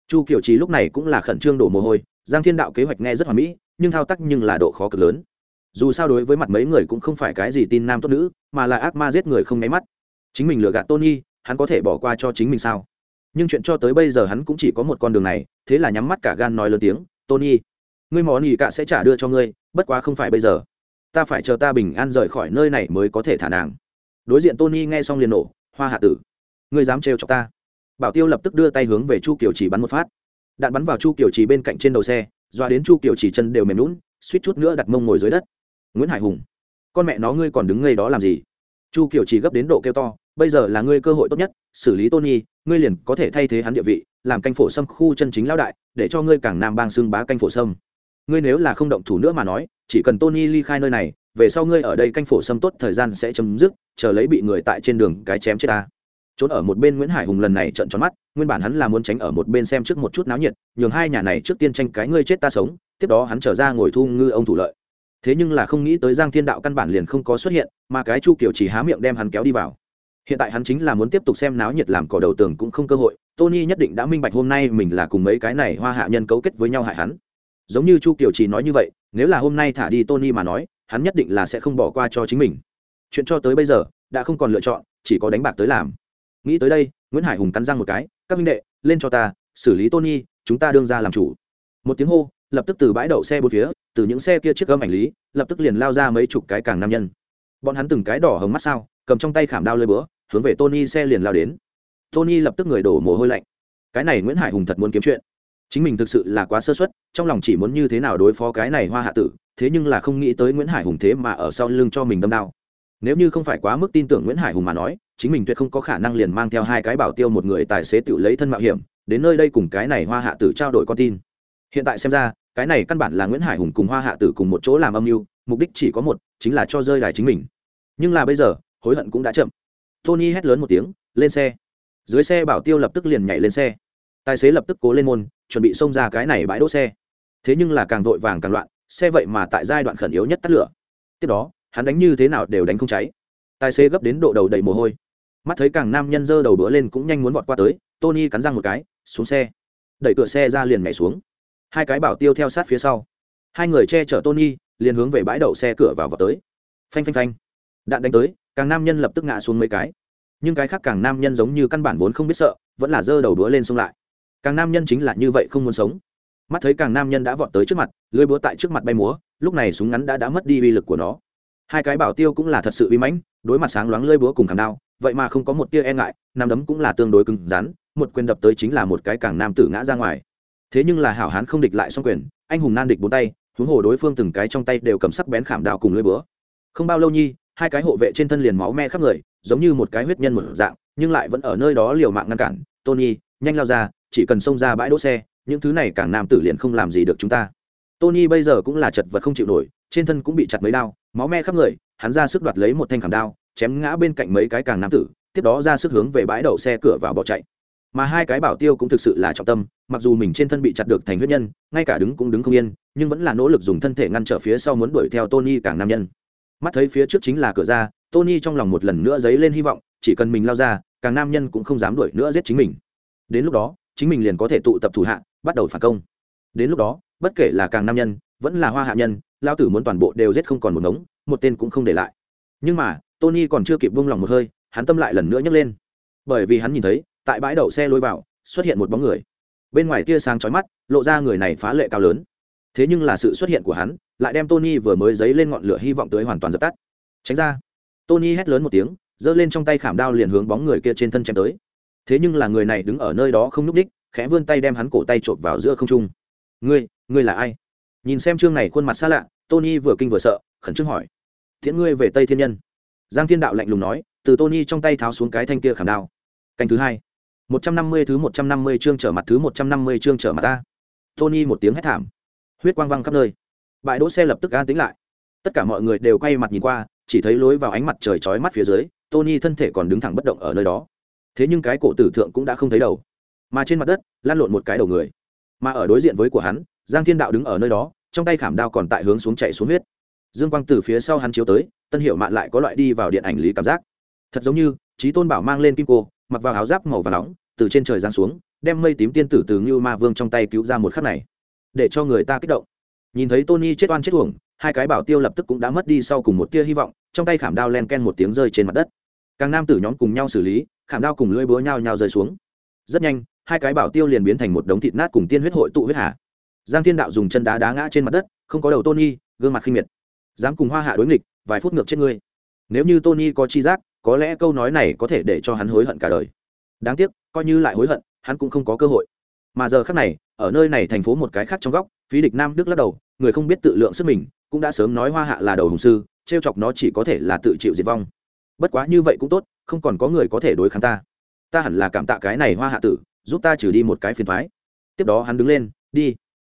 Chu kiểu trí lúc này cũng là khẩn trương đổ mồ hôi, giang thiên đạo kế hoạch nghe rất hoàn mỹ, nhưng thao tác nhưng là độ khó cực lớn. Dù sao đối với mặt mấy người cũng không phải cái gì tin nam tốt nữ, mà là ác ma giết người không nháy mắt. Chính mình lừa gạt tony, hắn có thể bỏ qua cho chính mình sao? Nhưng chuyện cho tới bây giờ hắn cũng chỉ có một con đường này, thế là nhắm mắt cả gan nói lớn tiếng, tony ngươi món gì cả sẽ trả đưa cho ngươi, bất quá không phải bây giờ. Ta phải chờ ta bình an rời khỏi nơi này mới có thể thả nàng. Đối diện tony nghe xong liền nổ, hoa hạ tử, ngươi dám trêu chọc ta. Bảo tiêu lập tức đưa tay hướng về chu kiều chỉ bắn một phát. Đạn bắn vào chu kiều chỉ bên cạnh trên đầu xe, doa đến chu kiều chỉ chân đều mềm lún suýt chút nữa đặt mông ngồi dưới đất. Nguyễn hải hùng, con mẹ nó ngươi còn đứng ngây đó làm gì? Chu kiều chỉ gấp đến độ kêu to, bây giờ là ngươi cơ hội tốt nhất, xử lý tony, ngươi liền có thể thay thế hắn địa vị, làm canh phổ sâm khu chân chính lão đại, để cho ngươi càng nam bang xưng bá canh phổ sâm ngươi nếu là không động thủ nữa mà nói, chỉ cần tony ly khai nơi này, về sau ngươi ở đây canh phổ xâm tốt thời gian sẽ chấm dứt, chờ lấy bị người tại trên đường cái chém chết ta. Trốn ở một bên nguyễn hải hùng lần này trận tròn mắt, nguyên bản hắn là muốn tránh ở một bên xem trước một chút náo nhiệt, nhường hai nhà này trước tiên tranh cái ngươi chết ta sống, tiếp đó hắn trở ra ngồi thu ngư ông thủ lợi. Thế nhưng là không nghĩ tới giang thiên đạo căn bản liền không có xuất hiện, mà cái chu kiểu chỉ há miệng đem hắn kéo đi vào. Hiện tại hắn chính là muốn tiếp tục xem náo nhiệt làm cỏ đầu tường cũng không cơ hội, tony nhất định đã minh bạch hôm nay mình là cùng mấy cái này hoa hạ nhân cấu kết với nhau hại hắn giống như chu kiều trì nói như vậy, nếu là hôm nay thả đi tony mà nói, hắn nhất định là sẽ không bỏ qua cho chính mình. Chuyện cho tới bây giờ, đã không còn lựa chọn, chỉ có đánh bạc tới làm. Nghĩ tới đây, nguyễn hải hùng cắn răng một cái, các minh đệ, lên cho ta, xử lý tony, chúng ta đương ra làm chủ. Một tiếng hô, lập tức từ bãi đậu xe bốn phía, từ những xe kia chiếc gâm ảnh lý, lập tức liền lao ra mấy chục cái càng nam nhân. Bọn hắn từng cái đỏ hồng mắt sao, cầm trong tay khảm đao lơi bữa hướng về tony xe liền lao đến. Tony lập tức người đổ mồ hôi lạnh. Cái này nguyễn hải hùng thật muốn kiếm chuyện chính mình thực sự là quá sơ suất, trong lòng chỉ muốn như thế nào đối phó cái này hoa hạ tử, thế nhưng là không nghĩ tới nguyễn hải hùng thế mà ở sau lưng cho mình đâm đao. Nếu như không phải quá mức tin tưởng nguyễn hải hùng mà nói, chính mình tuyệt không có khả năng liền mang theo hai cái bảo tiêu một người tài xế tự lấy thân mạo hiểm, đến nơi đây cùng cái này hoa hạ tử trao đổi con tin. Hiện tại xem ra, cái này căn bản là nguyễn hải hùng cùng hoa hạ tử cùng một chỗ làm âm mưu, mục đích chỉ có một, chính là cho rơi đài chính mình. Nhưng là bây giờ, hối hận cũng đã chậm. Tony hét lớn một tiếng, lên xe. Dưới xe bảo tiêu lập tức liền nhảy lên xe tài xế lập tức cố lên môn, chuẩn bị xông ra cái này bãi đỗ xe. Thế nhưng là càng vội vàng càng loạn, xe vậy mà tại giai đoạn khẩn yếu nhất tắt lửa. Tiếp đó, hắn đánh như thế nào đều đánh không cháy. Tài xế gấp đến độ đầu đầy mồ hôi. Mắt thấy càng nam nhân giơ đầu đũa lên cũng nhanh muốn vọt qua tới, tony cắn răng một cái, xuống xe. Đẩy cửa xe ra liền nhảy xuống. Hai cái bảo tiêu theo sát phía sau. Hai người che chở tony, liền hướng về bãi đậu xe cửa vào vào tới. Phanh phanh phanh. Đạn đánh tới, càng nam nhân lập tức ngã xuống mấy cái. Nhưng cái khác càng nam nhân giống như căn bản vốn không biết sợ, vẫn là giơ đầu đũa lên xông lại càng nam nhân chính là như vậy không muốn sống. Mắt thấy càng nam nhân đã vọt tới trước mặt, lưới búa tại trước mặt bay múa, lúc này súng ngắn đã đã mất đi uy lực của nó. Hai cái bảo tiêu cũng là thật sự uy mãnh, đối mặt sáng loáng lưới búa cùng khảm đao, vậy mà không có một tia e ngại nam đấm cũng là tương đối cứng rắn, một quyền đập tới chính là một cái càng nam tử ngã ra ngoài. Thế nhưng là hảo hán không địch lại xong quyền, anh hùng nan địch bốn tay, huống hồ đối phương từng cái trong tay đều cầm sắc bén khảm đao cùng lưới búa. Không bao lâu nhi, hai cái hộ vệ trên thân liền máu me khắp người, giống như một cái huyết nhân một dạng, nhưng lại vẫn ở nơi đó liều mạng ngăn cản. Tony, nhanh lao ra chỉ cần xông ra bãi đỗ xe, những thứ này càng nam tử liền không làm gì được chúng ta. Tony bây giờ cũng là chật vật không chịu nổi, trên thân cũng bị chặt mấy đao, máu me khắp người, hắn ra sức đoạt lấy một thanh khảm đao, chém ngã bên cạnh mấy cái càng nam tử, tiếp đó ra sức hướng về bãi đậu xe cửa vào bỏ chạy. Mà hai cái bảo tiêu cũng thực sự là trọng tâm, mặc dù mình trên thân bị chặt được thành huyết nhân, ngay cả đứng cũng đứng không yên, nhưng vẫn là nỗ lực dùng thân thể ngăn trở phía sau muốn đuổi theo tony càng nam nhân. Mắt thấy phía trước chính là cửa ra, tony trong lòng một lần nữa dấy lên hy vọng, chỉ cần mình lao ra càng nam nhân cũng không dám đuổi nữa giết chính mình. Đến lúc đó chính mình liền có thể tụ tập thủ hạ, bắt đầu phản công. Đến lúc đó, bất kể là càng nam nhân, vẫn là hoa hạ nhân lao tử muốn toàn bộ đều giết không còn một ngống, một tên cũng không để lại. Nhưng mà, tony còn chưa kịp vung lòng một hơi, hắn tâm lại lần nữa nhấc lên. Bởi vì hắn nhìn thấy, tại bãi đậu xe lôi vào, xuất hiện một bóng người. Bên ngoài tia sáng chói mắt, lộ ra người này phá lệ cao lớn. Thế nhưng là sự xuất hiện của hắn, lại đem tony vừa mới dấy lên ngọn lửa hy vọng tới hoàn toàn dập tắt. Tránh ra. Tony hét lớn một tiếng, giơ lên trong tay khảm đao liền hướng bóng người kia trên thân chém tới thế nhưng là người này đứng ở nơi đó không nhúc đích, khẽ vươn tay đem hắn cổ tay trộm vào giữa không trung. Ngươi ngươi là ai? Nhìn xem chương này khuôn mặt xa lạ, tony vừa kinh vừa sợ, khẩn trương hỏi. Thiện ngươi về tây thiên nhân. Giang thiên đạo lạnh lùng nói, từ tony trong tay tháo xuống cái thanh kia khảm đao. Canh thứ hai. Một trăm năm mươi thứ một trăm năm mươi chương trở mặt thứ một trăm năm mươi chương trở mặt ta. Tony một tiếng hét thảm. Huyết quang văng khắp nơi. Bãi đỗ xe lập tức an tính lại. Tất cả mọi người đều quay mặt nhìn qua, chỉ thấy lối vào ánh mặt trời chói mắt phía dưới, tony thân thể còn đứng thẳng bất động ở nơi đó thế nhưng cái cổ tử thượng cũng đã không thấy đầu. Mà trên mặt đất lan lộn một cái đầu người. Mà ở đối diện với của hắn, giang thiên đạo đứng ở nơi đó, trong tay khảm đao còn tại hướng xuống chạy xuống huyết. Dương quang từ phía sau hắn chiếu tới, tân hiệu mạn lại có loại đi vào điện ảnh lý cảm giác. Thật giống như trí tôn bảo mang lên kim cô, mặc vào áo giáp màu và nóng, từ trên trời giáng xuống, đem mây tím tiên tử từ ngưu ma vương trong tay cứu ra một khắc này. Để cho người ta kích động. Nhìn thấy tony chết oan chết uổng, hai cái bảo tiêu lập tức cũng đã mất đi sau cùng một tia hy vọng, trong tay khảm đao len ken một tiếng rơi trên mặt đất. Càng nam tử nhóm cùng nhau xử lý khảm đao cùng lưỡi búa nhau nhau rơi xuống. Rất nhanh, hai cái bảo tiêu liền biến thành một đống thịt nát cùng tiên huyết hội tụ huyết hà. Giang thiên đạo dùng chân đá đá ngã trên mặt đất, không có đầu tony, gương mặt khinh miệt. Dám cùng hoa hạ đối nghịch, vài phút ngược chết ngươi. Nếu như tony có chi giác, có lẽ câu nói này có thể để cho hắn hối hận cả đời. Đáng tiếc, coi như lại hối hận, hắn cũng không có cơ hội. Mà giờ khác này, ở nơi này thành phố một cái khác trong góc, phí địch nam đức lắc đầu, người không biết tự lượng sức mình, cũng đã sớm nói hoa hạ là đầu hùng sư t r e o chọc nó chỉ có thể là tự chịu diệt vong bất quá như vậy cũng tốt, không còn có người có thể đối kháng ta. Ta hẳn là cảm tạ cái này hoa hạ tử, giúp ta trừ đi một cái phiền thoái tiếp đó hắn đứng lên, đi.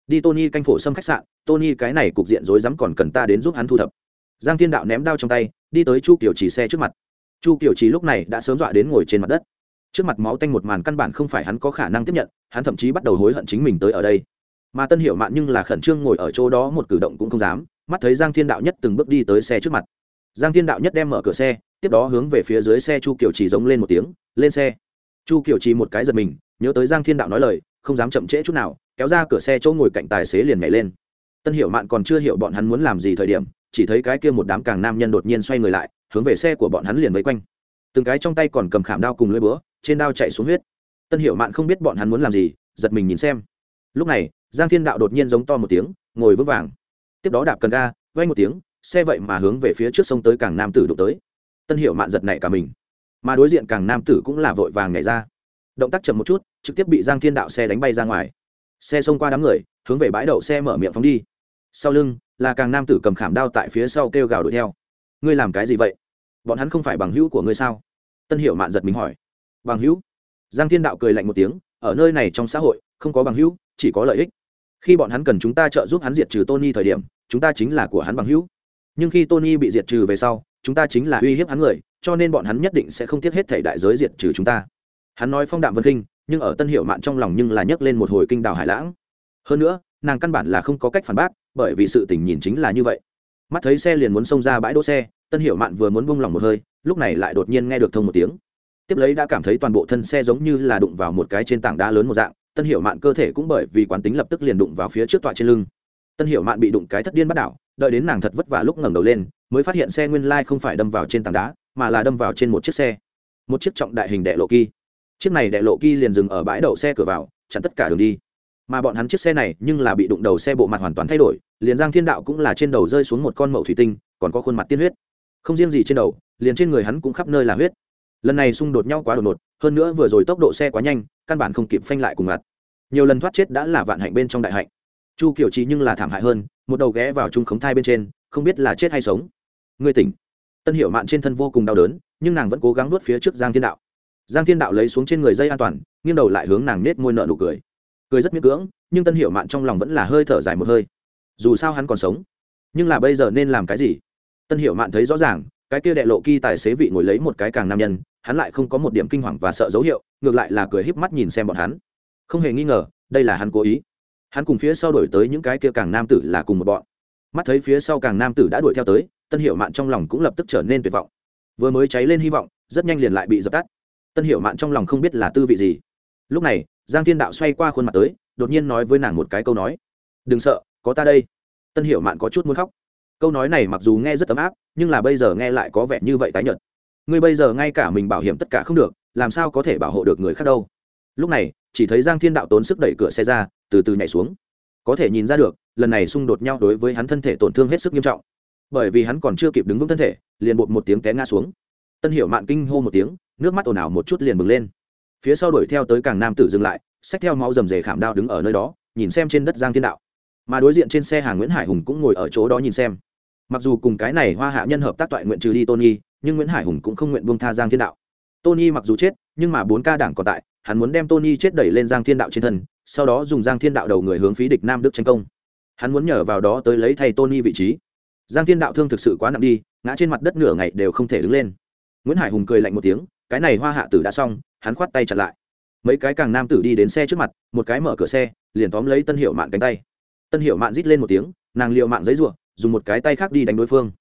Đi tony canh phổ xâm khách sạn, tony cái này cục diện rối rắm còn cần ta đến giúp hắn thu thập. Giang thiên đạo ném đao trong tay, đi tới chu kiều trì xe trước mặt. Chu kiều trì lúc này đã sớm dọa đến ngồi trên mặt đất. Trước mặt máu tanh một màn căn bản không phải hắn có khả năng tiếp nhận, hắn thậm chí bắt đầu hối hận chính mình tới ở đây. Mà tân hiểu mạn nhưng là khẩn trương ngồi ở chỗ đó một cử động cũng không dám, mắt thấy giang thiên đạo nhất từng bước đi tới xe trước mặt. Giang thiên đạo nhất đem mở cửa xe tiếp đó hướng về phía dưới xe chu kiều trì giống lên một tiếng, lên xe. Chu kiều trì một cái giật mình, nhớ tới giang thiên đạo nói lời, không dám chậm trễ chút nào, kéo ra cửa xe chỗ ngồi cạnh tài xế liền nhảy lên. Tân hiểu mạn còn chưa hiểu bọn hắn muốn làm gì thời điểm, chỉ thấy cái kia một đám càng nam nhân đột nhiên xoay người lại, hướng về xe của bọn hắn liền vây quanh. Từng cái trong tay còn cầm khảm đao cùng lưỡi búa, trên đao chạy xuống huyết. Tân hiểu mạn không biết bọn hắn muốn làm gì, giật mình nhìn xem. Lúc này, giang thiên đạo đột nhiên giống to một tiếng, ngồi vững vàng. Tiếp đó đạp cần ga vay một tiếng, xe vậy mà hướng về phía trước sông tới càng nam tử đụng tới tân hiểu mạn giật nảy cả mình. Mà đối diện càng nam tử cũng là vội vàng nhảy ra. Động tác chậm một chút, trực tiếp bị giang thiên đạo xe đánh bay ra ngoài. Xe xông qua đám người, hướng về bãi đậu xe mở miệng phóng đi. Sau lưng, là càng nam tử cầm khảm đao tại phía sau kêu gào đuổi theo. Ngươi làm cái gì vậy? Bọn hắn không phải bằng hữu của ngươi sao? Tân hiểu mạn giật mình hỏi. Bằng hữu? Giang thiên đạo cười lạnh một tiếng. Ở nơi này trong xã hội, không có bằng hữu, chỉ có lợi ích. Khi bọn hắn cần chúng ta trợ giúp hắn diệt trừ tony thời điểm, chúng ta chính là của hắn bằng hữu. Nhưng khi tony bị diệt trừ về sau chúng ta chính là uy hiếp hắn người, cho nên bọn hắn nhất định sẽ không tiếc hết thể đại giới diệt trừ chúng ta. Hắn nói phong đạm vân kinh nhưng ở tân hiệu mạn trong lòng nhưng là nhấc lên một hồi kinh đào hải lãng. Hơn nữa, nàng căn bản là không có cách phản bác, bởi vì sự tình nhìn chính là như vậy. Mắt thấy xe liền muốn xông ra bãi đỗ xe, tân hiệu mạn vừa muốn bông lòng một hơi, lúc này lại đột nhiên nghe được thông một tiếng. Tiếp lấy đã cảm thấy toàn bộ thân xe giống như là đụng vào một cái trên tảng đá lớn một dạng, tân hiệu mạn cơ thể cũng bởi vì quán tính lập tức liền đụng vào phía trước tọa trên lưng. Tân hiệu mạn bị đụng cái thất điên bắt đảo đợi đến nàng thật vất vả lúc ngẩng đầu lên, mới phát hiện xe nguyên lai không phải đâm vào trên tảng đá, mà là đâm vào trên một chiếc xe. Một chiếc trọng đại hình đệ lộ kỳ chiếc này đệ lộ kỳ liền dừng ở bãi đậu xe cửa vào, chặn tất cả đường đi. Mà bọn hắn chiếc xe này nhưng là bị đụng đầu xe bộ mặt hoàn toàn thay đổi, liền giang thiên đạo cũng là trên đầu rơi xuống một con mẩu thủy tinh, còn có khuôn mặt tiên huyết. Không riêng gì trên đầu, liền trên người hắn cũng khắp nơi là huyết. Lần này xung đột nhau quá đột ngột, hơn nữa vừa rồi tốc độ xe quá nhanh, căn bản không kịp phanh lại cùng mặt. Nhiều lần thoát chết đã là vạn hạnh bên trong đại hạnh chu kiểu trí nhưng là thảm hại hơn, một đầu ghé vào trung khống thai bên trên, không biết là chết hay sống. Người tỉnh. Tân hiểu mạn trên thân vô cùng đau đớn, nhưng nàng vẫn cố gắng nuốt phía trước giang thiên đạo. Giang thiên đạo lấy xuống trên người dây an toàn, nghiêng đầu lại hướng nàng nết môi nợ nụ cười. Cười rất miễn cưỡng, nhưng tân hiểu mạn trong lòng vẫn là hơi thở dài một hơi. Dù sao hắn còn sống, nhưng là bây giờ nên làm cái gì? Tân hiểu mạn thấy rõ ràng, cái kia đệ lộ kỳ tài xế vị ngồi lấy một cái càng nam nhân, hắn lại không có một điểm kinh hoàng và sợ dấu hiệu, ngược lại là cười híp mắt nhìn xem bọn hắn. Không hề nghi ngờ, đây là hắn cố ý hắn cùng phía sau đổi tới những cái kia càng nam tử là cùng một bọn. Mắt thấy phía sau càng nam tử đã đuổi theo tới, tân hiệu mạn trong lòng cũng lập tức trở nên tuyệt vọng. Vừa mới cháy lên hy vọng, rất nhanh liền lại bị dập tắt. Tân hiệu mạn trong lòng không biết là tư vị gì. Lúc này, giang thiên đạo xoay qua khuôn mặt tới, đột nhiên nói với nàng một cái câu nói. Đừng sợ, có ta đây. Tân hiệu mạn có chút muốn khóc. Câu nói này mặc dù nghe rất ấm áp, nhưng là bây giờ nghe lại có vẻ như vậy tái nhợt. Ngươi bây giờ ngay cả mình bảo hiểm tất cả không được, làm sao có thể bảo hộ được người khác đâu? Lúc này chỉ thấy giang thiên đạo tốn sức đẩy cửa xe ra, từ từ nhảy xuống. Có thể nhìn ra được, lần này xung đột nhau đối với hắn thân thể tổn thương hết sức nghiêm trọng. Bởi vì hắn còn chưa kịp đứng vững thân thể, liền bột một tiếng té ngã xuống. Tân hiểu mạn kinh hô một tiếng, nước mắt ồn ào một chút liền bừng lên. Phía sau đuổi theo tới càng nam tử dừng lại, xách theo máu rầm rề khảm đao đứng ở nơi đó, nhìn xem trên đất giang thiên đạo. Mà đối diện trên xe hàng nguyễn hải hùng cũng ngồi ở chỗ đó nhìn xem. Mặc dù cùng cái này hoa hạ nhân hợp tác toại nguyện trừ đi tôn nghi, nhưng nguyễn hải hùng cũng không nguyện buông tha giang thiên đạo tony mặc dù chết, nhưng mà bốn ca đảng còn tại, hắn muốn đem tony chết đẩy lên giang thiên đạo trên thân, sau đó dùng giang thiên đạo đầu người hướng phí địch nam đức tranh công. Hắn muốn nhờ vào đó tới lấy thay tony vị trí. Giang thiên đạo thương thực sự quá nặng đi, ngã trên mặt đất nửa ngày đều không thể đứng lên. Nguyễn hải hùng cười lạnh một tiếng, cái này hoa hạ tử đã xong, hắn khoát tay chặt lại. Mấy cái càng nam tử đi đến xe trước mặt, một cái mở cửa xe, liền tóm lấy tân hiệu mạn cánh tay. Tân hiệu mạn rít lên một tiếng, nàng liệu mạng giấy ruộng dùng một cái tay khác đi đánh đối phương.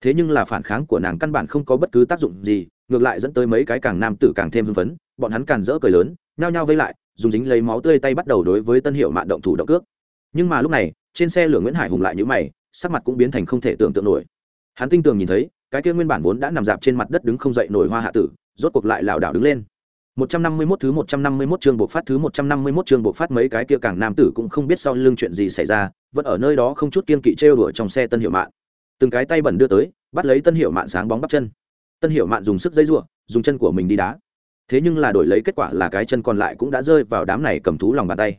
Thế nhưng là phản kháng của nàng căn bản không có bất cứ tác dụng gì ngược lại dẫn tới mấy cái càng nam tử càng thêm hưng phấn bọn hắn càn rỡ cười lớn nhao nhao vây lại dùng dính lấy máu tươi tay bắt đầu đối với tân hiệu mạn động thủ động cước nhưng mà lúc này trên xe lửa nguyễn hải hùng lại nhữ mày sắc mặt cũng biến thành không thể tưởng tượng nổi hắn tinh tường nhìn thấy cái kia nguyên bản vốn đã nằm dạp trên mặt đất đứng không dậy nổi hoa hạ tử rốt cuộc lại lảo đảo đứng lên 151 thứ 151 chương buộc phát thứ 151 chương buộc phát mấy cái kia càng nam tử cũng không biết sau lưng chuyện gì xảy ra, vẫn ở nơi đó không chút kiên kỵ trêu đùa trong xe Tân Hiểu Mạn. Từng cái tay bẩn đưa tới, bắt lấy Tân Hiểu Mạn sáng bóng bắp chân. Tân Hiểu Mạn dùng sức dây rủa, dùng chân của mình đi đá. thế nhưng là đổi lấy kết quả là cái chân còn lại cũng đã rơi vào đám này cầm thú lòng bàn tay.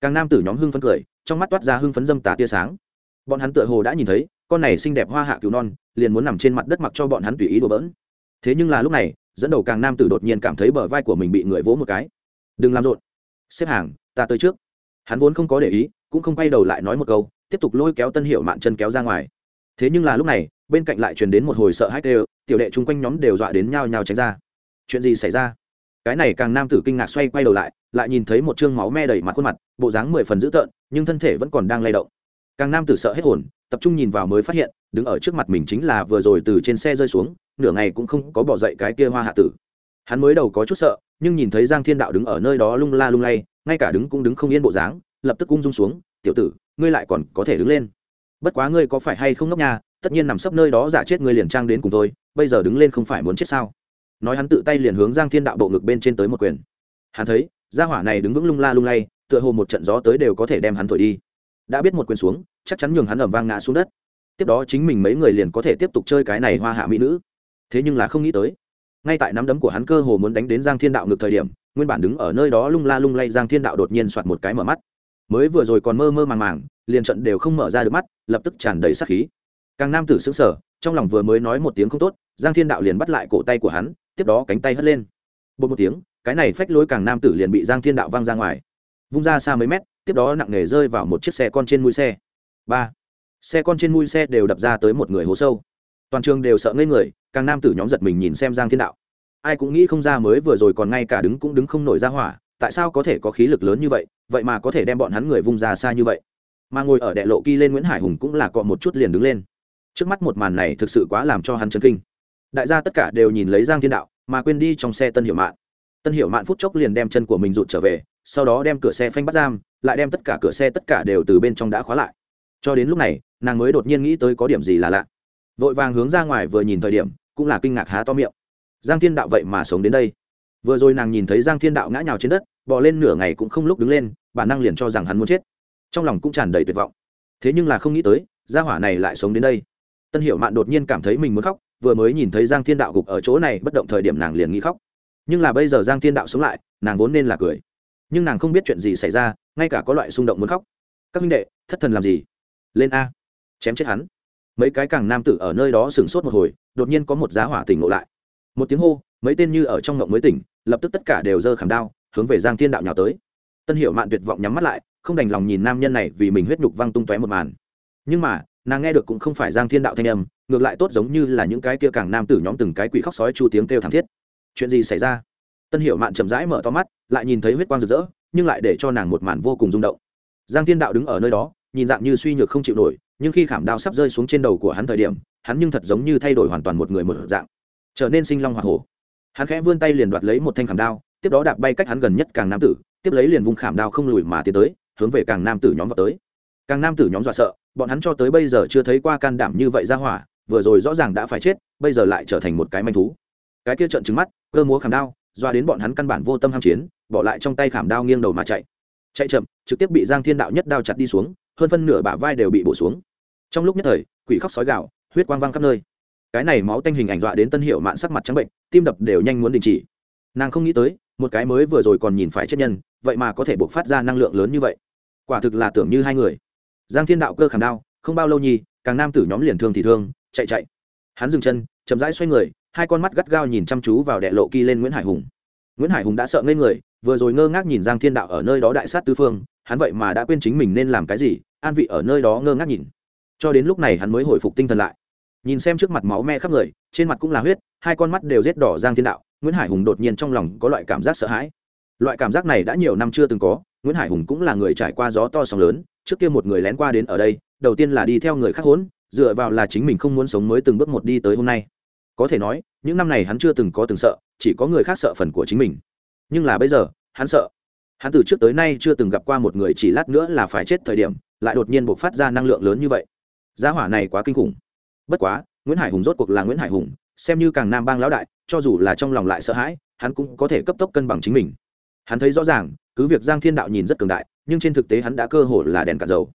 Càng nam tử nhóm hưng phấn cười trong mắt toát ra hưng phấn dâm tà tia sáng. Bọn hắn tựa hồ đã nhìn thấy con này xinh đẹp hoa hạ cứu non liền muốn nằm trên mặt đất mặc cho bọn hắn tùy ý đùa bỡn. Thế nhưng là lúc này dẫn đầu càng nam tử đột nhiên cảm thấy bờ vai của mình bị người vỗ một cái. Đừng làm rộn. Xếp hàng ta tới trước. Hắn vốn không có để ý cũng không quay đầu lại nói một câu tiếp tục lôi kéo tân hiệu mạn chân kéo ra ngoài. Thế nhưng là lúc này bên cạnh lại truyền đến một hồi sợ hãi đều tiểu đệ chung quanh nhóm đều dọa đến nhao nhao tránh ra. Chuyện gì xảy ra? Cái này càng nam tử kinh ngạc xoay quay đầu lại lại nhìn thấy một chương máu me đầy mặt khuôn mặt, bộ dáng mười phần dữ tợn, nhưng thân thể vẫn còn đang lay động. Càng nam tử sợ hết hồn, tập trung nhìn vào mới phát hiện, đứng ở trước mặt mình chính là vừa rồi từ trên xe rơi xuống, nửa ngày cũng không có bỏ dậy cái kia hoa hạ tử. Hắn mới đầu có chút sợ, nhưng nhìn thấy giang thiên đạo đứng ở nơi đó lung la lung lay, ngay cả đứng cũng đứng không yên bộ dáng, lập tức ung dung xuống, tiểu tử, ngươi lại còn có thể đứng lên. Bất quá ngươi có phải hay không ngốc nhà tất nhiên nằm sấp nơi đó giả chết ngươi liền trang đến cùng tôi bây giờ đứng lên không phải muốn chết sao? Nói hắn tự tay liền hướng giang thiên đạo bộ ngực bên trên tới một quyền. Hắn thấy, gia hỏa này đứng vững lung la lung lay, tựa hồ một trận gió tới đều có thể đem hắn thổi đi. Đã biết một quyền xuống, chắc chắn nhường hắn ẩm vang ngã xuống đất. Tiếp đó chính mình mấy người liền có thể tiếp tục chơi cái này hoa hạ mỹ nữ. Thế nhưng là không nghĩ tới, ngay tại nắm đấm của hắn cơ hồ muốn đánh đến giang thiên đạo ngược thời điểm, nguyên bản đứng ở nơi đó lung la lung lay giang thiên đạo đột nhiên soạt một cái mở mắt. Mới vừa rồi còn mơ mơ màng màng, liền trận đều không mở ra được mắt, lập tức tràn đầy sắc khí càng nam tử sững sờ, trong lòng vừa mới nói một tiếng không tốt giang thiên đạo liền bắt lại cổ tay của hắn tiếp đó cánh tay hất lên. Bột một tiếng cái này phách lối càng nam tử liền bị giang thiên đạo văng ra ngoài. Vung ra xa mấy mét tiếp đó nặng nề rơi vào một chiếc xe con trên mũi xe. Ba. Xe con trên mũi xe đều đập ra tới một người hố sâu. Toàn trường đều sợ ngây người càng nam tử nhóm giật mình nhìn xem giang thiên đạo. Ai cũng nghĩ không ra mới vừa rồi còn ngay cả đứng cũng đứng không nổi ra hỏa tại sao có thể có khí lực lớn như vậy vậy mà có thể đem bọn hắn người vung ra xa như vậy? Mà ngồi ở đệ lộ kia lên nguyễn hải hùng cũng là cọ một chút liền đứng lên trước mắt một màn này thực sự quá làm cho hắn chấn kinh. Đại gia tất cả đều nhìn lấy giang thiên đạo, mà quên đi trong xe tân hiệu mạn. Tân hiệu mạn phút chốc liền đem chân của mình rụt trở về, sau đó đem cửa xe phanh bắt giam, lại đem tất cả cửa xe tất cả đều từ bên trong đã khóa lại. Cho đến lúc này, nàng mới đột nhiên nghĩ tới có điểm gì là lạ. Vội vàng hướng ra ngoài vừa nhìn thời điểm, cũng là kinh ngạc há to miệng. Giang thiên đạo vậy mà sống đến đây. Vừa rồi nàng nhìn thấy giang thiên đạo ngã nhào trên đất, bò lên nửa ngày cũng không lúc đứng lên, bản năng liền cho rằng hắn muốn chết. Trong lòng cũng tràn đầy tuyệt vọng. Thế nhưng là không nghĩ tới, gia hỏa này lại sống đến đây tân Hiểu mạn đột nhiên cảm thấy mình muốn khóc, vừa mới nhìn thấy giang thiên đạo gục ở chỗ này, bất động thời điểm nàng liền nghĩ khóc. Nhưng là bây giờ giang thiên đạo sống lại, nàng vốn nên là cười. Nhưng nàng không biết chuyện gì xảy ra, ngay cả có loại xung động muốn khóc. Các minh đệ, thất thần làm gì? Lên a. Chém chết hắn. Mấy cái càng nam tử ở nơi đó sửng sốt một hồi, đột nhiên có một giá hỏa tỉnh ngộ lại. Một tiếng hô, mấy tên như ở trong ngộng mới tỉnh, lập tức tất cả đều giơ khảm đao, hướng về giang thiên đạo nhào tới. Tân Hiểu mạn tuyệt vọng nhắm mắt lại, không đành lòng nhìn nam nhân này vì mình huyết nhục văng tung tóe một màn. Nhưng mà nàng nghe được cũng không phải giang thiên đạo thanh âm, ngược lại tốt giống như là những cái kia càng nam tử nhóm từng cái quỷ khóc sói chu tiếng kêu thảm thiết. Chuyện gì xảy ra? Tân hiệu mạn chậm rãi mở to mắt, lại nhìn thấy huyết quang rực rỡ, nhưng lại để cho nàng một màn vô cùng rung động. Giang thiên đạo đứng ở nơi đó, nhìn dạng như suy nhược không chịu nổi, nhưng khi khảm đao sắp rơi xuống trên đầu của hắn thời điểm, hắn nhưng thật giống như thay đổi hoàn toàn một người một dạng, trở nên sinh long hoa hổ. Hắn khẽ vươn tay liền đoạt lấy một thanh khảm đao, tiếp đó đạp bay cách hắn gần nhất càng nam tử, tiếp lấy liền vùng khảm đao không lùi mà tiến tới, hướng về càng nam tử nhóm vào tới. Càng nam tử nhóm dọa sợ bọn hắn cho tới bây giờ chưa thấy qua can đảm như vậy ra hỏa, vừa rồi rõ ràng đã phải chết, bây giờ lại trở thành một cái manh thú. Cái kia trợn trứng mắt, cơ múa khảm đao, doa đến bọn hắn căn bản vô tâm ham chiến, bỏ lại trong tay khảm đao nghiêng đầu mà chạy. Chạy chậm, trực tiếp bị giang thiên đạo nhất đao chặt đi xuống, hơn phân nửa bả vai đều bị bổ xuống. Trong lúc nhất thời, quỷ khóc sói gạo huyết quang văng khắp nơi. Cái này máu tanh hình ảnh dọa đến tân hiệu mạn sắc mặt trắng bệnh, tim đập đều nhanh muốn đình chỉ. Nàng không nghĩ tới, một cái mới vừa rồi còn nhìn phải chết nhân, vậy mà có thể buộc phát ra năng lượng lớn như vậy. Quả thực là tưởng như hai người giang thiên đạo cơ khảm đao, không bao lâu nhi càng nam tử nhóm liền thương thì thương, chạy chạy. Hắn dừng chân, chậm rãi xoay người, hai con mắt gắt gao nhìn chăm chú vào đệ lộ kỳ lên nguyễn hải hùng. Nguyễn hải hùng đã sợ ngây người, vừa rồi ngơ ngác nhìn giang thiên đạo ở nơi đó đại sát tư phương, hắn vậy mà đã quên chính mình nên làm cái gì, an vị ở nơi đó ngơ ngác nhìn. Cho đến lúc này hắn mới hồi phục tinh thần lại. Nhìn xem trước mặt máu me khắp người, trên mặt cũng là huyết, hai con mắt đều rết đỏ giang thiên đạo, nguyễn hải hùng đột nhiên trong lòng có loại cảm giác sợ hãi. Loại cảm giác này đã nhiều năm chưa từng có, nguyễn hải hùng cũng là người trải qua gió to sóng lớn trước kia một người lén qua đến ở đây, đầu tiên là đi theo người khác hỗn dựa vào là chính mình không muốn sống mới từng bước một đi tới hôm nay. Có thể nói, những năm này hắn chưa từng có từng sợ, chỉ có người khác sợ phần của chính mình. Nhưng là bây giờ, hắn sợ. Hắn từ trước tới nay chưa từng gặp qua một người chỉ lát nữa là phải chết thời điểm, lại đột nhiên buộc phát ra năng lượng lớn như vậy. Giá hỏa này quá kinh khủng. Bất quá, nguyễn hải hùng rốt cuộc là nguyễn hải hùng, xem như càng nam bang lão đại, cho dù là trong lòng lại sợ hãi, hắn cũng có thể cấp tốc cân bằng chính mình. Hắn thấy rõ ràng cứ việc giang thiên đạo nhìn rất cường đại, nhưng trên thực tế hắn đã cơ hồ là đèn cả dầu.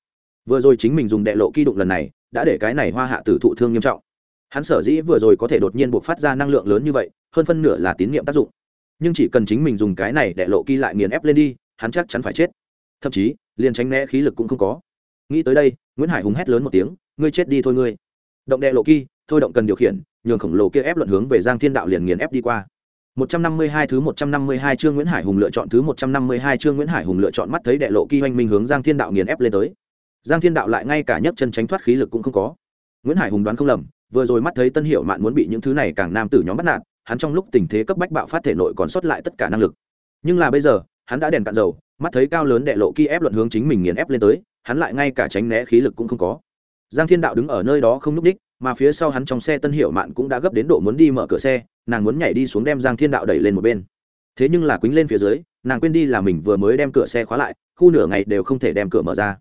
Vừa rồi chính mình dùng đệ lộ kỳ đụng lần này, đã để cái này hoa hạ tử thụ thương nghiêm trọng. Hắn sở dĩ vừa rồi có thể đột nhiên buộc phát ra năng lượng lớn như vậy, hơn phân nửa là tín nhiệm tác dụng. Nhưng chỉ cần chính mình dùng cái này đệ lộ kỳ lại nghiền ép lên đi, hắn chắc chắn phải chết. Thậm chí, liền tránh né khí lực cũng không có. Nghĩ tới đây, nguyễn hải hùng hét lớn một tiếng, ngươi chết đi thôi ngươi. Động đệ lộ kỳ thôi động cần điều khiển, nhường khổng lồ kia ép luận hướng về giang thiên đạo liền nghiền ép đi qua. 152 thứ 152 chương Nguyễn Hải Hùng lựa chọn thứ 152 chương Nguyễn Hải Hùng lựa chọn mắt thấy đệ lộ kỳ hoành minh hướng Giang Thiên Đạo nghiền ép lên tới. Giang Thiên Đạo lại ngay cả nhấc chân tránh thoát khí lực cũng không có. Nguyễn Hải Hùng đoán không lầm, vừa rồi mắt thấy Tân Hiểu Mạn muốn bị những thứ này càng nam tử nhóm bắt nạt, hắn trong lúc tình thế cấp bách bạo phát thể nội còn sót lại tất cả năng lực. Nhưng là bây giờ, hắn đã đèn cạn dầu, mắt thấy cao lớn đệ lộ kỳ ép luận hướng chính mình nghiền ép lên tới, hắn lại ngay cả tránh né khí lực cũng không có. Giang Thiên Đạo đứng ở nơi đó không lúc đích, mà phía sau hắn trong xe tân hiệu mạn cũng đã gấp đến độ muốn đi mở cửa xe, nàng muốn nhảy đi xuống đem giang thiên đạo đẩy lên một bên. Thế nhưng là quýnh lên phía dưới, nàng quên đi là mình vừa mới đem cửa xe khóa lại, khu nửa ngày đều không thể đem cửa mở ra.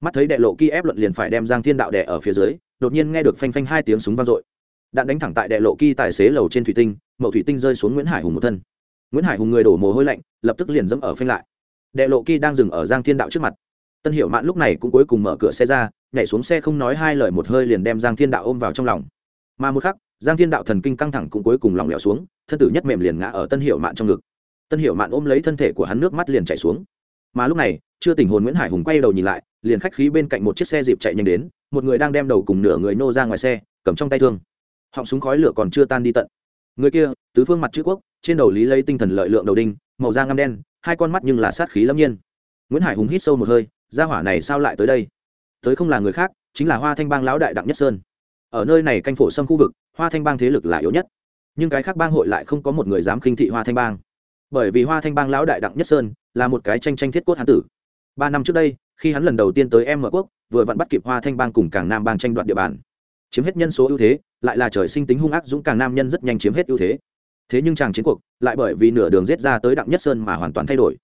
Mắt thấy đệ lộ Ki ép luận liền phải đem giang thiên đạo đẻ ở phía dưới, đột nhiên nghe được phanh phanh hai tiếng súng vang dội. Đạn đánh thẳng tại đệ lộ Ki tài xế lầu trên thủy tinh, mậu thủy tinh rơi xuống nguyễn hải hùng một thân. Nguyễn hải hùng người đổ mồ hôi lạnh, lập tức liền dẫm ở phanh lại. Đệ lộ Ki đang dừng ở giang thiên đạo trước mặt. Tân hiệu mạn lúc này cũng cuối cùng mở cửa xe ra nhảy xuống xe không nói hai lời một hơi liền đem giang thiên đạo ôm vào trong lòng. Mà một khắc, giang thiên đạo thần kinh căng thẳng cũng cuối cùng lòng lẻo xuống, thân tử nhất mềm liền ngã ở tân hiệu mạn trong ngực. Tân hiệu mạn ôm lấy thân thể của hắn nước mắt liền chạy xuống. Mà lúc này, chưa tình hồn nguyễn hải hùng quay đầu nhìn lại, liền khách khí bên cạnh một chiếc xe dịp chạy nhanh đến, một người đang đem đầu cùng nửa người nô ra ngoài xe, cầm trong tay thương. Họng súng khói lửa còn chưa tan đi tận. Người kia, tứ phương mặt chữ quốc, trên đầu lý lấy tinh thần lợi lượng đầu đinh, màu da ngăm đen, hai con mắt nhưng là sát khí lâm nhiên. Nguyễn hải hùng hít sâu một hơi ra hỏa này sao lại tới đây? Tới không là người khác, chính là hoa thanh bang lão đại đặng nhất sơn. Ở nơi này canh phổ xâm khu vực, hoa thanh bang thế lực là yếu nhất. Nhưng cái khác bang hội lại không có một người dám khinh thị hoa thanh bang. Bởi vì hoa thanh bang lão đại đặng nhất sơn là một cái tranh tranh thiết cốt hán tử. Ba năm trước đây, khi hắn lần đầu tiên tới em mở quốc, vừa vặn bắt kịp hoa thanh bang cùng càng nam bang tranh đoạt địa bàn. Chiếm hết nhân số ưu thế, lại là trời sinh tính hung ác dũng càng nam nhân rất nhanh chiếm hết ưu thế. Thế nhưng chàng chiến cuộc, lại bởi vì nửa đường giết ra tới đặng nhất sơn mà hoàn toàn thay đổi.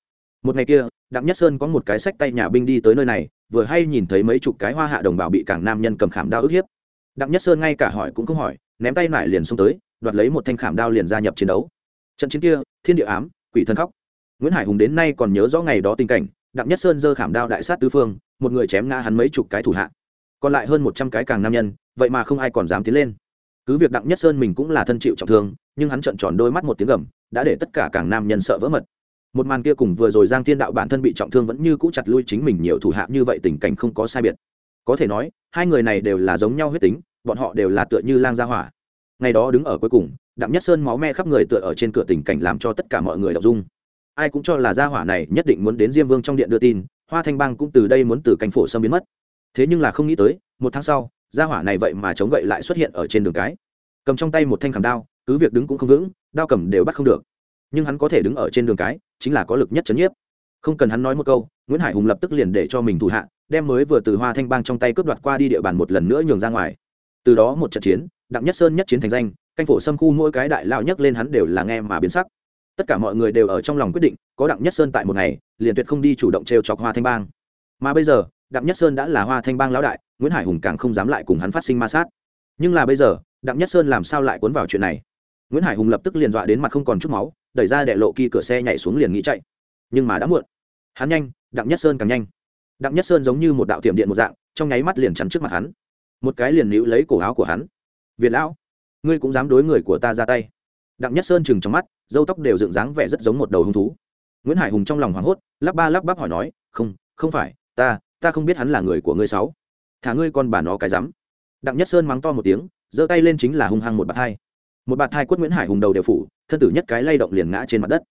Một ngày kia, đặng nhất sơn có một cái sách tay nhà binh đi tới nơi này vừa hay nhìn thấy mấy chục cái hoa hạ đồng bào bị cảng nam nhân cầm khảm đao ức hiếp. Đặng nhất sơn ngay cả hỏi cũng không hỏi, ném tay lại liền xông tới, đoạt lấy một thanh khảm đao liền gia nhập chiến đấu. Trận chiến kia, thiên địa ám, quỷ thân khóc. Nguyễn hải hùng đến nay còn nhớ rõ ngày đó tình cảnh, đặng nhất sơn giơ khảm đao đại sát tứ phương, một người chém ngã hắn mấy chục cái thủ hạ. Còn lại hơn một trăm cái càng nam nhân, vậy mà không ai còn dám tiến lên. Cứ việc đặng nhất sơn mình cũng là thân chịu trọng thương, nhưng hắn trợn tròn đôi mắt một tiếng gầm, đã để tất cả càng nam nhân sợ vỡ mật một màn kia cùng vừa rồi giang thiên đạo bản thân bị trọng thương vẫn như cũ chặt lui chính mình nhiều thủ hạ như vậy tình cảnh không có sai biệt. Có thể nói, hai người này đều là giống nhau huyết tính, bọn họ đều là tựa như lang gia hỏa. Ngày đó đứng ở cuối cùng, đặng nhất sơn máu me khắp người tựa ở trên cửa tình cảnh làm cho tất cả mọi người đọc dung. Ai cũng cho là gia hỏa này nhất định muốn đến diêm vương trong điện đưa tin, hoa thanh bang cũng từ đây muốn từ canh phổ sâm biến mất. Thế nhưng là không nghĩ tới, một tháng sau, gia hỏa này vậy mà chống gậy lại xuất hiện ở trên đường cái. Cầm trong tay một thanh khảm đao, cứ việc đứng cũng không vững, đao cầm đều bắt không được nhưng hắn có thể đứng ở trên đường cái, chính là có lực nhất chấn nhiếp. Không cần hắn nói một câu, nguyễn hải hùng lập tức liền để cho mình thủ hạ, đem mới vừa từ hoa thanh bang trong tay cướp đoạt qua đi địa bàn một lần nữa nhường ra ngoài. Từ đó một trận chiến, đặng nhất sơn nhất chiến thành danh, canh phổ xâm khu mỗi cái đại lao nhấc lên hắn đều là nghe mà biến sắc. Tất cả mọi người đều ở trong lòng quyết định, có đặng nhất sơn tại một ngày, liền tuyệt không đi chủ động t chọc hoa thanh bang. Mà bây giờ, đặng nhất sơn đã là hoa thanh bang lão đại, nguyễn hải hùng càng không dám lại cùng hắn phát sinh ma sát. Nhưng là bây giờ, đặng nhất sơn làm sao lại cuốn vào chuyện này? Nguyễn hải hùng lập tức liền dọa đến mặt không còn chút máu đẩy ra đệ lộ kỳ cửa xe nhảy xuống liền nghĩ chạy. Nhưng mà đã muộn. Hắn nhanh, đặng nhất sơn càng nhanh. Đặng nhất sơn giống như một đạo tiệm điện một dạng, trong nháy mắt liền chắn trước mặt hắn. Một cái liền níu lấy cổ áo của hắn. Việt lão, ngươi cũng dám đối người của ta ra tay. Đặng nhất sơn chừng trong mắt dâu tóc đều dựng dáng vẻ rất giống một đầu hung thú. Nguyễn hải hùng trong lòng hoảng hốt, lắp ba lắp bắp hỏi nói, không không phải, ta ta không biết hắn là người của ngươi sáu. Thả ngươi con bà nó cái rắm. Đặng nhất sơn mắng to một tiếng, giơ tay lên chính là hung hăng một bạt hai một bạt hai quất nguyễn hải hùng đầu đều phủ, thân tử nhất cái lay động liền ngã trên mặt đất.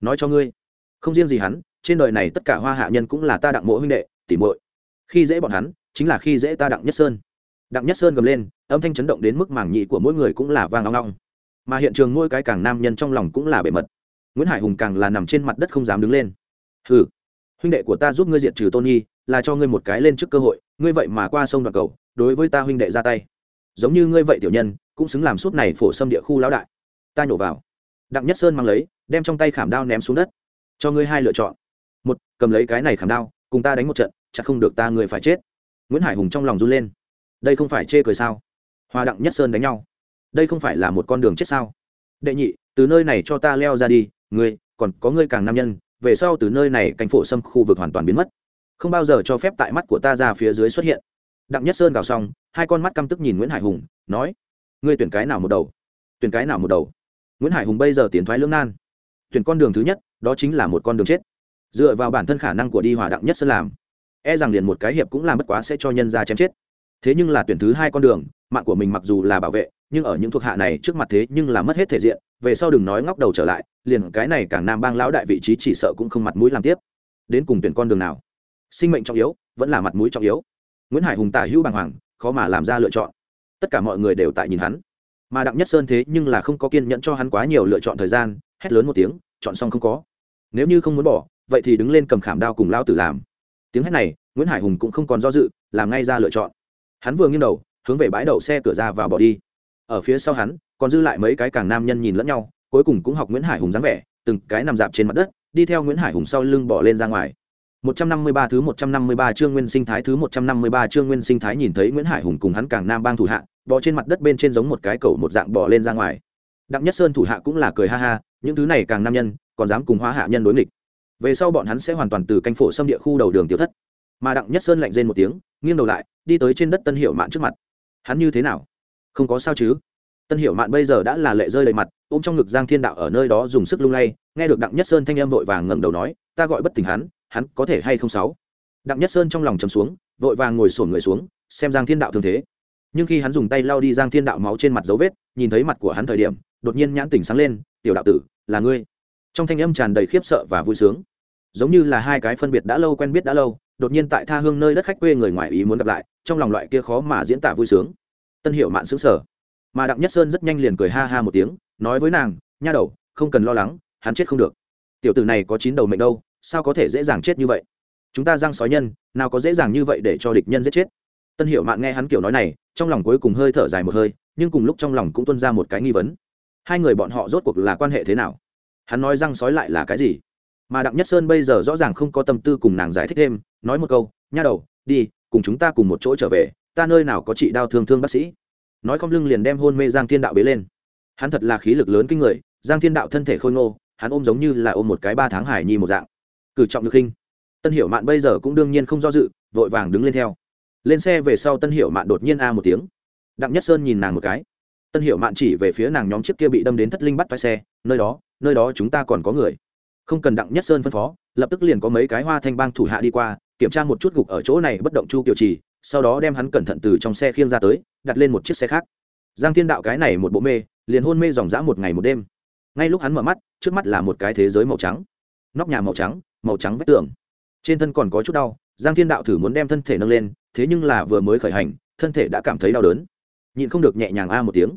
Nói cho ngươi, không riêng gì hắn, trên đời này tất cả hoa hạ nhân cũng là ta đặng mộ huynh đệ, tỉ muội. Khi dễ bọn hắn, chính là khi dễ ta đặng nhất sơn. Đặng nhất sơn gầm lên, âm thanh chấn động đến mức mảng nhị của mỗi người cũng là vang ngong ngong mà hiện trường mỗi cái càng nam nhân trong lòng cũng là bề mật. Nguyễn hải hùng càng là nằm trên mặt đất không dám đứng lên. Hừ, huynh đệ của ta giúp ngươi diệt trừ tôn nhi, là cho ngươi một cái lên trước cơ hội, ngươi vậy mà qua sông đoạn cầu, đối với ta huynh đệ ra tay giống như ngươi vậy tiểu nhân, cũng xứng làm suốt này phổ xâm địa khu lão đại. Ta nhổ vào. Đặng nhất sơn mang lấy, đem trong tay khảm đao ném xuống đất. Cho ngươi hai lựa chọn. Một, cầm lấy cái này khảm đao, cùng ta đánh một trận, chắc không được ta người phải chết. Nguyễn hải hùng trong lòng run lên. Đây không phải chê cười sao? Hòa đặng nhất sơn đánh nhau. Đây không phải là một con đường chết sao? Đệ nhị, từ nơi này cho ta leo ra đi, ngươi, còn có ngươi càng nam nhân, về sau từ nơi này cánh phổ xâm khu vực hoàn toàn biến mất. Không bao giờ cho phép tại mắt của ta ra phía dưới xuất hiện đặng nhất sơn gào xong, hai con mắt căm tức nhìn nguyễn hải hùng, nói, ngươi tuyển cái nào một đầu? Tuyển cái nào một đầu? Nguyễn hải hùng bây giờ tiến thoái lưỡng nan. Tuyển con đường thứ nhất, đó chính là một con đường chết. Dựa vào bản thân khả năng của đi Hòa đặng nhất sơn làm e rằng liền một cái hiệp cũng làm bất quá sẽ cho nhân ra chém chết. Thế nhưng là tuyển thứ hai con đường, mạng của mình mặc dù là bảo vệ, nhưng ở những thuộc hạ này trước mặt thế nhưng là mất hết thể diện, về sau đừng nói ngóc đầu trở lại, liền cái này càng nam bang lão đại vị trí chỉ sợ cũng không mặt mũi làm tiếp. Đến cùng tuyển con đường nào? Sinh mệnh trọng yếu, vẫn là mặt mũi trọng yếu nguyễn hải hùng tả hữu bàng hoàng, khó mà làm ra lựa chọn. Tất cả mọi người đều tại nhìn hắn. Mà đặng nhất sơn thế nhưng là không có kiên nhẫn cho hắn quá nhiều lựa chọn thời gian, hét lớn một tiếng, chọn xong không có. Nếu như không muốn bỏ, vậy thì đứng lên cầm khảm đao cùng lao tử làm. Tiếng hét này, nguyễn hải hùng cũng không còn do dự, làm ngay ra lựa chọn. Hắn vừa nghiêng đầu, hướng về bãi đậu xe cửa ra và bỏ đi. Ở phía sau hắn, còn dư lại mấy cái càng nam nhân nhìn lẫn nhau, cuối cùng cũng học nguyễn hải hùng dáng vẻ, từng cái nằm dạp trên mặt đất, đi theo nguyễn hải hùng sau lưng bỏ lên ra ngoài. 153 thứ 153 chương Nguyên Sinh Thái thứ 153 chương Nguyên Sinh Thái nhìn thấy Nguyễn Hải Hùng cùng hắn càng nam bang thủ hạ, bò trên mặt đất bên trên giống một cái cầu một dạng bò lên ra ngoài. Đặng Nhất Sơn thủ hạ cũng là cười ha ha, những thứ này càng nam nhân, còn dám cùng hóa hạ nhân đối nghịch. Về sau bọn hắn sẽ hoàn toàn từ canh phổ xâm địa khu đầu đường tiêu thất. Mà Đặng Nhất Sơn lạnh rên một tiếng, nghiêng đầu lại, đi tới trên đất Tân Hiểu Mạn trước mặt. Hắn như thế nào? Không có sao chứ? Tân Hiểu Mạn bây giờ đã là lệ rơi đầy mặt, ôm trong ngực Giang Thiên Đạo ở nơi đó dùng sức lung lay, nghe được Đặng Nhất Sơn thanh âm vội vàng ngẩng đầu nói, ta gọi bất tỉnh hắn, hắn có thể hay không sáu? Đặng nhất sơn trong lòng chầm xuống, vội vàng ngồi sổn người xuống, xem giang thiên đạo thương thế. Nhưng khi hắn dùng tay lau đi giang thiên đạo máu trên mặt dấu vết, nhìn thấy mặt của hắn thời điểm, đột nhiên nhãn tỉnh sáng lên, tiểu đạo tử, là ngươi. Trong thanh âm tràn đầy khiếp sợ và vui sướng. Giống như là hai cái phân biệt đã lâu quen biết đã lâu, đột nhiên tại tha hương nơi đất khách quê người ngoài ý muốn gặp lại, trong lòng loại kia khó mà diễn tả vui sướng. Tân hiệu mạn xứng sở mà đặng nhất sơn rất nhanh liền cười ha ha một tiếng, nói với nàng, nha đầu, không cần lo lắng, hắn chết không được. Tiểu tử này có chín đầu mệnh đâu sao có thể dễ dàng chết như vậy? Chúng ta giang sói nhân, nào có dễ dàng như vậy để cho địch nhân giết chết? Tân hiệu mạn nghe hắn kiểu nói này, trong lòng cuối cùng hơi thở dài một hơi, nhưng cùng lúc trong lòng cũng tuân ra một cái nghi vấn. Hai người bọn họ rốt cuộc là quan hệ thế nào? Hắn nói răng sói lại là cái gì? Mà đặng nhất sơn bây giờ rõ ràng không có tâm tư cùng nàng giải thích thêm, nói một câu, nha đầu, đi, cùng chúng ta cùng một chỗ trở về, ta nơi nào có chị đau thương thương bác sĩ. Nói không lưng liền đem hôn mê giang thiên đạo bế lên. Hắn thật là khí lực lớn kinh người, giang thiên đạo thân thể khôi ngô, hắn ôm giống như là ôm một cái ba tháng hải nhi một dạng cử trọng được khinh. Tân hiểu mạn bây giờ cũng đương nhiên không do dự, vội vàng đứng lên theo. Lên xe về sau tân hiểu mạn đột nhiên a một tiếng. Đặng nhất sơn nhìn nàng một cái. Tân hiểu mạn chỉ về phía nàng nhóm chiếc kia bị đâm đến thất linh bắt phải xe, nơi đó nơi đó chúng ta còn có người. Không cần đặng nhất sơn phân phó, lập tức liền có mấy cái hoa thanh bang thủ hạ đi qua, kiểm tra một chút gục ở chỗ này bất động chu kiều trì, sau đó đem hắn cẩn thận từ trong xe khiêng ra tới, đặt lên một chiếc xe khác. Giang thiên đạo cái này một bộ mê, liền hôn mê dòng dã một ngày một đêm. Ngay lúc hắn mở mắt, trước mắt là một cái thế giới màu trắng. Nóc nhà màu trắng màu trắng vách tường. Trên thân còn có chút đau, giang thiên đạo thử muốn đem thân thể nâng lên, thế nhưng là vừa mới khởi hành, thân thể đã cảm thấy đau đớn. Nhịn không được nhẹ nhàng a một tiếng.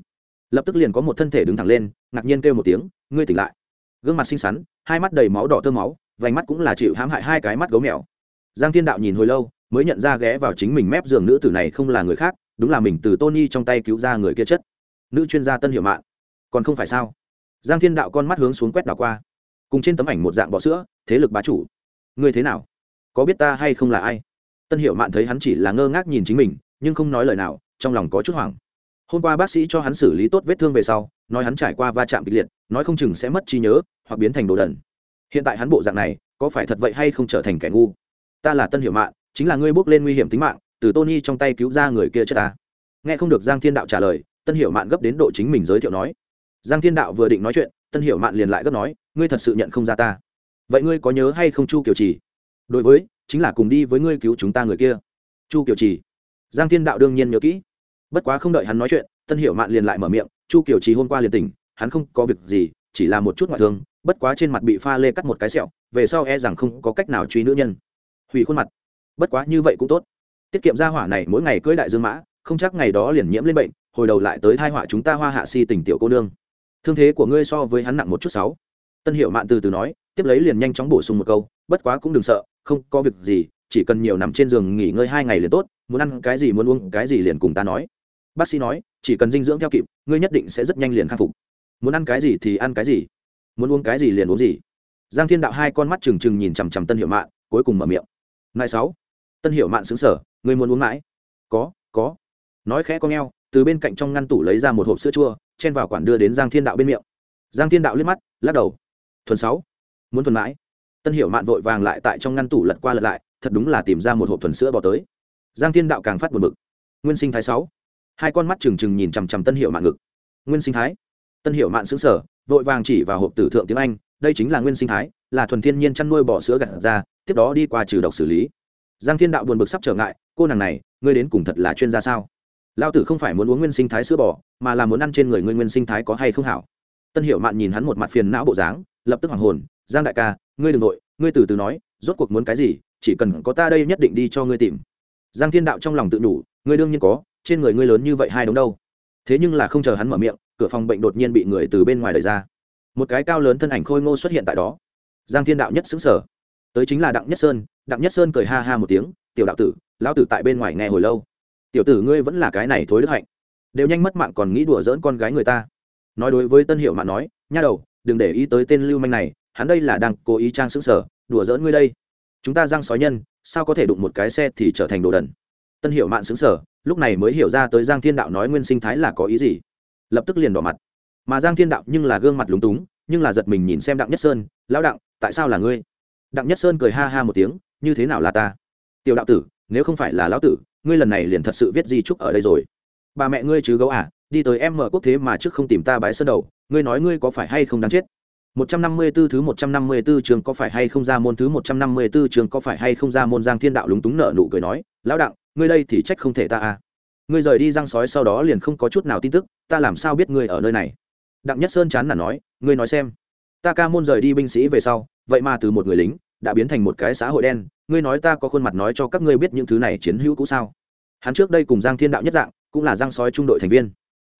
Lập tức liền có một thân thể đứng thẳng lên, ngạc nhiên kêu một tiếng, ngươi tỉnh lại. Gương mặt xinh xắn, hai mắt đầy máu đỏ tơ máu, vành mắt cũng là chịu hãm hại hai cái mắt gấu mèo. Giang thiên đạo nhìn hồi lâu, mới nhận ra ghé vào chính mình mép giường nữ tử này không là người khác, đúng là mình từ tony trong tay cứu ra người kia chất. Nữ chuyên gia tân hiệu mạng còn không phải sao? Giang thiên đạo con mắt hướng xuống quét đảo qua. Cùng trên tấm ảnh một dạng bọ sữa thế lực bá chủ. Ngươi thế nào? Có biết ta hay không là ai? Tân hiệu mạn thấy hắn chỉ là ngơ ngác nhìn chính mình, nhưng không nói lời nào, trong lòng có chút hoảng. Hôm qua bác sĩ cho hắn xử lý tốt vết thương về sau, nói hắn trải qua va chạm kịch liệt, nói không chừng sẽ mất trí nhớ, hoặc biến thành đồ đần. Hiện tại hắn bộ dạng này, có phải thật vậy hay không trở thành kẻ ngu? Ta là tân hiệu mạn, chính là ngươi bước lên nguy hiểm tính mạng, từ tony trong tay cứu ra người kia chết ta. Nghe không được giang thiên đạo trả lời, tân hiệu mạn gấp đến độ chính mình giới thiệu nói. Giang thiên đạo vừa định nói chuyện, tân hiệu mạn liền lại gấp nói, ngươi thật sự nhận không ra ta vậy ngươi có nhớ hay không chu kiều trì? Đối với, chính là cùng đi với ngươi cứu chúng ta người kia. Chu kiều trì. Giang thiên đạo đương nhiên nhớ kỹ. Bất quá không đợi hắn nói chuyện, tân Hiểu mạn liền lại mở miệng, chu kiều trì hôm qua liền tỉnh, hắn không có việc gì, chỉ là một chút ngoại thương, bất quá trên mặt bị pha lê cắt một cái sẹo, về sau e rằng không có cách nào truy nữ nhân. Hủy khuôn mặt. Bất quá như vậy cũng tốt. Tiết kiệm ra hỏa này mỗi ngày cưỡi đại dương mã, không chắc ngày đó liền nhiễm lên bệnh, hồi đầu lại tới thai họa chúng ta hoa hạ si tình tiểu cô nương. Thương thế của ngươi so với hắn nặng một chút sáu. Tân hiệu mạn từ từ nói tiếp lấy liền nhanh chóng bổ sung một câu, bất quá cũng đừng sợ, không có việc gì, chỉ cần nhiều nằm trên giường nghỉ ngơi hai ngày liền tốt, muốn ăn cái gì muốn uống cái gì liền cùng ta nói. Bác sĩ nói, chỉ cần dinh dưỡng theo kịp, ngươi nhất định sẽ rất nhanh liền khắc phục. Muốn ăn cái gì thì ăn cái gì, muốn uống cái gì liền uống gì. Giang thiên đạo hai con mắt trừng trừng nhìn chằm chằm tân hiệu mạn, cuối cùng mở miệng. Ngày sáu, tân hiệu mạn xứng sở ngươi muốn uống mãi? Có có. Nói khẽ con ngheo, từ bên cạnh trong ngăn tủ lấy ra một hộp sữa chua, chen vào quản đưa đến giang thiên đạo bên miệng. Giang thiên đạo liếc mắt, lắc đầu. Thuần sáu muốn thuần mãi. Tân Hiểu mạn vội vàng lại tại trong ngăn tủ lật qua lật lại, thật đúng là tìm ra một hộp thuần sữa bỏ tới. Giang thiên đạo càng phát buồn bực. Nguyên sinh thái sáu. Hai con mắt trừng trừng nhìn chằm chằm tân hiệu mạn ngực. Nguyên sinh thái. Tân hiệu mạn xứng sở vội vàng chỉ vào hộp tử thượng tiếng anh, đây chính là nguyên sinh thái, là thuần thiên nhiên chăn nuôi bò sữa gặt ra, tiếp đó đi qua trừ độc xử lý. Giang thiên đạo buồn bực sắp trở ngại, cô nàng này, ngươi đến cùng thật là chuyên gia sao? Lao tử không phải muốn uống nguyên sinh thái sữa bò, mà là muốn ăn trên người ngươi nguyên sinh thái có hay không hảo? Tân hiệu mạn nhìn hắn một mặt phiền não bộ dáng, lập tức hoàng hồn giang đại ca, ngươi đ ừ n g nội ngươi từ từ nói, rốt cuộc muốn cái gì, chỉ cần có ta đây nhất định đi cho ngươi tìm. Giang thiên đạo trong lòng tự đủ ngươi đương nhiên có, trên người ngươi lớn như vậy hai đống đâu. Thế nhưng là không chờ hắn mở miệng, cửa phòng bệnh đột nhiên bị người từ bên ngoài đẩy ra. Một cái cao lớn thân ảnh khôi ngô xuất hiện tại đó. Giang thiên đạo nhất xứng sở tới chính là đặng nhất sơn, đặng nhất sơn cười ha ha một tiếng, tiểu đạo tử, lão tử tại bên ngoài nghe hồi lâu. Tiểu tử ngươi vẫn là cái này thối đức hạnh. Đều nhanh mất mạng còn nghĩ đùa dỡn con gái người ta. Nói đối với tân hiệu mạn nói, nha đầu, đừng để ý tới tên lưu manh này hắn đây là đang cố ý trang sững sở, đùa dỡn ngươi đây. Chúng ta răng sói nhân, sao có thể đụng một cái xe thì trở thành đồ đần? Tân hiệu mạn xứng sở lúc này mới hiểu ra tới giang thiên đạo nói nguyên sinh thái là có ý gì. Lập tức liền đỏ mặt. Mà giang thiên đạo nhưng là gương mặt lúng túng, nhưng là giật mình nhìn xem đặng nhất sơn, lão đặng, tại sao là ngươi? Đặng nhất sơn cười ha ha một tiếng, như thế nào là ta? Tiểu đạo tử, nếu không phải là lão tử, ngươi lần này liền thật sự viết di trúc ở đây rồi. Bà mẹ ngươi chứ gấu à đi tới em mở quốc thế mà trước không tìm ta bái sơn đầu, ngươi nói ngươi có phải hay không đáng chết? 154 thứ 154 trường có phải hay không ra môn thứ 154 trường có phải hay không ra môn Giang Thiên Đạo lúng túng nợ nụ cười nói, lão đặng, ngươi đây thì trách không thể ta à. Ngươi rời đi răng sói sau đó liền không có chút nào tin tức, ta làm sao biết ngươi ở nơi này? Đặng Nhất Sơn chán nản nói, ngươi nói xem, ta ca môn rời đi binh sĩ về sau, vậy mà từ một người lính đã biến thành một cái xã hội đen, ngươi nói ta có khuôn mặt nói cho các ngươi biết những thứ này chiến hữu cũ sao? Hắn trước đây cùng Giang Thiên Đạo nhất dạng, cũng là răng sói trung đội thành viên,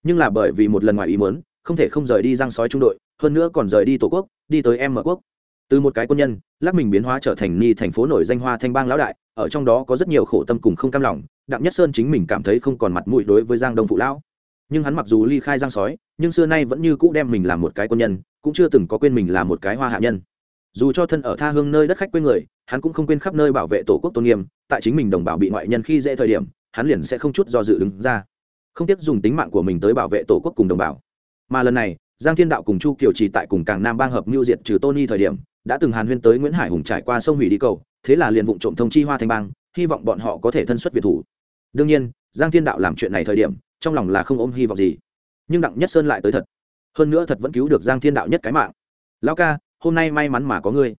nhưng là bởi vì một lần ngoài ý muốn, không thể không rời đi răng sói trung đội, hơn nữa còn rời đi tổ quốc đi tới em mở quốc. Từ một cái quân nhân lắc mình biến hóa trở thành ni thành phố nổi danh hoa thanh bang lão đại ở trong đó có rất nhiều khổ tâm cùng không cam lòng đặng nhất sơn chính mình cảm thấy không còn mặt mũi đối với giang đông phụ lão. Nhưng hắn mặc dù ly khai giang sói nhưng xưa nay vẫn như cũ đem mình làm một cái quân nhân cũng chưa từng có quên mình là một cái hoa hạ nhân. Dù cho thân ở tha hương nơi đất khách quê người hắn cũng không quên khắp nơi bảo vệ tổ quốc tôn nghiêm tại chính mình đồng bào bị ngoại nhân khi dễ thời điểm hắn liền sẽ không chút do dự đứng ra. Không tiếc dùng tính mạng của mình tới bảo vệ tổ quốc cùng đồng bào mà lần này, giang thiên đạo cùng chu kiều trì tại cùng càng nam bang hợp mưu diệt trừ tony thời điểm, đã từng hàn huyên tới nguyễn hải hùng trải qua sông hủy đi cầu, thế là liền vụ trộm thông chi hoa thanh bang, hy vọng bọn họ có thể thân xuất việt thủ. Đương nhiên, giang thiên đạo làm chuyện này thời điểm, trong lòng là không ôm hy vọng gì. Nhưng đặng nhất sơn lại tới thật. Hơn nữa thật vẫn cứu được giang thiên đạo nhất cái mạng. Lão ca, hôm nay may mắn mà có ngươi.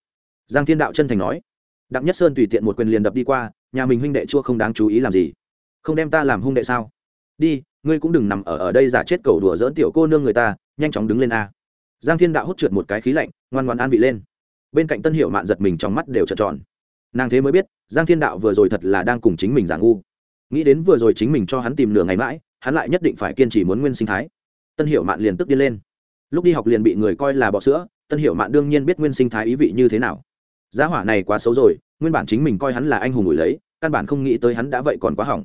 Giang thiên đạo chân thành nói. Đặng nhất sơn tùy tiện một quyền liền đập đi qua, nhà mình huynh đệ chua không đáng chú ý làm gì? Không đem ta làm hung đệ sao? Đi ngươi cũng đừng nằm ở ở đây giả chết cầu đùa dỡn tiểu cô nương người ta, nhanh chóng đứng lên a. Giang thiên đạo hút trượt một cái khí lạnh, ngoan ngoan an vị lên. Bên cạnh tân hiệu mạn giật mình trong mắt đều trợn tròn. Nàng thế mới biết, giang thiên đạo vừa rồi thật là đang cùng chính mình giả ngu. Nghĩ đến vừa rồi chính mình cho hắn tìm nửa ngày mãi, hắn lại nhất định phải kiên trì muốn nguyên sinh thái. Tân hiệu mạn liền tức đi lên. Lúc đi học liền bị người coi là bọ sữa, tân hiệu mạn đương nhiên biết nguyên sinh thái ý vị như thế nào. Giá hỏa này quá xấu rồi, nguyên bản chính mình coi hắn là anh hùng ủi lấy, căn bản không nghĩ tới hắn đã vậy còn quá hỏng.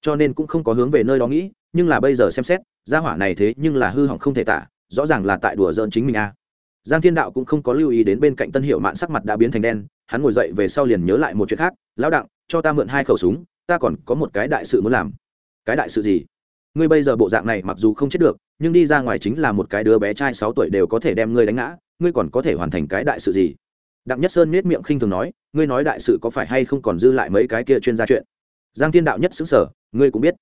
Cho nên cũng không có hướng về nơi đó nghĩ nhưng là bây giờ xem xét, gia hỏa này thế nhưng là hư hỏng không thể tả, rõ ràng là tại đùa giỡn chính mình a. Giang thiên đạo cũng không có lưu ý đến bên cạnh tân hiệu mạn sắc mặt đã biến thành đen, hắn ngồi dậy về sau liền nhớ lại một chuyện khác, lão đặng, cho ta mượn hai khẩu súng, ta còn có một cái đại sự muốn làm. Cái đại sự gì? Ngươi bây giờ bộ dạng này mặc dù không chết được, nhưng đi ra ngoài chính là một cái đứa bé trai sáu tuổi đều có thể đem ngươi đánh ngã, ngươi còn có thể hoàn thành cái đại sự gì? Đặng nhất sơn nết miệng khinh thường nói, ngươi nói đại sự có phải hay không còn dư lại mấy cái kia chuyên gia chuyện? Giang thiên đạo nhất xứng sở ngươi cũng biết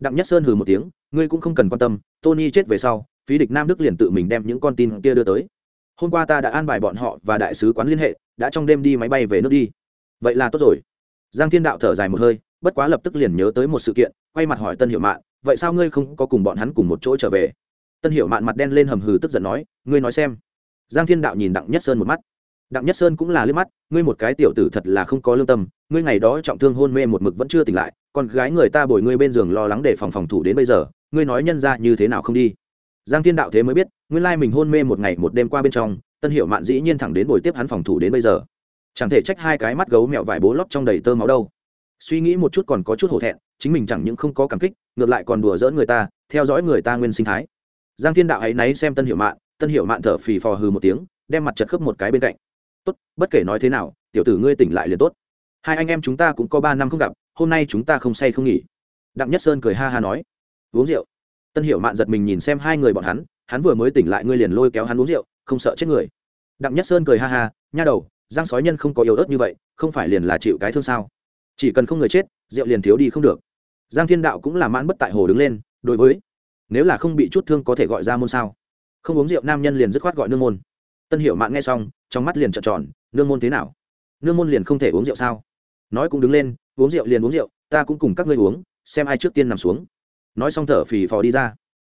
đặng nhất sơn hừ một tiếng, ngươi cũng không cần quan tâm, tony chết về sau, phí địch nam đức liền tự mình đem những con tin kia đưa tới. Hôm qua ta đã an bài bọn họ và đại sứ quán liên hệ, đã trong đêm đi máy bay về nước đi. Vậy là tốt rồi. Giang thiên đạo thở dài một hơi, bất quá lập tức liền nhớ tới một sự kiện, quay mặt hỏi tân hiệu mạn, vậy sao ngươi không có cùng bọn hắn cùng một chỗ trở về? Tân hiệu mạn mặt đen lên hầm hừ tức giận nói, ngươi nói xem. Giang thiên đạo nhìn đặng nhất sơn một mắt đặng nhất sơn cũng là liếc mắt, ngươi một cái tiểu tử thật là không có lương tâm, ngươi ngày đó trọng thương hôn mê một mực vẫn chưa tỉnh lại còn gái người ta bồi ngươi bên giường lo lắng để phòng phòng thủ đến bây giờ, ngươi nói nhân ra như thế nào không đi? Giang thiên đạo thế mới biết, nguyên lai mình hôn mê một ngày một đêm qua bên trong, tân hiệu mạn dĩ nhiên thẳng đến buổi tiếp hắn phòng thủ đến bây giờ. Chẳng thể trách hai cái mắt gấu mẹo vải bố lót trong đầy tơ máu đâu. Suy nghĩ một chút còn có chút hổ thẹn, chính mình chẳng những không có cảm kích, ngược lại còn đùa dỡn người ta, theo dõi người ta nguyên sinh thái. Giang thiên đạo ấy náy xem tân hiệu mạn, tân hiệu mạn thở phì phò hừ một tiếng, đem mặt chật khớp một cái bên cạnh tốt, bất kể nói thế nào, tiểu tử ngươi tỉnh lại liền tốt. Hai anh em chúng ta cũng có ba năm không gặp, hôm nay chúng ta không say không nghỉ. Đặng nhất sơn cười ha ha nói, uống rượu. Tân hiệu mạn giật mình nhìn xem hai người bọn hắn hắn vừa mới tỉnh lại ngươi liền lôi kéo hắn uống rượu, không sợ chết người. Đặng nhất sơn cười ha ha, nha đầu, giang sói nhân không có yếu ớt như vậy, không phải liền là chịu cái thương sao? Chỉ cần không người chết, rượu liền thiếu đi không được. Giang thiên đạo cũng là mãn bất tại hồ đứng lên, đối với, nếu là không bị chút thương có thể gọi ra môn sao? Không uống rượu nam nhân liền dứt khoát gọi nương môn tân hiểu mạn nghe xong, trong mắt liền trợn tròn, nương môn thế nào? Nương môn liền không thể uống rượu sao? Nói cũng đứng lên, uống rượu liền uống rượu, ta cũng cùng các ngươi uống, xem ai trước tiên nằm xuống. Nói xong thở phì phò đi ra.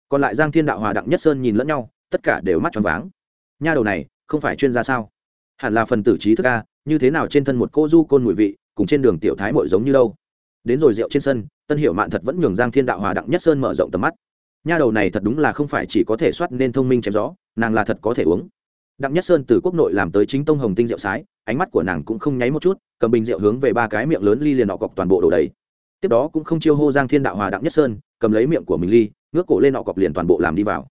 Còn lại giang thiên đạo hòa đặng nhất sơn nhìn lẫn nhau, tất cả đều mắt tròn váng. Nha đầu này, không phải chuyên gia sao? Hẳn là phần tử trí thức ca như thế nào trên thân một cô du côn mùi vị, cùng trên đường tiểu thái mội giống như đâu? Đến rồi rượu trên sân, tân hiểu mạn thật vẫn nhường giang thiên đạo hòa đặng nhất sơn mở rộng tầm mắt. Nha đầu này thật đúng là không phải chỉ có thể soát nên thông minh chém gió, nàng là thật có thể uống đặng nhất sơn từ quốc nội làm tới chính tông hồng tinh rượu sái, ánh mắt của nàng cũng không nháy một chút, cầm bình rượu hướng về ba cái miệng lớn ly liền họ cọc toàn bộ đồ đầy. Tiếp đó cũng không chiêu hô giang thiên đạo hòa đặng nhất sơn, cầm lấy miệng của mình ly, ngước cổ lên họ cọc liền toàn bộ làm đi vào.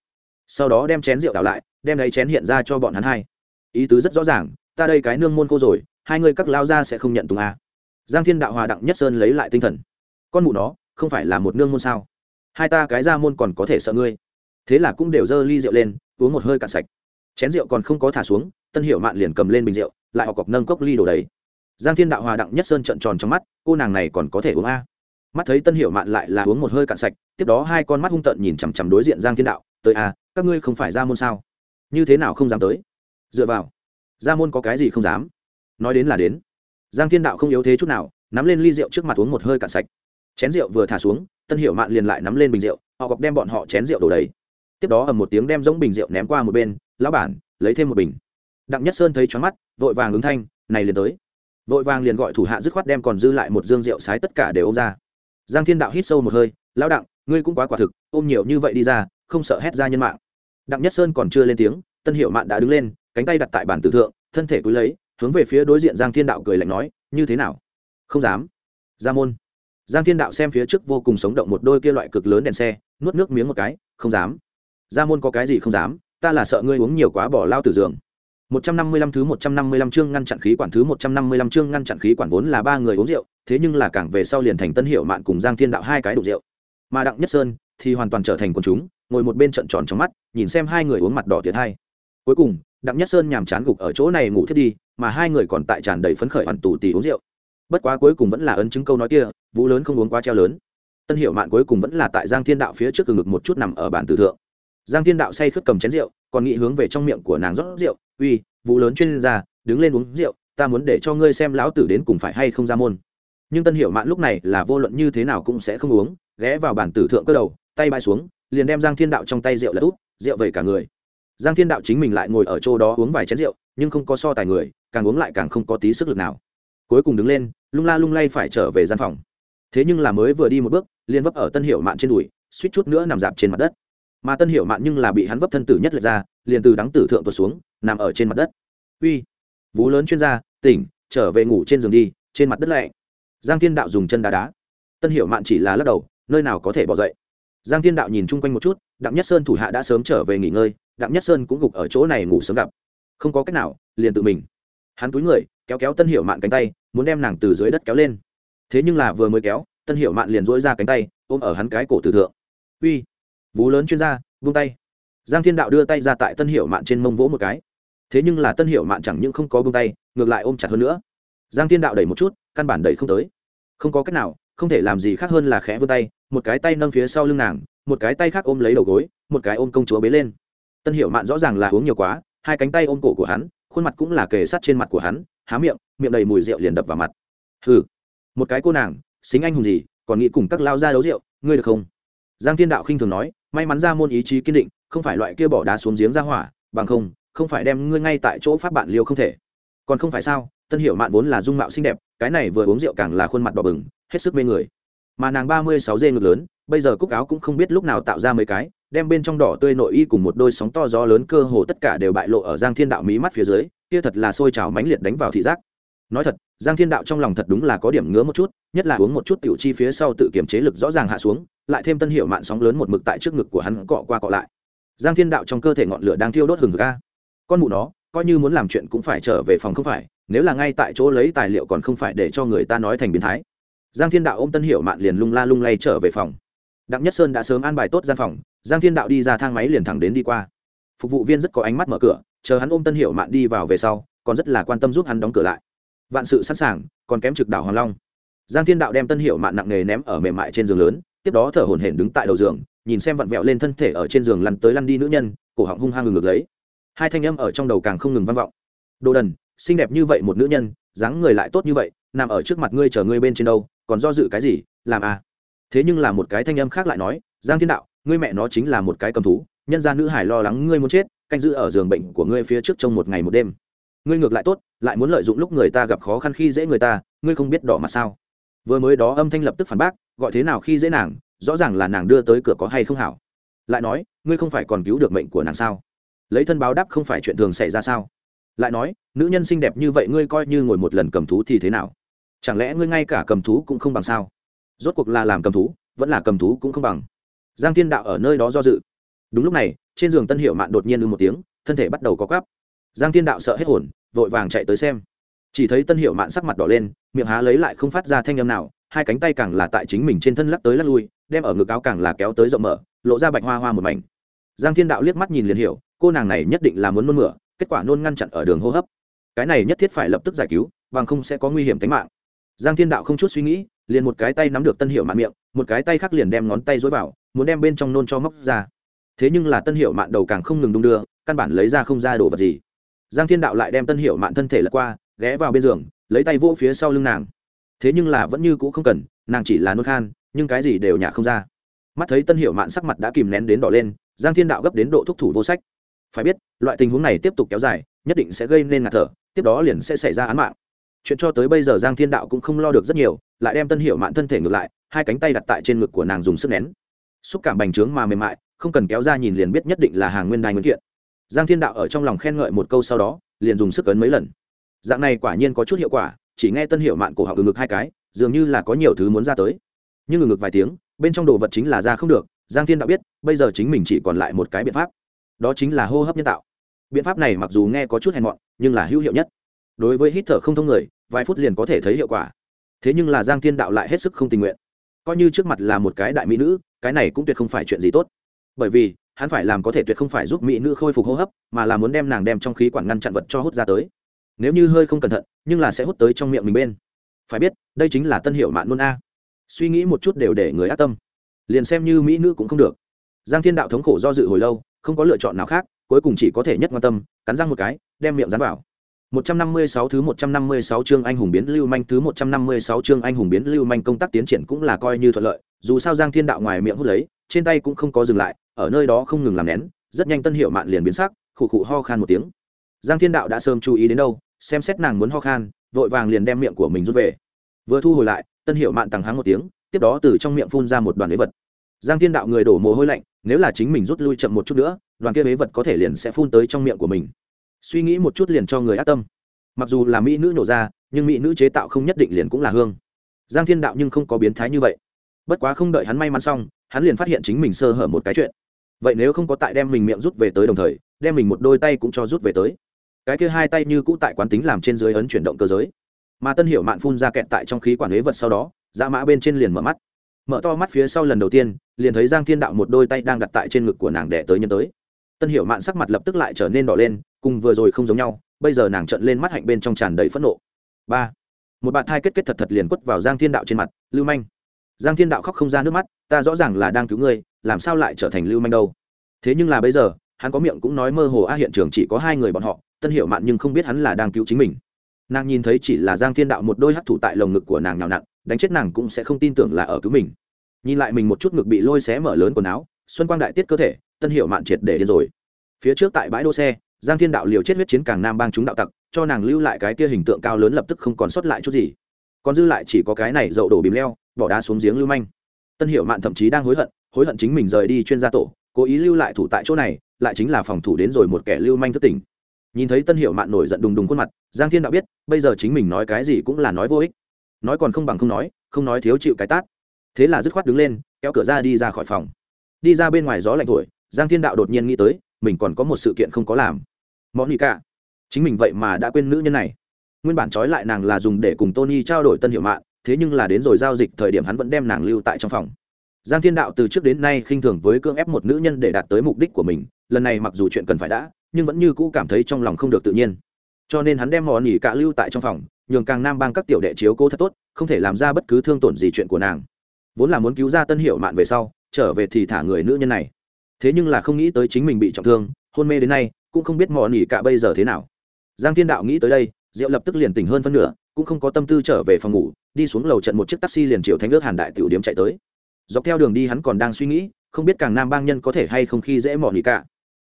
Sau đó đem chén rượu đảo lại, đem lấy chén hiện ra cho bọn hắn hai. Ý tứ rất rõ ràng, ta đây cái nương môn cô rồi, hai người các lao ra sẽ không nhận tùng a. Giang thiên đạo hòa đặng nhất sơn lấy lại tinh thần. Con mụ nó, không phải là một nương môn sao? Hai ta cái ra môn còn có thể sợ ngươi. Thế là cũng đều dơ ly rượu lên, uống một hơi cạn sạch chén rượu còn không có thả xuống, tân hiểu mạn liền cầm lên bình rượu, lại họ cọc nâng cốc ly đổ đầy. Giang thiên đạo hòa đặng nhất sơn trận tròn trong mắt, cô nàng này còn có thể uống a? Mắt thấy tân hiểu mạn lại là uống một hơi cạn sạch, tiếp đó hai con mắt hung tợn nhìn chằm chằm đối diện giang thiên đạo, tới a, các ngươi không phải ra môn sao? Như thế nào không dám tới? Dựa vào, ra môn có cái gì không dám? Nói đến là đến. Giang thiên đạo không yếu thế chút nào, nắm lên ly rượu trước mặt uống một hơi cạn sạch. Chén rượu vừa thả xuống, tân hiểu mạn liền lại nắm lên bình rượu, họ gọc đem bọn họ chén rượu đổ đầy tiếp đó ầm một tiếng đem giống bình rượu ném qua một bên, lão bản, lấy thêm một bình. Đặng nhất sơn thấy choáng mắt, vội vàng ứng thanh, này liền tới. Vội vàng liền gọi thủ hạ dứt khoát đem còn dư lại một dương rượu sái tất cả đều ôm ra. Giang thiên đạo hít sâu một hơi, lão đặng, ngươi cũng quá quả thực, ôm nhiều như vậy đi ra, không sợ hét ra nhân mạng. Đặng nhất sơn còn chưa lên tiếng, tân hiệu mạn đã đứng lên, cánh tay đặt tại bản tử thượng, thân thể cúi lấy, hướng về phía đối diện giang thiên đạo cười lạnh nói, như thế nào? Không dám. Ra môn. Giang thiên đạo xem phía trước vô cùng sống động một đôi kia loại cực lớn đèn xe, nuốt nước miếng một cái, không dám ra môn có cái gì không dám ta là sợ ngươi uống nhiều quá bỏ lao từ giường 155 thứ 155 chương ngăn chặn khí quản thứ 155 chương ngăn chặn khí quản vốn là ba người uống rượu, thế nhưng là càng về sau liền thành Tân Hiểu Mạn cùng Giang Thiên Đạo hai cái đủ rượu. Mà Đặng Nhất Sơn thì hoàn toàn trở thành quần chúng, ngồi một bên trận tròn trong mắt, nhìn xem hai người uống mặt đỏ tiệt hai. Cuối cùng, Đặng Nhất Sơn nhàm chán gục ở chỗ này ngủ thiết đi, mà hai người còn tại tràn đầy phấn khởi hoàn tù tì uống rượu. Bất quá cuối cùng vẫn là ấn chứng câu nói kia, vũ lớn không uống quá treo lớn. Tân Hiểu Mạn cuối cùng vẫn là tại Giang Thiên Đạo phía trước ngực một chút nằm ở bàn tử thượng. Giang Thiên Đạo say khướt cầm chén rượu, còn nghĩ hướng về trong miệng của nàng rót rượu, uy vụ lớn chuyên gia đứng lên uống rượu ta muốn để cho ngươi xem lão tử đến cùng phải hay không ra môn. Nhưng tân hiểu mạn lúc này là vô luận như thế nào cũng sẽ không uống ghé vào bản tử thượng cơ đầu tay bay xuống liền đem giang thiên đạo trong tay rượu lật úp rượu vẩy cả người. Giang thiên đạo chính mình lại ngồi ở chỗ đó uống vài chén rượu nhưng không có so tài người càng uống lại càng không có tí sức lực nào. Cuối cùng đứng lên lung la lung lay phải trở về gian phòng. Thế nhưng là mới vừa đi một bước liền vấp ở tân hiểu mạn trên đùi suýt chút nữa nằm dạp trên mặt đất mà tân hiểu mạn nhưng là bị hắn vấp thân tử nhất lệch ra, liền từ đắng tử thượng tuột xuống, nằm ở trên mặt đất. Uy, vú lớn chuyên gia, tỉnh, trở về ngủ trên giường đi, trên mặt đất lạnh. giang thiên đạo dùng chân đá đá. Tân hiểu mạn chỉ là lắc đầu, nơi nào có thể bỏ dậy. Giang thiên đạo nhìn chung quanh một chút, đặng nhất sơn thủ hạ đã sớm trở về nghỉ ngơi, đặng nhất sơn cũng gục ở chỗ này ngủ sớm gặp. Không có cách nào, liền tự mình. Hắn túi người, kéo kéo tân hiểu mạn cánh tay, muốn đem nàng từ dưới đất kéo lên. Thế nhưng là vừa mới kéo, tân hiểu mạn liền dỗi ra cánh tay, ôm ở hắn cái cổ tử thượng. Uy vú lớn chuyên gia, vung tay. Giang thiên đạo đưa tay ra tại tân hiệu mạn trên mông vỗ một cái. Thế nhưng là tân hiệu mạn chẳng những không có vung tay, ngược lại ôm chặt hơn nữa. Giang thiên đạo đẩy một chút, căn bản đẩy không tới. Không có cách nào, không thể làm gì khác hơn là khẽ vươn tay, một cái tay nâng phía sau lưng nàng, một cái tay khác ôm lấy đầu gối, một cái ôm công chúa bế lên. Tân hiệu mạn rõ ràng là uống nhiều quá, hai cánh tay ôm cổ của hắn, khuôn mặt cũng là kề sát trên mặt của hắn, há miệng miệng đầy mùi rượu liền đập vào mặt. Hừ, một cái cô nàng, xính anh hùng gì, còn nghĩ cùng các lao ra đấu rượu, ngươi được không? Giang thiên đạo khinh thường nói may mắn ra môn ý chí kiên định, không phải loại kia bỏ đá xuống giếng ra hỏa, bằng không không phải đem ngươi ngay tại chỗ pháp bạn liêu không thể. Còn không phải sao, tân hiệu mạn vốn là dung mạo xinh đẹp, cái này vừa uống rượu càng là khuôn mặt đỏ bừng, hết sức mê người. Mà nàng ba mươi sáu dê ngực lớn, bây giờ cúc áo cũng không biết lúc nào tạo ra mấy cái, đem bên trong đỏ tươi nội y cùng một đôi sóng to gió lớn cơ hồ tất cả đều bại lộ ở giang thiên đạo mí mắt phía dưới, kia thật là sôi trào mãnh liệt đánh vào thị giác. Nói thật giang thiên đạo trong lòng thật đúng là có điểm ngứa một chút, nhất là uống một chút tiểu chi phía sau tự kiểm chế lực rõ ràng hạ xuống, lại thêm tân hiệu mạn sóng lớn một mực tại trước ngực của hắn cọ qua cọ lại. Giang thiên đạo trong cơ thể ngọn lửa đang thiêu đốt hừng ga con mụ nó, coi như muốn làm chuyện cũng phải trở về phòng không phải, nếu là ngay tại chỗ lấy tài liệu còn không phải để cho người ta nói thành biến thái. Giang thiên đạo ô m tân hiệu mạn liền lung la lung lay trở về phòng. Đặng nhất sơn đã sớm an bài tốt gian phòng, giang thiên đạo đi ra thang máy liền thẳng đến đi qua. Phục vụ viên rất có ánh mắt mở cửa, chờ hắn ôm tân hiệu mạn đi vào về sau, còn rất là quan tâm giúp hắn đóng cửa lại vạn sự sẵn sàng, còn kém trực đảo hoàng long. Giang thiên đạo đem tân hiệu mạn nặng nghề ném ở mềm mại trên giường lớn, tiếp đó thở hổn hển đứng tại đầu giường, nhìn xem vặn vẹo lên thân thể ở trên giường lăn tới lăn đi nữ nhân, cổ họng hung hăng ngừng ngược lấy. Hai thanh âm ở trong đầu càng không ngừng vang vọng. Đồ đần, xinh đẹp như vậy một nữ nhân, dáng người lại tốt như vậy, nằm ở trước mặt ngươi chờ ngươi bên trên đâu, còn do dự cái gì, làm à? Thế nhưng là một cái thanh âm khác lại nói, giang thiên đạo, ngươi mẹ nó chính là một cái cầm thú, nhân gia nữ hải lo lắng ngươi muốn chết, canh giữ ở giường bệnh của ngươi phía trước trong một ngày một đêm ngươi ngược lại tốt, lại muốn lợi dụng lúc người ta gặp khó khăn khi dễ người ta, ngươi không biết đỏ mặt sao? Vừa mới đó âm thanh lập tức phản bác, gọi thế nào khi dễ nàng, rõ ràng là nàng đưa tới cửa có hay không hảo. Lại nói, ngươi không phải còn cứu được mệnh của nàng sao? Lấy thân báo đáp không phải chuyện thường xảy ra sao? Lại nói, nữ nhân xinh đẹp như vậy ngươi coi như ngồi một lần cầm thú thì thế nào? Chẳng lẽ ngươi ngay cả cầm thú cũng không bằng sao? Rốt cuộc là làm cầm thú, vẫn là cầm thú cũng không bằng. Giang thiên đạo ở nơi đó do dự. Đúng lúc này, trên giường tân hiệu mạn đột nhiên ư một tiếng, thân thể bắt đầu có cắp giang thiên đạo sợ hết hồn, vội vàng chạy tới xem. Chỉ thấy tân hiệu mạn sắc mặt đỏ lên, miệng há lấy lại không phát ra thanh âm nào, hai cánh tay càng là tại chính mình trên thân lắc tới lắc lui, đem ở ngực áo càng là kéo tới rộng mở, lộ ra bạch hoa hoa một mảnh. Giang thiên đạo liếc mắt nhìn liền hiểu, cô nàng này nhất định là muốn nôn mửa, kết quả nôn ngăn chặn ở đường hô hấp. Cái này nhất thiết phải lập tức giải cứu, bằng không sẽ có nguy hiểm tính mạng. Giang thiên đạo không chút suy nghĩ, liền một cái tay nắm được tân hiệu mạn miệng, một cái tay khác liền đem ngón tay dối vào, muốn đem bên trong nôn cho móc ra. Thế nhưng là tân hiệu mạn đầu càng không ngừng đung đưa, căn bản lấy ra không ra đồ vật gì giang thiên đạo lại đem tân hiệu mạn thân thể lật qua, ghé vào bên giường, lấy tay vỗ phía sau lưng nàng. Thế nhưng là vẫn như cũ không cần, nàng chỉ là nôn khan, nhưng cái gì đều nhả không ra. Mắt thấy tân hiệu mạn sắc mặt đã kìm nén đến đỏ lên, giang thiên đạo gấp đến độ thúc thủ vô sách. Phải biết, loại tình huống này tiếp tục kéo dài, nhất định sẽ gây nên ngạt thở, tiếp đó liền sẽ xảy ra án mạng. Chuyện cho tới bây giờ giang thiên đạo cũng không lo được rất nhiều, lại đem tân hiệu mạn thân thể ngược lại, hai cánh tay đặt tại trên ngực của nàng dùng sức nén. Xúc cảm bành trướng mà mềm mại, không cần kéo ra nhìn liền biết nhất định là hàng nguyên đài nguyên kiện giang thiên đạo ở trong lòng khen ngợi một câu sau đó, liền dùng sức ấn mấy lần. Dạng này quả nhiên có chút hiệu quả, chỉ nghe tân hiệu mạn cổ họng ừ ngực hai cái, dường như là có nhiều thứ muốn ra tới. Nhưng ừ ngực vài tiếng, bên trong đồ vật chính là ra không được, giang thiên đạo biết, bây giờ chính mình chỉ còn lại một cái biện pháp. Đó chính là hô hấp nhân tạo. Biện pháp này mặc dù nghe có chút hèn mọn, nhưng là hữu hiệu nhất. Đối với hít thở không thông người, vài phút liền có thể thấy hiệu quả. Thế nhưng là giang thiên đạo lại hết sức không tình nguyện. Coi như trước mặt là một cái đại mỹ nữ, cái này cũng tuyệt không phải chuyện gì tốt. Bởi vì hắn phải làm có thể tuyệt không phải giúp mỹ nữ khôi phục hô hấp mà là muốn đem nàng đem trong khí quản ngăn chặn vật cho hút ra tới. Nếu như hơi không cẩn thận nhưng là sẽ hút tới trong miệng mình bên. Phải biết đây chính là tân hiệu mạn nôn a. Suy nghĩ một chút đều để người ác tâm. Liền xem như mỹ nữ cũng không được. Giang thiên đạo thống khổ do dự hồi lâu không có lựa chọn nào khác cuối cùng chỉ có thể nhất quan tâm cắn răng một cái đem miệng dán vào. 156 thứ 156 chương anh hùng biến lưu manh thứ 156 chương anh hùng biến lưu manh công tác tiến triển cũng là coi như thuận lợi, dù sao Giang Thiên Đạo ngoài miệng hút lấy, trên tay cũng không có dừng lại, ở nơi đó không ngừng làm nén, rất nhanh Tân Hiệu Mạn liền biến sắc, khụ khụ ho khan một tiếng. Giang Thiên Đạo đã sớm chú ý đến đâu, xem xét nàng muốn ho khan, vội vàng liền đem miệng của mình rút về. Vừa thu hồi lại, Tân Hiệu Mạn tằng hắng một tiếng, tiếp đó từ trong miệng phun ra một đoàn lễ vật. Giang Thiên Đạo người đổ mồ hôi lạnh, nếu là chính mình rút lui chậm một chút nữa, đoàn kia ế vật có thể liền sẽ phun tới trong miệng của mình suy nghĩ một chút liền cho người ác tâm mặc dù là mỹ nữ nhổ ra nhưng mỹ nữ chế tạo không nhất định liền cũng là hương giang thiên đạo nhưng không có biến thái như vậy bất quá không đợi hắn may mắn xong, hắn liền phát hiện chính mình sơ hở một cái chuyện. Vậy nếu không có tại đem mình miệng rút về tới đồng thời, đem mình một đôi tay cũng cho rút về tới. Cái kia hai tay như cũ tại quán tính làm trên dưới ấn chuyển động cơ giới. Mà tân hiểu mạn phun ra kẹt tại trong khí quản huế vật sau đó, dã mã bên trên liền mở mắt. Mở to mắt phía sau lần đầu tiên, liền thấy giang thiên đạo một đôi tay đang đặt tại trên ngực của nàng đẻ tới nhân tới. Tân hiểu mạn sắc mặt lập tức lại trở nên đỏ lên, cùng vừa rồi không giống nhau, bây giờ nàng trợn lên mắt hạnh bên trong tràn đầy phẫn nộ. Ba. Một bạn thai kết kết thật thật liền quất vào giang thiên đạo trên mặt, lưu manh giang thiên đạo khóc không ra nước mắt, ta rõ ràng là đang cứu ngươi, làm sao lại trở thành lưu manh đâu? Thế nhưng là bây giờ, hắn có miệng cũng nói mơ hồ, a, hiện trường chỉ có hai người bọn họ, tân hiệu mạn nhưng không biết hắn là đang cứu chính mình. Nàng nhìn thấy chỉ là giang thiên đạo một đôi hắt thủ tại lồng ngực của nàng nào nặn, đánh chết nàng cũng sẽ không tin tưởng là ở cứu mình. Nhìn lại mình một chút ngực bị lôi xé mở lớn quần áo, xuân quang đại tiết cơ thể, tân hiệu mạn triệt để điên rồi. Phía trước tại bãi đỗ xe, giang thiên đạo liều chết huyết chiến càng nam bang chúng đạo tặc, cho nàng lưu lại cái kia hình tượng cao lớn lập tức không còn sót lại chút gì. Còn dư lại chỉ có cái này dậu đổ bìm leo bỏ đá xuống giếng lưu manh. Tân hiệu mạn thậm chí đang hối hận hối hận chính mình rời đi chuyên gia tổ cố ý lưu lại thủ tại chỗ này lại chính là phòng thủ đến rồi một kẻ lưu manh thất tình. Nhìn thấy tân hiệu mạn nổi giận đùng đùng khuôn mặt giang thiên đạo biết bây giờ chính mình nói cái gì cũng là nói vô ích. Nói còn không bằng không nói không nói thiếu chịu cái tát. Thế là dứt khoát đứng lên kéo cửa ra đi ra khỏi phòng. Đi ra bên ngoài gió lạnh thổi giang thiên đạo đột nhiên nghĩ tới mình còn có một sự kiện không có làm. Mõi nghĩ cả, chính mình vậy mà đã quên nữ nhân này. Nguyên bản trói lại nàng là dùng để cùng tony trao đổi tân hiệu mạng thế nhưng là đến rồi giao dịch thời điểm hắn vẫn đem nàng lưu tại trong phòng. Giang thiên đạo từ trước đến nay khinh thường với cưỡng ép một nữ nhân để đạt tới mục đích của mình, lần này mặc dù chuyện cần phải đã, nhưng vẫn như cũ cảm thấy trong lòng không được tự nhiên. Cho nên hắn đem mò nỉ cả lưu tại trong phòng, nhường càng nam bang các tiểu đệ chiếu cô thật tốt, không thể làm ra bất cứ thương tổn gì chuyện của nàng. Vốn là muốn cứu ra tân hiệu mạn về sau, trở về thì thả người nữ nhân này. Thế nhưng là không nghĩ tới chính mình bị trọng thương, hôn mê đến nay, cũng không biết mò nỉ cả bây giờ thế nào. Giang thiên đạo nghĩ tới đây diệu lập tức liền tỉnh hơn phân nửa, cũng không có tâm tư trở về phòng ngủ đi xuống lầu trận một chiếc taxi liền triệu thánh ước hàn đại tiểu điếm chạy tới. Dọc theo đường đi hắn còn đang suy nghĩ, không biết càng nam bang nhân có thể hay không khi dễ mò nghỉ cả.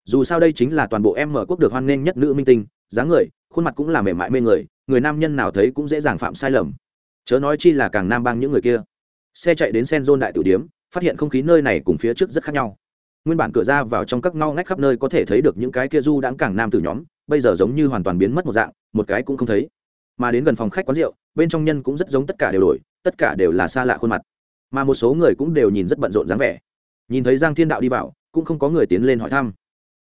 Dù sao đây chính là toàn bộ em mở quốc được hoan nghênh nhất nữ minh tinh, dáng người, khuôn mặt cũng là mềm mại mê người người nam nhân nào thấy cũng dễ dàng phạm sai lầm. Chớ nói chi là càng nam bang những người kia. Xe chạy đến sen zone đại tử điếm, phát hiện không khí nơi này cùng phía trước rất khác nhau. Nguyên bản cửa ra vào trong các ngao ngách khắp nơi có thể thấy được những cái kia du đãng càng nam tử nhóm, bây giờ giống như hoàn toàn biến mất một dạng, một cái cũng không thấy. Mà đến gần phòng khách quán rượu bên trong nhân cũng rất giống tất cả đều đổi, tất cả đều là xa lạ khuôn mặt. Mà một số người cũng đều nhìn rất bận rộn dáng vẻ. Nhìn thấy giang thiên đạo đi vào, cũng không có người tiến lên hỏi thăm.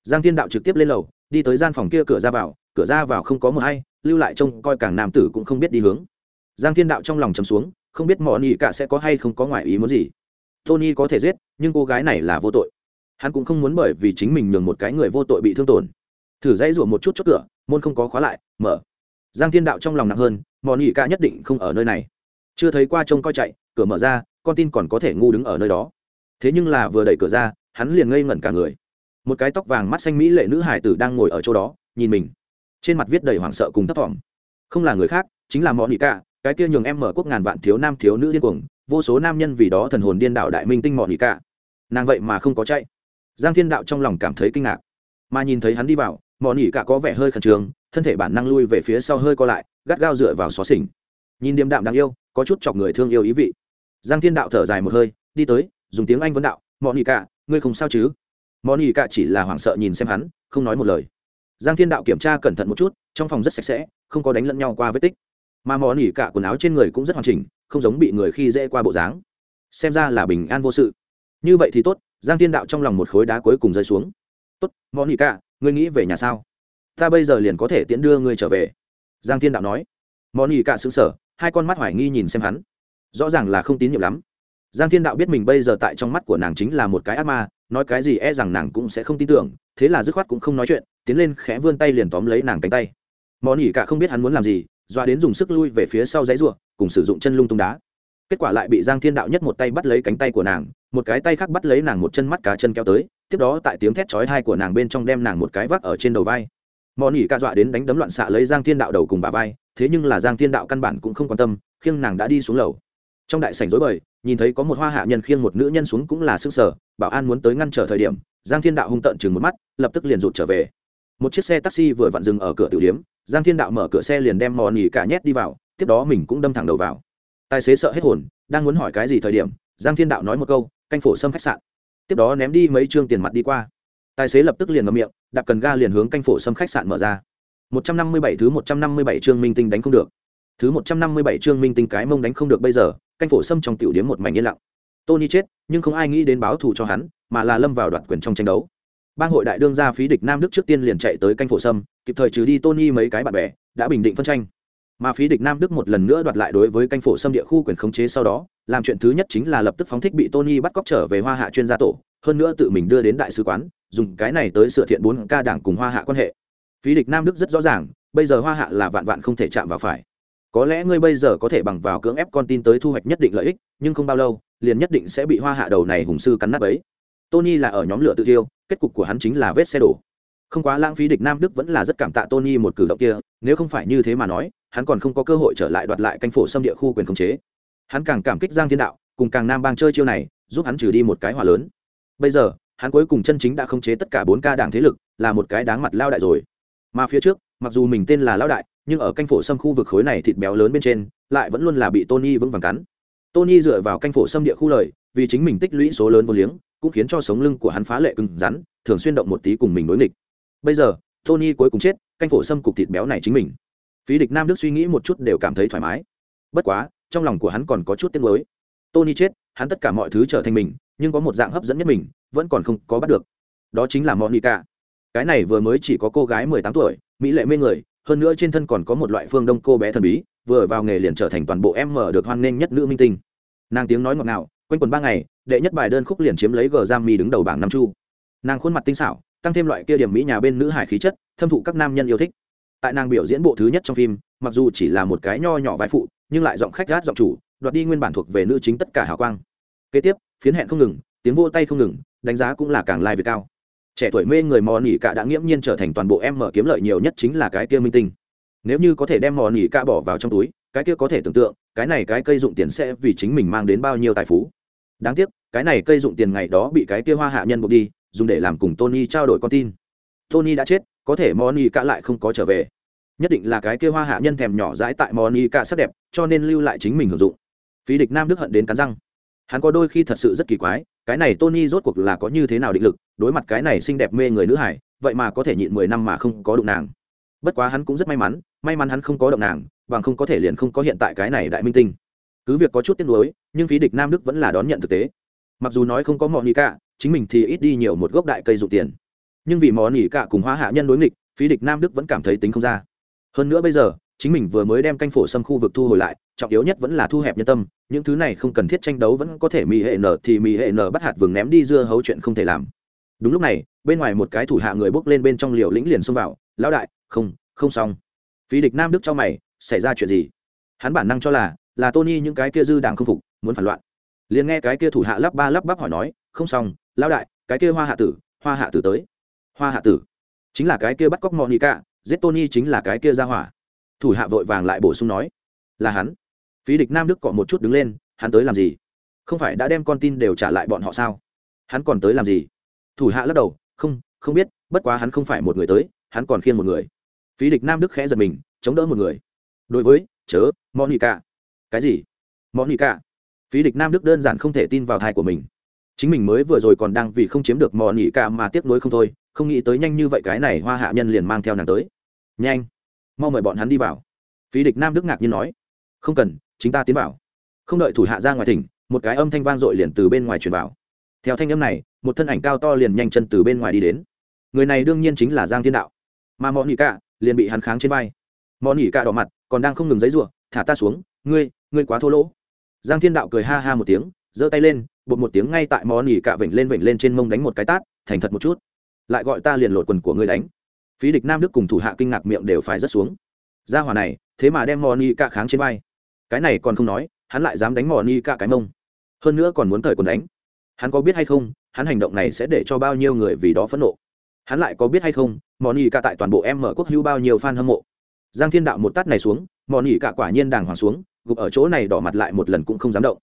Giang thiên đạo trực tiếp lên lầu, đi tới gian phòng kia cửa ra vào, cửa ra vào không có mờ hay lưu lại trông coi càng nam tử cũng không biết đi hướng. Giang thiên đạo trong lòng chấm xuống, không biết mỏ nỉ cả sẽ có hay không có ngoại ý muốn gì. Tony có thể giết, nhưng cô gái này là vô tội. Hắn cũng không muốn bởi vì chính mình nhường một cái người vô tội bị thương tổn. Thử dãy rủa một chút chốt cửa, môn không có khóa lại, mở giang thiên đạo trong lòng nặng hơn mỏ nỉ cả nhất định không ở nơi này. Chưa thấy qua trông coi chạy, cửa mở ra, con tin còn có thể ngu đứng ở nơi đó. Thế nhưng là vừa đẩy cửa ra, hắn liền ngây ngẩn cả người. Một cái tóc vàng mắt xanh mỹ lệ nữ hải tử đang ngồi ở chỗ đó, nhìn mình. Trên mặt viết đầy hoảng sợ cùng thấp thỏm. Không là người khác, chính là mọn nị cả cái kia nhường em mở quốc ngàn vạn thiếu nam thiếu nữ điên cuồng, vô số nam nhân vì đó thần hồn điên đảo đại minh tinh mọn nị cả nàng vậy mà không có chạy. Giang thiên đạo trong lòng cảm thấy kinh ngạc, mà nhìn thấy hắn đi vào mọn nỉ cả có vẻ hơi khẩn trương, thân thể bản năng lui về phía sau hơi co lại, gắt gao dựa vào xó xỉnh. Nhìn điềm đạm đáng yêu, có chút chọc người thương yêu ý vị. Giang thiên đạo thở dài một hơi, đi tới, dùng tiếng anh vấn đạo mọn nỉ cả, ngươi không sao chứ? Mọn nỉ cả chỉ là hoảng sợ nhìn xem hắn, không nói một lời. Giang thiên đạo kiểm tra cẩn thận một chút, trong phòng rất sạch sẽ, không có đánh lẫn nhau qua vết tích. Mà mò nỉ cả quần áo trên người cũng rất hoàn chỉnh, không giống bị người khi dễ qua bộ dáng. Xem ra là bình an vô sự. Như vậy thì tốt, giang thiên đạo trong lòng một khối đá cuối cùng rơi xuống. Tốt mò nỉ cả ngươi nghĩ về nhà sao? Ta bây giờ liền có thể tiễn đưa ngươi trở về. Giang thiên đạo nói. Món nỉ cả xứng sở hai con mắt hoài nghi nhìn xem hắn. Rõ ràng là không tín nhiệm lắm. Giang thiên đạo biết mình bây giờ tại trong mắt của nàng chính là một cái ác ma, nói cái gì e rằng nàng cũng sẽ không tin tưởng, thế là dứt khoát cũng không nói chuyện, tiến lên khẽ vươn tay liền tóm lấy nàng cánh tay. Món nỉ cả không biết hắn muốn làm gì, doa đến dùng sức lui về phía sau dãy ruộng cùng sử dụng chân lung tung đá kết quả lại bị giang thiên đạo nhất một tay bắt lấy cánh tay của nàng, một cái tay khác bắt lấy nàng một chân mắt cá chân kéo tới, tiếp đó tại tiếng thét chói hai của nàng bên trong đem nàng một cái vác ở trên đầu vai. Mò nỉ cả dọa đến đánh đấm loạn xạ lấy giang thiên đạo đầu cùng bà vai, thế nhưng là giang thiên đạo căn bản cũng không quan tâm, khiêng nàng đã đi xuống lầu. Trong đại sảnh rối bời, nhìn thấy có một hoa hạ nhân khiêng một nữ nhân xuống cũng là sức sở, bảo an muốn tới ngăn trở thời điểm, giang thiên đạo hung tợn chừng một mắt, lập tức liền rụt trở về. Một chiếc xe taxi vừa vặn dừng ở cửa tử điếm giang thiên đạo mở cửa xe liền đem mò nỉ cả nhét đi vào, tiếp đó mình cũng đâm thẳng đầu vào tài xế sợ hết hồn, đang muốn hỏi cái gì thời điểm, giang thiên đạo nói một câu, canh phổ sâm khách sạn. Tiếp đó ném đi mấy chương tiền mặt đi qua. Tài xế lập tức liền ngậm miệng, đạp cần ga liền hướng canh phổ sâm khách sạn mở ra. Một trăm năm mươi bảy, thứ một trăm năm mươi bảy chương minh tinh đánh không được. Thứ một trăm năm mươi bảy chương minh tinh cái mông đánh không được bây giờ, canh phổ sâm trong tiểu điếm một mảnh yên lặng. Tony chết, nhưng không ai nghĩ đến báo thù cho hắn, mà là lâm vào đoạt quyền trong tranh đấu. Bang hội đại đương gia phí địch nam đức trước tiên liền chạy tới canh phổ sâm, kịp thời trừ đi tony mấy cái bạn bè, đã bình định phân tranh mà phí địch nam đức một lần nữa đoạt lại đối với canh phổ xâm địa khu quyền khống chế sau đó, làm chuyện thứ nhất chính là lập tức phóng thích bị tony bắt cóc trở về hoa hạ chuyên gia tổ, hơn nữa tự mình đưa đến đại sứ quán, dùng cái này tới sửa thiện bốn ca đảng cùng hoa hạ quan hệ. Phí địch nam đức rất rõ ràng, bây giờ hoa hạ là vạn vạn không thể chạm vào phải. Có lẽ ngươi bây giờ có thể bằng vào cưỡng ép con tin tới thu hoạch nhất định lợi ích, nhưng không bao lâu, liền nhất định sẽ bị hoa hạ đầu này hùng sư cắn nát ấy tony là ở nhóm lửa tự tiêu kết cục của hắn chính là vết xe đổ. Không quá lãng phí địch nam đức vẫn là rất cảm tạ tony một cử động kia, nếu không phải như thế mà nói hắn còn không có cơ hội trở lại đoạt lại canh phổ xâm địa khu quyền khống chế. Hắn càng cảm kích giang thiên đạo, cùng càng nam bang chơi chiêu này, giúp hắn trừ đi một cái hòa lớn. Bây giờ, hắn cuối cùng chân chính đã khống chế tất cả bốn ca đảng thế lực, là một cái đáng mặt lao đại rồi. Mà phía trước, mặc dù mình tên là lao đại, nhưng ở canh phổ xâm khu vực khối này thịt béo lớn bên trên, lại vẫn luôn là bị tony vững vàng cắn. Tony dựa vào canh phổ xâm địa khu lời, vì chính mình tích lũy số lớn vô liếng, cũng khiến cho sống lưng của hắn phá lệ cứng rắn, thường xuyên động một tí cùng mình đối nghịch. Bây giờ, tony cuối cùng chết, canh phổ xâm cục thịt béo này chính mình phí địch nam đức suy nghĩ một chút đều cảm thấy thoải mái. Bất quá, trong lòng của hắn còn có chút tiếc nuối. tony chết, hắn tất cả mọi thứ trở thành mình, nhưng có một dạng hấp dẫn nhất mình, vẫn còn không có bắt được. Đó chính là monica. Cái này vừa mới chỉ có cô gái mười tám tuổi, mỹ lệ mê người, hơn nữa trên thân còn có một loại phương đông cô bé thần bí, vừa vào nghề liền trở thành toàn bộ em mở được hoan nghênh nhất nữ minh tinh. Nàng tiếng nói ngọt ngào, quanh quần ba ngày, đệ nhất bài đơn khúc liền chiếm lấy Grammy giam mi đứng đầu bảng năm chu. Nàng khuôn mặt tinh xảo, tăng thêm loại kia điểm mỹ nhà bên nữ hải khí chất, thâm thụ các nam nhân yêu thích tại nàng biểu diễn bộ thứ nhất trong phim, mặc dù chỉ là một cái nho nhỏ vai phụ, nhưng lại giọng khách gát giọng chủ, đoạt đi nguyên bản thuộc về nữ chính tất cả hào quang. Kế tiếp, phiến hẹn không ngừng, tiếng vô tay không ngừng, đánh giá cũng là càng lai việt cao. Trẻ tuổi mê người mò nỉ cả đã nghiễm nhiên trở thành toàn bộ em mở kiếm lợi nhiều nhất chính là cái kia minh tinh. Nếu như có thể đem mò nỉ cả bỏ vào trong túi, cái kia có thể tưởng tượng, cái này cái cây dụng tiền sẽ vì chính mình mang đến bao nhiêu tài phú. Đáng tiếc, cái này cây dụng tiền ngày đó bị cái kia hoa hạ nhân buộc đi, dùng để làm cùng tony trao đổi con tin. Tony đã chết có thể monica cả lại không có trở về. Nhất định là cái kia hoa hạ nhân thèm nhỏ dãi tại monica cả sắc đẹp, cho nên lưu lại chính mình hưởng dụng. Phí địch nam đức hận đến cắn răng. Hắn có đôi khi thật sự rất kỳ quái, cái này tony rốt cuộc là có như thế nào định lực, đối mặt cái này xinh đẹp mê người nữ hải, vậy mà có thể nhịn mười năm mà không có đụng nàng. Bất quá hắn cũng rất may mắn may mắn hắn không có động nàng, bằng không có thể liền không có hiện tại cái này đại minh tinh. Cứ việc có chút tiếc nuối, nhưng phí địch nam đức vẫn là đón nhận thực tế. Mặc dù nói không có mò nỉ cả chính mình thì ít đi nhiều một gốc đại cây dụ tiền nhưng vì mò nghỉ cả cùng hóa hạ nhân đối nghịch, phí địch nam đức vẫn cảm thấy tính không ra. Hơn nữa bây giờ, chính mình vừa mới đem canh phổ xâm khu vực thu hồi lại, trọng yếu nhất vẫn là thu hẹp nhân tâm, những thứ này không cần thiết tranh đấu vẫn có thể mì hệ nở thì mì hệ nở bắt hạt vừng ném đi dưa hấu chuyện không thể làm. Đúng lúc này, bên ngoài một cái thủ hạ người bước lên bên trong liều lĩnh liền xông vào, lão đại, không không xong. Phí địch nam đức cho mày, xảy ra chuyện gì? Hắn bản năng cho là là tony những cái kia dư đảng không phục, muốn phản loạn. Liền nghe cái kia thủ hạ lắp ba lắp bắp hỏi nói, không xong, lão đại, cái kia hoa hạ tử, hoa hạ tử tới hoa hạ tử. Chính là cái kia bắt cóc monica, giết tony chính là cái kia ra hỏa. Thủ hạ vội vàng lại bổ sung nói, là hắn. Phí địch nam đức cọ một chút đứng lên, hắn tới làm gì? Không phải đã đem con tin đều trả lại bọn họ sao? Hắn còn tới làm gì? Thủ hạ lắc đầu, không không biết, bất quá hắn không phải một người tới, hắn còn khiêng một người. Phí địch nam đức khẽ giật mình, chống đỡ một người. Đối với, chớ, monica. Cái gì? Monica. Phí địch nam đức đơn giản không thể tin vào thai của mình. Chính mình mới vừa rồi còn đang vì không chiếm được monica mà tiếc nuối không thôi không nghĩ tới nhanh như vậy cái này hoa hạ nhân liền mang theo nàng tới. Nhanh, mau mời bọn hắn đi vào. Phí địch nam đức ngạc nhiên nói. Không cần, chính ta tiến vào. Không đợi thủ hạ ra ngoài thỉnh, một cái âm thanh vang dội liền từ bên ngoài truyền vào. Theo thanh âm này, một thân ảnh cao to liền nhanh chân từ bên ngoài đi đến. Người này đương nhiên chính là giang thiên đạo. Mà mọn nhị cạ liền bị hắn kháng trên vai. Mọn nhị cạ đỏ mặt, còn đang không ngừng giấy rủa thả ta xuống, ngươi ngươi quá thô lỗ. Giang thiên đạo cười ha ha một tiếng, giơ tay lên, bột một tiếng ngay tại mọn nhị cạ vểnh lên vểnh lên trên mông đánh một cái tát, thành thật một chút lại gọi ta liền lột quần của ngươi đánh. Phí địch nam đức cùng thủ hạ kinh ngạc miệng đều phải rất xuống. Ra hỏa này, thế mà đem mọn nhị ca kháng trên vai. Cái này còn không nói, hắn lại dám đánh mọn nhị ca cái mông. Hơn nữa còn muốn thời quần đánh. Hắn có biết hay không, hắn hành động này sẽ để cho bao nhiêu người vì đó phẫn nộ? Hắn lại có biết hay không mọn nhị ca tại toàn bộ em mở quốc hữu bao nhiêu fan hâm mộ? Giang thiên đạo một tát này xuống mọn nhị ca quả nhiên đàng hoàng xuống, gục ở chỗ này đỏ mặt lại một lần cũng không dám động.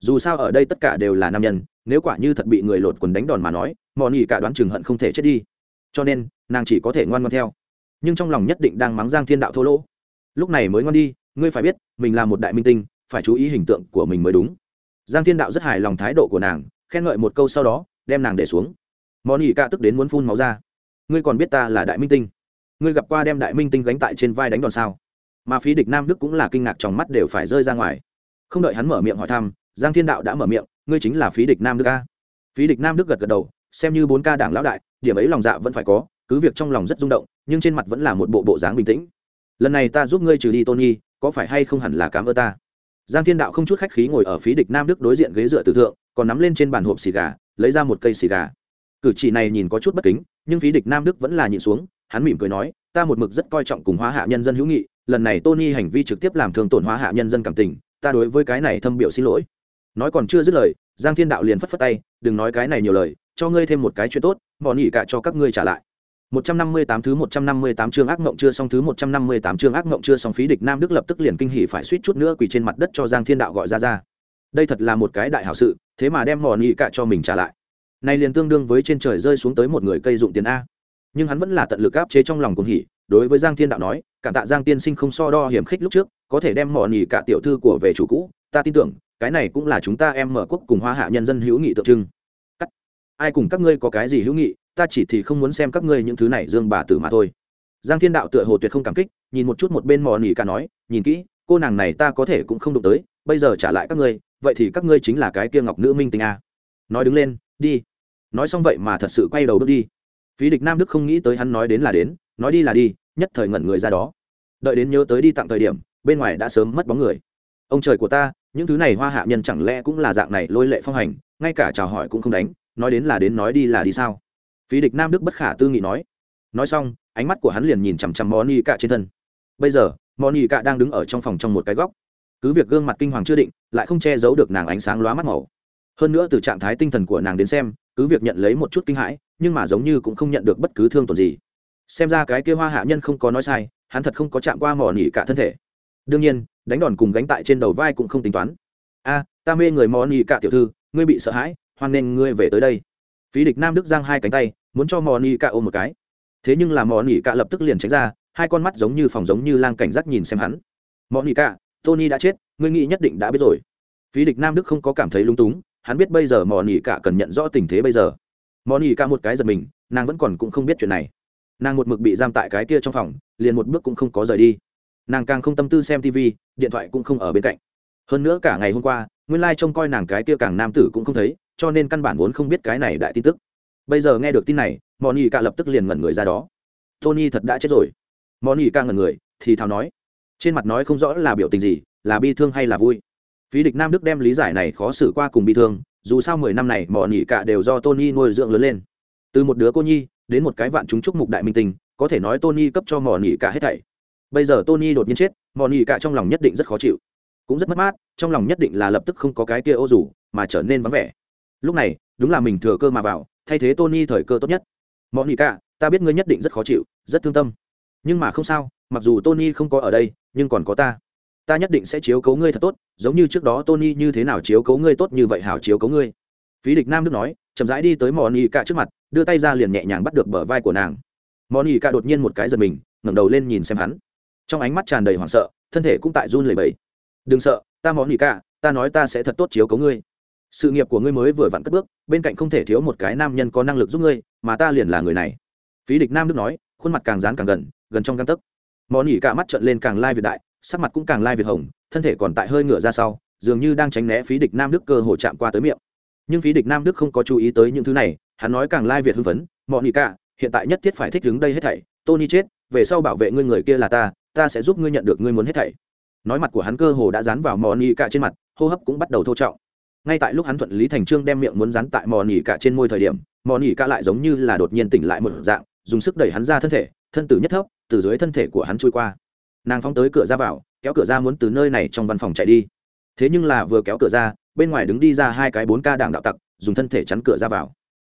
Dù sao ở đây tất cả đều là nam nhân, nếu quả như thật bị người lột quần đánh đòn mà nói mọn nhị cả đoán chừng hận không thể chết đi. Cho nên, nàng chỉ có thể ngoan ngoan theo. Nhưng trong lòng nhất định đang mắng giang thiên đạo thô lỗ. Lúc này mới ngoan đi, ngươi phải biết, mình là một đại minh tinh, phải chú ý hình tượng của mình mới đúng. Giang thiên đạo rất hài lòng thái độ của nàng, khen ngợi một câu sau đó, đem nàng để xuống. Món ỉ ca tức đến muốn phun máu ra. Ngươi còn biết ta là đại minh tinh? Ngươi gặp qua đem đại minh tinh gánh tại trên vai đánh đòn sao? Mà phí địch nam đức cũng là kinh ngạc trong mắt đều phải rơi ra ngoài. Không đợi hắn mở miệng hỏi thăm, giang thiên đạo đã mở miệng, ngươi chính là phí địch nam đức ca phí địch nam đức gật gật đầu xem như bốn ca đảng lão đại, điểm ấy lòng dạ vẫn phải có, cứ việc trong lòng rất rung động, nhưng trên mặt vẫn là một bộ bộ dáng bình tĩnh. Lần này ta giúp ngươi trừ đi tony, có phải hay không hẳn là cảm ơn ta? Giang thiên đạo không chút khách khí ngồi ở phí địch nam đức đối diện ghế dựa tử thượng, còn nắm lên trên bàn hộp xì gà, lấy ra một cây xì gà. Cử chỉ này nhìn có chút bất kính, nhưng phí địch nam đức vẫn là nhìn xuống, hắn mỉm cười nói, ta một mực rất coi trọng cùng hóa hạ nhân dân hữu nghị, lần này tony hành vi trực tiếp làm thương tổn hóa hạ nhân dân cảm tình, ta đối với cái này thâm biểu xin lỗi. Nói còn chưa dứt lời, giang thiên đạo liền phất phất tay, đừng nói cái này nhiều lời cho ngươi thêm một cái chuyện tốt mò nghỉ cả cho các ngươi trả lại 158 thứ 158 chương ác ngộng chưa xong thứ 158 chương ác ngộng chưa xong phí địch Nam Đức lập tức liền kinh hỉ phải suýt chút nữa quỳ trên mặt đất cho Giang Thiên Đạo gọi ra ra. Đây thật là một cái đại hảo sự, thế mà đem mỏ nhị cả cho mình trả lại. Này liền tương đương với trên trời rơi xuống tới một người cây dụng tiền a. Nhưng hắn vẫn là tận lực áp chế trong lòng cuồng hỉ, đối với Giang Thiên Đạo nói, cảm tạ Giang tiên sinh không so đo hiểm khích lúc trước, có thể đem mỏ nhị cả tiểu thư của về chủ cũ, ta tin tưởng, cái này cũng là chúng ta em mở quốc cùng hoa hạ nhân dân hữu nghị tượng trưng. Ai cùng các ngươi có cái gì hữu nghị, ta chỉ thì không muốn xem các ngươi những thứ này dương bà tử mà thôi. Giang thiên đạo tựa hồ tuyệt không cảm kích nhìn một chút một bên mò nỉ cả nói nhìn kỹ cô nàng này ta có thể cũng không đụng tới bây giờ trả lại các ngươi vậy thì các ngươi chính là cái kia ngọc nữ minh tinh a. Nói đứng lên đi. Nói xong vậy mà thật sự quay đầu bước đi. Phí địch nam đức không nghĩ tới hắn nói đến là đến nói đi là đi nhất thời ngẩn người ra đó. Đợi đến nhớ tới đi tặng thời điểm bên ngoài đã sớm mất bóng người. Ông trời của ta những thứ này hoa hạ nhân chẳng lẽ cũng là dạng này lôi lệ phong hành ngay cả chào hỏi cũng không đánh nói đến là đến nói đi là đi sao? Phí địch nam đức bất khả tư nghị nói. Nói xong, ánh mắt của hắn liền nhìn chằm chằm moni cạ trên thân. Bây giờ moni cạ đang đứng ở trong phòng trong một cái góc. Cứ việc gương mặt kinh hoàng chưa định, lại không che giấu được nàng ánh sáng lóa mắt màu. Hơn nữa từ trạng thái tinh thần của nàng đến xem, cứ việc nhận lấy một chút kinh hãi, nhưng mà giống như cũng không nhận được bất cứ thương tổn gì. Xem ra cái kia hoa hạ nhân không có nói sai, hắn thật không có chạm qua mỏ nỉ cả thân thể. Đương nhiên, đánh đòn cùng gánh tại trên đầu vai cũng không tính toán. A, ta mê người mỏ nỉ cả tiểu thư, ngươi bị sợ hãi hoan nên ngươi về tới đây. Phí địch nam đức giang hai cánh tay, muốn cho mỏ nỉ cả ôm một cái. Thế nhưng là mỏ nỉ cả lập tức liền tránh ra, hai con mắt giống như phòng giống như lang cảnh giác nhìn xem hắn. Mỏ nỉ cả tony đã chết, ngươi nghĩ nhất định đã biết rồi. Phí địch nam đức không có cảm thấy lung túng, hắn biết bây giờ mỏ nỉ cả cần nhận rõ tình thế bây giờ. Mỏ nỉ cả một cái giật mình, nàng vẫn còn cũng không biết chuyện này. Nàng một mực bị giam tại cái kia trong phòng, liền một bước cũng không có rời đi. Nàng càng không tâm tư xem tv điện thoại cũng không ở bên cạnh. Hơn nữa cả ngày hôm qua nguyên trông coi nàng cái kia càng nam tử cũng không thấy cho nên căn bản vốn không biết cái này đại tin tức. Bây giờ nghe được tin này món ỉ cả lập tức liền ngẩn người ra đó. Tony thật đã chết rồi. Món ỉ ca ngẩn người thì thào nói trên mặt nói không rõ là biểu tình gì là bi thương hay là vui. Phí địch nam đức đem lý giải này khó xử qua cùng bi thương dù sao mười năm này mỏ nỉ cả đều do tony nuôi dưỡng lớn lên. Từ một đứa cô nhi đến một cái vạn chúng chúc mục đại minh tình, có thể nói tony cấp cho mỏ nỉ cả hết thảy. Bây giờ tony đột nhiên chết mỏ nỉ cả trong lòng nhất định rất khó chịu cũng rất mất mát, trong lòng nhất định là lập tức không có cái kia ô rủ, mà trở nên vắng vẻ. Lúc này, đúng là mình thừa cơ mà vào, thay thế tony thời cơ tốt nhất. Mọi nỉ cả ta biết ngươi nhất định rất khó chịu, rất thương tâm. Nhưng mà không sao, mặc dù tony không có ở đây, nhưng còn có ta. Ta nhất định sẽ chiếu cấu ngươi thật tốt, giống như trước đó tony như thế nào chiếu cấu ngươi tốt như vậy hảo chiếu cấu ngươi. Phí địch nam đức nói, chậm rãi đi tới mò nỉ cả trước mặt, đưa tay ra liền nhẹ nhàng bắt được bờ vai của nàng. Mò nỉ cả đột nhiên một cái giật mình, ngẩng đầu lên nhìn xem hắn. Trong ánh mắt tràn đầy hoảng sợ, thân thể cũng tại run lẩy bẩy đừng sợ, ta mò nỉ cả, ta nói ta sẽ thật tốt chiếu cấu ngươi. Sự nghiệp của ngươi mới vừa vặn cất bước, bên cạnh không thể thiếu một cái nam nhân có năng lực giúp ngươi, mà ta liền là người này. Phí địch nam đức nói, khuôn mặt càng dán càng gần gần trong găng tấc. Món nghỉ cả mắt trợn lên càng lai việt đại, sắc mặt cũng càng lai việt hồng, thân thể còn tại hơi ngửa ra sau, dường như đang tránh né phí địch nam đức cơ hồ chạm qua tới miệng. Nhưng phí địch nam đức không có chú ý tới những thứ này, hắn nói càng lai việt hưng phấn mọi nghị cả, hiện tại nhất thiết phải thích đứng đây hết thảy. Tony chết, về sau bảo vệ ngươi người kia là ta ta sẽ giúp ngươi nhận được ngươi muốn hết thảy nói mặt của hắn cơ hồ đã dán vào mò nỉ cả trên mặt, hô hấp cũng bắt đầu thô trọng. Ngay tại lúc hắn thuận lý thành trương đem miệng muốn dán tại mò nỉ cả trên môi thời điểm, mò nỉ cả lại giống như là đột nhiên tỉnh lại một dạng, dùng sức đẩy hắn ra thân thể, thân tử nhất thấp, từ dưới thân thể của hắn trôi qua. Nàng phóng tới cửa ra vào, kéo cửa ra muốn từ nơi này trong văn phòng chạy đi. Thế nhưng là vừa kéo cửa ra, bên ngoài đứng đi ra hai cái bốn ca đảng đạo tặc, dùng thân thể chắn cửa ra vào.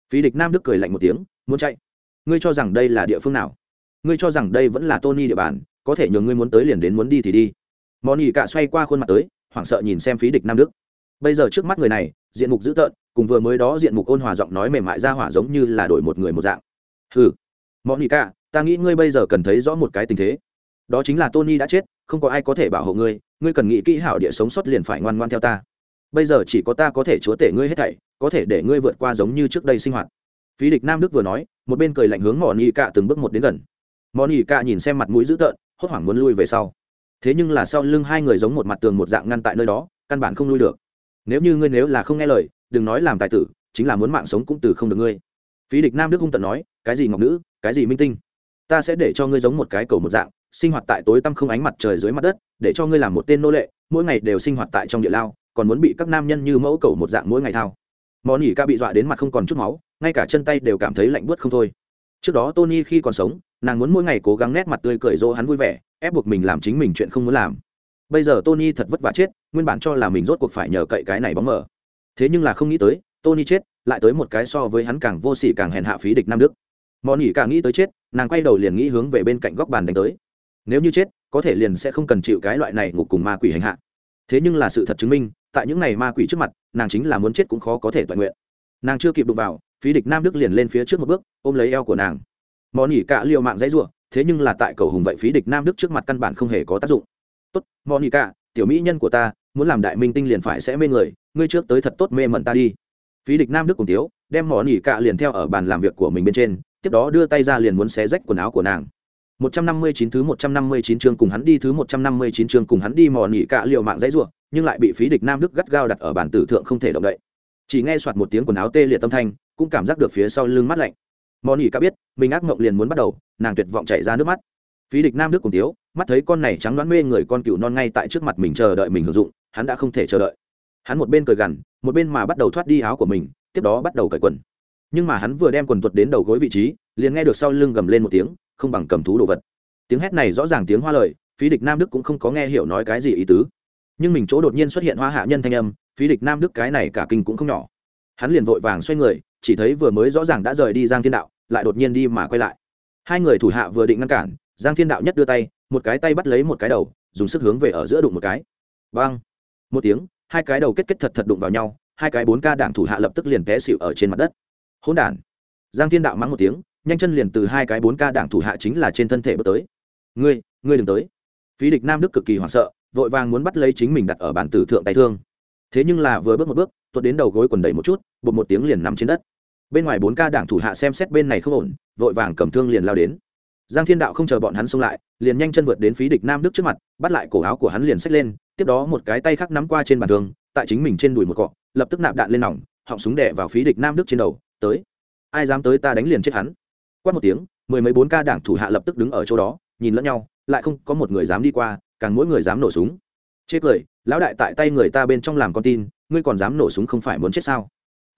Phí địch nam đức cười lạnh một tiếng, muốn chạy? Ngươi cho rằng đây là địa phương nào? Ngươi cho rằng đây vẫn là tony địa bàn, có thể nhường ngươi muốn tới liền đến muốn đi thì đi mòn ỉ cạ xoay qua khuôn mặt tới, hoảng sợ nhìn xem phí địch nam đức. Bây giờ trước mắt người này, diện mục dữ tợn, cùng vừa mới đó diện mục ôn hòa giọng nói mềm mại ra hỏa giống như là đổi một người một dạng. Hừ. Mòn ỉ cạ ta nghĩ ngươi bây giờ cần thấy rõ một cái tình thế. Đó chính là tony đã chết, không có ai có thể bảo hộ ngươi ngươi cần nghĩ kỹ hảo địa sống sót liền phải ngoan ngoan theo ta. Bây giờ chỉ có ta có thể chúa tể ngươi hết thảy, có thể để ngươi vượt qua giống như trước đây sinh hoạt. Phí địch nam đức vừa nói, một bên cười lạnh hướng mỏ nỉ cạ từng bước một đến gần. Mỏ nỉ cạ nhìn xem mặt mũi dữ tợn, hốt hoảng muốn lui về sau thế nhưng là sau lưng hai người giống một mặt tường một dạng ngăn tại nơi đó, căn bản không lui được. Nếu như ngươi nếu là không nghe lời, đừng nói làm tài tử, chính là muốn mạng sống cũng từ không được ngươi. Phí địch nam đức hung tận nói, cái gì ngọc nữ, cái gì minh tinh? Ta sẽ để cho ngươi giống một cái cầu một dạng, sinh hoạt tại tối tăm không ánh mặt trời dưới mặt đất, để cho ngươi làm một tên nô lệ, mỗi ngày đều sinh hoạt tại trong địa lao, còn muốn bị các nam nhân như mẫu cầu một dạng mỗi ngày thao. Món nhỉ ca bị dọa đến mặt không còn chút máu, ngay cả chân tay đều cảm thấy lạnh buốt không thôi. Trước đó tony khi còn sống, nàng muốn mỗi ngày cố gắng nét mặt tươi cười dỗ hắn vui vẻ ép buộc mình làm chính mình chuyện không muốn làm. Bây giờ tony thật vất vả chết, nguyên bản cho là mình rốt cuộc phải nhờ cậy cái này bóng mở. Thế nhưng là không nghĩ tới, tony chết, lại tới một cái so với hắn càng vô sỉ càng hèn hạ phí địch nam đức. Món nhỉ càng nghĩ tới chết, nàng quay đầu liền nghĩ hướng về bên cạnh góc bàn đánh tới. Nếu như chết, có thể liền sẽ không cần chịu cái loại này ngục cùng ma quỷ hành hạ. Thế nhưng là sự thật chứng minh, tại những ngày ma quỷ trước mặt, nàng chính là muốn chết cũng khó có thể toàn nguyện. Nàng chưa kịp đụng vào, phí địch nam đức liền lên phía trước một bước, ôm lấy eo của nàng. Món nhỉ cả liều mạng dãy r u ộ thế nhưng là tại cầu hùng vậy phí địch nam đức trước mặt căn bản không hề có tác dụng tốt monica cả tiểu mỹ nhân của ta muốn làm đại minh tinh liền phải sẽ mê người ngươi trước tới thật tốt mê mẩn ta đi phí địch nam đức cùng tiếu đem mỏ nỉ cả liền theo ở bàn làm việc của mình bên trên tiếp đó đưa tay ra liền muốn xé rách quần áo của nàng 159 thứ 159 chương cùng hắn đi thứ 159 chương cùng hắn đi mò nỉ cả liều mạng dãy rủa, nhưng lại bị phí địch nam đức gắt gao đặt ở bàn tử thượng không thể động đậy. Chỉ nghe soạt một tiếng quần áo tê liệt tâm thanh, cũng cảm giác được phía sau lưng mát lạnh. Mò nỉ cả biết, mình ác mộng liền muốn bắt đầu, nàng tuyệt vọng chạy ra nước mắt. Phí địch nam đức cùng thiếu, mắt thấy con này trắng đoán mê người con cừu non ngay tại trước mặt mình chờ đợi mình hưởng dụng, hắn đã không thể chờ đợi. Hắn một bên cười gằn, một bên mà bắt đầu thoát đi áo của mình, tiếp đó bắt đầu cởi quần. Nhưng mà hắn vừa đem quần tuột đến đầu gối vị trí, liền nghe được sau lưng gầm lên một tiếng, không bằng cầm thú đồ vật tiếng hét này rõ ràng tiếng hoa lời phí địch nam đức cũng không có nghe hiểu nói cái gì ý tứ nhưng mình chỗ đột nhiên xuất hiện hoa hạ nhân thanh âm phí địch nam đức cái này cả kinh cũng không nhỏ hắn liền vội vàng xoay người chỉ thấy vừa mới rõ ràng đã rời đi giang thiên đạo, lại đột nhiên đi mà quay lại. Hai người thủ hạ vừa định ngăn cản, giang thiên đạo nhất đưa tay, một cái tay bắt lấy một cái đầu, dùng sức hướng về ở giữa đụng một cái. Vang một tiếng, hai cái đầu kết kết thật thật đụng vào nhau, hai cái bốn ca đảng thủ hạ lập tức liền té xịu ở trên mặt đất. Hỗn đản! Giang thiên đạo mắng một tiếng, nhanh chân liền từ hai cái bốn ca đảng thủ hạ chính là trên thân thể bước tới. Ngươi ngươi đừng tới. Phí địch nam đức cực kỳ hoảng sợ, vội vàng muốn bắt lấy chính mình đặt ở bàn tử thượng tay thương. Thế nhưng là vừa bước một bước, tuột đến đầu gối quần đầy một chút bột một tiếng liền nằm trên đất bên ngoài bốn ca đảng thủ hạ xem xét bên này không ổn, vội vàng cầm thương liền lao đến. Giang thiên đạo không chờ bọn hắn xông lại, liền nhanh chân vượt đến phí địch nam đức trước mặt, bắt lại cổ áo của hắn liền xách lên, tiếp đó một cái tay khác nắm qua trên bàn thương, tại chính mình trên đùi một cọ, lập tức nạp đạn lên nòng, họng súng đẻ vào phí địch nam đức trên đầu, tới, ai dám tới ta đánh liền chết hắn. Quát một tiếng, mười mấy bốn ca đảng thủ hạ lập tức đứng ở chỗ đó, nhìn lẫn nhau, lại không có một người dám đi qua, càng mỗi người dám nổ súng. Chê cười, lão đại tại tay người ta bên trong làm con tin, ngươi còn dám nổ súng không phải muốn chết sao?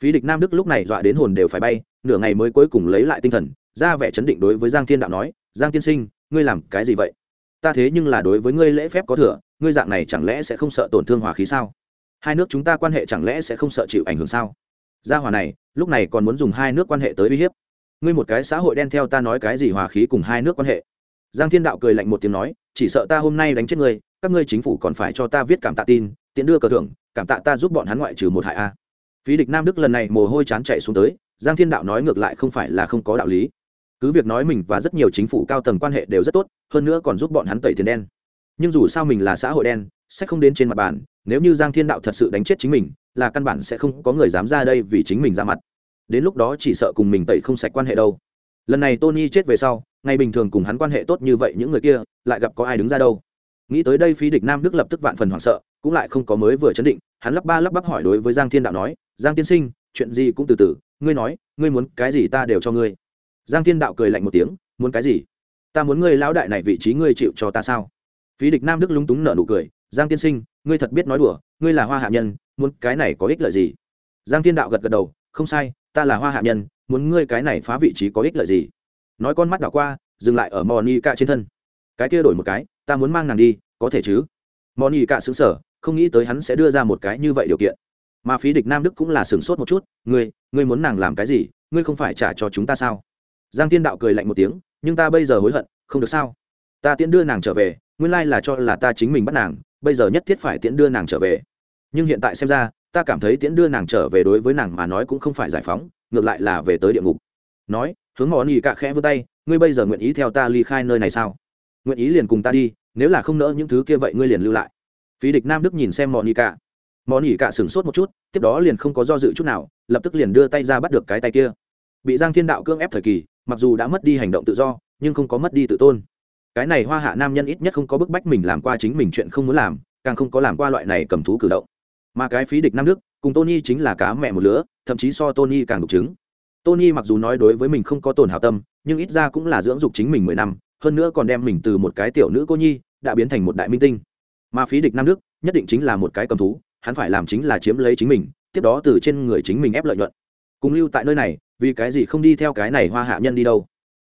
Phí địch nam đức lúc này dọa đến hồn đều phải bay, nửa ngày mới cuối cùng lấy lại tinh thần, ra vẻ chấn định đối với giang thiên đạo nói, giang tiên sinh, ngươi làm cái gì vậy? Ta thế nhưng là đối với ngươi lễ phép có thừa, ngươi dạng này chẳng lẽ sẽ không sợ tổn thương hòa khí sao? Hai nước chúng ta quan hệ chẳng lẽ sẽ không sợ chịu ảnh hưởng sao? Gia hòa này, lúc này còn muốn dùng hai nước quan hệ tới uy hiếp. Ngươi một cái xã hội đen theo ta nói cái gì hòa khí cùng hai nước quan hệ? Giang thiên đạo cười lạnh một tiếng nói, chỉ sợ ta hôm nay đánh chết ngươi, các ngươi chính phủ còn phải cho ta viết cảm tạ tin tiện đưa cờ thưởng, cảm tạ ta giúp bọn hắn ngoại trừ một hại a phí địch nam đức lần này mồ hôi chán chạy xuống tới, giang thiên đạo nói ngược lại không phải là không có đạo lý. Cứ việc nói mình và rất nhiều chính phủ cao tầng quan hệ đều rất tốt, hơn nữa còn giúp bọn hắn tẩy tiền đen. Nhưng dù sao mình là xã hội đen, sẽ không đến trên mặt bàn, nếu như giang thiên đạo thật sự đánh chết chính mình, là căn bản sẽ không có người dám ra đây vì chính mình ra mặt. Đến lúc đó chỉ sợ cùng mình tẩy không sạch quan hệ đâu. Lần này tony chết về sau, ngày bình thường cùng hắn quan hệ tốt như vậy những người kia, lại gặp có ai đứng ra đâu? Nghĩ tới đây phí địch nam đức lập tức vạn phần hoảng sợ, cũng lại không có mới vừa chấn định, hắn lắp ba lắp bắp hỏi đối với giang thiên đạo nói giang tiên sinh, chuyện gì cũng từ từ, ngươi nói, ngươi muốn cái gì ta đều cho ngươi. Giang thiên đạo cười lạnh một tiếng, muốn cái gì? Ta muốn ngươi lão đại này vị trí ngươi chịu cho ta sao? Phí địch nam đức lúng túng nở nụ cười, giang tiên sinh, ngươi thật biết nói đùa, ngươi là hoa hạ nhân, muốn cái này có ích lợi gì? Giang thiên đạo gật gật đầu, không sai, ta là hoa hạ nhân, muốn ngươi cái này phá vị trí có ích lợi gì? Nói con mắt đảo qua, dừng lại ở mò ni cạ trên thân. Cái kia đổi một cái, ta muốn mang nàng đi, có thể chứ? Mò ni cạ xứng sở không nghĩ tới hắn sẽ đưa ra một cái như vậy điều kiện mà phí địch nam đức cũng là sửng sốt một chút, ngươi ngươi muốn nàng làm cái gì? Ngươi không phải trả cho chúng ta sao? Giang thiên đạo cười lạnh một tiếng, nhưng ta bây giờ hối hận, không được sao? Ta tiễn đưa nàng trở về, nguyên lai là cho là ta chính mình bắt nàng, bây giờ nhất thiết phải tiễn đưa nàng trở về. Nhưng hiện tại xem ra, ta cảm thấy tiễn đưa nàng trở về đối với nàng mà nói cũng không phải giải phóng, ngược lại là về tới địa ngục. Nói, hướng món ý cạ khẽ vươn tay, ngươi bây giờ nguyện ý theo ta ly khai nơi này sao? Nguyện ý liền cùng ta đi, nếu là không nỡ những thứ kia vậy ngươi liền lưu lại. Phí địch nam đức nhìn xem món ý cạ món ỉ cả sửng sốt một chút, tiếp đó liền không có do dự chút nào, lập tức liền đưa tay ra bắt được cái tay kia. Bị giang thiên đạo cưỡng ép thời kỳ, mặc dù đã mất đi hành động tự do, nhưng không có mất đi tự tôn. Cái này hoa hạ nam nhân ít nhất không có bức bách mình làm qua chính mình chuyện không muốn làm, càng không có làm qua loại này cầm thú cử động. Mà cái phí địch nam đức, cùng tony chính là cá mẹ một lứa, thậm chí so tony càng đục chứng. Tony mặc dù nói đối với mình không có tổn hào tâm, nhưng ít ra cũng là dưỡng dục chính mình mười năm, hơn nữa còn đem mình từ một cái tiểu nữ cô nhi, đã biến thành một đại minh tinh. Mà phí địch nam đức, nhất định chính là một cái cầm thú hắn phải làm chính là chiếm lấy chính mình, tiếp đó từ trên người chính mình ép lợi nhuận. Cùng lưu tại nơi này, vì cái gì không đi theo cái này hoa hạ nhân đi đâu?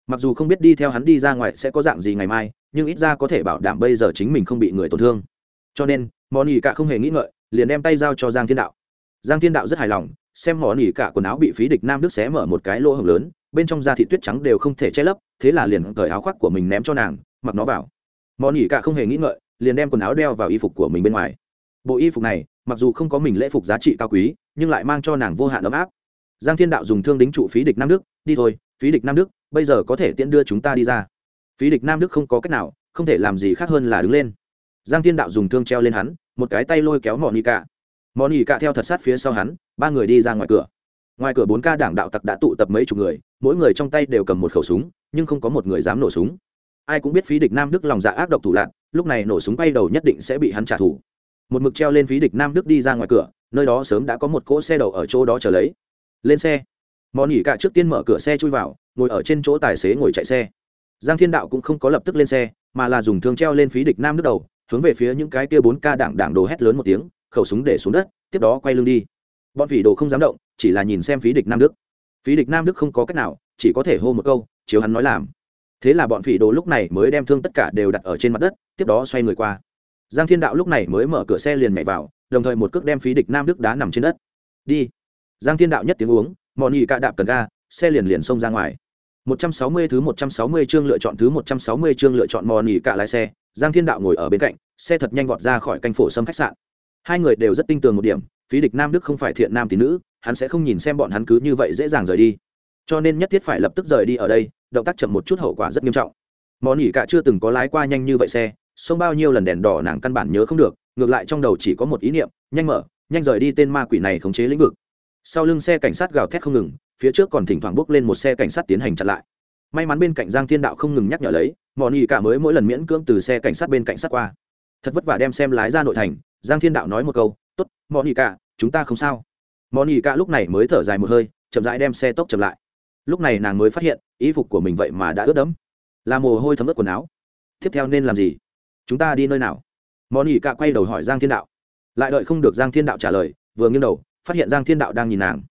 Mặc dù không biết đi theo hắn đi ra ngoài sẽ có dạng gì ngày mai, nhưng ít ra có thể bảo đảm bây giờ chính mình không bị người tổn thương. Cho nên mò nỉ cả không hề nghĩ ngợi, liền đem tay giao cho giang thiên đạo. Giang thiên đạo rất hài lòng, xem mò nỉ cả quần áo bị phí địch nam đức xé mở một cái lỗ hồng lớn, bên trong da thị tuyết trắng đều không thể che lấp, thế là liền cởi áo khoác của mình ném cho nàng, mặc nó vào. Mò nỉ cả không hề nghĩ ngợi, liền đem quần áo đeo vào y phục của mình bên ngoài. Bộ y phục này mặc dù không có mình lễ phục giá trị cao quý, nhưng lại mang cho nàng vô hạn ấm áp. Giang thiên đạo dùng thương đính trụ phí địch nam đức, đi thôi, phí địch nam đức, bây giờ có thể tiễn đưa chúng ta đi ra. Phí địch nam đức không có cách nào, không thể làm gì khác hơn là đứng lên. Giang thiên đạo dùng thương treo lên hắn, một cái tay lôi kéo mỏ nỉ cả mỏ nỉ cả theo thật sát phía sau hắn, ba người đi ra ngoài cửa. Ngoài cửa bốn ca đảng đạo tặc đã tụ tập mấy chục người, mỗi người trong tay đều cầm một khẩu súng, nhưng không có một người dám nổ súng. Ai cũng biết phí địch nam đức lòng dạ ác độc thủ lạc lúc này nổ súng bay đầu nhất định sẽ bị hắn trả thù một mực treo lên phí địch nam đức đi ra ngoài cửa, nơi đó sớm đã có một cỗ xe đầu ở chỗ đó chờ lấy. Lên xe. Mò nỉ cả trước tiên mở cửa xe chui vào, ngồi ở trên chỗ tài xế ngồi chạy xe. Giang thiên đạo cũng không có lập tức lên xe, mà là dùng thương treo lên phí địch nam Đức đầu, hướng về phía những cái kia bốn ca đảng đảng đồ hét lớn một tiếng, khẩu súng để xuống đất, tiếp đó quay lưng đi. Bọn phỉ đồ không dám động, chỉ là nhìn xem phí địch nam đức. Phí địch nam đức không có cách nào, chỉ có thể hô một câu, chiếu hắn nói làm. Thế là bọn phỉ đồ lúc này mới đem thương tất cả đều đặt ở trên mặt đất, tiếp đó xoay người qua giang thiên đạo lúc này mới mở cửa xe liền nhảy vào, đồng thời một cước đem phí địch nam đức đá nằm trên đất. Đi. Giang thiên đạo nhất tiếng uống mọn nhị cạ đạp cần ga, xe liền liền xông ra ngoài. 160 thứ 160 chương lựa chọn thứ 160 chương lựa chọn mọn nhị cả lái xe. Giang thiên đạo ngồi ở bên cạnh, xe thật nhanh vọt ra khỏi canh phổ sâm khách sạn. Hai người đều rất tinh tường một điểm, phí địch nam đức không phải thiện nam tín nữ, hắn sẽ không nhìn xem bọn hắn cứ như vậy dễ dàng rời đi. Cho nên nhất thiết phải lập tức rời đi ở đây, động tác chậm một chút hậu quả rất nghiêm trọng. Món ỉ cả chưa từng có lái qua nhanh như vậy xe xông bao nhiêu lần đèn đỏ nàng căn bản nhớ không được, ngược lại trong đầu chỉ có một ý niệm, nhanh mở, nhanh rời đi tên ma quỷ này khống chế lĩnh vực. Sau lưng xe cảnh sát gào thét không ngừng, phía trước còn thỉnh thoảng bước lên một xe cảnh sát tiến hành chặn lại. May mắn bên cạnh giang thiên đạo không ngừng nhắc nhở lấy mòn ỉ cả mới mỗi lần miễn cưỡng từ xe cảnh sát bên cảnh sát qua. Thật vất vả đem xem lái ra nội thành, giang thiên đạo nói một câu t ố t mòn ỉ cả, chúng ta không sao. Mòn ỉ cả lúc này mới thở dài một hơi, chậm rãi đem xe tốc chậm lại. Lúc này nàng mới phát hiện y phục của mình vậy mà đã ướt đẫm. Là mồ hôi thấm ướt quần áo. Tiếp theo nên làm gì? Chúng ta đi nơi nào? Món ỉ cả quay đầu hỏi giang thiên đạo. Lại đợi không được giang thiên đạo trả lời, vừa nghiêng đầu, phát hiện giang thiên đạo đang nhìn nàng.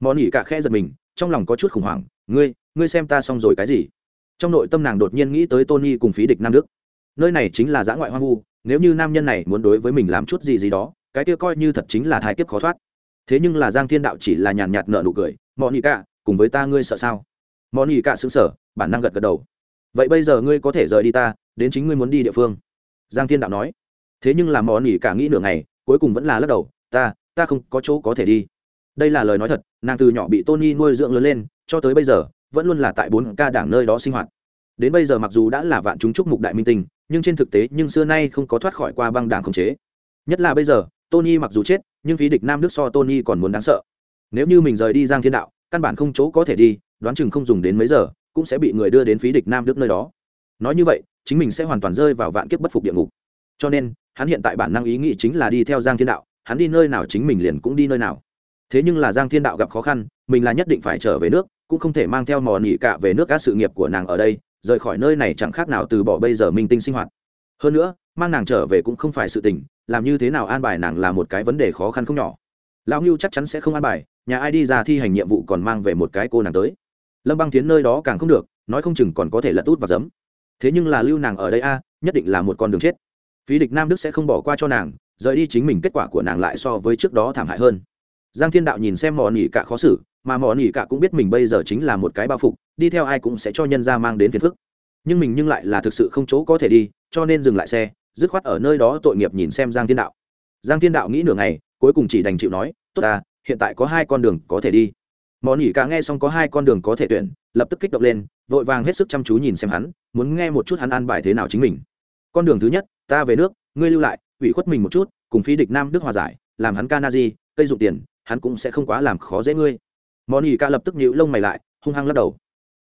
Món ỉ cả khẽ giật mình, trong lòng có chút khủng hoảng, ngươi ngươi xem ta xong rồi cái gì? Trong nội tâm nàng đột nhiên nghĩ tới tony cùng phí địch nam đức. Nơi này chính là giã ngoại hoang vu, nếu như nam nhân này muốn đối với mình làm chút gì gì đó, cái kia coi như thật chính là thai kiếp khó thoát. Thế nhưng là giang thiên đạo chỉ là nhàn nhạt nợ nụ cười, món ỉ cả cùng với ta ngươi sợ sao? Món ỉ cả xứng sở bản năng gật gật đầu. Vậy bây giờ ngươi có thể rời đi ta, đến chính ngươi muốn đi địa phương giang thiên đạo nói. Thế nhưng là mò nghỉ cả nghĩ nửa ngày, cuối cùng vẫn là lắc đầu, ta ta không có chỗ có thể đi. Đây là lời nói thật, nàng từ nhỏ bị tony nuôi dưỡng lớn lên, cho tới bây giờ, vẫn luôn là tại bốn ca đảng nơi đó sinh hoạt. Đến bây giờ mặc dù đã là vạn chúng chúc mục đại minh tinh, nhưng trên thực tế, nhưng xưa nay không có thoát khỏi qua băng đảng khống chế. Nhất là bây giờ, tony mặc dù chết, nhưng phí địch nam đức so tony còn muốn đáng sợ. Nếu như mình rời đi giang thiên đạo, căn bản không chỗ có thể đi, đoán chừng không dùng đến mấy giờ, cũng sẽ bị người đưa đến phí địch nam đức nơi đó nói như vậy, chính mình sẽ hoàn toàn rơi vào vạn kiếp bất phục địa ngục. Cho nên, hắn hiện tại bản năng ý nghĩ chính là đi theo giang thiên đạo, hắn đi nơi nào chính mình liền cũng đi nơi nào. Thế nhưng là giang thiên đạo gặp khó khăn, mình là nhất định phải trở về nước, cũng không thể mang theo mò nỉ cả về nước các sự nghiệp của nàng ở đây, rời khỏi nơi này chẳng khác nào từ bỏ bây giờ minh tinh sinh hoạt. Hơn nữa, mang nàng trở về cũng không phải sự tình, làm như thế nào an bài nàng là một cái vấn đề khó khăn không nhỏ. Lão ngưu chắc chắn sẽ không an bài, nhà ai đi ra thi hành nhiệm vụ còn mang về một cái cô nàng tới. Lâm băng tiến nơi đó càng không được, nói không chừng còn có thể lật út và giấm thế nhưng là lưu nàng ở đây a, nhất định là một con đường chết. Phí địch nam đức sẽ không bỏ qua cho nàng, rời đi chính mình kết quả của nàng lại so với trước đó thảm hại hơn. Giang thiên đạo nhìn xem mò nỉ cả khó xử, mà mò nỉ cả cũng biết mình bây giờ chính là một cái bao phục, đi theo ai cũng sẽ cho nhân ra mang đến phiền phức. Nhưng mình nhưng lại là thực sự không chỗ có thể đi, cho nên dừng lại xe, dứt khoát ở nơi đó tội nghiệp nhìn xem giang thiên đạo. Giang thiên đạo nghĩ nửa ngày, cuối cùng chỉ đành chịu nói, tốt ta, hiện tại có hai con đường có thể đi. Mò nỉ cả nghe xong có hai con đường có thể tuyển, lập tức kích động lên vội vàng hết sức chăm chú nhìn xem hắn, muốn nghe một chút hắn an bài thế nào chính mình. Con đường thứ nhất, ta về nước, ngươi lưu lại, ủy khuất mình một chút, cùng phi địch nam đức hòa giải, làm hắn ca na di cây dụng tiền, hắn cũng sẽ không quá làm khó dễ ngươi. Món ỉ ca lập tức nhịu lông mày lại, hung hăng lắc đầu.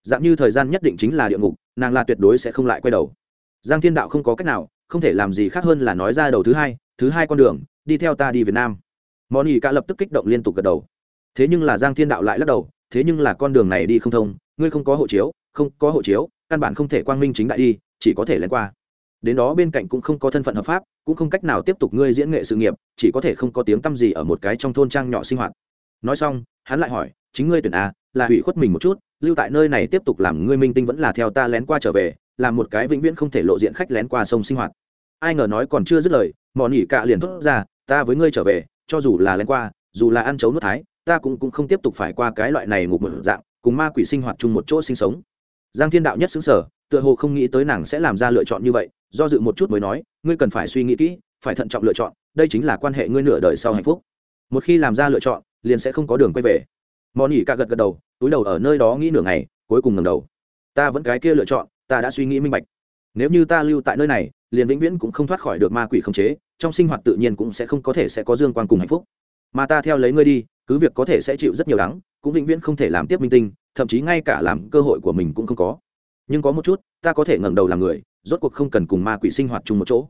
Dạng như thời gian nhất định chính là địa ngục, nàng là tuyệt đối sẽ không lại quay đầu. Giang thiên đạo không có cách nào, không thể làm gì khác hơn là nói ra đầu thứ hai thứ hai con đường, đi theo ta đi việt nam. Món ỉ ca lập tức kích động liên tục gật đầu. Thế nhưng là giang thiên đạo lại lắc đầu, thế nhưng là con đường này đi không thông, ngươi không có hộ chiếu không có hộ chiếu, căn bản không thể quang minh chính đại đi, chỉ có thể lén qua. Đến đó bên cạnh cũng không có thân phận hợp pháp, cũng không cách nào tiếp tục ngươi diễn nghệ sự nghiệp, chỉ có thể không có tiếng tăm gì ở một cái trong thôn trang nhỏ sinh hoạt. Nói xong, hắn lại hỏi, chính ngươi tuyển a, là hủy khuất mình một chút, lưu tại nơi này tiếp tục làm ngươi minh tinh vẫn là theo ta lén qua trở về làm một cái vĩnh viễn không thể lộ diện khách lén qua sông sinh hoạt. Ai ngờ nói còn chưa dứt lời, mò nỉ cạ liền thốt ra, ta với ngươi trở về, cho dù là lén qua, dù là ăn chấu nước thái, ta cũng cũng không tiếp tục phải qua cái loại này ngục một dạng, cùng ma quỷ sinh hoạt chung một chỗ sinh sống giang thiên đạo nhất xứng sở, tựa hồ không nghĩ tới nàng sẽ làm ra lựa chọn như vậy, do dự một chút mới nói, ngươi cần phải suy nghĩ kỹ, phải thận trọng lựa chọn, đây chính là quan hệ ngươi nửa đời sau hạnh phúc. Một khi làm ra lựa chọn, liền sẽ không có đường quay về. Mòn ỉ ca gật gật đầu, túi đầu ở nơi đó nghĩ nửa ngày, cuối cùng ngầm đầu. Ta vẫn cái kia lựa chọn, ta đã suy nghĩ minh bạch. Nếu như ta lưu tại nơi này, liền vĩnh viễn cũng không thoát khỏi được ma quỷ khống chế, trong sinh hoạt tự nhiên cũng sẽ không có thể sẽ có dương quan cùng hạnh phúc. Mà ta theo lấy ngươi đi, cứ việc có thể sẽ chịu rất nhiều đắng, cũng vĩnh viễn không thể làm tiếp minh tinh thậm chí ngay cả làm cơ hội của mình cũng không có. Nhưng có một chút, ta có thể ngẩng đầu làm người, rốt cuộc không cần cùng ma quỷ sinh hoạt chung một chỗ.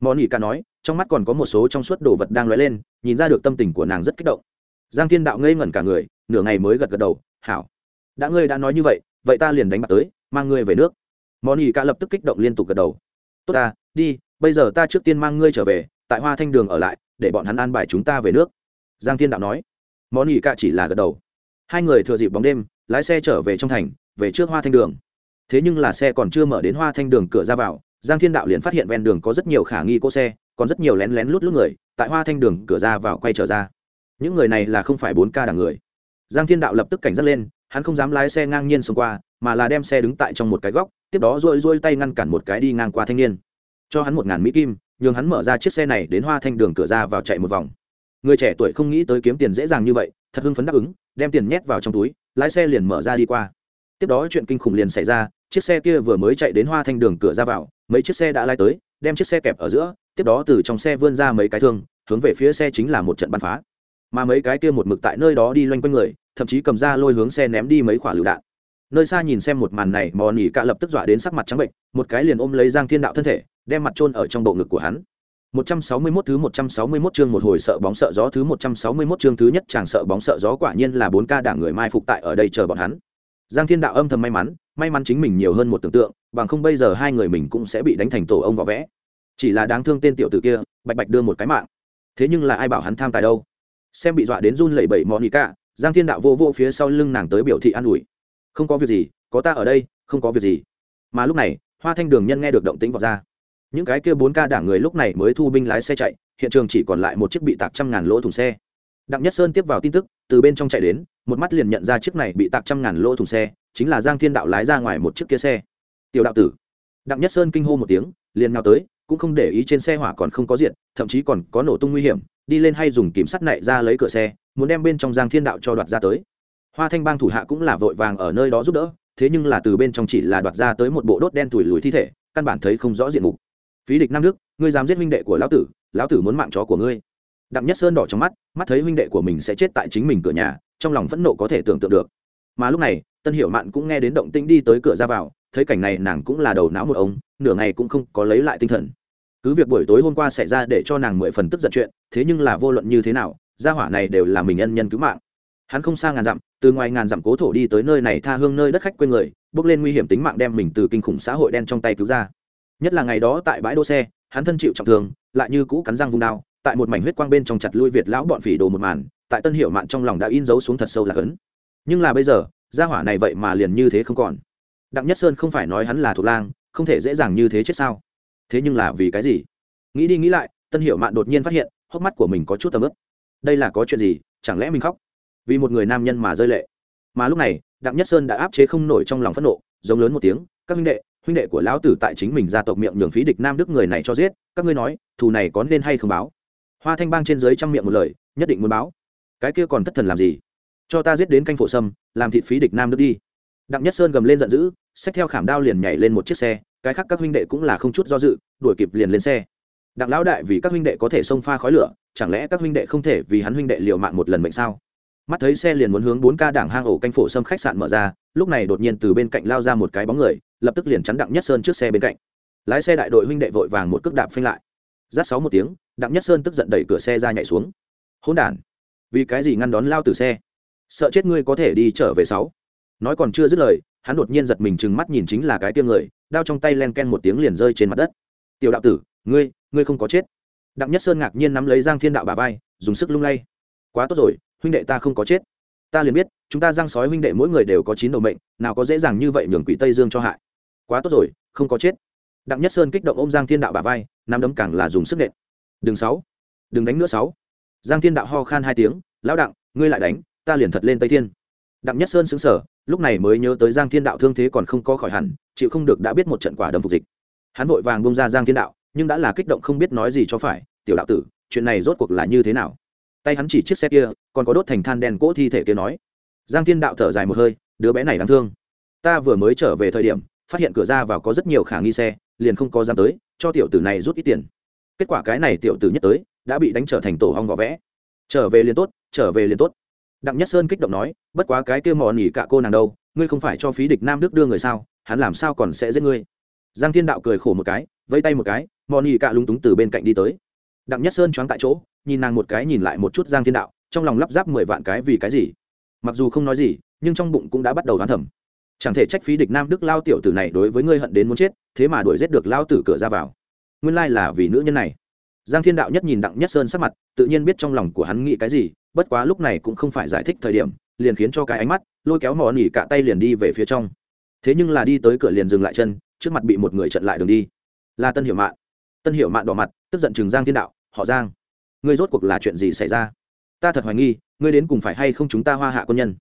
Món ỉ ca nói, trong mắt còn có một số trong suốt đồ vật đang lóe lên, nhìn ra được tâm tình của nàng rất kích động. Giang thiên đạo ngây ngẩn cả người, nửa ngày mới gật gật đầu, hảo. Đã ngươi đã nói như vậy vậy ta liền đánh bạc tới, mang ngươi về nước. Món ỉ ca lập tức kích động liên tục gật đầu. Tốt ta, đi, bây giờ ta trước tiên mang ngươi trở về, tại hoa thanh đường ở lại, để bọn hắn an bài chúng ta về nước. Giang thiên đạo nói. Món ỉ ca chỉ là gật đầu. Hai người thừa dịp bóng đêm lái xe trở về trong thành, về trước hoa thanh đường. Thế nhưng là xe còn chưa mở đến hoa thanh đường cửa ra vào, giang thiên đạo liền phát hiện ven đường có rất nhiều khả nghi cỗ xe, còn rất nhiều lén lén lút lút người, tại hoa thanh đường cửa ra vào quay trở ra. Những người này là không phải bốn ca đảng người. Giang thiên đạo lập tức cảnh giác lên, hắn không dám lái xe ngang nhiên xông qua, mà là đem xe đứng tại trong một cái góc, tiếp đó rôi rôi tay ngăn cản một cái đi ngang qua thanh niên. Cho hắn một ngàn mỹ kim, nhường hắn mở ra chiếc xe này đến hoa thanh đường cửa ra vào chạy một vòng. Người trẻ tuổi không nghĩ tới kiếm tiền dễ dàng như vậy, thật hưng phấn đáp ứng, đem tiền nhét vào trong túi lái xe liền mở ra đi qua. Tiếp đó chuyện kinh khủng liền xảy ra, chiếc xe kia vừa mới chạy đến hoa thanh đường cửa ra vào, mấy chiếc xe đã lái tới, đem chiếc xe kẹp ở giữa, tiếp đó từ trong xe vươn ra mấy cái thương, hướng về phía xe chính là một trận bắn phá. Mà mấy cái kia một mực tại nơi đó đi loanh quanh người, thậm chí cầm ra lôi hướng xe ném đi mấy quả lựu đạn. Nơi xa nhìn xem một màn này mò nỉ cạ lập tức dọa đến sắc mặt trắng bệnh một cái liền ôm lấy giang thiên đạo thân thể, đem mặt trôn ở trong bộ ngực của hắn. 161 thứ 161 chương một hồi sợ bóng sợ gió thứ 161 chương thứ nhất chàng sợ bóng sợ gió quả nhiên là bốn ca đảng người mai phục tại ở đây chờ bọn hắn. Giang Thiên Đạo âm thầm may mắn, may mắn chính mình nhiều hơn một tưởng tượng, bằng không bây giờ hai người mình cũng sẽ bị đánh thành tổ ông vỏ vẽ. Chỉ là đáng thương tên tiểu tử kia, bạch bạch đưa một cái mạng. Thế nhưng là ai bảo hắn tham tài đâu? Xem bị dọa đến run lẩy bẩy Monica, Giang Thiên Đạo vô vô phía sau lưng nàng tới biểu thị an ủi. Không có việc gì, có ta ở đây, không có việc gì. Mà lúc này, Hoa Thanh Đường nhân nghe được động tĩnh vọt ra những cái kia bốn ca đảng người lúc này mới thu binh lái xe chạy, hiện trường chỉ còn lại một chiếc bị tạc trăm ngàn lỗ thùng xe. Đặng nhất sơn tiếp vào tin tức, từ bên trong chạy đến, một mắt liền nhận ra chiếc này bị tạc trăm ngàn lỗ thùng xe, chính là giang thiên đạo lái ra ngoài một chiếc kia xe. Tiểu đạo tử. Đặng nhất sơn kinh hô một tiếng, liền nào tới, cũng không để ý trên xe hỏa còn không có diện, thậm chí còn có nổ tung nguy hiểm, đi lên hay dùng kìm sắt nạy ra lấy cửa xe, muốn đem bên trong giang thiên đạo cho đoạt ra tới. Hoa thanh bang thủ hạ cũng là vội vàng ở nơi đó giúp đỡ, thế nhưng là từ bên trong chỉ là đoạt ra tới một bộ đốt đen tủi lùi thi thể, căn bản thấy không rõ diện mục phí địch nam đức, ngươi dám giết huynh đệ của lão tử lão tử muốn mạng chó của ngươi. Đặng nhất sơn đỏ trong mắt mắt thấy huynh đệ của mình sẽ chết tại chính mình cửa nhà, trong lòng phẫn nộ có thể tưởng tượng được. Mà lúc này, tân hiểu mạn cũng nghe đến động tĩnh đi tới cửa ra vào, thấy cảnh này nàng cũng là đầu não một ông, nửa ngày cũng không có lấy lại tinh thần. Cứ việc buổi tối hôm qua xảy ra để cho nàng mười phần tức giận chuyện, thế nhưng là vô luận như thế nào, gia hỏa này đều là mình nhân nhân cứu mạng. Hắn không xa ngàn dặm, từ ngoài ngàn dặm cố thổ đi tới nơi này tha hương nơi đất khách quê người, bước lên nguy hiểm tính mạng đem mình từ kinh khủng xã hội đen trong tay cứu ra nhất là ngày đó tại bãi đỗ xe, hắn thân chịu trọng thương, lại như cũ cắn răng vung đao, tại một mảnh huyết quang bên trong chặt lui việt lão bọn phỉ đồ một màn, tại tân hiệu mạn trong lòng đã in dấu xuống thật sâu là cấn nhưng là bây giờ, gia hỏa này vậy mà liền như thế không còn. Đặng nhất sơn không phải nói hắn là thuộc lang, không thể dễ dàng như thế chết sao? Thế nhưng là vì cái gì? Nghĩ đi nghĩ lại, tân hiệu mạn đột nhiên phát hiện, hốc mắt của mình có chút tầm ướp đây là có chuyện gì? Chẳng lẽ mình khóc? Vì một người nam nhân mà rơi lệ. Mà lúc này, đặng nhất sơn đã áp chế không nổi trong lòng phẫn nộ, giống lớn một tiếng, các minh đệ huynh đệ của lão tử tại chính mình gia tộc miệng nhường phí địch nam đức người này cho giết, các ngươi nói, thù này có nên hay không báo? Hoa thanh bang trên dưới trăm miệng một lời, nhất định muốn báo. Cái kia còn thất thần làm gì? Cho ta giết đến canh phổ sâm, làm thịt phí địch nam đức đi. Đặng nhất sơn gầm lên giận dữ, xách theo khảm đao liền nhảy lên một chiếc xe, cái khác các huynh đệ cũng là không chút do dự, đuổi kịp liền lên xe. Đặng lão đại vì các huynh đệ có thể xông pha khói lửa, chẳng lẽ các huynh đệ không thể vì hắn huynh đệ liều mạng một lần mệnh sao? Mắt thấy xe liền muốn hướng bốn ca đảng hang ổ canh phổ sâm khách sạn mở ra lúc này đột nhiên từ bên cạnh lao ra một cái bóng người, lập tức liền chắn đặng nhất sơn trước xe bên cạnh. Lái xe đại đội huynh đệ vội vàng một cước đạp phanh lại. Rát sáu một tiếng, đặng nhất sơn tức giận đẩy cửa xe ra nhảy xuống. Hỗn đản, vì cái gì ngăn đón lao từ xe? Sợ chết ngươi có thể đi trở về sáu. Nói còn chưa dứt lời, hắn đột nhiên giật mình chừng mắt nhìn chính là cái tiêm người, đao trong tay len ken một tiếng liền rơi trên mặt đất. Tiểu đạo tử, ngươi ngươi không có chết. Đặng nhất sơn ngạc nhiên nắm lấy giang thiên đạo bà vai, dùng sức lung lay. Quá tốt rồi, huynh đệ ta không có chết ta liền biết, chúng ta giang sói huynh đệ mỗi người đều có chín đầu mệnh, nào có dễ dàng như vậy nhường quỷ tây dương cho hại. Quá tốt rồi, không có chết. Đặng nhất sơn kích động ôm giang thiên đạo bà vai, nắm đấm càng là dùng sức nện. Đừng sáu, đừng đánh nữa sáu. Giang thiên đạo ho khan hai tiếng, lão đặng, ngươi lại đánh, ta liền thật lên tây thiên. Đặng nhất sơn xứng sở lúc này mới nhớ tới giang thiên đạo thương thế còn không có khỏi hẳn, chịu không được đã biết một trận quả đâm phục dịch. Hắn vội vàng bông ra giang thiên đạo, nhưng đã là kích động không biết nói gì cho phải, tiểu đạo tử, chuyện này rốt cuộc là như thế nào? Tay hắn chỉ chiếc xe kia, còn có đốt thành than đen cỗ thi thể kia nói. Giang thiên đạo thở dài một hơi, đứa bé này đáng thương. Ta vừa mới trở về thời điểm, phát hiện cửa ra vào có rất nhiều khả nghi xe, liền không có dám tới, cho tiểu tử này rút ít tiền. Kết quả cái này tiểu tử nhất tới, đã bị đánh trở thành tổ hong vỏ vẽ. Trở về liền tốt, trở về liền tốt. Đặng nhất sơn kích động nói, bất quá cái kia mò nỉ cả cô nàng đâu, ngươi không phải cho phí địch nam đức đưa người sao, hắn làm sao còn sẽ giết ngươi? Giang thiên đạo cười khổ một cái vây tay một cái, mò nỉ cả lúng túng từ bên cạnh đi tới đặng nhất sơn choáng tại chỗ, nhìn nàng một cái nhìn lại một chút giang thiên đạo, trong lòng lắp ráp mười vạn cái vì cái gì? Mặc dù không nói gì, nhưng trong bụng cũng đã bắt đầu đoán thầm. Chẳng thể trách phí địch nam đức lao tiểu tử này đối với ngươi hận đến muốn chết, thế mà đuổi giết được lao tử cửa ra vào. Nguyên lai là vì nữ nhân này. Giang thiên đạo nhất nhìn đặng nhất sơn sắc mặt, tự nhiên biết trong lòng của hắn nghĩ cái gì, bất quá lúc này cũng không phải giải thích thời điểm, liền khiến cho cái ánh mắt lôi kéo mò nỉ cả tay liền đi về phía trong. Thế nhưng là đi tới cửa liền dừng lại chân, trước mặt bị một người chặn lại đường đi. Là tân hiểu mạn tân hiệu mạn đỏ mặt, tức giận chừng giang thiên đạo, họ giang, ngươi rốt cuộc là chuyện gì xảy ra? Ta thật hoài nghi, ngươi đến cùng phải hay không chúng ta hoa hạ quân nhân?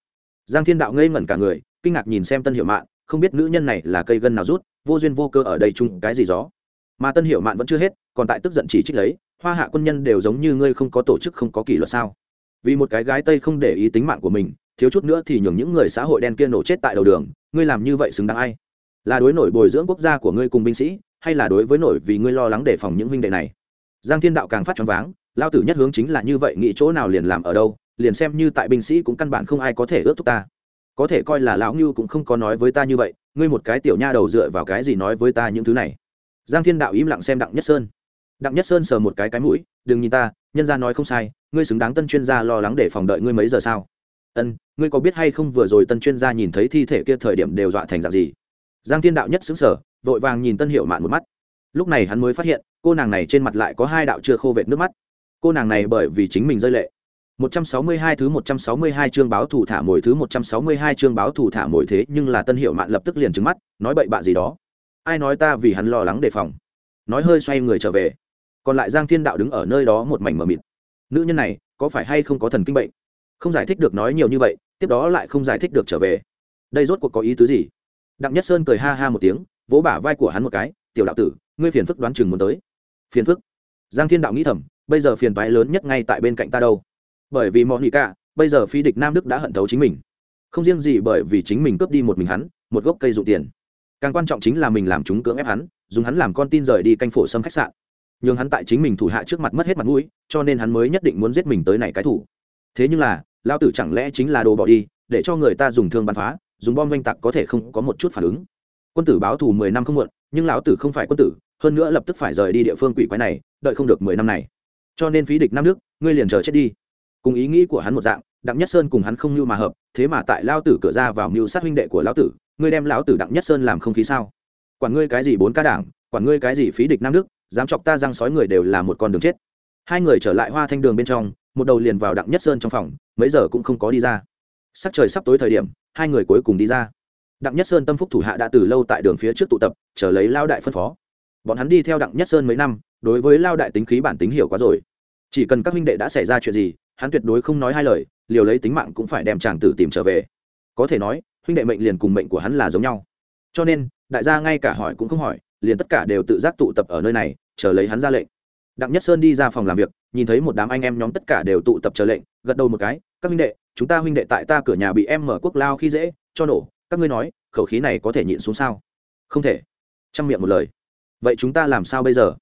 Giang thiên đạo ngây ngẩn cả người, kinh ngạc nhìn xem tân hiệu mạn, không biết nữ nhân này là cây gân nào rút, vô duyên vô cơ ở đây chung cái gì gió. Mà tân hiệu mạn vẫn chưa hết, còn tại tức giận chỉ trích lấy, hoa hạ quân nhân đều giống như ngươi không có tổ chức, không có kỷ luật sao? Vì một cái gái tây không để ý tính mạng của mình, thiếu chút nữa thì nhường những người xã hội đen kia nổ chết tại đầu đường, ngươi làm như vậy xứng đáng ai? Là đối nổi bồi dưỡng quốc gia của ngươi cùng binh sĩ hay là đối với nổi vì ngươi lo lắng đề phòng những huynh đệ này? Giang thiên đạo càng phát choáng váng, lao tử nhất hướng chính là như vậy, nghĩ chỗ nào liền làm ở đâu, liền xem như tại binh sĩ cũng căn bản không ai có thể ước thúc ta. Có thể coi là lão ngưu cũng không có nói với ta như vậy, ngươi một cái tiểu nha đầu dựa vào cái gì nói với ta những thứ này? Giang thiên đạo im lặng xem đặng nhất sơn. Đặng nhất sơn sờ một cái cái mũi, đừng nhìn ta, nhân gia nói không sai, ngươi xứng đáng tân chuyên gia lo lắng để phòng đợi ngươi mấy giờ sao? Ân, ngươi có biết hay không vừa rồi tân chuyên gia nhìn thấy thi thể kia thời điểm đều dọa thành dạng gì? Giang thiên đạo nhất xứng sở vội vàng nhìn tân hiệu mạn một mắt lúc này hắn mới phát hiện cô nàng này trên mặt lại có hai đạo chưa khô vệt nước mắt cô nàng này bởi vì chính mình rơi lệ 162 thứ 162 chương báo thủ thả mồi thứ 162 chương báo thủ thả mồi thế nhưng là Tân Hiệu Mạn lập tức liền trừng mắt, nói bậy bạ gì đó. Ai nói ta vì hắn lo lắng đề phòng. Nói hơi xoay người trở về. Còn lại Giang Thiên Đạo đứng ở nơi đó một mảnh mờ mịt. Nữ nhân này, có phải hay không có thần kinh bệnh? Không giải thích được nói nhiều như vậy, tiếp đó lại không giải thích được trở về. Đây rốt cuộc có ý tứ gì? Đặng Nhất Sơn cười ha ha một tiếng, vỗ bả vai của hắn một cái, "Tiểu đạo tử, ngươi phiền phức đoán chừng muốn tới." Phiền phức? Giang Thiên Đạo nghĩ thầm, bây giờ phiền toái lớn nhất ngay tại bên cạnh ta đâu. Bởi vì mọi nghị cả bây giờ phi địch nam đức đã hận thấu chính mình. Không riêng gì bởi vì chính mình cướp đi một mình hắn một gốc cây dụng tiền. Càng quan trọng chính là mình làm chúng cưỡng ép hắn dùng hắn làm con tin rời đi canh phổ xâm khách sạn. Nhưng hắn tại chính mình thủ hạ trước mặt mất hết mặt mũi cho nên hắn mới nhất định muốn giết mình tới này cái thủ. Thế nhưng là lao tử chẳng lẽ chính là đồ bỏ đi để cho người ta dùng thương bắn phá? Dùng bom oanh tạc có thể không có một chút phản ứng. Quân tử báo thù mười năm không muộn nhưng lão tử không phải quân tử hơn nữa lập tức phải rời đi địa phương quỷ quái này đợi không được mười năm này. Cho nên phí địch năm nước, ngươi liền chờ chết đi. Cùng ý nghĩ của hắn một dạng đặng nhất sơn cùng hắn không mưu mà hợp thế mà tại lao tử cửa ra vào mưu sát huynh đệ của lão tử ngươi đem lão tử đặng nhất sơn làm không khí sao? Quản ngươi cái gì bốn ca đảng quản ngươi cái gì phí địch nam đức dám chọc ta răng sói người đều là một con đường chết. Hai người trở lại hoa thanh đường bên trong một đầu liền vào đặng nhất sơn trong phòng mấy giờ cũng không có đi ra sắc trời sắp tối thời điểm, hai người cuối cùng đi ra. Đặng nhất sơn tâm phúc thủ hạ đã từ lâu tại đường phía trước tụ tập, chờ lấy lao đại phân phó. Bọn hắn đi theo đặng nhất sơn mấy năm, đối với lao đại tính khí bản tính hiểu quá rồi. Chỉ cần các huynh đệ đã xảy ra chuyện gì, hắn tuyệt đối không nói hai lời, liều lấy tính mạng cũng phải đem chàng tử tìm trở về. Có thể nói, huynh đệ mệnh liền cùng mệnh của hắn là giống nhau. Cho nên, đại gia ngay cả hỏi cũng không hỏi, liền tất cả đều tự giác tụ tập ở nơi này, chờ lấy hắn ra lệnh. Đặng nhất sơn đi ra phòng làm việc, nhìn thấy một đám anh em nhóm tất cả đều tụ tập chờ lệnh, gật đầu một cái các huynh đệ, chúng ta huynh đệ tại ta cửa nhà bị em mở quốc lao khi dễ, cho nổ, các ngươi nói, khẩu khí này có thể nhịn xuống sao? Không thể. Chăm miệng một lời. Vậy chúng ta làm sao bây giờ?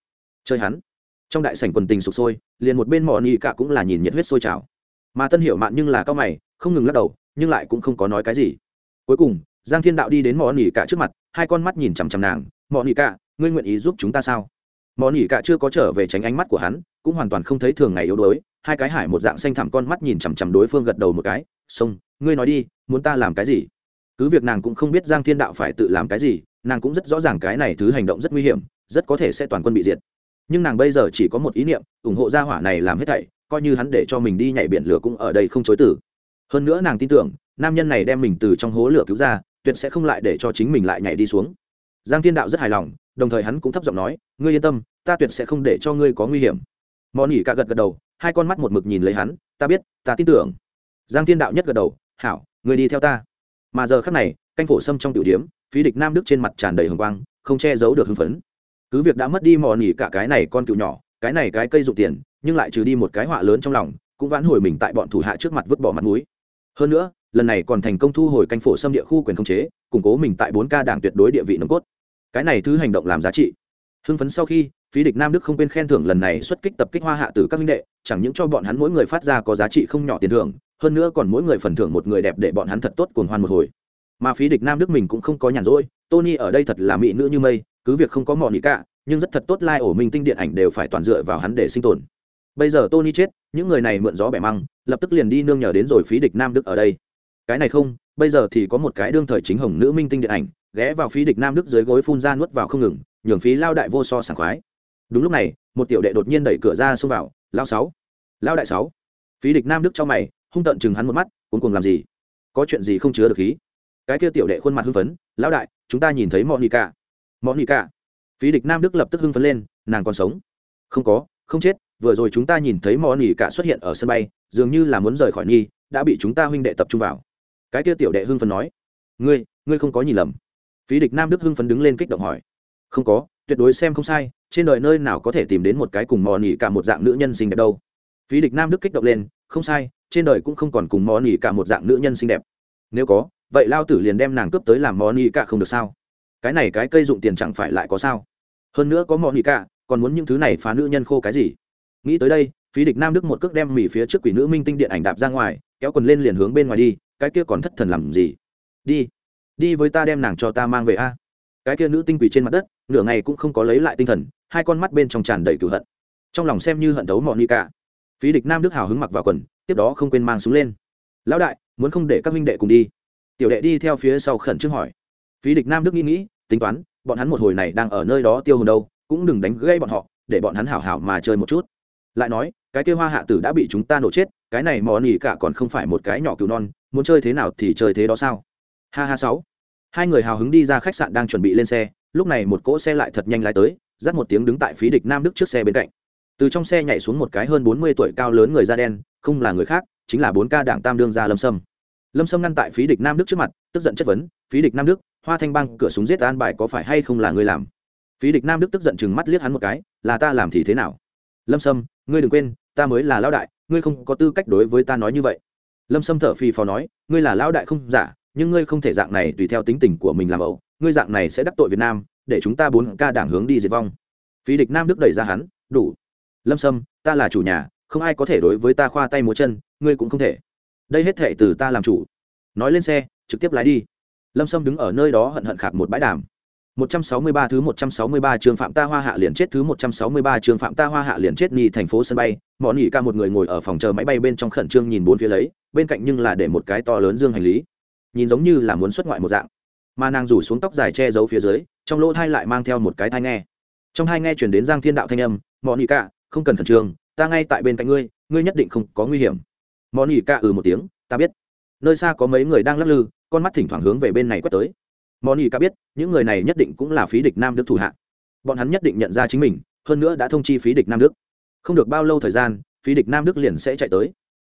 Chơi hắn. Trong đại sảnh quần tình sụp sôi, liền một bên mỏ nhị cả cũng là nhìn nhiệt huyết sôi trào. Mà tân hiểu mạn nhưng là cao mày, không ngừng lắc đầu, nhưng lại cũng không có nói cái gì. Cuối cùng, giang thiên đạo đi đến mỏ nhị cả trước mặt, hai con mắt nhìn chằm chằm nàng. Mỏ nhị cả, ngươi nguyện ý giúp chúng ta sao? Mỏ nhị cả chưa có trở về tránh ánh mắt của hắn, cũng hoàn toàn không thấy thường ngày yếu đuối hai cái hải một dạng xanh thẳm con mắt nhìn chằm chằm đối phương gật đầu một cái xông ngươi nói đi, muốn ta làm cái gì? Cứ việc nàng cũng không biết giang thiên đạo phải tự làm cái gì, nàng cũng rất rõ ràng cái này thứ hành động rất nguy hiểm, rất có thể sẽ toàn quân bị diệt. Nhưng nàng bây giờ chỉ có một ý niệm, ủng hộ gia hỏa này làm hết thảy, coi như hắn để cho mình đi nhảy biển lửa cũng ở đây không chối tử hơn nữa nàng tin tưởng, nam nhân này đem mình từ trong hố lửa cứu ra, tuyệt sẽ không lại để cho chính mình lại nhảy đi xuống. Giang thiên đạo rất hài lòng, đồng thời hắn cũng thấp giọng nói, ngươi yên tâm, ta tuyệt sẽ không để cho ngươi có nguy hiểm. Mò nỉ cả gật gật đầu hai con mắt một mực nhìn lấy hắn, ta biết, ta tin tưởng. Giang thiên đạo nhất gật đầu, hảo ngươi đi theo ta. Mà giờ khắc này, canh phổ sâm trong tiểu điếm, phí địch nam đức trên mặt tràn đầy hồng quang, không che giấu được hưng phấn. Cứ việc đã mất đi mò nỉ cả cái này con cựu nhỏ, cái này cái cây dụng tiền, nhưng lại trừ đi một cái họa lớn trong lòng, cũng vãn hồi mình tại bọn thủ hạ trước mặt vứt bỏ mặt mũi. Hơn nữa, lần này còn thành công thu hồi canh phổ xâm địa khu quyền khống chế, củng cố mình tại bốn ca đảng tuyệt đối địa vị nồng cốt. Cái này thứ hành động làm giá trị hưng phấn sau khi, phí địch nam đức không quên khen thưởng lần này xuất kích tập kích hoa hạ từ các minh đệ, chẳng những cho bọn hắn mỗi người phát ra có giá trị không nhỏ tiền thưởng, hơn nữa còn mỗi người phần thưởng một người đẹp để bọn hắn thật tốt cuồng hoan một hồi. Mà phí địch nam đức mình cũng không có nhàn rỗi, tony ở đây thật là mỹ nữ như mây, cứ việc không có mỏ nị cả, nhưng rất thật tốt lai、like、ổ minh tinh điện ảnh đều phải toàn dựa vào hắn để sinh tồn. Bây giờ tony chết, những người này mượn gió bẻ măng, lập tức liền đi nương nhờ đến rồi phí địch nam đức ở đây. Cái này không, bây giờ thì có một cái đương thời chính hồng nữ minh tinh điện ảnh, ghé vào phí địch nam đức dưới gối phun ra nuốt vào không ngừng nhường phí lao đại vô so sảng khoái. Đúng lúc này, một tiểu đệ đột nhiên đẩy cửa ra xông vào lao sáu lao đại sáu. Phí địch nam đức cho mày, hung tận chừng hắn một mắt, cuốn cùng làm gì? Có chuyện gì không chứa được khí? Cái kia tiểu đệ khuôn mặt hưng phấn, lão đại, chúng ta nhìn thấy mọi cả mọi nghị cả phí địch nam đức lập tức hưng phấn lên, nàng còn sống? Không có, không chết, vừa rồi chúng ta nhìn thấy mò nỉ cả xuất hiện ở sân bay, dường như là muốn rời khỏi nhi đã bị chúng ta huynh đệ tập trung vào. Cái kia tiểu đệ hưng phấn nói, ngươi ngươi không có nhìn lầm. Phí địch nam đức hưng phấn đứng lên kích động hỏi không có, tuyệt đối xem không sai, trên đời nơi nào có thể tìm đến một cái cùng mò nỉ cả một dạng nữ nhân xinh đẹp đâu. Phí địch nam đức kích động lên, không sai, trên đời cũng không còn cùng mò nỉ cả một dạng nữ nhân xinh đẹp. Nếu có, vậy lao tử liền đem nàng cướp tới làm mò nỉ cả không được sao? Cái này cái cây dụng tiền chẳng phải lại có sao? Hơn nữa có mò nỉ cả, còn muốn những thứ này phá nữ nhân khô cái gì? Nghĩ tới đây, phí địch nam đức một cước đem mỉ phía trước quỷ nữ minh tinh điện ảnh đạp ra ngoài, kéo quần lên liền hướng bên ngoài đi, cái kia còn thất thần làm gì? Đi đi với ta đem nàng cho ta mang về a. Cái kia nữ tinh quỷ trên mặt đất nửa ngày cũng không có lấy lại tinh thần, hai con mắt bên trong tràn đầy cửu hận. Trong lòng xem như hận thấu mọn ni cả phí địch nam đức hào hứng mặc vào quần, tiếp đó không quên mang súng lên. Lão đại, muốn không để các huynh đệ cùng đi? Tiểu đệ đi theo phía sau khẩn trương hỏi. Phí địch nam đức nghĩ nghĩ, tính toán, bọn hắn một hồi này đang ở nơi đó tiêu hồn đâu, cũng đừng đánh gây bọn họ, để bọn hắn hảo hảo mà chơi một chút. Lại nói, cái kia hoa hạ tử đã bị chúng ta nổ chết, cái này mò nỉ cả còn không phải một cái nhỏ cứu non, muốn chơi thế nào thì chơi thế đó sao? Ha ha sáu hai người hào hứng đi ra khách sạn đang chuẩn bị lên xe, lúc này một cỗ xe lại thật nhanh lái tới dắt một tiếng đứng tại phí địch nam đức trước xe bên cạnh. Từ trong xe nhảy xuống một cái hơn bốn mươi tuổi cao lớn người da đen, không là người khác, chính là bốn ca đảng tam đương gia lâm sâm. Lâm sâm ngăn tại phí địch nam đức trước mặt, tức giận chất vấn phí địch nam đức, hoa thanh băng cửa súng giết an bài có phải hay không là người làm? Phí địch nam đức tức giận chừng mắt liếc hắn một cái, là ta làm thì thế nào? Lâm sâm, ngươi đừng quên, ta mới là lão đại, ngươi không có tư cách đối với ta nói như vậy. Lâm sâm thở phì phò nói, ngươi là lão đại không giả nhưng ngươi không thể dạng này tùy theo tính tình của mình làm ẩu ngươi dạng này sẽ đắc tội việt nam để chúng ta bốn ca đảng hướng đi diệt vong. Phí địch nam đức đẩy ra hắn đủ. Lâm sâm ta là chủ nhà không ai có thể đối với ta khoa tay múa chân ngươi cũng không thể. Đây hết thể từ ta làm chủ. Nói lên xe trực tiếp lái đi. Lâm sâm đứng ở nơi đó hận hận khạc một bãi đàm. 163 thứ 163 trường phạm ta hoa hạ liền chết thứ 163 trường phạm ta hoa hạ liền chết nhì thành phố sân bay, mọn nghỉ ca một người ngồi ở phòng chờ máy bay bên trong khẩn trương nhìn bốn phía lấy, bên cạnh nhưng là để một cái to lớn dương hành lý. Nhìn giống như là muốn xuất ngoại một dạng. Mà nàng rủ xuống tóc dài che giấu phía dưới, trong lỗ thai lại mang theo một cái thai nghe. Trong hai nghe truyền đến Giang Thiên Đạo thanh âm, mọi nhị cạ không cần khẩn trương, ta ngay tại bên cạnh ngươi, ngươi nhất định không có nguy hiểm." mọi nhị cạ ừ một tiếng, "Ta biết." Nơi xa có mấy người đang lắc lư, con mắt thỉnh thoảng hướng về bên này quét tới moni cạ biết những người này nhất định cũng là phí địch nam đức thủ hạ bọn hắn nhất định nhận ra chính mình hơn nữa đã thông chi phí địch nam đức không được bao lâu thời gian phí địch nam đức liền sẽ chạy tới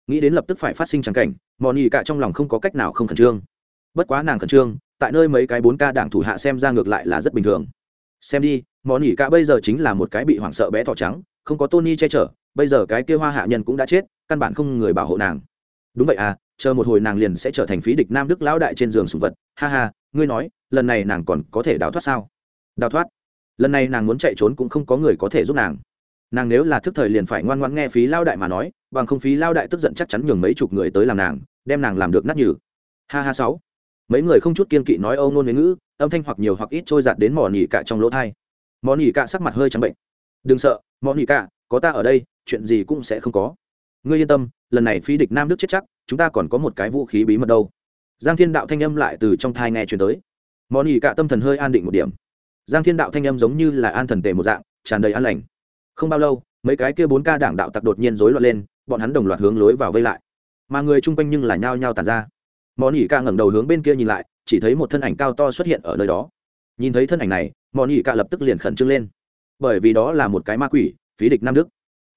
nghĩ đến lập tức phải phát sinh trắng cảnh moni cả trong lòng không có cách nào không khẩn trương. Bất quá nàng khẩn trương, tại nơi mấy cái bốn ca đảng thủ hạ xem ra ngược lại là rất bình thường. Xem đi moni cả bây giờ chính là một cái bị hoảng sợ bé thỏ trắng, không có tony che chở, bây giờ cái kia hoa hạ nhân cũng đã chết, căn bản không người bảo hộ nàng. Đúng vậy à chờ một hồi nàng liền sẽ trở thành phí địch nam đức lão đại trên giường sùng vật. Ha ha, ngươi nói, lần này nàng còn có thể đào thoát sao? Đào thoát? Lần này nàng muốn chạy trốn cũng không có người có thể giúp nàng nàng nếu là thức thời liền phải ngoan ngoãn nghe phí lao đại mà nói, bằng không phí lao đại tức giận chắc chắn nhường mấy chục người tới làm nàng, đem nàng làm được nát nhừ. Ha ha sáu. Mấy người không chút kiên kỵ nói âu nôn với ngữ, âm thanh hoặc nhiều hoặc ít trôi giạt đến mỏ nỉ cả trong lỗ thai. Mỏ nỉ cả sắc mặt hơi trắng bệnh. Đừng sợ, mỏ nỉ cả, có ta ở đây, chuyện gì cũng sẽ không có. Ngươi yên tâm, lần này phi địch nam đức chết chắc, chúng ta còn có một cái vũ khí bí mật đâu. Giang thiên đạo thanh âm lại từ trong thai nghe chuyển tới. Mỏ nỉ cả tâm thần hơi an định một điểm. Giang thiên đạo thanh âm giống như là an thần tề một dạng, tràn đầy an lành không bao lâu, mấy cái kia bốn ca đảng đạo tặc đột nhiên rối loạn lên, bọn hắn đồng loạt hướng lối vào vây lại. Mà người chung quanh nhưng là nhao nhao tàn ra. Món ỉ ca ngẩng đầu hướng bên kia nhìn lại, chỉ thấy một thân ảnh cao to xuất hiện ở nơi đó. Nhìn thấy thân ảnh này món ỉ ca lập tức liền khẩn trương lên. Bởi vì đó là một cái ma quỷ, phí địch nam đức.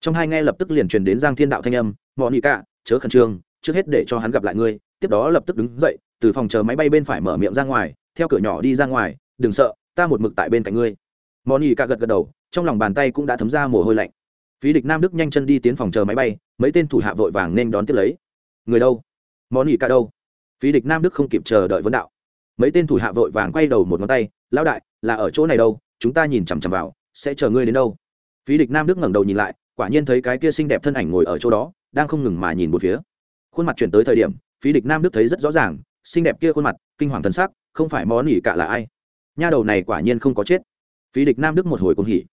Trong hai nghe lập tức liền truyền đến giang thiên đạo thanh âm món ỉ ca, chớ khẩn trương, trước hết để cho hắn gặp lại ngươi. Tiếp đó lập tức đứng dậy, từ phòng chờ máy bay bên phải mở miệng ra ngoài, theo cửa nhỏ đi ra ngoài, đừng sợ, ta một mực tại bên cạnh ngươi. Món ỉ ca gật gật đầu trong lòng bàn tay cũng đã thấm ra mồ hôi lạnh. Phí địch nam đức nhanh chân đi tiến phòng chờ máy bay, mấy tên thủ hạ vội vàng nên đón tiếp lấy. Người đâu? Món ỉ cả đâu? Phí địch nam đức không kịp chờ đợi vấn đạo. Mấy tên thủ hạ vội vàng quay đầu một ngón tay, lão đại, là ở chỗ này đâu? Chúng ta nhìn chằm chằm vào, sẽ chờ ngươi đến đâu? Phí địch nam đức ngẩng đầu nhìn lại, quả nhiên thấy cái kia xinh đẹp thân ảnh ngồi ở chỗ đó, đang không ngừng mà nhìn một phía. Khuôn mặt chuyển tới thời điểm, phí địch nam đức thấy rất rõ ràng, xinh đẹp kia khuôn mặt, kinh hoàng thân sắc, không phải món ỉ cả là ai. Nha đầu này quả nhiên không có chết. Phí địch nam đức một hồi cùng hỉ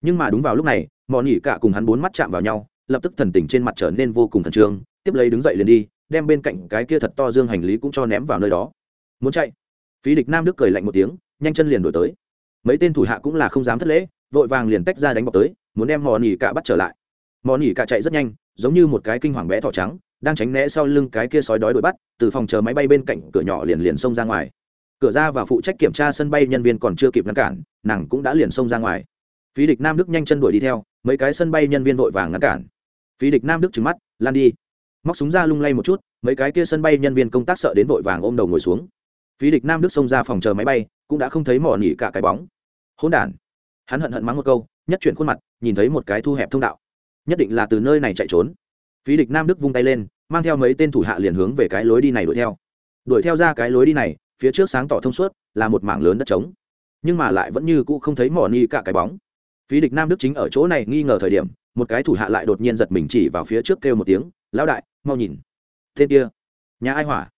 nhưng mà đúng vào lúc này mò nỉ cả cùng hắn bốn mắt chạm vào nhau, lập tức thần tình trên mặt trở nên vô cùng khẩn trương, tiếp lấy đứng dậy liền đi, đem bên cạnh cái kia thật to dương hành lý cũng cho ném vào nơi đó. Muốn chạy? Phí địch nam đức cười lạnh một tiếng, nhanh chân liền đổi tới. Mấy tên thủ hạ cũng là không dám thất lễ, vội vàng liền tách ra đánh bọc tới, muốn đem mò nỉ cả bắt trở lại. Mò nỉ cả chạy rất nhanh, giống như một cái kinh hoàng bé thỏ trắng, đang tránh né sau lưng cái kia sói đói đuổi bắt, từ phòng chờ máy bay bên cạnh cửa nhỏ liền liền xông ra ngoài. Cửa ra và phụ trách kiểm tra sân bay nhân viên còn chưa kịp ngăn cản, nàng cũng đã liền xông ra ngoài phí địch nam đức nhanh chân đuổi đi theo, mấy cái sân bay nhân viên vội vàng ngăn cản. Phí địch nam đức trứng mắt, lan đi. Móc súng ra lung lay một chút, mấy cái kia sân bay nhân viên công tác sợ đến vội vàng ôm đầu ngồi xuống. Phí địch nam đức xông ra phòng chờ máy bay, cũng đã không thấy mỏ nỉ cả cái bóng. Hỗn đản. Hắn hận hận mắng một câu, nhất chuyển khuôn mặt, nhìn thấy một cái thu hẹp thông đạo. Nhất định là từ nơi này chạy trốn. Phí địch nam đức vung tay lên, mang theo mấy tên thủ hạ liền hướng về cái lối đi này đuổi theo. Đuổi theo ra cái lối đi này, phía trước sáng tỏ thông suốt, là một mảng lớn đất trống. Nhưng mà lại vẫn như cũ không thấy mỏ ni cả cái bóng phí địch nam đức chính ở chỗ này nghi ngờ thời điểm, một cái thủ hạ lại đột nhiên giật mình chỉ vào phía trước kêu một tiếng, lão đại, mau nhìn. Tên kia, nhà ai hỏa?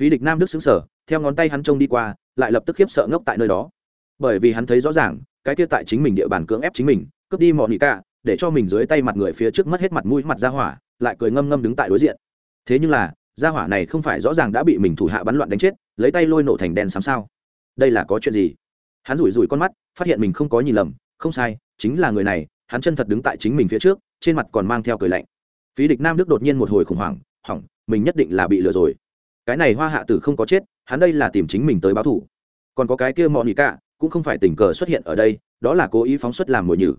Phí địch nam đức xứng sở theo ngón tay hắn trông đi qua, lại lập tức khiếp sợ ngốc tại nơi đó. Bởi vì hắn thấy rõ ràng, cái kia tại chính mình địa bàn cưỡng ép chính mình, cướp đi mọi nị cả để cho mình dưới tay mặt người phía trước mất hết mặt mũi mặt ra hỏa, lại cười ngâm ngâm đứng tại đối diện. Thế nhưng là gia hỏa này không phải rõ ràng đã bị mình thủ hạ bắn loạn đánh chết, lấy tay lôi nổ thành đen xám sao? Đây là có chuyện gì? Hắn rủi rủi con mắt, phát hiện mình không có nhìn lầm, không sai chính là người này, hắn chân thật đứng tại chính mình phía trước, trên mặt còn mang theo cười lạnh. Phí địch nam đức đột nhiên một hồi khủng hoảng, hỏng, mình nhất định là bị lừa rồi. Cái này hoa hạ tử không có chết, hắn đây là tìm chính mình tới báo thủ còn có cái kia mò nỉ cả, cũng không phải tình cờ xuất hiện ở đây, đó là cố ý phóng xuất làm mồi nhử.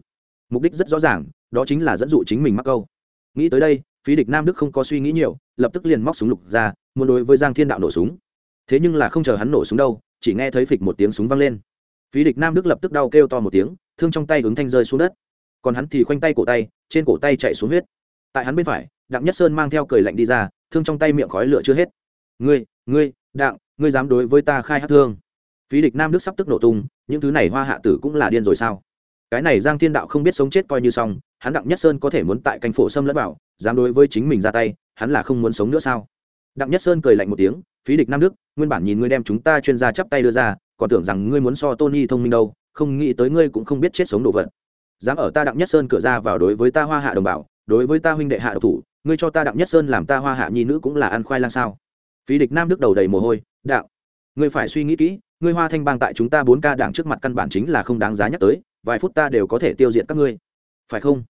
Mục đích rất rõ ràng, đó chính là dẫn dụ chính mình mắc câu. Nghĩ tới đây, phí địch nam đức không có suy nghĩ nhiều, lập tức liền móc súng lục ra, muốn đối với giang thiên đạo nổ súng. Thế nhưng là không chờ hắn nổ súng đâu, chỉ nghe thấy phịch một tiếng súng vang lên phí địch nam đức lập tức đau kêu to một tiếng, thương trong tay ứng thanh rơi xuống đất. Còn hắn thì khoanh tay cổ tay, trên cổ tay chạy xuống huyết. Tại hắn bên phải, đặng nhất sơn mang theo cười lạnh đi ra, thương trong tay miệng khói lửa chưa hết. Ngươi ngươi, đặng, ngươi dám đối với ta khai hát thương? Phí địch nam đức sắp tức nổ tung, những thứ này hoa hạ tử cũng là điên rồi sao? Cái này giang thiên đạo không biết sống chết coi như xong, hắn đặng nhất sơn có thể muốn tại canh phổ xâm lẫn vào, dám đối với chính mình ra tay, hắn là không muốn sống nữa sao? Đặng nhất sơn cười lạnh một tiếng phí địch nam đức, nguyên bản nhìn ngươi đem chúng ta chuyên gia chắp tay đưa ra, còn tưởng rằng ngươi muốn so tony thông minh đâu, không nghĩ tới ngươi cũng không biết chết sống đồ vật. Dám ở ta đặng nhất sơn cửa ra vào đối với ta hoa hạ đồng bào, đối với ta huynh đệ hạ độc thủ, ngươi cho ta đặng nhất sơn làm ta hoa hạ nhi nữ cũng là ăn khoai lang sao? Phí địch nam đức đầu đầy mồ hôi đạo ngươi phải suy nghĩ kỹ, ngươi hoa thanh bang tại chúng ta bốn ca đảng trước mặt căn bản chính là không đáng giá nhắc tới, vài phút ta đều có thể tiêu diệt các ngươi. Phải không?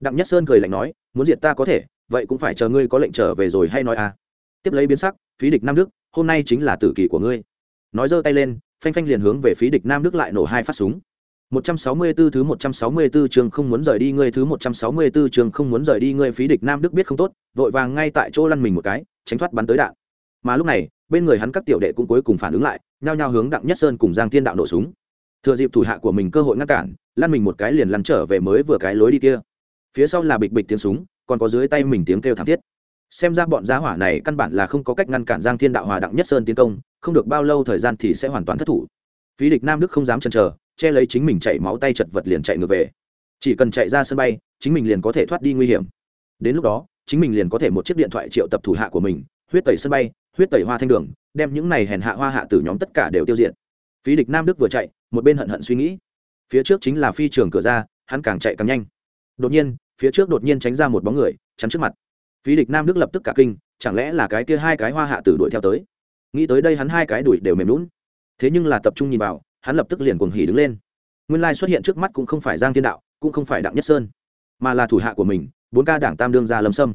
Đặng nhất sơn cười lạnh nói, muốn diệt ta có thể, vậy cũng phải chờ ngươi có lệnh trở về rồi hay nói à? Tiếp lấy biến sắc phí địch nam đức hôm nay chính là tử kỳ của ngươi nói giơ tay lên phanh phanh liền hướng về phí địch nam đức lại nổ hai phát súng 164 thứ 164 trường không muốn rời đi ngươi thứ 164 trường không muốn rời đi ngươi phí địch Nam Đức biết không tốt, vội vàng ngay tại chỗ lăn mình một cái, tránh thoát bắn tới đạn. Mà lúc này, bên người hắn các tiểu đệ cũng cuối cùng phản ứng lại, nhao nhao hướng Đặng Nhất Sơn cùng Giang Thiên Đạo nổ súng. Thừa dịp thủ hạ của mình cơ hội ngăn cản, lăn mình một cái liền lăn trở về mới vừa cái lối đi kia. Phía sau là bịch bịch tiếng súng, còn có dưới tay mình tiếng kêu thảm thiết. Xem ra bọn giá hỏa này căn bản là không có cách ngăn cản Giang Thiên Đạo hòa Đặng Nhất Sơn tiến công, không được bao lâu thời gian thì sẽ hoàn toàn thất thủ. Phí địch Nam Đức không dám chần chờ, che lấy chính mình chạy máu tay chật vật liền chạy ngược về. Chỉ cần chạy ra sân bay chính mình liền có thể thoát đi nguy hiểm. Đến lúc đó chính mình liền có thể một chiếc điện thoại triệu tập thủ hạ của mình huyết tẩy sân bay huyết tẩy hoa thanh đường đem những này hèn hạ hoa hạ từ nhóm tất cả đều tiêu diệt. Phí địch nam đức vừa chạy một bên hận hận suy nghĩ. Phía trước chính là phi trường cửa ra hắn càng chạy càng nhanh. Đột nhiên phía trước đột nhiên tránh ra một bóng người chắn trước mặt phí địch nam đức lập tức cả kinh, chẳng lẽ là cái kia hai cái hoa hạ tử đuổi theo tới? Nghĩ tới đây hắn hai cái đuổi đều mềm lún thế nhưng là tập trung nhìn vào, hắn lập tức liền cuồng hỉ đứng lên. Nguyên lai xuất hiện trước mắt cũng không phải giang thiên đạo, cũng không phải đặng nhất sơn, mà là thủ hạ của mình, bốn ca đảng tam đương ra lâm sâm.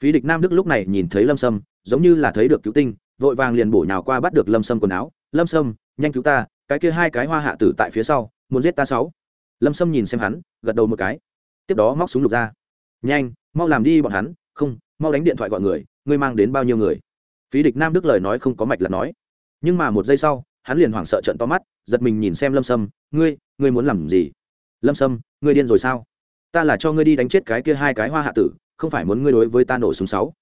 Phí địch nam đức lúc này nhìn thấy lâm sâm, giống như là thấy được cứu tinh, vội vàng liền bổ nhào qua bắt được lâm sâm quần áo. Lâm sâm, nhanh cứu ta, cái kia hai cái hoa hạ tử tại phía sau, muốn giết ta sáu. Lâm sâm nhìn xem hắn, gật đầu một cái. Tiếp đó móc súng lục ra. Nhanh, mau làm đi bọn hắn, không mau đánh điện thoại gọi người, ngươi mang đến bao nhiêu người? Phí địch nam đức lời nói không có mạch là nói. Nhưng mà một giây sau, hắn liền hoảng sợ trận to mắt, giật mình nhìn xem lâm sâm, ngươi ngươi muốn làm gì? Lâm sâm, ngươi điên rồi sao? Ta là cho ngươi đi đánh chết cái kia hai cái hoa hạ tử, không phải muốn ngươi đối với ta nổ súng sáu.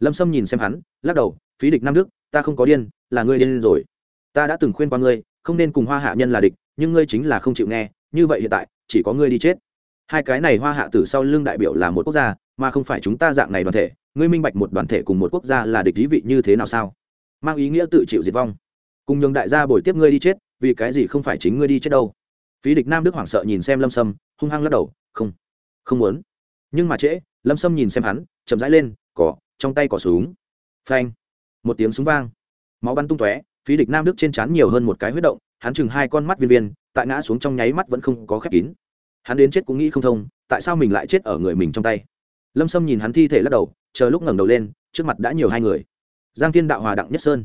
Lâm sâm nhìn xem hắn, lắc đầu, phí địch nam đức, ta không có điên, là ngươi điên rồi. Ta đã từng khuyên qua ngươi, không nên cùng hoa hạ nhân là địch, nhưng ngươi chính là không chịu nghe, như vậy hiện tại, chỉ có ngươi đi chết. Hai cái này hoa hạ tử sau lưng đại biểu là một quốc gia mà không phải chúng ta dạng này đoàn thể, ngươi minh bạch một đoàn thể cùng một quốc gia là địch lý vị như thế nào sao? Mang ý nghĩa tự chịu diệt vong. Cùng nhường đại gia bồi tiếp ngươi đi chết, vì cái gì không phải chính ngươi đi chết đâu? Phí địch nam đức hoảng sợ nhìn xem lâm sâm, hung hăng lắc đầu, không không muốn. Nhưng mà trễ, lâm sâm nhìn xem hắn, chậm rãi lên cỏ trong tay cỏ súng. Phanh, một tiếng súng vang. Máu bắn tung tóe, phí địch nam đức trên trán nhiều hơn một cái huyết động, hắn chừng hai con mắt viên viên, tại ngã xuống trong nháy mắt vẫn không có khép kín. Hắn đến chết cũng nghĩ không thông, tại sao mình lại chết ở người mình trong tay? Lâm sâm nhìn hắn thi thể lắc đầu, chờ lúc ngẩng đầu lên, trước mặt đã nhiều hai người. Giang thiên đạo hòa đặng nhất sơn.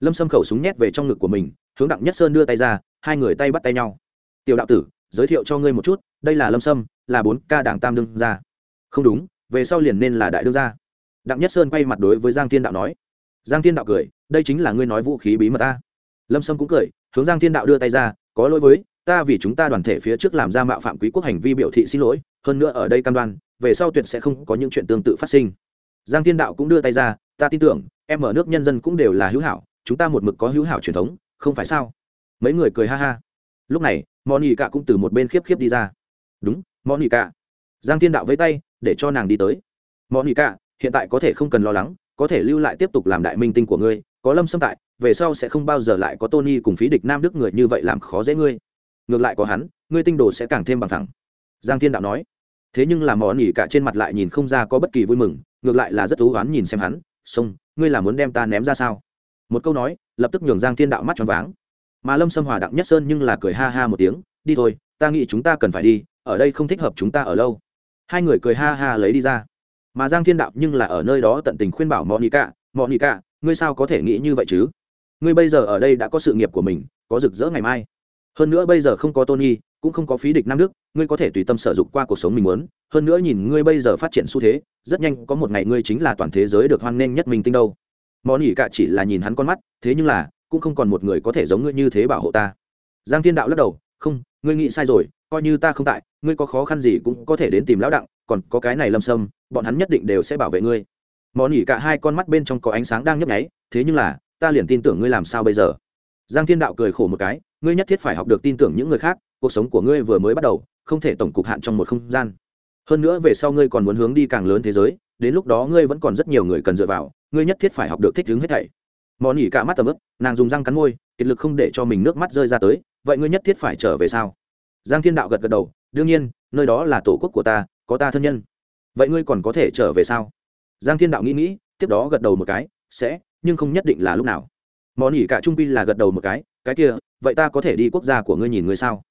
Lâm sâm khẩu súng nhét về trong ngực của mình, hướng đặng nhất sơn đưa tay ra, hai người tay bắt tay nhau. Tiểu đạo tử, giới thiệu cho ngươi một chút, đây là lâm sâm, là bốn ca đảng tam đương gia. Không đúng, về sau liền nên là đại đương gia. Đặng nhất sơn quay mặt đối với giang thiên đạo nói. Giang thiên đạo cười, đây chính là ngươi nói vũ khí bí mật ta. Lâm sâm cũng cười, hướng giang thiên đạo đưa tay ra, có lỗi với ta vì chúng ta đoàn thể phía trước làm ra mạo phạm quý quốc hành vi biểu thị xin lỗi, hơn nữa ở đây cam đoan về sau tuyệt sẽ không có những chuyện tương tự phát sinh. Giang thiên đạo cũng đưa tay ra, ta tin tưởng, em ở nước nhân dân cũng đều là hữu hảo, chúng ta một mực có hữu hảo truyền thống, không phải sao? Mấy người cười ha ha. Lúc này mò nỉ cả cũng từ một bên khiếp khiếp đi ra. Đúng mò nỉ cả giang thiên đạo với tay, để cho nàng đi tới. Mò nỉ cả hiện tại có thể không cần lo lắng, có thể lưu lại tiếp tục làm đại minh tinh của ngươi, có lâm xâm tại, về sau sẽ không bao giờ lại có tony cùng phí địch nam đức người như vậy làm khó dễ ngươi. Ngược lại có hắn, ngươi tinh đồ sẽ càng thêm bằng thẳng. Giang thiên đạo nói thế nhưng là mò nỉ cả trên mặt lại nhìn không ra có bất kỳ vui mừng ngược lại là rất thú oán nhìn xem hắn xông ngươi là muốn đem ta ném ra sao? Một câu nói lập tức nhường giang thiên đạo mắt tròn váng. Mà lâm sâm hòa đặng nhất sơn nhưng là cười ha ha một tiếng đi thôi ta nghĩ chúng ta cần phải đi ở đây không thích hợp chúng ta ở lâu. Hai người cười ha ha lấy đi ra. Mà giang thiên đạo nhưng là ở nơi đó tận tình khuyên bảo monica cả, ngươi sao có thể nghĩ như vậy chứ? Ngươi bây giờ ở đây đã có sự nghiệp của mình có rực rỡ ngày mai. Hơn nữa bây giờ không có tony cũng không có phí địch nam đức, ngươi có thể tùy tâm sở dụng qua cuộc sống mình muốn, hơn nữa nhìn ngươi bây giờ phát triển xu thế, rất nhanh có một ngày ngươi chính là toàn thế giới được hoan nghênh nhất mình tinh đâu. Món ỉ cả chỉ là nhìn hắn con mắt, thế nhưng là, cũng không còn một người có thể giống ngươi như thế bảo hộ ta. Giang thiên đạo lắc đầu, không, ngươi nghĩ sai rồi, coi như ta không tại, ngươi có khó khăn gì cũng có thể đến tìm lão đặng, còn có cái này lâm sâm, bọn hắn nhất định đều sẽ bảo vệ ngươi. Món ỉ cả hai con mắt bên trong có ánh sáng đang nhấp nháy, thế nhưng là, ta liền tin tưởng ngươi làm sao bây giờ? Giang thiên đạo cười khổ một cái, ngươi nhất thiết phải học được tin tưởng những người khác cuộc sống của ngươi vừa mới bắt đầu, không thể tổng cục hạn trong một không gian. Hơn nữa về sau ngươi còn muốn hướng đi càng lớn thế giới, đến lúc đó ngươi vẫn còn rất nhiều người cần dựa vào, ngươi nhất thiết phải học được thích ứng hết thảy. Mòn nhỉ cả mắt tầm ướp, nàng dùng răng cắn môi, kiệt lực không để cho mình nước mắt rơi ra tới, vậy ngươi nhất thiết phải trở về sao? Giang thiên đạo gật gật đầu, đương nhiên, nơi đó là tổ quốc của ta, có ta thân nhân. Vậy ngươi còn có thể trở về sao? Giang thiên đạo nghĩ nghĩ, tiếp đó gật đầu một cái, sẽ, nhưng không nhất định là lúc nào. Mòn nhỉ cả trung pi là gật đầu một cái cái kia, vậy ta có thể đi quốc gia của ngươi nhìn ngươi sao?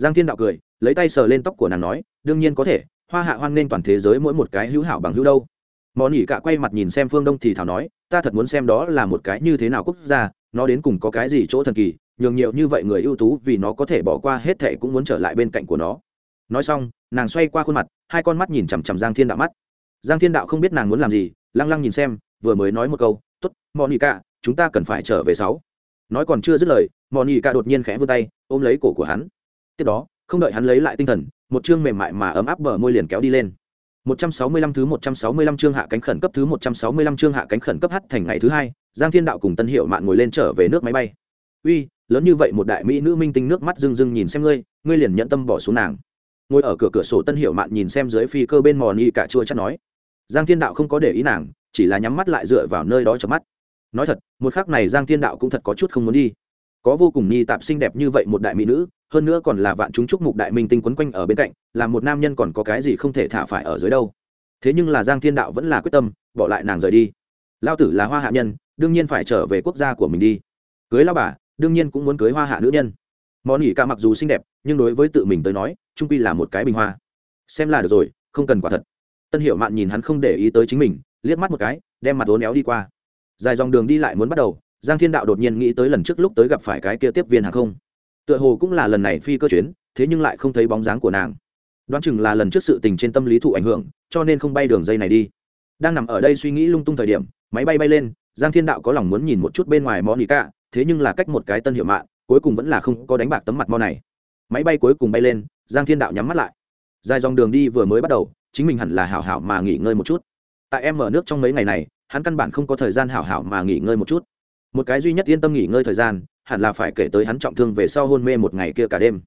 Giang thiên đạo cười, lấy tay sờ lên tóc của nàng nói, đương nhiên có thể, hoa hạ hoan nên toàn thế giới mỗi một cái hữu hảo bằng hữu đâu. Món nhỉ cả quay mặt nhìn xem phương đông thì thảo nói, ta thật muốn xem đó là một cái như thế nào quốc gia, nó đến cùng có cái gì chỗ thần kỳ, nhường nhiều như vậy người ưu tú vì nó có thể bỏ qua hết thệ cũng muốn trở lại bên cạnh của nó. Nói xong, nàng xoay qua khuôn mặt, hai con mắt nhìn chằm chằm giang thiên đạo mắt. Giang thiên đạo không biết nàng muốn làm gì, lăng lăng nhìn xem, vừa mới nói một câu t ố t mòn nhỉ cả chúng ta cần phải trở về sáu. Nói còn chưa dứt lời mòn nhỉ cả đột nhiên khẽ vươn tay, ôm lấy cổ của hắn tiếp đó không đợi hắn lấy lại tinh thần một chương mềm mại mà ấm áp bờ môi liền kéo đi lên 165 thứ 165 chương hạ cánh khẩn cấp thứ 165 chương hạ cánh khẩn cấp hắt thành ngày thứ hai, Giang Thiên Đạo cùng Tân Hiệu Mạn ngồi lên trở về nước máy bay. "Uy, lớn như vậy một đại mỹ nữ minh tinh nước mắt rưng rưng nhìn xem ngươi, ngươi liền nhận tâm bỏ xuống nàng." Ngồi ở cửa cửa sổ Tân Hiệu Mạn nhìn xem dưới phi cơ bên mò ni cả chua chắc nói. Giang Thiên Đạo không có để ý nàng, chỉ là nhắm mắt lại dựa vào nơi đó cho mắt. Nói thật, một khắc này Giang Thiên Đạo cũng thật có chút không muốn đi. Có vô cùng nghi tạp xinh đẹp như vậy một đại mỹ nữ, hơn nữa còn là vạn chúng chúc mục đại minh tinh quấn quanh ở bên cạnh, là một nam nhân còn có cái gì không thể thả phải ở dưới đâu. Thế nhưng là giang thiên đạo vẫn là quyết tâm, bỏ lại nàng rời đi. Lao tử là hoa hạ nhân, đương nhiên phải trở về quốc gia của mình đi. Cưới lao bà, đương nhiên cũng muốn cưới hoa hạ nữ nhân. Món nghỉ ca mặc dù xinh đẹp, nhưng đối với tự mình tới nói, trung quy là một cái bình hoa. Xem là được rồi, không cần quả thật. Tân hiểu mạn nhìn hắn không để ý tới chính mình, liếc mắt một cái, đem mặt vốn éo đi qua. Dài dòng đường đi lại muốn bắt đầu, giang thiên đạo đột nhiên nghĩ tới lần trước lúc tới gặp phải cái kia tiếp viên hàng không tựa hồ cũng là lần này phi cơ chuyến, thế nhưng lại không thấy bóng dáng của nàng. Đoán chừng là lần trước sự tình trên tâm lý thụ ảnh hưởng, cho nên không bay đường dây này đi. Đang nằm ở đây suy nghĩ lung tung thời điểm, máy bay bay lên, giang thiên đạo có lòng muốn nhìn một chút bên ngoài món nỉ cả thế nhưng là cách một cái tân hiệu mạng, cuối cùng vẫn là không có đánh bạc tấm mặt mo này. Máy bay cuối cùng bay lên, giang thiên đạo nhắm mắt lại. Dài dòng đường đi vừa mới bắt đầu, chính mình hẳn là hảo hảo mà nghỉ ngơi một chút. Tại em mở nước trong mấy ngày này, hắn căn bản không có thời gian hảo hảo mà nghỉ ngơi một chút một cái duy nhất yên tâm nghỉ ngơi thời gian, hẳn là phải kể tới hắn trọng thương về sau hôn mê một ngày kia cả đêm.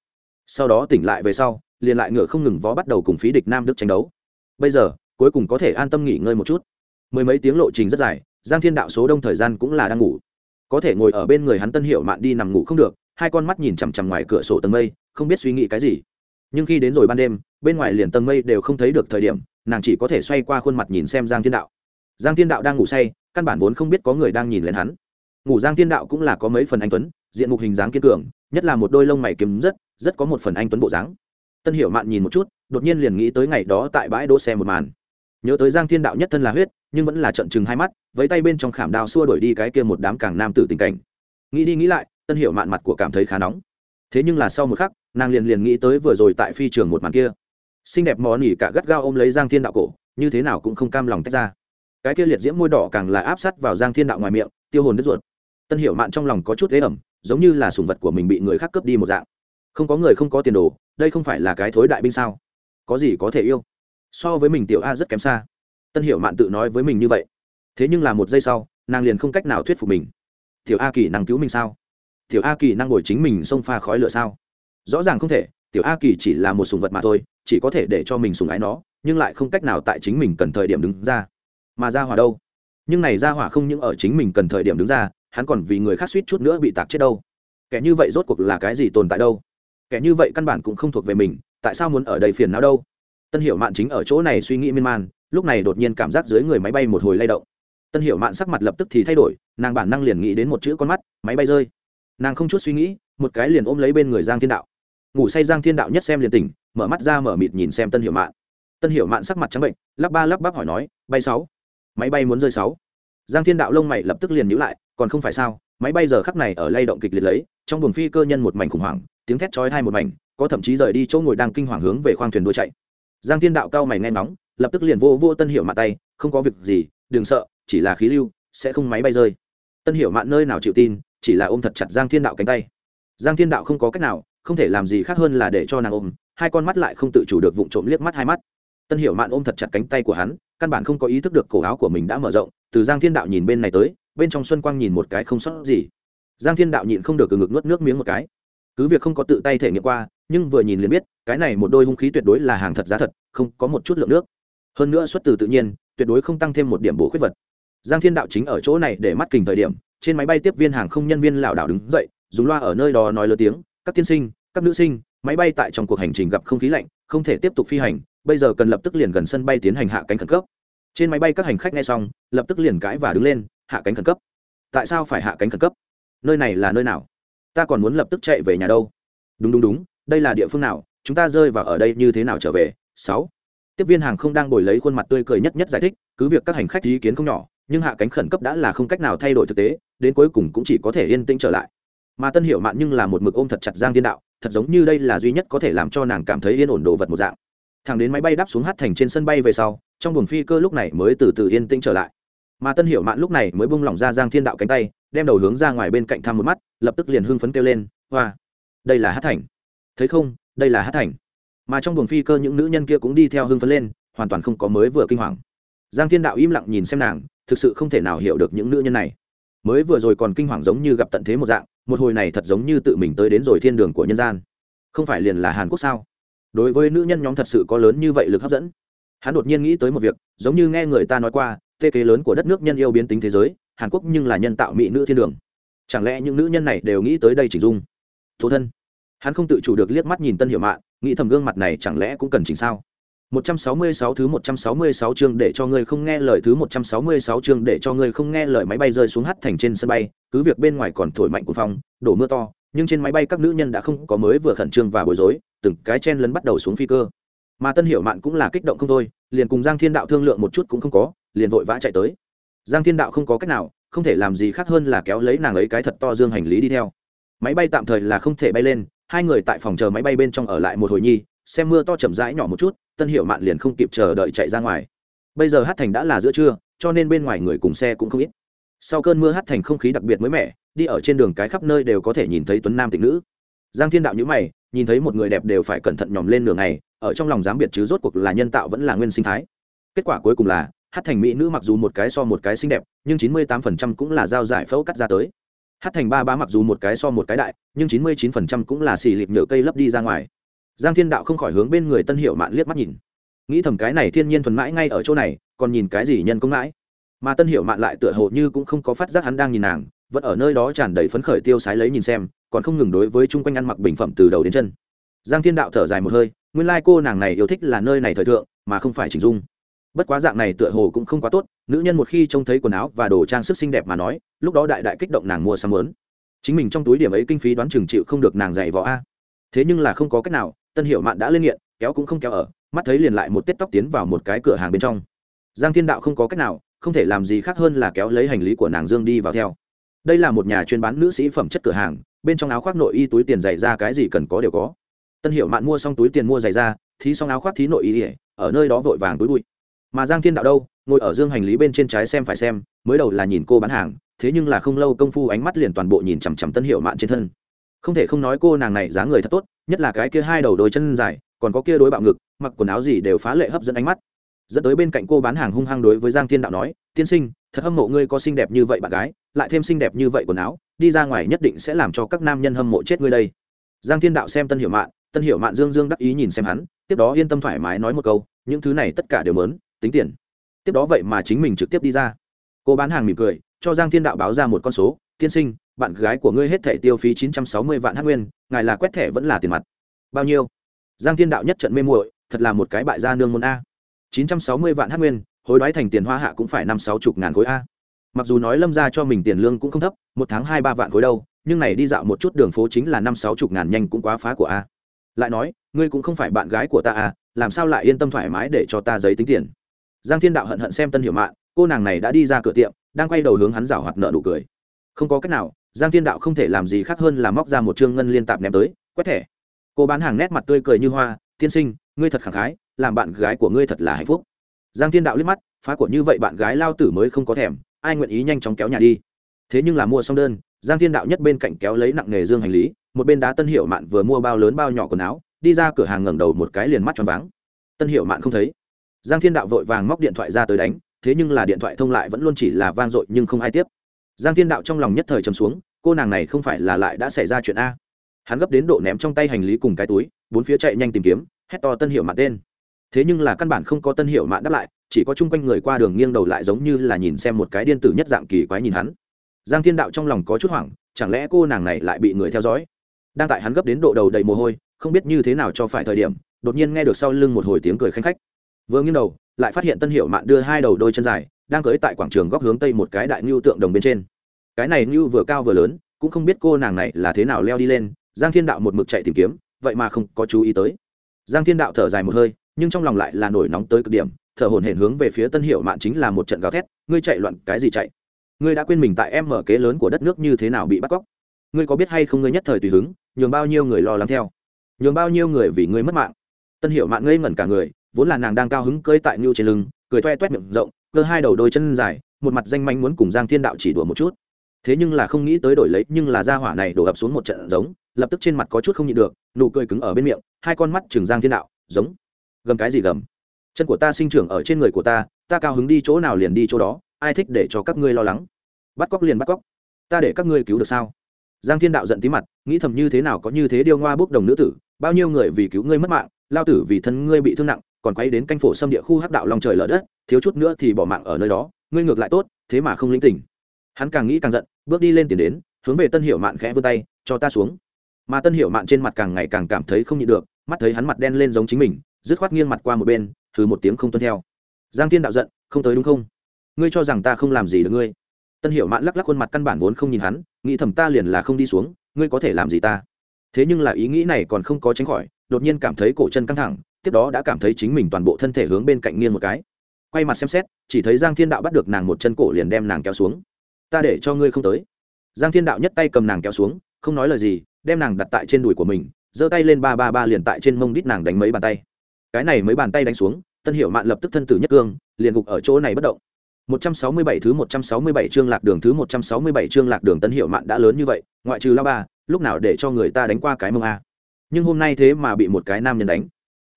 Sau đó tỉnh lại về sau, liền lại ngựa không ngừng vó bắt đầu cùng phí địch nam đức tranh đấu. Bây giờ, cuối cùng có thể an tâm nghỉ ngơi một chút. Mười mấy tiếng lộ trình rất dài, giang thiên đạo số đông thời gian cũng là đang ngủ. Có thể ngồi ở bên người hắn tân hiệu mạn đi nằm ngủ không được, hai con mắt nhìn chằm chằm ngoài cửa sổ tầng mây, không biết suy nghĩ cái gì. Nhưng khi đến rồi ban đêm, bên ngoài liền tầng mây đều không thấy được thời điểm, nàng chỉ có thể xoay qua khuôn mặt nhìn xem giang thiên đạo. Giang thiên đạo đang ngủ say, căn bản vốn không biết có người đang nhìn lên hắn ngủ giang thiên đạo cũng là có mấy phần anh tuấn, diện mục hình dáng kiên cường, nhất là một đôi lông mày kiếm rất rất có một phần anh tuấn bộ dáng. Tân hiểu mạn nhìn một chút, đột nhiên liền nghĩ tới ngày đó tại bãi đỗ xe một màn. Nhớ tới giang thiên đạo nhất thân là huyết, nhưng vẫn là trận chừng hai mắt với tay bên trong khảm đao xua đổi đi cái kia một đám càng nam tử tình cảnh. Nghĩ đi nghĩ lại, tân hiểu mạn mặt của cảm thấy khá nóng. Thế nhưng là sau một khắc, nàng liền liền nghĩ tới vừa rồi tại phi trường một màn kia. Xinh đẹp mò nỉ cả gắt gao ôm lấy giang thiên đạo cổ, như thế nào cũng không cam lòng tách ra. Cái kia liệt diễm môi đỏ càng là áp sát vào giang thiên đạo ngoài miệng, tiêu hồn đứt ruột tân hiểu mạn trong lòng có chút ế ẩm, giống như là sùng vật của mình bị người khác cướp đi một dạng. Không có người không có tiền đồ, đây không phải là cái thối đại binh sao? Có gì có thể yêu? So với mình tiểu a rất kém xa. Tân hiểu mạn tự nói với mình như vậy. Thế nhưng là một giây sau, nàng liền không cách nào thuyết phục mình. Tiểu a kỳ năng cứu mình sao? Tiểu a kỳ năng ngồi chính mình xông pha khói lửa sao? Rõ ràng không thể, tiểu a kỳ chỉ là một sùng vật mà thôi, chỉ có thể để cho mình sùng ái nó, nhưng lại không cách nào tại chính mình cần thời điểm đứng ra. Mà ra hỏa đâu? Nhưng này ra hỏa không những ở chính mình cần thời điểm đứng ra hắn còn vì người khác suýt chút nữa bị tạc chết đâu. Kẻ như vậy rốt cuộc là cái gì tồn tại đâu? Kẻ như vậy căn bản cũng không thuộc về mình, tại sao muốn ở đây phiền não đâu? Tân hiểu mạn chính ở chỗ này suy nghĩ miên man, lúc này đột nhiên cảm giác dưới người máy bay một hồi lay động. Tân hiểu mạn sắc mặt lập tức thì thay đổi, nàng bản năng liền nghĩ đến một chữ con mắt, máy bay rơi. Nàng không chút suy nghĩ, một cái liền ôm lấy bên người giang thiên đạo. Ngủ say giang thiên đạo nhất xem liền tỉnh, mở mắt ra mở mịt nhìn xem tân hiểu mạn. Tân hiểu mạn sắc mặt trắng bệnh, lắp ba lắp bắp hỏi nói, bay sáu. Máy bay muốn rơi sáu giang thiên đạo lông mày lập tức liền nhíu lại, còn không phải sao, máy bay giờ khắc này ở lay động kịch liệt lấy, trong buồng phi cơ nhân một mảnh khủng hoảng, tiếng thét chói hai một mảnh, có thậm chí rời đi chỗ ngồi đang kinh hoàng hướng về khoang thuyền đua chạy. Giang thiên đạo cao mày nghe ngóng, lập tức liền vô vô tân hiểu mạn tay, không có việc gì, đừng sợ, chỉ là khí lưu, sẽ không máy bay rơi. Tân hiểu mạn nơi nào chịu tin, chỉ là ôm thật chặt giang thiên đạo cánh tay. Giang thiên đạo không có cách nào, không thể làm gì khác hơn là để cho nàng ôm, hai con mắt lại không tự chủ được vụng trộm liếc mắt hai mắt. Tân hiểu mạn ôm thật chặt cánh tay của hắn, căn bản không có ý thức được cổ áo của mình đã mở rộng từ giang thiên đạo nhìn bên này tới, bên trong xuân quang nhìn một cái không sót gì. Giang thiên đạo nhịn không được từ ngực nuốt nước miếng một cái. Cứ việc không có tự tay thể nghiệm qua, nhưng vừa nhìn liền biết, cái này một đôi hung khí tuyệt đối là hàng thật giá thật, không có một chút lượng nước. Hơn nữa xuất từ tự nhiên, tuyệt đối không tăng thêm một điểm bổ khuyết vật. Giang thiên đạo chính ở chỗ này để mắt kình thời điểm, trên máy bay tiếp viên hàng không nhân viên lảo đảo đứng dậy, dùng loa ở nơi đó nói lớn tiếng, các tiên sinh, các nữ sinh, máy bay tại trong cuộc hành trình gặp không khí lạnh, không thể tiếp tục phi hành, bây giờ cần lập tức liền gần sân bay tiến hành hạ cánh khẩn cấp trên máy bay các hành khách nghe xong, lập tức liền cãi và đứng lên, hạ cánh khẩn cấp. Tại sao phải hạ cánh khẩn cấp? Nơi này là nơi nào? Ta còn muốn lập tức chạy về nhà đâu. Đúng đúng đúng, đây là địa phương nào? Chúng ta rơi vào ở đây như thế nào trở về? Sáu. Tiếp viên hàng không đang ngồi lấy khuôn mặt tươi cười nhất nhất giải thích, cứ việc các hành khách ý kiến không nhỏ, nhưng hạ cánh khẩn cấp đã là không cách nào thay đổi thực tế, đến cuối cùng cũng chỉ có thể yên tĩnh trở lại. Mà tân hiểu mạn nhưng là một mực ôm thật chặt giang thiên đạo, thật giống như đây là duy nhất có thể làm cho nàng cảm thấy yên ổn đồ vật một dạng thằng đến máy bay đáp xuống hát thành trên sân bay về sau, trong buồng phi cơ lúc này mới từ từ yên tĩnh trở lại. Mà tân hiểu mạn lúc này mới bung lỏng ra giang thiên đạo cánh tay, đem đầu hướng ra ngoài bên cạnh thăm một mắt, lập tức liền hưng phấn kêu lên, hoa, đây là hát thành. Thấy không, đây là hát thành. Mà trong buồng phi cơ những nữ nhân kia cũng đi theo hưng phấn lên, hoàn toàn không có mới vừa kinh hoàng. Giang thiên đạo im lặng nhìn xem nàng, thực sự không thể nào hiểu được những nữ nhân này. Mới vừa rồi còn kinh hoàng giống như gặp tận thế một dạng, một hồi này thật giống như tự mình tới đến rồi thiên đường của nhân gian. Không phải liền là hàn quốc sao? Đối với nữ nhân nhóm thật sự có lớn như vậy lực hấp dẫn. Hắn đột nhiên nghĩ tới một việc giống như nghe người ta nói qua tê kế lớn của đất nước nhân yêu biến tính thế giới hàn quốc nhưng là nhân tạo mỹ nữ thiên đường. Chẳng lẽ những nữ nhân này đều nghĩ tới đây chỉnh dung? Thổ thân. Hắn không tự chủ được liếc mắt nhìn tân hiệu mạn nghĩ thầm gương mặt này chẳng lẽ cũng cần chỉnh sao? 166 thứ 166 chương để cho ngươi không nghe lời thứ 166 chương để cho ngươi không nghe lời máy bay rơi xuống hắt thành trên sân bay, cứ việc bên ngoài còn thổi mạnh cuồng phong, đổ mưa to, nhưng trên máy bay các nữ nhân đã không có mới vừa khẩn trương và bối rối, từng cái chen lấn bắt đầu xuống phi cơ. Mà Tân Hiểu Mạn cũng là kích động không thôi, liền cùng Giang Thiên Đạo thương lượng một chút cũng không có, liền vội vã chạy tới. Giang Thiên Đạo không có cách nào, không thể làm gì khác hơn là kéo lấy nàng ấy cái thật to dương hành lý đi theo. Máy bay tạm thời là không thể bay lên, hai người tại phòng chờ máy bay bên trong ở lại một hồi nhi, xem mưa to chậm rãi nhỏ một chút, tân hiệu mạn liền không kịp chờ đợi chạy ra ngoài bây giờ hát thành đã là giữa trưa cho nên bên ngoài người cùng xe cũng không ít sau cơn mưa hát thành không khí đặc biệt mới mẻ, đi ở trên đường cái khắp nơi đều có thể nhìn thấy tuấn nam tịnh nữ. Giang thiên đạo nhữ mày, nhìn thấy một người đẹp đều phải cẩn thận nhòm lên đường này ở trong lòng dám biệt chứ rốt cuộc là nhân tạo vẫn là nguyên sinh thái. Kết quả cuối cùng là, hát thành mỹ nữ mặc dù một cái so một cái xinh đẹp, nhưng chín mươi tám phần trăm cũng là dao giải phẫu cắt ra tới. Hát thành ba ba mặc dù một cái so một cái đại, nhưng chín mươi chín phần trăm cũng là xì lịp nhựa cây lấp đi ra ngoài. Giang thiên đạo không khỏi hướng bên người tân hiệu mạn liếc mắt nhìn. Nghĩ thầm cái này thiên nhiên thuần mãi ngay ở chỗ này, còn nhìn cái gì nhân công mãi? Mà tân hiệu mạn lại tựa hồ như cũng không có phát giác hắn đang nhìn nàng, vẫn ở nơi đó tràn đầy phấn khởi tiêu sái lấy nhìn xem, còn không ngừng đối với chung quanh ăn mặc bình phẩm từ đầu đến chân. Giang thiên đạo thở dài một hơi, nguyên lai、like、cô nàng này yêu thích là nơi này thời thượng, mà không phải chỉnh dung. Bất quá dạng này tựa hồ cũng không quá tốt, nữ nhân một khi trông thấy quần áo và đồ trang sức xinh đẹp mà nói, lúc đó đại đại kích động nàng mua sắm lớn. Chính mình trong túi điểm ấy kinh phí đoán chừng chịu không được nàng dạy võ a. Thế nhưng là không có cách nào, tân hiệu mạn đã lên nghiện, kéo cũng không kéo ở, mắt thấy liền lại một tết tóc tiến vào một cái cửa hàng bên trong. Giang thiên đạo không có cách nào không thể làm gì khác hơn là kéo lấy hành lý của nàng dương đi vào theo. Đây là một nhà chuyên bán nữ sĩ phẩm chất cửa hàng, bên trong áo khoác nội y túi tiền dày ra cái gì cần có đều có. Tân hiệu mạn mua xong túi tiền mua giày ra, thí xong áo khoác thí nội y ỉa ở nơi đó vội vàng túi bụi. Mà giang thiên đạo đâu, ngồi ở dương hành lý bên trên trái xem phải xem, mới đầu là nhìn cô bán hàng, thế nhưng là không lâu công phu ánh mắt liền toàn bộ nhìn chằm chằm tân hiệu mạn trên thân. Không thể không nói cô nàng này dáng người thật tốt, nhất là cái kia hai đầu đôi chân dài, còn có kia đối bạo ngực, mặc quần áo gì đều phá lệ hấp dẫn ánh mắt dẫn tới bên cạnh cô bán hàng hung hăng đối với giang thiên đạo nói, tiên sinh, thật hâm mộ ngươi có xinh đẹp như vậy bạn gái, lại thêm xinh đẹp như vậy quần áo, đi ra ngoài nhất định sẽ làm cho các nam nhân hâm mộ chết ngươi đây. Giang thiên đạo xem tân hiểu mạn, tân hiểu mạn dương dương đắc ý nhìn xem hắn, tiếp đó yên tâm thoải mái nói một câu, những thứ này tất cả đều mớn, tính tiền. Tiếp đó vậy mà chính mình trực tiếp đi ra. Cô bán hàng mỉm cười, cho giang thiên đạo báo ra một con số, tiên sinh, bạn gái của ngươi hết thẻ tiêu phí chín trăm sáu mươi vạn hát nguyên, ngài là quét thẻ vẫn là tiền mặt. Bao nhiêu? Giang thiên đạo nhất trận mê muội, thật là một cái bại gia nương môn a chín trăm sáu mươi vạn hát nguyên hối đoái thành tiền hoa hạ cũng phải năm sáu chục ngàn khối a. Mặc dù nói lâm ra cho mình tiền lương cũng không thấp một tháng hai ba vạn khối đâu nhưng này đi dạo một chút đường phố chính là năm sáu chục ngàn nhanh cũng quá phá của a. Lại nói ngươi cũng không phải bạn gái của ta à làm sao lại yên tâm thoải mái để cho ta giấy tính tiền? Giang thiên đạo hận hận xem tân hiểu mạn, cô nàng này đã đi ra cửa tiệm đang quay đầu hướng hắn rảo hoạt nợ nụ cười. Không có cách nào giang thiên đạo không thể làm gì khác hơn là móc ra một chương ngân liên tạp ném tới quét thẻ. Cô bán hàng nét mặt tươi cười như hoa tiên sinh ngươi thật khẳng khái làm bạn gái của ngươi thật là hạnh phúc. Giang thiên đạo liếc mắt, phá của như vậy bạn gái lao tử mới không có thèm, ai nguyện ý nhanh chóng kéo nhà đi? Thế nhưng là mua xong đơn, giang thiên đạo nhất bên cạnh kéo lấy nặng nghề dương hành lý, một bên đá tân hiệu mạn vừa mua bao lớn bao nhỏ quần áo, đi ra cửa hàng ngẩng đầu một cái liền mắt tròn váng. Tân hiệu mạn không thấy. Giang thiên đạo vội vàng móc điện thoại ra tới đánh, thế nhưng là điện thoại thông lại vẫn luôn chỉ là vang dội nhưng không ai tiếp. Giang thiên đạo trong lòng nhất thời trầm xuống, cô nàng này không phải là lại đã xảy ra chuyện a. Hắn gấp đến độ ném trong tay hành lý cùng cái túi, bốn phía chạy nhanh tìm kiếm, hét to tân hiệu mạn tên thế nhưng là căn bản không có tân hiệu mạn đáp lại, chỉ có chung quanh người qua đường nghiêng đầu lại giống như là nhìn xem một cái điên tử nhất dạng kỳ quái nhìn hắn. Giang thiên đạo trong lòng có chút hoảng, chẳng lẽ cô nàng này lại bị người theo dõi? Đang tại hắn gấp đến độ đầu đầy mồ hôi, không biết như thế nào cho phải thời điểm, đột nhiên nghe được sau lưng một hồi tiếng cười khanh khách. Vừa nghiêng đầu, lại phát hiện tân hiệu mạn đưa hai đầu đôi chân dài, đang cưới tại quảng trường góc hướng tây một cái đại ngưu tượng đồng bên trên. Cái này ngưu vừa cao vừa lớn, cũng không biết cô nàng này là thế nào leo đi lên, giang thiên đạo một mực chạy tìm kiếm, vậy mà không có chú ý tới. Giang thiên đạo thở dài một hơi nhưng trong lòng lại là nổi nóng tới cực điểm, thở hổn hển hướng về phía tân hiệu mạn chính là một trận gào thét, ngươi chạy loạn, cái gì chạy? Ngươi đã quên mình tại em mở kế lớn của đất nước như thế nào bị bắt cóc? Ngươi có biết hay không ngươi nhất thời tùy hứng, nhường bao nhiêu người lo lắng theo? Nhường bao nhiêu người vì ngươi mất mạng? Tân hiệu mạn ngây ngẩn cả người, vốn là nàng đang cao hứng cơi tại ngưu trên lưng, cười toe toét miệng rộng, cơ hai đầu đôi chân dài, một mặt danh manh muốn cùng giang thiên đạo chỉ đùa một chút. Thế nhưng là không nghĩ tới đổi lấy, nhưng là gia hỏa này đổ ập xuống một trận giống, lập tức trên mặt có chút không nhịn được, nụ cười cứng ở bên miệng, hai con mắt chừng giang thiên đạo, giống gầm cái gì gầm? Chân của ta sinh trưởng ở trên người của ta ta cao hứng đi chỗ nào liền đi chỗ đó, ai thích để cho các ngươi lo lắng? Bắt cóc liền bắt cóc. Ta để các ngươi cứu được sao? Giang thiên đạo giận tí mặt, nghĩ thầm như thế nào có như thế điêu ngoa bốc đồng nữ tử, bao nhiêu người vì cứu ngươi mất mạng, lao tử vì thân ngươi bị thương nặng, còn quay đến canh phổ xâm địa khu hắc đạo lòng trời lở đất, thiếu chút nữa thì bỏ mạng ở nơi đó, ngươi ngược lại tốt, thế mà không linh tỉnh hắn càng nghĩ càng giận, bước đi lên tiền đến, hướng về tân hiệu mạn khẽ vươn tay, cho ta xuống. Mà tân hiệu mạn trên mặt càng ngày càng cảm thấy không nhịn được, mắt thấy hắn mặt đen lên giống chính mình dứt khoát nghiêng mặt qua một bên thử một tiếng không tuân theo. Giang thiên đạo giận, không tới đúng không? Ngươi cho rằng ta không làm gì được ngươi? Tân Hiểu mạn lắc lắc khuôn mặt căn bản vốn không nhìn hắn, nghĩ thầm ta liền là không đi xuống, ngươi có thể làm gì ta? Thế nhưng là ý nghĩ này còn không có tránh khỏi, đột nhiên cảm thấy cổ chân căng thẳng, tiếp đó đã cảm thấy chính mình toàn bộ thân thể hướng bên cạnh nghiêng một cái. Quay mặt xem xét, chỉ thấy giang thiên đạo bắt được nàng một chân cổ liền đem nàng kéo xuống. Ta để cho ngươi không tới. Giang thiên đạo nhất tay cầm nàng kéo xuống, không nói lời gì, đem nàng đặt tại trên đùi của mình, giơ tay lên ba ba ba liền tại trên mông đít nàng đánh mấy bàn tay cái này mấy bàn tay đánh xuống, tân hiệu mạn lập tức thân tử nhất cương, liền gục ở chỗ này bất động. 167 thứ 167 chương lạc đường thứ 167 chương lạc đường tân hiệu mạn đã lớn như vậy, ngoại trừ lao ba, lúc nào để cho người ta đánh qua cái mông a? Nhưng hôm nay thế mà bị một cái nam nhân đánh.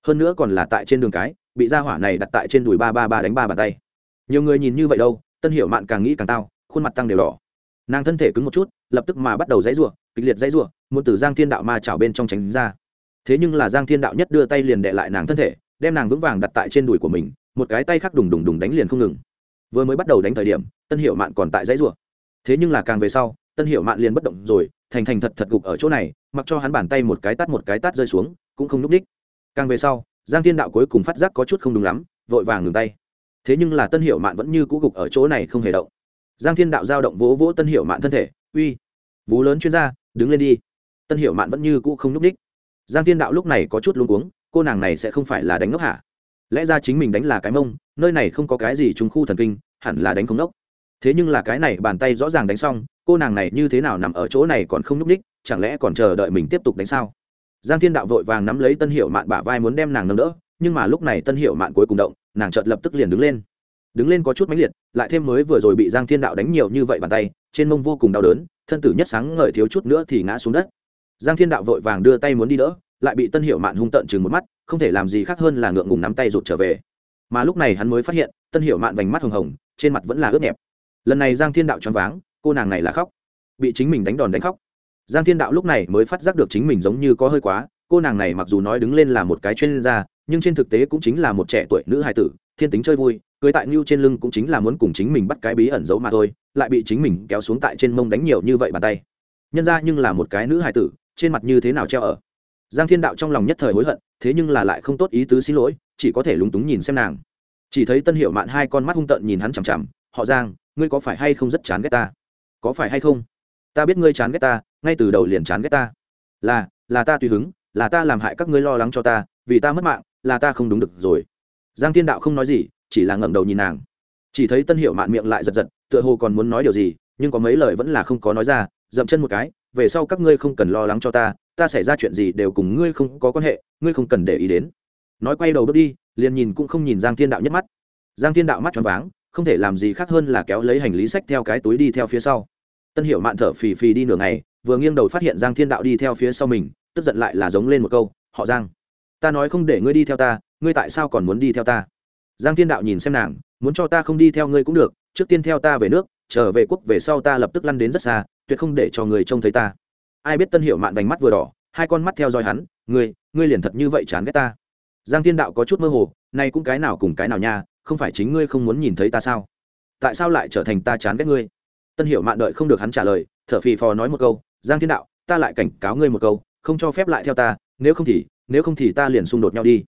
Hơn nữa còn là tại trên đường cái, bị gia hỏa này đặt tại trên đùi ba ba ba đánh ba bàn tay. Nhiều người nhìn như vậy đâu, tân hiệu mạn càng nghĩ càng tao, khuôn mặt tăng đều đỏ. Nàng thân thể cứng một chút, lập tức mà bắt đầu dãy rủa, kịch liệt dãy rủa, muốn từ giang thiên đạo ma chảo bên trong tránh ra thế nhưng là giang thiên đạo nhất đưa tay liền đệ lại nàng thân thể, đem nàng vững vàng đặt tại trên đùi của mình, một cái tay khác đùng đùng đùng đánh liền không ngừng. Vừa mới bắt đầu đánh thời điểm, tân hiệu mạn còn tại dãy rủa. Thế nhưng là càng về sau, tân hiệu mạn liền bất động rồi, thành thành thật thật gục ở chỗ này, mặc cho hắn bàn tay một cái tát một cái tát rơi xuống, cũng không núp đích. Càng về sau, giang thiên đạo cuối cùng phát giác có chút không đúng lắm, vội vàng ngừng tay. Thế nhưng là tân hiệu mạn vẫn như cũ gục ở chỗ này không hề động. Giang thiên đạo giao động vỗ vỗ tân hiệu mạn thân thể, uy, vú lớn chuyên gia, đứng lên đi. Tân hiệu mạn vẫn như cũ không núp đích giang thiên đạo lúc này có chút luống cuống, cô nàng này sẽ không phải là đánh ngốc hả? Lẽ ra chính mình đánh là cái mông, nơi này không có cái gì trùng khu thần kinh, hẳn là đánh không ngốc. Thế nhưng là cái này bàn tay rõ ràng đánh xong, cô nàng này như thế nào nằm ở chỗ này còn không núp ních chẳng lẽ còn chờ đợi mình tiếp tục đánh sao? Giang thiên đạo vội vàng nắm lấy tân hiệu mạn bả vai muốn đem nàng nâng đỡ, nhưng mà lúc này tân hiệu mạn cuối cùng động, nàng chợt lập tức liền đứng lên. Đứng lên có chút mãnh liệt, lại thêm mới vừa rồi bị giang thiên đạo đánh nhiều như vậy bàn tay, trên mông vô cùng đau đớn, thân tử nhất sáng ngời thiếu chút nữa thì ngã xuống đất giang thiên đạo vội vàng đưa tay muốn đi đỡ, lại bị tân hiệu mạn hung tận chừng một mắt, không thể làm gì khác hơn là ngượng ngùng nắm tay rụt trở về. Mà lúc này hắn mới phát hiện, tân hiệu mạn vành mắt hồng hồng, trên mặt vẫn là ướt nhẹp. Lần này giang thiên đạo choáng váng, cô nàng này là khóc. Bị chính mình đánh đòn đánh khóc. Giang thiên đạo lúc này mới phát giác được chính mình giống như có hơi quá, cô nàng này mặc dù nói đứng lên là một cái chuyên gia, nhưng trên thực tế cũng chính là một trẻ tuổi nữ hài tử, thiên tính chơi vui, cưới tại ngưu trên lưng cũng chính là muốn cùng chính mình bắt cái bí ẩn giấu mà thôi, lại bị chính mình kéo xuống tại trên mông đánh nhiều như vậy bàn tay. Nhân ra nhưng là một cái nữ hài tử trên mặt như thế nào treo ở. Giang thiên đạo trong lòng nhất thời hối hận, thế nhưng là lại không tốt ý tứ xin lỗi, chỉ có thể lúng túng nhìn xem nàng. Chỉ thấy tân hiệu mạn hai con mắt hung tợn nhìn hắn chằm chằm, họ giang, ngươi có phải hay không rất chán ghét ta? Có phải hay không? Ta biết ngươi chán ghét ta, ngay từ đầu liền chán ghét ta. Là là ta tùy hứng, là ta làm hại các ngươi lo lắng cho ta, vì ta mất mạng, là ta không đúng được rồi. Giang thiên đạo không nói gì, chỉ là ngẩng đầu nhìn nàng. Chỉ thấy tân hiệu mạn miệng lại giật giật, tựa hồ còn muốn nói điều gì, nhưng có mấy lời vẫn là không có nói ra, dậm chân một cái về sau các ngươi không cần lo lắng cho ta ta xảy ra chuyện gì đều cùng ngươi không có quan hệ, ngươi không cần để ý đến. Nói quay đầu bước đi, liền nhìn cũng không nhìn giang thiên đạo nhất mắt. Giang thiên đạo mắt tròn váng, không thể làm gì khác hơn là kéo lấy hành lý sách theo cái túi đi theo phía sau. Tân hiểu mạn thở phì phì đi nửa ngày, vừa nghiêng đầu phát hiện giang thiên đạo đi theo phía sau mình, tức giận lại là giống lên một câu, họ giang, ta nói không để ngươi đi theo ta, ngươi tại sao còn muốn đi theo ta? Giang thiên đạo nhìn xem nàng, muốn cho ta không đi theo ngươi cũng được, trước tiên theo ta về nước, trở về quốc về sau ta lập tức lăn đến rất xa tuyệt không để cho người trông thấy ta. Ai biết tân hiểu mạn vành mắt vừa đỏ, hai con mắt theo dõi hắn, ngươi ngươi liền thật như vậy chán ghét ta? Giang thiên đạo có chút mơ hồ nay cũng cái nào cùng cái nào nha, không phải chính ngươi không muốn nhìn thấy ta sao? Tại sao lại trở thành ta chán ghét ngươi? Tân hiểu mạn đợi không được hắn trả lời, thở phì phò nói một câu, giang thiên đạo, ta lại cảnh cáo ngươi một câu, không cho phép lại theo ta, nếu không thì, nếu không thì ta liền xung đột nhau đi.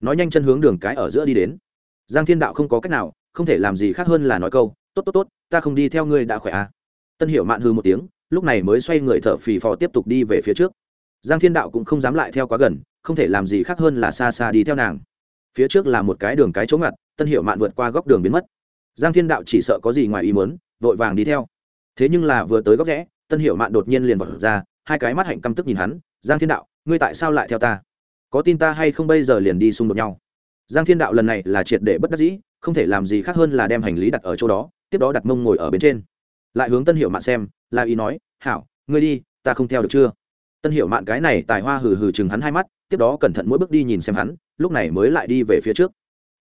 Nói nhanh chân hướng đường cái ở giữa đi đến. Giang thiên đạo không có cách nào, không thể làm gì khác hơn là nói câu, tốt tốt tốt, ta không đi theo ngươi đã khỏe à tân hiểu mạn hư một tiếng, lúc này mới xoay người thở phì phò tiếp tục đi về phía trước. Giang thiên đạo cũng không dám lại theo quá gần, không thể làm gì khác hơn là xa xa đi theo nàng. Phía trước là một cái đường cái chống ngặt, tân hiệu mạn vượt qua góc đường biến mất. Giang thiên đạo chỉ sợ có gì ngoài ý muốn, vội vàng đi theo. Thế nhưng là vừa tới góc rẽ, tân hiệu mạn đột nhiên liền vật ra, hai cái mắt hạnh căm tức nhìn hắn, giang thiên đạo, ngươi tại sao lại theo ta? Có tin ta hay không bây giờ liền đi xung đột nhau? Giang thiên đạo lần này là triệt để bất đắc dĩ, không thể làm gì khác hơn là đem hành lý đặt ở chỗ đó, tiếp đó đặt mông ngồi ở bên trên lại hướng tân hiệu mạn xem là ý nói, hảo, ngươi đi, ta không theo được chưa? Tân hiệu mạn cái này tài hoa hừ hừ chừng hắn hai mắt, tiếp đó cẩn thận mỗi bước đi nhìn xem hắn, lúc này mới lại đi về phía trước.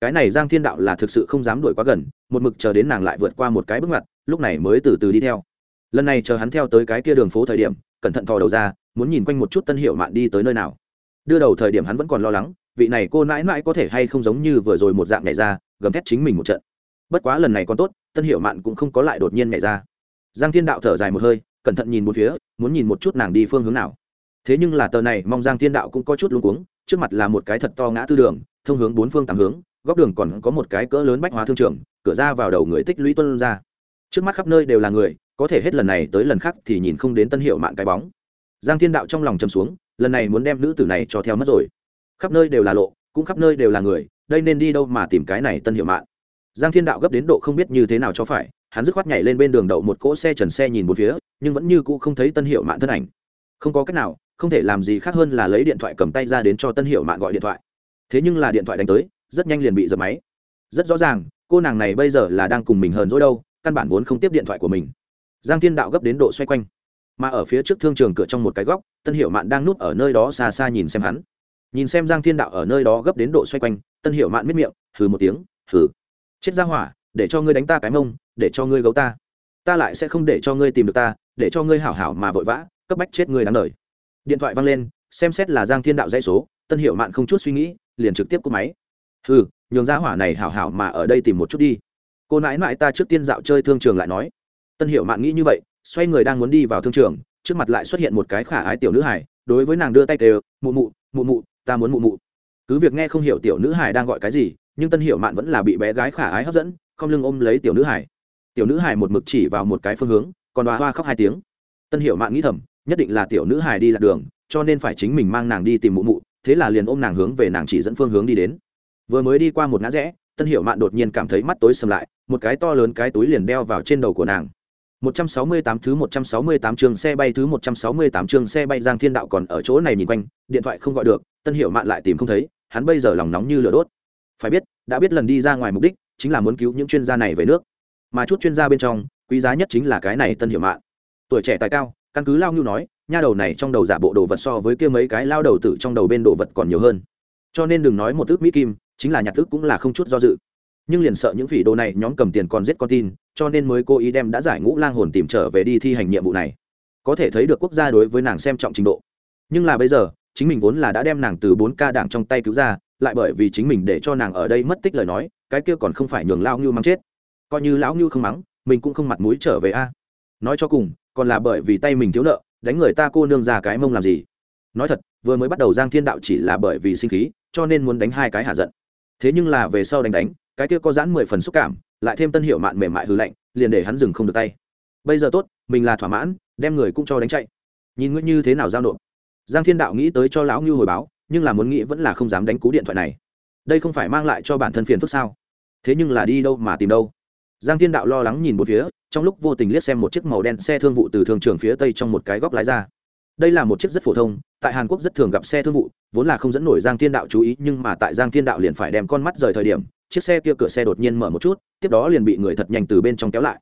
Cái này giang thiên đạo là thực sự không dám đuổi quá gần, một mực chờ đến nàng lại vượt qua một cái bước ngoặt, lúc này mới từ từ đi theo. Lần này chờ hắn theo tới cái kia đường phố thời điểm, cẩn thận thò đầu ra, muốn nhìn quanh một chút tân hiệu mạn đi tới nơi nào. Đưa đầu thời điểm hắn vẫn còn lo lắng, vị này cô nãi mãi có thể hay không giống như vừa rồi một dạng nhảy ra, gầm thét chính mình một trận. Bất quá lần này còn tốt, tân hiệu mạn cũng không có lại đột nhiên nhảy ra giang thiên đạo thở dài một hơi, cẩn thận nhìn một phía, muốn nhìn một chút nàng đi phương hướng nào. Thế nhưng là tờ này, mong giang thiên đạo cũng có chút luống cuống, trước mặt là một cái thật to ngã tư đường, thông hướng bốn phương tám hướng, góc đường còn có một cái cỡ lớn bách hóa thương trường, cửa ra vào đầu người tích lũy tuân ra. Trước mắt khắp nơi đều là người, có thể hết lần này tới lần khác thì nhìn không đến tân hiệu mạng cái bóng. Giang thiên đạo trong lòng chầm xuống, lần này muốn đem nữ tử này cho theo mất rồi. Khắp nơi đều là lộ, cũng khắp nơi đều là người, đây nên đi đâu mà tìm cái này tân hiệu mạng giang thiên đạo gấp đến độ không biết như thế nào cho phải hắn dứt khoát nhảy lên bên đường đậu một cỗ xe trần xe nhìn một phía, nhưng vẫn như cũ không thấy tân hiệu mạng thân ảnh. Không có cách nào, không thể làm gì khác hơn là lấy điện thoại cầm tay ra đến cho tân hiệu mạng gọi điện thoại. Thế nhưng là điện thoại đánh tới, rất nhanh liền bị dập máy. Rất rõ ràng, cô nàng này bây giờ là đang cùng mình hờn dỗi đâu, căn bản vốn không tiếp điện thoại của mình. Giang thiên đạo gấp đến độ xoay quanh. Mà ở phía trước thương trường cửa trong một cái góc, tân hiệu mạn đang núp ở nơi đó xa xa nhìn xem hắn. Nhìn xem giang thiên đạo ở nơi đó gấp đến độ xoay quanh, tân hiệu mạn miết miệng, hừ một tiếng, hừ. Chết ra hỏa, để cho ngươi đánh ta cái mông để cho ngươi gấu ta. Ta lại sẽ không để cho ngươi tìm được ta để cho ngươi hảo hảo mà vội vã cấp bách chết ngươi đáng đời. Điện thoại văng lên xem xét là giang thiên đạo dãy số tân hiệu mạn không chút suy nghĩ liền trực tiếp cúp máy. Ừ nhường ra hỏa này hảo hảo mà ở đây tìm một chút đi. Cô nãi nãi ta trước tiên dạo chơi thương trường lại nói. Tân hiệu mạn nghĩ như vậy xoay người đang muốn đi vào thương trường trước mặt lại xuất hiện một cái khả ái tiểu nữ hải đối với nàng đưa tay đều, mụ mụ mụ mụ ta muốn mụ mụ. Cứ việc nghe không hiểu tiểu nữ hải đang gọi cái gì nhưng tân hiệu mạn vẫn là bị bé gái khả ái hấp dẫn không lưng ôm lấy tiểu nữ hải tiểu nữ hải một mực chỉ vào một cái phương hướng còn bà hoa khóc hai tiếng tân hiệu mạn nghĩ thầm nhất định là tiểu nữ hải đi lạc đường cho nên phải chính mình mang nàng đi tìm mụ mụ thế là liền ôm nàng hướng về nàng chỉ dẫn phương hướng đi đến vừa mới đi qua một ngã rẽ tân hiệu mạn đột nhiên cảm thấy mắt tối sầm lại một cái to lớn cái túi liền đeo vào trên đầu của nàng 168 thứ 168 trường xe bay thứ 168 trường xe bay Giang Thiên Đạo còn ở chỗ này nhìn quanh, điện thoại không gọi được, Tân Hiểu Mạn lại tìm không thấy, hắn bây giờ lòng nóng như lửa đốt. Phải biết, đã biết lần đi ra ngoài mục đích chính là muốn cứu những chuyên gia này về nước. Mà chút chuyên gia bên trong, quý giá nhất chính là cái này Tân Hiểu mạng Tuổi trẻ tài cao, căn cứ lao nhu nói, nha đầu này trong đầu giả bộ đồ vật so với kia mấy cái lao đầu tử trong đầu bên đồ vật còn nhiều hơn. Cho nên đừng nói một thước mỹ kim, chính là nhặt thức cũng là không chút do dự. Nhưng liền sợ những phỉ đồ này nhóm cầm tiền còn giết con tin cho nên mới cố ý đem đã giải ngũ lang hồn tìm trở về đi thi hành nhiệm vụ này. Có thể thấy được quốc gia đối với nàng xem trọng trình độ. Nhưng là bây giờ chính mình vốn là đã đem nàng từ bốn ca đảng trong tay cứu ra lại bởi vì chính mình để cho nàng ở đây mất tích lời nói cái kia còn không phải nhường lao ngưu mắng chết coi như lão ngưu không mắng, mình cũng không mặt mũi trở về a. Nói cho cùng, còn là bởi vì tay mình thiếu nợ, đánh người ta cô nương ra cái mông làm gì? Nói thật, vừa mới bắt đầu giang thiên đạo chỉ là bởi vì sinh khí, cho nên muốn đánh hai cái hạ giận. Thế nhưng là về sau đánh đánh, cái kia có giãn mười phần xúc cảm, lại thêm tân hiệu mạn mềm mại hư lạnh, liền để hắn dừng không được tay. Bây giờ tốt, mình là thỏa mãn, đem người cũng cho đánh chạy. Nhìn ngươi như thế nào giao nộp? Giang thiên đạo nghĩ tới cho lão ngưu hồi báo, nhưng là muốn nghĩ vẫn là không dám đánh cú điện thoại này. Đây không phải mang lại cho bản thân phiền phức sao? Thế nhưng là đi đâu mà tìm đâu? Giang thiên đạo lo lắng nhìn một phía, trong lúc vô tình liếc xem một chiếc màu đen xe thương vụ từ thương trường phía tây trong một cái góc lái ra. Đây là một chiếc rất phổ thông, tại hàn quốc rất thường gặp xe thương vụ, vốn là không dẫn nổi giang thiên đạo chú ý, nhưng mà tại giang thiên đạo liền phải đem con mắt rời thời điểm, chiếc xe kia cửa xe đột nhiên mở một chút, tiếp đó liền bị người thật nhanh từ bên trong kéo lại.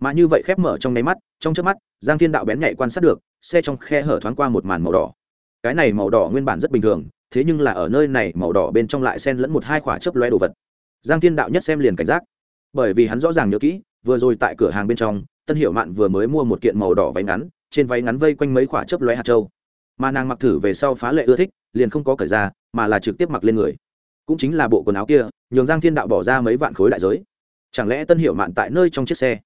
Mà như vậy khép mở trong nháy mắt, trong chớp mắt, giang thiên đạo bén nhạy quan sát được, xe trong khe hở thoáng qua một màn màu đỏ. Cái này màu đỏ nguyên bản rất bình thường, thế nhưng là ở nơi này màu đỏ bên trong lại xen lẫn một hai khỏa chớp lóe đồ vật. Giang thiên đạo nhất xem liền cảnh giác bởi vì hắn rõ ràng nhớ kỹ, vừa rồi tại cửa hàng bên trong, tân hiệu mạn vừa mới mua một kiện màu đỏ váy ngắn, trên váy ngắn vây quanh mấy khoả chớp lóe hạt châu. Mà nàng mặc thử về sau phá lệ ưa thích, liền không có cởi ra, mà là trực tiếp mặc lên người. Cũng chính là bộ quần áo kia, nhường giang thiên đạo bỏ ra mấy vạn khối đại giới. Chẳng lẽ tân hiệu mạn tại nơi trong chiếc xe?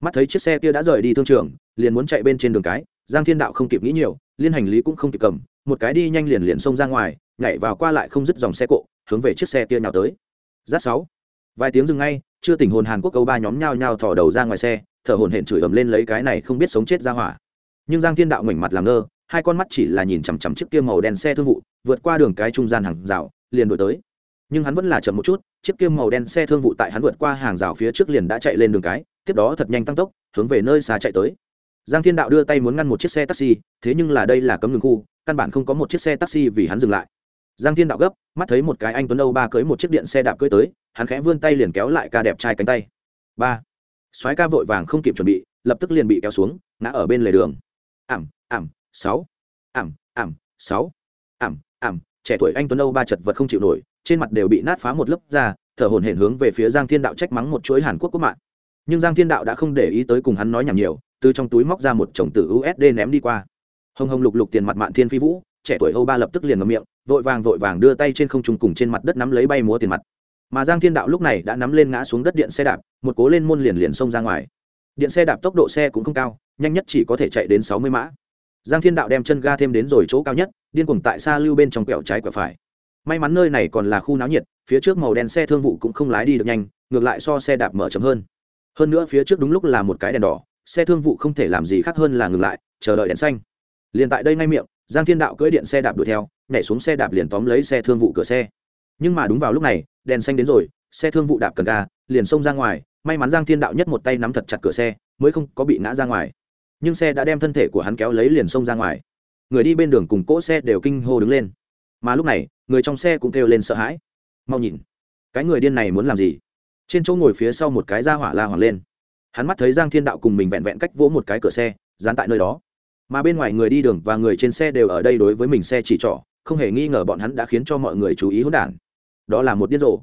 Mắt thấy chiếc xe kia đã rời đi thương trường, liền muốn chạy bên trên đường cái, giang thiên đạo không kịp nghĩ nhiều, liên hành lý cũng không kịp cầm, một cái đi nhanh liền liền xông ra ngoài, nhảy vào qua lại không dứt dòng xe cộ, hướng về chiếc xe kia nhào tới. Giáp sáu. Vài tiếng dừng ngay chưa tỉnh hồn hàn quốc câu ba nhóm nhao nhao thò đầu ra ngoài xe, thở hồn hển chửi ầm lên lấy cái này không biết sống chết ra hỏa. Nhưng giang thiên đạo ngoảnh mặt làm ngơ, hai con mắt chỉ là nhìn chằm chằm chiếc kia màu đen xe thương vụ, vượt qua đường cái trung gian hàng rào, liền đổi tới. Nhưng hắn vẫn là chậm một chút, chiếc kia màu đen xe thương vụ tại hắn vượt qua hàng rào phía trước liền đã chạy lên đường cái, tiếp đó thật nhanh tăng tốc, hướng về nơi xa chạy tới. Giang thiên đạo đưa tay muốn ngăn một chiếc xe taxi, thế nhưng là đây là cấm đường khu, căn bản không có một chiếc xe taxi vì hắn dừng lại giang thiên đạo gấp, mắt thấy một cái anh tuấn âu ba cưới một chiếc điện xe đạp cưới tới, hắn khẽ vươn tay liền kéo lại ca đẹp trai cánh tay. Ba. Soái ca vội vàng không kịp chuẩn bị, lập tức liền bị kéo xuống, ngã ở bên lề đường. Ảm ảm, sáu. Ảm ảm, sáu. Ảm ảm, trẻ tuổi anh tuấn âu ba chật vật không chịu nổi, trên mặt đều bị nát phá một lớp ra thở hổn hển hướng về phía giang thiên đạo trách mắng một chuỗi hàn quốc quốc mạng. Nhưng giang thiên đạo đã không để ý tới cùng hắn nói nhảm nhiều, từ trong túi móc ra một chồng tử usd ném đi qua. Hồng hồng lục lục tiền mặt mạn thiên phi vũ, trẻ tuổi âu ba lập tức liền ngậm miệng vội vàng vội vàng đưa tay trên không trung cùng trên mặt đất nắm lấy bay múa tiền mặt. Mà giang thiên đạo lúc này đã nắm lên ngã xuống đất điện xe đạp, một cố lên môn liền liền xông ra ngoài. Điện xe đạp tốc độ xe cũng không cao, nhanh nhất chỉ có thể chạy đến sáu mươi mã. Giang thiên đạo đem chân ga thêm đến rồi chỗ cao nhất, điên cuồng tại xa lưu bên trong quẹo trái quẹo phải. May mắn nơi này còn là khu náo nhiệt, phía trước màu đen xe thương vụ cũng không lái đi được nhanh, ngược lại so xe đạp mở chậm hơn. Hơn nữa phía trước đúng lúc là một cái đèn đỏ, xe thương vụ không thể làm gì khác hơn là ngừng lại, chờ đợi đèn xanh. Liền tại đây ngay miệng, giang thiên đạo cưỡi điện xe đạp đuổi theo nhảy xuống xe đạp liền tóm lấy xe thương vụ cửa xe. Nhưng mà đúng vào lúc này, đèn xanh đến rồi, xe thương vụ đạp cần ga, liền xông ra ngoài, may mắn giang thiên đạo nhất một tay nắm thật chặt cửa xe, mới không có bị ngã ra ngoài. Nhưng xe đã đem thân thể của hắn kéo lấy liền xông ra ngoài. Người đi bên đường cùng cỗ xe đều kinh hô đứng lên. Mà lúc này, người trong xe cũng kêu lên sợ hãi. Mau nhìn, cái người điên này muốn làm gì? Trên chỗ ngồi phía sau một cái ra hỏa la hoảng lên. Hắn mắt thấy giang thiên đạo cùng mình vẹn vẹn cách vỗ một cái cửa xe, dán tại nơi đó. Mà bên ngoài người đi đường và người trên xe đều ở đây đối với mình xe chỉ trỏ không hề nghi ngờ bọn hắn đã khiến cho mọi người chú ý hỗn đản. Đó là một điên rồ.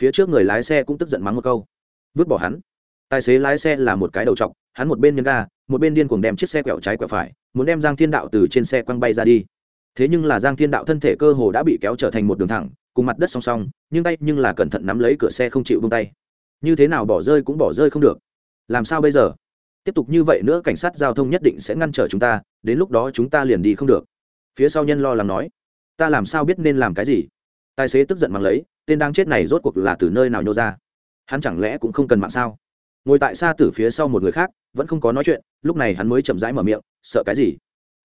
Phía trước người lái xe cũng tức giận mắng một câu. Vứt bỏ hắn. Tài xế lái xe là một cái đầu t hắn một bên nhân ga, một bên điên cuồng đem chiếc xe quẹo trái quẹo phải, muốn đem giang thiên đạo từ trên xe quăng bay ra đi. Thế nhưng là giang thiên đạo thân thể cơ hồ đã bị kéo trở thành một đường thẳng, cùng mặt đất song song, nhưng tay nhưng là cẩn thận nắm lấy cửa xe không chịu bông tay. Như thế nào bỏ rơi cũng bỏ rơi không được. Làm sao bây giờ? Tiếp tục như vậy nữa, cảnh sát giao thông nhất định sẽ ngăn trở chúng ta, đến lúc đó chúng ta liền đi không được. Phía sau nhân lo lắng nói ta làm sao biết nên làm cái gì? Tài xế tức giận mắng lấy, tên đang chết này rốt cuộc là từ nơi nào nhô ra? Hắn chẳng lẽ cũng không cần mạng sao? Ngồi tại xa từ phía sau một người khác, vẫn không có nói chuyện, lúc này hắn mới chậm rãi mở miệng, sợ cái gì?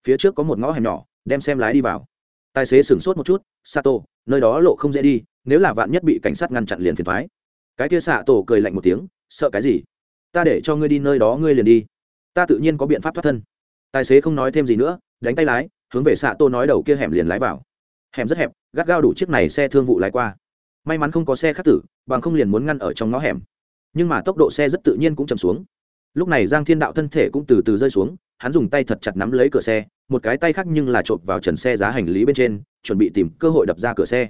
Phía trước có một ngõ hẻm nhỏ, đem xem lái đi vào. Tài xế sửng sốt một chút, sato, nơi đó lộ không dễ đi, nếu là vạn nhất bị cảnh sát ngăn chặn liền phiền thoái cái kia xạ tổ cười lạnh một tiếng, sợ cái gì? Ta để cho ngươi đi nơi đó ngươi liền đi. Ta tự nhiên có biện pháp thoát thân. Tài xế không nói thêm gì nữa, đánh tay lái, hướng về xạ tô nói đầu kia hẻm liền lái vào hẻm rất hẹp, gắt gao đủ chiếc này xe thương vụ lái qua. May mắn không có xe khắc tử, bằng không liền muốn ngăn ở trong ngõ hẻm. Nhưng mà tốc độ xe rất tự nhiên cũng chầm xuống. Lúc này giang thiên đạo thân thể cũng từ từ rơi xuống, hắn dùng tay thật chặt nắm lấy cửa xe, một cái tay khác nhưng là trộm vào trần xe giá hành lý bên trên, chuẩn bị tìm cơ hội đập ra cửa xe.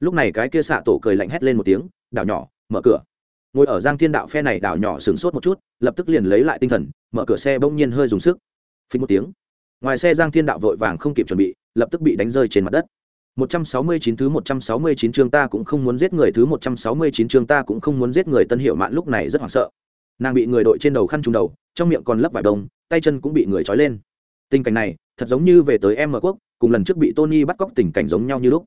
Lúc này cái kia xạ tổ cười lạnh hét lên một tiếng, đảo nhỏ, mở cửa. Ngồi ở giang thiên đạo phe này, đảo nhỏ sửng sốt một chút, lập tức liền lấy lại tinh thần, mở cửa xe bỗng nhiên hơi dùng sức. Phí một tiếng. Ngoài xe giang thiên đạo vội vàng không kịp chuẩn bị, lập tức bị đánh rơi trên mặt đất. 169 thứ 169 chương ta cũng không muốn giết người thứ 169 chương ta cũng không muốn giết người Tân Hiểu Mạn lúc này rất hoảng sợ. Nàng bị người đội trên đầu khăn trùm đầu, trong miệng còn lấp vải đồng, tay chân cũng bị người trói lên. Tình cảnh này, thật giống như về tới em ở quốc, cùng lần trước bị Tony bắt cóc tình cảnh giống nhau như lúc.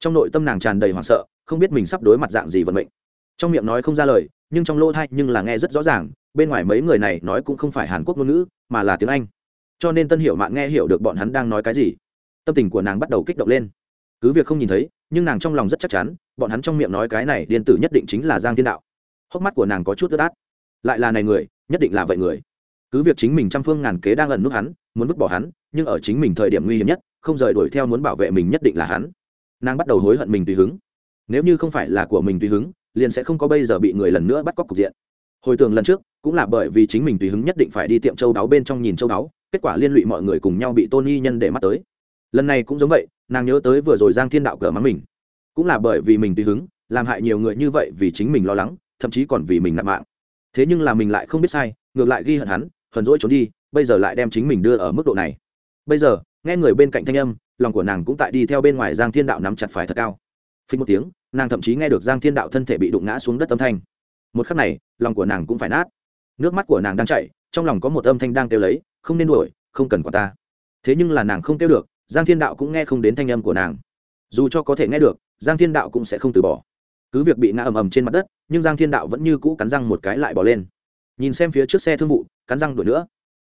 Trong nội tâm nàng tràn đầy hoảng sợ, không biết mình sắp đối mặt dạng gì vận mệnh. Trong miệng nói không ra lời, nhưng trong lỗ tai nhưng là nghe rất rõ ràng, bên ngoài mấy người này nói cũng không phải Hàn Quốc ngôn ngữ, mà là tiếng Anh. Cho nên Tân Hiểu Mạn nghe hiểu được bọn hắn đang nói cái gì. Tâm tình của nàng bắt đầu kích động lên cứ việc không nhìn thấy, nhưng nàng trong lòng rất chắc chắn, bọn hắn trong miệng nói cái này điện tử nhất định chính là giang thiên đạo. Hốc mắt của nàng có chút ướt át. Lại là này người, nhất định là vậy người. Cứ việc chính mình trăm phương ngàn kế đang ẩn nút hắn, muốn vứt bỏ hắn, nhưng ở chính mình thời điểm nguy hiểm nhất, không rời đuổi theo muốn bảo vệ mình nhất định là hắn. Nàng bắt đầu hối hận mình tùy hứng. Nếu như không phải là của mình tùy hứng, liền sẽ không có bây giờ bị người lần nữa bắt cóc cục diện. Hồi tưởng lần trước, cũng là bởi vì chính mình tùy hứng nhất định phải đi tiệm châu đáo bên trong nhìn châu đáo, kết quả liên lụy mọi người cùng nhau bị tôn y nhân để mắt tới lần này cũng giống vậy, nàng nhớ tới vừa rồi giang thiên đạo cờ mắng mình. Cũng là bởi vì mình tùy hứng, làm hại nhiều người như vậy vì chính mình lo lắng, thậm chí còn vì mình nạp mạng. Thế nhưng là mình lại không biết sai, ngược lại ghi hận hắn, hờn dỗi trốn đi, bây giờ lại đem chính mình đưa ở mức độ này. Bây giờ, nghe người bên cạnh thanh âm, lòng của nàng cũng tại đi theo bên ngoài giang thiên đạo nắm chặt phải thật cao. Phình một tiếng, nàng thậm chí nghe được giang thiên đạo thân thể bị đụng ngã xuống đất âm thanh. Một khắc này, lòng của nàng cũng phải nát. Nước mắt của nàng đang chạy trong lòng có một âm thanh đang kêu lấy, không nên đuổi, không cần quả ta. Thế nhưng là nàng không kêu được giang thiên đạo cũng nghe không đến thanh âm của nàng. Dù cho có thể nghe được, giang thiên đạo cũng sẽ không từ bỏ. Cứ việc bị ngã ầm ầm trên mặt đất, nhưng giang thiên đạo vẫn như cũ cắn răng một cái lại bỏ lên. Nhìn xem phía trước xe thương vụ, cắn răng đuổi nữa.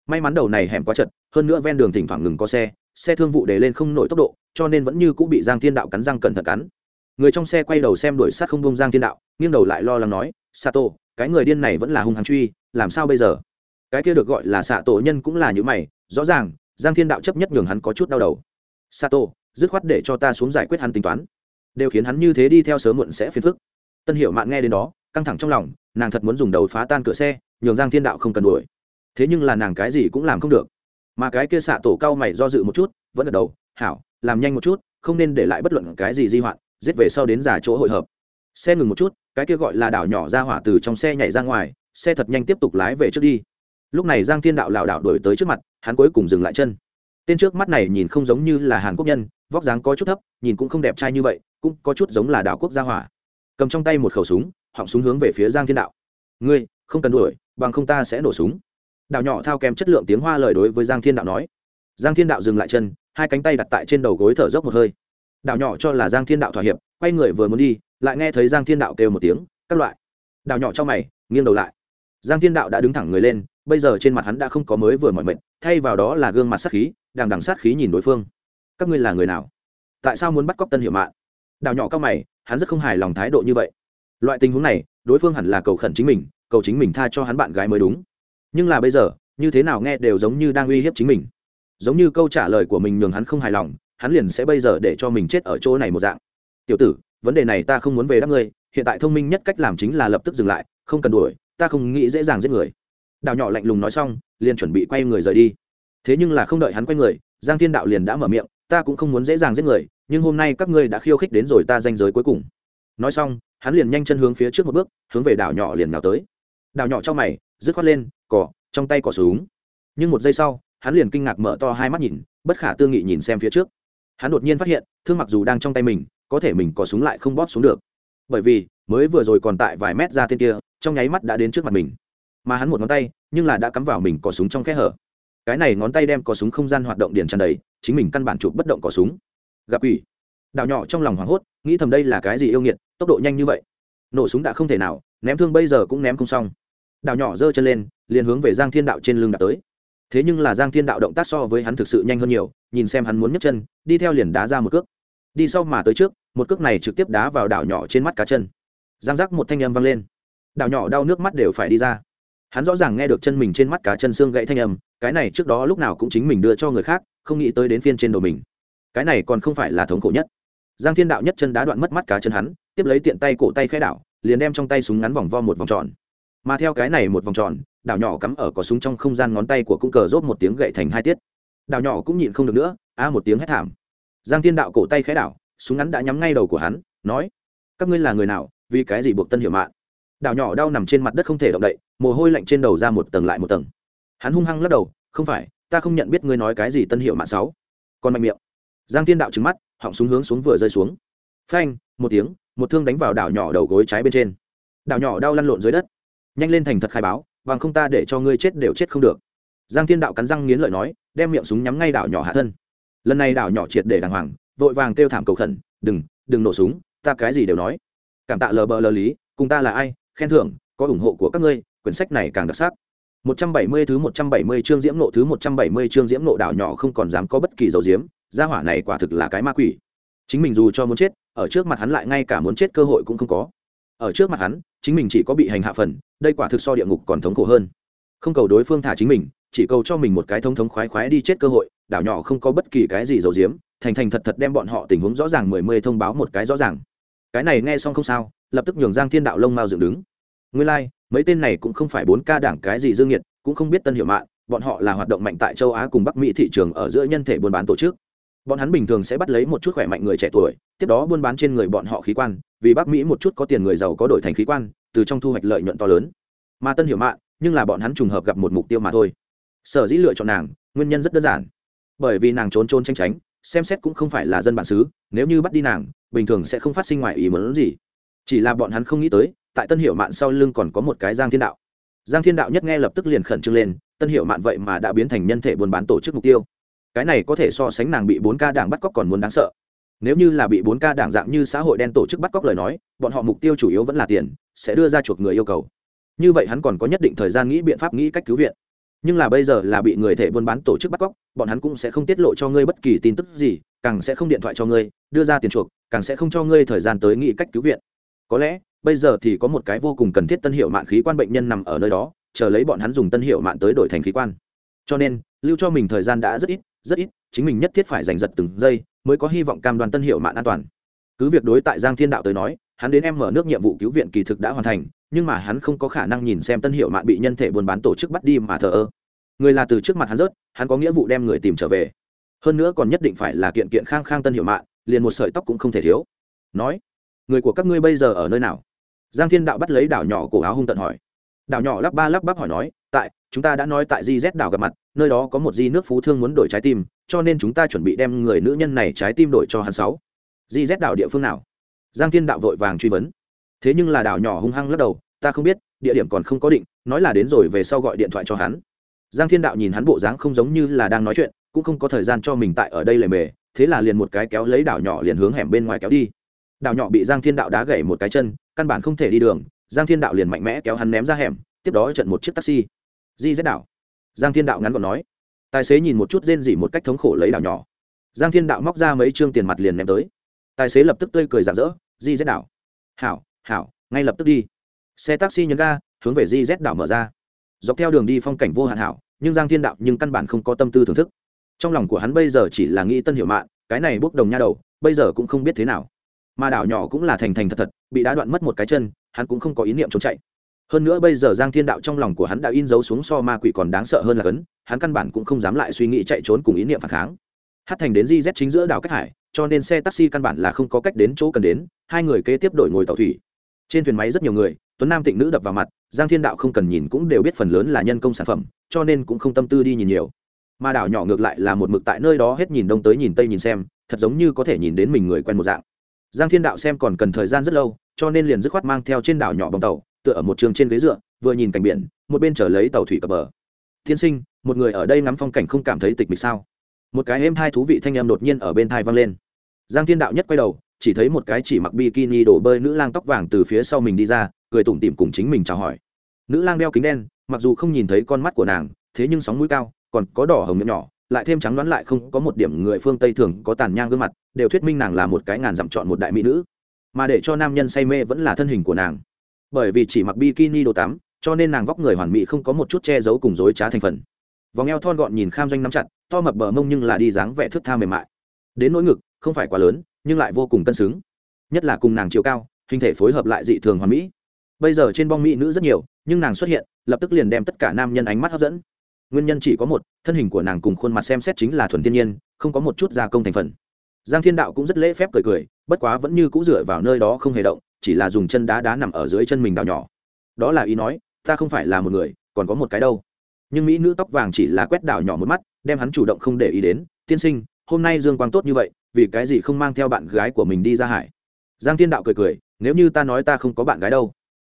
May mắn đầu này hẻm quá chật, hơn nữa ven đường thỉnh thoảng ngừng có xe xe thương vụ để lên không nổi tốc độ, cho nên vẫn như cũ bị giang thiên đạo cắn răng cẩn thận cắn. Người trong xe quay đầu xem đuổi sát không bông giang thiên đạo, nghiêng đầu lại lo lắng nói, sato, cái người điên này vẫn là hung hăng truy, làm sao bây giờ? Cái kia được gọi là xạ tổ nhân cũng là những mày, rõ ràng, giang thiên đạo chấp nhất nhường hắn có chút đau đầu sato, dứt khoát để cho ta xuống giải quyết hắn tính toán. Đều khiến hắn như thế đi theo sớm muộn sẽ phiền phức. Tân hiểu mạn nghe đến đó, căng thẳng trong lòng, nàng thật muốn dùng đầu phá tan cửa xe, nhường giang thiên đạo không cần đuổi. Thế nhưng là nàng cái gì cũng làm không được. Mà cái kia xạ tổ cao mày do dự một chút, vẫn gật đầu, hảo, làm nhanh một chút, không nên để lại bất luận cái gì di hoạn, giết về sau đến giả chỗ hội hợp. Xe ngừng một chút, cái kia gọi là đảo nhỏ ra hỏa từ trong xe nhảy ra ngoài, xe thật nhanh tiếp tục lái về trước đi. Lúc này giang thiên đạo lảo đảo đuổi tới trước mặt, hắn cuối cùng dừng lại chân tên trước mắt này nhìn không giống như là hàn quốc nhân, vóc dáng có chút thấp, nhìn cũng không đẹp trai như vậy, cũng có chút giống là đảo quốc gia hỏa. Cầm trong tay một khẩu súng, họng súng hướng về phía giang thiên đạo. Ngươi, không cần đuổi, bằng không ta sẽ nổ súng. Đạo nhỏ thao kèm chất lượng tiếng hoa lời đối với giang thiên đạo nói. Giang thiên đạo dừng lại chân, hai cánh tay đặt tại trên đầu gối thở dốc một hơi. Đạo nhỏ cho là giang thiên đạo thỏa hiệp, quay người vừa muốn đi, lại nghe thấy giang thiên đạo kêu một tiếng, các loại. Đạo nhỏ cho mày, nghiêng đầu lại. Giang thiên đạo đã đứng thẳng người lên, bây giờ trên mặt hắn đã không có mới vừa mọi mệnh thay vào đó là gương mặt sắc khí đằng đằng sát khí nhìn đối phương. Các ngươi là người nào? Tại sao muốn bắt cóc tân hiệu mạng đào nhỏ cao mày, hắn rất không hài lòng thái độ như vậy. Loại tình huống này, đối phương hẳn là cầu khẩn chính mình, cầu chính mình tha cho hắn bạn gái mới đúng. Nhưng là bây giờ, như thế nào nghe đều giống như đang uy hiếp chính mình. Giống như câu trả lời của mình nhường hắn không hài lòng, hắn liền sẽ bây giờ để cho mình chết ở chỗ này một dạng. Tiểu tử, vấn đề này ta không muốn về đáp ngươi, hiện tại thông minh nhất cách làm chính là lập tức dừng lại, không cần đuổi, ta không nghĩ dễ dàng giết người. Đào nhỏ lạnh lùng nói xong, liền chuẩn bị quay người rời đi thế nhưng là không đợi hắn quay người, giang thiên đạo liền đã mở miệng, ta cũng không muốn dễ dàng giết người, nhưng hôm nay các ngươi đã khiêu khích đến rồi ta danh giới cuối cùng. Nói xong, hắn liền nhanh chân hướng phía trước một bước, hướng về đảo nhỏ liền nào tới. Đảo nhỏ trong mày, dứt khoát lên, cỏ, trong tay cỏ súng. Nhưng một giây sau, hắn liền kinh ngạc mở to hai mắt nhìn, bất khả tư nghị nhìn xem phía trước. Hắn đột nhiên phát hiện, thương mặc dù đang trong tay mình, có thể mình có súng lại không bóp xuống được. Bởi vì, mới vừa rồi còn tại vài mét ra tên kia, trong nháy mắt đã đến trước mặt mình. Mà hắn một ngón tay, nhưng là đã cắm vào mình có súng trong kẽ hở cái này ngón tay đem có súng không gian hoạt động điền tràn đầy, chính mình căn bản chụp bất động có súng. Gặp ủy đạo nhỏ trong lòng hoảng hốt, nghĩ thầm đây là cái gì yêu nghiệt, tốc độ nhanh như vậy. Nổ súng đã không thể nào, ném thương bây giờ cũng ném không xong. Đạo nhỏ giơ chân lên, liền hướng về giang thiên đạo trên lưng đạp tới. Thế nhưng là giang thiên đạo động tác so với hắn thực sự nhanh hơn nhiều, nhìn xem hắn muốn nhấc chân, đi theo liền đá ra một cước. Đi sau mà tới trước, một cước này trực tiếp đá vào đảo nhỏ trên mắt cá chân. Giang rắc một thanh âm vang lên. Đảo nhỏ đau nước mắt đều phải đi ra hắn rõ ràng nghe được chân mình trên mắt cá chân xương gãy thanh âm, cái này trước đó lúc nào cũng chính mình đưa cho người khác, không nghĩ tới đến phiên trên đầu mình. Cái này còn không phải là thống khổ nhất. Giang thiên đạo nhất chân đá đoạn mất mắt cá chân hắn, tiếp lấy tiện tay cổ tay khẽ đảo, liền đem trong tay súng ngắn vòng vo một vòng tròn. Mà theo cái này một vòng tròn, đảo nhỏ cắm ở có súng trong không gian ngón tay của cung cờ rốt một tiếng gậy thành hai tiết. Đảo nhỏ cũng nhịn không được nữa a một tiếng hét thảm. Giang thiên đạo cổ tay khẽ đảo, súng ngắn đã nhắm ngay đầu của hắn, nói, các ngươi là người nào, vì cái gì buộc tân hiệu mạng đảo nhỏ đau nằm trên mặt đất không thể động đậy, mồ hôi lạnh trên đầu ra một tầng lại một tầng. Hắn hung hăng lắc đầu, không phải, ta không nhận biết ngươi nói cái gì tân hiệu mạng sáu. Còn mạnh miệng. Giang thiên đạo trứng mắt, họng súng hướng xuống vừa rơi xuống. Phanh, một tiếng, một thương đánh vào đảo nhỏ đầu gối trái bên trên. Đảo nhỏ đau lăn lộn dưới đất. Nhanh lên thành thật khai báo vàng không ta để cho ngươi chết đều chết không được. Giang thiên đạo cắn răng nghiến lợi nói, đem miệng súng nhắm ngay đảo nhỏ hạ thân. Lần này đảo nhỏ triệt để đàng hoàng, vội vàng kêu thảm cầu khẩn, đừng đừng nổ súng, ta cái gì đều nói. Cảm tạ lờ bờ lờ lý, cùng ta là ai khen thưởng có ủng hộ của các ngươi quyển sách này càng đặc sắc 170 thứ 170 chương diễm nộ thứ 170 chương diễm nộ đảo nhỏ không còn dám có bất kỳ dầu diếm, gia hỏa này quả thực là cái ma quỷ. Chính mình dù cho muốn chết, ở trước mặt hắn lại ngay cả muốn chết cơ hội cũng không có. Ở trước mặt hắn, chính mình chỉ có bị hành hạ phần, đây quả thực so địa ngục còn thống khổ hơn. Không cầu đối phương thả chính mình, chỉ cầu cho mình một cái thông thống khoái khoái đi chết cơ hội, đảo nhỏ không có bất kỳ cái gì dầu diếm, thành thành thật thật đem bọn họ tình huống rõ ràng mười mươi thông báo một cái rõ ràng. Cái này nghe xong không sao, lập tức nhường Giang Thiên đạo lông mao dựng đứng. Nguyên lai, like, mấy tên này cũng không phải bốn ca đảng cái gì dương nghiệt cũng không biết tân hiệu mạng bọn họ là hoạt động mạnh tại châu á cùng bắc mỹ thị trường ở giữa nhân thể buôn bán tổ chức. Bọn hắn bình thường sẽ bắt lấy một chút khỏe mạnh người trẻ tuổi tiếp đó buôn bán trên người bọn họ khí quan vì bắc mỹ một chút có tiền người giàu có đổi thành khí quan từ trong thu hoạch lợi nhuận to lớn. Mà tân hiểu mạng nhưng là bọn hắn trùng hợp gặp một mục tiêu mà thôi. Sở dĩ lựa chọn nàng nguyên nhân rất đơn giản. Bởi vì nàng trốn trốn tranh tránh xem xét cũng không phải là dân bản xứ nếu như bắt đi nàng bình thường sẽ không phát sinh ngoài ý muốn gì. Chỉ là bọn hắn không nghĩ tới tại tân hiệu mạn sau lưng còn có một cái giang thiên đạo. Giang thiên đạo nhất nghe lập tức liền khẩn trương lên, tân hiệu mạn vậy mà đã biến thành nhân thể buôn bán tổ chức mục tiêu. Cái này có thể so sánh nàng bị bốn ca đảng bắt cóc còn muốn đáng sợ. Nếu như là bị bốn ca đảng dạng như xã hội đen tổ chức bắt cóc lời nói, bọn họ mục tiêu chủ yếu vẫn là tiền, sẽ đưa ra chuộc người yêu cầu. Như vậy hắn còn có nhất định thời gian nghĩ biện pháp nghĩ cách cứu viện. Nhưng là bây giờ là bị người thể buôn bán tổ chức bắt cóc, bọn hắn cũng sẽ không tiết lộ cho ngươi bất kỳ tin tức gì, càng sẽ không điện thoại cho ngươi, đưa ra tiền chuộc, càng sẽ không cho ngươi thời gian tới nghĩ cách cứu viện. Có lẽ bây giờ thì có một cái vô cùng cần thiết tân hiệu mạng khí quan bệnh nhân nằm ở nơi đó, chờ lấy bọn hắn dùng tân hiệu mạng tới đổi thành khí quan. Cho nên, lưu cho mình thời gian đã rất ít rất ít, chính mình nhất thiết phải giành giật từng giây mới có hy vọng cam đoan tân hiệu mạng an toàn. Cứ việc đối tại giang thiên đạo tới nói, hắn đến em mở nước nhiệm vụ cứu viện kỳ thực đã hoàn thành, nhưng mà hắn không có khả năng nhìn xem tân hiệu mạng bị nhân thể buôn bán tổ chức bắt đi mà thờ ơ. Người là từ trước mặt hắn rớt, hắn có nghĩa vụ đem người tìm trở về. Hơn nữa còn nhất định phải là kiện kiện khang khang tân hiệu mạng, liền một sợi tóc cũng không thể thiếu. Nói, người của các ngươi bây giờ ở nơi nào? Giang thiên đạo bắt lấy đảo nhỏ cổ áo hung tận hỏi. Đảo nhỏ lắp ba lắp bắp hỏi nói, tại, chúng ta đã nói tại di z đảo gặp mặt, nơi đó có một di nước phú thương muốn đổi trái tim, cho nên chúng ta chuẩn bị đem người nữ nhân này trái tim đổi cho hắn sáu. Di z đảo địa phương nào? Giang thiên đạo vội vàng truy vấn. Thế nhưng là đảo nhỏ hung hăng lắc đầu, ta không biết, địa điểm còn không có định, nói là đến rồi về sau gọi điện thoại cho hắn. Giang thiên đạo nhìn hắn bộ dáng không giống như là đang nói chuyện, cũng không có thời gian cho mình tại ở đây lề mề, thế là liền một cái kéo lấy đảo nhỏ liền hướng hẻm bên ngoài kéo đi. Đảo nhỏ bị giang thiên đạo đá gãy một cái chân căn bản không thể đi đường, giang thiên đạo liền mạnh mẽ kéo hắn ném ra hẻm, tiếp đó trận một chiếc taxi. Di dết đảo giang thiên đạo ngắn gọn nói. Tài xế nhìn một chút rên dỉ một cách thống khổ lấy đảo nhỏ. Giang thiên đạo móc ra mấy chương tiền mặt liền ném tới. Tài xế lập tức tươi cười rạng rỡ di dết đảo hảo hảo, ngay lập tức đi. Xe taxi nhấn ga, hướng về di dết đảo mở ra. Dọc theo đường đi phong cảnh vô hạn hảo, nhưng giang thiên đạo nhưng căn bản không có tâm tư thưởng thức. Trong lòng của hắn bây giờ chỉ là nghĩ tân hiệu mạng cái này bốc đồng nha đầu, bây giờ cũng không biết thế nào. Mà đảo nhỏ cũng là thành thành thật thật bị đá đoạn mất một cái chân, hắn cũng không có ý niệm trốn chạy. Hơn nữa bây giờ giang thiên đạo trong lòng của hắn đã in dấu xuống so ma quỷ còn đáng sợ hơn là cấn, hắn căn bản cũng không dám lại suy nghĩ chạy trốn cùng ý niệm phản kháng. Hát thành đến di z chính giữa đảo cách hải, cho nên xe taxi căn bản là không có cách đến chỗ cần đến, hai người kế tiếp đổi ngồi tàu thủy. Trên thuyền máy rất nhiều người, tuấn nam tịnh nữ đập vào mặt, giang thiên đạo không cần nhìn cũng đều biết phần lớn là nhân công sản phẩm, cho nên cũng không tâm tư đi nhìn nhiều. Mà đảo nhỏ ngược lại là một mực tại nơi đó hết nhìn đông tới nhìn tây nhìn xem, thật giống như có thể nhìn đến mình người quen một dạng giang thiên đạo xem còn cần thời gian rất lâu, cho nên liền dứt khoát mang theo trên đảo nhỏ bóng tàu, tựa ở một trường trên ghế dựa, vừa nhìn cảnh biển, một bên chở lấy tàu thủy cập bờ. Tiên sinh, một người ở đây ngắm phong cảnh không cảm thấy tịch mịch sao? Một cái êm thai thú vị thanh em đột nhiên ở bên thai vang lên. Giang thiên đạo nhất quay đầu, chỉ thấy một cái chỉ mặc bikini đổ bơi nữ lang tóc vàng từ phía sau mình đi ra, cười tủm tỉm cùng chính mình chào hỏi. Nữ lang đeo kính đen, mặc dù không nhìn thấy con mắt của nàng, thế nhưng sóng mũi cao, còn có đỏ hồng miệng nhỏ lại thêm trắng đoán lại không có một điểm người phương tây thường có tàn nhang gương mặt, đều thuyết minh nàng là một cái ngàn dặm chọn một đại mỹ nữ. Mà để cho nam nhân say mê vẫn là thân hình của nàng. Bởi vì chỉ mặc bikini đồ tắm, cho nên nàng vóc người hoàn mỹ không có một chút che giấu cùng dối trá thành phần. Vòng eo thon gọn nhìn kham doanh nắm chặt, to mập bờ mông nhưng là đi dáng vẻ thước tha mềm mại. Đến nỗi ngực, không phải quá lớn, nhưng lại vô cùng cân xứng. Nhất là cùng nàng chiều cao, hình thể phối hợp lại dị thường hoàn mỹ. Bây giờ trên bong mỹ nữ rất nhiều, nhưng nàng xuất hiện, lập tức liền đem tất cả nam nhân ánh mắt hấp dẫn nguyên nhân chỉ có một, thân hình của nàng cùng khuôn mặt xem xét chính là thuần thiên nhiên, không có một chút gia công thành phần. Giang thiên đạo cũng rất lễ phép cười cười, bất quá vẫn như c ũ dựa vào nơi đó không hề động, chỉ là dùng chân đá đá nằm ở dưới chân mình đào nhỏ. Đó là ý nói, ta không phải là một người, còn có một cái đâu. Nhưng mỹ nữ tóc vàng chỉ là quét đảo nhỏ một mắt, đem hắn chủ động không để ý đến, tiên sinh, hôm nay dương quang tốt như vậy, vì cái gì không mang theo bạn gái của mình đi ra hải? Giang thiên đạo cười cười, nếu như ta nói ta không có bạn gái đâu.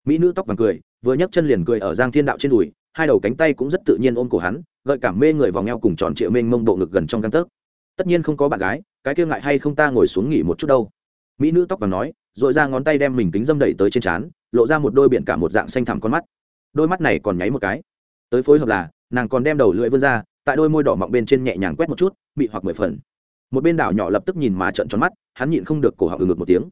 Mỹ nữ tóc vàng cười, vừa nhấc chân liền cười ở giang thiên đạo trên đùi hai đầu cánh tay cũng rất tự nhiên ôm cổ hắn, gợi cảm mê người vòng eo cùng tròn triệu mênh mông bộ ngực gần trong căng tấc. Tất nhiên không có bạn gái, cái kia ngại hay không ta ngồi xuống nghỉ một chút đâu. Mỹ nữ tóc vàng nói r ồ i ra ngón tay đem mình kính dâm đẩy tới trên trán, lộ ra một đôi biển cả một dạng xanh thẳm con mắt. Đôi mắt này còn nháy một cái. Tới phối hợp là, nàng còn đem đầu lưỡi vươn ra, tại đôi môi đỏ mọng bên trên nhẹ nhàng quét một chút bị hoặc mười phần. Một bên đảo nhỏ lập tức nhìn mà trận tròn mắt, hắn nhịn không được cổ họng ừ ngực một tiếng.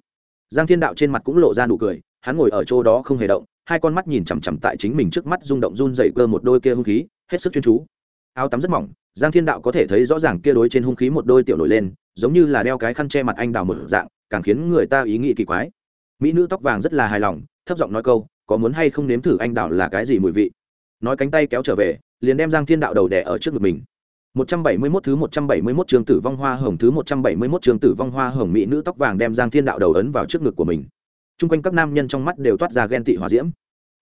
Giang thiên đạo trên mặt cũng lộ ra nụ cười, hắn ngồi ở chỗ đó không hề động hai con mắt nhìn chằm chằm tại chính mình trước mắt rung động run dậy cơ một đôi kia hung khí, hết sức chuyên chú. Áo tắm rất mỏng, giang thiên đạo có thể thấy rõ ràng kia đối trên hung khí một đôi tiểu nổi lên, giống như là đeo cái khăn che mặt anh đào một dạng, càng khiến người ta ý nghĩ kỳ quái. Mỹ nữ tóc vàng rất là hài lòng, thấp giọng nói câu, có muốn hay không nếm thử anh đào là cái gì mùi vị? Nói cánh tay kéo trở về, liền đem giang thiên đạo đầu đẻ ở trước ngực mình. 171 thứ 171 trường tử vong hoa hồng thứ 171 trường tử vong hoa hồng, mỹ nữ tóc vàng đem Giang Thiên Đạo đầu ấn vào trước ngực của mình. Trung quanh các nam nhân trong mắt đều toát ra ghen tị hỏa diễm.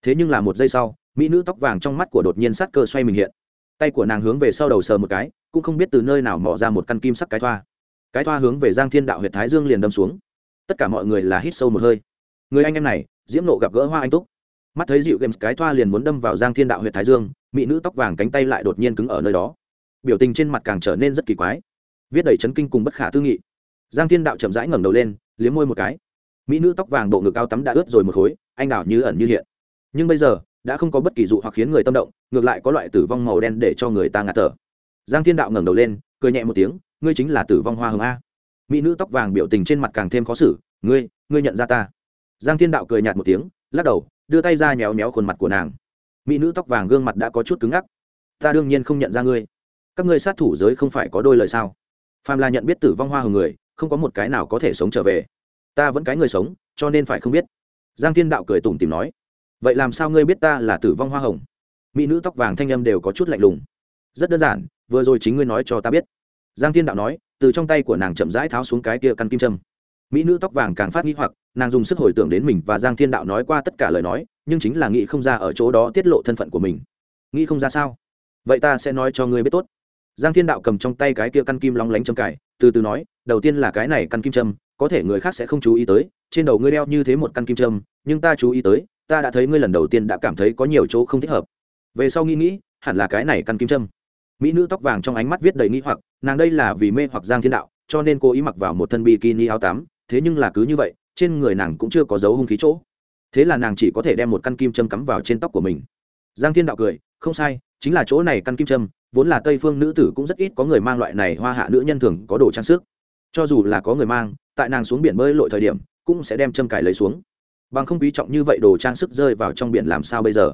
Thế nhưng là một giây sau, mỹ nữ tóc vàng trong mắt của đột nhiên sát cơ xoay mình hiện. Tay của nàng hướng về sau đầu sờ một cái, cũng không biết từ nơi nào mò ra một căn kim sắc cái thoa. Cái thoa hướng về Giang Thiên Đạo huyệt thái dương liền đâm xuống. Tất cả mọi người là hít sâu một hơi. Người anh em này, diễm nộ gặp gỡ Hoa Anh Túc. Mắt thấy dịu games cái thoa liền muốn đâm vào Giang Thiên Đạo huyệt thái dương, mỹ nữ tóc vàng cánh tay lại đột nhiên cứng ở nơi đó biểu tình trên mặt càng trở nên rất kỳ quái viết đầy chấn kinh cùng bất khả tư nghị giang thiên đạo chậm rãi ngẩng đầu lên liếm môi một cái mỹ nữ tóc vàng bộ ngực cao tắm đã ướt rồi một khối, anh đào như ẩn như hiện. Nhưng bây giờ, đã không có bất kỳ dụ hoặc khiến người tâm động, ngược lại có loại tử vong màu đen để cho người ta ngạt thở. Giang thiên đạo ngẩng đầu lên, cười nhẹ một tiếng, ngươi chính là tử vong hoa hồng a. Mỹ nữ tóc vàng biểu tình trên mặt càng thêm khó xử, ngươi ngươi nhận ra ta. Giang thiên đạo cười nhạt một tiếng, lắc đầu, đưa tay ra nhéo nhéo khuôn mặt của nàng. Mỹ nữ tóc vàng gương mặt đã có chút cứng ngắc. Ta đương nhiên không nhận ra ngươi. Các ngươi sát thủ giới không phải có đôi lời sao? Phàm là nhận biết tử vong hoa hồng người, không có một cái nào có thể sống trở về ta vẫn cái người sống, cho nên phải không biết. Giang thiên đạo cười tủm tìm nói, vậy làm sao ngươi biết ta là tử vong hoa hồng? Mỹ nữ tóc vàng thanh âm đều có chút lạnh lùng. Rất đơn giản, vừa rồi chính ngươi nói cho ta biết. Giang thiên đạo nói, từ trong tay của nàng chậm rãi tháo xuống cái kia căn kim trâm. mỹ nữ tóc vàng càng phát nghĩ hoặc, nàng dùng sức hồi tưởng đến mình và giang thiên đạo nói qua tất cả lời nói, nhưng chính là nghĩ không ra ở chỗ đó tiết lộ thân phận của mình. Nghĩ không ra sao? Vậy ta sẽ nói cho ngươi biết tốt. Giang thiên đạo cầm trong tay cái kia căn kim long lánh châm cải từ từ nói, đầu tiên là cái này căn kim trâm có thể người khác sẽ không chú ý tới, trên đầu ngươi đeo như thế một căn kim trâm nhưng ta chú ý tới, ta đã thấy ngươi lần đầu tiên đã cảm thấy có nhiều chỗ không thích hợp. Về sau nghĩ nghĩ, hẳn là cái này căn kim trâm mỹ nữ tóc vàng trong ánh mắt viết đầy nghĩ hoặc, nàng đây là vì mê hoặc giang thiên đạo, cho nên cô ý mặc vào một thân bikini áo tắm, thế nhưng là cứ như vậy, trên người nàng cũng chưa có dấu hung khí chỗ. Thế là nàng chỉ có thể đem một căn kim châm cắm vào trên tóc của mình. Giang thiên đạo cười, không sai, chính là chỗ này căn kim châm, vốn là tây phương nữ tử cũng rất ít có người mang loại này hoa hạ nữ nhân thường có đồ trang sức cho dù là có người mang, tại nàng xuống biển bơi lội thời điểm, cũng sẽ đem châm cài lấy xuống. Bằng không quý trọng như vậy đồ trang sức rơi vào trong biển làm sao bây giờ?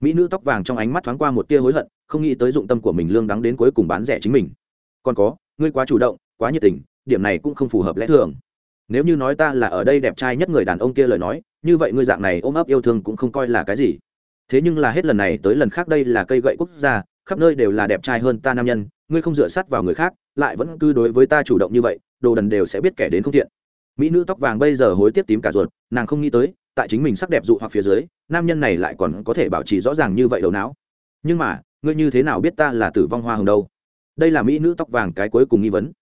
Mỹ nữ tóc vàng trong ánh mắt thoáng qua một tia hối hận, không nghĩ tới dụng tâm của mình lương đắng đến cuối cùng bán rẻ chính mình. Còn có, ngươi quá chủ động, quá nhiệt tình, điểm này cũng không phù hợp lẽ thường. Nếu như nói ta là ở đây đẹp trai nhất người đàn ông kia lời nói, như vậy ngươi dạng này ôm ấp yêu thương cũng không coi là cái gì. Thế nhưng là hết lần này tới lần khác đây là cây gậy quốc gia, khắp nơi đều là đẹp trai hơn ta nam nhân ngươi không dựa sát vào người khác, lại vẫn cứ đối với ta chủ động như vậy, đồ đần đều sẽ biết kẻ đến không thiện. Mỹ nữ tóc vàng bây giờ hối tiếc tím cả ruột, nàng không nghĩ tới, tại chính mình sắc đẹp dụ hoặc phía dưới, nam nhân này lại còn có thể bảo trì rõ ràng như vậy đầu não. Nhưng mà, ngươi như thế nào biết ta là tử vong hoa hồng đâu? Đây là mỹ nữ tóc vàng cái cuối cùng nghi vấn.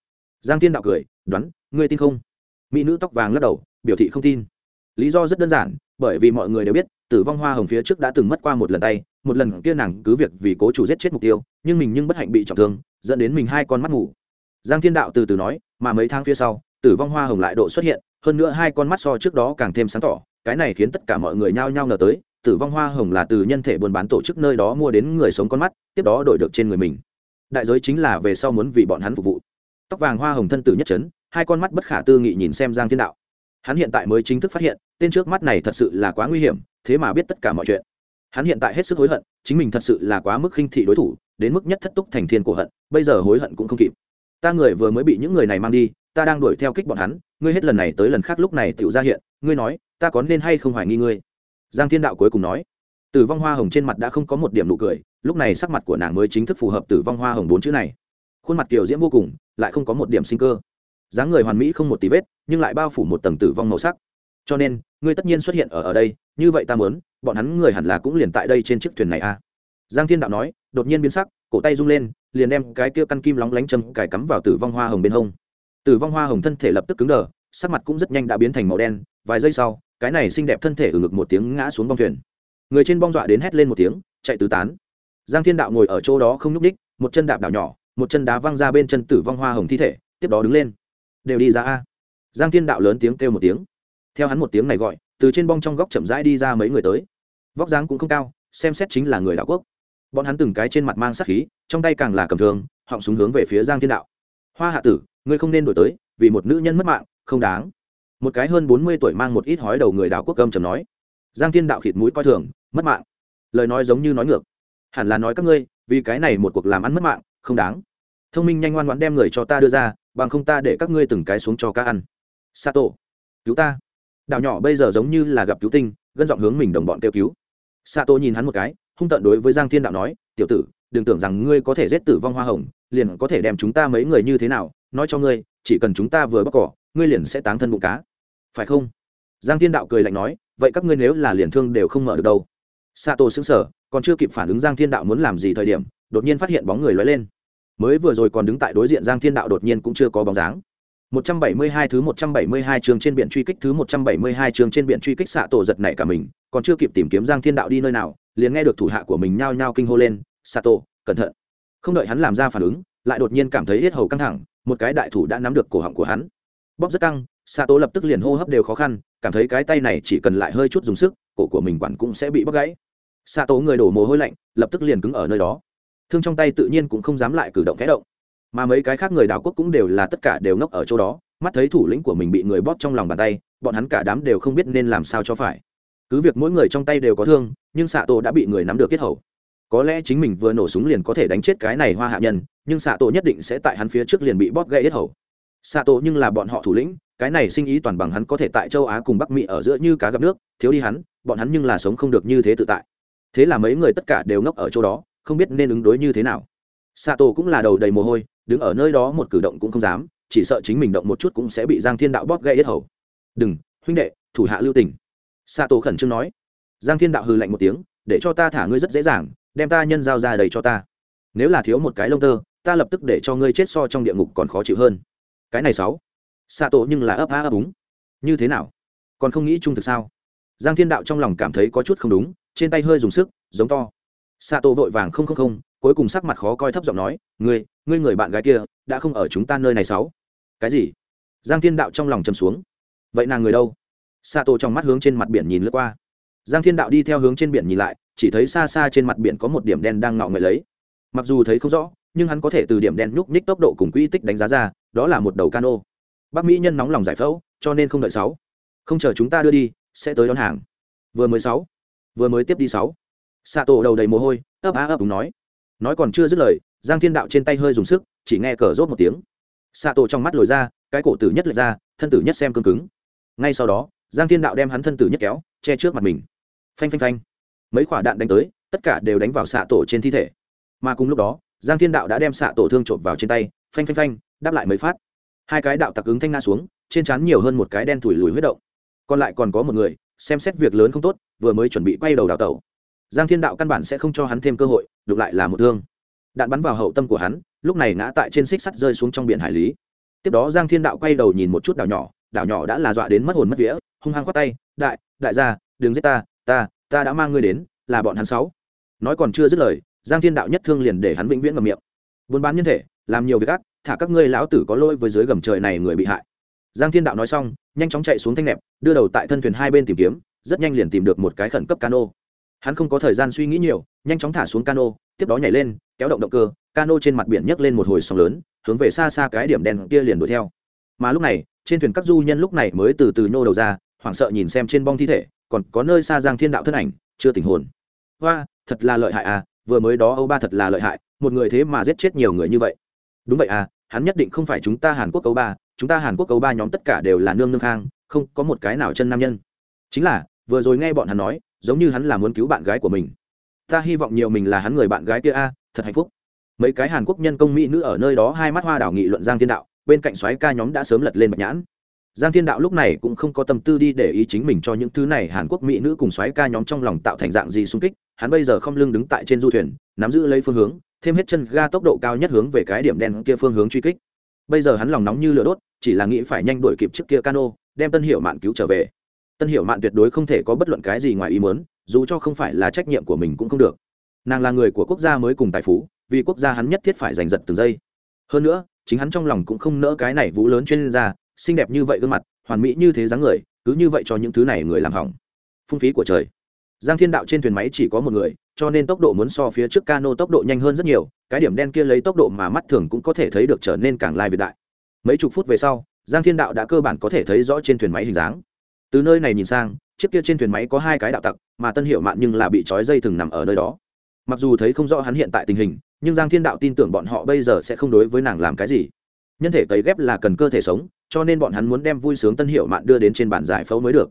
Giang Thiên đạo cười, đoán, ngươi tin không? Mỹ nữ tóc vàng lắc đầu, biểu thị không tin. Lý do rất đơn giản, bởi vì mọi người đều biết, tử vong hoa hồng phía trước đã từng mất qua một lần tay, một lần kia nàng cứ việc vì cố chủ giết chết mục tiêu, nhưng mình nhưng bất hạnh bị trọng thương dẫn đến mình hai con mắt ngủ. Giang thiên đạo từ từ nói, mà mấy tháng phía sau, tử vong hoa hồng lại độ xuất hiện, hơn nữa hai con mắt so trước đó càng thêm sáng tỏ, cái này khiến tất cả mọi người nhao nhao ngờ tới, tử vong hoa hồng là từ nhân thể buôn bán tổ chức nơi đó mua đến người sống con mắt, tiếp đó đổi được trên người mình. Đại giới chính là về sau muốn vì bọn hắn phục vụ. Tóc vàng hoa hồng thân tử nhất trấn hai con mắt bất khả tư nghị nhìn xem giang thiên đạo. Hắn hiện tại mới chính thức phát hiện, tên trước mắt này thật sự là quá nguy hiểm, thế mà biết tất cả mọi chuyện. Hắn hiện tại hết sức hối hận, chính mình thật sự là quá mức khinh thị đối thủ đến mức nhất thất túc thành thiên cổ hận, bây giờ hối hận cũng không kịp. Ta người vừa mới bị những người này mang đi, ta đang đuổi theo kích bọn hắn, ngươi hết lần này tới lần khác lúc này tự ra hiện, ngươi nói, ta có nên hay không hoài nghi ngươi? Giang thiên đạo cuối cùng nói. Tử vong hoa hồng trên mặt đã không có một điểm nụ cười, lúc này sắc mặt của nàng mới chính thức phù hợp tử vong hoa hồng bốn chữ này. Khuôn mặt kiều diễm vô cùng, lại không có một điểm sinh cơ. Dáng người hoàn mỹ không một tí vết, nhưng lại bao phủ một tầng tử vong màu sắc. Cho nên, ngươi tất nhiên xuất hiện ở ở đây, như vậy ta muốn, bọn hắn người hẳn là cũng liền tại đây trên chiếc thuyền này a à giang thiên đạo nói, đột nhiên biến sắc, cổ tay rung lên, liền đem cái kia căn kim lóng lánh châm cài cắm vào tử vong hoa hồng bên hông. Tử vong hoa hồng thân thể lập tức cứng đờ, sắc mặt cũng rất nhanh đã biến thành màu đen, vài giây sau, cái này xinh đẹp thân thể ở ngực một tiếng ngã xuống bong thuyền. Người trên bong dọa đến hét lên một tiếng, chạy tứ tán. Giang thiên đạo ngồi ở chỗ đó không nhúc ních một chân đạp đảo nhỏ, một chân đá văng ra bên chân tử vong hoa hồng thi thể, tiếp đó đứng lên. Đều đi ra a. Giang thiên đạo lớn tiếng kêu một tiếng. Theo hắn một tiếng này gọi, từ trên bong trong góc chậm rãi đi ra mấy người tới. Vóc dáng cũng không cao, xem xét chính là người đạo quốc bọn hắn từng cái trên mặt mang sát khí, trong tay càng là cầm thường họng súng hướng về phía giang thiên đạo. Hoa hạ tử, ngươi không nên đổi tới, vì một nữ nhân mất mạng, không đáng. Một cái hơn bốn mươi tuổi mang một ít hói đầu người đào quốc cầm trầm nói. Giang thiên đạo khịt mũi coi thường, mất mạng. Lời nói giống như nói ngược. Hẳn là nói các ngươi, vì cái này một cuộc làm ăn mất mạng, không đáng. Thông minh nhanh ngoan ngoãn đem người cho ta đưa ra, bằng không ta để các ngươi từng cái xuống cho cá ăn. Sato, cứu ta. Đảo nhỏ bây giờ giống như là gặp cứu tinh, gân giọng hướng mình đồng bọn kêu cứu. Sato nhìn hắn một cái hung tận đối với giang thiên đạo nói tiểu tử đừng tưởng rằng ngươi có thể giết tử vong hoa hồng liền có thể đem chúng ta mấy người như thế nào nói cho ngươi chỉ cần chúng ta vừa bóc cỏ ngươi liền sẽ táng thân bụng cá. Phải không? Giang thiên đạo cười lạnh nói vậy các ngươi nếu là liền thương đều không mở được đâu. Sato sững sờ, còn chưa kịp phản ứng giang thiên đạo muốn làm gì thời điểm đột nhiên phát hiện bóng người lóe lên. Mới vừa rồi còn đứng tại đối diện giang thiên đạo đột nhiên cũng chưa có bóng dáng. 172 thứ 172 trường trên biển truy kích thứ 172 trường trên biển truy kích xạ tổ giật nảy cả mình, còn chưa kịp tìm kiếm Giang Thiên Đạo đi nơi nào, liền nghe được thủ hạ của mình nhao nhao kinh hô lên, "Sato, cẩn thận." Không đợi hắn làm ra phản ứng, lại đột nhiên cảm thấy yết hầu căng thẳng, một cái đại thủ đã nắm được cổ họng của hắn. Bóp rất căng, Sato lập tức liền hô hấp đều khó khăn, cảm thấy cái tay này chỉ cần lại hơi chút dùng sức, cổ của mình quản cũng sẽ bị bóc gãy. Sato người đổ mồ hôi lạnh, lập tức liền cứng ở nơi đó. Thương trong tay tự nhiên cũng không dám lại cử động khẽ động mà mấy cái khác người đảo quốc cũng đều là tất cả đều ngốc ở chỗ đó, mắt thấy thủ lĩnh của mình bị người bóp trong lòng bàn tay, bọn hắn cả đám đều không biết nên làm sao cho phải. Cứ việc mỗi người trong tay đều có thương, nhưng xạ tổ đã bị người nắm được kết hầu có lẽ chính mình vừa nổ súng liền có thể đánh chết cái này hoa hạ nhân, nhưng xạ tổ nhất định sẽ tại hắn phía trước liền bị bóp gãy hết hầu. Xạ tổ nhưng là bọn họ thủ lĩnh, cái này sinh ý toàn bằng hắn có thể tại châu á cùng bắc mỹ ở giữa như cá gặp nước, thiếu đi hắn, bọn hắn nhưng là sống không được như thế tự tại. Thế là mấy người tất cả đều ngốc ở chỗ đó, không biết nên ứng đối như thế nào xạ tổ cũng là đầu đầy mồ hôi, đứng ở nơi đó một cử động cũng không dám, chỉ sợ chính mình động một chút cũng sẽ bị giang thiên đạo bóp gãy hết hầu. Đừng, huynh đệ, thủ hạ lưu tình. Xạ tổ khẩn trương nói. Giang thiên đạo hừ lạnh một tiếng, để cho ta thả ngươi rất dễ dàng, đem ta nhân giao ra đầy cho ta. Nếu là thiếu một cái lông tơ, ta lập tức để cho ngươi chết so trong địa ngục còn khó chịu hơn. Cái này sáu. Xạ tổ nhưng là ấp á ấp úng. Như thế nào? Còn không nghĩ trung thực sao? Giang thiên đạo trong lòng cảm thấy có chút không đúng, trên tay hơi dùng sức, giống to. Xạ tổ vội vàng không không không cuối cùng sắc mặt khó coi thấp giọng nói, ngươi ngươi người bạn gái kia, đã không ở chúng ta nơi này sáu. Cái gì? Giang thiên đạo trong lòng chầm xuống. Vậy nàng người đâu? Sa tổ trong mắt hướng trên mặt biển nhìn lướt qua. Giang thiên đạo đi theo hướng trên biển nhìn lại, chỉ thấy xa xa trên mặt biển có một điểm đen đang ngọ người lấy. Mặc dù thấy không rõ, nhưng hắn có thể từ điểm đen nhúc nhích tốc độ cùng quỹ tích đánh giá ra, đó là một đầu cano. Bác mỹ nhân nóng lòng giải phẫu, cho nên không đợi sáu. Không chờ chúng ta đưa đi, sẽ tới đón hàng. Vừa mới sáu. Vừa mới tiếp đi sáu. Xạ tổ đầu đầy mồ hôi, ấp á ấp đúng nói nói còn chưa dứt lời, giang thiên đạo trên tay hơi dùng sức, chỉ nghe cờ rốt một tiếng. Xạ tổ trong mắt lồi ra, cái cổ tử nhất lệch ra, thân tử nhất xem cương cứng. Ngay sau đó, giang thiên đạo đem hắn thân tử nhất kéo, che trước mặt mình. Phanh phanh phanh. Mấy quả đạn đánh tới, tất cả đều đánh vào xạ tổ trên thi thể. Mà cùng lúc đó, giang thiên đạo đã đem xạ tổ thương trộm vào trên tay, phanh phanh phanh, đáp lại mấy phát. Hai cái đạo tặc ứng thanh nga xuống, trên trán nhiều hơn một cái đen thủi lùi huyết động. Còn lại còn có một người, xem xét việc lớn không tốt, vừa mới chuẩn bị quay đầu đào tẩu giang thiên đạo căn bản sẽ không cho hắn thêm cơ hội đục lại là một thương. Đạn bắn vào hậu tâm của hắn, lúc này ngã tại trên xích sắt rơi xuống trong biển hải lý. Tiếp đó giang thiên đạo quay đầu nhìn một chút đảo nhỏ đảo nhỏ đã là dọa đến mất hồn mất vía, hung hăng khoát tay, đại đại gia, đừng giết ta ta ta đã mang ngươi đến, là bọn hắn sáu. Nói còn chưa dứt lời, giang thiên đạo nhất thương liền để hắn vĩnh viễn ngầm miệng. Buôn bán nhân thể, làm nhiều việc ác, thả các ngươi lão tử có lỗi với dưới gầm trời này người bị hại. Giang thiên đạo nói xong, nhanh chóng chạy xuống thanh nẹp, đưa đầu tại thân thuyền hai bên tìm kiếm, rất nhanh liền tìm được một cái khẩn cấp cano hắn không có thời gian suy nghĩ nhiều, nhanh chóng thả xuống cano, tiếp đó nhảy lên, kéo động động cơ, cano trên mặt biển nhấc lên một hồi sóng lớn, hướng về xa xa cái điểm đen kia liền đuổi theo. Mà lúc này, trên thuyền các du nhân lúc này mới từ từ nhô đầu ra, hoảng sợ nhìn xem trên bong thi thể, còn có nơi xa giang thiên đạo thân ảnh, chưa tình hồn. Hoa, thật là lợi hại à vừa mới đó âu ba thật là lợi hại, một người thế mà giết chết nhiều người như vậy. Đúng vậy à hắn nhất định không phải chúng ta hàn quốc âu ba, chúng ta hàn quốc âu ba nhóm tất cả đều là nương nương khang, không có một cái nào chân nam nhân. Chính là, vừa rồi nghe bọn hắn nói giống như hắn là muốn cứu bạn gái của mình. Ta hy vọng nhiều mình là hắn người bạn gái kia a à, thật hạnh phúc. Mấy cái hàn quốc nhân công mỹ nữ ở nơi đó hai mắt hoa đảo nghị luận giang thiên đạo, bên cạnh xoáy ca nhóm đã sớm lật lên bạch nhãn. Giang thiên đạo lúc này cũng không có tâm tư đi để ý chính mình cho những thứ này hàn quốc mỹ nữ cùng xoáy ca nhóm trong lòng tạo thành dạng gì xung kích, hắn bây giờ không lưng đứng tại trên du thuyền, nắm giữ lấy phương hướng, thêm hết chân ga tốc độ cao nhất hướng về cái điểm đen kia phương hướng truy kích. Bây giờ hắn lòng nóng như lửa đốt, chỉ là nghĩ phải nhanh đuổi kịp trước kia cano, đem tân hiệu mạn cứu trở về tân hiểu mạn tuyệt đối không thể có bất luận cái gì ngoài ý muốn, dù cho không phải là trách nhiệm của mình cũng không được. Nàng là người của quốc gia mới cùng tài phú, vì quốc gia hắn nhất thiết phải giành giật từng giây. Hơn nữa, chính hắn trong lòng cũng không nỡ cái này vũ lớn chuyên gia, xinh đẹp như vậy gương mặt, hoàn mỹ như thế dáng người, cứ như vậy cho những thứ này người làm hỏng. Phung phí của trời. Giang thiên đạo trên thuyền máy chỉ có một người, cho nên tốc độ muốn so phía trước cano tốc độ nhanh hơn rất nhiều, cái điểm đen kia lấy tốc độ mà mắt thường cũng có thể thấy được trở nên càng lai việt đại. Mấy chục phút về sau, giang thiên đạo đã cơ bản có thể thấy rõ trên thuyền máy hình dáng từ nơi này nhìn sang, chiếc kia trên thuyền máy có hai cái đạo tặc, mà tân hiệu mạn nhưng là bị trói dây thừng nằm ở nơi đó. Mặc dù thấy không rõ hắn hiện tại tình hình, nhưng giang thiên đạo tin tưởng bọn họ bây giờ sẽ không đối với nàng làm cái gì. Nhân thể cấy ghép là cần cơ thể sống, cho nên bọn hắn muốn đem vui sướng tân hiệu mạn đưa đến trên bản giải phẫu mới được.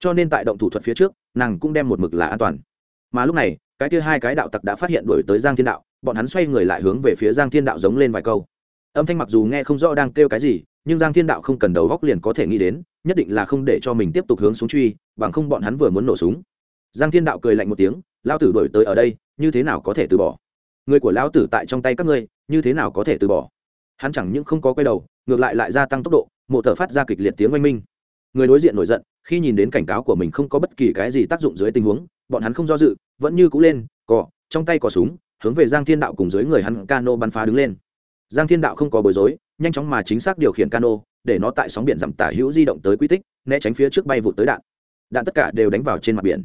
Cho nên tại động thủ thuật phía trước, nàng cũng đem một mực là an toàn. Mà lúc này, cái kia hai cái đạo tặc đã phát hiện đuổi tới giang thiên đạo, bọn hắn xoay người lại hướng về phía giang thiên đạo giống lên vài câu. Âm thanh mặc dù nghe không rõ đang kêu cái gì, nhưng giang thiên đạo không cần đầu góc liền có thể nghĩ đến nhất định là không để cho mình tiếp tục hướng xuống truy, bằng không bọn hắn vừa muốn nổ súng. Giang thiên đạo cười lạnh một tiếng lao tử đổi tới ở đây, như thế nào có thể từ bỏ? Người của lão tử tại trong tay các ngươi, như thế nào có thể từ bỏ? Hắn chẳng những không có quay đầu, ngược lại lại gia tăng tốc độ, mộ thở phát ra kịch liệt tiếng oanh minh. Người đối diện nổi giận, khi nhìn đến cảnh cáo của mình không có bất kỳ cái gì tác dụng dưới tình huống, bọn hắn không do dự, vẫn như cũ lên cò trong tay cò súng, hướng về giang thiên đạo cùng dưới người hắn cano bắn phá đứng lên. Giang thiên đạo không có bối rối, nhanh chóng mà chính xác điều khiển cano để nó tại sóng biển giảm tả hữu di động tới quy tích, né tránh phía trước bay vụt tới đạn. Đạn tất cả đều đánh vào trên mặt biển.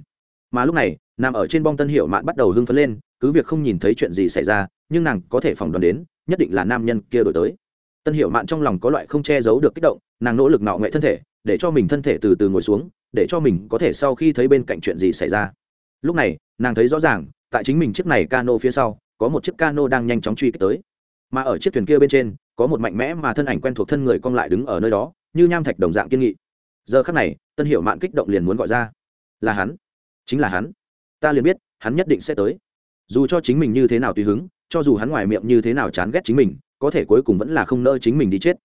Mà lúc này, nằm ở trên bong tân hiệu mạn bắt đầu hưng phấn lên, cứ việc không nhìn thấy chuyện gì xảy ra, nhưng nàng có thể phỏng đoán đến, nhất định là nam nhân kia đổi tới. Tân hiệu mạn trong lòng có loại không che giấu được kích động, nàng nỗ lực nọ nghệ thân thể, để cho mình thân thể từ từ ngồi xuống, để cho mình có thể sau khi thấy bên cạnh chuyện gì xảy ra. Lúc này, nàng thấy rõ ràng, tại chính mình chiếc này cano phía sau, có một chiếc cano đang nhanh chóng truy kích tới mà ở chiếc thuyền kia bên trên có một mạnh mẽ mà thân ảnh quen thuộc thân người cong lại đứng ở nơi đó như nham thạch đồng dạng kiên nghị. Giờ khắc này tân hiệu mạn kích động liền muốn gọi ra là hắn chính là hắn. Ta liền biết hắn nhất định sẽ tới. Dù cho chính mình như thế nào tùy hứng cho dù hắn ngoài miệng như thế nào chán ghét chính mình có thể cuối cùng vẫn là không nỡ chính mình đi chết.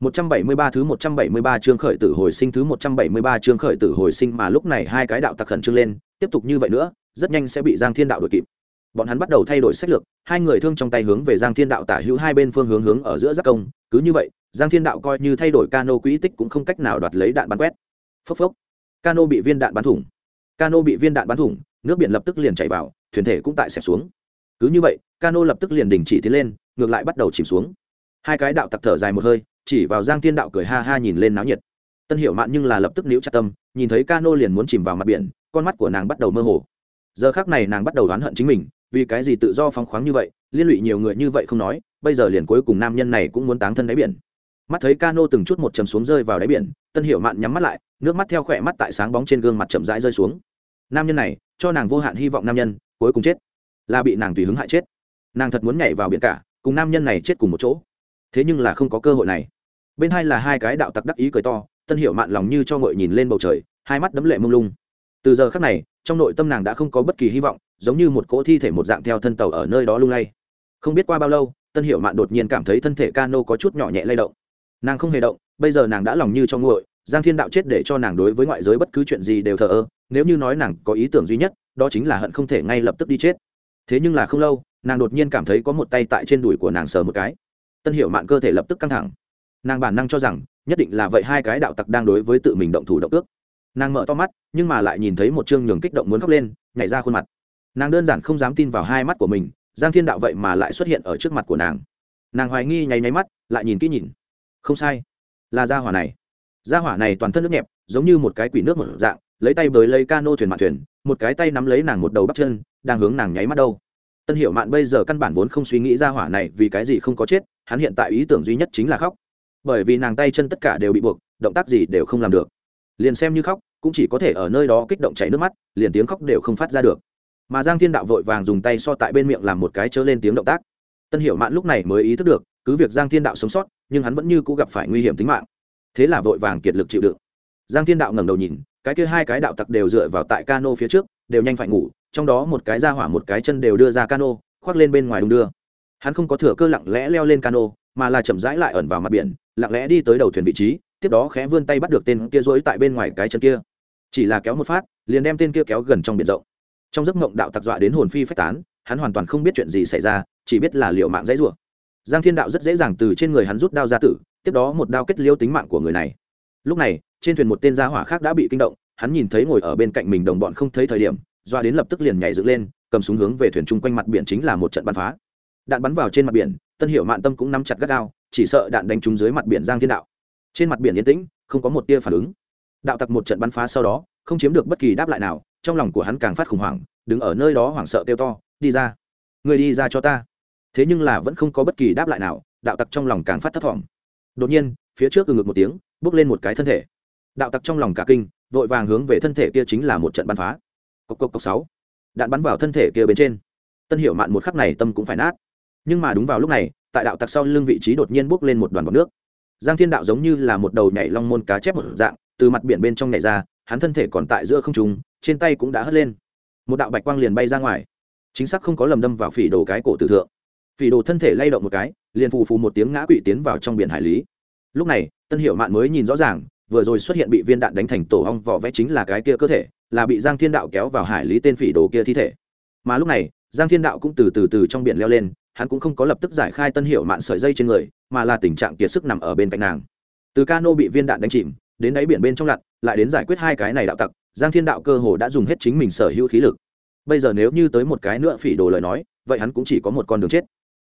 173 thứ 173 chương khởi tử hồi sinh thứ 173 chương khởi tử hồi sinh mà lúc này hai cái đạo tặc khẩn trương lên, tiếp tục như vậy nữa, rất nhanh sẽ bị Giang Thiên đạo đuổi kịp. Bọn hắn bắt đầu thay đổi sách lược, hai người thương trong tay hướng về Giang Thiên đạo tả hữu hai bên phương hướng hướng ở giữa giác công, cứ như vậy, Giang Thiên đạo coi như thay đổi cano quỹ tích cũng không cách nào đoạt lấy đạn bắn quét. Phốc phốc. Cano bị viên đạn bắn thủng. Cano bị viên đạn bắn thủng, nước biển lập tức liền chảy vào, thuyền thể cũng tại xẹp xuống. Cứ như vậy, cano lập tức liền đình chỉ tiến lên, ngược lại bắt đầu chìm xuống. Hai cái đạo tặc thở dài một hơi, chỉ vào giang thiên đạo cười ha ha nhìn lên náo nhiệt tân hiệu mạn nhưng là lập tức níu chặt tâm nhìn thấy cano liền muốn chìm vào mặt biển con mắt của nàng bắt đầu mơ hồ giờ khác này nàng bắt đầu oán hận chính mình vì cái gì tự do phóng khoáng như vậy, liên lụy nhiều người như vậy không nói, bây giờ liền cuối cùng nam nhân này cũng muốn táng thân đáy biển. Mắt thấy cano từng chút một chầm xuống rơi vào đáy biển, tân hiệu mạn nhắm mắt lại, nước mắt theo khỏe mắt tại sáng bóng trên gương mặt chậm rãi rơi xuống. Nam nhân này, cho nàng vô hạn hy vọng nam nhân, cuối cùng chết. Là bị nàng tùy hứng hại chết. Nàng thật muốn nhảy vào biển cả, cùng nam nhân này chết cùng một chỗ. Thế nhưng là không có cơ hội này. Bên hai là hai cái đạo tặc đắc ý cười to, tân hiệu mạn lòng như cho ngội nhìn lên bầu trời, hai mắt đấm lệ mông lung. Từ giờ khác này trong nội tâm nàng đã không có bất kỳ hy vọng, giống như một cỗ thi thể một dạng theo thân tàu ở nơi đó lung lay. Không biết qua bao lâu, tân hiệu mạn đột nhiên cảm thấy thân thể cano có chút nhỏ nhẹ lay động. Nàng không hề động, bây giờ nàng đã lòng như cho nguội, giang thiên đạo chết để cho nàng đối với ngoại giới bất cứ chuyện gì đều thờ ơ, nếu như nói nàng có ý tưởng duy nhất, đó chính là hận không thể ngay lập tức đi chết. Thế nhưng là không lâu, nàng đột nhiên cảm thấy có một tay tại trên đùi của nàng sờ một cái. Tân hiệu mạn cơ thể lập tức căng thẳng. Nàng bản năng cho rằng, nhất định là vậy hai cái đạo tặc đang đối với tự mình động thủ động ước nàng mở to mắt, nhưng mà lại nhìn thấy một chương nhường kích động muốn khóc lên, nhảy ra khuôn mặt. Nàng đơn giản không dám tin vào hai mắt của mình, giang thiên đạo vậy mà lại xuất hiện ở trước mặt của nàng. Nàng hoài nghi nháy nháy mắt, lại nhìn kỹ nhìn. Không sai, là gia hỏa này. Gia hỏa này toàn thân nước nhẹp, giống như một cái quỷ nước một dạng, lấy tay bới lấy cano thuyền mạn thuyền, một cái tay nắm lấy nàng một đầu bắp chân, đang hướng nàng nháy mắt đâu. Tân hiểu mạn bây giờ căn bản vốn không suy nghĩ gia hỏa này vì cái gì không có chết, hắn hiện tại ý tưởng duy nhất chính là khóc. Bởi vì nàng tay chân tất cả đều bị buộc, động tác gì đều không làm được liền xem như khóc, cũng chỉ có thể ở nơi đó kích động chảy nước mắt, liền tiếng khóc đều không phát ra được. Mà giang thiên đạo vội vàng dùng tay so tại bên miệng làm một cái chớ lên tiếng động tác. Tân hiểu mạn lúc này mới ý thức được, cứ việc giang thiên đạo sống sót, nhưng hắn vẫn như cũ gặp phải nguy hiểm tính mạng. Thế là vội vàng kiệt lực chịu đựng. Giang thiên đạo ngẩng đầu nhìn, cái kia hai cái đạo tặc đều dựa vào tại cano phía trước, đều nhanh phải ngủ, trong đó một cái ra hỏa một cái chân đều đưa ra cano, khoác lên bên ngoài đung đưa. Hắn không có thừa cơ lặng lẽ leo lên cano, mà là chậm rãi lại ẩn vào mặt biển, lặng lẽ đi tới đầu thuyền vị trí tiếp đó khẽ vươn tay bắt được tên kia rối tại bên ngoài cái chân kia. Chỉ là kéo một phát, liền đem tên kia kéo gần trong biển rộng. Trong giấc mộng đạo tặc dọa đến hồn phi phách tán, hắn hoàn toàn không biết chuyện gì xảy ra, chỉ biết là liệu mạng dãy rủa. Giang thiên đạo rất dễ dàng từ trên người hắn rút đao ra tử, tiếp đó một đao kết liêu tính mạng của người này. Lúc này, trên thuyền một tên gia hỏa khác đã bị kinh động, hắn nhìn thấy ngồi ở bên cạnh mình đồng bọn không thấy thời điểm doa đến lập tức liền nhảy dựng lên, cầm súng hướng về thuyền chung quanh mặt biển chính là một trận bắn phá. Đạn bắn vào trên mặt biển, tân hiệu mạn tâm cũng nắm chặt gắt đao chỉ sợ đạn đánh trúng dưới mặt biển giang thiên đạo trên mặt biển yên tĩnh, không có một tia phản ứng. Đạo tặc một trận bắn phá sau đó, không chiếm được bất kỳ đáp lại nào, trong lòng của hắn càng phát khủng hoảng, đứng ở nơi đó hoảng sợ kêu to, đi ra! Người đi ra cho ta! Thế nhưng là vẫn không có bất kỳ đáp lại nào, đạo tặc trong lòng càng phát thấp t đột nhiên, phía trước từ ngực một tiếng, bước lên một cái thân thể. Đạo tặc trong lòng cả kinh, vội vàng hướng về thân thể kia chính là một trận bắn phá. Cốc cốc cốc sáu. Đạn bắn vào thân thể kia bên trên. Tân hiểu mạn một khắc này tâm cũng phải nát. Nhưng mà đúng vào lúc này, tại đạo tặc sau lưng vị trí đột nhiên bước lên một đoàn bọc nước giang thiên đạo giống như là một đầu nhảy long môn cá chép một dạng, từ mặt biển bên trong nhảy ra, hắn thân thể còn tại giữa không trùng trên tay cũng đã hất lên. Một đạo bạch quang liền bay ra ngoài. Chính xác không có lầm đâm vào phỉ đồ cái cổ tử thượng. Phỉ đồ thân thể lay động một cái, liền phù phù một tiếng ngã quỵ tiến vào trong biển hải lý. Lúc này, tân hiệu mạn mới nhìn rõ ràng, vừa rồi xuất hiện bị viên đạn đánh thành tổ hong vỏ vẽ chính là cái kia cơ thể, là bị giang thiên đạo kéo vào hải lý tên phỉ đồ kia thi thể. Mà lúc này, giang thiên đạo cũng từ từ từ trong biển leo lên hắn cũng không có lập tức giải khai tân hiệu mạn sợi dây trên người, mà là tình trạng kiệt sức nằm ở bên cạnh nàng. Từ cano bị viên đạn đánh chìm, đến đáy biển bên trong lặn, lại đến giải quyết hai cái này đạo tặc, giang thiên đạo cơ hồ đã dùng hết chính mình sở hữu khí lực. Bây giờ nếu như tới một cái nữa phỉ đồ lời nói, vậy hắn cũng chỉ có một con đường chết.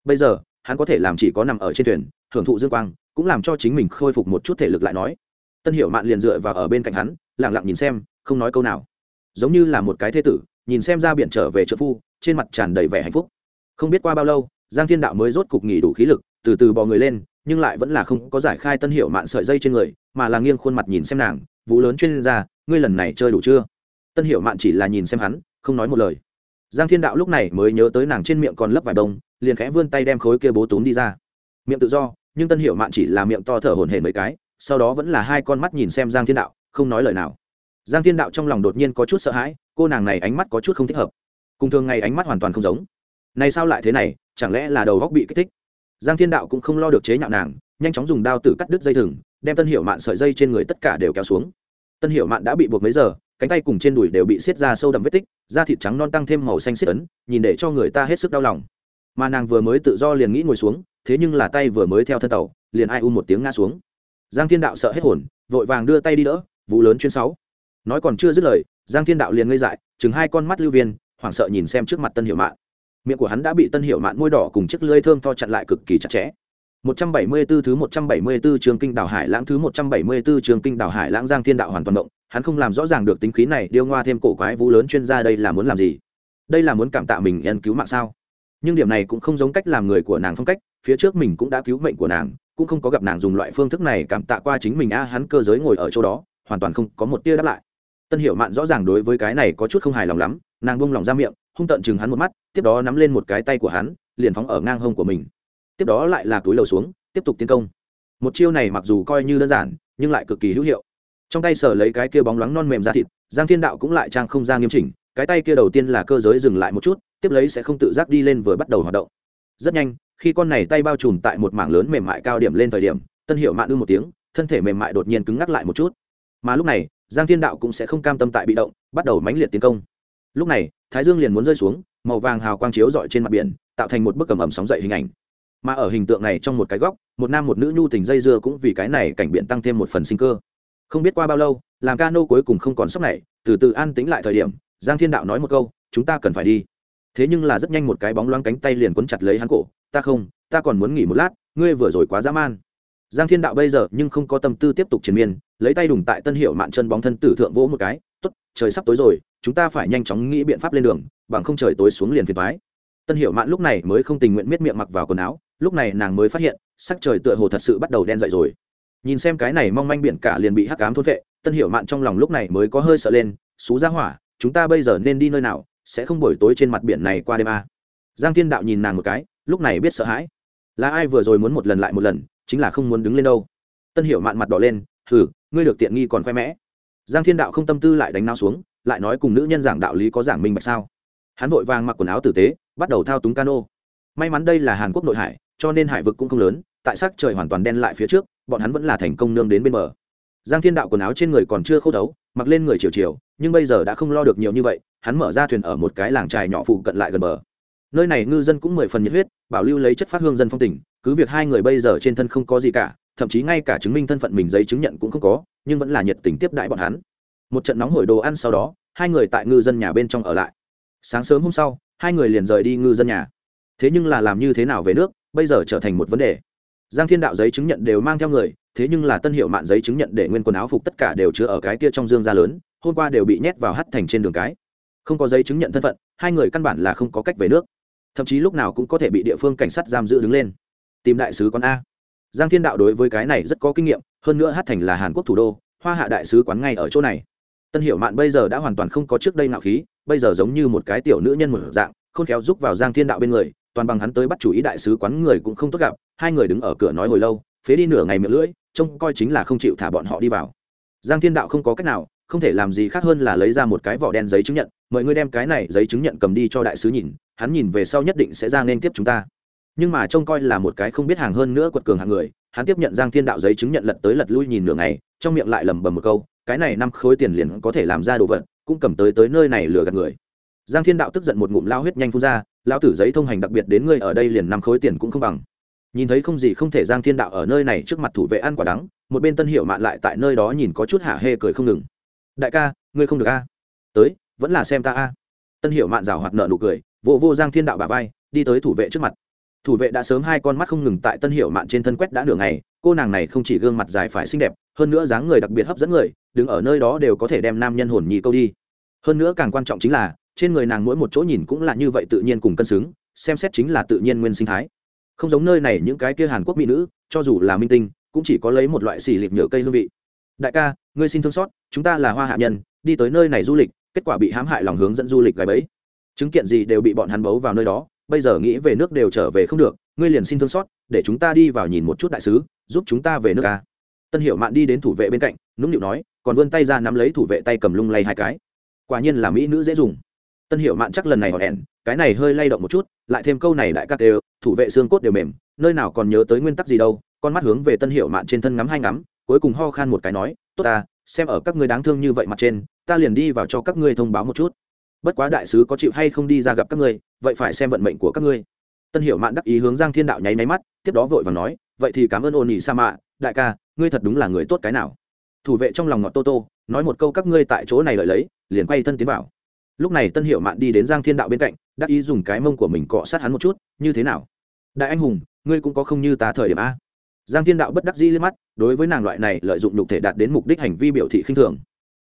Bây giờ, hắn có thể làm chỉ có nằm ở trên thuyền, hưởng thụ dương quang, cũng làm cho chính mình khôi phục một chút thể lực lại nói. Tân hiểu mạn liền dựa vào ở bên cạnh hắn lẳng lặng nhìn xem, không nói câu nào. Giống như là một cái thê tử, nhìn xem ra biển trở về trợ phu, trên mặt tràn đầy vẻ hạnh phúc không biết qua bao lâu, giang thiên đạo mới rốt cục nghỉ đủ khí lực, từ từ bò người lên, nhưng lại vẫn là không có giải khai tân hiệu mạn sợi dây trên người, mà là nghiêng khuôn mặt nhìn xem nàng, vũ lớn chuyên gia, ngươi lần này chơi đủ chưa? Tân hiệu mạn chỉ là nhìn xem hắn, không nói một lời. Giang thiên đạo lúc này mới nhớ tới nàng trên miệng còn lấp vài đông liền khẽ vươn tay đem khối kia bố túm đi ra. Miệng tự do, nhưng tân hiệu mạn chỉ là miệng to thở hổn hển mấy cái, sau đó vẫn là hai con mắt nhìn xem giang thiên đạo, không nói lời nào. Giang thiên đạo trong lòng đột nhiên có chút sợ hãi, cô nàng này ánh mắt có chút không thích hợp. Cùng thường ngày ánh mắt hoàn toàn không giống này sao lại thế này, chẳng lẽ là đầu góc bị kích thích? Giang thiên đạo cũng không lo được chế nhạo nàng, nhanh chóng dùng đao tử cắt đứt dây thừng, đem tân hiệu mạn sợi dây trên người tất cả đều kéo xuống. Tân hiệu mạn đã bị buộc mấy giờ, cánh tay cùng trên đùi đều bị xiết ra sâu đậm vết tích, da thịt trắng non tăng thêm màu xanh xiết ấn, nhìn để cho người ta hết sức đau lòng. Mà nàng vừa mới tự do liền nghĩ ngồi xuống, thế nhưng là tay vừa mới theo thân tàu, liền ai u một tiếng ngã xuống. Giang thiên đạo sợ hết hồn, vội vàng đưa tay đi đỡ vụ lớn chuyên sáu. Nói còn chưa dứt lời, giang thiên đạo liền ngây dại, chừng hai con mắt lưu viên, hoảng sợ nhìn xem trước mặt tân hiệu mạn miệng của hắn đã bị tân hiệu mạn môi đỏ cùng chiếc lưỡi thơm to chặn lại cực kỳ chặt chẽ. 174 thứ 174 trường kinh đảo hải lãng thứ 174 trường kinh đảo hải lãng giang thiên đạo hoàn toàn động, hắn không làm rõ ràng được tính khí này, điêu ngoa thêm cổ quái vũ lớn chuyên gia đây là muốn làm gì? Đây là muốn cảm tạ mình nhân cứu mạng sao? Nhưng điểm này cũng không giống cách làm người của nàng phong cách, phía trước mình cũng đã cứu mệnh của nàng, cũng không có gặp nàng dùng loại phương thức này cảm tạ qua chính mình a, hắn cơ giới ngồi ở chỗ đó, hoàn toàn không có một tia đáp lại. Tân hiểu mạn rõ ràng đối với cái này có chút không hài lòng lắm, nàng bông lòng ra miệng hung tận chừng hắn một mắt, tiếp đó nắm lên một cái tay của hắn, liền phóng ở ngang hông của mình. Tiếp đó lại là túi lầu xuống, tiếp tục tiến công. Một chiêu này mặc dù coi như đơn giản, nhưng lại cực kỳ hữu hiệu. Trong tay sở lấy cái kia bóng loáng non mềm ra thịt, giang thiên đạo cũng lại trang không ra nghiêm chỉnh, cái tay kia đầu tiên là cơ giới dừng lại một chút, tiếp lấy sẽ không tự giác đi lên vừa bắt đầu hoạt động. Rất nhanh, khi con này tay bao trùm tại một mảng lớn mềm mại cao điểm lên thời điểm, tân hiệu mạn ư một tiếng, thân thể mềm mại đột nhiên cứng ngắc lại một chút. Mà lúc này, giang thiên đạo cũng sẽ không cam tâm tại bị động, bắt đầu mãnh liệt tiến công lúc này, thái dương liền muốn rơi xuống, màu vàng hào quang chiếu rọi trên mặt biển, tạo thành một bức cầm ẩm sóng dậy hình ảnh. Mà ở hình tượng này trong một cái góc, một nam một nữ nhu tình dây dưa cũng vì cái này cảnh biển tăng thêm một phần sinh cơ. Không biết qua bao lâu làm ca nô cuối cùng không còn sốc này, từ từ an tính lại thời điểm, giang thiên đạo nói một câu, chúng ta cần phải đi. Thế nhưng là rất nhanh một cái bóng loáng cánh tay liền quấn chặt lấy hắn cổ, ta không, ta còn muốn nghỉ một lát, ngươi vừa rồi quá dã man. Giang thiên đạo bây giờ nhưng không có tâm tư tiếp tục triền miên, lấy tay đùng tại tân hiệu mạn chân bóng thân tử thượng vỗ một cái tốt, trời sắp tối rồi, chúng ta phải nhanh chóng nghĩ biện pháp lên đường, bằng không trời tối xuống liền phiền thoái tân Hiểu mạn lúc này mới không tình nguyện miết miệng mặc vào quần áo, lúc này nàng mới phát hiện, sắc trời tựa hồ thật sự bắt đầu đen dậy rồi. Nhìn xem cái này mong manh biển cả liền bị hắc cám thôn vệ tân Hiểu mạn trong lòng lúc này mới có hơi sợ lên, xú ra hỏa, chúng ta bây giờ nên đi nơi nào, sẽ không buổi tối trên mặt biển này qua đêm à. giang thiên đạo nhìn nàng một cái, lúc này biết sợ hãi. Là ai vừa rồi muốn một lần lại một lần, chính là không muốn đứng lên đâu. Tân hiểu mạn mặt đỏ lên, hừ, ngươi được tiện nghi còn khoe mẽ giang thiên đạo không tâm tư lại đánh nao xuống, lại nói cùng nữ nhân giảng đạo lý có giảng minh bạch sao? Hắn vội vàng mặc quần áo tử tế, bắt đầu thao túng cano. May mắn đây là hàn quốc nội hải, cho nên hải vực cũng không lớn, tại sắc trời hoàn toàn đen lại phía trước, bọn hắn vẫn là thành công nương đến bên bờ. Giang thiên đạo quần áo trên người còn chưa khô thấu, mặc lên người chiều chiều, nhưng bây giờ đã không lo được nhiều như vậy, hắn mở ra thuyền ở một cái làng trài nhỏ phụ cận lại gần bờ. Nơi này ngư dân cũng mười phần nhiệt huyết, bảo lưu lấy chất phát hương dân phong tỉnh cứ việc hai người bây giờ trên thân không có gì cả thậm chí ngay cả chứng minh thân phận mình giấy chứng nhận cũng không có, nhưng vẫn là nhiệt tình tiếp đãi bọn hắn. Một trận nóng hổi đồ ăn sau đó, hai người tại ngư dân nhà bên trong ở lại. Sáng sớm hôm sau, hai người liền rời đi ngư dân nhà. Thế nhưng là làm như thế nào về nước, bây giờ trở thành một vấn đề. Giang thiên đạo giấy chứng nhận đều mang theo người, thế nhưng là tân hiệu mạn giấy chứng nhận để nguyên quần áo phục tất cả đều chứa ở cái kia trong dương da lớn, hôm qua đều bị nhét vào hắt thành trên đường cái. Không có giấy chứng nhận thân phận, hai người căn bản là không có cách về nước. Thậm chí lúc nào cũng có thể bị địa phương cảnh sát giam giữ đứng lên. Tìm đại sứ con a giang thiên đạo đối với cái này rất có kinh nghiệm, hơn nữa hát thành là hàn quốc thủ đô, hoa hạ đại sứ quán ngay ở chỗ này. Tân hiệu mạn bây giờ đã hoàn toàn không có trước đây nạo khí, bây giờ giống như một cái tiểu nữ nhân một dạng không khéo giúp vào giang thiên đạo bên người, toàn bằng hắn tới bắt chủ ý đại sứ quán người cũng không tốt gặp, hai người đứng ở cửa nói hồi lâu, phế đi nửa ngày miệng lưỡi, trông coi chính là không chịu thả bọn họ đi vào. Giang thiên đạo không có cách nào, không thể làm gì khác hơn là lấy ra một cái vỏ đen giấy chứng nhận, mời ngươi đem cái này giấy chứng nhận cầm đi cho đại sứ nhìn, hắn nhìn về sau nhất định sẽ ra nên tiếp chúng ta nhưng mà trông coi là một cái không biết hàng hơn nữa quật cường hàng người, hắn tiếp nhận giang thiên đạo giấy chứng nhận lật tới lật lui nhìn nửa ngày, trong miệng lại lẩm bẩm một câu, cái này năm khối tiền liền có thể làm ra đồ vật, cũng cầm tới tới nơi này lừa gạt người. Giang thiên đạo tức giận một ngụm lao huyết nhanh phun ra, lão tử giấy thông hành đặc biệt đến ngươi ở đây liền năm khối tiền cũng không bằng. Nhìn thấy không gì không thể giang thiên đạo ở nơi này trước mặt thủ vệ ăn quả đắng, một bên tân hiệu mạn lại tại nơi đó nhìn có chút hạ hê cười không ngừng. Đại ca, ngươi không được a. Tới, vẫn là xem ta a. Tân hiệu mạn rào hoạt nợ nụ cười vô vô giang thiên đạo bà vai, đi tới thủ vệ trước mặt thủ vệ đã sớm hai con mắt không ngừng tại tân hiệu mạn trên thân quét đã nửa ngày, cô nàng này không chỉ gương mặt dài phải xinh đẹp, hơn nữa dáng người đặc biệt hấp dẫn người, đứng ở nơi đó đều có thể đem nam nhân hồn nhị câu đi. Hơn nữa càng quan trọng chính là, trên người nàng mỗi một chỗ nhìn cũng là như vậy tự nhiên cùng cân xứng, xem xét chính là tự nhiên nguyên sinh thái. Không giống nơi này những cái kia hàn quốc mỹ nữ, cho dù là minh tinh, cũng chỉ có lấy một loại xì lịp nhựa cây hương vị. Đại ca, ngươi xin thương xót, chúng ta là hoa hạ nhân, đi tới nơi này du lịch, kết quả bị hãm hại lòng hướng dẫn du lịch gái bẫy. Chứng kiện gì đều bị bọn hắn bấu vào nơi đó bây giờ nghĩ về nước đều trở về không được, ngươi liền xin thương xót, để chúng ta đi vào nhìn một chút đại sứ, giúp chúng ta về nước ca tân hiệu mạn đi đến thủ vệ bên cạnh, nũng nịu nói, còn vươn tay ra nắm lấy thủ vệ tay cầm lung lay hai cái. Quả nhiên là mỹ nữ dễ dùng. Tân hiệu mạn chắc lần này hòn đèn cái này hơi lay động một chút, lại thêm câu này đại các đều, thủ vệ xương cốt đều mềm, nơi nào còn nhớ tới nguyên tắc gì đâu, con mắt hướng về tân hiệu mạn trên thân ngắm hai ngắm, cuối cùng ho khan một cái nói, tốt ta, xem ở các ngươi đáng thương như vậy mặt trên, ta liền đi vào cho các ngươi thông báo một chút bất quá đại sứ có chịu hay không đi ra gặp các ngươi, vậy phải xem vận mệnh của các ngươi. Tân hiểu mạn đắc ý hướng giang thiên đạo nháy máy mắt, tiếp đó vội và nói, vậy thì cảm ơn ôn nhị sa mạ đại ca, ngươi thật đúng là người tốt cái nào. Thủ vệ trong lòng ngọt tô tô, nói một câu các ngươi tại chỗ này lợi lấy, liền quay thân tiến vào. Lúc này tân hiệu mạn đi đến giang thiên đạo bên cạnh, đắc ý dùng cái mông của mình cọ sát hắn một chút, như thế nào? Đại anh hùng, ngươi cũng có không như ta thời điểm a. Giang thiên đạo bất đắc dĩ lên mắt, đối với nàng loại này lợi dụng nhục thể đạt đến mục đích hành vi biểu thị khinh thường.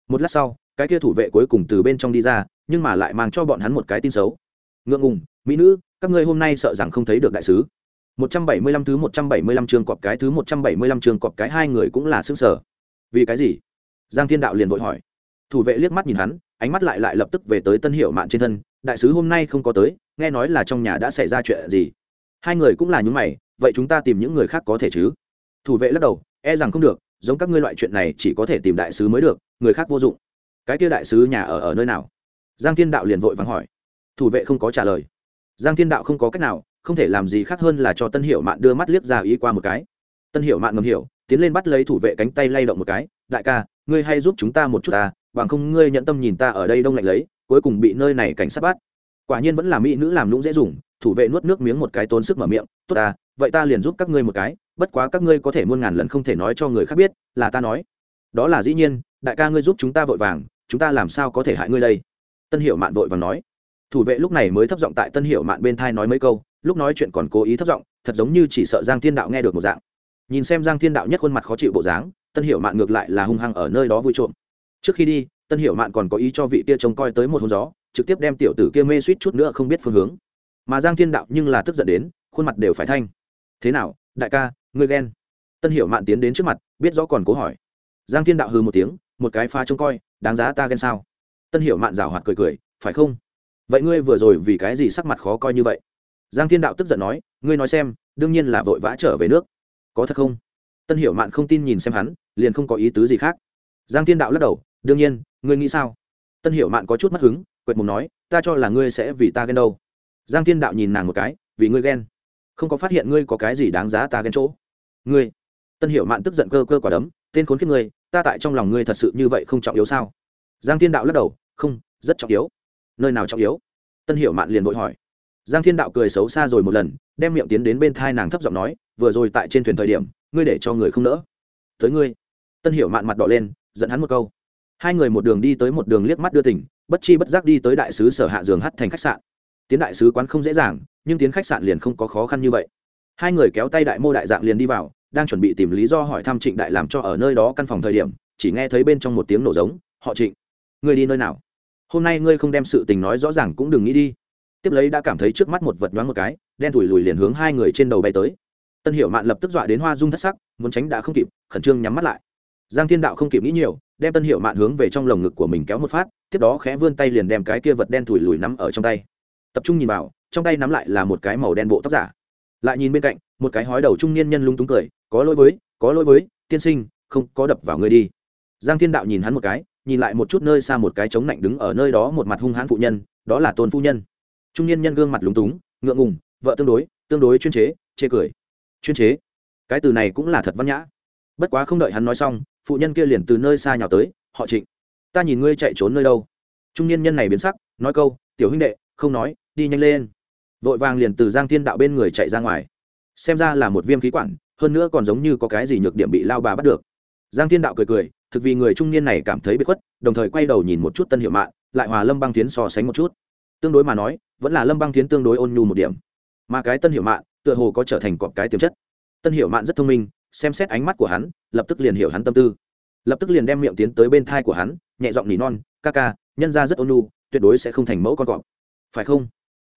Một lát sau, cái kia thủ vệ cuối cùng từ bên trong đi ra nhưng mà lại mang cho bọn hắn một cái tin xấu. Ngượng ngùng, mỹ nữ, các ngươi hôm nay sợ rằng không thấy được đại sứ. 175 thứ 175 trường cọp cái thứ 175 trường cọp cái hai người cũng là xương sở vì cái gì? Giang thiên đạo liền vội hỏi. Thủ vệ liếc mắt nhìn hắn, ánh mắt lại lại lập tức về tới tân hiệu mạn trên thân. Đại sứ hôm nay không có tới, nghe nói là trong nhà đã xảy ra chuyện gì? Hai người cũng là những mày, vậy chúng ta tìm những người khác có thể chứ? Thủ vệ lắc đầu e rằng không được, giống các ngươi loại chuyện này chỉ có thể tìm đại sứ mới được, người khác vô dụng. Cái kia đại sứ nhà ở ở nơi nào? Giang thiên đạo liền vội vàng hỏi. Thủ vệ không có trả lời. Giang thiên đạo không có cách nào, không thể làm gì khác hơn là cho tân hiệu mạn đưa mắt liếc ra ý qua một cái. Tân hiệu mạn ngầm hiểu, tiến lên bắt lấy thủ vệ cánh tay lay động một cái. Đại ca, ngươi hay giúp chúng ta một chút ta, bằng không ngươi nhận tâm nhìn ta ở đây đông lạnh lấy, cuối cùng bị nơi này cảnh sát bắt. Quả nhiên vẫn là mỹ nữ làm lũng dễ dùng, thủ vệ nuốt nước miếng một cái tốn sức mở miệng. Tốt ta, vậy ta liền giúp các ngươi một cái, bất quá các ngươi có thể muôn ngàn lần không thể nói cho người khác biết, là ta nói. Đó là dĩ nhiên, đại ca ngươi giúp chúng ta vội vàng, chúng ta làm sao có thể hại ngươi đây? Tân hiệu mạn vội và nói. Thủ vệ lúc này mới thấp giọng tại tân hiệu mạn bên thai nói mấy câu, lúc nói chuyện còn cố ý thấp giọng, thật giống như chỉ sợ giang thiên đạo nghe được một dạng. Nhìn xem giang thiên đạo nhất khuôn mặt khó chịu bộ dáng, tân hiệu mạn ngược lại là hung hăng ở nơi đó vui trộm. Trước khi đi, tân hiệu mạn còn có ý cho vị kia trông coi tới một hôn gió, trực tiếp đem tiểu tử kia mê suýt chút nữa không biết phương hướng. Mà giang thiên đạo nhưng là tức giận đến, khuôn mặt đều phải thanh. Thế nào, đại ca, ngươi ghen? Tân hiểu mạn tiến đến trước mặt, biết rõ còn cố hỏi. Giang thiên đạo hư một tiếng, một cái pha trông coi, đáng giá ta ghen sao? Tân hiểu mạn rào hoạt cười cười, phải không? Vậy ngươi vừa rồi vì cái gì sắc mặt khó coi như vậy? Giang thiên đạo tức giận nói, ngươi nói xem, đương nhiên là vội vã trở về nước. Có thật không? Tân hiểu mạn không tin nhìn xem hắn, liền không có ý tứ gì khác. Giang thiên đạo lắc đầu, đương nhiên, ngươi nghĩ sao? Tân hiểu mạn có chút mất hứng, quệt mùng nói, ta cho là ngươi sẽ vì ta ghen đâu. Giang thiên đạo nhìn nàng một cái, vì ngươi ghen? Không có phát hiện ngươi có cái gì đáng giá ta ghen chỗ? Ngươi? Tân hiểu mạn tức giận cơ cơ quả đấm, tên khốn kiếp ngươi, ta tại trong lòng ngươi thật sự như vậy không trọng yếu sao? Giang thiên đạo lắc đầu, không, rất trọng yếu. Nơi nào trọng yếu? Tân hiểu mạn liền vội hỏi. Giang thiên đạo cười xấu xa rồi một lần, đem miệng tiến đến bên thai nàng thấp giọng nói, vừa rồi tại trên thuyền thời điểm, ngươi để cho người không nỡ. Tới ngươi. Tân hiểu mạn mặt đỏ lên dẫn hắn một câu. Hai người một đường đi tới một đường liếc mắt đưa tỉnh bất chi bất giác đi tới đại sứ sở hạ giường hắt thành khách sạn. Tiến đại sứ quán không dễ dàng, nhưng tiến khách sạn liền không có khó khăn như vậy. Hai người kéo tay đại mô đại dạng liền đi vào, đang chuẩn bị tìm lý do hỏi thăm trịnh đại làm cho ở nơi đó căn phòng thời điểm, chỉ nghe thấy bên trong một tiếng nổ giống, họ trịnh ngươi đi nơi nào? Hôm nay ngươi không đem sự tình nói rõ ràng cũng đừng nghĩ đi. Tiếp lấy đã cảm thấy trước mắt một vật nhoáng một cái, đen thủi lùi liền hướng hai người trên đầu bay tới. Tân hiểu mạn lập tức dọa đến hoa dung thất sắc, muốn tránh đã không kịp, khẩn trương nhắm mắt lại. Giang thiên đạo không kịp nghĩ nhiều, đem tân hiểu mạn hướng về trong lồng ngực của mình kéo một phát, tiếp đó khẽ vươn tay liền đem cái kia vật đen thủi lùi nắm ở trong tay. Tập trung nhìn vào, trong tay nắm lại là một cái màu đen bộ tóc giả. Lại nhìn bên cạnh, một cái hói đầu trung niên nhân lung túng cười, có lỗi với, có lỗi với, tiên sinh, không có đập vào ngươi đi. Giang thiên đạo nhìn hắn một cái nhìn lại một chút nơi xa một cái trống lạnh đứng ở nơi đó một mặt hung hãn phụ nhân, đó là tôn phu nhân. Trung niên nhân gương mặt lúng túng, ngượng ngùng, vợ tương đối tương đối chuyên chế, chê cười. Chuyên chế? Cái từ này cũng là thật văn nhã. Bất quá không đợi hắn nói xong, phụ nhân kia liền từ nơi xa nhào tới, họ trịnh, ta nhìn ngươi chạy trốn nơi đâu? Trung niên nhân này biến sắc, nói câu, tiểu huynh đệ, không nói, đi nhanh lên. Vội vàng liền từ giang thiên đạo bên người chạy ra ngoài. Xem ra là một viêm khí quản, hơn nữa còn giống như có cái gì nhược điểm bị lao bà bắt được. Giang thiên đạo cười cười thực vì người trung niên này cảm thấy bị khuất, đồng thời quay đầu nhìn một chút tân hiệu mạng lại hòa lâm băng tiến so sánh một chút. Tương đối mà nói, vẫn là lâm băng tiến tương đối ôn nhu một điểm. Mà cái tân hiệu mạng tựa hồ có trở thành cọp cái tiềm chất. Tân hiệu mạng rất thông minh, xem xét ánh mắt của hắn, lập tức liền hiểu hắn tâm tư. Lập tức liền đem miệng tiến tới bên thai của hắn, nhẹ giọng nỉ non, ca ca, nhân ra rất ôn nhu, tuyệt đối sẽ không thành mẫu con cọp. Phải không?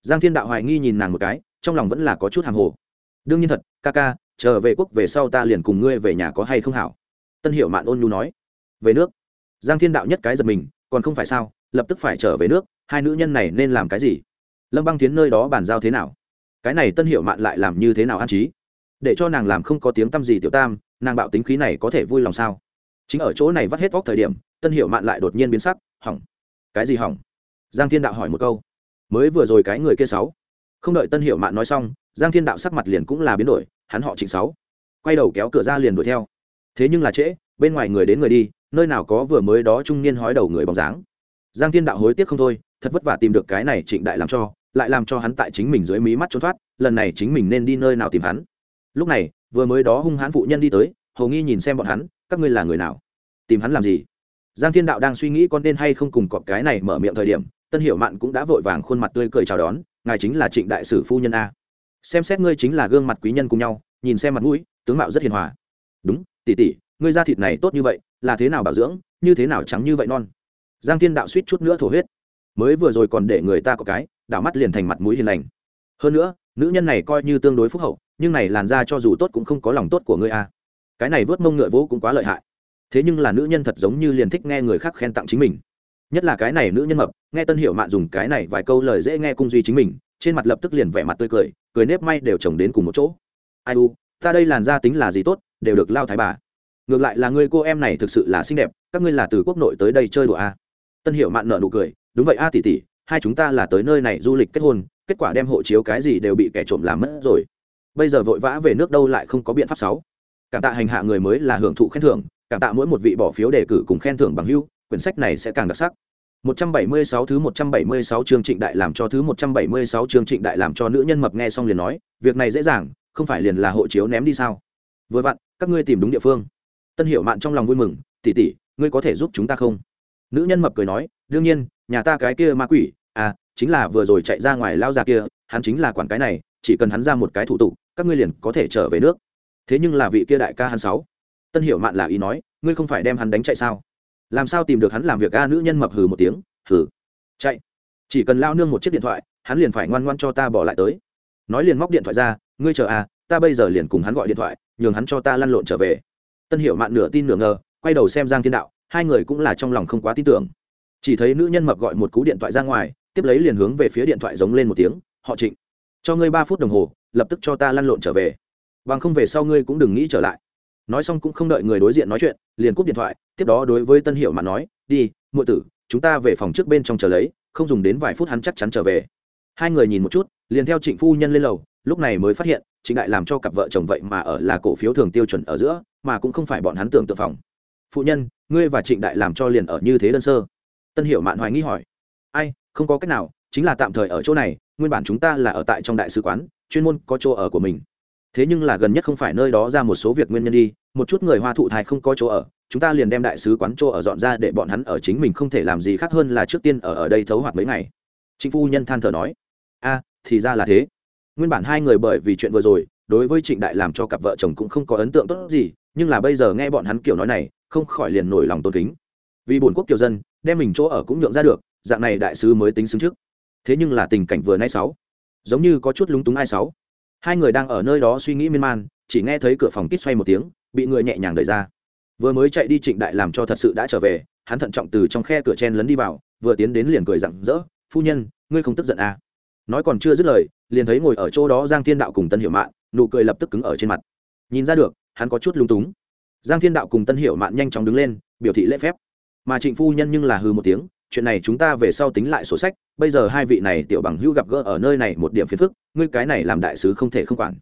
Giang thiên đạo hoài nghi nhìn nàng một cái, trong lòng vẫn là có chút hàng hồ. Đương nhiên thật, ca ca chờ về quốc về sau ta liền cùng ngươi về nhà có hay không hảo? Tân hiệu mạn ôn nhu nói về nước. Giang thiên đạo nhất cái giật mình, còn không phải sao, lập tức phải trở về nước, hai nữ nhân này nên làm cái gì? Lâm băng tiến nơi đó bàn giao thế nào? Cái này tân hiệu mạn lại làm như thế nào an trí? Để cho nàng làm không có tiếng t â m gì tiểu tam, nàng bạo tính khí này có thể vui lòng sao? Chính ở chỗ này vắt hết vóc thời điểm, tân hiệu mạn lại đột nhiên biến sắc, hỏng. Cái gì hỏng? Giang thiên đạo hỏi một câu. Mới vừa rồi cái người kia sáu. Không đợi tân hiệu mạn nói xong, giang thiên đạo sắc mặt liền cũng là biến đổi, hắn họ trịnh sáu. Quay đầu kéo cửa ra liền đuổi theo. Thế nhưng là trễ, bên ngoài người đến người đi nơi nào có vừa mới đó trung niên hói đầu người bóng dáng. Giang thiên đạo hối tiếc không thôi, thật vất vả tìm được cái này trịnh đại làm cho, lại làm cho hắn tại chính mình dưới mí mắt trốn thoát, lần này chính mình nên đi nơi nào tìm hắn. Lúc này, vừa mới đó hung hãn phụ nhân đi tới hầu nghi nhìn xem bọn hắn, các ngươi là người nào? Tìm hắn làm gì? Giang thiên đạo đang suy nghĩ con nên hay không cùng cọp cái này mở miệng thời điểm, tân hiểu mạn cũng đã vội vàng khuôn mặt tươi cười chào đón, ngài chính là trịnh đại sử phu nhân a. Xem xét ngươi chính là gương mặt quý nhân cùng nhau, nhìn xem mặt mũi, tướng mạo rất hiền hòa. Đúng tỉ tỉ ngươi da thịt này tốt như vậy là thế nào bảo dưỡng, như thế nào trắng như vậy non. Giang thiên đạo suýt chút nữa thổ huyết. Mới vừa rồi còn để người ta có cái, đảo mắt liền thành mặt mũi hiền lành. Hơn nữa, nữ nhân này coi như tương đối phúc hậu, nhưng này làn da cho dù tốt cũng không có lòng tốt của ngươi a. Cái này vớt mông ngựa vỗ cũng quá lợi hại. Thế nhưng là nữ nhân thật giống như liền thích nghe người khác khen tặng chính mình. Nhất là cái này nữ nhân mập, nghe tân hiệu mạn dùng cái này vài câu lời dễ nghe cung duy chính mình, trên mặt lập tức liền vẻ mặt tươi cười cười nếp may đều chồng đến cùng một chỗ. Ai u, ta đây làn da tính là gì tốt, đều được lao thái bà ngược lại là người cô em này thực sự là xinh đẹp các ngươi là từ quốc nội tới đây chơi đùa a tân Hiểu mạn nợ nụ cười đúng vậy a tỷ tỷ hai chúng ta là tới nơi này du lịch kết hôn kết quả đem hộ chiếu cái gì đều bị kẻ trộm làm mất rồi bây giờ vội vã về nước đâu lại không có biện pháp sáu cảm tạ hành hạ người mới là hưởng thụ khen thưởng cảm tạ mỗi một vị bỏ phiếu đề cử cùng khen thưởng bằng hưu quyển sách này sẽ càng đặc sắc 176 thứ 176 chương Trịnh Đại làm cho thứ 176 chương Trịnh Đại làm cho nữ nhân mập nghe xong liền nói, việc này dễ dàng, không phải liền là hộ chiếu ném đi sao? Vừa vặn, các ngươi tìm đúng địa phương. Tân Hiểu Mạn trong lòng vui mừng, tỷ tỷ, ngươi có thể giúp chúng ta không? Nữ nhân mập cười nói, đương nhiên, nhà ta cái kia ma quỷ, à, chính là vừa rồi chạy ra ngoài lao ra kia, hắn chính là quản cái này, chỉ cần hắn ra một cái thủ tục, các ngươi liền có thể trở về nước. Thế nhưng là vị kia đại ca hắn sáu. Tân Hiểu Mạn là ý nói, ngươi không phải đem hắn đánh chạy sao? làm sao tìm được hắn làm việc a nữ nhân mập hừ một tiếng hừ chạy chỉ cần lao nương một chiếc điện thoại hắn liền phải ngoan ngoan cho ta bỏ lại tới nói liền móc điện thoại ra ngươi chờ à ta bây giờ liền cùng hắn gọi điện thoại nhường hắn cho ta lăn lộn trở về tân hiểu mạn nửa tin nửa ngờ, quay đầu xem giang thiên đạo, hai người cũng là trong lòng không quá tin tưởng. Chỉ thấy nữ nhân mập gọi một cú điện thoại ra ngoài, tiếp lấy liền hướng về phía điện thoại giống lên một tiếng, họ trịnh, cho ngươi ba phút đồng hồ, lập tức cho ta lăn lộn trở về. Bằng không về sau ngươi cũng đừng nghĩ trở lại. Nói xong cũng không đợi người đối diện nói chuyện, liền cúp điện thoại, tiếp đó đối với tân hiệu mà nói, đi, muội tử, chúng ta về phòng trước bên trong chờ lấy, không dùng đến vài phút hắn chắc chắn trở về. Hai người nhìn một chút, liền theo trịnh phu nhân lên lầu, lúc này mới phát hiện, trịnh đại làm cho cặp vợ chồng vậy mà ở là cổ phiếu thường tiêu chuẩn ở giữa mà cũng không phải bọn hắn tưởng tượng phòng. Phụ nhân, ngươi và trịnh đại làm cho liền ở như thế đơn sơ. Tân hiểu mạn hoài nghi hỏi. Ai, không có cách nào, chính là tạm thời ở chỗ này, nguyên bản chúng ta là ở tại trong đại sứ quán, chuyên môn có chỗ ở của mình. Thế nhưng là gần nhất không phải nơi đó ra một số việc nguyên nhân đi, một chút người hoa thụ thai không có chỗ ở, chúng ta liền đem đại sứ quán chỗ ở dọn ra để bọn hắn ở chính mình không thể làm gì khác hơn là trước tiên ở ở đây thấu hoạt mấy ngày. Trịnh phu nhân than thở nói. A, thì ra là thế. Nguyên bản hai người bởi vì chuyện vừa rồi, đối với trịnh đại làm cho cặp vợ chồng cũng không có ấn tượng tốt gì nhưng là bây giờ nghe bọn hắn kiểu nói này, không khỏi liền nổi lòng tôn kính. Vì bổn quốc kiều dân, đem mình chỗ ở cũng nhượng ra được, dạng này đại sứ mới tính xứng trước. Thế nhưng là tình cảnh vừa nay sáu, giống như có chút lúng túng ai sáu. Hai người đang ở nơi đó suy nghĩ miên man, chỉ nghe thấy cửa phòng kít xoay một tiếng, bị người nhẹ nhàng đẩy ra. Vừa mới chạy đi trịnh đại làm cho thật sự đã trở về, hắn thận trọng từ trong khe cửa chen lấn đi vào, vừa tiến đến liền cười rặng rỡ, phu nhân, ngươi không tức giận à. nói còn chưa dứt lời, liền thấy ngồi ở chỗ đó giang thiên đạo cùng tân hiệu mạn, nụ cười lập tức cứng ở trên mặt. Nhìn ra được hắn có chút lung túng. Giang thiên đạo cùng tân hiệu mạn nhanh chóng đứng lên, biểu thị lễ phép. Mà trịnh phu nhân nhưng là hư một tiếng, chuyện này chúng ta về sau tính lại sổ sách, bây giờ hai vị này tiểu bằng hữu gặp gỡ ở nơi này một điểm phiền phức, ngươi cái này làm đại sứ không thể không quản.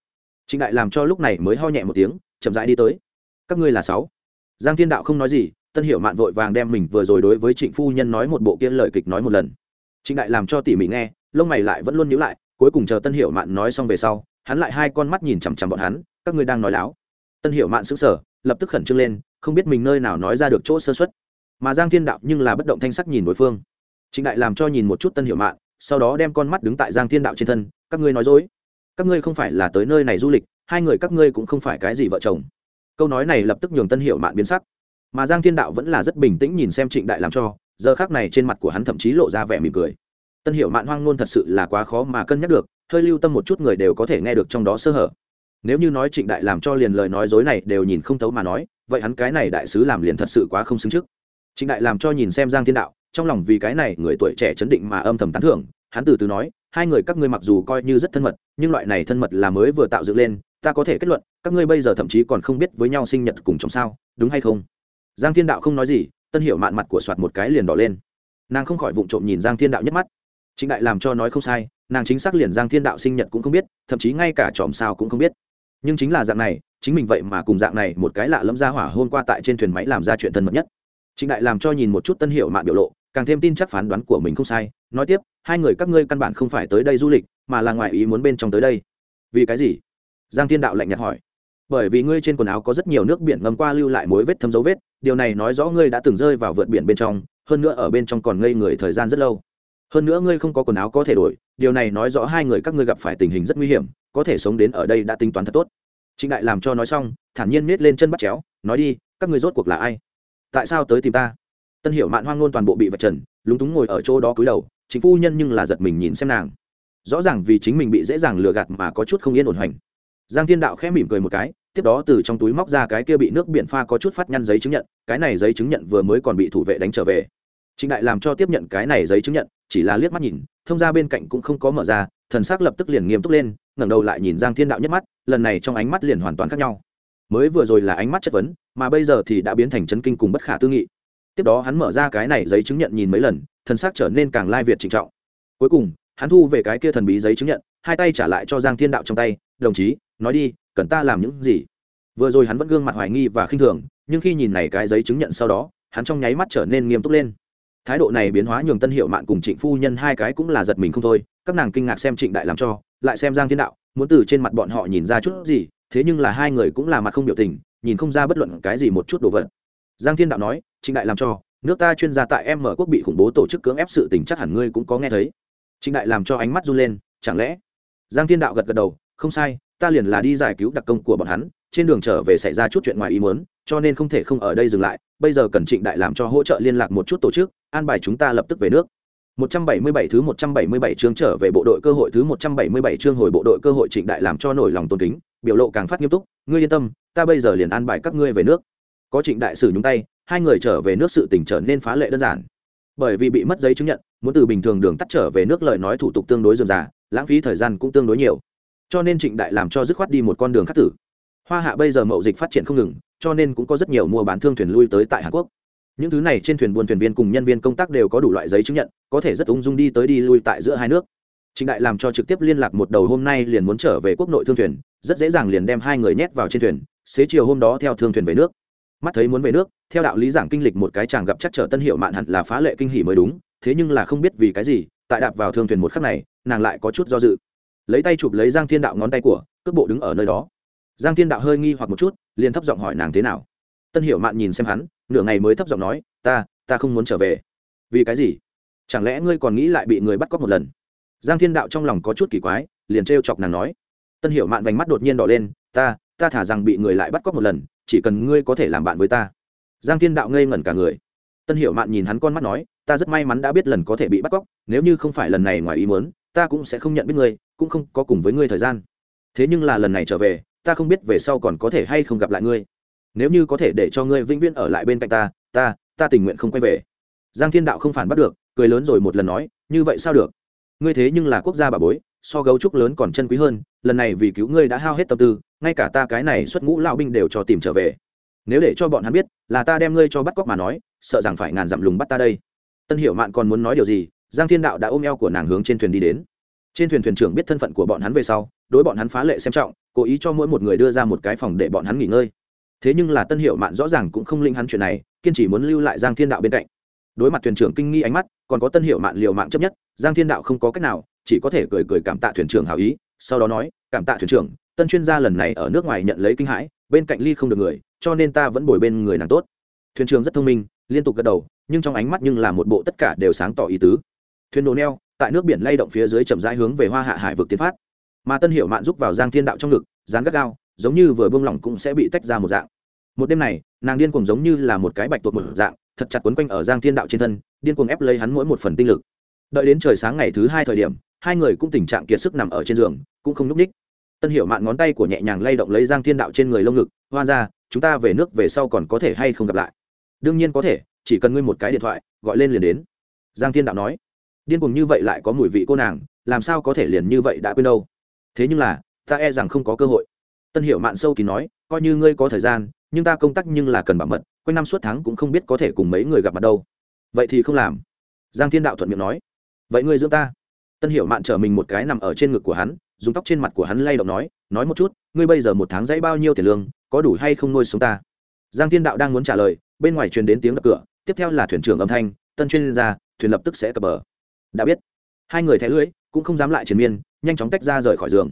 Trịnh đại làm cho lúc này mới ho nhẹ một tiếng, chậm rãi đi tới. Các ngươi là sáu. Giang thiên đạo không nói gì, tân hiểu mạn vội vàng đem mình vừa rồi đối với trịnh phu nhân nói một bộ kia lời kịch nói một lần. Trịnh đại làm cho tỉ mỉ nghe, lông mày lại vẫn luôn nhíu lại, cuối cùng chờ tân hiểu mạn nói xong về sau, hắn lại hai con mắt nhìn chằm chằm bọn hắn, các ngươi đang nói láo tân Hiệu mạn sững sờ, lập tức khẩn trương lên, không biết mình nơi nào nói ra được chỗ sơ xuất mà giang thiên đạo nhưng là bất động thanh sắc nhìn đối phương. Trịnh đại làm cho nhìn một chút tân Hiệu mạn, sau đó đem con mắt đứng tại giang thiên đạo trên thân, các ngươi nói dối. Các ngươi không phải là tới nơi này du lịch, hai người các ngươi cũng không phải cái gì vợ chồng. Câu nói này lập tức nhường tân Hiệu mạn biến sắc. Mà giang thiên đạo vẫn là rất bình tĩnh nhìn xem trịnh đại làm cho, giờ khác này trên mặt của hắn thậm chí lộ ra vẻ mỉm cười. Tân Hiệu mạn hoang ngôn thật sự là quá khó mà cân nhắc được, hơi lưu tâm một chút người đều có thể nghe được trong đó sơ hở nếu như nói trịnh đại làm cho liền lời nói dối này đều nhìn không thấu mà nói, vậy hắn cái này đại sứ làm liền thật sự quá không xứng trước. Trịnh đại làm cho nhìn xem giang thiên đạo, trong lòng vì cái này người tuổi trẻ chấn định mà âm thầm tán thưởng, hắn từ từ nói, hai người các ngươi mặc dù coi như rất thân mật, nhưng loại này thân mật là mới vừa tạo dựng lên, ta có thể kết luận, các ngươi bây giờ thậm chí còn không biết với nhau sinh nhật cùng trong sao, đúng hay không? Giang thiên đạo không nói gì, tân hiểu mạn mặt của soạt một cái liền đỏ lên. Nàng không khỏi vụng trộm nhìn giang thiên đạo nhất mắt. Chính đại làm cho nói không sai, nàng chính xác liền giang thiên đạo sinh nhật cũng không biết, thậm chí ngay cả tròm sao cũng không biết nhưng chính là dạng này, chính mình vậy mà cùng dạng này một cái lạ lẫm ra hỏa hôn qua tại trên thuyền máy làm ra chuyện thân mật nhất. Chính đại làm cho nhìn một chút tân hiệu mạng biểu lộ, càng thêm tin chắc phán đoán của mình không sai, nói tiếp, hai người các ngươi căn bản không phải tới đây du lịch, mà là ngoài ý muốn bên trong tới đây. Vì cái gì? Giang thiên đạo lạnh nhạt hỏi. Bởi vì ngươi trên quần áo có rất nhiều nước biển ngầm qua lưu lại mối vết thấm dấu vết, điều này nói rõ ngươi đã từng rơi vào vượt biển bên trong, hơn nữa ở bên trong còn ngây người thời gian rất lâu hơn nữa ngươi không có quần áo có thể đổi, điều này nói rõ hai người các ngươi gặp phải tình hình rất nguy hiểm, có thể sống đến ở đây đã tính toán thật tốt. Trịnh đại làm cho nói xong, thản nhiên miết lên chân bắt chéo, nói đi, các ngươi rốt cuộc là ai? Tại sao tới tìm ta? Tân hiểu mạn hoang ngôn toàn bộ bị vật trần, lúng túng ngồi ở chỗ đó cúi đầu, chính phu nhân nhưng là giật mình nhìn xem nàng. Rõ ràng vì chính mình bị dễ dàng lừa gạt mà có chút không yên ổn hành giang thiên đạo khẽ mỉm cười một cái, tiếp đó từ trong túi móc ra cái kia bị nước biển pha có chút phát nhăn giấy chứng nhận, cái này giấy chứng nhận vừa mới còn bị thủ vệ đánh trở về. Trịnh đại làm cho tiếp nhận cái này giấy chứng nhận chỉ là liếc mắt nhìn, thông ra bên cạnh cũng không có mở ra, thần s ắ c lập tức liền nghiêm túc lên, ngẩng đầu lại nhìn giang thiên đạo nhất mắt, lần này trong ánh mắt liền hoàn toàn khác nhau. Mới vừa rồi là ánh mắt chất vấn, mà bây giờ thì đã biến thành chấn kinh cùng bất khả tư nghị. Tiếp đó hắn mở ra cái này giấy chứng nhận nhìn mấy lần, thần s ắ c trở nên càng lai việt trịnh trọng. Cuối cùng, hắn thu về cái kia thần bí giấy chứng nhận, hai tay trả lại cho giang thiên đạo trong tay, đồng chí, nói đi, cần ta làm những gì? Vừa rồi hắn vẫn gương mặt hoài nghi và khinh thường, nhưng khi nhìn này cái giấy chứng nhận sau đó, hắn trong nháy mắt trở nên nghiêm túc lên thái độ này biến hóa nhường tân hiệu mạn cùng trịnh phu nhân hai cái cũng là giật mình không thôi, các nàng kinh ngạc xem trịnh đại làm cho, lại xem giang thiên đạo, muốn từ trên mặt bọn họ nhìn ra chút gì, thế nhưng là hai người cũng là mặt không biểu tình, nhìn không ra bất luận cái gì một chút đồ vật. Giang thiên đạo nói, trịnh đại làm cho, nước ta chuyên gia tại em mở quốc bị khủng bố tổ chức cưỡng ép sự tình chắc hẳn ngươi cũng có nghe thấy. Trịnh đại làm cho ánh mắt run lên, chẳng lẽ? Giang thiên đạo gật gật đầu, không sai, ta liền là đi giải cứu đặc công của bọn hắn, trên đường trở về xảy ra chút chuyện ngoài ý muốn, cho nên không thể không ở đây dừng lại, bây giờ cần trịnh đại làm cho hỗ trợ liên lạc một chút tổ chức an bài chúng ta lập tức về nước 177 thứ 177 chương trở về bộ đội cơ hội thứ 177 chương hồi bộ đội cơ hội Trịnh Đại làm cho nổi lòng tôn kính, biểu lộ càng phát nghiêm túc, ngươi yên tâm, ta bây giờ liền an bài các ngươi về nước. Có Trịnh Đại sử nhúng tay, hai người trở về nước sự tình trở nên phá lệ đơn giản. Bởi vì bị mất giấy chứng nhận, muốn từ bình thường đường tắt trở về nước lời nói thủ tục tương đối rườm rà, lãng phí thời gian cũng tương đối nhiều cho nên trịnh đại làm cho dứt khoát đi một con đường khác tử hoa hạ bây giờ mậu dịch phát triển không ngừng cho nên cũng có rất nhiều mua bán thương thuyền lui tới tại hàn quốc những thứ này trên thuyền buôn thuyền viên cùng nhân viên công tác đều có đủ loại giấy chứng nhận, có thể rất ung dung đi tới đi lui tại giữa hai nước. Trịnh đại làm cho trực tiếp liên lạc một đầu hôm nay liền muốn trở về quốc nội thương thuyền, rất dễ dàng liền đem hai người nhét vào trên thuyền, xế chiều hôm đó theo thương thuyền về nước. Mắt thấy muốn về nước, theo đạo lý giảng kinh lịch một cái chàng gặp chắc trở tân hiệu mạn hẳn là phá lệ kinh hỉ mới đúng, thế nhưng là không biết vì cái gì, tại đạp vào thương thuyền một khắc này, nàng lại có chút do dự. Lấy tay chụp lấy giang thiên đạo ngón tay của, cước bộ đứng ở nơi đó. Giang thiên đạo hơi nghi hoặc một chút, liền thấp giọng hỏi nàng thế nào tân hiểu mạn nhìn xem hắn, nửa ngày mới thấp giọng nói, ta ta không muốn trở về. Vì cái gì? Chẳng lẽ ngươi còn nghĩ lại bị người bắt cóc một lần? Giang thiên đạo trong lòng có chút kỳ quái, liền trêu chọc nàng nói. Tân hiểu mạn vành mắt đột nhiên đỏ lên, ta ta thả rằng bị người lại bắt cóc một lần, chỉ cần ngươi có thể làm bạn với ta. Giang thiên đạo ngây ngẩn cả người. Tân hiểu mạn nhìn hắn con mắt nói, ta rất may mắn đã biết lần có thể bị bắt cóc, nếu như không phải lần này ngoài ý muốn, ta cũng sẽ không nhận biết ngươi, cũng không có cùng với ngươi thời gian. Thế nhưng là lần này trở về, ta không biết về sau còn có thể hay không gặp lại ngươi nếu như có thể để cho ngươi vĩnh viễn ở lại bên cạnh ta ta ta tình nguyện không quay về. Giang thiên đạo không phản bắt được, cười lớn rồi một lần nói, như vậy sao được? Ngươi thế nhưng là quốc gia bà bối, so gấu trúc lớn còn chân quý hơn, lần này vì cứu ngươi đã hao hết tâm tư, ngay cả ta cái này xuất ngũ lão binh đều cho tìm trở về. Nếu để cho bọn hắn biết, là ta đem ngươi cho bắt cóc mà nói, sợ rằng phải ngàn dặm lùng bắt ta đây. Tân hiểu mạn còn muốn nói điều gì, giang thiên đạo đã ôm eo của nàng hướng trên thuyền đi đến. Trên thuyền thuyền trưởng biết thân phận của bọn hắn về sau, đối bọn hắn phá lệ xem trọng, cố ý cho mỗi một người đưa ra một cái phòng để bọn hắn nghỉ ngơi thế nhưng là tân hiệu mạn rõ ràng cũng không linh hắn chuyện này, kiên chỉ muốn lưu lại giang thiên đạo bên cạnh. Đối mặt thuyền trưởng kinh nghi ánh mắt, còn có tân hiệu mạn liều mạng chấp nhất, giang thiên đạo không có cách nào, chỉ có thể cười cười cảm tạ thuyền trưởng hào ý, sau đó nói, cảm tạ thuyền trưởng, tân chuyên gia lần này ở nước ngoài nhận lấy kinh hãi, bên cạnh ly không được người, cho nên ta vẫn bồi bên người nàng tốt. Thuyền trưởng rất thông minh, liên tục gật đầu, nhưng trong ánh mắt nhưng là một bộ tất cả đều sáng tỏ ý tứ. Thuyền đồ neo, tại nước biển lay động phía dưới chậm rãi hướng về hoa hạ hải vực tiến phát. Mà tân hiệu mạn giúp vào giang thiên đạo trong ngực, dán gắt gao giống như vừa buông lỏng cũng sẽ bị tách ra một dạng. Một đêm này, nàng điên cuồng giống như là một cái bạch tuộc một dạng, thật chặt quấn quanh ở giang thiên đạo trên thân, điên cuồng ép lấy hắn mỗi một phần tinh lực. Đợi đến trời sáng ngày thứ hai thời điểm, hai người cũng tình trạng kiệt sức nằm ở trên giường, cũng không n ú c ních. Tân hiểu mạn ngón tay của nhẹ nhàng lay động lấy giang thiên đạo trên người lông ngực hoan ra, chúng ta về nước về sau còn có thể hay không gặp lại? Đương nhiên có thể, chỉ cần ngươi một cái điện thoại, gọi lên liền đến. Giang thiên đạo nói. Điên cuồng như vậy lại có mùi vị cô nàng, làm sao có thể liền như vậy đã quên đâu? Thế nhưng là, ta e rằng không có cơ hội tân Hiệu mạn sâu kín nói, coi như ngươi có thời gian, nhưng ta công tác nhưng là cần bảo mật, quanh năm suốt tháng cũng không biết có thể cùng mấy người gặp mặt đâu. Vậy thì không làm. Giang thiên đạo thuận miệng nói. Vậy ngươi dưỡng ta. Tân Hiệu mạn trở mình một cái nằm ở trên ngực của hắn, dùng tóc trên mặt của hắn lay động nói nói một chút, ngươi bây giờ một tháng dãy bao nhiêu tiền lương, có đủ hay không nuôi sống ta? Giang thiên đạo đang muốn trả lời, bên ngoài truyền đến tiếng đập cửa, tiếp theo là thuyền trưởng âm thanh, tân chuyên gia, thuyền lập tức sẽ cập bờ. Đã biết. Hai người thẻ lưỡi, cũng không dám lại triền miên, nhanh chóng tách ra rời khỏi giường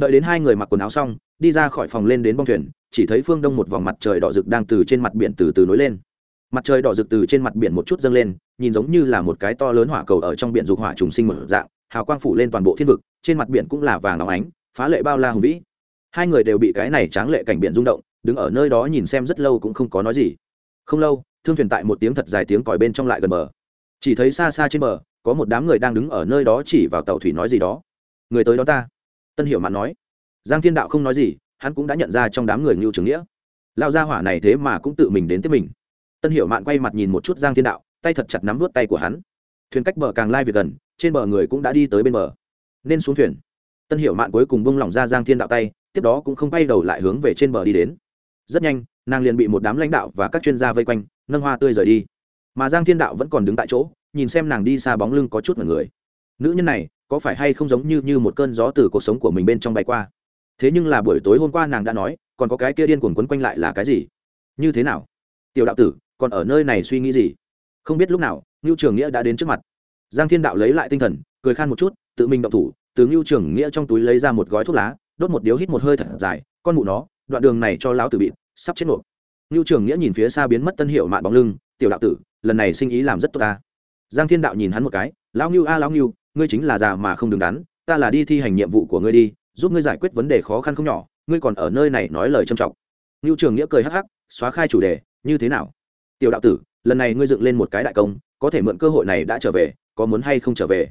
đợi đến hai người mặc quần áo xong, đi ra khỏi phòng lên đến bong thuyền, chỉ thấy phương đông một vòng mặt trời đỏ rực đang từ trên mặt biển từ từ nối lên. Mặt trời đỏ rực từ trên mặt biển một chút dâng lên, nhìn giống như là một cái to lớn hỏa cầu ở trong biển dục hỏa trùng sinh một dạng, hào quang phủ lên toàn bộ thiên vực, trên mặt biển cũng là vàng óng ánh, phá lệ bao la hùng vĩ. Hai người đều bị cái này tráng lệ cảnh biển rung động, đứng ở nơi đó nhìn xem rất lâu cũng không có nói gì. Không lâu, thương thuyền tại một tiếng thật dài tiếng còi bên trong lại gần bờ. Chỉ thấy xa xa trên bờ, có một đám người đang đứng ở nơi đó chỉ vào tàu thủy nói gì đó. Người tới đó ta tân hiểu mạn nói. Giang thiên đạo không nói gì, hắn cũng đã nhận ra trong đám người ngưu trưởng nghĩa. Lao ra hỏa này thế mà cũng tự mình đến tiếp mình. Tân hiểu mạn quay mặt nhìn một chút giang thiên đạo, tay thật chặt nắm vớt tay của hắn. Thuyền cách bờ càng lai việc gần, trên bờ người cũng đã đi tới bên bờ. Nên xuống thuyền. Tân hiểu mạn cuối cùng bung lỏng ra giang thiên đạo tay, tiếp đó cũng không bay đầu lại hướng về trên bờ đi đến. Rất nhanh, nàng liền bị một đám lãnh đạo và các chuyên gia vây quanh, nâng hoa tươi rời đi. Mà giang thiên đạo vẫn còn đứng tại chỗ, nhìn xem nàng đi xa bóng lưng có chút mật người. Nữ nhân này có phải hay không giống như như một cơn gió từ cuộc sống của mình bên trong bay qua? Thế nhưng là buổi tối hôm qua nàng đã nói, còn có cái kia điên cuồng quấn quanh lại là cái gì? Như thế nào? Tiểu đạo tử, còn ở nơi này suy nghĩ gì? Không biết lúc nào, ngưu trường nghĩa đã đến trước mặt. Giang thiên đạo lấy lại tinh thần, cười khan một chút, tự mình động thủ, từ ngưu trường nghĩa trong túi lấy ra một gói thuốc lá, đốt một điếu hít một hơi thật dài, con mụ nó, đoạn đường này cho lão tử bịt, sắp chết nộp ngưu trường nghĩa nhìn phía xa biến mất tân hiệu mạn bóng lưng, tiểu đạo tử, lần này sinh ý làm rất tốt ta. Giang thiên đạo nhìn hắn một cái, lão ngưu a, lão ngưu ngươi chính là già mà không đứng đắn, ta là đi thi hành nhiệm vụ của ngươi đi, giúp ngươi giải quyết vấn đề khó khăn không nhỏ, ngươi còn ở nơi này nói lời trầm trọng. Ngưu trường nghĩa cười hắc hắc, xóa khai chủ đề, như thế nào? Tiểu đạo tử, lần này ngươi dựng lên một cái đại công, có thể mượn cơ hội này đã trở về, có muốn hay không trở về?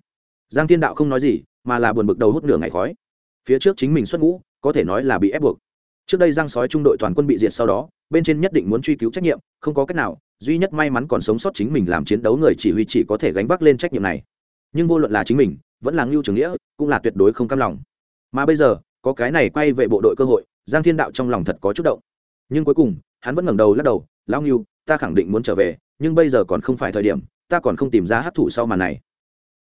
Giang thiên đạo không nói gì, mà là buồn bực đầu hút nửa ngày khói. Phía trước chính mình xuất ngũ, có thể nói là bị ép buộc. Trước đây giang sói trung đội toàn quân bị diệt sau đó, bên trên nhất định muốn truy cứu trách nhiệm, không có cách nào, duy nhất may mắn còn sống sót chính mình làm chiến đấu người chỉ huy chỉ có thể gánh vác lên trách nhiệm này nhưng vô luận là chính mình, vẫn là ngưu trường nghĩa, cũng là tuyệt đối không cam lòng. Mà bây giờ, có cái này quay về bộ đội cơ hội, giang thiên đạo trong lòng thật có chút động. Nhưng cuối cùng, hắn vẫn ngẩng đầu lắc đầu lao ngưu, ta khẳng định muốn trở về, nhưng bây giờ còn không phải thời điểm, ta còn không tìm ra hát thủ sau màn này.